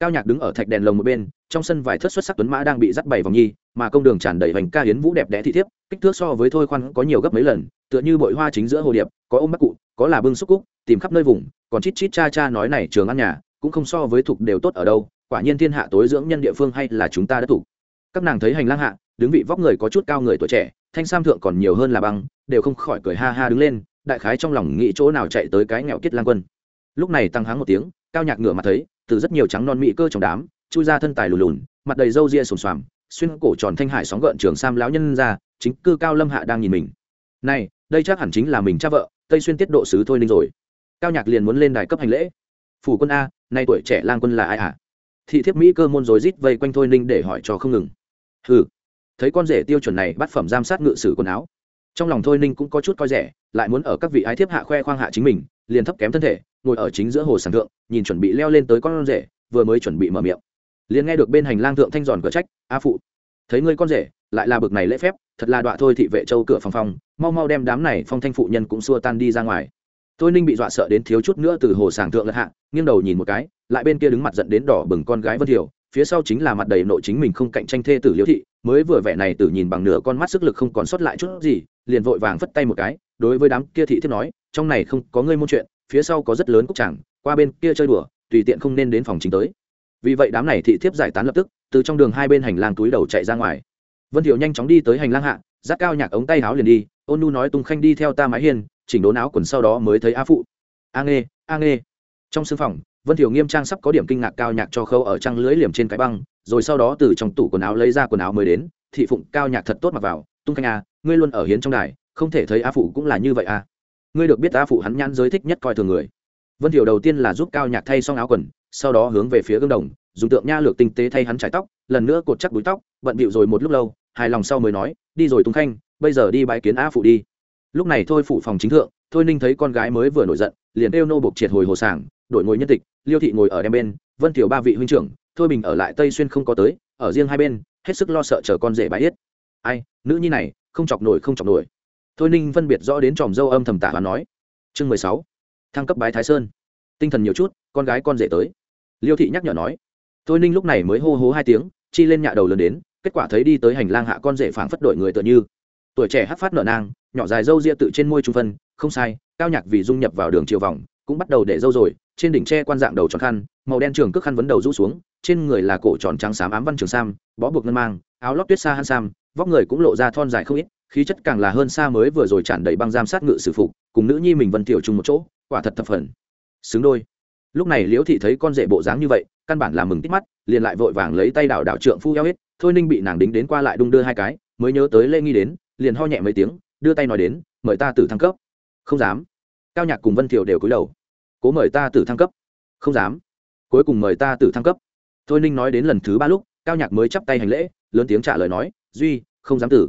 Cao nhạc đứng ở thạch đèn lồng một bên, trong sân vài thất xuất sắc tuấn mã đang bị dắt bảy vòng nhi, mà công đường tràn đầy hoành ca hiến vũ đẹp đẽ thị thiếp, kích thước so với thôi khoan có nhiều gấp mấy lần, tựa như bội hoa chính giữa hồ điệp, có ôm bắc cụ, có là bưng xúc cúc, tìm khắp nơi vùng, còn chít chít cha cha nói này trường ăn nhà, cũng không so với thuộc đều tốt ở đâu, quả nhiên thiên hạ tối dưỡng nhân địa phương hay là chúng ta đã thủ các nàng thấy hành lang hạ, đứng vị vóc người có chút cao người tuổi trẻ, thanh sam thượng còn nhiều hơn là băng, đều không khỏi cười ha ha đứng lên, đại khái trong lòng nghĩ chỗ nào chạy tới cái nghèo kết lang quân. Lúc này tăng háng một tiếng cao nhạc ngửa mặt thấy, từ rất nhiều trắng non mỹ cơ trong đám, chui ra thân tài lùn lùn, mặt đầy râu ria sồn xoàm, xuyên cổ tròn thanh hải sóng gợn trường sam lão nhân ra, chính cư cao lâm hạ đang nhìn mình. Này, đây chắc hẳn chính là mình cha vợ, tây xuyên tiết độ sứ thôi ninh rồi. Cao nhạc liền muốn lên đài cấp hành lễ. Phủ quân a, nay tuổi trẻ lang quân là ai à thị thiếp mỹ cơ môn rối rít vây quanh thôi ninh để hỏi cho không ngừng. Ừ thấy con rể tiêu chuẩn này bắt phẩm giam sát ngự sử quần áo. Trong lòng thôi ninh cũng có chút coi rẻ, lại muốn ở các vị ái thiếp hạ khoe khoang hạ chính mình liền thấp kém thân thể, ngồi ở chính giữa hồ sàng thượng, nhìn chuẩn bị leo lên tới con rể, vừa mới chuẩn bị mở miệng. Liền nghe được bên hành lang thượng thanh giòn cửa trách, a phụ, thấy ngươi con rể, lại là bực này lễ phép, thật là đọa thôi thị vệ châu cửa phòng phòng, mau mau đem đám này phong thanh phụ nhân cũng xua tan đi ra ngoài. Tôi ninh bị dọa sợ đến thiếu chút nữa từ hồ sàng thượng lật hạ, nghiêng đầu nhìn một cái, lại bên kia đứng mặt giận đến đỏ bừng con gái vân thiều, phía sau chính là mặt đầy nội chính mình không cạnh tranh thê tử liễu thị, mới vừa vẻ này tử nhìn bằng nửa con mắt sức lực không còn sót lại chút gì liền vội vàng phất tay một cái, đối với đám kia thị thiếp nói, trong này không có ngươi môn chuyện, phía sau có rất lớn cúc chẳng qua bên kia chơi đùa, tùy tiện không nên đến phòng chính tới. Vì vậy đám này thị thiếp giải tán lập tức, từ trong đường hai bên hành lang túi đầu chạy ra ngoài. Vân thiệu nhanh chóng đi tới hành lang hạ giác cao nhạc ống tay áo liền đi, ôn nu nói tung khanh đi theo ta mái hiên, chỉnh đốn áo quần sau đó mới thấy a phụ. A nghe a nghe trong sư phòng, vân thiệu nghiêm trang sắp có điểm kinh ngạc cao nhạc cho khâu ở trăng lưới liềm trên cái băng, rồi sau đó từ trong tủ quần áo lấy ra quần áo mới đến, thị phụng cao nhạc thật tốt mặc vào tung khanh a ngươi luôn ở hiến trong đài, không thể thấy a phụ cũng là như vậy a ngươi được biết a phụ hắn nhãn giới thích nhất coi thường người. Vân thiểu đầu tiên là giúp cao nhạc thay xong áo quần, sau đó hướng về phía gương đồng, dùng tượng nha lược tinh tế thay hắn trải tóc, lần nữa cột chắc búi tóc, bận bịu rồi một lúc lâu, hài lòng sau mới nói, đi rồi tung khanh, bây giờ đi bãi kiến a phụ đi. Lúc này thôi phụ phòng chính thượng, thôi ninh thấy con gái mới vừa nổi giận, liền kêu nô buộc triệt hồi hồ sảng, đổi ngồi nhân tịch, liêu thị ngồi ở đem bên, vân thiểu ba vị huynh trưởng, thôi bình ở lại tây xuyên không có tới, ở riêng hai bên, hết sức lo sợ chờ con rể bãi yết. Ai, nữ nhi này không chọc nổi, không chọc nổi. Thôi ninh phân biệt rõ đến tròm dâu âm thầm tả và nói. Chương mười sáu, thăng cấp bái thái sơn. Tinh thần nhiều chút, con gái con rể tới. Liêu thị nhắc nhở nói. Thôi ninh lúc này mới hô hố hai tiếng, chi lên nhạ đầu lớn đến, kết quả thấy đi tới hành lang hạ con rể phảng phất đổi người tựa như. Tuổi trẻ hát phát nở nang, nhỏ dài dâu ria tự trên môi trung phân, không sai, cao nhạc vì dung nhập vào đường chiều vòng, cũng bắt đầu để dâu rồi, trên đỉnh tre quan dạng đầu tròn khăn, màu đen trường cước khăn vấn đầu rũ xuống, trên người là cổ tròn trắng xám ám văn trường sam, bó buộc ngân mang, áo lót tuyết xa han sam vóc người cũng lộ ra thon dài không ít, khí chất càng là hơn xa mới vừa rồi tràn đầy băng giam sát ngự sử phục, cùng nữ nhi mình vân tiểu chung một chỗ, quả thật thập phần. Xứng đôi. Lúc này liễu thị thấy con rể bộ dáng như vậy, căn bản là mừng tít mắt, liền lại vội vàng lấy tay đảo đảo trượng phu eo hết, thôi ninh bị nàng đính đến qua lại đung đưa hai cái, mới nhớ tới lê nghi đến, liền ho nhẹ mấy tiếng, đưa tay nói đến, mời ta tử thăng cấp. Không dám. Cao nhạc cùng vân thiều đều cúi đầu. Cố mời ta tử thăng cấp. Không dám. Cuối cùng mời ta tử thăng cấp. Thôi ninh nói đến lần thứ ba lúc, cao nhạc mới chắp tay hành lễ lớn tiếng trả lời nói, duy, không dám tử.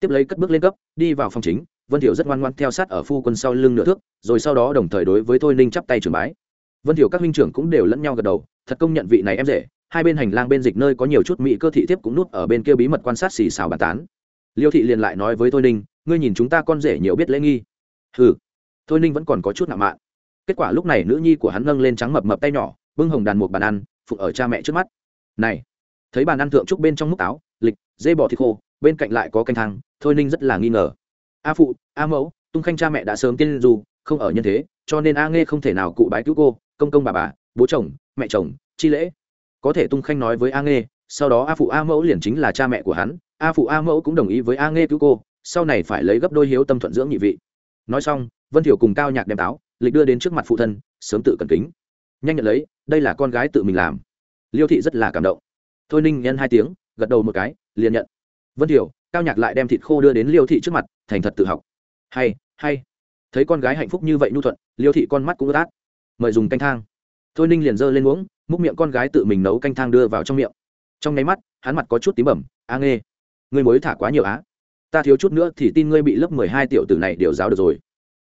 Tiếp lấy cất bước lên cấp, đi vào phòng chính, vân thiểu rất ngoan ngoan theo sát ở phu quân sau lưng nửa thước, rồi sau đó đồng thời đối với thôi ninh chắp tay trường bái. Vân thiểu các huynh trưởng cũng đều lẫn nhau gật đầu, thật công nhận vị này em rể, hai bên hành lang bên dịch nơi có nhiều chút mỹ cơ thị thiếp cũng nút ở bên kia bí mật quan sát xì xào bàn tán. Liêu thị liền lại nói với thôi ninh, ngươi nhìn chúng ta con rể nhiều biết lễ nghi. Ừ thôi ninh vẫn còn có chút nặng mạn. Kết quả lúc này nữ nhi của hắn nâng lên trắng mập mập tay nhỏ, bưng hồng đàn một bàn ăn phụ ở cha mẹ trước mắt. Này thấy bàn ăn thượng trúc bên trong múc táo lịch, dê bò thịt khô, bên cạnh lại có canh thang, thôi ninh rất là nghi ngờ. A phụ, a mẫu, tung khanh cha mẹ đã sớm tiên dù không ở nhân thế, cho nên a nghe không thể nào cụ bái cứu cô, công công bà bà, bố chồng, mẹ chồng, chi lễ. Có thể tung khanh nói với a nghe sau đó a phụ a mẫu liền chính là cha mẹ của hắn, a phụ a mẫu cũng đồng ý với a nghe cứu cô, sau này phải lấy gấp đôi hiếu tâm thuận dưỡng nhị vị. Nói xong, vân thiểu cùng cao nhạc đem táo, lịch đưa đến trước mặt phụ thân, sớm tự cẩn kính. Nhanh nhận lấy, đây là con gái tự mình làm. Liêu thị rất là cảm động thôi ninh nhân hai tiếng, gật đầu một cái, liền nhận. Vân thiểu cao nhạc lại đem thịt khô đưa đến liêu thị trước mặt, thành thật tự học. Hay hay. Thấy con gái hạnh phúc như vậy nhu thuận, liêu thị con mắt cũng ướt át. Mời dùng canh thang. Thôi ninh liền giơ lên uống múc miệng con gái tự mình nấu canh thang đưa vào trong miệng. Trong nháy mắt, hắn mặt có chút tím bẩm, a nghe ngươi mới thả quá nhiều á. Ta thiếu chút nữa thì tin ngươi bị lớp mười hai tiểu tử này điều giáo được rồi.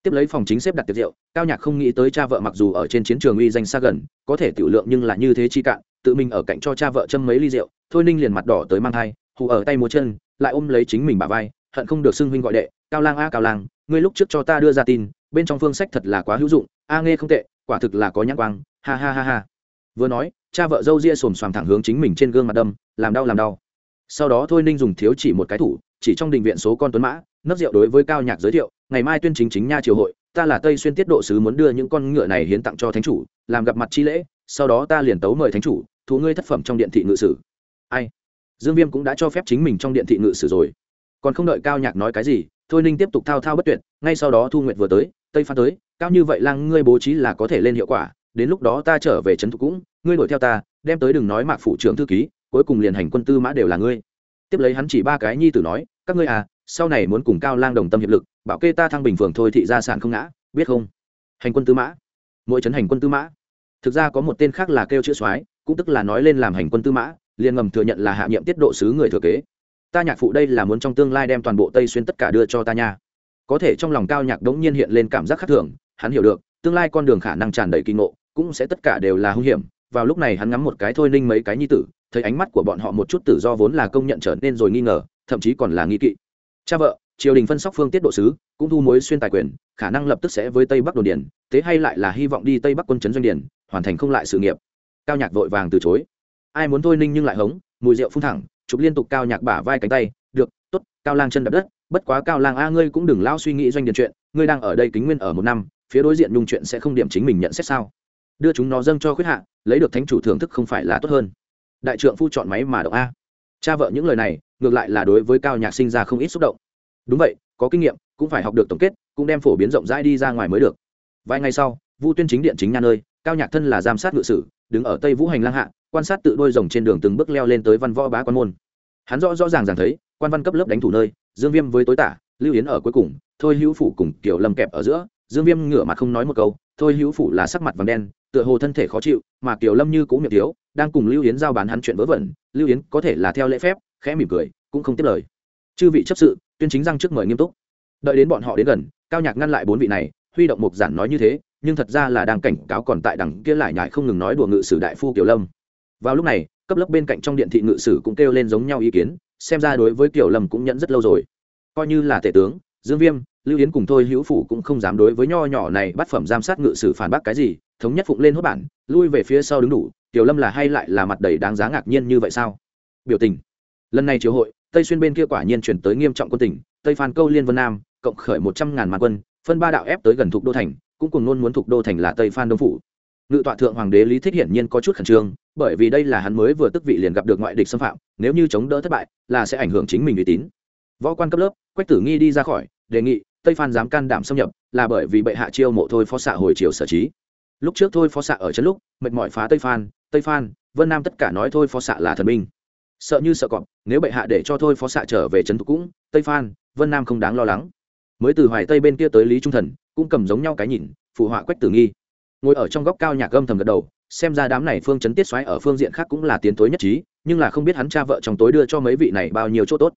Tiếp lấy phòng chính xếp đặt tiệc rượu, cao nhạc không nghĩ tới cha vợ mặc dù ở trên chiến trường uy danh xa gần, có thể tiểu lượng nhưng là như thế chi cạn tự mình ở cạnh cho cha vợ châm mấy ly rượu, thôi ninh liền mặt đỏ tới mang thai, hù ở tay múa chân, lại ôm lấy chính mình bà vai, hận không được xưng huynh gọi đệ, cao lang a cao lang, ngươi lúc trước cho ta đưa ra tin, bên trong phương sách thật là quá hữu dụng, a nghe không tệ, quả thực là có nhãn quang, ha ha ha ha. Vừa nói, cha vợ dâu ria xồm xoàm thẳng hướng chính mình trên gương mặt đâm, làm đau làm đau. Sau đó thôi ninh dùng thiếu chỉ một cái thủ, chỉ trong đình viện số con tuấn mã nấc rượu đối với cao nhạc giới thiệu, ngày mai tuyên chính chính nha triều hội, ta là tây xuyên tiết độ sứ muốn đưa những con ngựa này hiến tặng cho thánh chủ, làm gặp mặt chi lễ, sau đó ta liền tấu mời thánh chủ thú ngươi thất phẩm trong điện thị ngự sử. Ai? Dương viêm cũng đã cho phép chính mình trong điện thị ngự sử rồi. Còn không đợi cao nhạc nói cái gì, thôi ninh tiếp tục thao thao bất tuyệt, ngay sau đó thu nguyệt vừa tới, tây phan tới, cao như vậy lang ngươi bố trí là có thể lên hiệu quả, đến lúc đó ta trở về trấn thủ cũng, ngươi đuổi theo ta, đem tới đừng nói mạc phủ trưởng thư ký, cuối cùng liền hành quân tư mã đều là ngươi. Tiếp lấy hắn chỉ ba cái nhi tử nói, các ngươi à sau này muốn cùng cao lang đồng tâm hiệp lực, bảo kê ta thăng bình phường thôi thị gia sản không ngã, biết không? Hành quân tư mã. Mỗi trấn hành quân tư mã. Thực ra có một tên khác là kêu chữ soái cũng tức là nói lên làm hành quân tư mã, liền ngầm thừa nhận là hạ nhiệm tiết độ sứ người thừa kế. Ta nhạc phụ đây là muốn trong tương lai đem toàn bộ tây xuyên tất cả đưa cho ta nha. Có thể trong lòng cao nhạc đống nhiên hiện lên cảm giác khác thường, hắn hiểu được, tương lai con đường khả năng tràn đầy kinh ngộ, cũng sẽ tất cả đều là hung hiểm. Vào lúc này hắn ngắm một cái thôi ninh mấy cái nhi tử, thấy ánh mắt của bọn họ một chút tự do vốn là công nhận trở nên rồi nghi ngờ, thậm chí còn là nghi kỵ. Cha vợ, triều đình phân sóc phương tiết độ sứ, cũng thu mối xuyên tài quyền, khả năng lập tức sẽ với tây bắc đồn điển thế hay lại là hy vọng đi tây bắc quân chấn doanh điển hoàn thành không lại sự nghiệp cao nhạc vội vàng từ chối. Ai muốn thôi ninh nhưng lại hống, mùi rượu phun thẳng, chụp liên tục cao nhạc bả vai cánh tay, được t ố t cao lang chân đập đất, bất quá cao lang a, ngươi cũng đừng lao suy nghĩ doanh điền chuyện, ngươi đang ở đây kính nguyên ở một năm, phía đối diện nhung chuyện sẽ không điểm chính mình nhận xét sao? Đưa chúng nó dâng cho khuyết hạ, lấy được thánh chủ thưởng thức không phải là tốt hơn. Đại trượng phu chọn máy mà động a. Cha vợ những lời này, ngược lại là đối với cao nhạc sinh ra không ít xúc động. Đúng vậy, có kinh nghiệm, cũng phải học được tổng kết, cũng đem phổ biến rộng rãi đi ra ngoài mới được. Vài ngày sau, vu tuyên chính điện chính nha nơi cao nhạc thân là giám sát ngự sử, đứng ở tây vũ hành lang hạ, quan sát tự đôi rồng trên đường từng bước leo lên tới văn võ bá quan môn. Hắn rõ rõ ràng ràng thấy, quan văn cấp lớp đánh thủ nơi, dương viêm với tối tả, lưu yến ở cuối cùng, thôi hữu phủ cùng kiểu lâm kẹp ở giữa, dương viêm ngửa mặt không nói một câu, thôi hữu phủ là sắc mặt vàng đen, tựa hồ thân thể khó chịu, mà kiểu lâm như cũng miệng thiếu, đang cùng lưu yến giao bán hắn chuyện vớ vẩn, lưu yến có thể là theo lễ phép, khẽ mỉm cười, cũng không tiếp lời. Chư vị chấp sự, tuyên chính răng trước mời nghiêm túc. Đợi đến bọn họ đến gần, cao nhạc ngăn lại bốn vị này, huy động mục giản nói như thế nhưng thật ra là đang cảnh cáo còn tại đằng kia lại nhại không ngừng nói đùa ngự sử đại phu kiều lâm. Vào lúc này, cấp lớp bên cạnh trong điện thị ngự sử cũng kêu lên giống nhau ý kiến, xem ra đối với kiều lâm cũng nhận rất lâu rồi. Coi như là tể tướng, dương viêm, lưu yến cùng thôi hữu phủ cũng không dám đối với nho nhỏ này bắt phẩm giám sát ngự sử phản bác cái gì, thống nhất phụng lên hốt bản, lui về phía sau đứng đủ tiểu lâm là hay lại là mặt đầy đáng giá ngạc nhiên như vậy sao? Biểu tình. Lần này triều hội, tây xuyên bên kia quả nhiên chuyển tới nghiêm trọng quân tỉnh tây phan câu liên vân nam, cộng khởi một trăm ngàn màn quân, phân ba đạo ép tới gần thục đô thành cũng cùng luôn muốn thuộc đô thành là tây phan đông phủ. Ngự tọa thượng hoàng đế lý thích hiển nhiên có chút khẩn trương, bởi vì đây là hắn mới vừa tức vị liền gặp được ngoại địch xâm phạm, nếu như chống đỡ thất bại, là sẽ ảnh hưởng chính mình uy tín. Võ quan cấp lớp, quách tử nghi đi ra khỏi, đề nghị tây phan dám can đảm xâm nhập, là bởi vì bệ hạ chiêu mộ thôi phó xạ hồi chiều sở trí. Lúc trước thôi phó xạ ở chân lúc, mệt mỏi phá tây phan tây phan, vân nam tất cả nói thôi phó xạ là thần minh. sợ như sợ cọp, nếu bệ hạ để cho thôi phó xạ trở về trấn thục cũng, tây phan, vân nam không đáng lo lắng. Mới từ hoài tây bên kia tới lý trung thần cũng cầm giống nhau cái nhìn, phụ họa quách tử nghi. Ngồi ở trong góc cao nhạc âm thầm gật đầu, xem ra đám này phương chấn tiết xoáy ở phương diện khác cũng là tiến tối nhất trí, nhưng là không biết hắn cha vợ trong tối đưa cho mấy vị này bao nhiêu chỗ tốt.